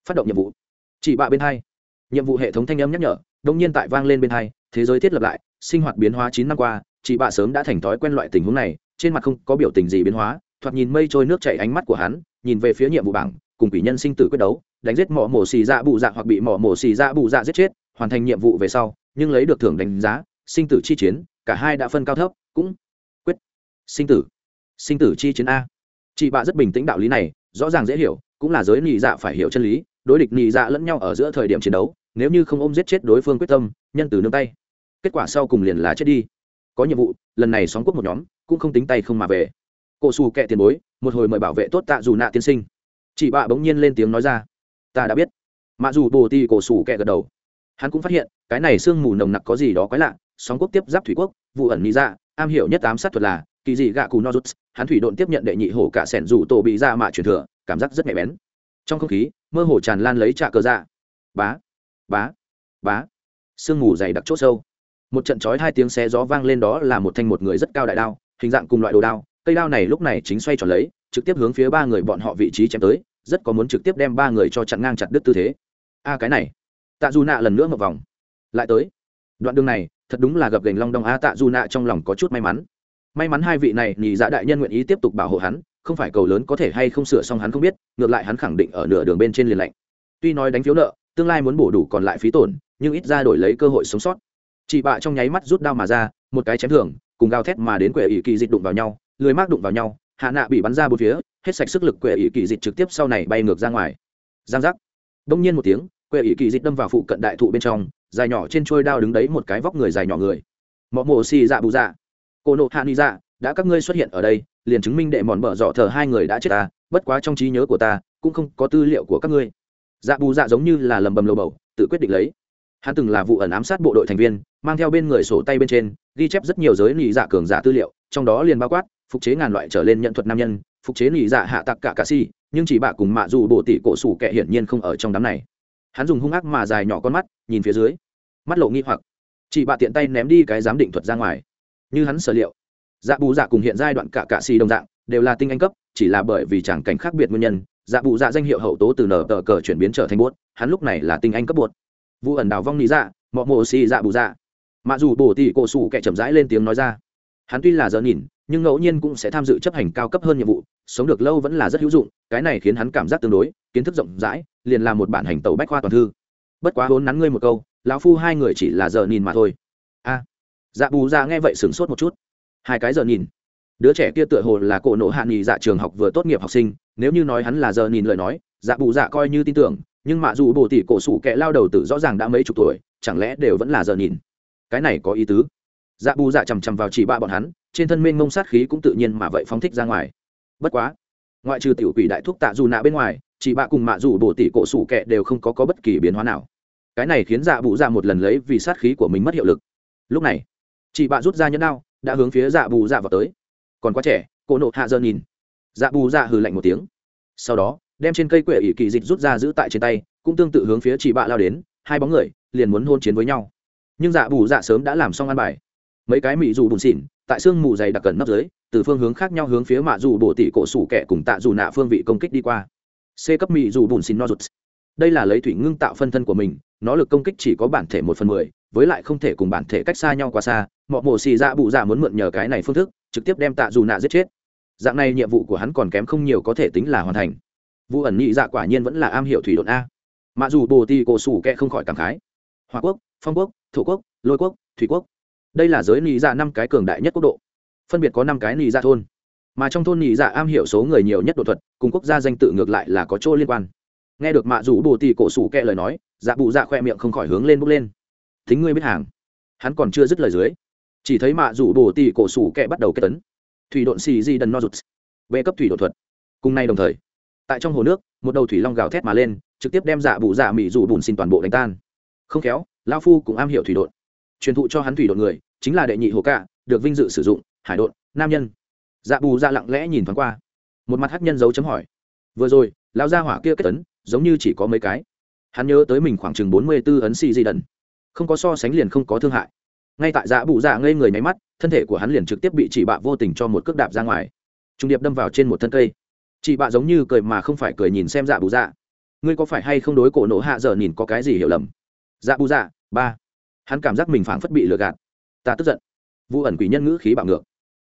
Phát động nhiệm vụ. Chị bạ bên hai. Nhiệm vụ hệ thống thanh âm nhắc nhở đông nhiên tại vang lên bên hai, thế giới thiết lập lại, sinh hoạt biến hóa chín năm qua chị bạ sớm đã thành thói quen loại tình huống này, trên mặt không có biểu tình gì biến hóa thoạt nhìn mây trôi nước chảy ánh mắt của hắn, nhìn về phía nhiệm vụ bảng, cùng quỷ nhân sinh tử quyết đấu, đánh giết mỏ mổ xì dạ bù dạ hoặc bị mỏ mổ xì dạ bù dạ giết chết, hoàn thành nhiệm vụ về sau, nhưng lấy được thưởng đánh giá, sinh tử chi chiến, cả hai đã phân cao thấp, cũng quyết. Sinh tử. Sinh tử chi chiến a. Chị bạ rất bình tĩnh đạo lý này, rõ ràng dễ hiểu, cũng là giới nị dạ phải hiểu chân lý, đối địch nị dạ lẫn nhau ở giữa thời điểm chiến đấu, nếu như không ôm giết chết đối phương quyết tâm, nhân từ nương tay. Kết quả sau cùng liền là chết đi. Có nhiệm vụ, lần này sóng quốc một nhóm, cũng không tính tay không mà về cổ xù kẹ tiền bối, một hồi mời bảo vệ tốt tạ dù nạ tiên sinh. Chị bạ bỗng nhiên lên tiếng nói ra. Ta đã biết. Mã dù bồ ti cổ xù kẹ gật đầu. Hắn cũng phát hiện, cái này sương mù nồng nặc có gì đó quái lạ. Sóng quốc tiếp giáp thủy quốc, vụ ẩn nghĩ ra dạ, am hiểu nhất ám sát thuật là, kỳ dị gạ cù nozuts hắn thủy độn tiếp nhận đệ nhị hổ cả sẻn rủ tổ bị ra mạ truyền thừa, cảm giác rất nhạy bén. Trong không khí, mơ hồ tràn lan lấy trạ cơ dạ. Bá bá bá. Sương mù dày đặc chốt sâu. Một trận chói hai tiếng xé gió vang lên đó là một thanh một người rất cao đại đao, hình dạng cùng loại đồ đao cây đao này lúc này chính xoay tròn lấy, trực tiếp hướng phía ba người bọn họ vị trí chém tới, rất có muốn trực tiếp đem ba người cho chặn ngang chặt đứt tư thế. A, cái này. Tạ dù nạ lần nữa một vòng. Lại tới. Đoạn đường này, thật đúng là gặp gành long đong a, tạ dù nạ trong lòng có chút may mắn. May mắn hai vị này, nhị dạ đại nhân nguyện ý tiếp tục bảo hộ hắn, không phải cầu lớn có thể hay không sửa xong hắn không biết, ngược lại hắn khẳng định ở nửa đường bên trên liền lạnh. Tuy nói đánh phiếu nợ, tương lai muốn bổ đủ còn lại phí tổn, nhưng ít ra đổi lấy cơ hội sống sót. Chị bạ trong nháy mắt rút đao mà ra, một cái chém thường, cùng gào thét mà đến quẻ ỷ kỳ dịch đụng vào nhau lười mác đụng vào nhau, hạ nạ bị bắn ra bốn phía, hết sạch sức lực quệ ỷ kỳ dịch trực tiếp sau này bay ngược ra ngoài. Giang giác. Đông nhiên một tiếng, quệ ỷ kỳ dịch đâm vào phụ cận đại thụ bên trong, dài nhỏ trên trôi đao đứng đấy một cái vóc người dài nhỏ người. Mọ mổ xì dạ bù dạ. Cô nộ hạ ni dạ đã các ngươi xuất hiện ở đây, liền chứng minh đệ mòn mở dọ thờ hai người đã chết ta, bất quá trong trí nhớ của ta, cũng không có tư liệu của các ngươi. Dạ bù dạ giống như là lầm bầm lầu bầu, tự quyết định lấy. Hắn từng là vụ ẩn ám sát bộ đội thành viên, mang theo bên người sổ tay bên trên, ghi chép rất nhiều giới lì dạ cường giả tư liệu, trong đó liền bao quát phục chế ngàn loại trở lên nhận thuật nam nhân phục chế lì dạ hạ tặc cả cà si nhưng chỉ bạ cùng mạ dù bộ tỷ cổ sủ kệ hiển nhiên không ở trong đám này. Hắn dùng hung ác mà dài nhỏ con mắt nhìn phía dưới. Mắt lộ nghi hoặc. Chỉ bạ tiện tay ném đi cái giám định thuật ra ngoài. Như hắn sở liệu dạ bù dạ cùng hiện giai đoạn cả cả si đồng dạng đều là tinh anh cấp chỉ là bởi vì chẳng cảnh khác biệt nguyên nhân dạ bù dạ danh hiệu hậu tố từ nở tờ cờ chuyển biến trở thành bốt hắn lúc này là tinh anh cấp bột, vụ ẩn đào vong lý dạ mọ mộ xì dạ bù dạ. Mặc dù bổ tỷ cổ sủ kẻ chậm rãi lên tiếng nói ra. Hắn tuy là giờ nhìn nhưng ngẫu nhiên cũng sẽ tham dự chấp hành cao cấp hơn nhiệm vụ, sống được lâu vẫn là rất hữu dụng, cái này khiến hắn cảm giác tương đối, kiến thức rộng rãi, liền là một bản hành tàu bách khoa toàn thư. Bất quá hốn nắn ngươi một câu, lão phu hai người chỉ là giờ nhìn mà thôi. A. Dạ bù ra nghe vậy sửng sốt một chút. Hai cái giờ nhìn. Đứa trẻ kia tựa hồ là cổ nộ hạ nghỉ dạ trường học vừa tốt nghiệp học sinh, nếu như nói hắn là giờ nhìn lời nói dạ bù dạ coi như tin tưởng, nhưng mạ dù bồ tỷ cổ sủ kẻ lao đầu tử rõ ràng đã mấy chục tuổi, chẳng lẽ đều vẫn là giờ nhìn? Cái này có ý tứ. Dạ bù dạ chằm chằm vào chỉ ba bọn hắn trên thân mênh mông sát khí cũng tự nhiên mà vậy phóng thích ra ngoài. Bất quá ngoại trừ tiểu quỷ đại thuốc tạ dù nạ bên ngoài chỉ bạ cùng mạ dù bổ tỷ cổ sủ kẹ đều không có, có bất kỳ biến hóa nào. Cái này khiến dạ bù dạ một lần lấy vì sát khí của mình mất hiệu lực. Lúc này chị bạ rút ra nhẫn đao đã hướng phía dạ bù dạ vào tới. Còn quá trẻ cô nộ hạ dơ nhìn. Dạ bù dạ hừ lạnh một tiếng. Sau đó đem trên cây quệ ỷ kỳ dịch rút ra giữ tại trên tay cũng tương tự hướng phía chị bạ lao đến hai bóng người liền muốn hôn chiến với nhau. Nhưng dạ bù dạ sớm đã làm xong ăn bài. Mấy cái mị dù bùn xỉn tại sương mù dày đặc cẩn nấp dưới, từ phương hướng khác nhau hướng phía mạ dù bổ tỷ cổ sủ kẻ cùng tạ dù nạ phương vị công kích đi qua. C cấp mị dù bùn xin no rụt. Đây là lấy thủy ngưng tạo phân thân của mình, nó lực công kích chỉ có bản thể một phần mười, với lại không thể cùng bản thể cách xa nhau quá xa. Mọ mổ xì dạ bụ dạ muốn mượn nhờ cái này phương thức, trực tiếp đem tạ dù nạ giết chết. Dạng này nhiệm vụ của hắn còn kém không nhiều có thể tính là hoàn thành. Vụ ẩn nhị dạ quả nhiên vẫn là am hiểu thủy đột a. Mặc dù bồ ti cổ sủ kẹ không khỏi cảm khái. Hòa quốc, phong quốc, thổ quốc, lôi quốc, thủy quốc đây là giới nị dạ năm cái cường đại nhất quốc độ, phân biệt có năm cái nị dạ thôn. Mà trong thôn nị dạ am hiểu số người nhiều nhất độ thuật, cùng quốc gia danh tự ngược lại là có chỗ liên quan. Nghe được mạ rủ bồ tì cổ sủ kẹ lời nói dạ bụ dạ khoe miệng không khỏi hướng lên bốc lên. Thính ngươi biết hàng. Hắn còn chưa dứt lời dưới, chỉ thấy mạ rủ bồ tì cổ sủ kẹ bắt đầu kết tấn. Thủy độn xì di đần no rụt. Về cấp thủy đột thuật. Cùng nay đồng thời, tại trong hồ nước, một đầu thủy long gào thét mà lên, trực tiếp đem dạ bụ dạ mỹ rủ bùn xin toàn bộ đánh tan. Không khéo lao phu cũng am hiểu thủy đột truyền thụ cho hắn thủy đột người, chính là đệ nhị hồ cạ được vinh dự sử dụng, hải đột nam nhân. Dạ bù dạ lặng lẽ nhìn thoáng qua. Một mặt hắc nhân dấu chấm hỏi. Vừa rồi lao ra hỏa kia kết tấn giống như chỉ có mấy cái. Hắn nhớ tới mình khoảng chừng bốn mươi b ố ấn xì di đần. Không có so sánh liền không có thương hại. Ngay tại dạ bụ dạ ngây người máy mắt, thân thể của hắn liền trực tiếp bị chị bạ vô tình cho một cước đạp ra ngoài. Trung điệp đâm vào trên một thân cây. Chị bạ giống như cười mà không phải cười nhìn xem dạ bù dạ. Ngươi có phải hay không đối cổ nổ hạ giờ nhìn có cái gì hiểu lầm? Dạ bù dạ ba hắn cảm giác mình phảng phất bị lừa gạt. Ta tức giận. Vụ ẩn quỷ nhân ngữ khí bạo ngược.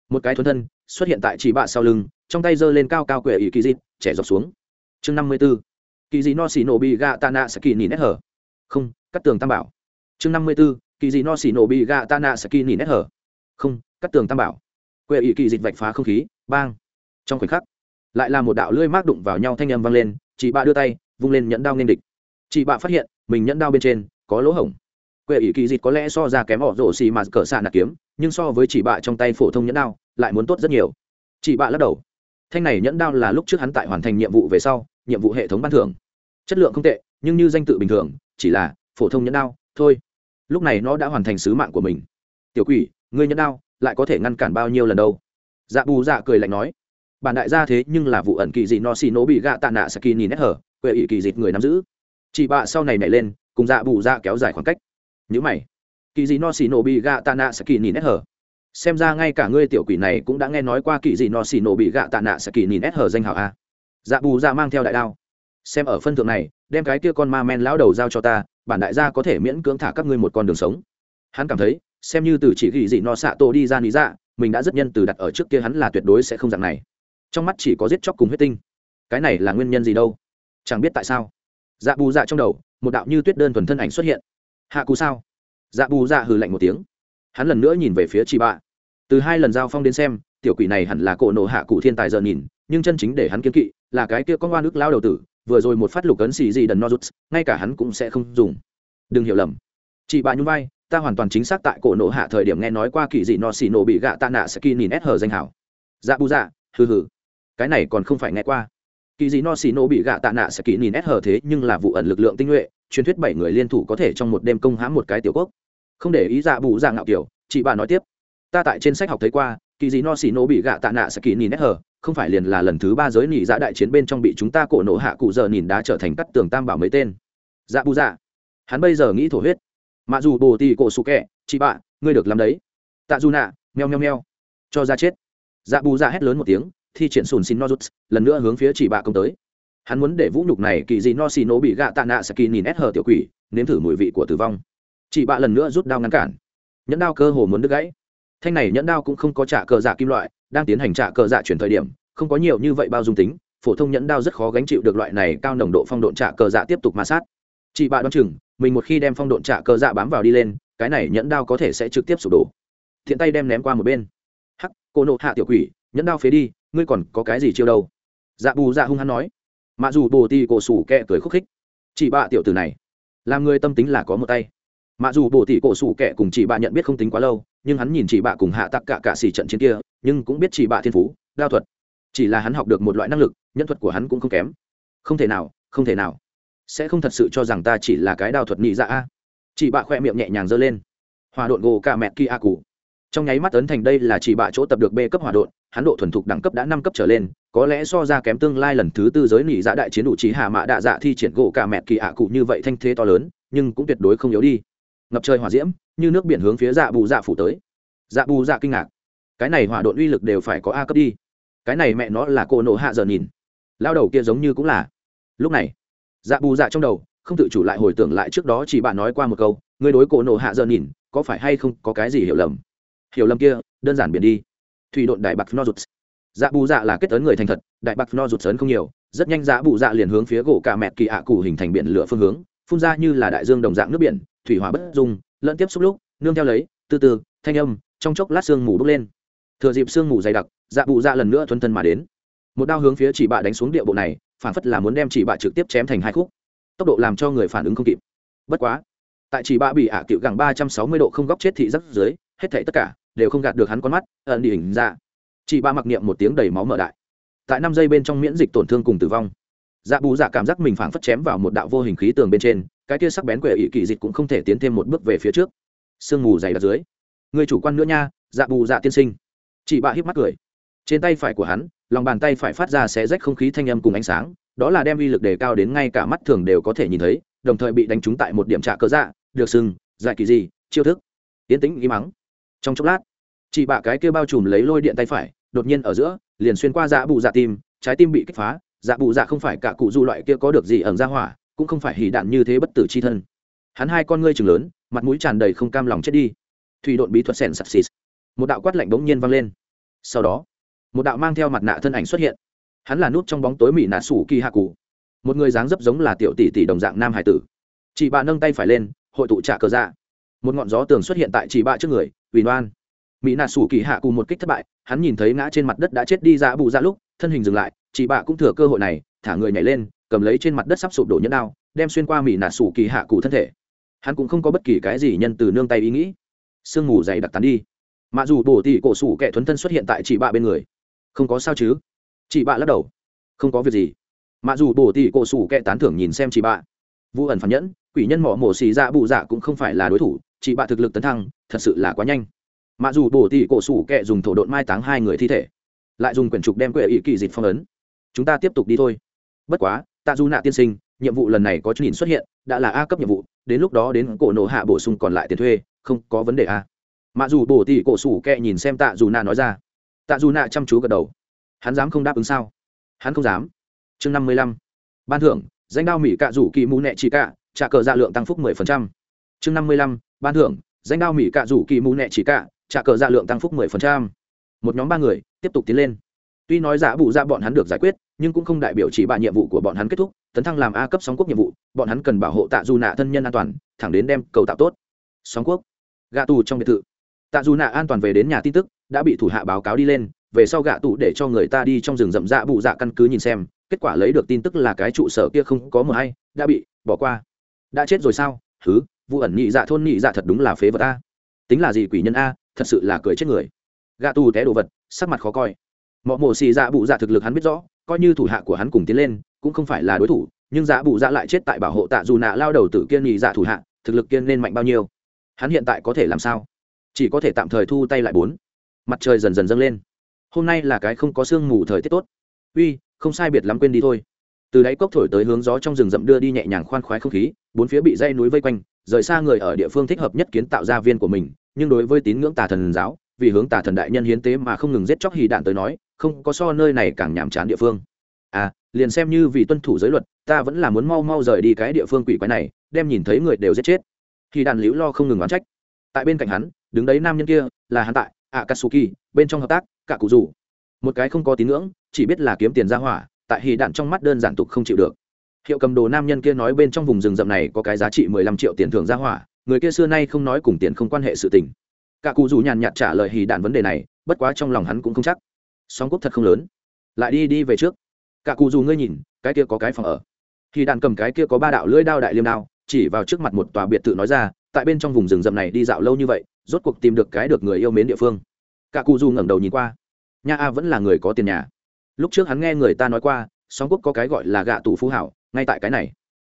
Một cái thuấn thân xuất hiện tại chỉ bạ sau lưng, trong tay giơ lên cao cao quệ ý kỳ dịt trẻ dọc xuống. Chương năm mươi b ố kỳ dị no xì nổ bị gạ tạ nạ sẽ kỳ nét hở. Không, cắt tường tam bảo. Chương năm mươi b ố kỳ dị no xì nổ bị gạ tạ nạ sẽ kỳ nét hở. Không, cắt tường tam bảo. Quệ ý kỳ dịch vạch phá không khí, bang. Trong khoảnh khắc, lại là một đạo lưỡi mác đụng vào nhau thanh âm vang lên chị bạ đưa tay, vung lên nhẫn đao nên địch. Chị bạ phát hiện, mình nhẫn đao bên trên có lỗ hổng quệ ỷ kỳ dịt có lẽ so ra kém họ rổ xì mà cỡ xạ nạt kiếm, nhưng so với chỉ bạ trong tay phổ thông nhẫn đao, lại muốn tốt rất nhiều. Chỉ bạ lắc đầu. Thanh này nhẫn đao là lúc trước hắn tại hoàn thành nhiệm vụ về sau, nhiệm vụ hệ thống ban thưởng. Chất lượng không tệ, nhưng như danh tự bình thường, chỉ là phổ thông nhẫn đao, thôi. Lúc này nó đã hoàn thành sứ mạng của mình. Tiểu quỷ, ngươi nhẫn đao, lại có thể ngăn cản bao nhiêu lần đâu? Dạ bù dạ cười lạnh nói. Bản đại gia thế nhưng là vụ ẩn kỳ dị no xì nổ bị gạ tạ nạ saki nhìn nét hở quệ ỵ kỳ dịt người nắm giữ. Chị bạ sau này nảy lên, cùng dạ bù dạ kéo dài khoảng cách nhữ mày. Kỳ dị no xì nổ bị gạ tạ nạ saki nhìn nét hở xem ra ngay cả ngươi tiểu quỷ này cũng đã nghe nói qua kỳ dị no xì nổ bị gạ tạ nạ saki nhìn nét hở danh hảo a. Dạ bù ra mang theo đại đao. Xem ở phân thượng này, đem cái kia con ma men lão đầu giao cho ta, bản đại gia có thể miễn cưỡng thả các ngươi một con đường sống. Hắn cảm thấy, xem như từ chỉ ghi dị no xạ tô đi ra lý dạ mình đã rất nhân từ đặt ở trước kia hắn là tuyệt đối sẽ không dạng này. Trong mắt chỉ có giết chóc cùng huyết tinh. Cái này là nguyên nhân gì đâu? Chẳng biết tại sao. Dạ bù dạ trong đầu, một đạo như tuyết đơn thuần thân ảnh xuất hiện hạ cụ sao? Dạ bù dạ hừ lạnh một tiếng. Hắn lần nữa nhìn về phía chị bạ từ hai lần giao phong đến xem tiểu quỷ này hẳn là cổ nộ hạ cụ thiên tài giờ nhìn nhưng chân chính để hắn kiên kỵ là cái kia con oan ức lao đầu tử vừa rồi một phát lục ấn xì gì đần no rút, ngay cả hắn cũng sẽ không dùng. Đừng hiểu lầm. Chị bạ nhún vai ta hoàn toàn chính xác tại cổ nộ hạ thời điểm nghe nói qua kỳ dị no xì nổ bị gạ tạ nạ sẽ kỳ nhìn ép hờ danh hảo. Dạ bù dạ hừ hừ. Cái này còn không phải nghe qua kỳ dị no xì nổ bị gạ tạ nạ sẽ kỳ nhìn ép hở thế nhưng là vụ ẩn lực lượng tinh nhuệ truyền thuyết bảy người liên thủ có thể trong một đêm công hãm một cái tiểu quốc. Không để ý dạ bù dạ ngạo kiểu chị bà nói tiếp. Ta tại trên sách học thấy qua kỳ dị no xì nổ bị gạ tạ nạ sẽ kỳ nhìn ép hở, không phải liền là lần thứ ba giới nỉ dạ đại chiến bên trong bị chúng ta cổ nổ hạ cụ giờ nhìn đá trở thành cắt tường tam bảo mấy tên. Dạ bù dạ. Hắn bây giờ nghĩ thổ huyết. Mà dù bồ tì cổ sụ kẹ chị bạ ngươi được làm đấy. Tạ dù nạ meo meo meo. Cho ra chết. Dạ bù dạ hét lớn một tiếng thi triển sùn xin nozuts, lần nữa hướng phía chị bạ công tới. Hắn muốn để vũ nhục này kỳ dị no xì nổ bị gạ tạ nạ sẽ kỳ nhìn ép hờ tiểu quỷ, nếm thử mùi vị của tử vong. Chị bạ lần nữa rút đao ngăn cản. Nhẫn đao cơ hồ muốn đứt gãy. Thanh này nhẫn đao cũng không có trả cờ dạ kim loại, đang tiến hành trả cờ dạ chuyển thời điểm, không có nhiều như vậy bao dung tính, phổ thông nhẫn đao rất khó gánh chịu được loại này cao nồng độ phong độn trả cờ dạ tiếp tục ma sát. Chị bạ đoán chừng, mình một khi đem phong độn trả cờ dạ bám vào đi lên, cái này nhẫn đao có thể sẽ trực tiếp sụp đổ. Thiện tay đem ném qua một bên. Hắc, cô nộ hạ tiểu quỷ nhẫn đao phế đi, ngươi còn có cái gì chiêu đâu? Dạ bù dạ hung hắn nói. Mặc dù bồ tì cổ sủ kẹ cười khúc khích. Chị bạ tiểu tử này, làm người tâm tính là có một tay. Mặc dù bồ tì cổ sủ kẹ cùng chị bạ nhận biết không tính quá lâu, nhưng hắn nhìn chị bạ cùng hạ tắc cả cả xì trận chiến kia, nhưng cũng biết chị bạ thiên phú, đao thuật. Chỉ là hắn học được một loại năng lực nhân thuật của hắn cũng không kém. Không thể nào, không thể nào. Sẽ không thật sự cho rằng ta chỉ là cái đao thuật nhị dạ a. Chị bạ khoe miệng nhẹ nhàng giơ lên. Hòa độn gồ ca mẹ kia a cụ trong nháy mắt ấn thành đây là chỉ bạ chỗ tập được b cấp hỏa độn, hắn độ thuần thục đẳng cấp đã năm cấp trở lên, có lẽ so ra kém tương lai lần thứ tư giới nỉ dạ đại chiến đủ trí hạ mạ đạ dạ thi triển gỗ cả mẹ kỳ ạ cụ như vậy thanh thế to lớn, nhưng cũng tuyệt đối không yếu đi. Ngập trời hỏa diễm, như nước biển hướng phía dạ bù dạ phủ tới. Dạ bù dạ kinh ngạc. Cái này hỏa độn uy lực đều phải có a cấp đi. Cái này mẹ nó là cô nộ hạ giờ nhìn. Lao đầu kia giống như cũng là. Lúc này dạ bù dạ trong đầu, không tự chủ lại hồi tưởng lại trước đó chỉ bạn nói qua một câu, ngươi đối cổ nộ hạ giờ nhìn, có phải hay không có cái gì hiểu lầm? Hiểu lầm kia, đơn giản biển đi. Thủy độn đại bạc no rụt dạ bù dạ là kết ấn người thành thật, đại bạc no rụt sớn không nhiều, rất nhanh dạ bù dạ liền hướng phía gỗ cả mẹt kỳ ạ cụ hình thành biển lửa phương hướng, phun ra như là đại dương đồng dạng nước biển, thủy hỏa bất dung, lẫn tiếp xúc lúc, nương theo lấy, từ từ, thanh âm, trong chốc lát sương mù bốc lên. Thừa dịp sương mù dày đặc dạ bù dạ lần nữa thuần thân mà đến. Một đao hướng phía chỉ bạ đánh xuống địa bộ này, phản phất là muốn đem chỉ bạ trực tiếp chém thành hai khúc. Tốc độ làm cho người phản ứng không kịp. Bất quá, tại chỉ bạ bị ạ à cựu gẳng ba trăm sáu mươi độ không góc chết thị rất dưới, hết thảy tất cả đều không gạt được hắn con mắt, ẩn đi hình ra. Chị ba mặc niệm một tiếng đầy máu mở đại. Tại năm giây bên trong miễn dịch tổn thương cùng tử vong. Dạ bù dạ cảm giác mình phảng phất chém vào một đạo vô hình khí tường bên trên, cái kia sắc bén quệ ỵ kỳ dịch cũng không thể tiến thêm một bước về phía trước. Sương mù dày đặc dưới. Người chủ quan nữa nha dạ bù dạ tiên sinh. Chị bạ híp mắt cười. Trên tay phải của hắn, lòng bàn tay phải phát ra xé rách không khí thanh âm cùng ánh sáng, đó là đem uy lực đề cao đến ngay cả mắt thường đều có thể nhìn thấy, đồng thời bị đánh trúng tại một điểm trạ cơ dạ được sừng dại kỳ gì, chiêu thức. Tiến tĩnh ý mắng trong chốc lát, chị bạ cái kia bao trùm lấy lôi điện tay phải, đột nhiên ở giữa, liền xuyên qua dạ bù dạ tim, trái tim bị kích phá dạ bù dạ không phải cả cụ du loại kia có được gì ẩn ra hỏa, cũng không phải hỉ đạn như thế bất tử c h i thân. Hắn hai con ngươi chừng lớn, mặt mũi tràn đầy không cam lòng chết đi. Thủy độn bí thuật sèn sặc xịt. Một đạo quát lạnh bỗng nhiên vang lên. Sau đó, một đạo mang theo mặt nạ thân ảnh xuất hiện. Hắn là nút trong bóng tối mỹ nạ sủ kỳ hạ cụ. Một người dáng dấp giống là tiểu tỷ tỷ đồng dạng nam hải tử. Chị bạ nâng tay phải lên, hội tụ trả cờ dạ một ngọn gió tường xuất hiện tại chỉ bạ trước người vì đoan mỹ nạ sủ kỳ hạ cùng một kích thất bại, hắn nhìn thấy ngã trên mặt đất đã chết đi ra bù ra lúc, thân hình dừng lại chị bạ cũng thừa cơ hội này, thả người nhảy lên, cầm lấy trên mặt đất sắp sụp đổ nhẫn đao, đem xuyên qua mỹ nạ sủ kỳ hạ cụ thân thể. Hắn cũng không có bất kỳ cái gì nhân từ nương tay ý nghĩ. Sương mù dày đặc tán đi. Mặc dù bổ tỷ cổ sủ kẻ thuấn thân xuất hiện tại chị bạ bên người. Không có sao chứ? Chị bạ lắc đầu. Không có việc gì. Mặc dù bổ tỷ cổ sủ kẻ tán thưởng nhìn xem chị bạ. Vu ẩn phản nhẫn, quỷ nhân mỏ mổ xì dạ bụ dạ cũng không phải là đối thủ chị bạ thực lực tấn thăng, thật sự là quá nhanh. Mà dù bổ tỷ cổ sủ kệ dùng thổ độn mai táng hai người thi thể, lại dùng quyển trục đem quệ ý kỳ dịch phong ấn. Chúng ta tiếp tục đi thôi. Bất quá, tạ du nạ tiên sinh, nhiệm vụ lần này có nhìn xuất hiện, đã là a cấp nhiệm vụ, đến lúc đó đến cổ nổ hạ bổ sung còn lại tiền thuê, không có vấn đề a. Mà dù bổ tỷ cổ sủ kệ nhìn xem tạ dù nạ nói ra, tạ dù nạ chăm chú gật đầu. Hắn dám không đáp ứng sao? Hắn không dám. Chương năm mươi lăm. Ban thưởng, danh đao mỹ cạ rủ kỳ mù nẹ chỉ cạ, trả cờ dạ lượng tăng phúc mười phần trăm. Chương năm mươi lăm ban thưởng, danh đao mỹ cạ rủ kỳ mù nẹ chỉ cạ, trả cờ dạ lượng tăng phúc mười phần trăm. Một nhóm ba người, tiếp tục tiến lên. Tuy nói giả bù ra bọn hắn được giải quyết, nhưng cũng không đại biểu chỉ bạ nhiệm vụ của bọn hắn kết thúc, tấn thăng làm a cấp sóng quốc nhiệm vụ, bọn hắn cần bảo hộ tạ dù nạ thân nhân an toàn, thẳng đến đem cầu tạo tốt. Sóng quốc. Gạ tù trong biệt thự. Tạ dù nạ an toàn về đến nhà tin tức, đã bị thủ hạ báo cáo đi lên, về sau gạ tù để cho người ta đi trong rừng rậm dạ bụ dạ căn cứ nhìn xem, kết quả lấy được tin tức là cái trụ sở kia không có mờ hay, đã bị bỏ qua. Đã chết rồi sao? Thứ vụ ẩn nhị dạ thôn nhị dạ thật đúng là phế vật a. Tính là gì quỷ nhân a, thật sự là cười chết người. Gạ tù té đồ vật, sắc mặt khó coi. Mọi mổ xì dạ bụ dạ thực lực hắn biết rõ, coi như thủ hạ của hắn cùng tiến lên, cũng không phải là đối thủ, nhưng dạ bụ dạ lại chết tại bảo hộ tạ dù nạ lao đầu tử kiên nhị dạ thủ hạ, thực lực kiên nên mạnh bao nhiêu? Hắn hiện tại có thể làm sao? Chỉ có thể tạm thời thu tay lại bốn. Mặt trời dần dần dâng lên. Hôm nay là cái không có sương mù thời tiết tốt. Uy, không sai biệt lắm quên đi thôi. Từ đáy cốc thổi tới hướng gió trong rừng rậm đưa đi nhẹ nhàng khoan khoái không khí bốn phía bị dây núi vây quanh, rời xa người ở địa phương thích hợp nhất kiến tạo gia viên của mình, nhưng đối với tín ngưỡng tà thần giáo, vì hướng tà thần đại nhân hiến tế mà không ngừng giết chóc hì đạn tới nói, không có so nơi này càng nhàm chán địa phương. À liền xem như vì tuân thủ giới luật, ta vẫn là muốn mau mau rời đi cái địa phương quỷ quái này, đem nhìn thấy người đều giết chết. Hì đàn liễu lo không ngừng oán trách. Tại bên cạnh hắn, đứng đấy nam nhân kia, là hắn tại, akatsuki, bên trong hợp tác cả cụ rủ một cái không có tín ngưỡng, chỉ biết là kiếm tiền ra hỏa, tại hì đạn trong mắt đơn giản tục không chịu được hiệu cầm đồ nam nhân kia nói bên trong vùng rừng rậm này có cái giá trị mười lăm triệu tiền thưởng ra hỏa, người kia xưa nay không nói cùng tiền không quan hệ sự tình. Cả cụ dù nhàn nhạt trả lời hì đạn vấn đề này, bất quá trong lòng hắn cũng không chắc. Song quốc thật không lớn. Lại đi đi về trước. Cả cụ dù ngươi nhìn, cái kia có cái phòng ở. Hì đạn cầm cái kia có ba đạo lưỡi đao đại liêm đao, chỉ vào trước mặt một tòa biệt thự nói ra, tại bên trong vùng rừng rậm này đi dạo lâu như vậy, rốt cuộc tìm được cái được người yêu mến địa phương. Cả cụ dù ngẩng đầu nhìn qua. Nha a vẫn là người có tiền nhà. Lúc trước hắn nghe người ta nói qua song quốc có cái gọi là gạ tủ phú hảo ngay tại cái này.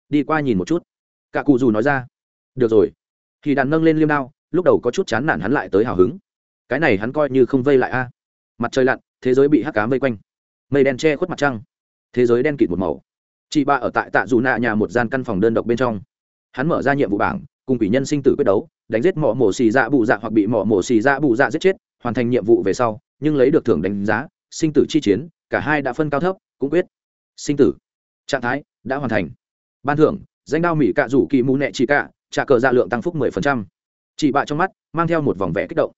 Đi qua nhìn một chút. Cả cụ dù nói ra. Được rồi. Thì đàn nâng lên liêm đao, lúc đầu có chút chán nản hắn lại tới hào hứng. Cái này hắn coi như không vây lại a. Mặt trời lặn, thế giới bị hắc cám vây quanh. Mây đen che khuất mặt trăng. Thế giới đen kịt một màu. Chị ba ở tại tạ dù nạ nhà một gian căn phòng đơn độc bên trong. Hắn mở ra nhiệm vụ bảng, cùng quỷ nhân sinh tử quyết đấu, đánh giết mỏ mổ xì dạ bụ dạ hoặc bị mỏ mổ xì dạ bụ dạ giết chết, hoàn thành nhiệm vụ về sau, nhưng lấy được thưởng đánh giá, sinh tử chi chiến, cả hai đã phân cao thấp, cũng quyết. Sinh tử. Trạng thái đã hoàn thành. Ban thưởng, danh đao mỹ cạ rủ kỳ mù nẹ chỉ cạ, trả cờ dạ lượng tăng phúc mười phần trăm. Chị bạ trong mắt, mang theo một vòng vẽ kích động.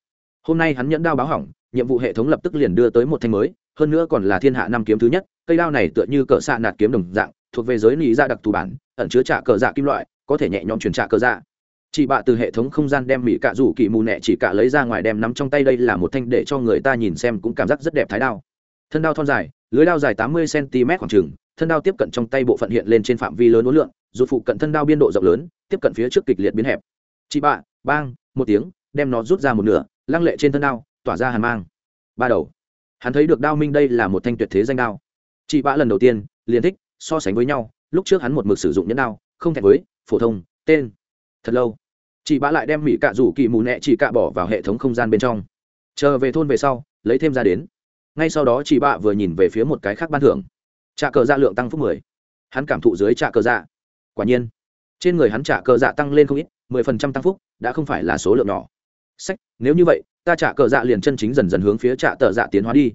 Hôm nay hắn nhẫn đao báo hỏng, nhiệm vụ hệ thống lập tức liền đưa tới một thanh mới, hơn nữa còn là thiên hạ năm kiếm thứ nhất, cây đao này tựa như cỡ xạ nạt kiếm đồng dạng, thuộc về giới lý gia dạ đặc thù bản, ẩn chứa trả cờ dạ kim loại, có thể nhẹ nhõm truyền trả cờ dạ. Chị bạ từ hệ thống không gian đem mỹ cạ rủ kỳ mù nẹ chỉ cả lấy ra ngoài đem nắm trong tay đây là một thanh để cho người ta nhìn xem cũng cảm giác rất đẹp thái đao. Thân đao thon dài, lưới đao dài tám mươi cm khoảng trừng thân đao tiếp cận trong tay bộ phận hiện lên trên phạm vi lớn uốn lượng, rụt phụ cận thân đao biên độ rộng lớn tiếp cận phía trước kịch liệt biến hẹp. Chị bạ bang một tiếng đem nó rút ra một nửa lăng lệ trên thân đao tỏa ra hàn mang. Ba đầu. Hắn thấy được đao minh đây là một thanh tuyệt thế danh đao. Chị bạ lần đầu tiên liền thích so sánh với nhau lúc trước hắn một mực sử dụng nhẫn đao không thẹn với phổ thông tên. Thật lâu. Chị bạ lại đem mỹ cạ rủ kỳ mù nẹ chỉ cạ bỏ vào hệ thống không gian bên trong. Chờ về thôn về sau lấy thêm ra đến. Ngay sau đó chị bạ vừa nhìn về phía một cái khác ban thưởng trà cờ dạ lượng tăng phúc mười. Hắn cảm thụ dưới trà cờ dạ. Quả nhiên, trên người hắn trả cờ dạ tăng lên không ít, mười phần trăm tăng phúc, đã không phải là số lượng nhỏ. Sách, nếu như vậy, ta trả cờ dạ liền chân chính dần dần hướng phía trả tờ dạ tiến hóa đi.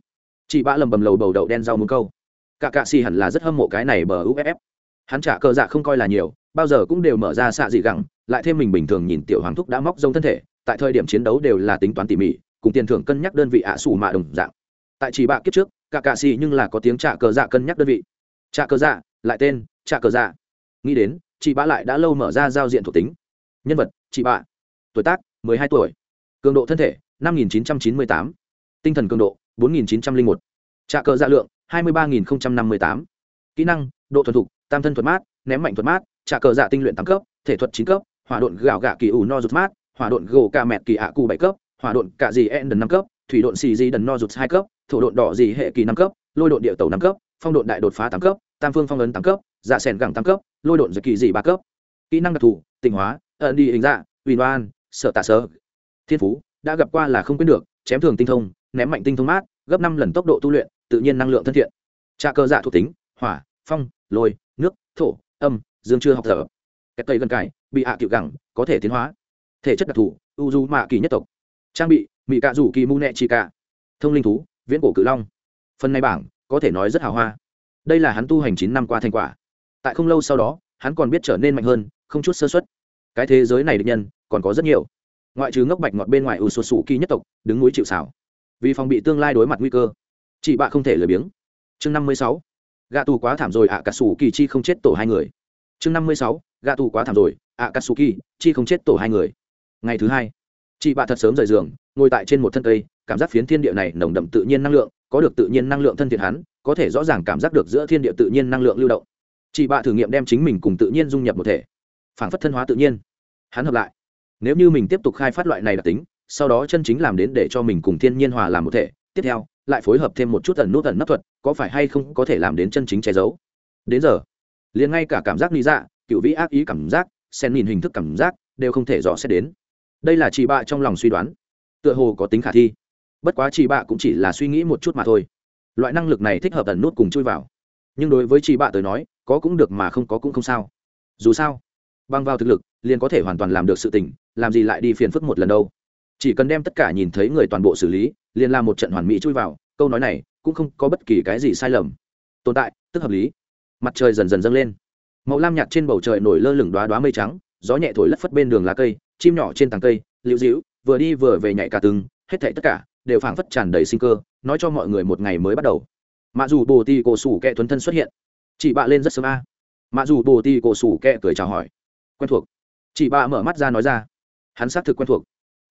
Chị bã lầm bầm lầu bầu đậu đen rau muốn câu. Cả cạ xì hẳn là rất hâm mộ cái này bờ uff hắn trả cờ dạ không coi là nhiều, bao giờ cũng đều mở ra xạ dị gẳng, lại thêm mình bình thường nhìn tiểu hoàng thúc đã móc rông thân thể, tại thời điểm chiến đấu đều là tính toán tỉ mỉ, cùng tiền thưởng cân nhắc đơn vị ạ à xù mạ đồng dạng. Tại chỉ bạ kiếp trước cả cạ xì nhưng là có tiếng trả cờ dạ cân nhắc đơn vị. Trả cờ dạ lại tên trả cờ dạ. Nghĩ đến, chị bạ lại đã lâu mở ra giao diện thuộc tính. Nhân vật, chị bạ. Tuổi tác, mười hai tuổi. Cường độ thân thể, năm nghìn chín trăm chín mươi tám. Tinh thần cường độ, bốn nghìn chín trăm linh một. Trạ cờ dạ lượng, hai mươi ba nghìn năm mươi tám. Kỹ năng, độ thuần thục, tam thân thuật mát, ném mạnh thuật mát, trạ cờ dạ tinh luyện tám cấp, thể thuật chín cấp, hỏa độn gạo gạ kỳ ủ no rụt mát, hỏa độn gỗ ca mẹt kỳ ạ cù bảy cấp, hỏa độn cạ dị en đần năm cấp, thủy độn xì dì đần no rụt hai cấp thổ độn đỏ dị hệ kỳ năm cấp lôi độn địa tàu năm cấp phong độn đại đột phá tám cấp tam phương phong ấn tám cấp dạ sẻn gẳng tám cấp lôi độn dị kỳ dị ba cấp. Kỹ năng đặc thù tỉnh hóa ẩn đi hình dạ ủy ban, sợ tạ sơ thiên phú đã gặp qua là không quên được chém thường tinh thông ném mạnh tinh thông mát gấp năm lần tốc độ tu luyện tự nhiên năng lượng thân thiện. Trà cơ dạ thuộc tính hỏa phong lôi nước thổ âm dương chưa học thở. Kẹt cây gần cải bị hạ à cựu gẳng có thể tiến hóa. Thể chất đặc thù u du mạ kỳ nhất tộc. Trang bị mỹ cạ rủ kỳ mu nẹ chi cả, thông linh thú viễn cổ cự long. Phần này bảng có thể nói rất hào hoa. Đây là hắn tu hành chín năm qua thành quả. Tại không lâu sau đó hắn còn biết trở nên mạnh hơn không chút sơ xuất cái thế giới này định nhân còn có rất nhiều. Ngoại trừ ngốc bạch ngọt bên ngoài ủ sụt sụ kỳ nhất tộc đứng núi chịu xảo vì phòng bị tương lai đối mặt nguy cơ chị bạ không thể lười biếng. Chương năm mươi sáu gạ tù quá thảm rồi ạ à, cả sủ kỳ chi không chết tổ hai người. Chương năm mươi sáu gạ tù quá thảm rồi ạ à, cả sủ kỳ chi không chết tổ hai người. Ngày thứ hai chị bạ thật sớm rời giường ngồi tại trên một thân cây cảm giác phiến thiên địa này nồng đậm tự nhiên năng lượng, có được tự nhiên năng lượng thân thiện hắn, có thể rõ ràng cảm giác được giữa thiên địa tự nhiên năng lượng lưu động. Chị bạ thử nghiệm đem chính mình cùng tự nhiên dung nhập một thể phản phất thân hóa tự nhiên. Hắn hợp lại. Nếu như mình tiếp tục khai phát loại này đặc tính, sau đó chân chính làm đến để cho mình cùng thiên nhiên hòa làm một thể, tiếp theo, lại phối hợp thêm một chút ẩn nút ẩn nấp thuật, có phải hay không có thể làm đến chân chính che giấu? Đến giờ, liền ngay cả cảm giác lý dạ cựu vĩ ác ý cảm giác, xen nhìn hình thức cảm giác, đều không thể dò xét đến. Đây là chị bạ trong lòng suy đoán. Tựa hồ có tính khả thi bất quá chị bạ cũng chỉ là suy nghĩ một chút mà thôi. Loại năng lực này thích hợp tần nút cùng chui vào. Nhưng đối với chị bạ tới nói, có cũng được mà không có cũng không sao. Dù sao băng vào thực lực, liền có thể hoàn toàn làm được sự tình, làm gì lại đi phiền phức một lần đâu. Chỉ cần đem tất cả nhìn thấy người toàn bộ xử lý, liền làm một trận hoàn mỹ chui vào, câu nói này cũng không có bất kỳ cái gì sai lầm. Tồn tại, tức hợp lý. Mặt trời dần dần dâng lên. Màu lam nhạt trên bầu trời nổi lơ lửng đoá đoá mây trắng, gió nhẹ thổi lất phất bên đường lá cây, chim nhỏ trên tàng cây, liễu dĩu vừa đi vừa về nhảy cả từng hết thảy tất cả đều phảng phất tràn đầy sinh cơ, nói cho mọi người một ngày mới bắt đầu. Mặc dù bồ tì cổ sủ kẹ thuấn thân xuất hiện. Chị bạ lên rất sớm a. À. mặc dù bồ tì cổ sủ kẹ cười chào hỏi. Quen thuộc. Chị bạ mở mắt ra nói ra. Hắn xác thực quen thuộc.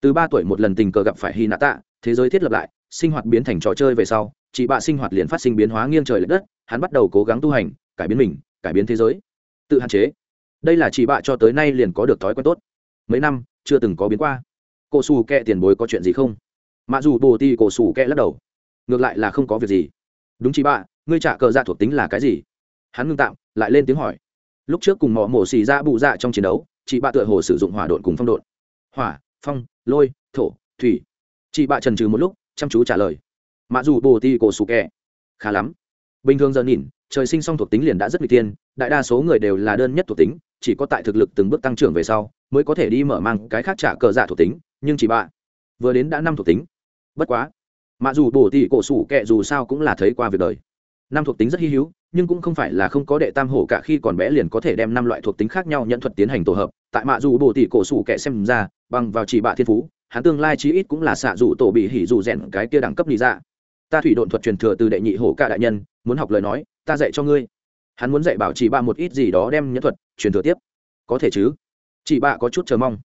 Từ ba tuổi một lần tình cờ gặp phải hy nạ tạ thế giới thiết lập lại, sinh hoạt biến thành trò chơi về sau, chị bạ sinh hoạt liền phát sinh biến hóa nghiêng trời l ệ đất, hắn bắt đầu cố gắng tu hành, cải biến mình, cải biến thế giới. Tự hạn chế. Đây là chị bạ cho tới nay liền có được thói quen tốt. Mấy năm, chưa từng có biến qua. Cổ su kẹ tiền bối có chuyện gì không? Mặc dù bồ ti cổ sủ kẹ lắc đầu. Ngược lại là không có việc gì. Đúng chị bạ, ngươi trả cờ dạ thuộc tính là cái gì? Hắn ngưng tạm, lại lên tiếng hỏi. Lúc trước cùng mỏ mổ xì ra bụ dạ trong chiến đấu, chị bạ tựa hồ sử dụng hỏa độn cùng phong độn. Hỏa, phong, lôi, thổ, thủy. Chị bạ trần trừ một lúc, chăm chú trả lời. Mặc dù bồ ti cổ sủ kẹ. Khá lắm. Bình thường giờ nhìn, trời sinh song thuộc tính liền đã rất n g tiên đại đa số người đều là đơn nhất thuộc tính, chỉ có tại thực lực từng bước tăng trưởng về sau, mới có thể đi mở mang cái khác trả cờ dạ thuộc tính, nhưng chỉ bạ, vừa đến đã năm thuộc tính bất quá, mà dù Bổ tỷ cổ sủ kệ dù sao cũng là thấy qua việc đời. Năm thuộc tính rất hy hữu, nhưng cũng không phải là không có đệ tam hổ cả khi còn bé liền có thể đem năm loại thuộc tính khác nhau nhận thuật tiến hành tổ hợp. Tại mạ dù Bổ tỷ cổ sủ kệ xem ra, bằng vào chỉ bạ thiên phú, hắn tương lai chí ít cũng là xạ dù tổ bị hỉ dù rèn cái kia đẳng cấp lý ra. Ta thủy độn thuật truyền thừa từ đệ nhị hổ Cả đại nhân, muốn học lời nói, ta dạy cho ngươi. Hắn muốn dạy bảo chỉ bạ một ít gì đó đem Nhẫn thuật, truyền thừa tiếp. Có thể chứ? Chỉ bạ có chút chờ mong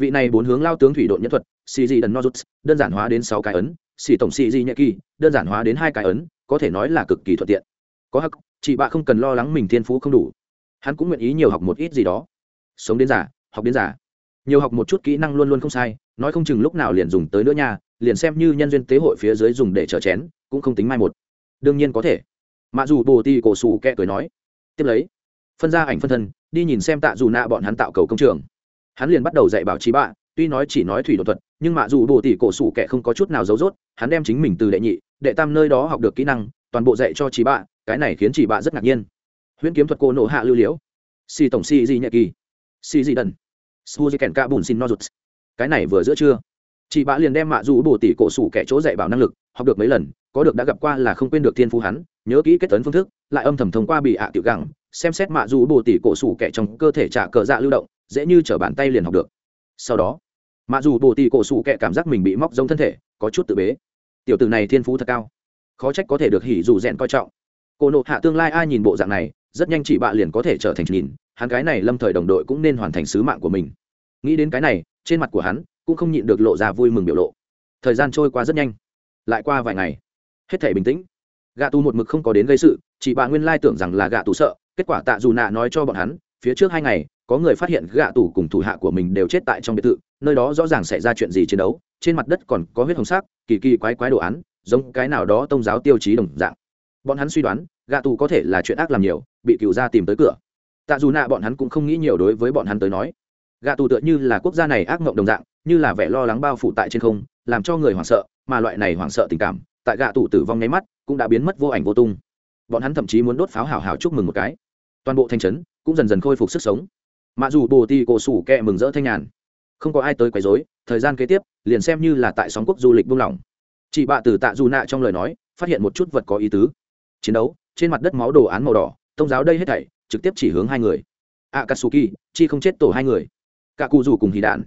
vị này bốn hướng lao tướng thủy độn nhân thuật, xì dị đần nozuts, đơn giản hóa đến sáu cái ấn, xì tổng xì dị nhẹ kỳ, đơn giản hóa đến hai cái ấn, có thể nói là cực kỳ thuận tiện. Có hắc, chị bạ không cần lo lắng mình thiên phú không đủ. Hắn cũng nguyện ý nhiều học một ít gì đó. Sống đến giả học đến giả nhiều học một chút kỹ năng luôn luôn không sai, nói không chừng lúc nào liền dùng tới nữa nha, liền xem như nhân duyên tế hội phía dưới dùng để chở chén, cũng không tính mai một. Đương nhiên có thể. Mặc dù bồ ti cổ sủ kẹ cười nói. Tiếp lấy, phân ra ảnh phân thân, đi nhìn xem tạ dù nạ bọn hắn tạo cầu công trường hắn liền bắt đầu dạy bảo trí bạ, tuy nói chỉ nói thủy đột thuật, nhưng mạ dù bồ tỷ cổ sủ kẻ không có chút nào giấu rốt, hắn đem chính mình từ đệ nhị, đệ tam nơi đó học được kỹ năng, toàn bộ dạy cho trí bạ, cái này khiến trí bạ rất ngạc nhiên. Huyễn kiếm thuật cô nộ hạ lưu liễu. Si tổng si di nhẹ kỳ. Si di đần. Su di kèn ca bùn xin no rụt. Cái này vừa giữa trưa chị bạ liền đem mạ dù bồ tỷ cổ sủ kẻ chỗ dạy bảo năng lực, học được mấy lần, có được đã gặp qua là không quên được thiên phú hắn, nhớ kỹ kết tấn phương thức, lại âm thầm thông qua bị ạ à tiểu gẳng xem xét mạ dù bồ tỷ cổ sủ kẻ trong cơ thể trả cờ dạ lưu động, dễ như t bàn tay liền học được. Sau đó, mạ dù bồ tỷ cổ sủ kẻ cảm giác mình bị móc giống thân thể, có chút tự bế. Tiểu tử này thiên phú thật cao, khó trách có thể được hỉ dù rèn coi trọng. Cô nộ hạ tương lai ai nhìn bộ dạng này, rất nhanh chị bạ liền có thể trở thành nhìn, hắn cái này lâm thời đồng đội cũng nên hoàn thành sứ mạng của mình. Nghĩ đến cái này, trên mặt của hắn cũng không nhịn được lộ ra vui mừng biểu lộ. Thời gian trôi qua rất nhanh, lại qua vài ngày, hết thể bình tĩnh. Gạ tù một mực không có đến gây sự chị bạ nguyên lai tưởng rằng là gạ tù sợ kết quả tạ dù nạ nói cho bọn hắn, phía trước hai ngày, có người phát hiện gạ tù cùng thủ hạ của mình đều chết tại trong biệt thự, nơi đó rõ ràng xảy ra chuyện gì chiến đấu, trên mặt đất còn có huyết hồng sắc, kỳ kỳ quái quái đồ án, giống cái nào đó tôn giáo tiêu chí đồng dạng. Bọn hắn suy đoán, gạ tù có thể là chuyện ác làm nhiều, bị cựu gia tìm tới cửa. Tạ dù nạ bọn hắn cũng không nghĩ nhiều đối với bọn hắn tới nói. Gạ tù tựa như là quốc gia này ác mộng đồng dạng, như là vẻ lo lắng bao phủ tại trên không, làm cho người hoảng sợ, mà loại này hoảng sợ tình cảm, tại gạ tù tử vong nháy mắt, cũng đã biến mất vô ảnh vô tung. Bọn hắn thậm chí muốn đốt pháo hào hào chúc mừng một cái toàn bộ thanh trấn cũng dần dần khôi phục sức sống. Mà dù bồ ti cổ sủ kẹ mừng rỡ thanh nhàn, không có ai tới quấy rối, thời gian kế tiếp liền xem như là tại sóng quốc du lịch buông lỏng. Chị bạ từ tạ dù nạ trong lời nói phát hiện một chút vật có ý tứ. Chiến đấu, trên mặt đất máu đồ án màu đỏ, tông giáo đây hết thảy, trực tiếp chỉ hướng hai người. A katsuki chi không chết tổ hai người. Cả cụ rủ cùng hì đạn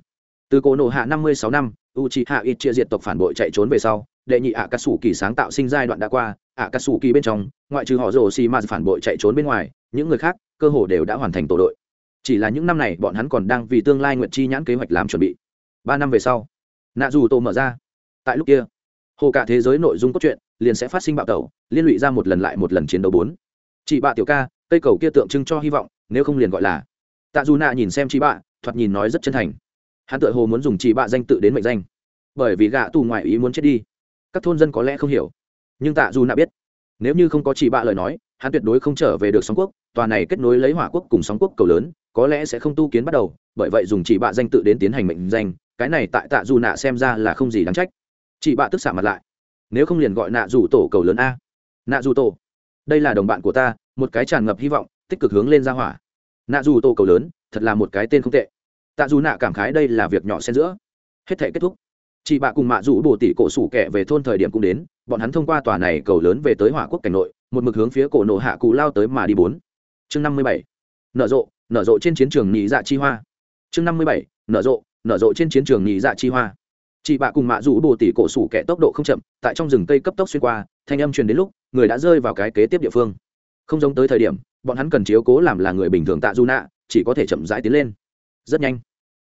từ cổ nộ hạ năm mươi sáu năm u c hạ ít chia diệt tộc phản bội chạy trốn về sau, đệ nhị ạ cà sủ kỳ sáng tạo sinh giai đoạn đã qua ạ cà sủ kỳ bên trong, ngoại trừ họ rồ xì ma phản bội chạy trốn bên ngoài, những người khác, cơ hồ đều đã hoàn thành tổ đội. Chỉ là những năm này, bọn hắn còn đang vì tương lai nguyện chi nhãn kế hoạch làm chuẩn bị. Ba năm về sau nạ dù tổ mở ra. Tại lúc kia, hồ cả thế giới nội dung cốt truyện liền sẽ phát sinh bạo tẩu, liên lụy ra một lần lại một lần chiến đấu bốn. Chị bạ tiểu ca, cây cầu kia tượng trưng cho hy vọng, nếu không liền gọi là tạ dù nạ nhìn xem chị bạ, thoạt nhìn nói rất chân thành. Hắn tự hồ muốn dùng chị bạ danh tự đến mệnh danh. Bởi vì gạ tù ngoại ý muốn chết đi. Các thôn dân có lẽ không hiểu nhưng tạ dù nạ biết. Nếu như không có chị bạ lời nói, hắn tuyệt đối không trở về được sóng quốc, tòa này kết nối lấy hỏa quốc cùng sóng quốc cầu lớn, có lẽ sẽ không tu kiến bắt đầu, bởi vậy dùng chị bạ danh tự đến tiến hành mệnh danh, cái này tại tạ dù nạ xem ra là không gì đáng trách. Chị bạ tức xạ mặt lại. Nếu không liền gọi nạ dù tổ cầu lớn a. Nạ dù tổ. Đây là đồng bạn của ta, một cái tràn ngập hy vọng, tích cực hướng lên ra hỏa. Nạ dù tổ cầu lớn, thật là một cái tên không tệ. Tạ dù nạ cảm khái đây là việc nhỏ xen giữa. Hết thể kết thúc. Chị bạ cùng mạ dù bồ tỷ cổ sủ kẻ về thôn thời điểm cũng đến bọn hắn thông qua tòa này cầu lớn về tới hỏa quốc cảnh nội, một mực hướng phía cổ nộ hạ cụ lao tới mà đi bốn. Chương năm mươi bảy. Nở rộ nở rộ trên chiến trường nhị dạ chi hoa. Chương năm mươi bảy. Nở rộ nở rộ trên chiến trường nhị dạ chi hoa. Chị bạ cùng mạ rũ bồ tỉ cổ sủ kẻ tốc độ không chậm, tại trong rừng cây cấp tốc xuyên qua, thanh âm truyền đến lúc, người đã rơi vào cái kế tiếp địa phương. Không giống tới thời điểm, bọn hắn cần chiếu cố làm là người bình thường tạ du nạ, chỉ có thể chậm rãi tiến lên. Rất nhanh,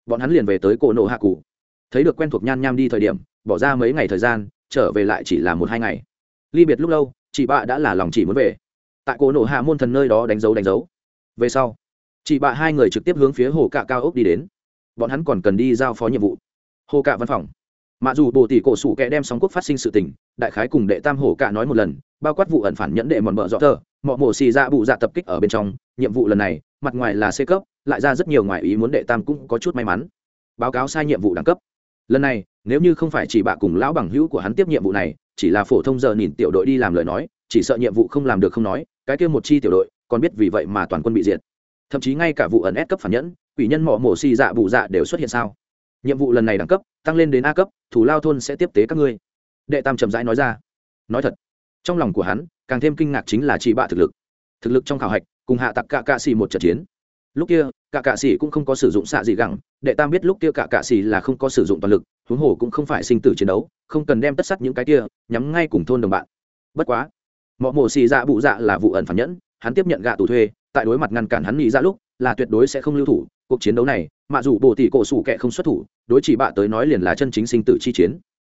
bọn hắn liền về tới cổ nộ hạ cụ thấy được quen thuộc nhan nham đi thời điểm, bỏ ra mấy ngày thời gian trở về lại chỉ là một hai ngày. Ly biệt lúc lâu, chị bạ đã là lòng chỉ muốn về. Tại cổ nổ hạ môn thần nơi đó đánh dấu đánh dấu. Về sau, chị bạ hai người trực tiếp hướng phía hồ cạ cao ốc đi đến. Bọn hắn còn cần đi giao phó nhiệm vụ. Hồ cạ văn phòng. Mặc dù bộ tỷ cổ sủ kẻ đem sóng quốc phát sinh sự tình, đại khái cùng đệ tam hồ cạ nói một lần, bao quát vụ ẩn phản nhẫn đệ mòn mỡ dọ tờ mọ mổ xì ra bụ dạ tập kích ở bên trong, nhiệm vụ lần này, mặt ngoài là c cấp, lại ra rất nhiều ngoài ý muốn đệ tam cũng có chút may mắn. Báo cáo sai nhiệm vụ đẳng cấp. Lần này nếu như không phải chỉ bạ cùng lão bằng hữu của hắn tiếp nhiệm vụ này, chỉ là phổ thông giờ nhìn tiểu đội đi làm lời nói, chỉ sợ nhiệm vụ không làm được không nói, cái kia một chi tiểu đội, còn biết vì vậy mà toàn quân bị diệt. Thậm chí ngay cả vụ ẩn ép cấp phản nhẫn, quỷ nhân mỏ mổ xì dạ bụ dạ đều xuất hiện sao? Nhiệm vụ lần này đẳng cấp, tăng lên đến a cấp, thủ lao thôn sẽ tiếp tế các ngươi. Đệ tam trầm rãi nói ra. Nói thật, trong lòng của hắn, càng thêm kinh ngạc chính là chị bạ thực lực. Thực lực trong khảo hạch, cùng hạ tặc cạ cạ xì một trận chiến. Lúc kia, cạ cạ xì cũng không có sử dụng xạ gì gẳng, đệ tam biết lúc kia cạ cạ xì là không có sử dụng toàn lực huống hồ cũng không phải sinh tử chiến đấu, không cần đem tất sắt những cái kia, nhắm ngay cùng thôn đồng bạn. Bất quá mọi mổ xì dạ bụ dạ là vụ ẩn phản nhẫn, hắn tiếp nhận gạ tù thuê, tại đối mặt ngăn cản hắn nghĩ ra dạ lúc, là tuyệt đối sẽ không lưu thủ, cuộc chiến đấu này mặc dù bộ tỷ cổ sủ kệ không xuất thủ, đối chỉ bạ tới nói liền là chân chính sinh tử chi chiến.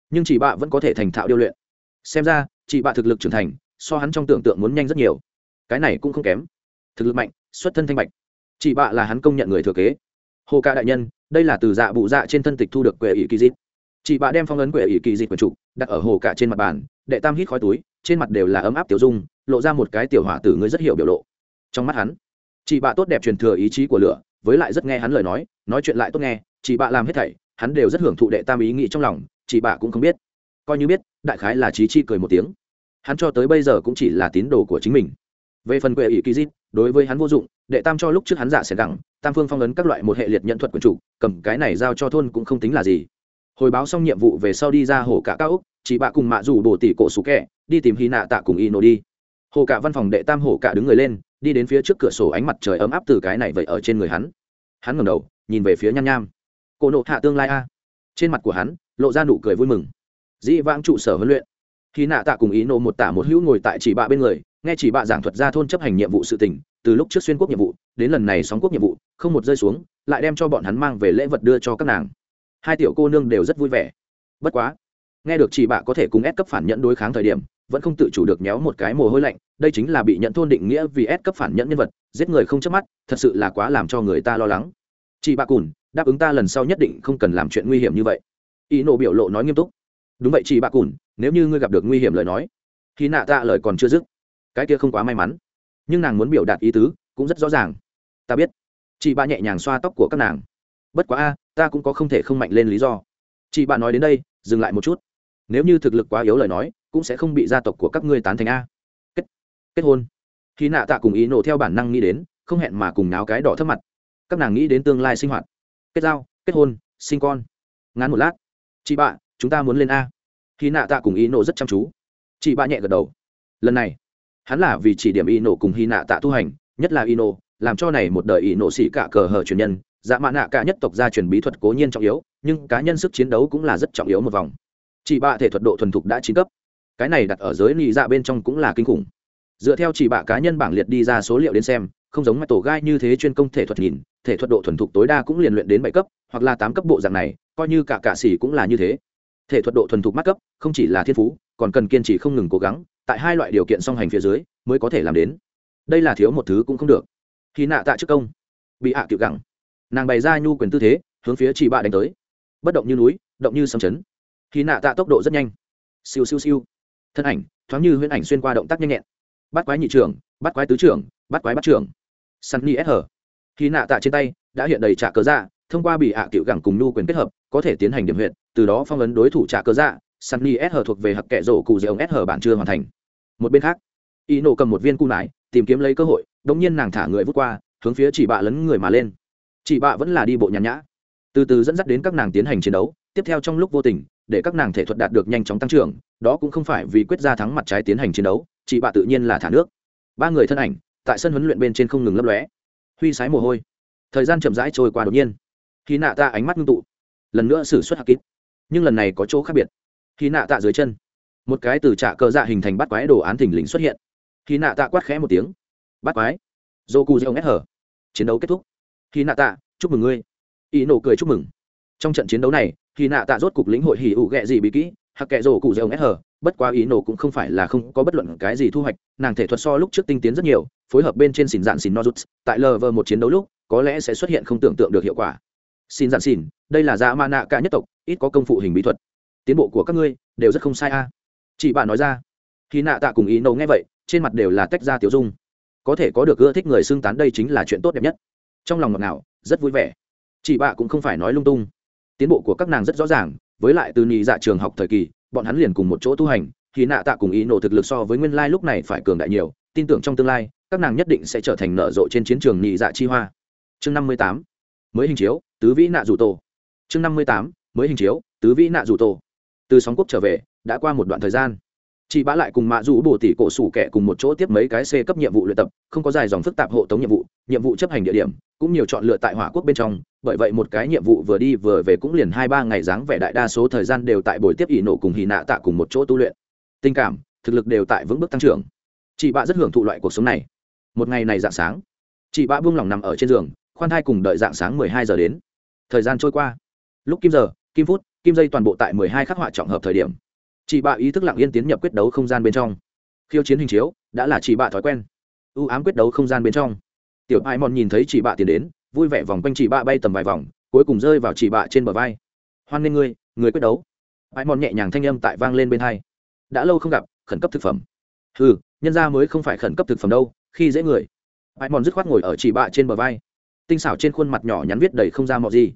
Nhưng chỉ bạ vẫn có thể thành thạo điêu luyện. Xem ra, chỉ bạ thực lực trưởng thành, so hắn trong tưởng tượng muốn nhanh rất nhiều. Cái này cũng không kém. Thực lực mạnh, xuất thân thanh bạch. Chỉ bạ là hắn công nhận người thừa kế. Hồ ca đại nhân đây là từ dạ bụ dạ trên thân tịch thu được quệ ỷ kỳ dịt. Chị bạ đem phong ấn quệ ỷ kỳ dịt quần trục đặt ở hồ cả trên mặt bàn đệ tam hít khói túi, trên mặt đều là ấm áp tiểu dung, lộ ra một cái tiểu hỏa tử người rất hiểu biểu lộ. Trong mắt hắn, chị bạ tốt đẹp truyền thừa ý chí của lửa, với lại rất nghe hắn lời nói nói chuyện lại tốt nghe, chị bạ làm hết thảy, hắn đều rất hưởng thụ đệ tam ý nghĩ trong lòng, chị bạ cũng không biết. Coi như biết, đại khái là trí chi cười một tiếng. Hắn cho tới bây giờ cũng chỉ là tín đồ của chính mình. Về phần quệ ỷ kỳ dịt, đối với hắn vô dụng đệ tam cho lúc trước hắn giả sẽ gặng, tam phương phong ấn các loại một hệ liệt nhận thuật quần chủ, cầm cái này giao cho thôn cũng không tính là gì. Hồi báo xong nhiệm vụ về sau đi ra hồ cả cao úc chị bạ cùng mạ rủ bổ tỷ cổ sủ kẹ, đi tìm hy nạ tạ cùng y nổ đi. Hồ cả văn phòng đệ tam hồ cả đứng người lên, đi đến phía trước cửa sổ ánh mặt trời ấm áp từ cái này vậy ở trên người hắn. Hắn ngẩng đầu, nhìn về phía nham nham. Cổ nộ hạ tương lai a. Trên mặt của hắn, lộ ra nụ cười vui mừng. Dĩ vãng trụ sở huấn luyện. Khi nạ tạ cùng ý nộ một tả một hữu ngồi tại chỉ bạ bên người, nghe chỉ bạ giảng thuật ra thôn chấp hành nhiệm vụ sự tình từ lúc trước xuyên quốc nhiệm vụ, đến lần này sóng quốc nhiệm vụ, không một rơi xuống, lại đem cho bọn hắn mang về lễ vật đưa cho các nàng. Hai tiểu cô nương đều rất vui vẻ. Bất quá, nghe được chị bạ có thể cùng ép cấp phản nhận đối kháng thời điểm, vẫn không tự chủ được nhéo một cái mồ hôi lạnh, đây chính là bị nhận thôn định nghĩa vì ép cấp phản nhẫn nhân vật, giết người không chớp mắt, thật sự là quá làm cho người ta lo lắng. Chị bạ cùn, đáp ứng ta lần sau nhất định không cần làm chuyện nguy hiểm như vậy. Ý nộ biểu lộ nói nghiêm túc. Đúng vậy chị bạ cùn, nếu như ngươi gặp được nguy hiểm lời nói khi nạ tạ lời còn chưa dứt. Cái kia không quá may mắn nhưng nàng muốn biểu đạt ý tứ cũng rất rõ ràng. Ta biết. Chị bà nhẹ nhàng xoa tóc của các nàng. Bất quá a, ta cũng có không thể không mạnh lên lý do. Chị bà nói đến đây, dừng lại một chút. Nếu như thực lực quá yếu lời nói, cũng sẽ không bị gia tộc của các ngươi tán thành a. Kết kết hôn. Khi nạ tạ cùng ý nổ theo bản năng nghĩ đến, không hẹn mà cùng náo cái đỏ thấp mặt. Các nàng nghĩ đến tương lai sinh hoạt. Kết giao, kết hôn, sinh con. Ngắn một lát. Chị bạ chúng ta muốn lên a. Khi nạ tạ cùng ý nổ rất chăm chú. Chị bạ nhẹ gật đầu. Lần này hắn là vì chỉ điểm y nổ cùng hy nạ tạ tu hành, nhất là y nổ làm cho này một đời y nổ xỉ cả cờ hờ truyền nhân dạ mã nạ cả nhất tộc gia truyền bí thuật cố nhiên trọng yếu, nhưng cá nhân sức chiến đấu cũng là rất trọng yếu một vòng. Chỉ bạ thể thuật độ thuần thục đã chín cấp. Cái này đặt ở giới lì dạ bên trong cũng là kinh khủng. Dựa theo chỉ bạ cá nhân bảng liệt đi ra số liệu đến xem, không giống mặt tổ gai như thế chuyên công thể thuật nhìn, thể thuật độ thuần thục tối đa cũng liền luyện đến bảy cấp, hoặc là tám cấp bộ dạng này, coi như cả cả xỉ cũng là như thế thể thuật độ thuần thục mắt cấp, không chỉ là thiên phú, còn cần kiên trì không ngừng cố gắng, tại hai loại điều kiện song hành phía dưới mới có thể làm đến. Đây là thiếu một thứ cũng không được. Khi nạ tạ trước công, bị hạ à cựu gẳng. Nàng bày ra nhu quyền tư thế, hướng phía chị bạ đánh tới. Bất động như núi, động như sầm chấn. Khi nạ tạ tốc độ rất nhanh. Siêu siêu siêu. Thân ảnh, thoáng như huyễn ảnh xuyên qua động tác nhanh nhẹn. Bắt quái nhị trưởng, bắt quái tứ trưởng, bắt quái bắt trưởng. Sunny s hở khi nạ tạ trên tay, đã hiện đầy trả cớ dạ thông qua bị hạ cựu gẳng cùng nhu quyền kết hợp, có thể tiến hành điểm huyện từ đó phong ấn đối thủ trả cơ dạ sunny s hở thuộc về hặc kẻ rổ cụ dẻo s hở bản chưa hoàn thành. Một bên khác y nổ cầm một viên cu nải tìm kiếm lấy cơ hội đống nhiên nàng thả người vút qua, hướng phía chỉ bạ lấn người mà lên. Chị bạ vẫn là đi bộ nhàn nhã. Từ từ dẫn dắt đến các nàng tiến hành chiến đấu, tiếp theo trong lúc vô tình, để các nàng thể thuật đạt được nhanh chóng tăng trưởng, đó cũng không phải vì quyết ra thắng mặt trái tiến hành chiến đấu chị bạ tự nhiên là thả nước. Ba người thân ảnh, tại sân huấn luyện bên trên không ngừng lấp lóe. Huy sái mồ hôi. Thời gian chậm rãi trôi qua đột nhiên. Khi nạ ta ánh mắt ngưng tụ, lần nữa xử suất hạ kíp nhưng lần này có chỗ khác biệt. Khi nạ tạ dưới chân, một cái từ trạ cờ dạ hình thành bắt quái đồ án thình lình xuất hiện. Khi nạ tạ quát khẽ một tiếng, bắt quái, dô cu dông ngét hở. Chiến đấu kết thúc. Khi nạ tạ, chúc mừng ngươi. Ý nổ cười chúc mừng. Trong trận chiến đấu này, khi nạ tạ rốt cục lĩnh hội hỉ ủ ghẹ gì bị kỹ hạc kệ rổ cụ dầu ngét hở. Bất quá ý nổ cũng không phải là không có bất luận cái gì thu hoạch, nàng thể thuật so lúc trước tinh tiến rất nhiều, phối hợp bên trên xỉn dạn xỉn nozuts, tại lờ vờ một chiến đấu lúc, có lẽ sẽ xuất hiện không tưởng tượng được hiệu quả xin dạn xin, đây là dạ ma nạ cả nhất tộc, ít có công phụ hình bí thuật. Tiến bộ của các ngươi đều rất không sai a. À. Chị bạn nói ra. Khi nạ tạ cùng ý nâu nghe vậy, trên mặt đều là tách ra tiểu dung. Có thể có được ưa thích người xưng tán đây chính là chuyện tốt đẹp nhất. Trong lòng ngọt ngào, rất vui vẻ. Chị bạ cũng không phải nói lung tung. Tiến bộ của các nàng rất rõ ràng, với lại từ nhị dạ trường học thời kỳ, bọn hắn liền cùng một chỗ tu hành thì nạ tạ cùng ý nổ thực lực so với nguyên lai lúc này phải cường đại nhiều, tin tưởng trong tương lai, các nàng nhất định sẽ trở thành nở rộ trên chiến trường nhị dạ chi hoa. Chương năm mươi tám, mới hình chiếu tứ vĩ nạ rủ tổ. Chương năm mươi tám, mới hình chiếu, tứ vĩ nạ rủ tổ. Từ sóng quốc trở về, đã qua một đoạn thời gian. Chị bá lại cùng mạ rủ bổ tỷ cổ sủ kẻ cùng một chỗ tiếp mấy cái c cấp nhiệm vụ luyện tập, không có dài dòng phức tạp hộ tống nhiệm vụ nhiệm vụ chấp hành địa điểm, cũng nhiều chọn lựa tại hỏa quốc bên trong, bởi vậy một cái nhiệm vụ vừa đi vừa về cũng liền hai ba ngày dáng vẻ đại đa số thời gian đều tại buổi tiếp ỷ nổ cùng hì nạ tạ cùng một chỗ tu luyện. Tình cảm, thực lực đều tại vững bước tăng trưởng. Chị bạ rất hưởng thụ loại cuộc sống này. Một ngày này dạng sáng, chị bạ buông lòng nằm ở trên giường, khoan thai cùng đợi dạng sáng mười hai giờ đến thời gian trôi qua. Lúc kim giờ, kim phút, kim dây toàn bộ tại mười hai khắc họa trọng hợp thời điểm. Chị bạ ý thức lặng yên tiến nhập quyết đấu không gian bên trong. Khiêu chiến hình chiếu, đã là chị bạ thói quen. Ưu ám quyết đấu không gian bên trong. Tiểu ai mòn nhìn thấy chị bạ tiến đến, vui vẻ vòng quanh chị bạ bay tầm vài vòng, cuối cùng rơi vào chị bạ trên bờ vai. Hoan nghê ngươi, người quyết đấu. Ai mòn nhẹ nhàng thanh âm tại vang lên bên hai. Đã lâu không gặp, khẩn cấp thực phẩm. Ừ nhân ra mới không phải khẩn cấp thực phẩm đâu, khi dễ người. Ai mòn dứt khoát ngồi ở chị bạ trên bờ vai tinh xảo trên khuôn mặt nhỏ nhắn viết đầy không ra mọi gì.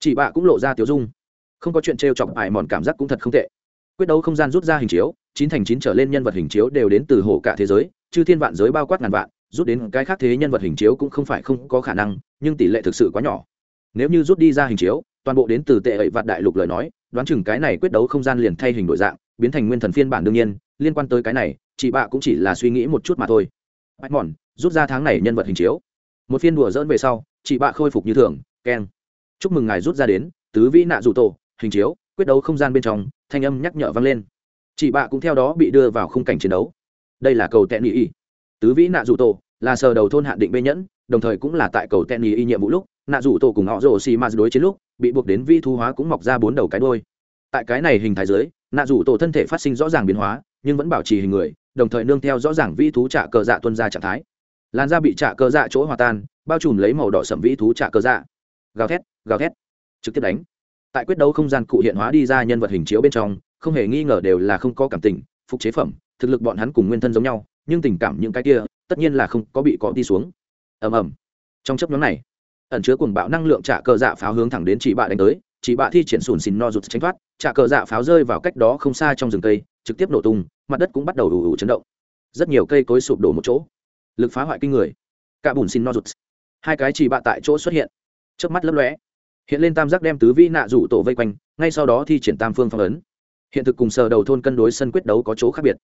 Chị bạ cũng lộ ra tiểu dung. Không có chuyện t chọc, ai mòn cảm giác cũng thật không tệ. Quyết đấu không gian rút ra hình chiếu, chín thành chín trở lên nhân vật hình chiếu đều đến từ hồ cả thế giới, chư thiên vạn giới bao quát ngàn vạn, rút đến cái khác thế nhân vật hình chiếu cũng không phải không có khả năng, nhưng tỷ lệ thực sự quá nhỏ. Nếu như rút đi ra hình chiếu, toàn bộ đến từ tệ ẩy vạn đại lục lời nói, đoán chừng cái này quyết đấu không gian liền thay hình đổi dạng, biến thành nguyên thần phiên bản đương nhiên, liên quan tới cái này, chị bạ cũng chỉ là suy nghĩ một chút mà thôi. Bạch mòn rút ra tháng này nhân vật hình chiếu. Một phiên đùa dỡn về sau chị bạ khôi phục như thường, keng. Chúc mừng ngài rút ra đến, tứ vĩ nạ dù tổ, hình chiếu, quyết đấu không gian bên trong, thanh âm nhắc nhở vang lên. Chị bạ cũng theo đó bị đưa vào khung cảnh chiến đấu. Đây là cầu tẹn ý tứ vĩ nạ dù tổ là sờ đầu thôn hạn định bê nhẫn, đồng thời cũng là tại cầu tẹn ý nhiệm vụ lúc, nạ dù tổ cùng họ rồ xì ma đối chiến lúc, bị buộc đến vi thu hóa cũng mọc ra bốn đầu cái đôi tại cái này hình thái dưới, nạ dù tổ thân thể phát sinh rõ ràng biến hóa, nhưng vẫn bảo trì hình người, đồng thời nương theo rõ ràng vi thú trả cờ dạ tuân ra trạng thái làn da bị trả cơ dạ chỗ hòa tan, bao trùm lấy màu đỏ sẩm vĩ thú trả cơ dạ. Gào thét gào thét. Trực tiếp đánh. Tại quyết đấu không gian cụ hiện hóa đi ra nhân vật hình chiếu bên trong, không hề nghi ngờ đều là không có cảm tình, phục chế phẩm, thực lực bọn hắn cùng nguyên thân giống nhau, nhưng tình cảm những cái kia, tất nhiên là không có bị cọ đi xuống. Ầm ầm. Trong chấp nhóm này, ẩn chứa cuồng bạo năng lượng trả cờ dạ pháo hướng thẳng đến chị bạ đánh tới, chị bạ thi triển sùn xìn no rụt tránh thoát trả cờ dạ pháo rơi vào cách đó không xa trong rừng cây, trực tiếp nổ tung, mặt đất cũng bắt đầu ủ ủ chấn động. Rất nhiều cây cối sụp đổ một chỗ lực phá hoại kinh người. Cả bùn xin no rụt. Hai cái chỉ bạ tại chỗ xuất hiện. Trước mắt lấp lóe. Hiện lên tam giác đem tứ vĩ nạ rủ tổ vây quanh, ngay sau đó thi triển tam phương phong ấn. Hiện thực cùng sờ đầu thôn cân đối sân quyết đấu có chỗ khác biệt.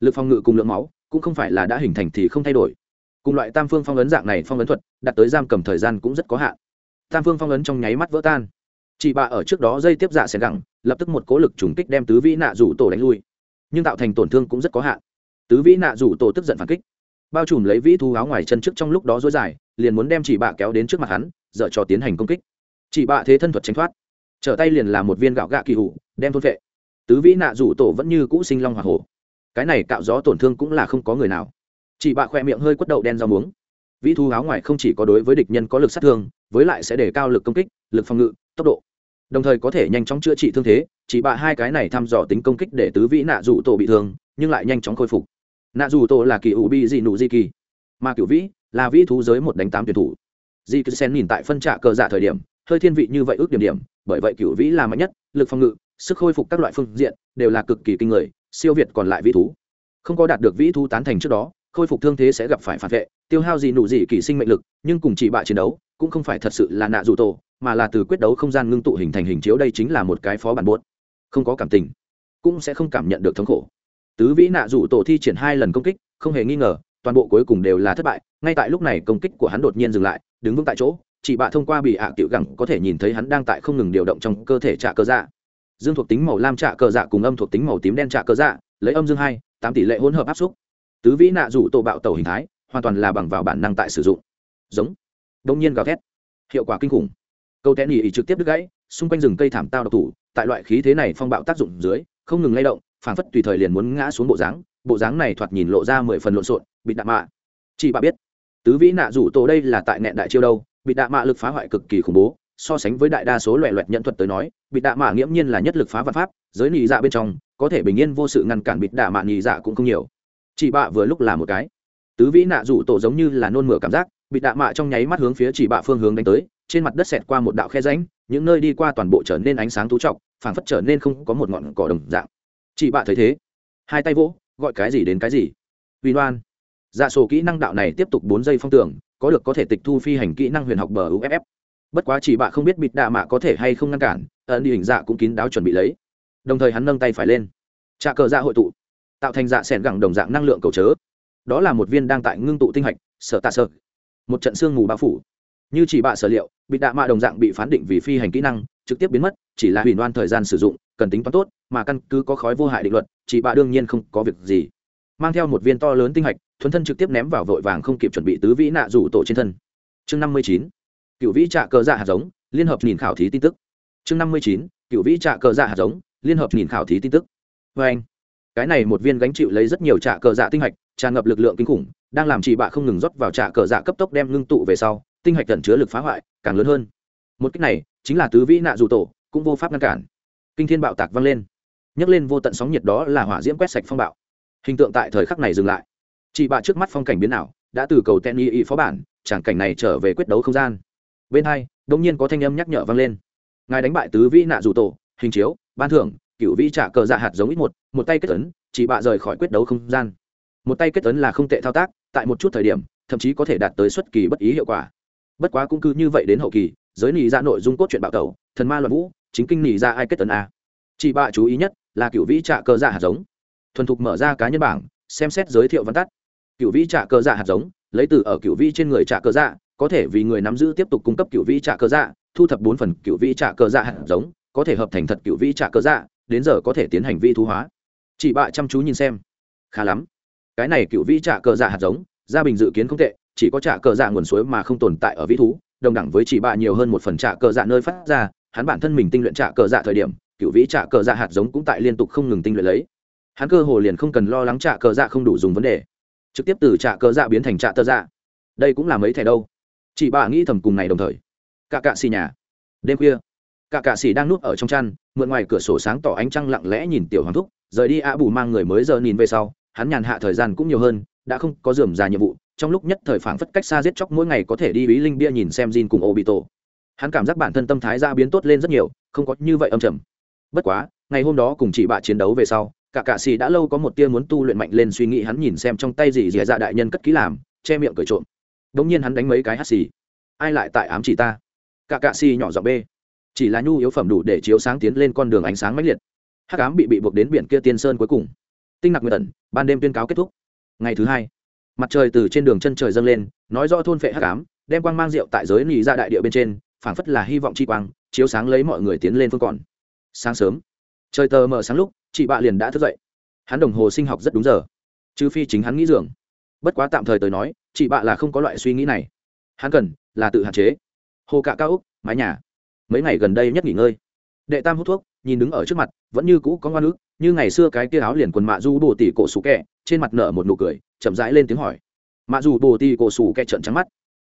Lực phòng ngự cùng lượng máu cũng không phải là đã hình thành thì không thay đổi. Cùng loại tam phương phong ấn dạng này phong ấn thuật đặt tới giam cầm thời gian cũng rất có hạn. Tam phương phong ấn trong nháy mắt vỡ tan. Chị bạ ở trước đó dây tiếp dạ xẻn gẳng, lập tức một cố lực trùng kích đem tứ vĩ nạ rủ tổ đánh lui. Nhưng tạo thành tổn thương cũng rất có hạn. Tứ vĩ nạ rủ tổ tức giận phản kích bao trùm lấy vĩ thu áo ngoài chân trước trong lúc đó dối dài, liền muốn đem chỉ bạ kéo đến trước mặt hắn, dở cho tiến hành công kích. Chỉ bạ thế thân thuật tránh thoát. Trở tay liền là một viên gạo gạ kỳ hủ, đem thôn vệ. Tứ vĩ nạ rủ tổ vẫn như cũ sinh long hoa hổ. Cái này cạo gió tổn thương cũng là không có người nào. Chỉ bạ khoe miệng hơi quất đậu đen rau muống. Vĩ thu áo ngoài không chỉ có đối với địch nhân có lực sát thương, với lại sẽ để cao lực công kích, lực phòng ngự, tốc độ. Đồng thời có thể nhanh chóng chữa trị thương thế, chỉ bạ hai cái này thăm dò tính công kích để tứ vĩ nạ rủ tổ bị thương, nhưng lại nhanh chóng khôi phục nạ dù tổ là kỳ ủ bi dị nụ di kỳ. Mà cựu vĩ là vĩ thú giới một đánh tám tuyển thủ. Di cứ sen nhìn tại phân trạ cờ dạ thời điểm, hơi thiên vị như vậy ước điểm điểm, bởi vậy cựu vĩ là mạnh nhất, lực phòng ngự, sức khôi phục các loại phương diện đều là cực kỳ kinh người, siêu việt còn lại vĩ thú. Không có đạt được vĩ thú tán thành trước đó, khôi phục thương thế sẽ gặp phải phản vệ, tiêu hao gì nụ gì kỳ sinh mệnh lực, nhưng cùng chỉ bạ chiến đấu, cũng không phải thật sự là nạ dù tổ, mà là từ quyết đấu không gian ngưng tụ hình thành hình chiếu đây chính là một cái phó bản buốt. Không có cảm tình, cũng sẽ không cảm nhận được thống khổ tứ vĩ nạ rủ tổ thi triển hai lần công kích, không hề nghi ngờ, toàn bộ cuối cùng đều là thất bại. Ngay tại lúc này, công kích của hắn đột nhiên dừng lại, đứng vững tại chỗ. Chỉ bạ thông qua bị ạ à tiểu gẳng có thể nhìn thấy hắn đang tại không ngừng điều động trong cơ thể trạ cơ dạ. Dương thuộc tính màu lam trạ cơ dạ cùng âm thuộc tính màu tím đen trạ cơ dạ lấy âm dương hai, tám tỷ lệ hỗn hợp áp xúc tứ vĩ nạ rủ tổ bạo tẩu hình thái, hoàn toàn là bằng vào bản năng tại sử dụng. Giống. Đông nhiên gào thét. Hiệu quả kinh khủng. Câu tén nhỉ trực tiếp đứt gãy, xung quanh rừng cây thảm tao độc thủ, tại loại khí thế này phong bạo tác dụng dưới, không ngừng lay động phảng phất tùy thời liền muốn ngã xuống bộ dáng bộ dáng này thoạt nhìn lộ ra mười phần lộn xộn bị đạ mạ. Chị bà biết, tứ vĩ nạ rủ tổ đây là tại nẹn đại chiêu đâu bị đạ mạ lực phá hoại cực kỳ khủng bố, so sánh với đại đa số loẹ loẹt nhận thuật tới nói bị đạ mạ nghiễm nhiên là nhất lực phá văn pháp, giới nị dạ bên trong, có thể bình yên vô sự ngăn cản bịt đạ mạ nị dạ cũng không nhiều. Chị bạ vừa lúc là một cái. Tứ vĩ nạ rủ tổ giống như là nôn mửa cảm giác bị đạ mạ trong nháy mắt hướng phía chị bạ phương hướng đánh tới, trên mặt đất xẹt qua một đạo khe ránh những nơi đi qua toàn bộ trở nên ánh sáng thú trọng, phảng phất trở nên không có một ngọn cỏ đồng dạng chị bạ thấy thế. Hai tay vỗ, gọi cái gì đến cái gì. Vì loan. Dạ sổ kỹ năng đạo này tiếp tục bốn giây phong tưởng, có được có thể tịch thu phi hành kỹ năng huyền học bờ uff bất quá chỉ bạ không biết bịt đạ mạ có thể hay không ngăn cản ẩn đi hình dạ cũng kín đáo chuẩn bị lấy. Đồng thời hắn nâng tay phải lên. Trà cờ dạ hội tụ. Tạo thành dạ sẻn gẳng đồng dạng năng lượng cầu chớ. Đó là một viên đang tại ngưng tụ tinh hạch, sở tạ sợ một trận sương mù bao phủ. Như chỉ bạ sở liệu bị đạ mạ đồng dạng bị phán định vì phi hành kỹ năng, trực tiếp biến mất, chỉ là hủy đoan thời gian sử dụng cần tính toán tốt, mà căn cứ có khói vô hại định luật chị bạ đương nhiên không có việc gì. Mang theo một viên to lớn tinh hạch, thuấn thân trực tiếp ném vào vội vàng không kịp chuẩn bị tứ vĩ nạ rủ tổ trên thân. Chương năm mươi chín, cựu vĩ trạ cờ dạ hạt giống, liên hợp nhìn khảo thí tin tức. Chương năm mươi chín, cựu vĩ trạ cờ dạ hạt giống, liên hợp nhìn khảo thí tin tức. Vê anh, cái này một viên gánh chịu lấy rất nhiều trạ cờ dạ tinh hạch, tràn ngập lực lượng kinh khủng, đang làm chị bạ không ngừng rót vào trạ cờ dạ cấp tốc đem ngưng tụ về sau, tinh hạch cẩn chứa lực phá hoại, càng lớn hơn. Một cách này, chính là tứ vĩ nạ dù tổ, cũng vô pháp ngăn cản kinh thiên bạo tạc vang lên. Nhấc lên vô tận sóng nhiệt đó là hỏa diễm quét sạch phong bạo. Hình tượng tại thời khắc này dừng lại. Chị bạ trước mắt phong cảnh biến ảo, đã từ cầu ten y y phó bản tràng cảnh này trở về quyết đấu không gian. Bên hai đông nhiên có thanh âm nhắc nhở vang lên. Ngài đánh bại tứ vĩ nạ dù tổ, hình chiếu, ban thưởng, cựu vĩ trả cờ dạ hạt giống ít một một tay kết tấn chị bạ rời khỏi quyết đấu không gian. Một tay kết tấn là không tệ thao tác, tại một chút thời điểm, thậm chí có thể đạt tới xuất kỳ bất ý hiệu quả. Bất quá cũng cứ như vậy đến hậu kỳ, giới nị ra nội dung cốt truyện bạo tẩu, thần ma loạn vũ chính kinh nỉ ra ai kết tấn a? Chị bạ chú ý nhất là cựu vĩ trạ cơ dạ hạt giống. Thuần thục mở ra cá nhân bảng, xem xét giới thiệu văn tắt. Cựu vĩ trạ cơ dạ hạt giống, lấy từ ở cựu vĩ trên người trạ cơ dạ có thể vì người nắm giữ tiếp tục cung cấp cựu vĩ trạ cơ dạ thu thập bốn phần cựu vĩ trạ cơ dạ hạt giống, có thể hợp thành thật cựu vĩ trạ cơ dạ đến giờ có thể tiến hành vi thu hóa. Chị bạ chăm chú nhìn xem. Khá lắm. Cái này cựu vĩ trạ cơ dạ hạt giống, gia bình dự kiến không tệ, chỉ có trạ cơ dạ nguồn suối mà không tồn tại ở vĩ thú, đồng đẳng với chỉ bạ nhiều hơn một phần trạ cơ dạ nơi phát ra hắn bản thân mình tinh luyện trả cờ dạ thời điểm, cựu vĩ trả cờ dạ hạt giống cũng tại liên tục không ngừng tinh luyện lấy. Hắn cơ hồ liền không cần lo lắng trả cờ dạ không đủ dùng vấn đề. Trực tiếp từ trả cờ dạ biến thành trả tờ dạ. Đây cũng là mấy thẻ đâu? Chị bà nghĩ thầm cùng này đồng thời. Cả cạ xì nhà. Đêm khuya cả cạ xì đang nuốt ở trong chăn, mượn ngoài cửa sổ sáng tỏ ánh trăng lặng lẽ nhìn tiểu hoàng thúc, rời đi a bù mang người mới giờ nhìn về sau, hắn nhàn hạ thời gian cũng nhiều hơn, đã không có dườm già nhiệm vụ, trong lúc nhất thời phảng phất cách xa giết chóc mỗi ngày có thể đi ý linh bia nhìn xem Jin cùng Obito. Hắn cảm giác bản thân tâm thái ra biến tốt lên rất nhiều, không có như vậy âm trầm. Bất quá, ngày hôm đó cùng chị bạ chiến đấu về sau, cả cạ xì đã lâu có một tia muốn tu luyện mạnh lên suy nghĩ hắn nhìn xem trong tay gì dìa dạ đại nhân cất kỹ làm, che miệng cười trộm. Đống nhiên hắn đánh mấy cái hắt xì. Ai lại tại ám chỉ ta? Cả cạ xì nhỏ giọng bê. Chỉ là nhu yếu phẩm đủ để chiếu sáng tiến lên con đường ánh sáng mãnh liệt. Hắc ám bị bị buộc đến biển kia tiên sơn cuối cùng. Tinh nặc nguyệt ẩn, ban đêm tuyên cáo kết thúc. Ngày thứ hai, mặt trời từ trên đường chân trời dâng lên nói rõ thôn phệ hắc ám đem quang mang rượu tại giới nỉ ra dạ đại địa bên trên phảng phất là hy vọng chi quang, chiếu sáng lấy mọi người tiến lên phương còn. Sáng sớm, trời tờ mờ sáng lúc, chị bạ liền đã thức dậy. Hắn đồng hồ sinh học rất đúng giờ, trừ phi chính hắn nghĩ dường bất quá tạm thời tới nói, chị bạ là không có loại suy nghĩ này. Hắn cần là tự hạn chế. Hồ cạ cao úc, mái nhà. Mấy ngày gần đây nhất nghỉ ngơi. Đệ tam hút thuốc, nhìn đứng ở trước mặt, vẫn như cũ có ngoan ức, như ngày xưa cái kia áo liền quần mạ du bồ tỉ cổ sủ kẹ, trên mặt nở một nụ cười, chậm rãi lên tiếng hỏi. Mạ dù bồ tỉ cổ sủ kẹ trợn trắng mắt.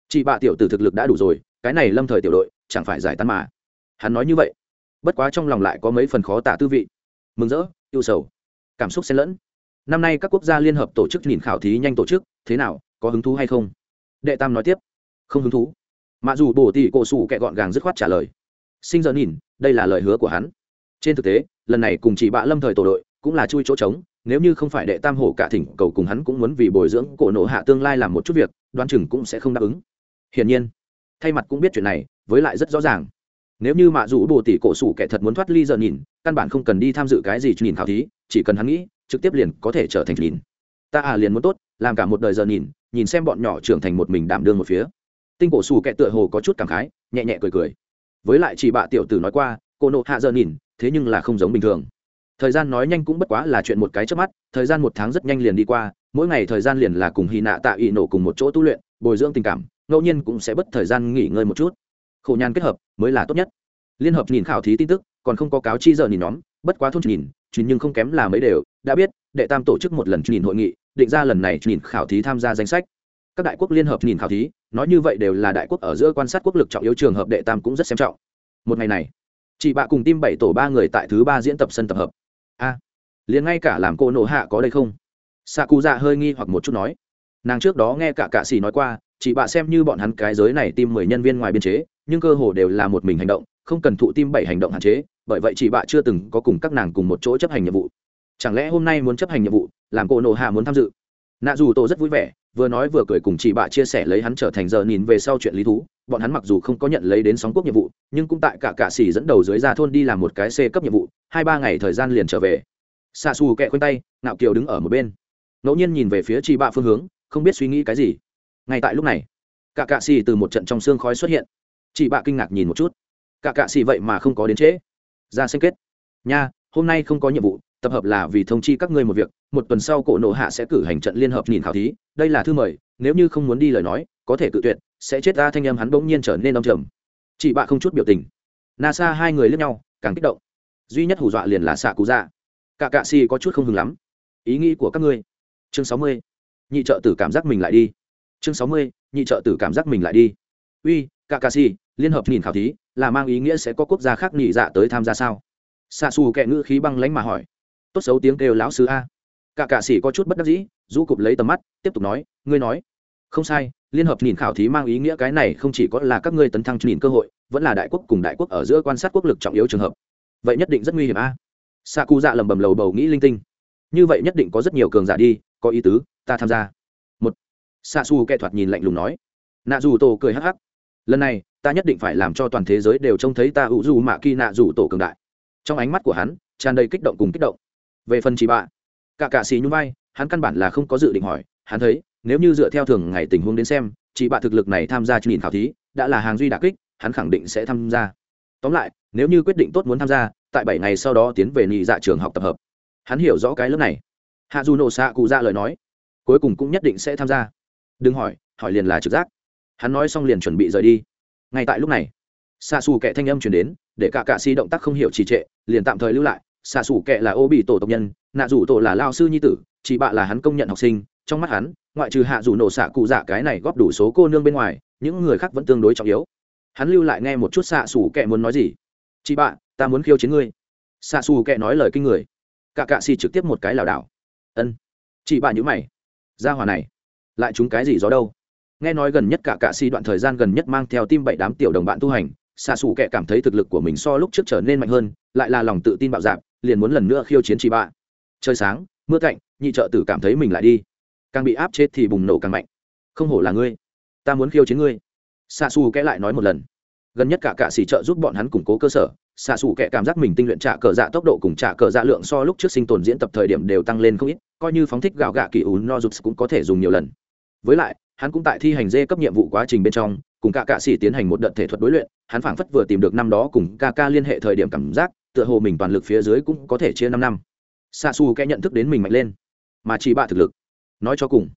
Chị bạ tiểu tử thực lực đã đủ rồi cái này lâm thời tiểu đội chẳng phải giải tán mà. Hắn nói như vậy, bất quá trong lòng lại có mấy phần khó tả tư vị. Mừng rỡ, yêu sầu, cảm xúc xen lẫn. Năm nay các quốc gia liên hợp tổ chức nhìn khảo thí nhanh tổ chức, thế nào, có hứng thú hay không? Đệ tam nói tiếp, không hứng thú. Mà dù bổ tỷ cổ sủ kẹ gọn gàng dứt khoát trả lời. Sinh giờ nhìn, đây là lời hứa của hắn. Trên thực tế, lần này cùng chị bạ lâm thời tổ đội cũng là chui chỗ trống, nếu như không phải đệ tam hổ cả thỉnh cầu cùng hắn cũng muốn vì bồi dưỡng cổ nộ hạ tương lai làm một chút việc, đoán chừng cũng sẽ không đáp ứng. Hiển nhiên thay mặt cũng biết chuyện này, với lại rất rõ ràng. Nếu như mạ rủ bồ tỷ cổ sủ kẻ thật muốn thoát ly giờ nhìn, căn bản không cần đi tham dự cái gì nhìn khảo thí, chỉ cần hắn nghĩ, trực tiếp liền có thể trở thành nhìn. Ta à liền muốn tốt, làm cả một đời giờ nhìn nhìn xem bọn nhỏ trưởng thành một mình đảm đương một phía. Tinh cổ sủ kẻ tựa hồ có chút cảm khái, nhẹ nhẹ cười cười. Với lại chỉ bạ tiểu tử nói qua, cô nộ hạ giờ nhìn, thế nhưng là không giống bình thường. Thời gian nói nhanh cũng bất quá là chuyện một cái trước mắt, thời gian một tháng rất nhanh liền đi qua, mỗi ngày thời gian liền là cùng hy nạ tạ ỵ nổ cùng một chỗ tu luyện, bồi dưỡng tình cảm ngẫu nhiên cũng sẽ bất thời gian nghỉ ngơi một chút. Khổ nhàn kết hợp mới là tốt nhất. Liên hợp nhìn khảo thí tin tức còn không có cáo chi giờ nhìn nhóm bất quá thôn nhìn chuyện nhưng không kém là mấy đều. Đã biết đệ tam tổ chức một lần nhìn hội nghị định ra lần này nhìn khảo thí tham gia danh sách. Các đại quốc liên hợp nhìn khảo thí nói như vậy đều là đại quốc ở giữa quan sát quốc lực trọng yếu trường hợp đệ tam cũng rất xem trọng. Một ngày này chị bạ cùng tim bảy tổ ba người tại thứ ba diễn tập sân tập hợp. A à, liền ngay cả làm cô nổ hạ có đây không? Xạ cụ dạ hơi nghi hoặc một chút nói. Nàng trước đó nghe cả cạ xì nói qua chị bạ xem như bọn hắn cái giới này tim mười nhân viên ngoài biên chế, nhưng cơ hồ đều là một mình hành động, không cần thụ tim bảy hành động hạn chế, bởi vậy chị bạ chưa từng có cùng các nàng cùng một chỗ chấp hành nhiệm vụ. Chẳng lẽ hôm nay muốn chấp hành nhiệm vụ, làm cô nổ hạ muốn tham dự? Nạ dù tổ rất vui vẻ, vừa nói vừa cười cùng chị bạ chia sẻ lấy hắn trở thành giờ nhìn về sau chuyện lý thú. Bọn hắn mặc dù không có nhận lấy đến sóng quốc nhiệm vụ, nhưng cũng tại cả cạ xỉ dẫn đầu dưới ra thôn đi làm một cái c cấp nhiệm vụ, hai ba ngày thời gian liền trở về. Xa xù kẹ khoanh tay nạo kiều đứng ở một bên. Ngẫu nhiên nhìn về phía chị bạ phương hướng, không biết suy nghĩ cái gì ngay tại lúc này, cả cạ xì từ một trận trong xương khói xuất hiện. Chị bạ kinh ngạc nhìn một chút. Cả cạ xì vậy mà không có đến trễ. Ra xem kết. Nha, hôm nay không có nhiệm vụ, tập hợp là vì thông chi các ngươi một việc. Một tuần sau cổ nộ hạ sẽ cử hành trận liên hợp nhìn khảo thí. Đây là thư mời, nếu như không muốn đi lời nói, có thể cự tuyệt, sẽ chết ra thanh âm hắn bỗng nhiên trở nên đông trầm. Chị bạ không chút biểu tình. Nasa hai người lướt nhau, càng kích động. Duy nhất hù dọa liền là xạ cú ra. cả cạ xì có chút không hừng lắm. Ý nghĩ của các ngươi. Chương sáu mươi. Nhị trợ tử cảm giác mình lại đi chương sáu mươi, nhị trợ tử cảm giác mình lại đi. Uy cả cạ liên hợp nhìn khảo thí, là mang ý nghĩa sẽ có quốc gia khác nhị dạ tới tham gia sao? Xa xù kẹ ngữ khí băng lánh mà hỏi. Tốt xấu tiếng kêu lão sứ a. Cả cạ sĩ có chút bất đắc dĩ du cụp lấy tầm mắt, tiếp tục nói, ngươi nói. Không sai, liên hợp nhìn khảo thí mang ý nghĩa cái này không chỉ có là các ngươi tấn thăng nhìn cơ hội, vẫn là đại quốc cùng đại quốc ở giữa quan sát quốc lực trọng yếu trường hợp. Vậy nhất định rất nguy hiểm a. Sa cu dạ lầm bầm lầu bầu nghĩ linh tinh. Như vậy nhất định có rất nhiều cường giả đi, có ý tứ, ta tham gia một sa su kẹ thoạt nhìn lạnh lùng nói. Nạ dù tổ cười hắc hắc. Lần này, ta nhất định phải làm cho toàn thế giới đều trông thấy ta ủ dù mạ kỳ nạ dù tổ cường đại. Trong ánh mắt của hắn, tràn đầy kích động cùng kích động. Về phần chị bạ cả cạ xì nhún vai, hắn căn bản là không có dự định hỏi. Hắn thấy, nếu như dựa theo thường ngày tình huống đến xem, chị bạ thực lực này tham gia nhìn khảo thí, đã là hàng duy đà kích, hắn khẳng định sẽ tham gia. Tóm lại, nếu như quyết định tốt muốn tham gia, tại bảy ngày sau đó tiến về nhị dạ trường học tập hợp. Hắn hiểu rõ cái lớp này. Hạ dù nổ xạ cụ ra lời nói, cuối cùng cũng nhất định sẽ tham gia đừng hỏi hỏi liền là trực giác. Hắn nói xong liền chuẩn bị rời đi. Ngay tại lúc này xa xù kệ thanh âm chuyển đến, để cả cạ si động tác không hiểu trì trệ, liền tạm thời lưu lại. Xa xù kệ là ô bị tổ tộc nhân, nạ rủ tổ là lao sư nhi tử, chị bạ là hắn công nhận học sinh. Trong mắt hắn, ngoại trừ hạ rủ nổ xạ cụ dạ cái này góp đủ số cô nương bên ngoài, những người khác vẫn tương đối trọng yếu. Hắn lưu lại nghe một chút xạ xù kệ muốn nói gì. Chị bạ, ta muốn khiêu chiến ngươi. Xạ xù kệ nói lời kinh người. Cả cạ si trực tiếp một cái lảo đảo. Ân. Chị bạ nhữ mày. Ra hòa này lại chúng cái gì gió đâu. Nghe nói gần nhất cả cạ xì đoạn thời gian gần nhất mang theo tim bảy đám tiểu đồng bạn tu hành xạ xù kệ cảm thấy thực lực của mình so lúc trước trở nên mạnh hơn, lại là lòng tự tin bạo dạp liền muốn lần nữa khiêu chiến chị bạ. Trời sáng, mưa cạnh nhị trợ tử cảm thấy mình lại đi. Càng bị áp chết thì bùng nổ càng mạnh. Không hổ là ngươi. Ta muốn khiêu chiến ngươi. Xạ xù kệ lại nói một lần. Gần nhất cả cạ xì trợ giúp bọn hắn củng cố cơ sở xạ xù kệ cảm giác mình tinh luyện trả cờ dạ tốc độ cùng trả cờ dạ lượng so lúc trước sinh tồn diễn tập thời điểm đều tăng lên không ít, coi như phóng thích gạo gạ kỳ ủ no rụt cũng có thể dùng nhiều lần với lại, hắn cũng tại thi hành dê cấp nhiệm vụ quá trình bên trong, cùng cả cạ sĩ tiến hành một đợt thể thuật đối luyện, hắn phảng phất vừa tìm được năm đó cùng ca ca liên hệ thời điểm cảm giác, tựa hồ mình toàn lực phía dưới cũng có thể chia năm năm. Xa xù kẽ nhận thức đến mình mạnh lên, mà chỉ bạ thực lực. Nói cho cùng,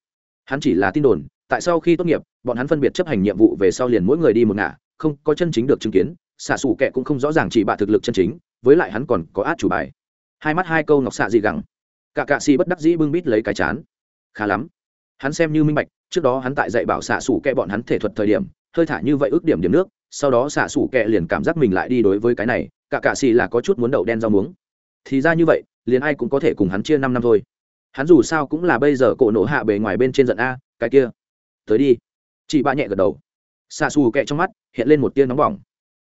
hắn chỉ là tin đồn, tại sau khi tốt nghiệp, bọn hắn phân biệt chấp hành nhiệm vụ về sau liền mỗi người đi một ngả, không có chân chính được chứng kiến xạ xù kệ cũng không rõ ràng chỉ bạ thực lực chân chính, với lại hắn còn có át chủ bài. Hai mắt hai câu ngọc xạ dị gẳng. Cả cạ xì bất đắc dĩ bưng bít lấy cái chán. Khá lắm. Hắn xem như minh bạch trước đó hắn tại dạy bảo xạ xù kệ bọn hắn thể thuật thời điểm, hơi thả như vậy ước điểm điểm nước, sau đó xạ xù kệ liền cảm giác mình lại đi đối với cái này, cả cạ xì là có chút muốn đậu đen rau muống. Thì ra như vậy, liền ai cũng có thể cùng hắn chia năm năm thôi. Hắn dù sao cũng là bây giờ cổ nổ hạ bề ngoài bên trên giận a, cái kia. Tới đi. Chị ba nhẹ gật đầu. Xa xù kẹ trong mắt hiện lên một tia nóng bỏng.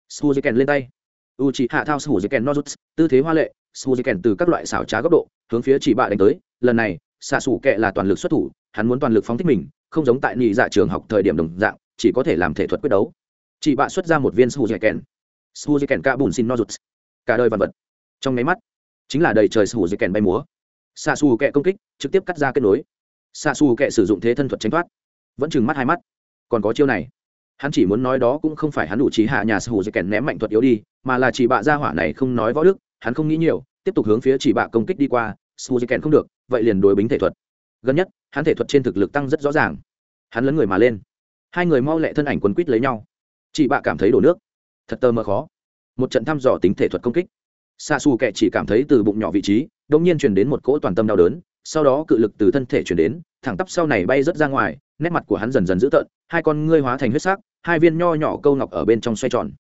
Su dây kèn lên tay. U chị hạ thao su dây kèn nozuts, tư thế hoa lệ su dây kèn từ các loại xảo trá góc độ hướng phía chị bạ đánh tới. Lần này, xạ xù kẹ là toàn lực xuất thủ, hắn muốn toàn lực phóng thích mình không giống tại nhị dạ trường học thời điểm đồng dạng, chỉ có thể làm thể thuật quyết đấu. Chị bạ xuất ra một viên su dây kèn su dây kèn ca bùn xin nozuts cả đời vật vật. Trong nháy mắt, chính là đầy trời su dây kèn bay múa. Xa xù kẹ công kích, trực tiếp cắt ra kết nối. Xa xù kẹ sử dụng thế thân thuật tránh thoát. Vẫn chừng mắt hai mắt. Còn có chiêu này. Hắn chỉ muốn nói đó cũng không phải hắn đủ trí hạ nhà sở dây kèn ném mạnh thuật yếu đi, mà là chỉ bạ gia hỏa này không nói võ đức, hắn không nghĩ nhiều, tiếp tục hướng phía chỉ bạ công kích đi qua. Sở dây kèn không được, vậy liền đối bính thể thuật gần nhất, hắn thể thuật trên thực lực tăng rất rõ ràng. Hắn lấn người mà lên. Hai người mau lẹ thân ảnh quấn quýt lấy nhau. Chị bạ cảm thấy đổ nước. Thật tơ mơ khó. Một trận thăm dò tính thể thuật công kích. Xa xù kệ chỉ cảm thấy từ bụng nhỏ vị trí đ ỗ n g nhiên truyền đến một cỗ toàn tâm đau đớn, sau đó cự lực từ thân thể chuyển đến, thẳng tắp sau này bay rớt ra ngoài, nét mặt của hắn dần dần dữ tợn, hai con ngươi hóa thành huyết sắc, hai viên nho nhỏ câu ngọc ở bên trong xoay tròn.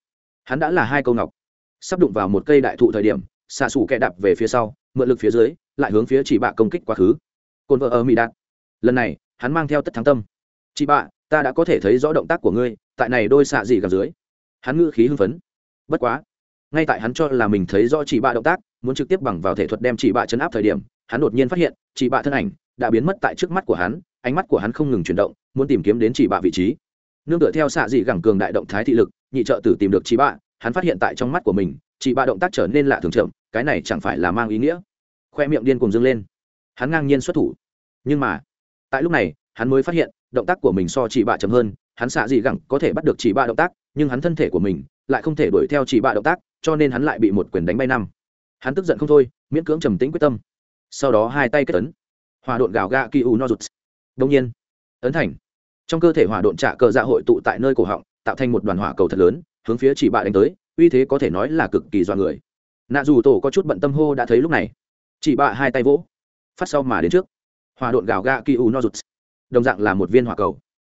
Hắn đã là hai câu ngọc. Sắp đụng vào một cây đại thụ thời điểm xạ xù kẹ đạp về phía sau, mượn lực phía dưới, lại hướng phía chị bạ công kích quá khứ cồn vợ ở mỹ đạt. Lần này, hắn mang theo tất thắng tâm. Chị bạ, ta đã có thể thấy rõ động tác của ngươi, tại này đôi xạ gì gặp dưới. Hắn ngữ khí hưng phấn. Bất quá, ngay tại hắn cho là mình thấy rõ chị bạ động tác, muốn trực tiếp bằng vào thể thuật đem chị bạ chấn áp thời điểm, hắn đột nhiên phát hiện, chị bạ thân ảnh đã biến mất tại trước mắt của hắn, ánh mắt của hắn không ngừng chuyển động, muốn tìm kiếm đến chị bạ vị trí. Nương tựa theo xạ dị gẳng cường đại động thái thị lực, nhị trợ tử tìm được chị bạ, hắn phát hiện tại trong mắt của mình, chị bạ động tác trở nên lạ thường chậm, cái này chẳng phải là mang ý nghĩa. Khoe miệng điên cùng dâng lên hắn ngang nhiên xuất thủ. Nhưng mà, tại lúc này, hắn mới phát hiện, động tác của mình so chị bạ chậm hơn, hắn xạ dị gẳng có thể bắt được chị bạ động tác, nhưng hắn thân thể của mình lại không thể đuổi theo chị bạ động tác, cho nên hắn lại bị một quyền đánh bay năm. Hắn tức giận không thôi, miễn cưỡng trầm tĩnh quyết tâm. Sau đó hai tay kết ấn. Hòa độn gào ga kỳ u no rụt. Đông nhiên, ấn thành. Trong cơ thể hỏa độn trạ cờ dạ hội tụ tại nơi cổ họng, tạo thành một đoàn hỏa cầu thật lớn, hướng phía chỉ bạ đánh tới, uy thế có thể nói là cực kỳ do người. Nạ dù tổ có chút bận tâm hô đã thấy lúc này. Chỉ bạ hai tay vỗ phát sau mà đến trước. Hòa độn gạo ga kỳ u no rụt. Đồng dạng là một viên hỏa cầu.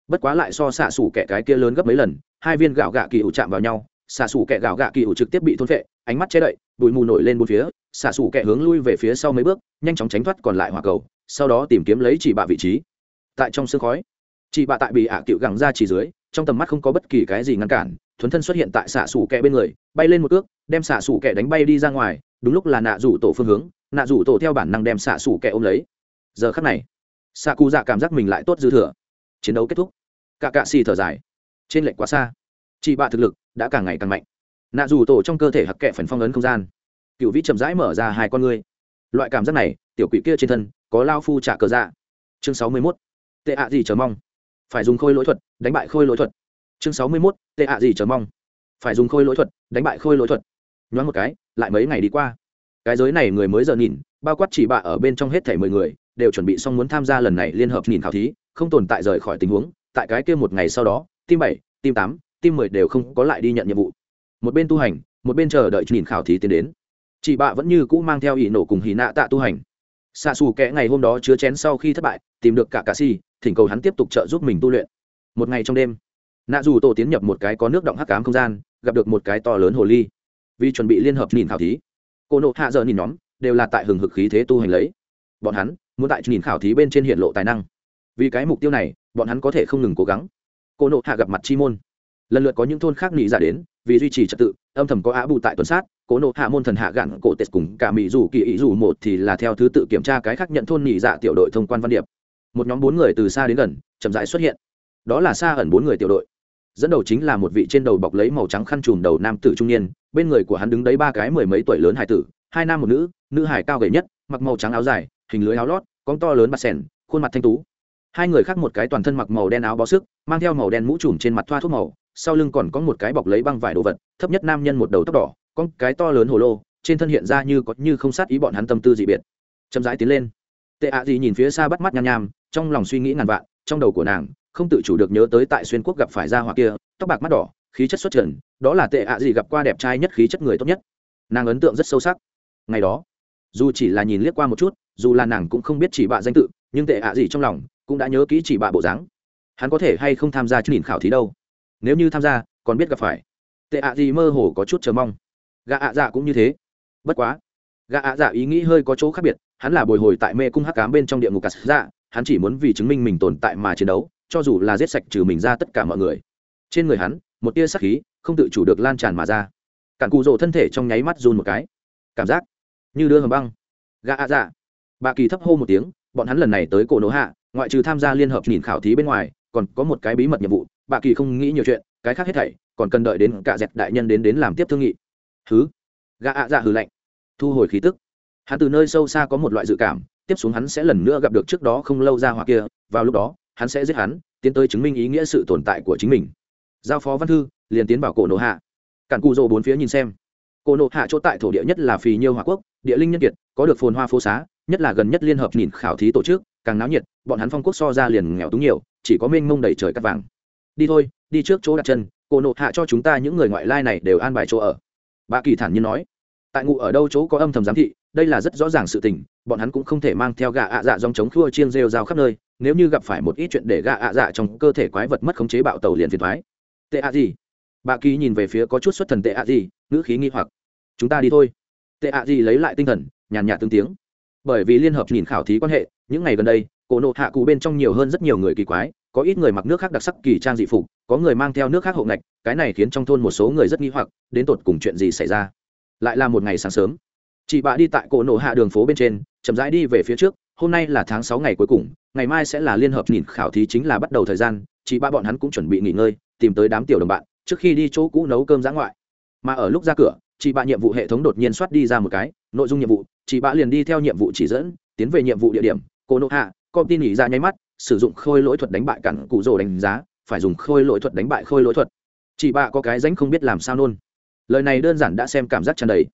Bất quá lại so xạ xủ kẻ cái kia lớn gấp mấy lần, hai viên gạo gạ kỳ ủ chạm vào nhau, xạ xủ kẻ gạo gạ kỳ ủ trực tiếp bị thôn phệ, ánh mắt che đậy, bụi mù nổi lên bốn phía, xạ xủ kẻ hướng lui về phía sau mấy bước, nhanh chóng tránh thoát còn lại hỏa cầu, sau đó tìm kiếm lấy chỉ bạ vị trí. Tại trong sương khói chị bạ tại bị ả cựu gẳng ra chỉ dưới, trong tầm mắt không có bất kỳ cái gì ngăn cản, thuấn thân xuất hiện tại xạ xủ kẹ bên người, bay lên một ước đem xạ xủ kẹ đánh bay đi ra ngoài, đúng lúc là nạ rủ tổ phương hướng nạ rủ tổ theo bản năng đem xạ xủ kẻ ôm lấy. Giờ khắc này xạ cụ dạ cảm giác mình lại tốt dư thừa. Chiến đấu kết thúc. Cả cạ xì thở dài. Trên lệnh quá xa. Chị bạ thực lực đã càng ngày càng mạnh. Nạ rủ tổ trong cơ thể hặc kẹ phần phong ấn không gian. Cựu vĩ chậm rãi mở ra hai con ngươi. Loại cảm giác này, tiểu quỷ kia trên thân, có lao phu trả cờ dạ. Chương sáu mươi mốt. Tệ ạ gì chờ mong. Phải dùng khôi lỗi thuật, đánh bại khôi lỗi thuật. Chương sáu mươi mốt. Tệ ạ gì chờ mong. Phải dùng khôi lỗi thuật, đánh bại khôi lỗi thuật. Nhoáng một cái, lại mấy ngày đi qua cái giới này người mới giờ nhìn, bao quát chỉ bạ ở bên trong hết thảy mười người, đều chuẩn bị xong muốn tham gia lần này liên hợp nhìn khảo thí, không tồn tại rời khỏi tình huống, tại cái kia một ngày sau đó tim bảy tim tám tim mười đều không có lại đi nhận nhiệm vụ. Một bên tu hành, một bên chờ đợi nhìn khảo thí tiến đến. Chị bạ vẫn như cũ mang theo ỷ nổ cùng hì nạ tạ tu hành. Xạ xù kẽ ngày hôm đó chứa chén sau khi thất bại, tìm được cả cà si, thỉnh cầu hắn tiếp tục trợ giúp mình tu luyện. Một ngày trong đêm, nạ dù tổ tiến nhập một cái có nước động hắc cám không gian, gặp được một cái to lớn hồ ly. Vì chuẩn bị liên hợp nhìn khảo thí cô nộ hạ giờ nhìn nhóm, đều là tại hừng hực khí thế tu hành lấy. Bọn hắn, muốn tại nhìn khảo thí bên trên hiện lộ tài năng. Vì cái mục tiêu này, bọn hắn có thể không ngừng cố gắng. Cô nộ hạ gặp mặt chi môn. Lần lượt có những thôn khác nghĩ ra đến, vì duy trì trật tự, âm thầm có á bù tại tuần sát cố nộ hạ môn thần hạ gạn cổ tết cùng cả mỹ dù kỳ ý dù một thì là theo thứ tự kiểm tra cái khác nhận thôn nhị dạ tiểu đội thông quan văn điệp. Một nhóm bốn người từ xa đến gần, chậm rãi xuất hiện. Đó là xa ẩn bốn người tiểu đội dẫn đầu chính là một vị trên đầu bọc lấy màu trắng khăn trùm đầu nam tử trung niên, bên người của hắn đứng đấy ba cái mười mấy tuổi lớn hải tử, hai nam một nữ nữ hải cao gầy nhất, mặc màu trắng áo dài, hình lưới áo lót, con to lớn bạt sẻn, khuôn mặt thanh tú. Hai người khác một cái toàn thân mặc màu đen áo bó sức, mang theo màu đen mũ trùm trên mặt thoa thuốc màu, sau lưng còn có một cái bọc lấy băng vải đồ vật, thấp nhất nam nhân một đầu tóc đỏ, con cái to lớn hồ lô, trên thân hiện ra như có như không sát ý bọn hắn tâm tư dị biệt. Chậm rãi tiến lên. Tệ ạ gì nhìn phía xa bắt mắt nham nham, trong lòng suy nghĩ ngàn vạn, trong đầu của nàng không tự chủ được nhớ tới tại xuyên quốc gặp phải gia hỏa kia, tóc bạc mắt đỏ, khí chất xuất trần, đó là tệ ạ gì gặp qua đẹp trai nhất khí chất người tốt nhất. Nàng ấn tượng rất sâu sắc. Ngày đó, dù chỉ là nhìn liếc qua một chút, dù là nàng cũng không biết chỉ bạ danh tự, nhưng tệ ạ gì trong lòng cũng đã nhớ kỹ chỉ bạ bộ dáng. Hắn có thể hay không tham gia chương trình khảo thí đâu? Nếu như tham gia, còn biết gặp phải. Tệ ạ gì mơ hồ có chút chờ mong. Gà ạ dạ cũng như thế. Bất quá gà ạ dạ ý nghĩ hơi có chỗ khác biệt, hắn là bồi hồi tại mê cung hắc cám bên trong địa ngục cà dạ hắn chỉ muốn vì chứng minh mình tồn tại mà chiến đấu cho dù là giết sạch trừ mình ra tất cả mọi người. Trên người hắn, một tia sắc khí, không tự chủ được lan tràn mà ra. Cản cụ rồ thân thể trong nháy mắt run một cái. Cảm giác như đưa hầm băng. Gà ạ dạ. Bà kỳ thấp hô một tiếng, bọn hắn lần này tới cổ nổ hạ, ngoại trừ tham gia liên hợp nhìn khảo thí bên ngoài, còn có một cái bí mật nhiệm vụ, bà kỳ không nghĩ nhiều chuyện, cái khác hết thảy, còn cần đợi đến cả dẹt đại nhân đến đến làm tiếp thương nghị. Hứ? Gã ạ dạ hừ lạnh. Thu hồi khí tức. Hắn từ nơi sâu xa có một loại dự cảm, tiếp xuống hắn sẽ lần nữa gặp được trước đó không lâu ra hoặc kia, vào lúc đó hắn sẽ giết hắn, tiến tới chứng minh ý nghĩa sự tồn tại của chính mình. Giao phó văn thư, liền tiến vào cổ nộ hạ. Cản cù rỗ bốn phía nhìn xem. Cổ nộ hạ chỗ tại thổ địa nhất là phì nhiêu hòa quốc, địa linh nhân kiệt, có được phồn hoa phố xá, nhất là gần nhất liên hợp nhìn khảo thí tổ chức, càng náo nhiệt, bọn hắn phong quốc so ra liền nghèo túng nhiều, chỉ có mênh mông đầy trời cắt vàng. Đi thôi, đi trước chỗ đặt chân, cổ nộ hạ cho chúng ta những người ngoại lai này đều an bài chỗ ở. Bà kỳ thản nhiên nói. Tại ngụ ở đâu chỗ có âm thầm giám thị, đây là rất rõ ràng sự tình bọn hắn cũng không thể mang theo gà ạ dạ dòng chống khua chiên rêu rao khắp nơi, nếu như gặp phải một ít chuyện để gà ạ dạ trong cơ thể quái vật mất khống chế bạo tàu liền phiền thoái. Tệ ạ gì? Bà kỳ nhìn về phía có chút xuất thần tệ ạ gì, ngữ khí nghi hoặc. Chúng ta đi thôi. Tệ ạ gì lấy lại tinh thần, nhàn nhạt tương tiếng. Bởi vì liên hợp nhìn khảo thí quan hệ, những ngày gần đây, cổ nộ hạ cụ bên trong nhiều hơn rất nhiều người kỳ quái, có ít người mặc nước khác đặc sắc kỳ trang dị phục, có người mang theo nước khác hộ ngạch cái này khiến trong thôn một số người rất nghi hoặc, đến tột cùng chuyện gì xảy ra? Lại là một ngày sáng sớm. Chị bạ đi tại cổ nổ hạ đường phố bên trên chậm rãi đi về phía trước, hôm nay là tháng sáu ngày cuối cùng, ngày mai sẽ là liên hợp nhìn khảo thí chính là bắt đầu thời gian, chị ba bọn hắn cũng chuẩn bị nghỉ ngơi, tìm tới đám tiểu đồng bạn, trước khi đi chỗ cũ nấu cơm giã ngoại. Mà ở lúc ra cửa, chị bạ nhiệm vụ hệ thống đột nhiên soát đi ra một cái, nội dung nhiệm vụ, chị bạ liền đi theo nhiệm vụ chỉ dẫn, tiến về nhiệm vụ địa điểm, cô nội hạ, công ty nghỉ ra nháy mắt, sử dụng khôi lỗi thuật đánh bại cản cụ rồ đánh giá, phải dùng khôi lỗi thuật đánh bại khôi lỗi thuật. Chị bạ có cái danh không biết làm sao nôn lời này đơn giản đã xem cảm giác tràn đầy.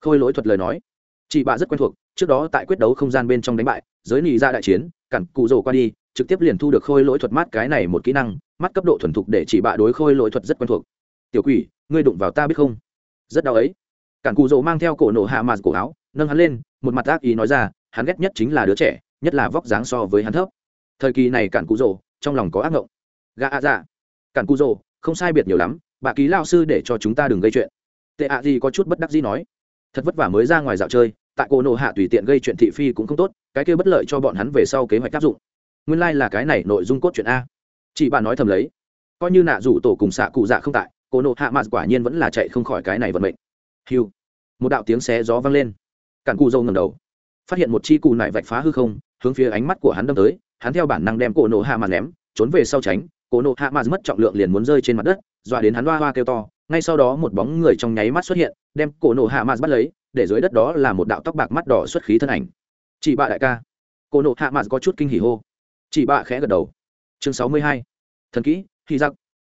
Khôi lỗi thuật lời nói chị bạ rất quen thuộc, trước đó tại quyết đấu không gian bên trong đánh bại, giới nị ra đại chiến, cản cụ rồ qua đi, trực tiếp liền thu được khôi lỗi thuật mát cái này một kỹ năng mắt cấp độ thuần thục để chị bạ đối khôi lỗi thuật rất quen thuộc. Tiểu quỷ, ngươi đụng vào ta biết không? Rất đau ấy. Cản cụ rồ mang theo cổ nổ hạ mạt cổ áo, nâng hắn lên, một mặt ác ý nói ra, hắn ghét nhất chính là đứa trẻ, nhất là vóc dáng so với hắn thấp. Thời kỳ này cản cụ rồ, trong lòng có ác ngộng. Gà ạ dạ. Cản cụ rồ, không sai biệt nhiều lắm, bà ký lao sư để cho chúng ta đừng gây chuyện. Tệ ạ gì có chút bất đắc gì nói thật vất vả mới ra ngoài dạo chơi, tại cô nộ hạ tùy tiện gây chuyện thị phi cũng không tốt, cái kia bất lợi cho bọn hắn về sau kế hoạch áp dụng. Nguyên lai、like、là cái này nội dung cốt chuyện a. Chị bà nói thầm lấy. Coi như nạ rủ tổ cùng xạ cụ dạ không tại cô nộ hạ mạt quả nhiên vẫn là chạy không khỏi cái này vận mệnh. Hiu. Một đạo tiếng xé gió vang lên. Cản cụ dâu ngầm đầu. Phát hiện một chi cụ nải vạch phá hư không, hướng phía ánh mắt của hắn đâm tới, hắn theo bản năng đem cổ nộ hạ mạt ném, trốn về sau tránh, cổ nộ hạ mạt mất trọng lượng liền muốn rơi trên mặt đất, dọa đến hắn hoa hoa kêu to ngay sau đó một bóng người trong nháy mắt xuất hiện, đem cổ nộ hạ mạt bắt lấy, để dưới đất đó là một đạo tóc bạc mắt đỏ xuất khí thân ảnh. Chị bạ đại ca. Cổ nộ hạ mạt có chút kinh hỉ hô. Chị bạ khẽ gật đầu. Chương sáu mươi hai. Thần kỹ hy giặc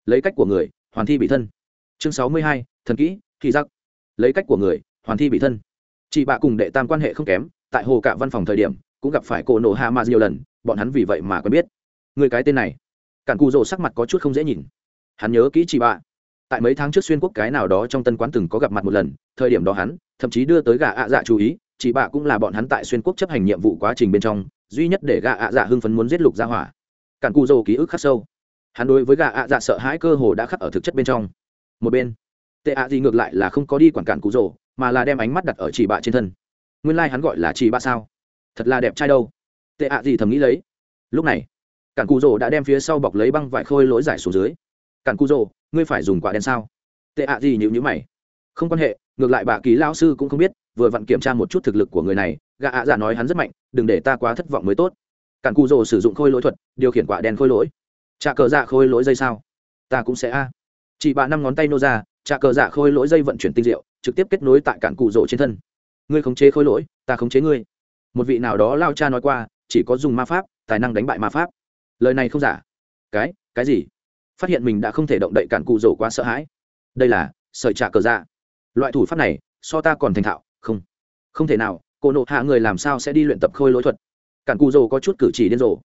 lấy cách của người, hoàn thi bị thân. Chương sáu mươi hai. Thần kỹ hy giặc lấy cách của người, hoàn thi bị thân. Chị bạ cùng đệ tam quan hệ không kém, tại hồ cả văn phòng thời điểm, cũng gặp phải cổ nộ hạ mạt nhiều lần, bọn hắn vì vậy mà quen biết. Người cái tên này. Cản cù rồ sắc mặt có chút không dễ nhìn. Hắn nhớ kỹ chị bạ tại mấy tháng trước xuyên quốc cái nào đó trong tân quán từng có gặp mặt một lần, thời điểm đó hắn, thậm chí đưa tới gà ạ dạ chú ý, chị bạ cũng là bọn hắn tại xuyên quốc chấp hành nhiệm vụ quá trình bên trong, duy nhất để gà ạ dạ hưng phấn muốn giết lục ra hỏa. Cản cù dầu ký ức khắc sâu. Hắn đối với gà ạ dạ sợ hãi cơ hồ đã khắc ở thực chất bên trong. Một bên, tệ ạ gì ngược lại là không có đi quản cản cụ dầu, mà là đem ánh mắt đặt ở chị bạ trên thân. Nguyên lai、like、hắn gọi là chị bạ sao? Thật là đẹp trai đâu. Tệ ạ gì thầm nghĩ lấy. Lúc này, cản cụ dầu đã đem phía sau bọc lấy băng vải khôi lỗi giải xuống dưới. Cản cụ dầu ngươi phải dùng quả đen sao? Tệ ạ gì nhịu nhữ mày. Không quan hệ, ngược lại bà ký lao sư cũng không biết, vừa vặn kiểm tra một chút thực lực của người này gạ ạ dạ nói hắn rất mạnh, đừng để ta quá thất vọng mới tốt. Cản cụ rồ sử dụng khôi lỗi thuật, điều khiển quả đen khôi lỗi. Trà cờ dạ khôi lỗi dây sao? Ta cũng sẽ a. Chị bà năm ngón tay nô ra trà cờ dạ khôi lỗi dây vận chuyển tinh diệu, trực tiếp kết nối tại cản cụ rồ trên thân. Ngươi khống chế khôi lỗi, ta khống chế ngươi. Một vị nào đó lao cha nói qua, chỉ có dùng ma pháp, tài năng đánh bại ma pháp. Lời này không giả. Cái cái gì? Phát hiện mình đã không thể động đậy cản cụ rổ quá sợ hãi. Đây là sợi trà cờ dạ. Loại thủ pháp này, so ta còn thành thạo, không. Không thể nào, cô nộ hạ người làm sao sẽ đi luyện tập khôi lỗi thuật? Cản cụ rổ có chút cử chỉ điên rồ.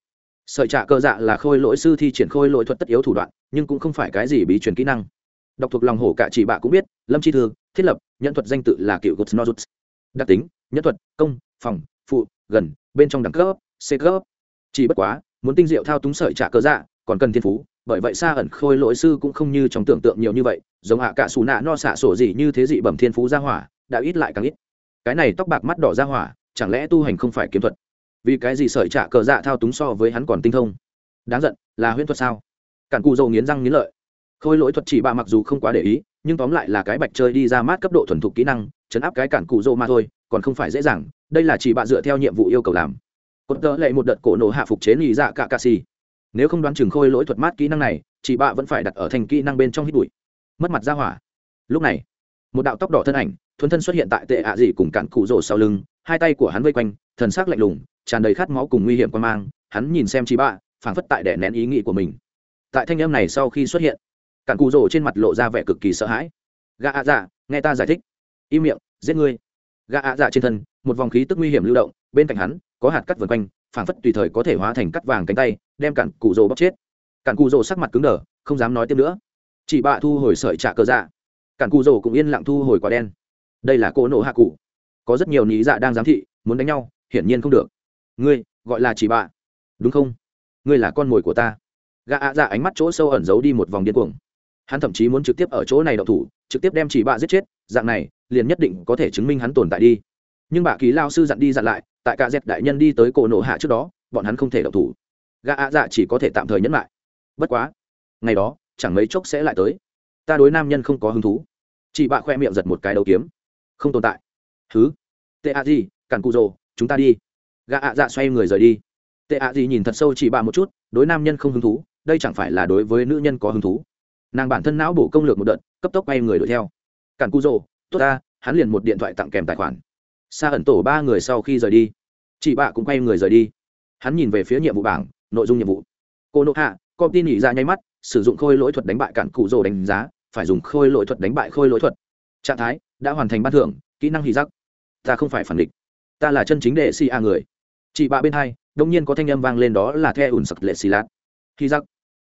Sợi trả cơ dạ là khôi lỗi sư thi triển khôi lỗi thuật tất yếu thủ đoạn, nhưng cũng không phải cái gì bí truyền kỹ năng. Đọc thuộc lòng hổ cả chỉ bạ cũng biết, lâm chi thư, thiết lập nhận thuật danh tự là cựu gột nozuts. Đặc tính, nhân thuật, công, phòng, phụ, gần, bên trong đẳng cấp, c cấp. Chỉ bất quá, muốn tinh diệu thao túng sợi trả cơ dạ còn cần thiên phú bởi vậy xa ẩn khôi lỗi sư cũng không như trong tưởng tượng nhiều như vậy, giống hạ cả xù nạ no xạ sổ gì như thế dị bẩm thiên phú ra hỏa, đã ít lại càng ít. Cái này tóc bạc mắt đỏ ra hỏa, chẳng lẽ tu hành không phải kiếm thuật? Vì cái gì sợi trả cờ dạ thao túng so với hắn còn tinh thông? Đáng giận, là huyễn thuật sao? Cản cụ dầu nghiến răng nghiến lợi. Khôi lỗi thuật chỉ bạ mặc dù không quá để ý, nhưng tóm lại là cái bạch chơi đi ra mát cấp độ thuần thục kỹ năng, chấn áp cái cản cụ dầu mà thôi, còn không phải dễ dàng, đây là chỉ bạ dựa theo nhiệm vụ yêu cầu làm. Cột tớ lệ một đợt cổ nổ hạ phục chế lì dạ cả ca xì nếu không đoán chừng khôi lỗi thuật mát kỹ năng này chỉ bạ vẫn phải đặt ở thành kỹ năng bên trong hít bụi. Mất mặt ra hỏa. Lúc này, một đạo tóc đỏ thân ảnh, thuần thân xuất hiện tại tệ ạ dị cùng cản cụ rổ sau lưng, hai tay của hắn vây quanh, thần sắc lạnh lùng, tràn đầy khát máu cùng nguy hiểm quan mang. Hắn nhìn xem chị bạ, phảng phất tại đẻ nén ý nghĩ của mình. Tại thanh em này sau khi xuất hiện cản cụ rổ trên mặt lộ ra vẻ cực kỳ sợ hãi. Gà ạ dạ nghe ta giải thích. Im miệng, giết ngươi. Gã ạ dạ trên thân, một vòng khí tức nguy hiểm lưu động, bên cạnh hắn, có hạt cắt vần quanh phảng phất tùy thời có thể hóa thành cắt vàng cánh tay, đem cản cụ rổ bóc chết. Cản cụ rổ sắc mặt cứng đờ, không dám nói tiếp nữa. Chị bạ thu hồi sợi trạ cờ dạ. Cản cụ rổ cũng yên lặng thu hồi quả đen. Đây là cô nổ hạ cụ. Có rất nhiều lý dạ đang giám thị, muốn đánh nhau, hiển nhiên không được. Ngươi, gọi là chị bạ. Đúng không? Ngươi là con mồi của ta. Gã ạ dạ ánh mắt chỗ sâu ẩn giấu đi một vòng điên cuồng. Hắn thậm chí muốn trực tiếp ở chỗ này đậu thủ, trực tiếp đem chị bạ giết chết, dạng này, liền nhất định có thể chứng minh hắn tồn tại đi. Nhưng bà ký lao sư dặn đi dặn lại tại cả dẹt đại nhân đi tới cổ nổ hạ trước đó, bọn hắn không thể đậu thủ. Gã ạ dạ chỉ có thể tạm thời nhẫn lại. Bất quá, ngày đó, chẳng mấy chốc sẽ lại tới. Ta đối nam nhân không có hứng thú. Chị bạ khoe miệng giật một cái đầu kiếm. Không tồn tại. Thứ. Tệ ạ gì, cản cụ rồ, chúng ta đi. Gã ạ dạ xoay người rời đi. Tệ ạ gì nhìn thật sâu chị bạ một chút, đối nam nhân không hứng thú, đây chẳng phải là đối với nữ nhân có hứng thú. Nàng bản thân não bổ công lược một đợt, cấp tốc bay người đuổi theo. Cản cụ rồ, tốt ta, hắn liền một điện thoại tặng kèm tài khoản xa ẩn tổ ba người sau khi rời đi, chị bạ cũng quay người rời đi. Hắn nhìn về phía nhiệm vụ bảng, nội dung nhiệm vụ. Cô nộ hạ công tin nghỉ ra nháy mắt, sử dụng khôi lỗi thuật đánh bại cản cụ rồ đánh giá, phải dùng khôi lỗi thuật đánh bại khôi lỗi thuật. Trạng thái, đã hoàn thành ban thưởng, kỹ năng hì giác ta không phải phản địch. Ta là chân chính đệ si a người. Chị bạ bên hai đông nhiên có thanh âm vang lên đó là the ùn sặc lệ xì lát hì giác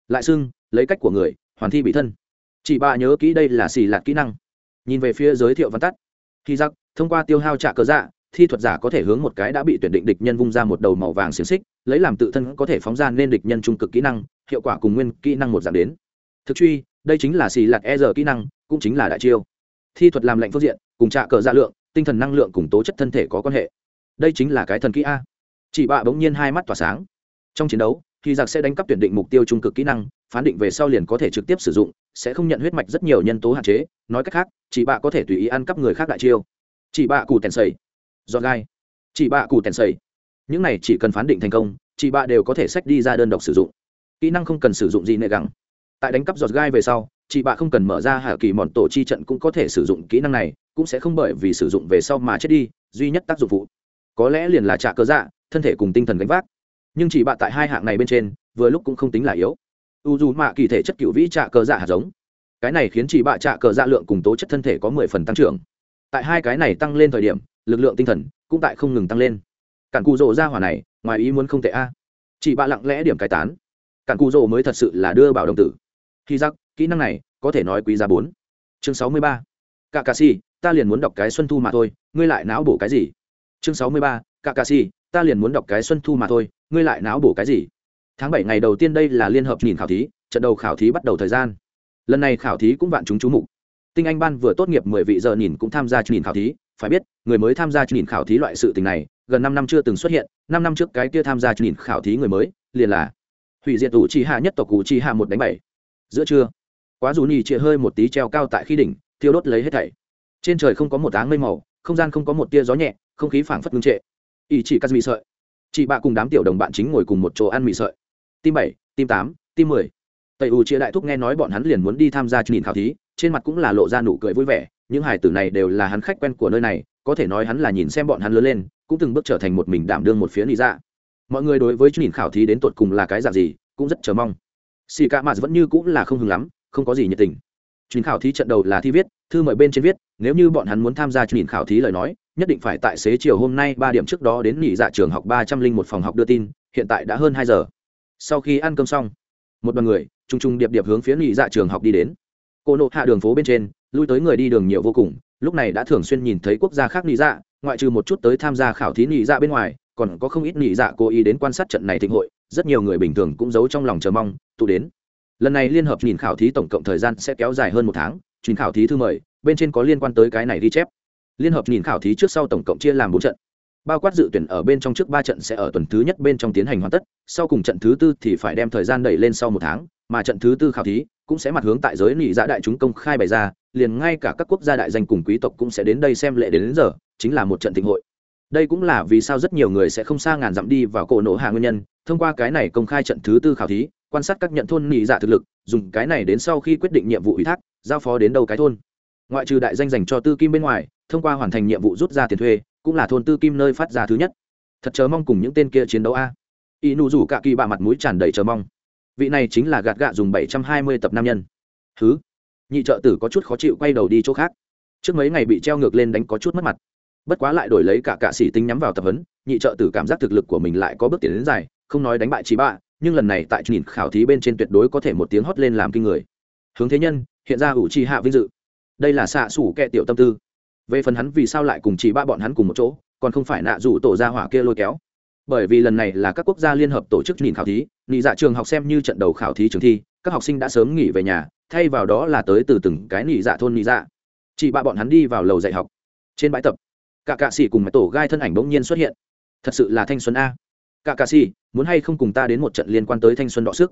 lại xưng, lấy cách của người, hoàn thi bị thân. Chị bạ nhớ kỹ đây là xì lạt kỹ năng. Nhìn về phía giới thiệu văn tắt khi giặc thông qua tiêu hao trả cờ dạ thi thuật giả có thể hướng một cái đã bị tuyển định địch nhân vung ra một đầu màu vàng xiềng xích, lấy làm tự thân có thể phóng ra nên địch nhân trung cực kỹ năng, hiệu quả cùng nguyên kỹ năng một dạng đến. Thực truy, đây chính là xì lạt e giờ kỹ năng, cũng chính là đại chiêu. Thi thuật làm lệnh phương diện, cùng trạ cờ dạ lượng, tinh thần năng lượng cùng tố chất thân thể có quan hệ. Đây chính là cái thần kỹ a. Chị bạ bỗng nhiên hai mắt tỏa sáng. Trong chiến đấu, khi giặc sẽ đánh cắp tuyển định mục tiêu trung cực kỹ năng, phán định về sau liền có thể trực tiếp sử dụng sẽ không nhận huyết mạch rất nhiều nhân tố hạn chế. Nói cách khác, chị bạ có thể tùy ý ăn cắp người khác đại chiêu. Chị bạ cù tèn sầy. Giọt gai. Chị bạ cù tèn sầy. Những này chỉ cần phán định thành công, chị bạ đều có thể sách đi ra đơn độc sử dụng. Kỹ năng không cần sử dụng gì nệ gẳng. Tại đánh cắp giọt gai về sau, chị bạ không cần mở ra hạ kỳ mòn tổ chi trận cũng có thể sử dụng kỹ năng này, cũng sẽ không bởi vì sử dụng về sau mà chết đi, duy nhất tác dụng phụ. Có lẽ liền là trả cơ dạ thân thể cùng tinh thần gánh vác. Nhưng chị bạ tại hai hạng này bên trên, vừa lúc cũng không tính là yếu u dù mạ kỳ thể chất cựu vĩ trạ cờ dạ hạt giống. Cái này khiến chị bạ trạ cờ dạ lượng cùng tố chất thân thể có mười phần tăng trưởng. Tại hai cái này tăng lên thời điểm, lực lượng tinh thần cũng tại không ngừng tăng lên. Cản cù rộ ra hỏa này, ngoài ý muốn không tệ a. Chị bạ lặng lẽ điểm cải tán. Cản cù rộ mới thật sự là đưa bảo đồng tử. Khi giặc kỹ năng này có thể nói quý giá bốn. Chương sáu mươi ba. Cả cà si ta liền muốn đọc cái xuân thu mà thôi, ngươi lại não bổ cái gì? Chương sáu mươi ba. Cả cà si ta liền muốn đọc cái xuân thu mà thôi, ngươi lại não bổ cái gì? Tháng bảy ngày đầu tiên đây là liên hợp nhìn khảo thí, trận đầu khảo thí bắt đầu thời gian. Lần này khảo thí cũng vạn chúng chú mục. Tinh anh ban vừa tốt nghiệp mười vị giờ nhìn cũng tham gia nhìn khảo thí, phải biết, người mới tham gia nhìn khảo thí loại sự tình này, gần năm năm chưa từng xuất hiện, năm năm trước cái kia tham gia nhìn khảo thí người mới, liền là hủy diệt tủ chi hạ nhất tộc cụ chi hạ một đánh bảy. Giữa trưa, quá dù nhì chia hơi một tí treo cao tại khi đỉnh, thiêu đốt lấy hết thảy. Trên trời không có một áng mây màu, không gian không có một tia gió nhẹ, không khí phảng phất ngưng trệ. Ý chỉ cắt mì sợi. Chị bạ cùng đám tiểu đồng bạn chính ngồi cùng một chỗ ăn mì sợi tim bảy, tim tám, tim mười. Tây u chia đại thúc nghe nói bọn hắn liền muốn đi tham gia nhìn khảo thí, trên mặt cũng là lộ ra nụ cười vui vẻ, những hải tử này đều là hắn khách quen của nơi này, có thể nói hắn là nhìn xem bọn hắn lớn lên, cũng từng bước trở thành một mình đảm đương một phía lý ra dạ. mọi người đối với nhìn khảo thí đến tột cùng là cái dạng gì, cũng rất chờ mong. Xì ca mạt vẫn như cũng là không hứng lắm, không có gì nhiệt tình. Chương khảo thí trận đầu là thi viết, thư mời bên trên viết, nếu như bọn hắn muốn tham gia nhìn khảo thí lời nói, nhất định phải tại xế chiều hôm nay ba điểm trước đó đến nghỉ dạ trường học ba trăm linh một phòng học đưa tin, hiện tại đã hơn hai giờ sau khi ăn cơm xong, một đoàn người t r u n g t r u n g điệp điệp hướng phía nghỉ dạ trường học đi đến. Cô nộ hạ đường phố bên trên, lui tới người đi đường nhiều vô cùng, lúc này đã thường xuyên nhìn thấy quốc gia khác nghỉ dạ ngoại trừ một chút tới tham gia khảo thí nghỉ dạ bên ngoài, còn có không ít nghỉ dạ cố ý đến quan sát trận này thịnh hội, rất nhiều người bình thường cũng giấu trong lòng chờ mong, tụ đến. Lần này liên hợp nhìn khảo thí tổng cộng thời gian sẽ kéo dài hơn một tháng chuyến khảo thí thư mời, bên trên có liên quan tới cái này ghi chép. Liên hợp nhìn khảo thí trước sau tổng cộng chia làm bốn trận bao quát dự tuyển ở bên trong trước ba trận sẽ ở tuần thứ nhất bên trong tiến hành hoàn tất sau cùng trận thứ tư thì phải đem thời gian đẩy lên sau một tháng mà trận thứ tư khảo thí cũng sẽ mặt hướng tại giới nị dạ đại chúng công khai bày ra liền ngay cả các quốc gia đại danh cùng quý tộc cũng sẽ đến đây xem lễ đến, đến giờ chính là một trận thịnh hội. Đây cũng là vì sao rất nhiều người sẽ không xa ngàn dặm đi vào cổ nổ hạ nguyên nhân thông qua cái này công khai trận thứ tư khảo thí quan sát các nhận thôn nị dạ thực lực dùng cái này đến sau khi quyết định nhiệm vụ ủy thác giao phó đến đâu cái thôn. Ngoại trừ đại danh dành cho tư kim bên ngoài thông qua hoàn thành nhiệm vụ rút ra tiền thuê cũng là thôn tư kim nơi phát ra thứ nhất. Thật chờ mong cùng những tên kia chiến đấu a. Y nụ rủ cả kỳ bạ mặt mũi tràn đầy chờ mong. Vị này chính là gạt gạ dùng bảy trăm hai mươi tập nam nhân. Thứ nhị trợ tử có chút khó chịu quay đầu đi chỗ khác. Trước mấy ngày bị treo ngược lên đánh có chút mất mặt. Bất quá lại đổi lấy cả cạ sĩ tính nhắm vào tập huấn, nhị trợ tử cảm giác thực lực của mình lại có bước tiến đến dài, không nói đánh bại chị bạ, nhưng lần này tại nhìn khảo thí bên trên tuyệt đối có thể một tiếng hót lên làm kinh người. Hướng thế nhân, hiện ra ủ trì hạ vinh dự. Đây là xạ xủ kẹ tiểu tâm tư về phần hắn vì sao lại cùng chỉ ba bọn hắn cùng một chỗ, còn không phải nạ rủ tổ ra hỏa kia lôi kéo. Bởi vì lần này là các quốc gia liên hợp tổ chức nhìn khảo thí nghỉ dạ trường học xem như trận đầu khảo thí trường thi, các học sinh đã sớm nghỉ về nhà, thay vào đó là tới từ từng cái nghỉ dạ thôn nghỉ dạ. Chị ba bọn hắn đi vào lầu dạy học. Trên bãi tập, cả cạ sĩ cùng mái tổ gai thân ảnh bỗng nhiên xuất hiện. Thật sự là thanh xuân a. Cả cạ sĩ, muốn hay không cùng ta đến một trận liên quan tới thanh xuân đọ sức?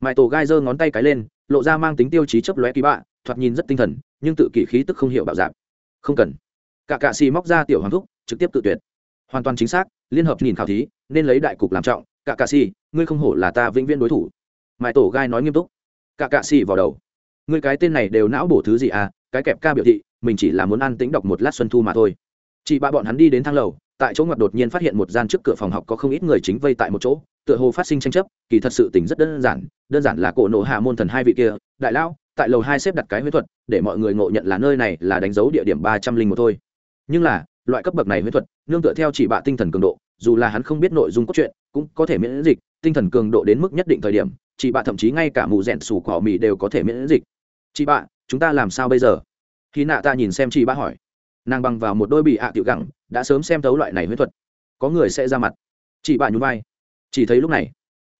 Mái tổ gai giơ ngón tay cái lên, lộ ra mang tính tiêu chí chấp lóe kỳ bạ, thoạt nhìn rất tinh thần, nhưng tự kỷ khí tức không hiểu bạo dạp không cần. Cả cạ xì móc ra tiểu hoàng thúc, trực tiếp tự tuyệt. Hoàn toàn chính xác, liên hợp nhìn khảo thí, nên lấy đại cục làm trọng. Cả cạ xì, ngươi không hổ là ta vĩnh viễn đối thủ. Mãi tổ gai nói nghiêm túc. Cả cạ xì vào đầu. Ngươi cái tên này đều não bổ thứ gì à cái kẹp ca biểu thị, mình chỉ là muốn ăn tĩnh đọc một lát xuân thu mà thôi. Chị ba bọn hắn đi đến thang lầu, tại chỗ ngoặt đột nhiên phát hiện một gian trước cửa phòng học có không ít người chính vây tại một chỗ, tựa hồ phát sinh tranh chấp, kỳ thật sự tình rất đơn giản đơn giản là cổ nộ hạ môn thần hai vị kia, đại lão tại lầu hai xếp đặt cái huyết thuật, để mọi người ngộ nhận là nơi này là đánh dấu địa điểm ba trăm linh một thôi. Nhưng là, loại cấp bậc này huyết thuật, nương tựa theo chỉ bạ tinh thần cường độ, dù là hắn không biết nội dung cốt truyện, cũng có thể miễn dịch, tinh thần cường độ đến mức nhất định thời điểm chị bạ thậm chí ngay cả mù rẽn sủ cỏ mì đều có thể miễn dịch. Chị bạ, chúng ta làm sao bây giờ? Khi nạ ta nhìn xem chị bạ hỏi. Nàng bằng vào một đôi bị ạ tiểu gẳng, đã sớm xem thấu loại này huyết thuật. Có người sẽ ra mặt. Chị bạ nhún vai. Chỉ thấy lúc này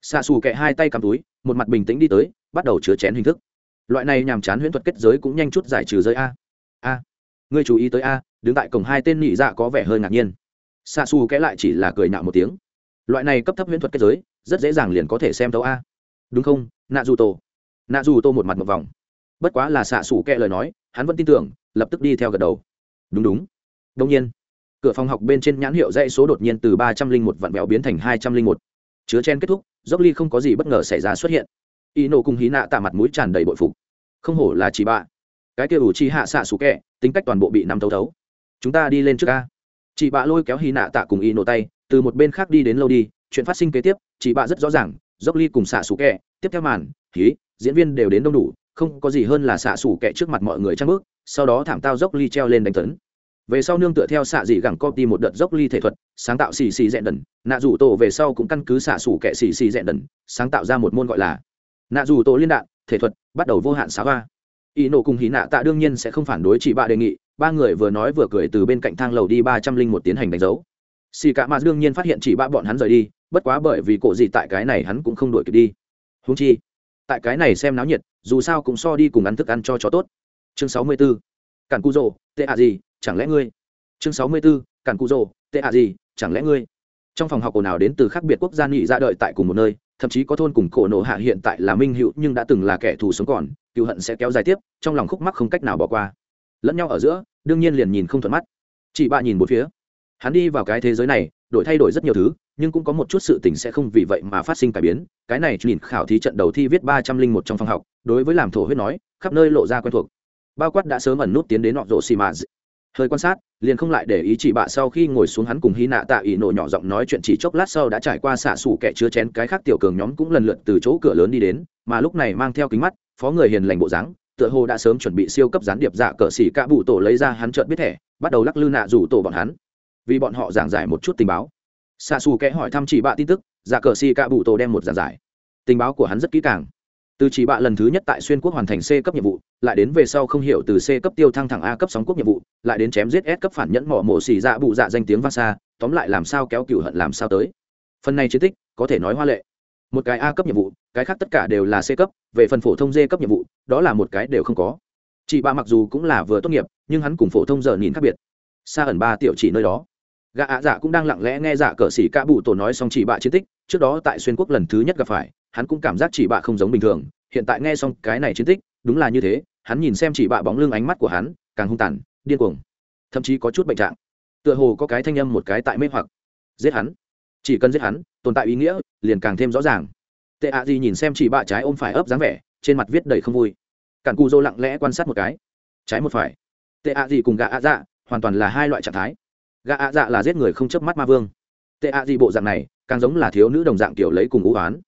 xạ xù kẹ hai tay cầm túi, một mặt bình tĩnh đi tới, bắt đầu chứa chén hình thức loại này nhàm chán huyễn thuật kết giới cũng nhanh chút giải trừ giới a. A. Ngươi chú ý tới a, đứng tại cổng hai tên nhị dạ có vẻ hơi ngạc nhiên. Xa xù kẽ lại chỉ là cười nhạo một tiếng. Loại này cấp thấp huyễn thuật kết giới, rất dễ dàng liền có thể xem thấu a. Đúng không nạ dù tổ nạ dù tô một mặt một vòng. Bất quá là xạ xù kẽ lời nói, hắn vẫn tin tưởng, lập tức đi theo gật đầu. Đúng đúng. Đông nhiên, cửa phòng học bên trên nhãn hiệu dãy số đột nhiên từ ba trăm linh một vạn béo biến thành hai trăm linh một. Chứa chen kết thúc, dốc ly không có gì bất ngờ xảy ra xuất hiện y nổ cùng hí nạ tạ mặt mũi tràn đầy bội phục. Không hổ là chỉ bạ. Cái kia ủ chi hạ xạ xù kẹ tính cách toàn bộ bị nắm thấu thấu. Chúng ta đi lên trước ca chị bạ lôi kéo hí nạ tạ cùng y nổ tay từ một bên khác đi đến lâu đi chuyện phát sinh kế tiếp chị bạ rất rõ ràng dốc ly cùng xạ xù kẹ tiếp theo màn hí, diễn viên đều đến đông đủ không có gì hơn là xạ xù kẹ trước mặt mọi người trang bước sau đó thảm tao dốc ly treo lên đánh tấn. Về sau nương tựa theo xạ dị gẳng copy một đợt dốc ly thể thuật sáng tạo xì xì dẹn đần nạ rủ tổ về sau cũng căn cứ xạ xù kẹ xì xì dẹn đần sáng tạo ra một môn gọi là nạ dù tổ liên đạn, thể thuật, bắt đầu vô hạn xá hoa. Y nổ cùng hí nạ tạ đương nhiên sẽ không phản đối chị bạ đề nghị, ba người vừa nói vừa cười từ bên cạnh thang lầu đi ba trăm linh một tiến hành đánh dấu. Xì cả mà đương nhiên phát hiện chỉ bạ bọn hắn rời đi, bất quá bởi vì cổ gì tại cái này hắn cũng không đuổi kịp đi. Húng chi, tại cái này xem náo nhiệt, dù sao cũng so đi cùng ăn thức ăn cho chó tốt. Chương sáu mươi b ố cản cu rồ tệ ạ gì, chẳng lẽ ngươi? Chương sáu mươi b ố cản cu rồ tệ ạ gì, chẳng lẽ ngươi? Trong phòng học ồn ào đến từ khác biệt quốc gia nghị ra đợi tại cùng một nơi thậm chí có thôn cùng cổ nổ hạ hiện tại là minh hữu nhưng đã từng là kẻ thù sống còn, cựu hận sẽ kéo dài tiếp, trong lòng khúc mắc không cách nào bỏ qua. Lẫn nhau ở giữa, đương nhiên liền nhìn không thuận mắt. Chị bạ nhìn một phía. Hắn đi vào cái thế giới này, đổi thay đổi rất nhiều thứ, nhưng cũng có một chút sự tình sẽ không vì vậy mà phát sinh cải biến. Cái này nhìn khảo thí trận đầu thi viết ba trăm linh một trong phòng học, đối với làm thổ huyết nói, khắp nơi lộ ra quen thuộc. Bao quát đã sớm ẩn nút tiến đến nọ rộ xì mà hơi quan sát, liền không lại để ý chị bạ sau khi ngồi xuống hắn cùng hy nạ tạ ỷ nổ nhỏ giọng nói chuyện chỉ chốc lát sau đã trải qua xạ xủ kẻ chứa chén cái khác tiểu cường nhóm cũng lần lượt từ chỗ cửa lớn đi đến, mà lúc này mang theo kính mắt, phó người hiền lành bộ dáng, tựa hồ đã sớm chuẩn bị siêu cấp gián điệp dạ cờ xỉ cạ bụ tổ lấy ra hắn trợn biết thẻ, bắt đầu lắc lư nạ rủ tổ bọn hắn. Vì bọn họ giảng giải một chút tình báo. Xạ xù kẽ hỏi thăm chị bạ tin tức dạ cờ xỉ cạ bụ tổ đem một giảng giải. Tình báo của hắn rất kỹ càng từ chỉ bạ lần thứ nhất tại xuyên quốc hoàn thành c cấp nhiệm vụ, lại đến về sau không hiểu từ c cấp tiêu thăng thẳng a cấp sóng quốc nhiệm vụ, lại đến chém giết s cấp phản nhẫn mỏ mổ xì dạ bụ dạ danh tiếng vang xa, tóm lại làm sao kéo cựu hận làm sao tới. Phần này chiến tích, có thể nói hoa lệ. Một cái a cấp nhiệm vụ, cái khác tất cả đều là c cấp, về phần phổ thông d cấp nhiệm vụ, đó là một cái đều không có. Chị ba mặc dù cũng là vừa tốt nghiệp, nhưng hắn cùng phổ thông giờ nhìn khác biệt. Xa ẩn ba tiểu chỉ nơi đó. Gã ạ dạ cũng đang lặng lẽ nghe dạ cờ xỉ ca bụ tổ nói xong chỉ bạ chiến tích, trước đó tại xuyên quốc lần thứ nhất gặp phải hắn cũng cảm giác chỉ bạ không giống bình thường. Hiện tại nghe xong cái này chiến tích, đúng là như thế, hắn nhìn xem chỉ bạ bóng lưng ánh mắt của hắn, càng hung tàn, điên cuồng. Thậm chí có chút bệnh trạng. Tựa hồ có cái thanh âm một cái tại mê hoặc. Giết hắn. Chỉ cần giết hắn, tồn tại ý nghĩa liền càng thêm rõ ràng. Tệ ạ gì nhìn xem chỉ bạ trái ôm phải ấp dáng vẻ, trên mặt viết đầy không vui. Cản cù dô lặng lẽ quan sát một cái. Trái một phải. Tệ ạ gì cùng gạ ạ dạ hoàn toàn là hai loại trạng thái. Gạ ạ dạ là giết người không chớp mắt ma vương. Tệ ạ gì bộ dạng này, càng giống là thiếu nữ đồng dạng kiểu lấy cùng ú oán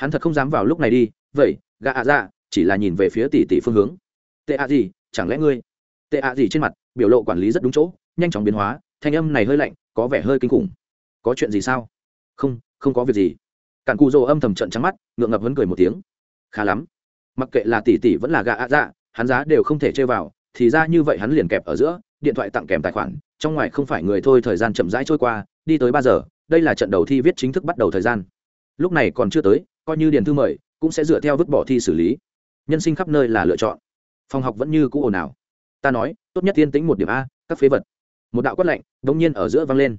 hắn thật không dám vào lúc này đi, vậy gà ạ dạ chỉ là nhìn về phía tỷ tỷ phương hướng. Tệ ạ gì, chẳng lẽ ngươi? Tệ ạ gì trên mặt, biểu lộ quản lý rất đúng chỗ, nhanh chóng biến hóa, thanh âm này hơi lạnh, có vẻ hơi kinh khủng. Có chuyện gì sao? Không không có việc gì. Cản cù rồ âm thầm trận trắng mắt, ngượng ngập vẫn cười một tiếng. Khá lắm. Mặc kệ là tỷ tỷ vẫn là gà ạ dạ hắn giá đều không thể chơi vào, thì ra như vậy hắn liền kẹp ở giữa, điện thoại tặng kèm tài khoản, trong ngoài không phải người thôi thời gian chậm rãi trôi qua, đi tới ba giờ, đây là trận đầu thi viết chính thức bắt đầu thời gian. Lúc này còn chưa tới coi như điền thư mời, cũng sẽ dựa theo vứt bỏ thi xử lý. Nhân sinh khắp nơi là lựa chọn. Phòng học vẫn như cũ ồn ào. Ta nói, tốt nhất tiên tính một điểm a, các phế vật. Một đạo quát lạnh đ ỗ n g nhiên ở giữa văng lên.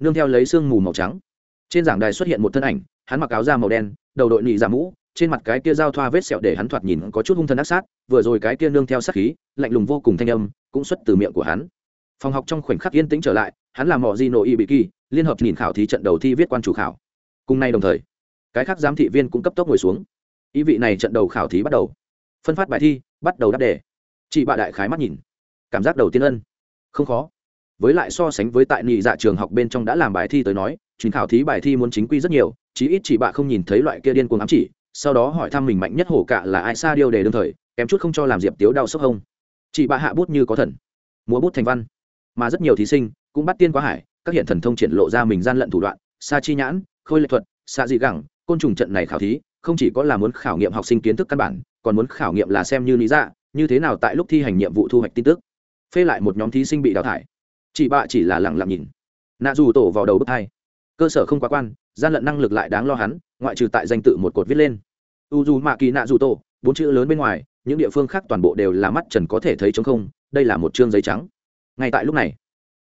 Nương theo lấy sương mù màu trắng. Trên giảng đài xuất hiện một thân ảnh, hắn mặc áo da màu đen, đầu đội nị giả mũ, trên mặt cái kia giao thoa vết sẹo để hắn thoạt nhìn có chút hung thân ác sát, vừa rồi cái kia nương theo sát khí, lạnh lùng vô cùng thanh âm, cũng xuất từ miệng của hắn. Phòng học trong khoảnh khắc yên tĩnh trở lại, hắn làm mọi di nội y bị kỳ, liên hợp nhìn khảo thí trận đầu thi viết quan chủ khảo. Cùng nay đồng thời cái khác giám thị viên cũng cấp tốc ngồi xuống. Ý vị này trận đầu khảo thí bắt đầu. Phân phát bài thi, bắt đầu đáp đề. Chị bạ đại khái mắt nhìn. Cảm giác đầu tiên ân. Không khó. Với lại so sánh với tại nhị dạ trường học bên trong đã làm bài thi tới nói, chuyến khảo thí bài thi muốn chính quy rất nhiều, chí ít chị bạ không nhìn thấy loại kia điên cuồng ám chỉ, sau đó hỏi thăm mình mạnh nhất hổ cạ là ai xa điêu đề đương thời, kém chút không cho làm diệp tiếu đau sốc hông. Chị bạ hạ bút như có thần. Múa bút thành văn. Mà rất nhiều thí sinh cũng bắt tiên quá hải, các hiện thần thông triển lộ ra mình gian lận thủ đoạn xa chi nhãn, khôi lệ thuật xa dị gẳng côn trùng trận này khảo thí, không chỉ có là muốn khảo nghiệm học sinh kiến thức căn bản, còn muốn khảo nghiệm là xem như lý dạ như thế nào tại lúc thi hành nhiệm vụ thu hoạch tin tức. Phê lại một nhóm thí sinh bị đào thải. Chị bạ chỉ là lẳng lặng nhìn. Nạ dù tổ vào đầu bước hai. Cơ sở không quá quan, gian lận năng lực lại đáng lo hắn, ngoại trừ tại danh tự một cột viết lên. U dù mạ kỳ nạ dù tổ, bốn chữ lớn bên ngoài, những địa phương khác toàn bộ đều là mắt trần có thể thấy chống không, đây là một chương giấy trắng. Ngay tại lúc này,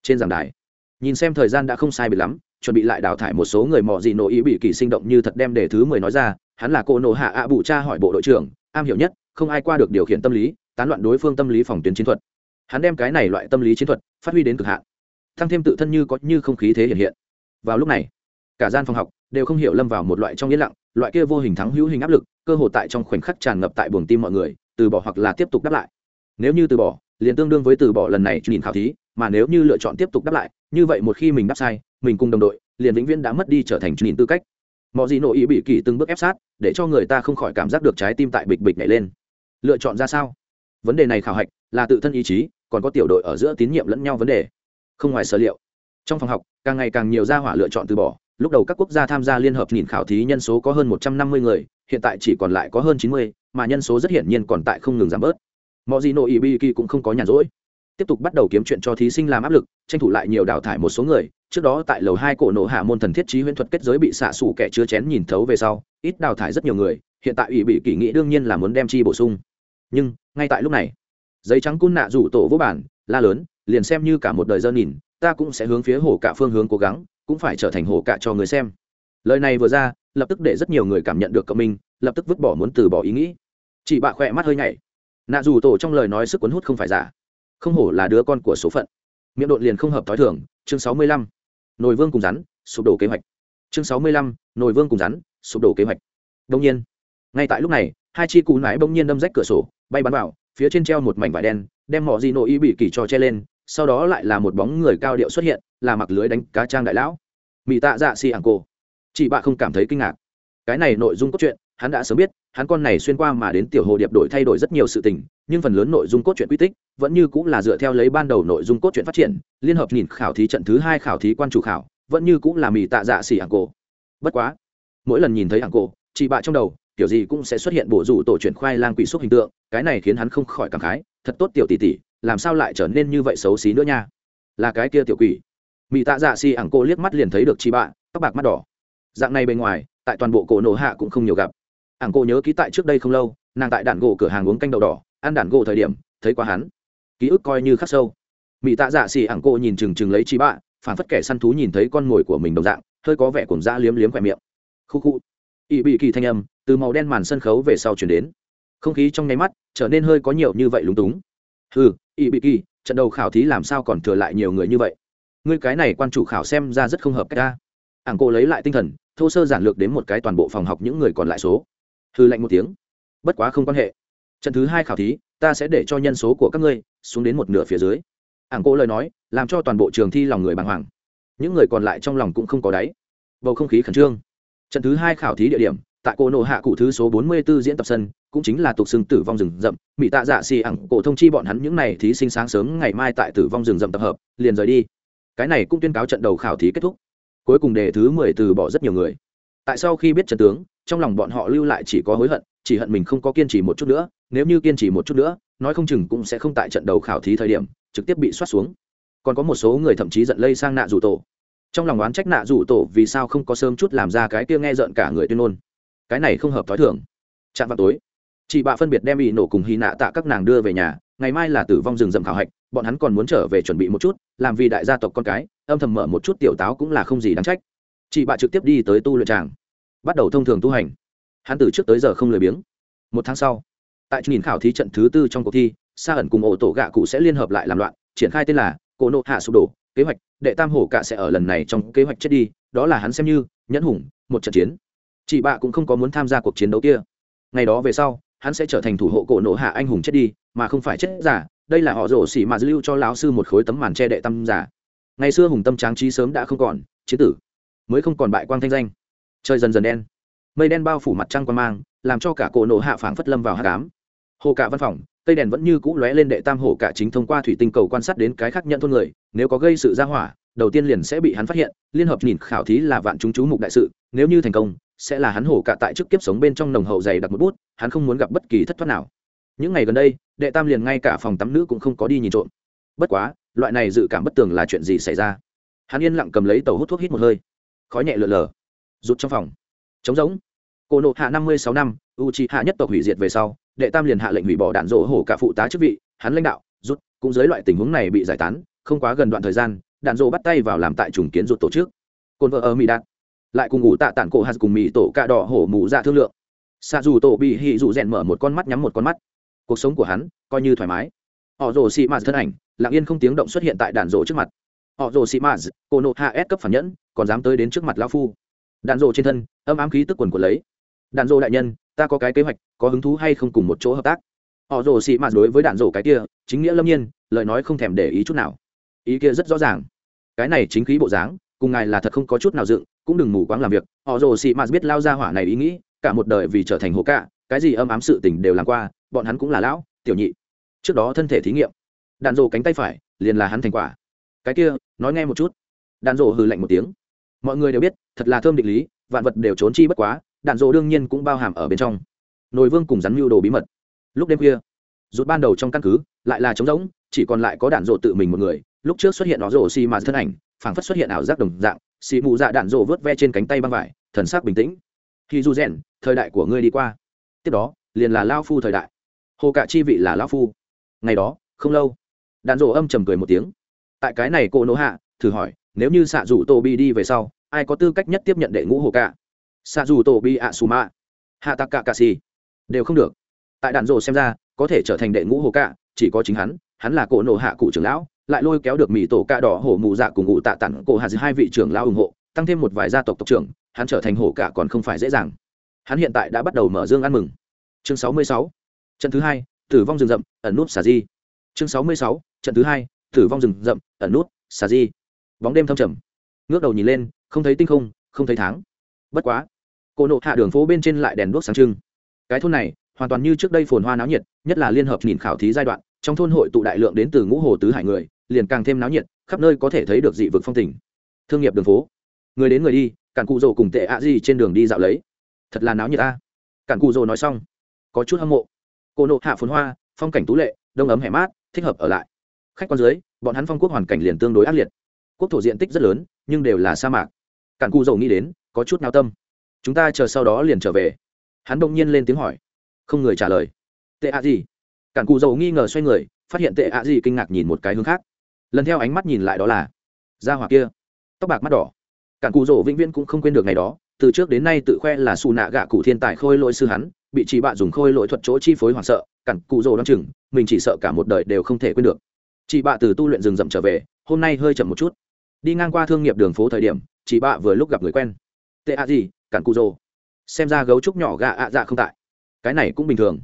trên giảng đài, nhìn xem thời gian đã không sai biệt lắm chuẩn bị lại đào thải một số người mò gì nổ ý bị kỳ sinh động như thật đem đề thứ mười nói ra, hắn là cô nổ hạ ạ bụ cha hỏi bộ đội trưởng, am hiểu nhất, không ai qua được điều khiển tâm lý, tán loạn đối phương tâm lý phòng tuyến chiến thuật. Hắn đem cái này loại tâm lý chiến thuật phát huy đến cực hạn, tăng thêm tự thân như có như không khí thế hiện hiện. Vào lúc này, cả gian phòng học đều không hiểu lâm vào một loại trong yên lặng, loại kia vô hình thắng hữu hình áp lực, cơ hồ tại trong khoảnh khắc tràn ngập tại buồng tim mọi người, từ bỏ hoặc là tiếp tục đáp lại. Nếu như từ bỏ, liền tương đương với từ bỏ lần này nhìn khảo thí mà nếu như lựa chọn tiếp tục đáp lại, như vậy một khi mình đáp sai, mình cùng đồng đội liền vĩnh viễn đã mất đi trở thành nhìn tư cách. Mọi gì nội ý bị kỳ từng bước ép sát, để cho người ta không khỏi cảm giác được trái tim tại bịch bịch nhảy lên. Lựa chọn ra sao? Vấn đề này khảo hạch là tự thân ý chí, còn có tiểu đội ở giữa tín nhiệm lẫn nhau vấn đề. Không ngoài sở liệu. Trong phòng học, càng ngày càng nhiều gia hỏa lựa chọn từ bỏ. Lúc đầu các quốc gia tham gia liên hợp nhìn khảo thí nhân số có hơn một trăm năm mươi người, hiện tại chỉ còn lại có hơn chín mươi, mà nhân số rất hiển nhiên còn tại không ngừng giảm bớt. Mọi gì nội ý bị kỳ cũng không có nhàn rỗi tiếp tục bắt đầu kiếm chuyện cho thí sinh làm áp lực, tranh thủ lại nhiều đào thải một số người. Trước đó tại lầu hai cổ nộ hạ môn thần thiết trí huyễn thuật kết giới bị xạ xủ kẻ chứa chén nhìn thấu về sau, ít đào thải rất nhiều người. Hiện tại ủy bị kỷ nghĩ đương nhiên là muốn đem chi bổ sung. Nhưng, ngay tại lúc này, giấy trắng cun nạ rủ tổ vô bản, la lớn, liền xem như cả một đời dơ nhìn, ta cũng sẽ hướng phía hồ cả phương hướng cố gắng, cũng phải trở thành hồ cả cho người xem. Lời này vừa ra, lập tức để rất nhiều người cảm nhận được cộng minh, lập tức vứt bỏ muốn từ bỏ ý nghĩ. Chị bạ khỏe mắt hơi nhảy. Nạ dù tổ trong lời nói sức cuốn hút không phải giả không hổ là đứa con của số phận. Miệng độn liền không hợp t h o i thường, chương sáu mươi lăm. Nồi vương cùng rắn, sụp đổ kế hoạch. Chương sáu mươi lăm, nồi vương cùng rắn, sụp đổ kế hoạch. Đông nhiên, ngay tại lúc này, hai chi cú nái bỗng nhiên đâm rách cửa sổ, bay bắn vào, phía trên treo một mảnh vải đen, đem mọi gì nội y bị kỳ cho che lên, sau đó lại là một bóng người cao điệu xuất hiện, là mặc lưới đánh cá trang đại lão. Mỹ tạ dạ xì ảng cô chị bạ không cảm thấy kinh ngạc. Cái này nội dung cốt truyện, hắn đã sớm biết hắn con này xuyên qua mà đến tiểu hồ điệp đổi thay đổi rất nhiều sự tình, nhưng phần lớn nội dung cốt truyện quy tích vẫn như cũng là dựa theo lấy ban đầu nội dung cốt truyện phát triển, liên hợp nhìn khảo thí trận thứ hai khảo thí quan chủ khảo, vẫn như cũng là mì tạ dạ xỉ ảng cổ. Bất quá, mỗi lần nhìn thấy ảng cổ, chị bạ trong đầu, kiểu gì cũng sẽ xuất hiện bổ rủ tổ truyền khoai lang quỷ xúc hình tượng, cái này khiến hắn không khỏi cảm khái, thật tốt tiểu tỷ tỷ, làm sao lại trở nên như vậy xấu xí nữa nha. Là cái kia tiểu quỷ. Mỹ tạ dạ xỉ ảng cô liếc mắt liền thấy được chị bạ, tóc bạc mắt đỏ. Dạng này bên ngoài, tại toàn bộ cổ nổ hạ cũng không nhiều gặp ảng cô nhớ ký tại trước đây không lâu, nàng tại đạn gỗ cửa hàng uống canh đậu đỏ, ăn đạn gỗ thời điểm, thấy quá hắn. Ký ức coi như khắc sâu. Mỹ tạ dạ xỉ ảng cô nhìn chừng chừng lấy chi bạ phản phất kẻ săn thú nhìn thấy con mồi của mình đồng dạng, hơi có vẻ cùng da liếm liếm khỏe miệng. Khu khu. Ỵ bị kỳ thanh âm, từ màu đen màn sân khấu về sau chuyển đến. Không khí trong nháy mắt trở nên hơi có nhiều như vậy lúng túng. Ừ ỵ bị kỳ, trận đầu khảo thí làm sao còn thừa lại nhiều người như vậy? Ngươi cái này quan chủ khảo xem ra rất không hợp cách ta. Ảng cô lấy lại tinh thần, thô sơ giản lược đến một cái toàn bộ phòng học những người còn lại số hư lạnh một tiếng. Bất quá không quan hệ. Trận thứ hai khảo thí, ta sẽ để cho nhân số của các ngươi xuống đến một nửa phía dưới. Ảng cỗ lời nói, làm cho toàn bộ trường thi lòng người bàng hoàng. Những người còn lại trong lòng cũng không có đáy. Bầu không khí khẩn trương. Trận thứ hai khảo thí địa điểm, tại cô nộ hạ cụ thứ số bốn mươi 44 diễn tập sân, cũng chính là tục xưng tử vong rừng rậm. Mỹ tạ dạ xì ẳng cổ thông chi bọn hắn những n à y thí sinh sáng sớm ngày mai tại tử vong rừng rậm tập hợp, liền rời đi. Cái này cũng tuyên cáo trận đầu khảo thí kết thúc. Cuối cùng đề thứ mười từ bỏ rất nhiều người. Tại sau khi biết trận tướng trong lòng bọn họ lưu lại chỉ có hối hận, chỉ hận mình không có kiên trì một chút nữa, nếu như kiên trì một chút nữa, nói không chừng cũng sẽ không tại trận đầu khảo thí thời điểm, trực tiếp bị soát xuống. Còn có một số người thậm chí giận lây sang nạ rủ tổ. Trong lòng oán trách nạ rủ tổ vì sao không có sớm chút làm ra cái kia nghe rợn cả người tuyên ngôn. Cái này không hợp t h o i thường. Chạm vào tối, chị bạ phân biệt đem ỵ nổ cùng hy nạ tạ các nàng đưa về nhà, ngày mai là tử vong rừng rậm khảo hạch, bọn hắn còn muốn trở về chuẩn bị một chút, làm vì đại gia tộc con cái, âm thầm mở một chút tiểu táo cũng là không gì đáng trách. Chị bạ trực tiếp đi tới tu luyện tràng bắt đầu thông thường tu hành. Hắn từ trước tới giờ không lười biếng. Một tháng sau, tại nhìn khảo thí trận thứ tư trong cuộc thi, sa ẩn cùng ổ tổ gạ cụ sẽ liên hợp lại làm loạn, triển khai tên là cổ nộ hạ sụp đổ, kế hoạch, đệ tam hổ cạ sẽ ở lần này trong kế hoạch chết đi, đó là hắn xem như nhẫn hùng, một trận chiến. Chị bạ cũng không có muốn tham gia cuộc chiến đấu kia. Ngày đó về sau, hắn sẽ trở thành thủ hộ cổ nộ hạ anh hùng chết đi, mà không phải chết giả, đây là họ rổ xỉ mà dư lưu cho lão sư một khối tấm màn che đệ tâm giả. Ngày xưa hùng tâm tráng trí sớm đã không còn, chiến tử mới không còn bại quang thanh danh trời dần dần đen. Mây đen bao phủ mặt trăng quan mang, làm cho cả cổ nổ hạ phảng phất lâm vào hạ cám hồ cả văn phòng, cây đèn vẫn như cũ lóe lên đệ tam hồ cả chính thông qua thủy tinh cầu quan sát đến cái khác nhận thôn người, nếu có gây sự ra hỏa, đầu tiên liền sẽ bị hắn phát hiện, liên hợp nhìn khảo thí là vạn chúng chú mục đại sự, nếu như thành công, sẽ là hắn hổ cả tại trước kiếp sống bên trong nồng hậu dày đặt một bút, hắn không muốn gặp bất kỳ thất thoát nào. Những ngày gần đây, đệ tam liền ngay cả phòng tắm nữ cũng không có đi nhìn trộm. Bất quá, loại này dự cảm bất tường là chuyện gì xảy ra? Hắn yên lặng cầm lấy tàu hút thuốc hít một hơi. Khói nhẹ lượn lờ rút trong phòng. Chống giống cổ nộ hạ năm mươi sáu năm u c hạ nhất tộc hủy diệt về sau, đệ tam liền hạ lệnh hủy bỏ đạn rỗ hổ cả phụ tá chức vị, hắn lãnh đạo rút cũng dưới loại tình huống này bị giải tán, không quá gần đoạn thời gian, đạn rỗ bắt tay vào làm tại trùng kiến rút tổ chức. Cồn vợ ở mỹ đạn lại cùng ngủ tạ tản cổ hạt cùng mỹ tổ cạ đỏ hổ mù ra dạ thương lượng. Xa dù tổ bị hị dụ rèn mở một con mắt nhắm một con mắt. Cuộc sống của hắn coi như thoải mái. Họ rồ xị mạt thân ảnh, lặng yên không tiếng động xuất hiện tại đạn rỗ trước mặt. Họ rồ xị mạt, cô nộ hạ s cấp phản nhẫn, còn dám tới đến trước mặt lao phu đạn dộ trên thân âm ám khí tức quần của lấy. Đạn dộ đại nhân, ta có cái kế hoạch, có hứng thú hay không cùng một chỗ hợp tác? Họ rồ xị mạt đối với đạn dộ cái kia, chính nghĩa lâm nhiên, lời nói không thèm để ý chút nào. Ý kia rất rõ ràng. Cái này chính khí bộ dáng, cùng ngài là thật không có chút nào dựng, cũng đừng mù quáng làm việc. Họ rồ xị mạt biết lao ra hỏa này ý nghĩ, cả một đời vì trở thành hố cạ, cái gì âm ám sự tình đều làm qua, bọn hắn cũng là lão, tiểu nhị. Trước đó thân thể thí nghiệm. Đạn rồ cánh tay phải, liền là hắn thành quả. Cái kia, nói nghe một chút. Đạn rồ hừ lạnh một tiếng mọi người đều biết, thật là thơm định lý, vạn vật đều trốn chi bất quá, đạn rồ đương nhiên cũng bao hàm ở bên trong. Nồi vương cùng rắn mưu đồ bí mật. Lúc đêm khuya, rút ban đầu trong căn cứ, lại là trống rỗng, chỉ còn lại có đạn rộ tự mình một người. Lúc trước xuất hiện nó rổ xì mà thân ảnh, phảng phất xuất hiện ảo giác đồng dạng, xì mù dạ đạn rộ vớt ve trên cánh tay băng vải, thần sắc bình tĩnh. Khi du rèn, thời đại của ngươi đi qua. Tiếp đó, liền là lao phu thời đại. Hồ cạ chi vị là lao phu. Ngày đó, không lâu, đạn rộ âm trầm cười một tiếng. Tại cái này cô nỗ hạ, thử hỏi nếu như xạ Dù tô bi đi về sau, ai có tư cách nhất tiếp nhận đệ ngũ hồ cạ xạ Dù tô bi ạ su mạ hạ tạc cạ cạ xì đều không được. Tại đạn rộ xem ra, có thể trở thành đệ ngũ hồ cạ chỉ có chính hắn hắn là cổ nổ hạ cụ trưởng lão, lại lôi kéo được mỹ tổ cạ đỏ hổ mù dạ cùng ngụ tạ tặng cổ hạ hai vị trưởng lão ủng hộ, tăng thêm một vài gia tộc tộc trưởng, hắn trở thành hổ cạ còn không phải dễ dàng. Hắn hiện tại đã bắt đầu mở dương ăn mừng. Chương sáu mươi sáu, trận thứ hai, tử vong rừng rậm, ẩn nút xà di. Chương sáu mươi sáu, trận thứ hai, tử vong rừng rậm, ẩn nút xà di bóng đêm thâm trầm. Ngước đầu nhìn lên, không thấy tinh không không thấy tháng. Bất quá cổ nộ hạ đường phố bên trên lại đèn đuốc sáng trưng. Cái thôn này, hoàn toàn như trước đây phồn hoa náo nhiệt, nhất là liên hợp nhìn khảo thí giai đoạn, trong thôn hội tụ đại lượng đến từ ngũ hồ tứ hải người, liền càng thêm náo nhiệt, khắp nơi có thể thấy được dị vực phong tình. Thương nghiệp đường phố. Người đến người đi, cản cụ rồ cùng tệ ạ gì trên đường đi dạo lấy. Thật là náo nhiệt ta. Cản cụ rồ nói xong, có chút hâm mộ. Cô nộ hạ phồn hoa, phong cảnh tú lệ, đông ấm hẻ mát, thích hợp ở lại. Khách quan dưới, bọn hắn phong quốc hoàn cảnh liền tương đối ác liệt quốc thổ diện tích rất lớn, nhưng đều là sa mạc. Cản cụ Dầu nghĩ đến, có chút nao tâm. Chúng ta chờ sau đó liền trở về. Hắn đông nhiên lên tiếng hỏi. Không người trả lời. Tệ ạ gì? Cản cụ dầu nghi ngờ xoay người, phát hiện tệ ạ gì kinh ngạc nhìn một cái hướng khác. Lần theo ánh mắt nhìn lại đó là, da hỏa kia. Tóc bạc mắt đỏ. Cản cụ dầu vĩnh viễn cũng không quên được ngày đó, từ trước đến nay tự khoe là xù nạ gạ cụ thiên tài khôi lỗi sư hắn, bị chỉ bạ dùng khôi lỗi thuật chỗ chi phối hoảng sợ, cản cụ dầu đ o chừng, mình chỉ sợ cả một đời đều không thể quên được. Chị bạ từ tu luyện rừng rậm trở về, hôm nay hơi chậm một chút đi ngang qua thương nghiệp đường phố thời điểm, chị bạ vừa lúc gặp người quen. Tệ ạ gì, cản cu rô. Xem ra gấu trúc nhỏ gạ ạ dạ không tại. Cái này cũng bình thường.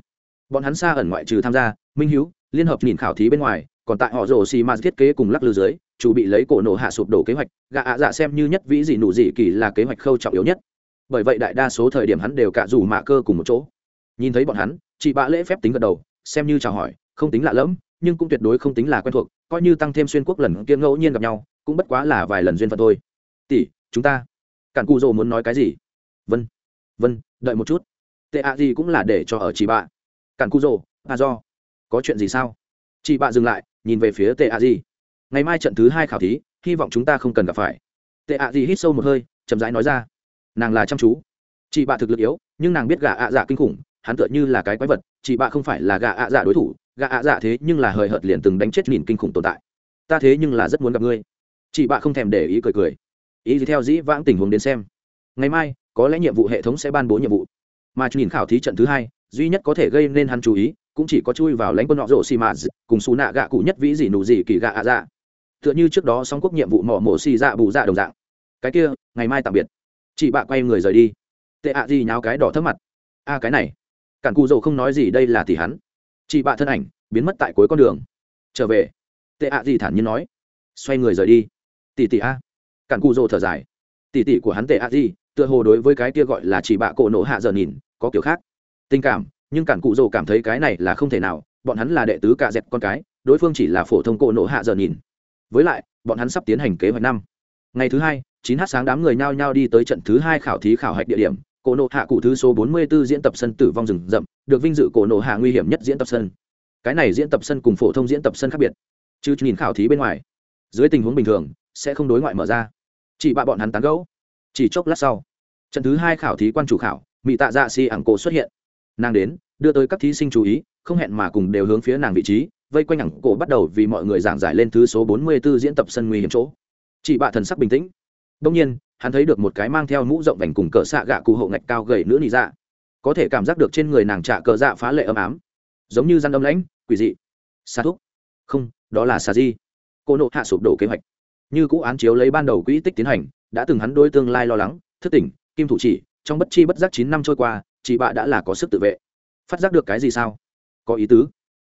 Bọn hắn xa ẩn ngoại trừ tham gia, minh hiếu, liên hợp nhìn khảo thí bên ngoài, còn tại họ rồ xì ma thiết kế cùng lắc lư dưới, chủ bị lấy cổ nổ hạ sụp đổ kế hoạch, gạ ạ dạ xem như nhất vĩ dị nụ dị kỳ là kế hoạch khâu trọng yếu nhất. Bởi vậy đại đa số thời điểm hắn đều cả dù mạ cơ cùng một chỗ. Nhìn thấy bọn hắn, chị bạ lễ phép tính gật đầu, xem như chào hỏi, không tính lạ lẫm nhưng cũng tuyệt đối không tính là quen thuộc, coi như tăng thêm xuyên quốc lần kia ngẫu nhiên gặp nhau, cũng bất quá là vài lần duyên phận thôi. Tỷ, chúng ta. Cản cụ rồ muốn nói cái gì? Vân vân, đợi một chút. Tệ ạ gì cũng là để cho ở chị bạ. Cản cu rồ à do. Có chuyện gì sao? Chị bạ dừng lại, nhìn về phía tệ ạ gì. Ngày mai trận thứ hai khảo thí, hy vọng chúng ta không cần gặp phải. Tệ ạ gì hít sâu một hơi, chậm rãi nói ra. Nàng là chăm chú. Chị bạ thực lực yếu, nhưng nàng biết gà ạ dạ kinh khủng, hắn tựa như là cái quái vật, chị bạ không phải là gà ạ dạ đối thủ gạ ạ dạ thế nhưng là hời hợt liền từng đánh chết nhìn kinh khủng tồn tại. Ta thế nhưng là rất muốn gặp ngươi. Chị bạ không thèm để ý cười cười. Ý gì theo dĩ vãng tình huống đến xem. Ngày mai, có lẽ nhiệm vụ hệ thống sẽ ban bố nhiệm vụ. Mà nhìn khảo thí trận thứ hai, duy nhất có thể gây nên hắn chú ý, cũng chỉ có chui vào lãnh quân nọ rổ xì mạ cùng xù nạ gạ cụ nhất vĩ gì nụ gì kỳ gạ ạ dạ. Tựa như trước đó song quốc nhiệm vụ mỏ mổ xì dạ bù dạ đồng dạng. Cái kia, ngày mai tạm biệt. Chị bạ quay người rời đi. Tệ ạ gì nháo cái đỏ thấp mặt. A cái này. Cản cụ dầu không nói gì, đây là tỷ hắn chị bạ thân ảnh biến mất tại cuối con đường. Trở về. Tệ ạ gì thản nhiên nói. Xoay người rời đi. Tỷ tỷ a. Cản cụ rồ thở dài. Tỷ tỷ của hắn tệ ạ gì, tựa hồ đối với cái kia gọi là chỉ bạ cổ nổ hạ giờ nhìn, có kiểu khác. Tình cảm, nhưng cản cụ rồ cảm thấy cái này là không thể nào, bọn hắn là đệ tứ cạ dẹp con cái, đối phương chỉ là phổ thông cổ nổ hạ giờ nhìn. Với lại, bọn hắn sắp tiến hành kế hoạch năm. Ngày thứ hai, chín h sáng đám người nhao nhao đi tới trận thứ hai khảo thí khảo hạch địa điểm cổ nộ hạ cụ thứ số bốn mươi 44 diễn tập sân tử vong rừng rậm, được vinh dự cổ nộ hạ nguy hiểm nhất diễn tập sân. Cái này diễn tập sân cùng phổ thông diễn tập sân khác biệt. Chứ nhìn khảo thí bên ngoài, dưới tình huống bình thường, sẽ không đối ngoại mở ra. Chỉ bạ bọn hắn tán gẫu. Chỉ chốc lát sau, trận thứ hai khảo thí quan chủ khảo mỹ tạ dạ si ảng cổ xuất hiện. Nàng đến, đưa tới các thí sinh chú ý, không hẹn mà cùng đều hướng phía nàng vị trí, vây quanh ảng cổ bắt đầu vì mọi người giảng giải lên thứ số bốn mươi 44 diễn tập sân nguy hiểm chỗ. Chị bạ thần sắc bình tĩnh. Đông nhiên hắn thấy được một cái mang theo mũ rộng vành cùng cỡ xạ gạ cụ hộ ngạch cao gầy nữ nị dạ. Có thể cảm giác được trên người nàng trạ cờ dạ phá lệ ấm ám. Giống như răn âm lãnh, quỷ dị. Xa thúc. Không, đó là xà di. Cô nộ hạ sụp đổ kế hoạch. Như cũ án chiếu lấy ban đầu quỹ tích tiến hành, đã từng hắn đôi tương lai lo lắng, thức tỉnh, kim thủ chỉ, trong bất chi bất giác chín năm trôi qua, chị bạ đã là có sức tự vệ. Phát giác được cái gì sao? Có ý tứ.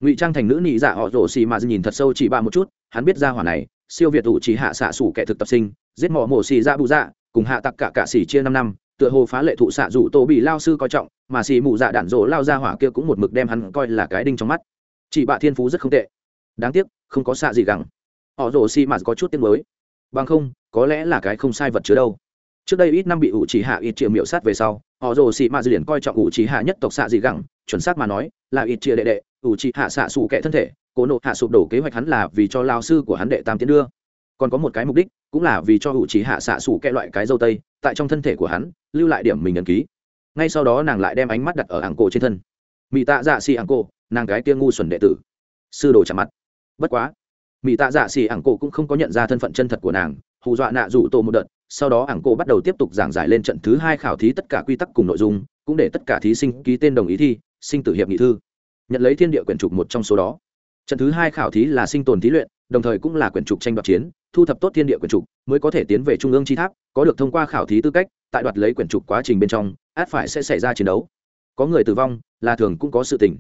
Ngụy trang thành nữ nị dạ họ rổ xì mà nhìn thật sâu chị bạ một chút, hắn biết ra hỏa này, siêu việt ủ chỉ hạ xạ sủ kẻ thực tập sinh giết mỏ mổ xì ra bù dạ cùng hạ tặc cả cả xì chia năm năm, tựa hồ phá lệ thụ xạ rủ tổ bị lao sư coi trọng, mà xì mụ dạ đạn rổ lao ra hỏa kia cũng một mực đem hắn coi là cái đinh trong mắt. Chị bạ thiên phú rất không tệ. Đáng tiếc, không có xạ gì gẳng. Họ rổ xì mà có chút tiếng mới bằng không, có lẽ là cái không sai vật chứa đâu. Trước đây ít năm bị ủ chỉ hạ ít triệu miệu sát về sau, họ rồ xì mà liền coi trọng ủ chỉ hạ nhất tộc xạ gì gẳng, chuẩn xác mà nói, là ít chia đệ đệ, ủ chỉ hạ xạ xù kẻ thân thể, cố nộ hạ sụp đổ kế hoạch hắn là vì cho lao sư của hắn đệ tam tiến đưa còn có một cái mục đích, cũng là vì cho hữu trí hạ xạ xủ kẹ loại cái dâu tây, tại trong thân thể của hắn, lưu lại điểm mình ấn ký. Ngay sau đó nàng lại đem ánh mắt đặt ở ảng cổ trên thân. Mỹ tạ dạ xì ảng cổ, nàng cái kia ngu xuẩn đệ tử. Sư đồ chạm mặt. Bất quá mỹ tạ dạ xì ảng cổ cũng không có nhận ra thân phận chân thật của nàng, hù dọa nạ rủ tổ một đợt, sau đó ảng cổ bắt đầu tiếp tục giảng giải lên trận thứ hai khảo thí tất cả quy tắc cùng nội dung, cũng để tất cả thí sinh ký tên đồng ý thi, sinh tử hiệp nghị thư. Nhận lấy thiên địa quyển trục một trong số đó. Trận thứ hai khảo thí là sinh tồn thí luyện đồng thời cũng là quyển trục tranh đoạt chiến, thu thập tốt thiên địa quyển trục, mới có thể tiến về trung ương chi tháp, có được thông qua khảo thí tư cách, tại đoạt lấy quyển trục quá trình bên trong, át phải sẽ xảy ra chiến đấu. Có người tử vong, là thường cũng có sự tình.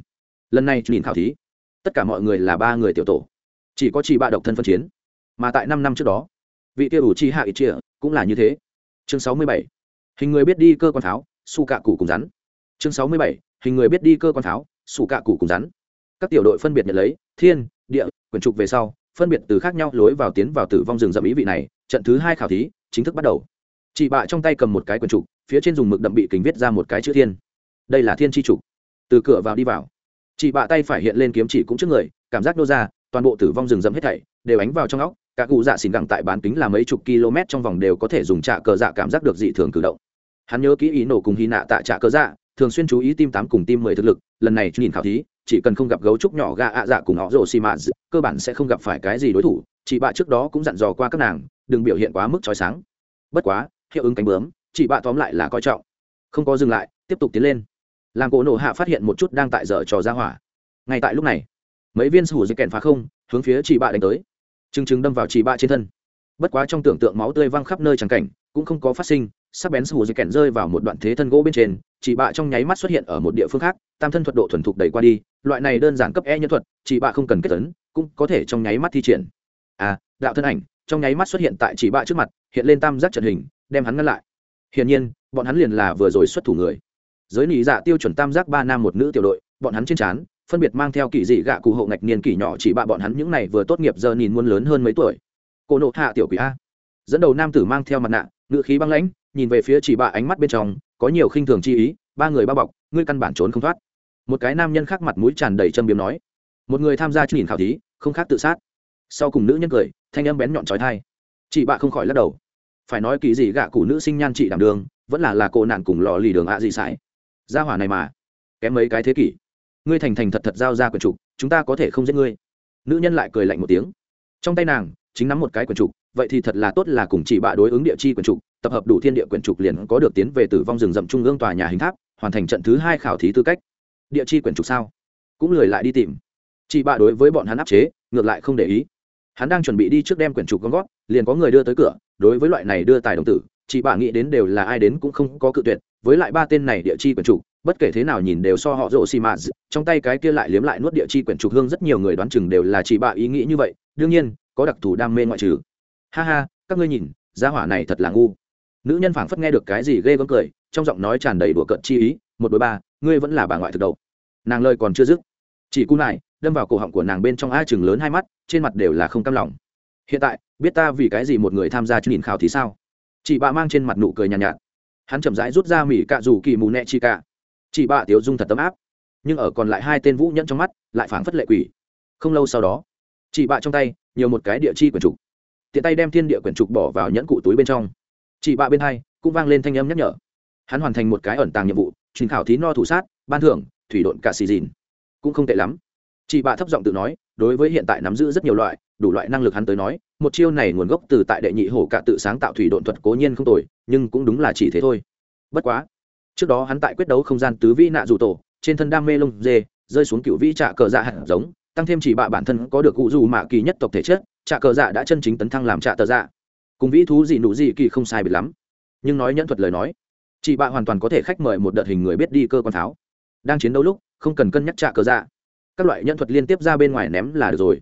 Lần này nhìn khảo thí, tất cả mọi người là ba người tiểu tổ. Chỉ có chỉ bạ độc thân phân chiến. Mà tại năm năm trước đó, vị tiêu ủ chi hạ ít chia cũng là như thế. Chương sáu mươi bảy, hình người biết đi cơ quan pháo, su cạ cụ cùng rắn. Chương sáu mươi bảy, hình người biết đi cơ quan pháo, su cạ cụ cùng rắn. Các tiểu đội phân biệt nhận lấy, thiên, địa, quyển trục về sau phân biệt từ khác nhau lối vào tiến vào tử vong rừng rậm ý vị này, trận thứ hai khảo thí chính thức bắt đầu. Chị bạ trong tay cầm một cái quần trục, phía trên dùng mực đậm bị kính viết ra một cái chữ thiên. Đây là thiên tri trục. Từ cửa vào đi vào. Chị bạ tay phải hiện lên kiếm chỉ cũng trước người, cảm giác nô ra, toàn bộ tử vong rừng rậm hết thảy đều ánh vào trong óc, cả cụ dạ xỉn gẳng tại bán kính là mấy chục km trong vòng đều có thể dùng trạ cờ dạ cảm giác được dị thường cử động. Hắn nhớ kỹ ý nổ cùng hy nạ tại trạ cờ dạ thường xuyên chú ý tim tám cùng tim mười thực lực, lần này nhìn khảo thí chỉ cần không gặp gấu trúc nhỏ gà ạ dạ cùng họ rồ xì mạ cơ bản sẽ không gặp phải cái gì đối thủ, chị bạ trước đó cũng dặn dò qua các nàng, đừng biểu hiện quá mức trói sáng. Bất quá, hiệu ứng cánh bướm, chị bạ tóm lại là coi trọng. Không có dừng lại, tiếp tục tiến lên. Làm cổ nổ hạ phát hiện một chút đang tại dở trò ra hỏa. Ngay tại lúc này, mấy viên sủ dây kèn phá không, hướng phía chị bạ đánh tới. Chừng chừng đâm vào chị bạ trên thân bất quá trong tưởng tượng máu tươi văng khắp nơi trắng cảnh, cũng không có phát sinh, sắc bén sù dây kẹn rơi vào một đoạn thế thân gỗ bên trên chị bạ trong nháy mắt xuất hiện ở một địa phương khác, tam thân thuật độ thuần thục đẩy qua đi, loại này đơn giản cấp e nhân thuật chị bạ không cần kết tấn cũng có thể trong nháy mắt thi triển. À đạo thân ảnh, trong nháy mắt xuất hiện tại chị bạ trước mặt, hiện lên tam giác trận hình, đem hắn ngăn lại. Hiển nhiên, bọn hắn liền là vừa rồi xuất thủ người. Giới nị dạ tiêu chuẩn tam giác ba nam một nữ tiểu đội, bọn hắn trên trán, phân biệt mang theo kỳ dị gạ cụ hộ ngạch niên kỷ nhỏ chỉ bạ bọn hắn những này vừa tốt nghiệp giờ nhìn muôn lớn hơn mấy tuổi cô nộ hạ tiểu quỷ a. Dẫn đầu nam tử mang theo mặt nạ, ngựa khí băng lãnh, nhìn về phía chỉ bạ ánh mắt bên trong, có nhiều khinh thường chi ý, ba người bao bọc, ngươi căn bản trốn không thoát. Một cái nam nhân khác mặt mũi tràn đầy châm biếm nói. Một người tham gia nhìn khảo thí, không khác tự sát. Sau cùng nữ nhân cười, thanh âm bén nhọn trói thai. Chị bạ không khỏi lắc đầu. Phải nói kỳ gì gạ cụ nữ sinh nhan chị đảm đường, vẫn là là cô nạn cùng lò lì đường ạ gì sải. Gia hỏa này mà, kém mấy cái thế kỷ. Ngươi thành thành thật thật giao ra quần trục, chúng ta có thể không giết ngươi. Nữ nhân lại cười lạnh một tiếng. Trong tay nàng chính nắm một cái quyển trục, vậy thì thật là tốt là cùng chỉ bạ đối ứng địa chi quyển trục, tập hợp đủ thiên địa quyển trục liền có được tiến về tử vong rừng rậm trung ương tòa nhà hình tháp, hoàn thành trận thứ hai khảo thí tư cách. Địa chi quyển trục sao? Cũng lười lại đi tìm. Chị bạ đối với bọn hắn áp chế, ngược lại không để ý. Hắn đang chuẩn bị đi trước đem quyển trục con gót, liền có người đưa tới cửa, đối với loại này đưa tài đồng tử chị bạ nghĩ đến đều là ai đến cũng không có cự tuyệt, với lại ba tên này địa chi quyển trục, bất kể thế nào nhìn đều so họ rộ xì mạt trong tay cái kia lại liếm lại nuốt địa chi quyển trục hương rất nhiều người đoán chừng đều là chị bạ ý nghĩ như vậy. Đương nhiên có đặc thù đam mê ngoại trừ. Ha ha các ngươi nhìn gia hỏa này thật là ngu. Nữ nhân phảng phất nghe được cái gì ghê gớm cười trong giọng nói tràn đầy đùa cợt chi ý một đôi ba ngươi vẫn là bà ngoại thực đầu. Nàng lời còn chưa dứt chỉ cú này đâm vào cổ họng của nàng bên trong a chừng lớn hai mắt trên mặt đều là không cam lòng. Hiện tại biết ta vì cái gì một người tham gia chương trình khảo thì sao? Chị bà mang trên mặt nụ cười nhàn nhạt, nhạt. Hắn chậm rãi rút ra mỉ cạ rủ kỳ mù nẹ chi cả chị bà tiếu dung thật tấm áp nhưng ở còn lại hai tên vũ nhẫn trong mắt lại phảng phất lệ quỷ. Không lâu sau đó chị bạ trong tay, nhiều một cái địa chi quyển trục. Tiện tay đem thiên địa quyển trục bỏ vào nhẫn cụ túi bên trong. Chị bạ bên hai, cũng vang lên thanh âm nhắc nhở. Hắn hoàn thành một cái ẩn tàng nhiệm vụ truyền khảo thí no thủ sát, ban thưởng, thủy độn cả xì dìn. Cũng không tệ lắm. Chị bạ thấp giọng tự nói, đối với hiện tại nắm giữ rất nhiều loại, đủ loại năng lực hắn tới nói, một chiêu này nguồn gốc từ tại đệ nhị hổ cả tự sáng tạo thủy độn thuật cố nhiên không tồi, nhưng cũng đúng là chỉ thế thôi. Bất quá, trước đó hắn tại quyết đấu không gian tứ vĩ nạ dù tổ, trên thân đam mê lông dê, rơi xuống cựu vĩ trạ cờ dạ hạt giống tăng thêm chỉ bạ bản thân có được cụ dù mạ kỳ nhất tộc thể chất, trạ cờ dạ đã chân chính tấn thăng làm trạ tờ dạ. Cùng vĩ thú gì nụ gì kỳ không sai biệt lắm. Nhưng nói nhẫn thuật lời nói chị bạ hoàn toàn có thể khách mời một đợt hình người biết đi cơ quan tháo. Đang chiến đấu lúc, không cần cân nhắc trạ cờ dạ. Các loại nhẫn thuật liên tiếp ra bên ngoài ném là được rồi.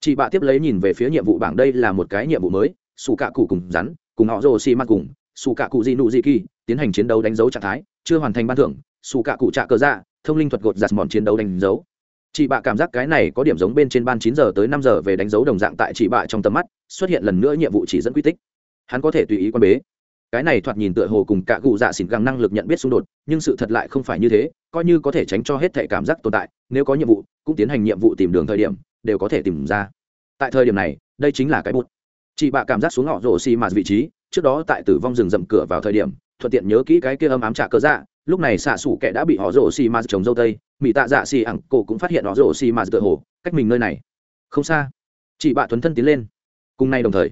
Chị bạ tiếp lấy nhìn về phía nhiệm vụ bảng đây là một cái nhiệm vụ mới xù cạ cụ cùng rắn, cùng họ rồ xi măng cùng xù cạ cụ di nụ di kỳ, tiến hành chiến đấu đánh dấu trạng thái, chưa hoàn thành ban thưởng xù cạ cụ trạ cờ dạ thông linh thuật gột giặt mòn chiến đấu đánh dấu chị bạ cảm giác cái này có điểm giống bên trên ban chín giờ tới năm giờ về đánh dấu đồng dạng tại chị bạ trong tầm mắt, xuất hiện lần nữa nhiệm vụ chỉ dẫn quy tích. Hắn có thể tùy ý quan bế. Cái này thoạt nhìn tựa hồ cùng cả cụ dạ xỉn găng năng lực nhận biết xung đột, nhưng sự thật lại không phải như thế, coi như có thể tránh cho hết thể cảm giác tồn tại, nếu có nhiệm vụ, cũng tiến hành nhiệm vụ tìm đường thời điểm, đều có thể tìm ra. Tại thời điểm này, đây chính là cái bút. Chị bạ cảm giác xuống họ rổ xì mạt vị trí, trước đó tại tử vong rừng rậm cửa vào thời điểm, thuận tiện nhớ kỹ cái kia âm ám trả cớ dạ lúc này xạ xủ kẻ đã bị họ rổ xì mạt trồng dâu tây mỹ tạ dạ xì ẳng cổ cũng phát hiện họ rổ xì mạt tựa hồ, cách mình nơi này. Không xa. Chị bạ thuấn thân tiến lên. Cùng nay đồng thời,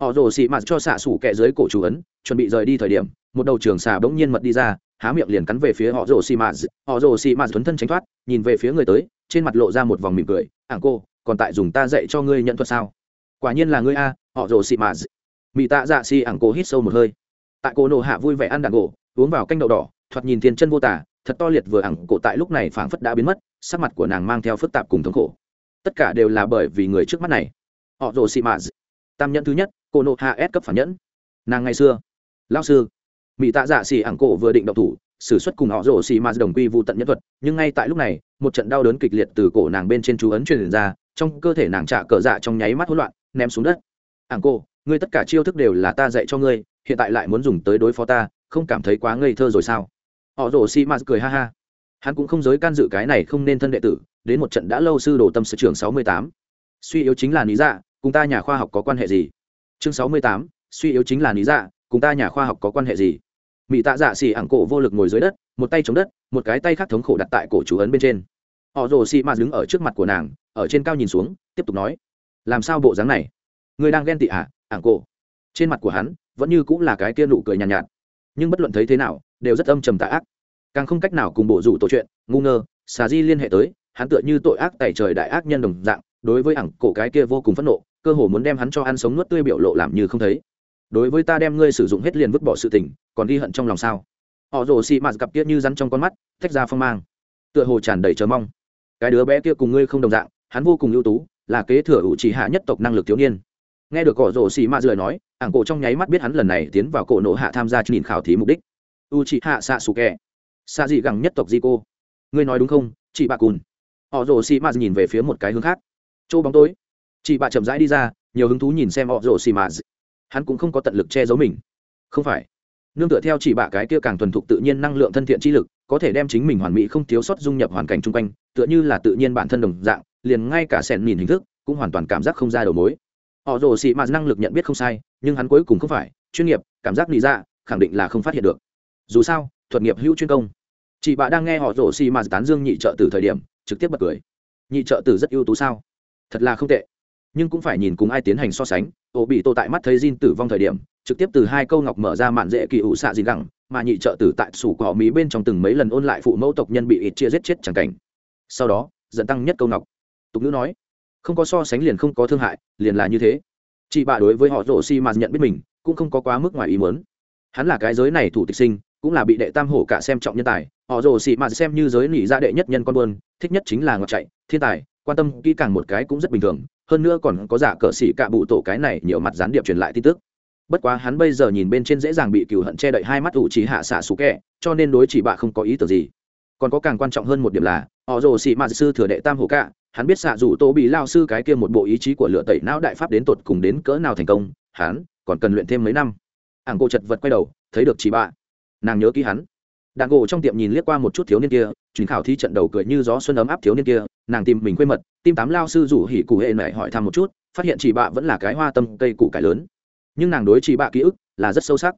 họ rổ xì mạt cho xạ xủ kẹ dưới cổ chủ ấn, chuẩn bị rời đi thời điểm, một đầu trường xà bỗng nhiên mật đi ra, há miệng liền cắn về phía họ rổ xì mạt họ rổ xì mạt thuấn thân tránh thoát, nhìn về phía người tới, trên mặt lộ ra một vòng mỉm cười. Ảng cô, còn tại dùng ta dạy cho ngươi nhận thuật sao? Quả nhiên là ngươi a, họ rồ xì mạt mỹ tạ dạ xì ảng cổ hít sâu một hơi. Tại cô nổ hạ vui vẻ ăn đạn gỗ, uống vào canh đậu đỏ, thoạt nhìn thiên chân vô tả thật to liệt vừa ảng cổ tại lúc này phảng phất đã biến mất, sắc mặt của nàng mang theo phức tạp cùng thống khổ. Tất cả đều là bởi vì người trước mắt này. Họ rồ xị mạ tam nhẫn thứ nhất, cô nộ hạ s cấp phản nhẫn. Nàng ngày xưa. Lao sư. Mỹ tạ dạ xì ảng cổ vừa định động thủ s ử suất cùng họ rồ xì mạt đồng quy vụ tận nhân thuật, nhưng ngay tại lúc này, một trận đau đớn kịch liệt từ cổ nàng bên trên chú ấn truyền ra, trong cơ thể nàng trả cờ dạ trong nháy mắt hỗn loạn, ném xuống đất. Ảng cô ngươi tất cả chiêu thức đều là ta dạy cho ngươi, hiện tại lại muốn dùng tới đối phó ta, không cảm thấy quá ngây thơ rồi sao? Họ rồ xi m cười ha ha. Hắn cũng không giới can dự cái này không nên thân đệ tử đến một trận đã lâu sư đồ tâm sự trường sáu mươi tám. Suy yếu chính là lý dạ cùng ta nhà khoa học có quan hệ gì? Chương sáu mươi tám suy yếu chính là lý dạ cùng ta nhà khoa học có quan hệ gì? Mỹ tạ dạ xì ảng cổ vô lực ngồi dưới đất một tay chống đất một cái tay khác thống khổ đặt tại cổ chú ấn bên trên. Họ rồ xì m đứng ở trước mặt của nàng ở trên cao nhìn xuống tiếp tục nói làm sao bộ dáng này? Người đang ghen tị ạ à? ảng cổ? Trên mặt của hắn vẫn như cũng là cái kia nụ cười nhàn nhạt, nhạt nhưng bất luận thấy thế nào, đều rất âm trầm tạ ác. Càng không cách nào cùng bộ rủ tổ chuyện, ngu ngơ, xà di liên hệ tới, hắn tựa như tội ác tẩy trời đại ác nhân đồng dạng, đối với ảng cổ cái kia vô cùng phẫn nộ, cơ hồ muốn đem hắn cho ăn sống nuốt tươi biểu lộ làm như không thấy. Đối với ta đem ngươi sử dụng hết liền vứt bỏ sự tình, còn ghi hận trong lòng sao? Họ rồ xị mạt cặp kia như rắn trong con mắt, thách ra phong mang. Tựa hồ tràn đầy chờ mong. Cái đứa bé kia cùng ngươi không đồng dạng, hắn vô cùng ưu tú, là kế thừa ủ trì hạ nhất tộc năng lực thiếu niên. Nghe được họ rồ xì mạt rời nói ảng cổ trong nháy mắt biết hắn lần này tiến vào cổ nộ hạ tham gia nhìn khảo thí mục đích. U chị hạ xạ xù kẹ xạ dị gẳng nhất tộc di cô ngươi nói đúng không? Chị bạ cùn. Họ rồ xì mạ nhìn về phía một cái hướng khác. Chỗ bóng tối. Chị bạ chậm rãi đi ra, nhiều hứng thú nhìn xem họ rồ xì mạ hắn cũng không có tận lực che giấu mình. Không phải. Nương tựa theo chỉ bạ cái kia càng thuần thục tự nhiên năng lượng thân thiện chi lực, có thể đem chính mình hoàn mỹ không thiếu sót dung nhập hoàn cảnh chung quanh, tựa như là tự nhiên bản thân đồng dạng, liền ngay cả sẹn nhìn hình thức, cũng hoàn toàn cảm giác không ra đầu mối họ rồ xị mạt năng lực nhận biết không sai, nhưng hắn cuối cùng không phải. Chuyên nghiệp, cảm giác lý ra dạ, khẳng định là không phát hiện được. Dù sao, thuật nghiệp hữu chuyên công. Chị bà đang nghe họ rồ xị mạt tán dương nhị trợ từ thời điểm, trực tiếp bật cười. Nhị trợ tử rất ưu tú sao? Thật là không tệ. Nhưng cũng phải nhìn cùng ai tiến hành so sánh. Ổ bị tô tại mắt thấy Jin tử vong thời điểm, trực tiếp từ hai câu ngọc mở ra mạn dễ kỳ ủ xạ gì gẳng, mà nhị trợ tử tại sủ cỏ mỹ bên trong từng mấy lần ôn lại phụ mẫu tộc nhân bị ít chia giết chết chẳng cảnh. Sau đó dẫn tăng nhất câu ngọc. Tục ngữ nói không có so sánh liền không có thương hại, liền là như thế. Chị bạ đối với họ rổ xi mạt nhận biết mình, cũng không có quá mức ngoài ý muốn. Hắn là cái giới này thủ tịch sinh, cũng là bị đệ tam hổ cả xem trọng nhân tài. Họ rồ xị mà xem như giới nỉ ra dạ đệ nhất nhân con buôn, thích nhất chính là ngọt chạy, thiên tài, quan tâm kỹ càng một cái cũng rất bình thường. Hơn nữa còn có giả cờ xỉ cả bụ tổ cái này nhiều mặt gián điệp truyền lại tin tức. Bất quá hắn bây giờ nhìn bên trên dễ dàng bị cừu hận che đậy hai mắt ủ chỉ hạ xạ xù kẹ, cho nên đối chỉ bạ không có ý tưởng gì. Còn có càng quan trọng hơn một điểm là, họ rồ xị mạt sư thừa đệ tam hổ cả hắn biết xạ dù tô bị lao sư cái kia một bộ ý chí của lựa tẩy não đại pháp đến tột cùng đến cỡ nào thành công, hắn còn cần luyện thêm mấy năm. Ảng cô chật vật quay đầu, thấy được chỉ bạ nàng nhớ ký hắn. Đàn gỗ trong tiệm nhìn liếc qua một chút thiếu niên kia chuyến khảo thi trận đầu cười như gió xuân ấm áp thiếu niên kia, nàng tìm mình quê mật tim tám lao sư rủ hỉ cụ hệ mẹ hỏi thăm một chút, phát hiện chị bạ vẫn là cái hoa tâm cây củ cải lớn. Nhưng nàng đối chị bạ ký ức là rất sâu sắc.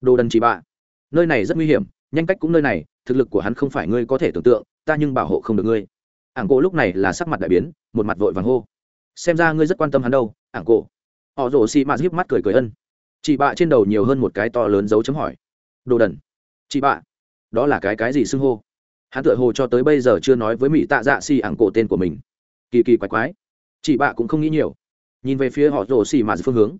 Đồ đần chị bạ nơi này rất nguy hiểm, nhanh cách cũng nơi này, thực lực của hắn không phải ngươi có thể tưởng tượng, ta nhưng bảo hộ không được ngươi ảng cổ lúc này là sắc mặt đại biến, một mặt vội vàng hô. Xem ra ngươi rất quan tâm hắn đâu, ảng cổ. Họ rổ xị mạt híp mắt cười cười ân. Chị bạ trên đầu nhiều hơn một cái to lớn dấu chấm hỏi. Đồ đần. Chị bạ. Đó là cái cái gì xưng hô? Hắn tựa hồ cho tới bây giờ chưa nói với mỹ tạ dạ xì ảng cổ tên của mình. Kỳ kỳ quái quái. Chị bạ cũng không nghĩ nhiều. Nhìn về phía họ rồ xì mạt phương hướng.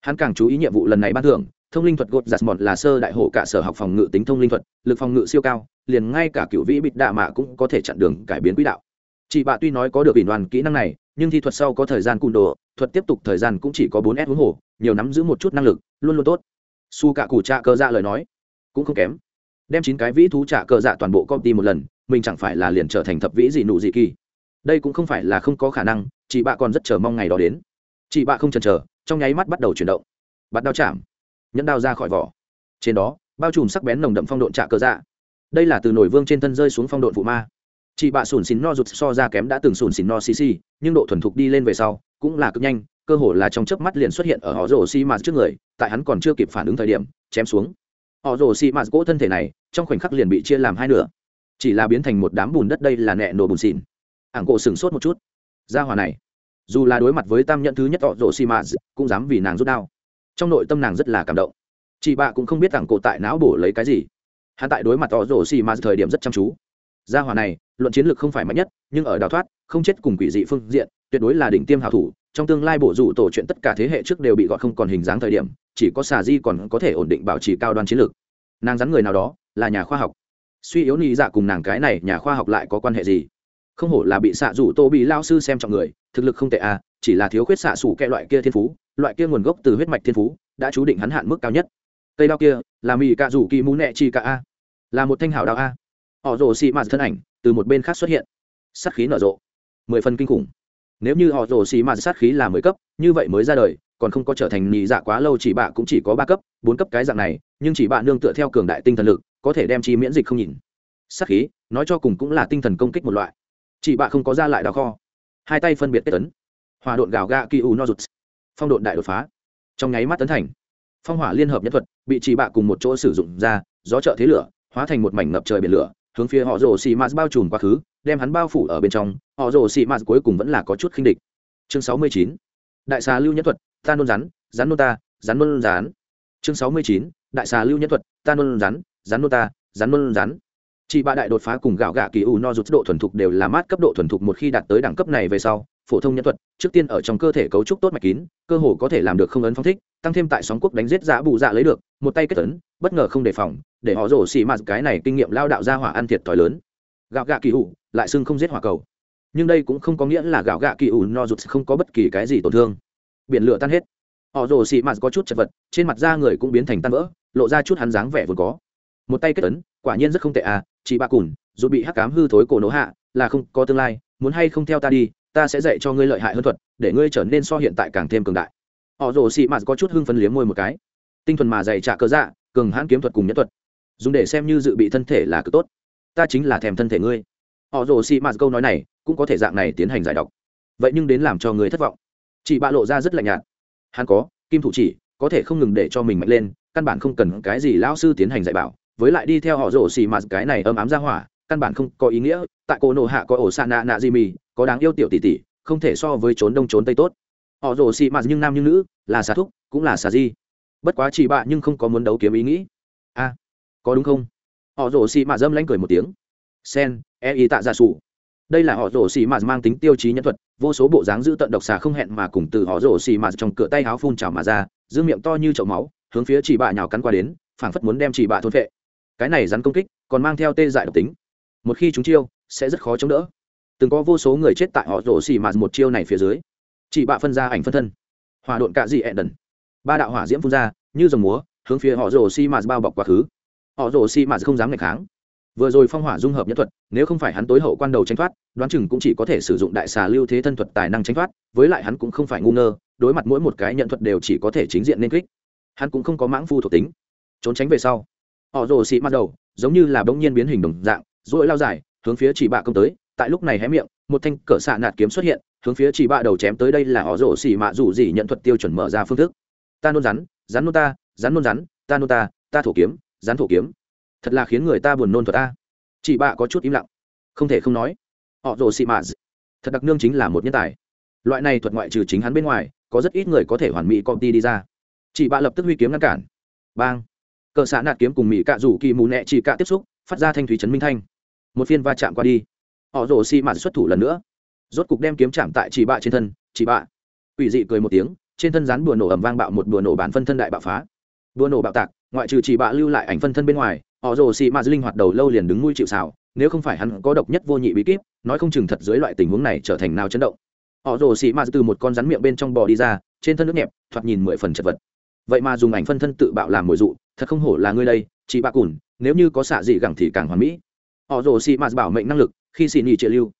Hắn càng chú ý nhiệm vụ lần này ban thưởng. Thông linh thuật gột giặt mọt là sơ đại hộ cả sở học phòng ngự tính thông linh thuật, lực phòng ngự siêu cao, liền ngay cả cựu vĩ bịt đạ mạ cũng có thể chặn đường cải biến quỹ đạo chị bạ tuy nói có được ủy đoàn kỹ năng này, nhưng thi thuật sau có thời gian cung đồ, thuật tiếp tục thời gian cũng chỉ có bốn s huống hồ, nhiều nắm giữ một chút năng lực, luôn luôn tốt. Su cả củ trạ cơ dạ lời nói, cũng không kém. Đem chín cái vĩ thú trạ cơ dạ toàn bộ công ty một lần, mình chẳng phải là liền trở thành thập vĩ gì nụ gì kỳ. Đây cũng không phải là không có khả năng, chị bạ còn rất chờ mong ngày đó đến. Chị bạ không chần chờ, trong nháy mắt bắt đầu chuyển động. Bắt đao chạm, nhẫn đao ra khỏi vỏ. Trên đó, bao trùm sắc bén nồng đậm phong độn trạ cơ dạ. Đây là từ nổi vương trên thân rơi xuống phong độn phụ ma chị bạ sùn xìn no rụt so ra kém đã từng sùn xìn no cc nhưng độ thuần thục đi lên về sau, cũng là cực nhanh, cơ hồ là trong chớp mắt liền xuất hiện ở họ rồ xi mạt trước người, tại hắn còn chưa kịp phản ứng thời điểm, chém xuống. Họ rồ xi mạt gỗ thân thể này, trong khoảnh khắc liền bị chia làm hai nửa. Chỉ là biến thành một đám bùn đất đây là nẹ nổ bùn xìn ảng cổ sửng sốt một chút. Ra hòa này, dù là đối mặt với tam nhận thứ nhất họ rồ xi mạt, cũng dám vì nàng rút đao. Trong nội tâm nàng rất là cảm động. Chị bạ cũng không biết ảng cổ tại não bổ lấy cái gì. Hắn tại đối mặt họ rồ xi mạt thời điểm rất chăm chú gia hỏa này, luận chiến lược không phải mạnh nhất, nhưng ở đào thoát, không chết cùng quỷ dị phương diện, tuyệt đối là đỉnh tiêm hảo thủ. Trong tương lai bổ rủ tổ chuyện tất cả thế hệ trước đều bị gọi không còn hình dáng thời điểm, chỉ có xà di còn có thể ổn định bảo trì cao đoan chiến lược nàng rắn người nào đó, là nhà khoa học. Suy yếu nị dạ cùng nàng cái này nhà khoa học lại có quan hệ gì? Không hổ là bị xạ rủ tô bị lao sư xem trọng người, thực lực không tệ à chỉ là thiếu khuyết xạ sủ kẹ loại kia thiên phú, loại kia nguồn gốc từ huyết mạch thiên phú, đã chú định hắn hạn mức cao nhất. Cây đao kia, là mì cạ rủ kỳ mũ nẹ chi cạ a. Là một thanh hảo đao a họ rồ xì mạt thân ảnh từ một bên khác xuất hiện. Sát khí nở rộ. Mười phần kinh khủng. Nếu như họ rồ xì mạt sát khí là mười cấp, như vậy mới ra đời, còn không có trở thành nhị dạ quá lâu chỉ bạ cũng chỉ có ba cấp, bốn cấp cái dạng này, nhưng chỉ bạ nương tựa theo cường đại tinh thần lực, có thể đem chi miễn dịch không nhìn. Sát khí, nói cho cùng cũng là tinh thần công kích một loại. Chỉ bạ không có ra lại đào kho. Hai tay phân biệt kết tấn hòa độn gào ga ki u no rụt. Phong độn đại đột phá. Trong nháy mắt tấn thành. Phong hỏa liên hợp nhất thuật, bị chỉ bạ cùng một chỗ sử dụng ra, gió trợ thế lửa, hóa thành một mảnh ngập trời biển lửa hướng phía họ rồ xì mạt bao trùm quá khứ, đem hắn bao phủ ở bên trong, họ rồ xì mạt cuối cùng vẫn là có chút khinh địch. Chương sáu mươi chín, đại xà lưu nhân thuật, ta nôn rắn rắn nôn ta, rắn nôn rán chương sáu mươi chín, đại xà lưu nhân thuật, ta nôn rắn rắn nôn ta, rắn nôn rắn. Chị ba đại đột phá cùng gạo gạ kỳ u no rút độ thuần thục đều là mát cấp độ thuần thục một khi đạt tới đẳng cấp này về sau phổ thông nhân thuật, trước tiên ở trong cơ thể cấu trúc tốt mạch kín, cơ hồ có thể làm được không ấn phong thích, tăng thêm tại sóng quốc đánh giết giã bù dạ lấy được, một tay kết tấn bất ngờ không đề phòng, để họ rổ xì mạt cái này kinh nghiệm lao đạo ra hỏa ăn thiệt thòi lớn. Gạo gạ kỳ ủ, lại xưng không giết hỏa cầu. Nhưng đây cũng không có nghĩa là gạo gạ kỳ ủ no rụt không có bất kỳ cái gì tổn thương. Biển lửa tan hết. Họ rổ xì mạt có chút chật vật, trên mặt da người cũng biến thành tan vỡ, lộ ra chút hắn dáng vẻ vốn có. Một tay kết tấn quả nhiên rất không tệ à chị ba cùn dù bị hắc cám hư thối cổ nổ hạ, là không có tương lai, muốn hay không theo ta đi ta sẽ dạy cho ngươi lợi hại hơn thuật, để ngươi trở nên so hiện tại càng thêm cường đại. Họ rồ xị mạt có chút hưng phấn liếm môi một cái. Tinh thuần mà dày trả cơ dạ cường hãn kiếm thuật cùng nhất thuật. Dùng để xem như dự bị thân thể là cực tốt. Ta chính là thèm thân thể ngươi. Họ rồ xị mạt câu nói này cũng có thể dạng này tiến hành giải độc. Vậy nhưng đến làm cho người thất vọng. Chị bạ lộ ra rất lạnh nhạt. Hắn có, kim thủ chỉ, có thể không ngừng để cho mình mạnh lên, căn bản không cần cái gì lão sư tiến hành dạy bảo. Với lại đi theo họ rồ xì mạt cái này ấm ám ra hỏa căn bản không có ý nghĩa, tại cô nộ hạ có ổ xạ nạ nạ di mì, có đáng yêu tiểu tỷ tỷ, không thể so với trốn đông trốn tây tốt. Họ rồ xì mạt nhưng nam nhưng nữ, là xà thúc, cũng là xà di. Bất quá chỉ bạ nhưng không có muốn đấu kiếm ý nghĩ. A có đúng không? Họ rồ xì mạt dâm lanh cười một tiếng. Sen e y tạ gia sủ. Đây là họ rồ xì mạt mang tính tiêu chí nhân thuật, vô số bộ dáng giữ tận độc xà không hẹn mà cùng từ họ rồ xì mạt trong cửa tay áo phun trào mà ra, giữ miệng to như chậu máu, hướng phía chỉ bạ nhào cắn qua đến, phảng phất muốn đem chỉ bạ thôn vệ cái này rắn công kích, còn mang theo tê dại độc tính một khi chúng chiêu, sẽ rất khó chống đỡ. Từng có vô số người chết tại họ rổ xì mạt một chiêu này phía dưới. Chỉ bạ phân ra ảnh phân thân. Hòa độn cạ dị ẹn đần. Ba đạo hỏa diễm phun ra, như dòng múa, hướng phía họ rổ xì mạt bao bọc quá khứ. Họ rổ xì mạt không dám ngày kháng. Vừa rồi phong hỏa dung hợp nhất thuật, nếu không phải hắn tối hậu quan đầu tranh thoát, đoán chừng cũng chỉ có thể sử dụng đại xà lưu thế thân thuật tài năng tranh thoát, với lại hắn cũng không phải ngu ngơ, đối mặt mỗi một cái nhận thuật đều chỉ có thể chính diện nên kích. Hắn cũng không có mãng phu thuộc tính. Trốn tránh về sau, họ rồ xị mặt đầu, giống như là bỗng nhiên biến hình đồng dạng dỗi lao dài hướng phía chỉ bạ công tới. Tại lúc này hé miệng, một thanh cỡ xạ nạt kiếm xuất hiện, hướng phía chỉ bạ đầu chém tới đây là họ rồ xỉ mạ rủ gì nhận thuật tiêu chuẩn mở ra phương thức. Ta nôn rắn rắn nôn ta, rắn nôn rắn, ta nôn ta ta thổ kiếm, rắn thổ kiếm. Thật là khiến người ta buồn nôn thuật ta chị bạ có chút im lặng, không thể không nói, họ rồ xỉ mạ thật đặc nương chính là một nhân tài. Loại này thuật ngoại trừ chính hắn bên ngoài, có rất ít người có thể hoàn mỹ công ty đi ra. Chị bạ lập tức huy kiếm ngăn cản. Bang. Cờ xạ nạt kiếm cùng mỹ cạ rủ kỳ mù nẹ chỉ cạ tiếp xúc, phát ra thanh thúy trấn minh thanh một phiên va chạm qua đi. Họ rồ xi mạt xuất thủ lần nữa. Rốt cục đem kiếm chạm tại chỉ bạ trên thân, chỉ bạ. Ủy dị cười một tiếng, trên thân rán bùa nổ ẩm vang bạo một bùa nổ bản phân thân đại bạo phá. Bùa nổ bạo tạc, ngoại trừ chỉ bạ lưu lại ảnh phân thân bên ngoài, họ rồ xi mạt linh hoạt đầu lâu liền đứng nuôi chịu xào nếu không phải hắn có độc nhất vô nhị bí kíp, nói không chừng thật dưới loại tình huống này trở thành nào chấn động. Họ rồ xi mạt từ một con rắn miệng bên trong bò đi ra, trên thân nước nhẹp, thoạt nhìn mười phần chật vật. Vậy mà dùng ảnh phân thân tự bạo làm mồi dụ, thật không hổ là ngươi đây chị bạ cùn, nếu như có xạ dị gẳng thì càng hoàn mỹ họ rồ xì mạt bảo mệnh năng lực, khi xì nhì trị lưu.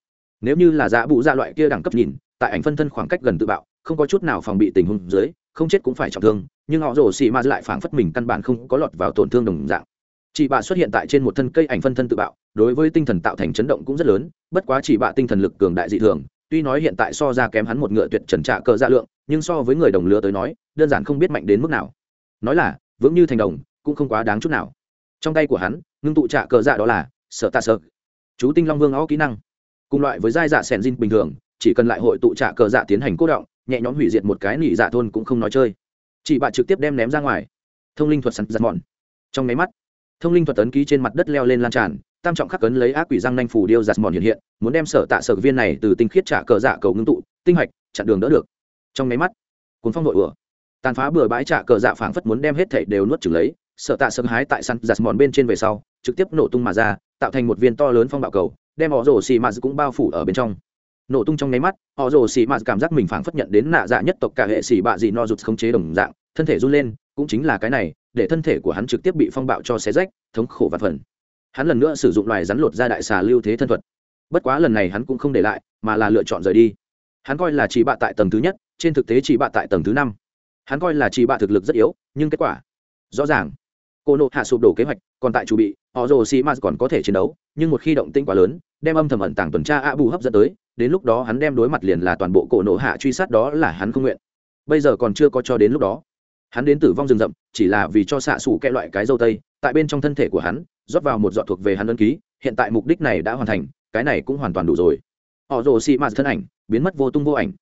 Nếu như là dạ bụ dạ loại kia đẳng cấp nhìn, tại ảnh phân thân khoảng cách gần tự bạo, không có chút nào phòng bị tình huống dưới, không chết cũng phải trọng thương, nhưng họ rồ xì mạt lại phảng phất mình căn bản không có lọt vào tổn thương đồng dạng. Chị bạ xuất hiện tại trên một thân cây ảnh phân thân tự bạo, đối với tinh thần tạo thành chấn động cũng rất lớn, bất quá chỉ bạ tinh thần lực cường đại dị thường, tuy nói hiện tại so ra kém hắn một ngựa tuyệt trần trạ cờ dạ lượng, nhưng so với người đồng lứa tới nói, đơn giản không biết mạnh đến mức nào. Nói là, vững như thành đồng, cũng không quá đáng chút nào. Trong tay của hắn, ngưng tụ trạ cờ dạ đó là sợ tạ sợ. Chú tinh long vương ó kỹ năng. Cùng loại với giai dạ sẻn dinh bình thường, chỉ cần lại hội tụ trả cờ dạ tiến hành cố động, nhẹ nhõm hủy diệt một cái nỉ dạ thôn cũng không nói chơi. Chị bạ trực tiếp đem ném ra ngoài. Thông linh thuật sẵn giặt mòn. Trong máy mắt, thông linh thuật tấn ký trên mặt đất leo lên lan tràn, tam trọng khắc cấn lấy ác quỷ răng nanh phủ điêu giặt mòn hiện hiện, muốn đem sở tạ sở viên này từ tinh khiết trả cờ dạ cầu ngưng tụ, tinh hạch chặn đường đỡ được. Trong máy mắt, cuốn phong nội ửa tàn phá bừa bãi trả cờ dạ phảng phất muốn đem hết thảy đều nuốt chửng lấy sở tạ sơ hái tại săn giặt mòn bên trên về sau, trực tiếp nổ tung mà ra tạo thành một viên to lớn phong bạo cầu, đem họ rổ xì mạt cũng bao phủ ở bên trong. Nổ tung trong nháy mắt, họ rồ xì mạt cảm giác mình phảng phất nhận đến nạ dạ nhất tộc cả hệ xì bạ gì no rụt không chế đồng dạng, thân thể run lên, cũng chính là cái này, để thân thể của hắn trực tiếp bị phong bạo cho xé rách, thống khổ và phần. Hắn lần nữa sử dụng loài rắn lột ra đại xà lưu thế thân thuật. Bất quá lần này hắn cũng không để lại, mà là lựa chọn rời đi. Hắn coi là chỉ bạ tại tầng thứ nhất, trên thực tế chỉ bạ tại tầng thứ năm. Hắn coi là chỉ bạ thực lực rất yếu, nhưng kết quả rõ ràng cô nộ hạ sụp đổ kế hoạch, còn tại chủ bị, họ rồ xì mạt còn có thể chiến đấu, nhưng một khi động tinh quá lớn, đem âm thầm ẩn tàng tuần tra a bù hấp dẫn tới, đến lúc đó hắn đem đối mặt liền là toàn bộ cổ nộ hạ truy sát đó là hắn không nguyện. Bây giờ còn chưa có cho đến lúc đó. Hắn đến tử vong rừng rậm, chỉ là vì cho xạ xù kẹ loại cái dâu tây, tại bên trong thân thể của hắn, rót vào một dọn thuộc về hắn ân ký, hiện tại mục đích này đã hoàn thành, cái này cũng hoàn toàn đủ rồi. Họ rồ xị mạt thân ảnh, biến mất vô tung vô ảnh.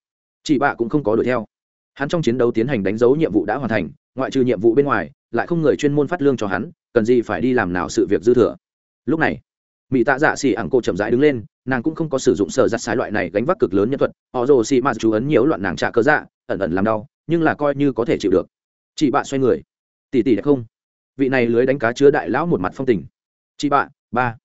Chị bạ cũng không có đuổi theo. Hắn trong chiến đấu tiến hành đánh dấu nhiệm vụ đã hoàn thành, ngoại trừ nhiệm vụ bên ngoài lại không người chuyên môn phát lương cho hắn, cần gì phải đi làm nào sự việc dư thừa. Lúc này mỹ tạ dạ xỉ ẳng cô chậm rãi đứng lên, nàng cũng không có sử dụng sở giặt sái loại này gánh vác cực lớn nhân thuật, họ rồ xì mạt chú ấn nhiễu loạn nàng trả cơ dạ ẩn ẩn làm đau, nhưng là coi như có thể chịu được. Chị bạn xoay người. Tỉ tỉ đẹp không? Vị này lưới đánh cá chứa đại lão một mặt phong tình. Chị bạn, ba.